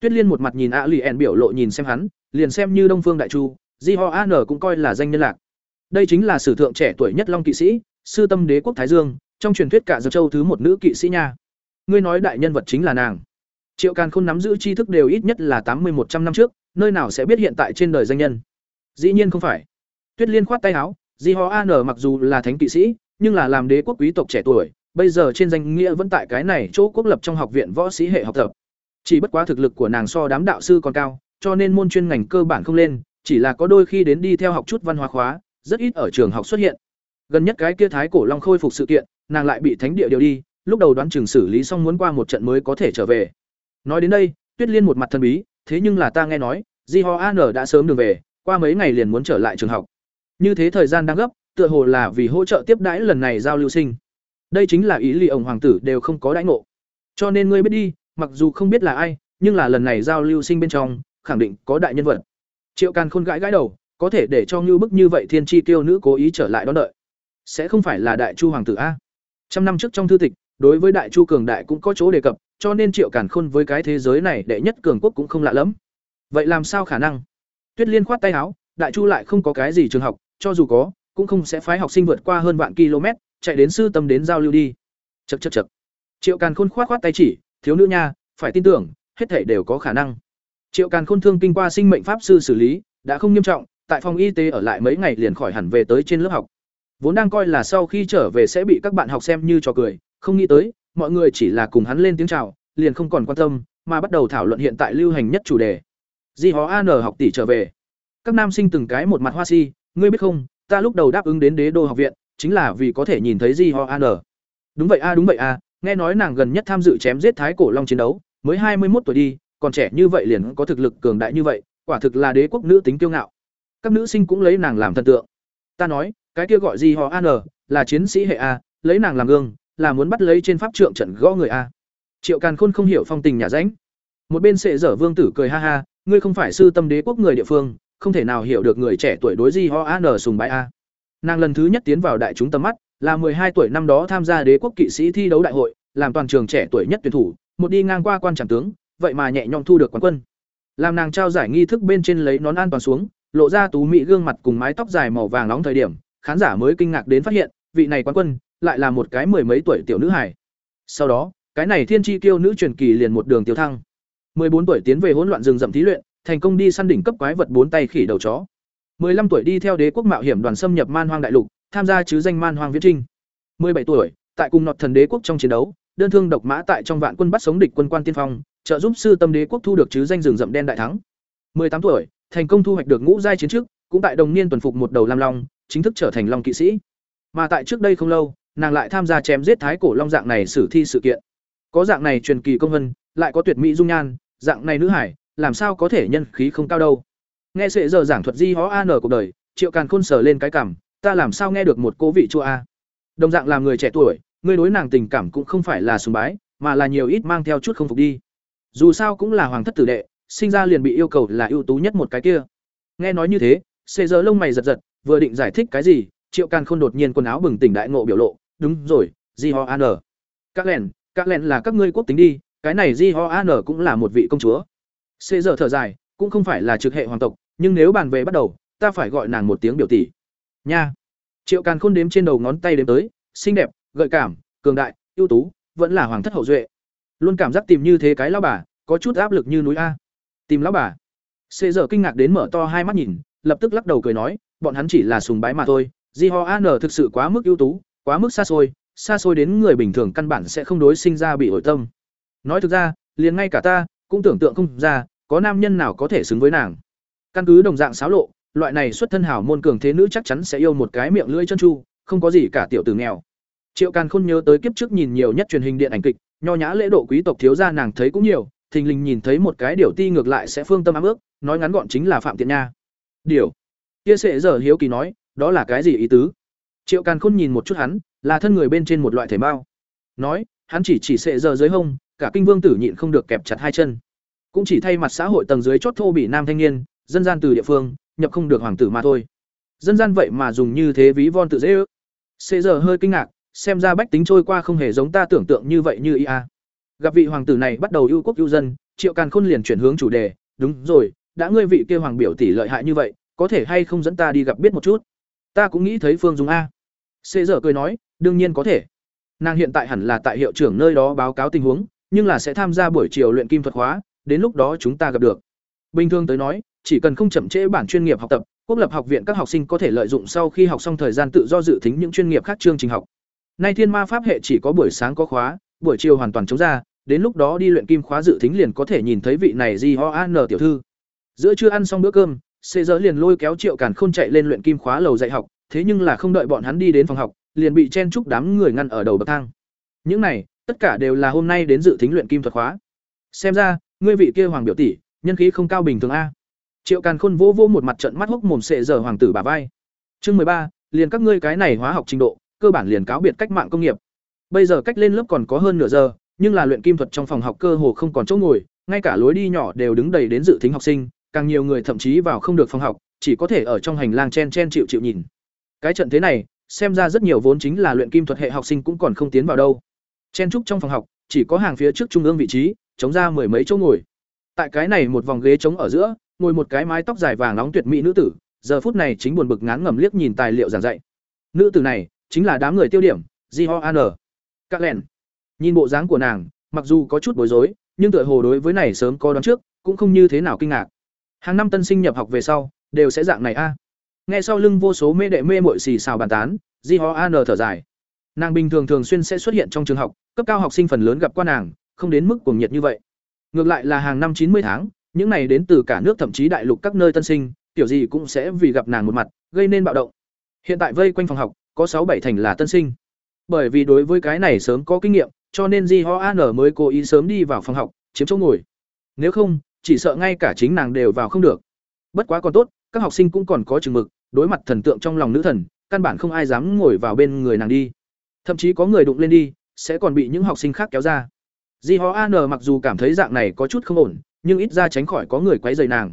Tuyết liên một mặt nhìn a lì ẻn biểu lộ nhìn xem hắn liền xem như đông phương đại chu di ho an cũng coi là danh nhân lạc. Đây chính là sử thượng trẻ tuổi nhất long kỵ sĩ sư tâm đế quốc thái dương trong truyền thuyết cả dược châu thứ một nữ kỵ sĩ nha. Ngươi nói đại nhân vật chính là nàng. Triệu càn khôn nắm giữ tri thức đều ít nhất là tám mươi một trăm năm trước nơi nào sẽ biết hiện tại trên đời danh nhân dĩ nhiên không phải. Tuyết liên khoát tay áo, di ho an mặc dù là thánh kỵ sĩ, nhưng là làm đế quốc quý tộc trẻ tuổi, bây giờ trên danh nghĩa vẫn tại cái này chỗ quốc lập trong học viện võ sĩ hệ học tập. Chỉ bất quá thực lực của nàng so đám đạo sư còn cao, cho nên môn chuyên ngành cơ bản không lên, chỉ là có đôi khi đến đi theo học chút văn hóa khóa, rất ít ở trường học xuất hiện. Gần nhất cái kia thái cổ long khôi phục sự kiện, nàng lại bị thánh địa điều đi, lúc đầu đoán chừng xử lý xong muốn qua một trận mới có thể trở về. Nói đến đây, tuyết liên một mặt thân bí, thế nhưng là ta nghe nói, di ho an đã sớm đường về qua mấy ngày liền muốn trở lại trường học. Như thế thời gian đang gấp, tựa hồ là vì hỗ trợ tiếp đãi lần này giao lưu sinh. Đây chính là ý lì ổng hoàng tử đều không có đãi ngộ. Cho nên ngươi biết đi, mặc dù không biết là ai, nhưng là lần này giao lưu sinh bên trong, khẳng định có đại nhân vật. Triệu càn khôn gãi gãi đầu, có thể để cho như bức như vậy thiên tri tiêu nữ cố ý trở lại đón đợi. Sẽ không phải là đại chu hoàng tử a? Trăm năm trước trong thư tịch, đối với đại chu cường đại cũng có chỗ đề cập, cho nên triệu càn khôn với cái thế giới này đệ nhất cường quốc cũng không lạ lẫm. Vậy làm sao khả năng? Tuyết liên khoát tay áo, đại chu lại không có cái gì trường học, cho dù có, cũng không sẽ phái học sinh vượt qua hơn vạn km, chạy đến sư tâm đến giao lưu đi. Chậc chậc chậc. triệu càn khôn khoát khoát tay chỉ, thiếu nữ nha, phải tin tưởng, hết thảy đều có khả năng. Triệu càn khôn thương kinh qua sinh mệnh pháp sư xử lý, đã không nghiêm trọng, tại phòng y tế ở lại mấy ngày liền khỏi hẳn về tới trên lớp học. Vốn đang coi là sau khi trở về sẽ bị các bạn học xem như trò cười, không nghĩ tới, mọi người chỉ là cùng hắn lên tiếng chào, liền không còn quan tâm, mà bắt đầu thảo luận hiện tại lưu hành nhất chủ đề di hó an học tỷ trở về. Các nam sinh từng cái một mặt hoa si, ngươi biết không, ta lúc đầu đáp ứng đến đế đô học viện, chính là vì có thể nhìn thấy di ho an đúng vậy a, đúng vậy a, nghe nói nàng gần nhất tham dự chém giết thái cổ long chiến đấu, mới hai mươi một tuổi đi, còn trẻ như vậy liền có thực lực cường đại như vậy, quả thực là đế quốc nữ tính kiêu ngạo. Các nữ sinh cũng lấy nàng làm thần tượng. Ta nói, cái kia gọi di ho an là chiến sĩ hệ a, lấy nàng làm gương, là muốn bắt lấy trên pháp trượng trận gõ người a. Triệu càn khôn không hiểu phong tình nhà ránh. Một bên sệ dở vương tử cười ha ha ngươi không phải sư tâm đế quốc người địa phương, không thể nào hiểu được người trẻ tuổi đối di ho an sùng bãi a. Nàng lần thứ nhất tiến vào đại chúng tầm mắt, là hai tuổi năm đó tham gia đế quốc kỵ sĩ thi đấu đại hội, làm toàn trường trẻ tuổi nhất tuyển thủ, một đi ngang qua quan trảm tướng, vậy mà nhẹ nhõm thu được quán quân. Làm nàng trao giải nghi thức bên trên lấy nón an toàn xuống, lộ ra tú mỹ gương mặt cùng mái tóc dài màu vàng nóng thời điểm, khán giả mới kinh ngạc đến phát hiện, vị này quán quân lại là một cái mười mấy tuổi tiểu nữ hải sau đó, cái này thiên tri kiêu nữ truyền kỳ liền một đường tiêu thăng bốn tuổi tiến về hỗn loạn rừng rậm thí luyện thành công đi săn đỉnh cấp quái vật bốn tay khỉ đầu chó. 15 tuổi đi theo đế quốc mạo hiểm đoàn xâm nhập man hoang đại lục, tham gia chứ danh man hoang viễn trinh. 17 tuổi, tại cùng nọt thần đế quốc trong chiến đấu, đơn thương độc mã tại trong vạn quân bắt sống địch quân quan tiên phong, trợ giúp sư tâm đế quốc thu được chứ danh rừng rậm đen đại thắng. 18 tuổi, thành công thu hoạch được ngũ giai chiến trước, cũng tại đồng niên tuần phục một đầu lam long, chính thức trở thành long kỵ sĩ. Mà tại trước đây không lâu, nàng lại tham gia chém giết thái cổ long dạng này xử thi sự kiện. Có dạng này truyền kỳ công vân, lại có tuyệt mỹ dung nhan, dạng này nữ hải, làm sao có thể nhân khí không cao đâu? Nghe sệ giờ giảng thuật di hó an cuộc đời triệu càn khôn sờ lên cái cảm ta làm sao nghe được một cố vị chua a? Đồng dạng làm người trẻ tuổi ngươi đối nàng tình cảm cũng không phải là sùng bái mà là nhiều ít mang theo chút không phục đi. Dù sao cũng là hoàng thất tử đệ sinh ra liền bị yêu cầu là ưu tú nhất một cái kia. Nghe nói như thế sệ giờ lông mày giật giật vừa định giải thích cái gì triệu càn khôn đột nhiên quần áo bừng tỉnh đại ngộ biểu lộ đúng rồi di ho an các lẻn các lẻn là các ngươi quốc tính đi cái này di ho an cũng là một vị công chúa Xê giờ thở dài, cũng không phải là trực hệ hoàng tộc, nhưng nếu bàn về bắt đầu, ta phải gọi nàng một tiếng biểu tỷ. Nha. Triệu Càn Khôn đếm trên đầu ngón tay đếm tới, xinh đẹp, gợi cảm, cường đại, ưu tú, vẫn là hoàng thất hậu duệ. Luôn cảm giác tìm như thế cái lão bà, có chút áp lực như núi a. Tìm lão bà. Xê giờ kinh ngạc đến mở to hai mắt nhìn, lập tức lắc đầu cười nói, bọn hắn chỉ là sùng bái mà thôi, Di Ho An thực sự quá mức ưu tú, quá mức xa xôi, xa xôi đến người bình thường căn bản sẽ không đối sinh ra bị ổi tâm. Nói thực ra, liền ngay cả ta cũng tưởng tượng không ra, có nam nhân nào có thể xứng với nàng. Căn cứ đồng dạng xáo lộ loại này xuất thân hảo môn cường thế nữ chắc chắn sẽ yêu một cái miệng lưỡi chân chu không có gì cả tiểu tử nghèo. Triệu càn khôn nhớ tới kiếp trước nhìn nhiều nhất truyền hình điện ảnh kịch nho nhã lễ độ quý tộc thiếu gia nàng thấy cũng nhiều thình lình nhìn thấy một cái điều ti ngược lại sẽ phương tâm ám ước nói ngắn gọn chính là phạm tiện nha. Điều. Kia sệ giờ hiếu kỳ nói đó là cái gì ý tứ? Triệu càn khôn nhìn một chút hắn là thân người bên trên một loại thể mao nói hắn chỉ chỉ sệ giờ dưới hông cả kinh vương tử nhịn không được kẹp chặt hai chân. Cũng chỉ thay mặt xã hội tầng dưới chót thô bị nam thanh niên, dân gian từ địa phương, nhập không được hoàng tử mà thôi. Dân gian vậy mà dùng như thế ví von tự dễ ước. Xế giờ hơi kinh ngạc, xem ra bách tính trôi qua không hề giống ta tưởng tượng như vậy như ia à. gặp vị hoàng tử này bắt đầu ưu quốc ưu dân, triệu càn khôn liền chuyển hướng chủ đề, đúng rồi, đã ngươi vị kia hoàng biểu tỷ lợi hại như vậy, có thể hay không dẫn ta đi gặp biết một chút? Ta cũng nghĩ thấy phương dùng a. Xế giờ cười nói, đương nhiên có thể. Nàng hiện tại hẳn là tại hiệu trưởng nơi đó báo cáo tình huống nhưng là sẽ tham gia buổi chiều luyện kim thuật khóa, đến lúc đó chúng ta gặp được. Bình thường tới nói, chỉ cần không chậm trễ bản chuyên nghiệp học tập, quốc lập học viện các học sinh có thể lợi dụng sau khi học xong thời gian tự do dự tính những chuyên nghiệp khác chương trình học. Nay thiên ma pháp hệ chỉ có buổi sáng có khóa, buổi chiều hoàn toàn trống ra, đến lúc đó đi luyện kim khóa dự tính liền có thể nhìn thấy vị này Di Ho An tiểu thư. Giữa trưa ăn xong bữa cơm, Xê Dở liền lôi kéo Triệu Càn Khôn chạy lên luyện kim khóa lầu dạy học, thế nhưng là không đợi bọn hắn đi đến phòng học, liền bị chen chúc đám người ngăn ở đầu bậc thang. Những này, tất cả đều là hôm nay đến dự thính luyện kim thuật khóa. Xem ra, ngươi vị kia hoàng biểu tỷ, nhân khí không cao bình thường a. Triệu Càn Khôn vỗ vỗ một mặt trận mắt hốc mồm sệ giờ hoàng tử bà vai. Chương mười ba, liền các ngươi cái này hóa học trình độ, cơ bản liền cáo biệt cách mạng công nghiệp. Bây giờ cách lên lớp còn có hơn nửa giờ, nhưng là luyện kim thuật trong phòng học cơ hồ không còn chỗ ngồi, ngay cả lối đi nhỏ đều đứng đầy đến dự thính học sinh, càng nhiều người thậm chí vào không được phòng học, chỉ có thể ở trong hành lang chen chen chịu chịu nhìn. Cái trận thế này, xem ra rất nhiều vốn chính là luyện kim thuật hệ học sinh cũng còn không tiến vào đâu. Chen trúc trong phòng học, chỉ có hàng phía trước trung ương vị trí, chống ra mười mấy chỗ ngồi. Tại cái này một vòng ghế trống ở giữa, ngồi một cái mái tóc dài vàng nóng tuyệt mỹ nữ tử, giờ phút này chính buồn bực ngán ngẩm liếc nhìn tài liệu giảng dạy. Nữ tử này, chính là đám người tiêu điểm, di Ho An. Các lèn. Nhìn bộ dáng của nàng, mặc dù có chút bối rối, nhưng tựa hồ đối với này sớm có đoán trước, cũng không như thế nào kinh ngạc. Hàng năm tân sinh nhập học về sau, đều sẽ dạng này a. Nghe sau lưng vô số mê đệ mê muội xì xào bàn tán, Di Ho An thở dài. Nàng bình thường thường xuyên sẽ xuất hiện trong trường học, cấp cao học sinh phần lớn gặp qua nàng, không đến mức cuồng nhiệt như vậy. Ngược lại là hàng năm chín mươi tháng, những này đến từ cả nước thậm chí đại lục các nơi tân sinh, tiểu gì cũng sẽ vì gặp nàng một mặt, gây nên bạo động. Hiện tại vây quanh phòng học, có sáu bảy thành là tân sinh. Bởi vì đối với cái này sớm có kinh nghiệm, cho nên Di Ho An mới cố ý sớm đi vào phòng học, chiếm chỗ ngồi. Nếu không, chỉ sợ ngay cả chính nàng đều vào không được. Bất quá còn tốt, các học sinh cũng còn có chừng mực, đối mặt thần tượng trong lòng nữ thần, căn bản không ai dám ngồi vào bên người nàng đi. Thậm chí có người đụng lên đi, sẽ còn bị những học sinh khác kéo ra. Di Ho An mặc dù cảm thấy dạng này có chút không ổn, nhưng ít ra tránh khỏi có người quấy rầy nàng.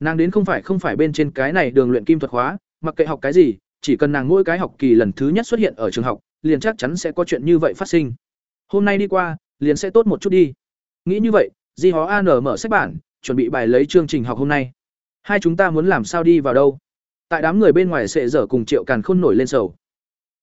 Nàng đến không phải không phải bên trên cái này đường luyện kim thuật hóa, mặc kệ học cái gì, chỉ cần nàng mỗi cái học kỳ lần thứ nhất xuất hiện ở trường học, liền chắc chắn sẽ có chuyện như vậy phát sinh. Hôm nay đi qua, liền sẽ tốt một chút đi. Nghĩ như vậy, Di Hó An mở sách bản, chuẩn bị bài lấy chương trình học hôm nay. Hai chúng ta muốn làm sao đi vào đâu? Tại đám người bên ngoài sẽ dở cùng Triệu Càn Khôn nổi lên sầu.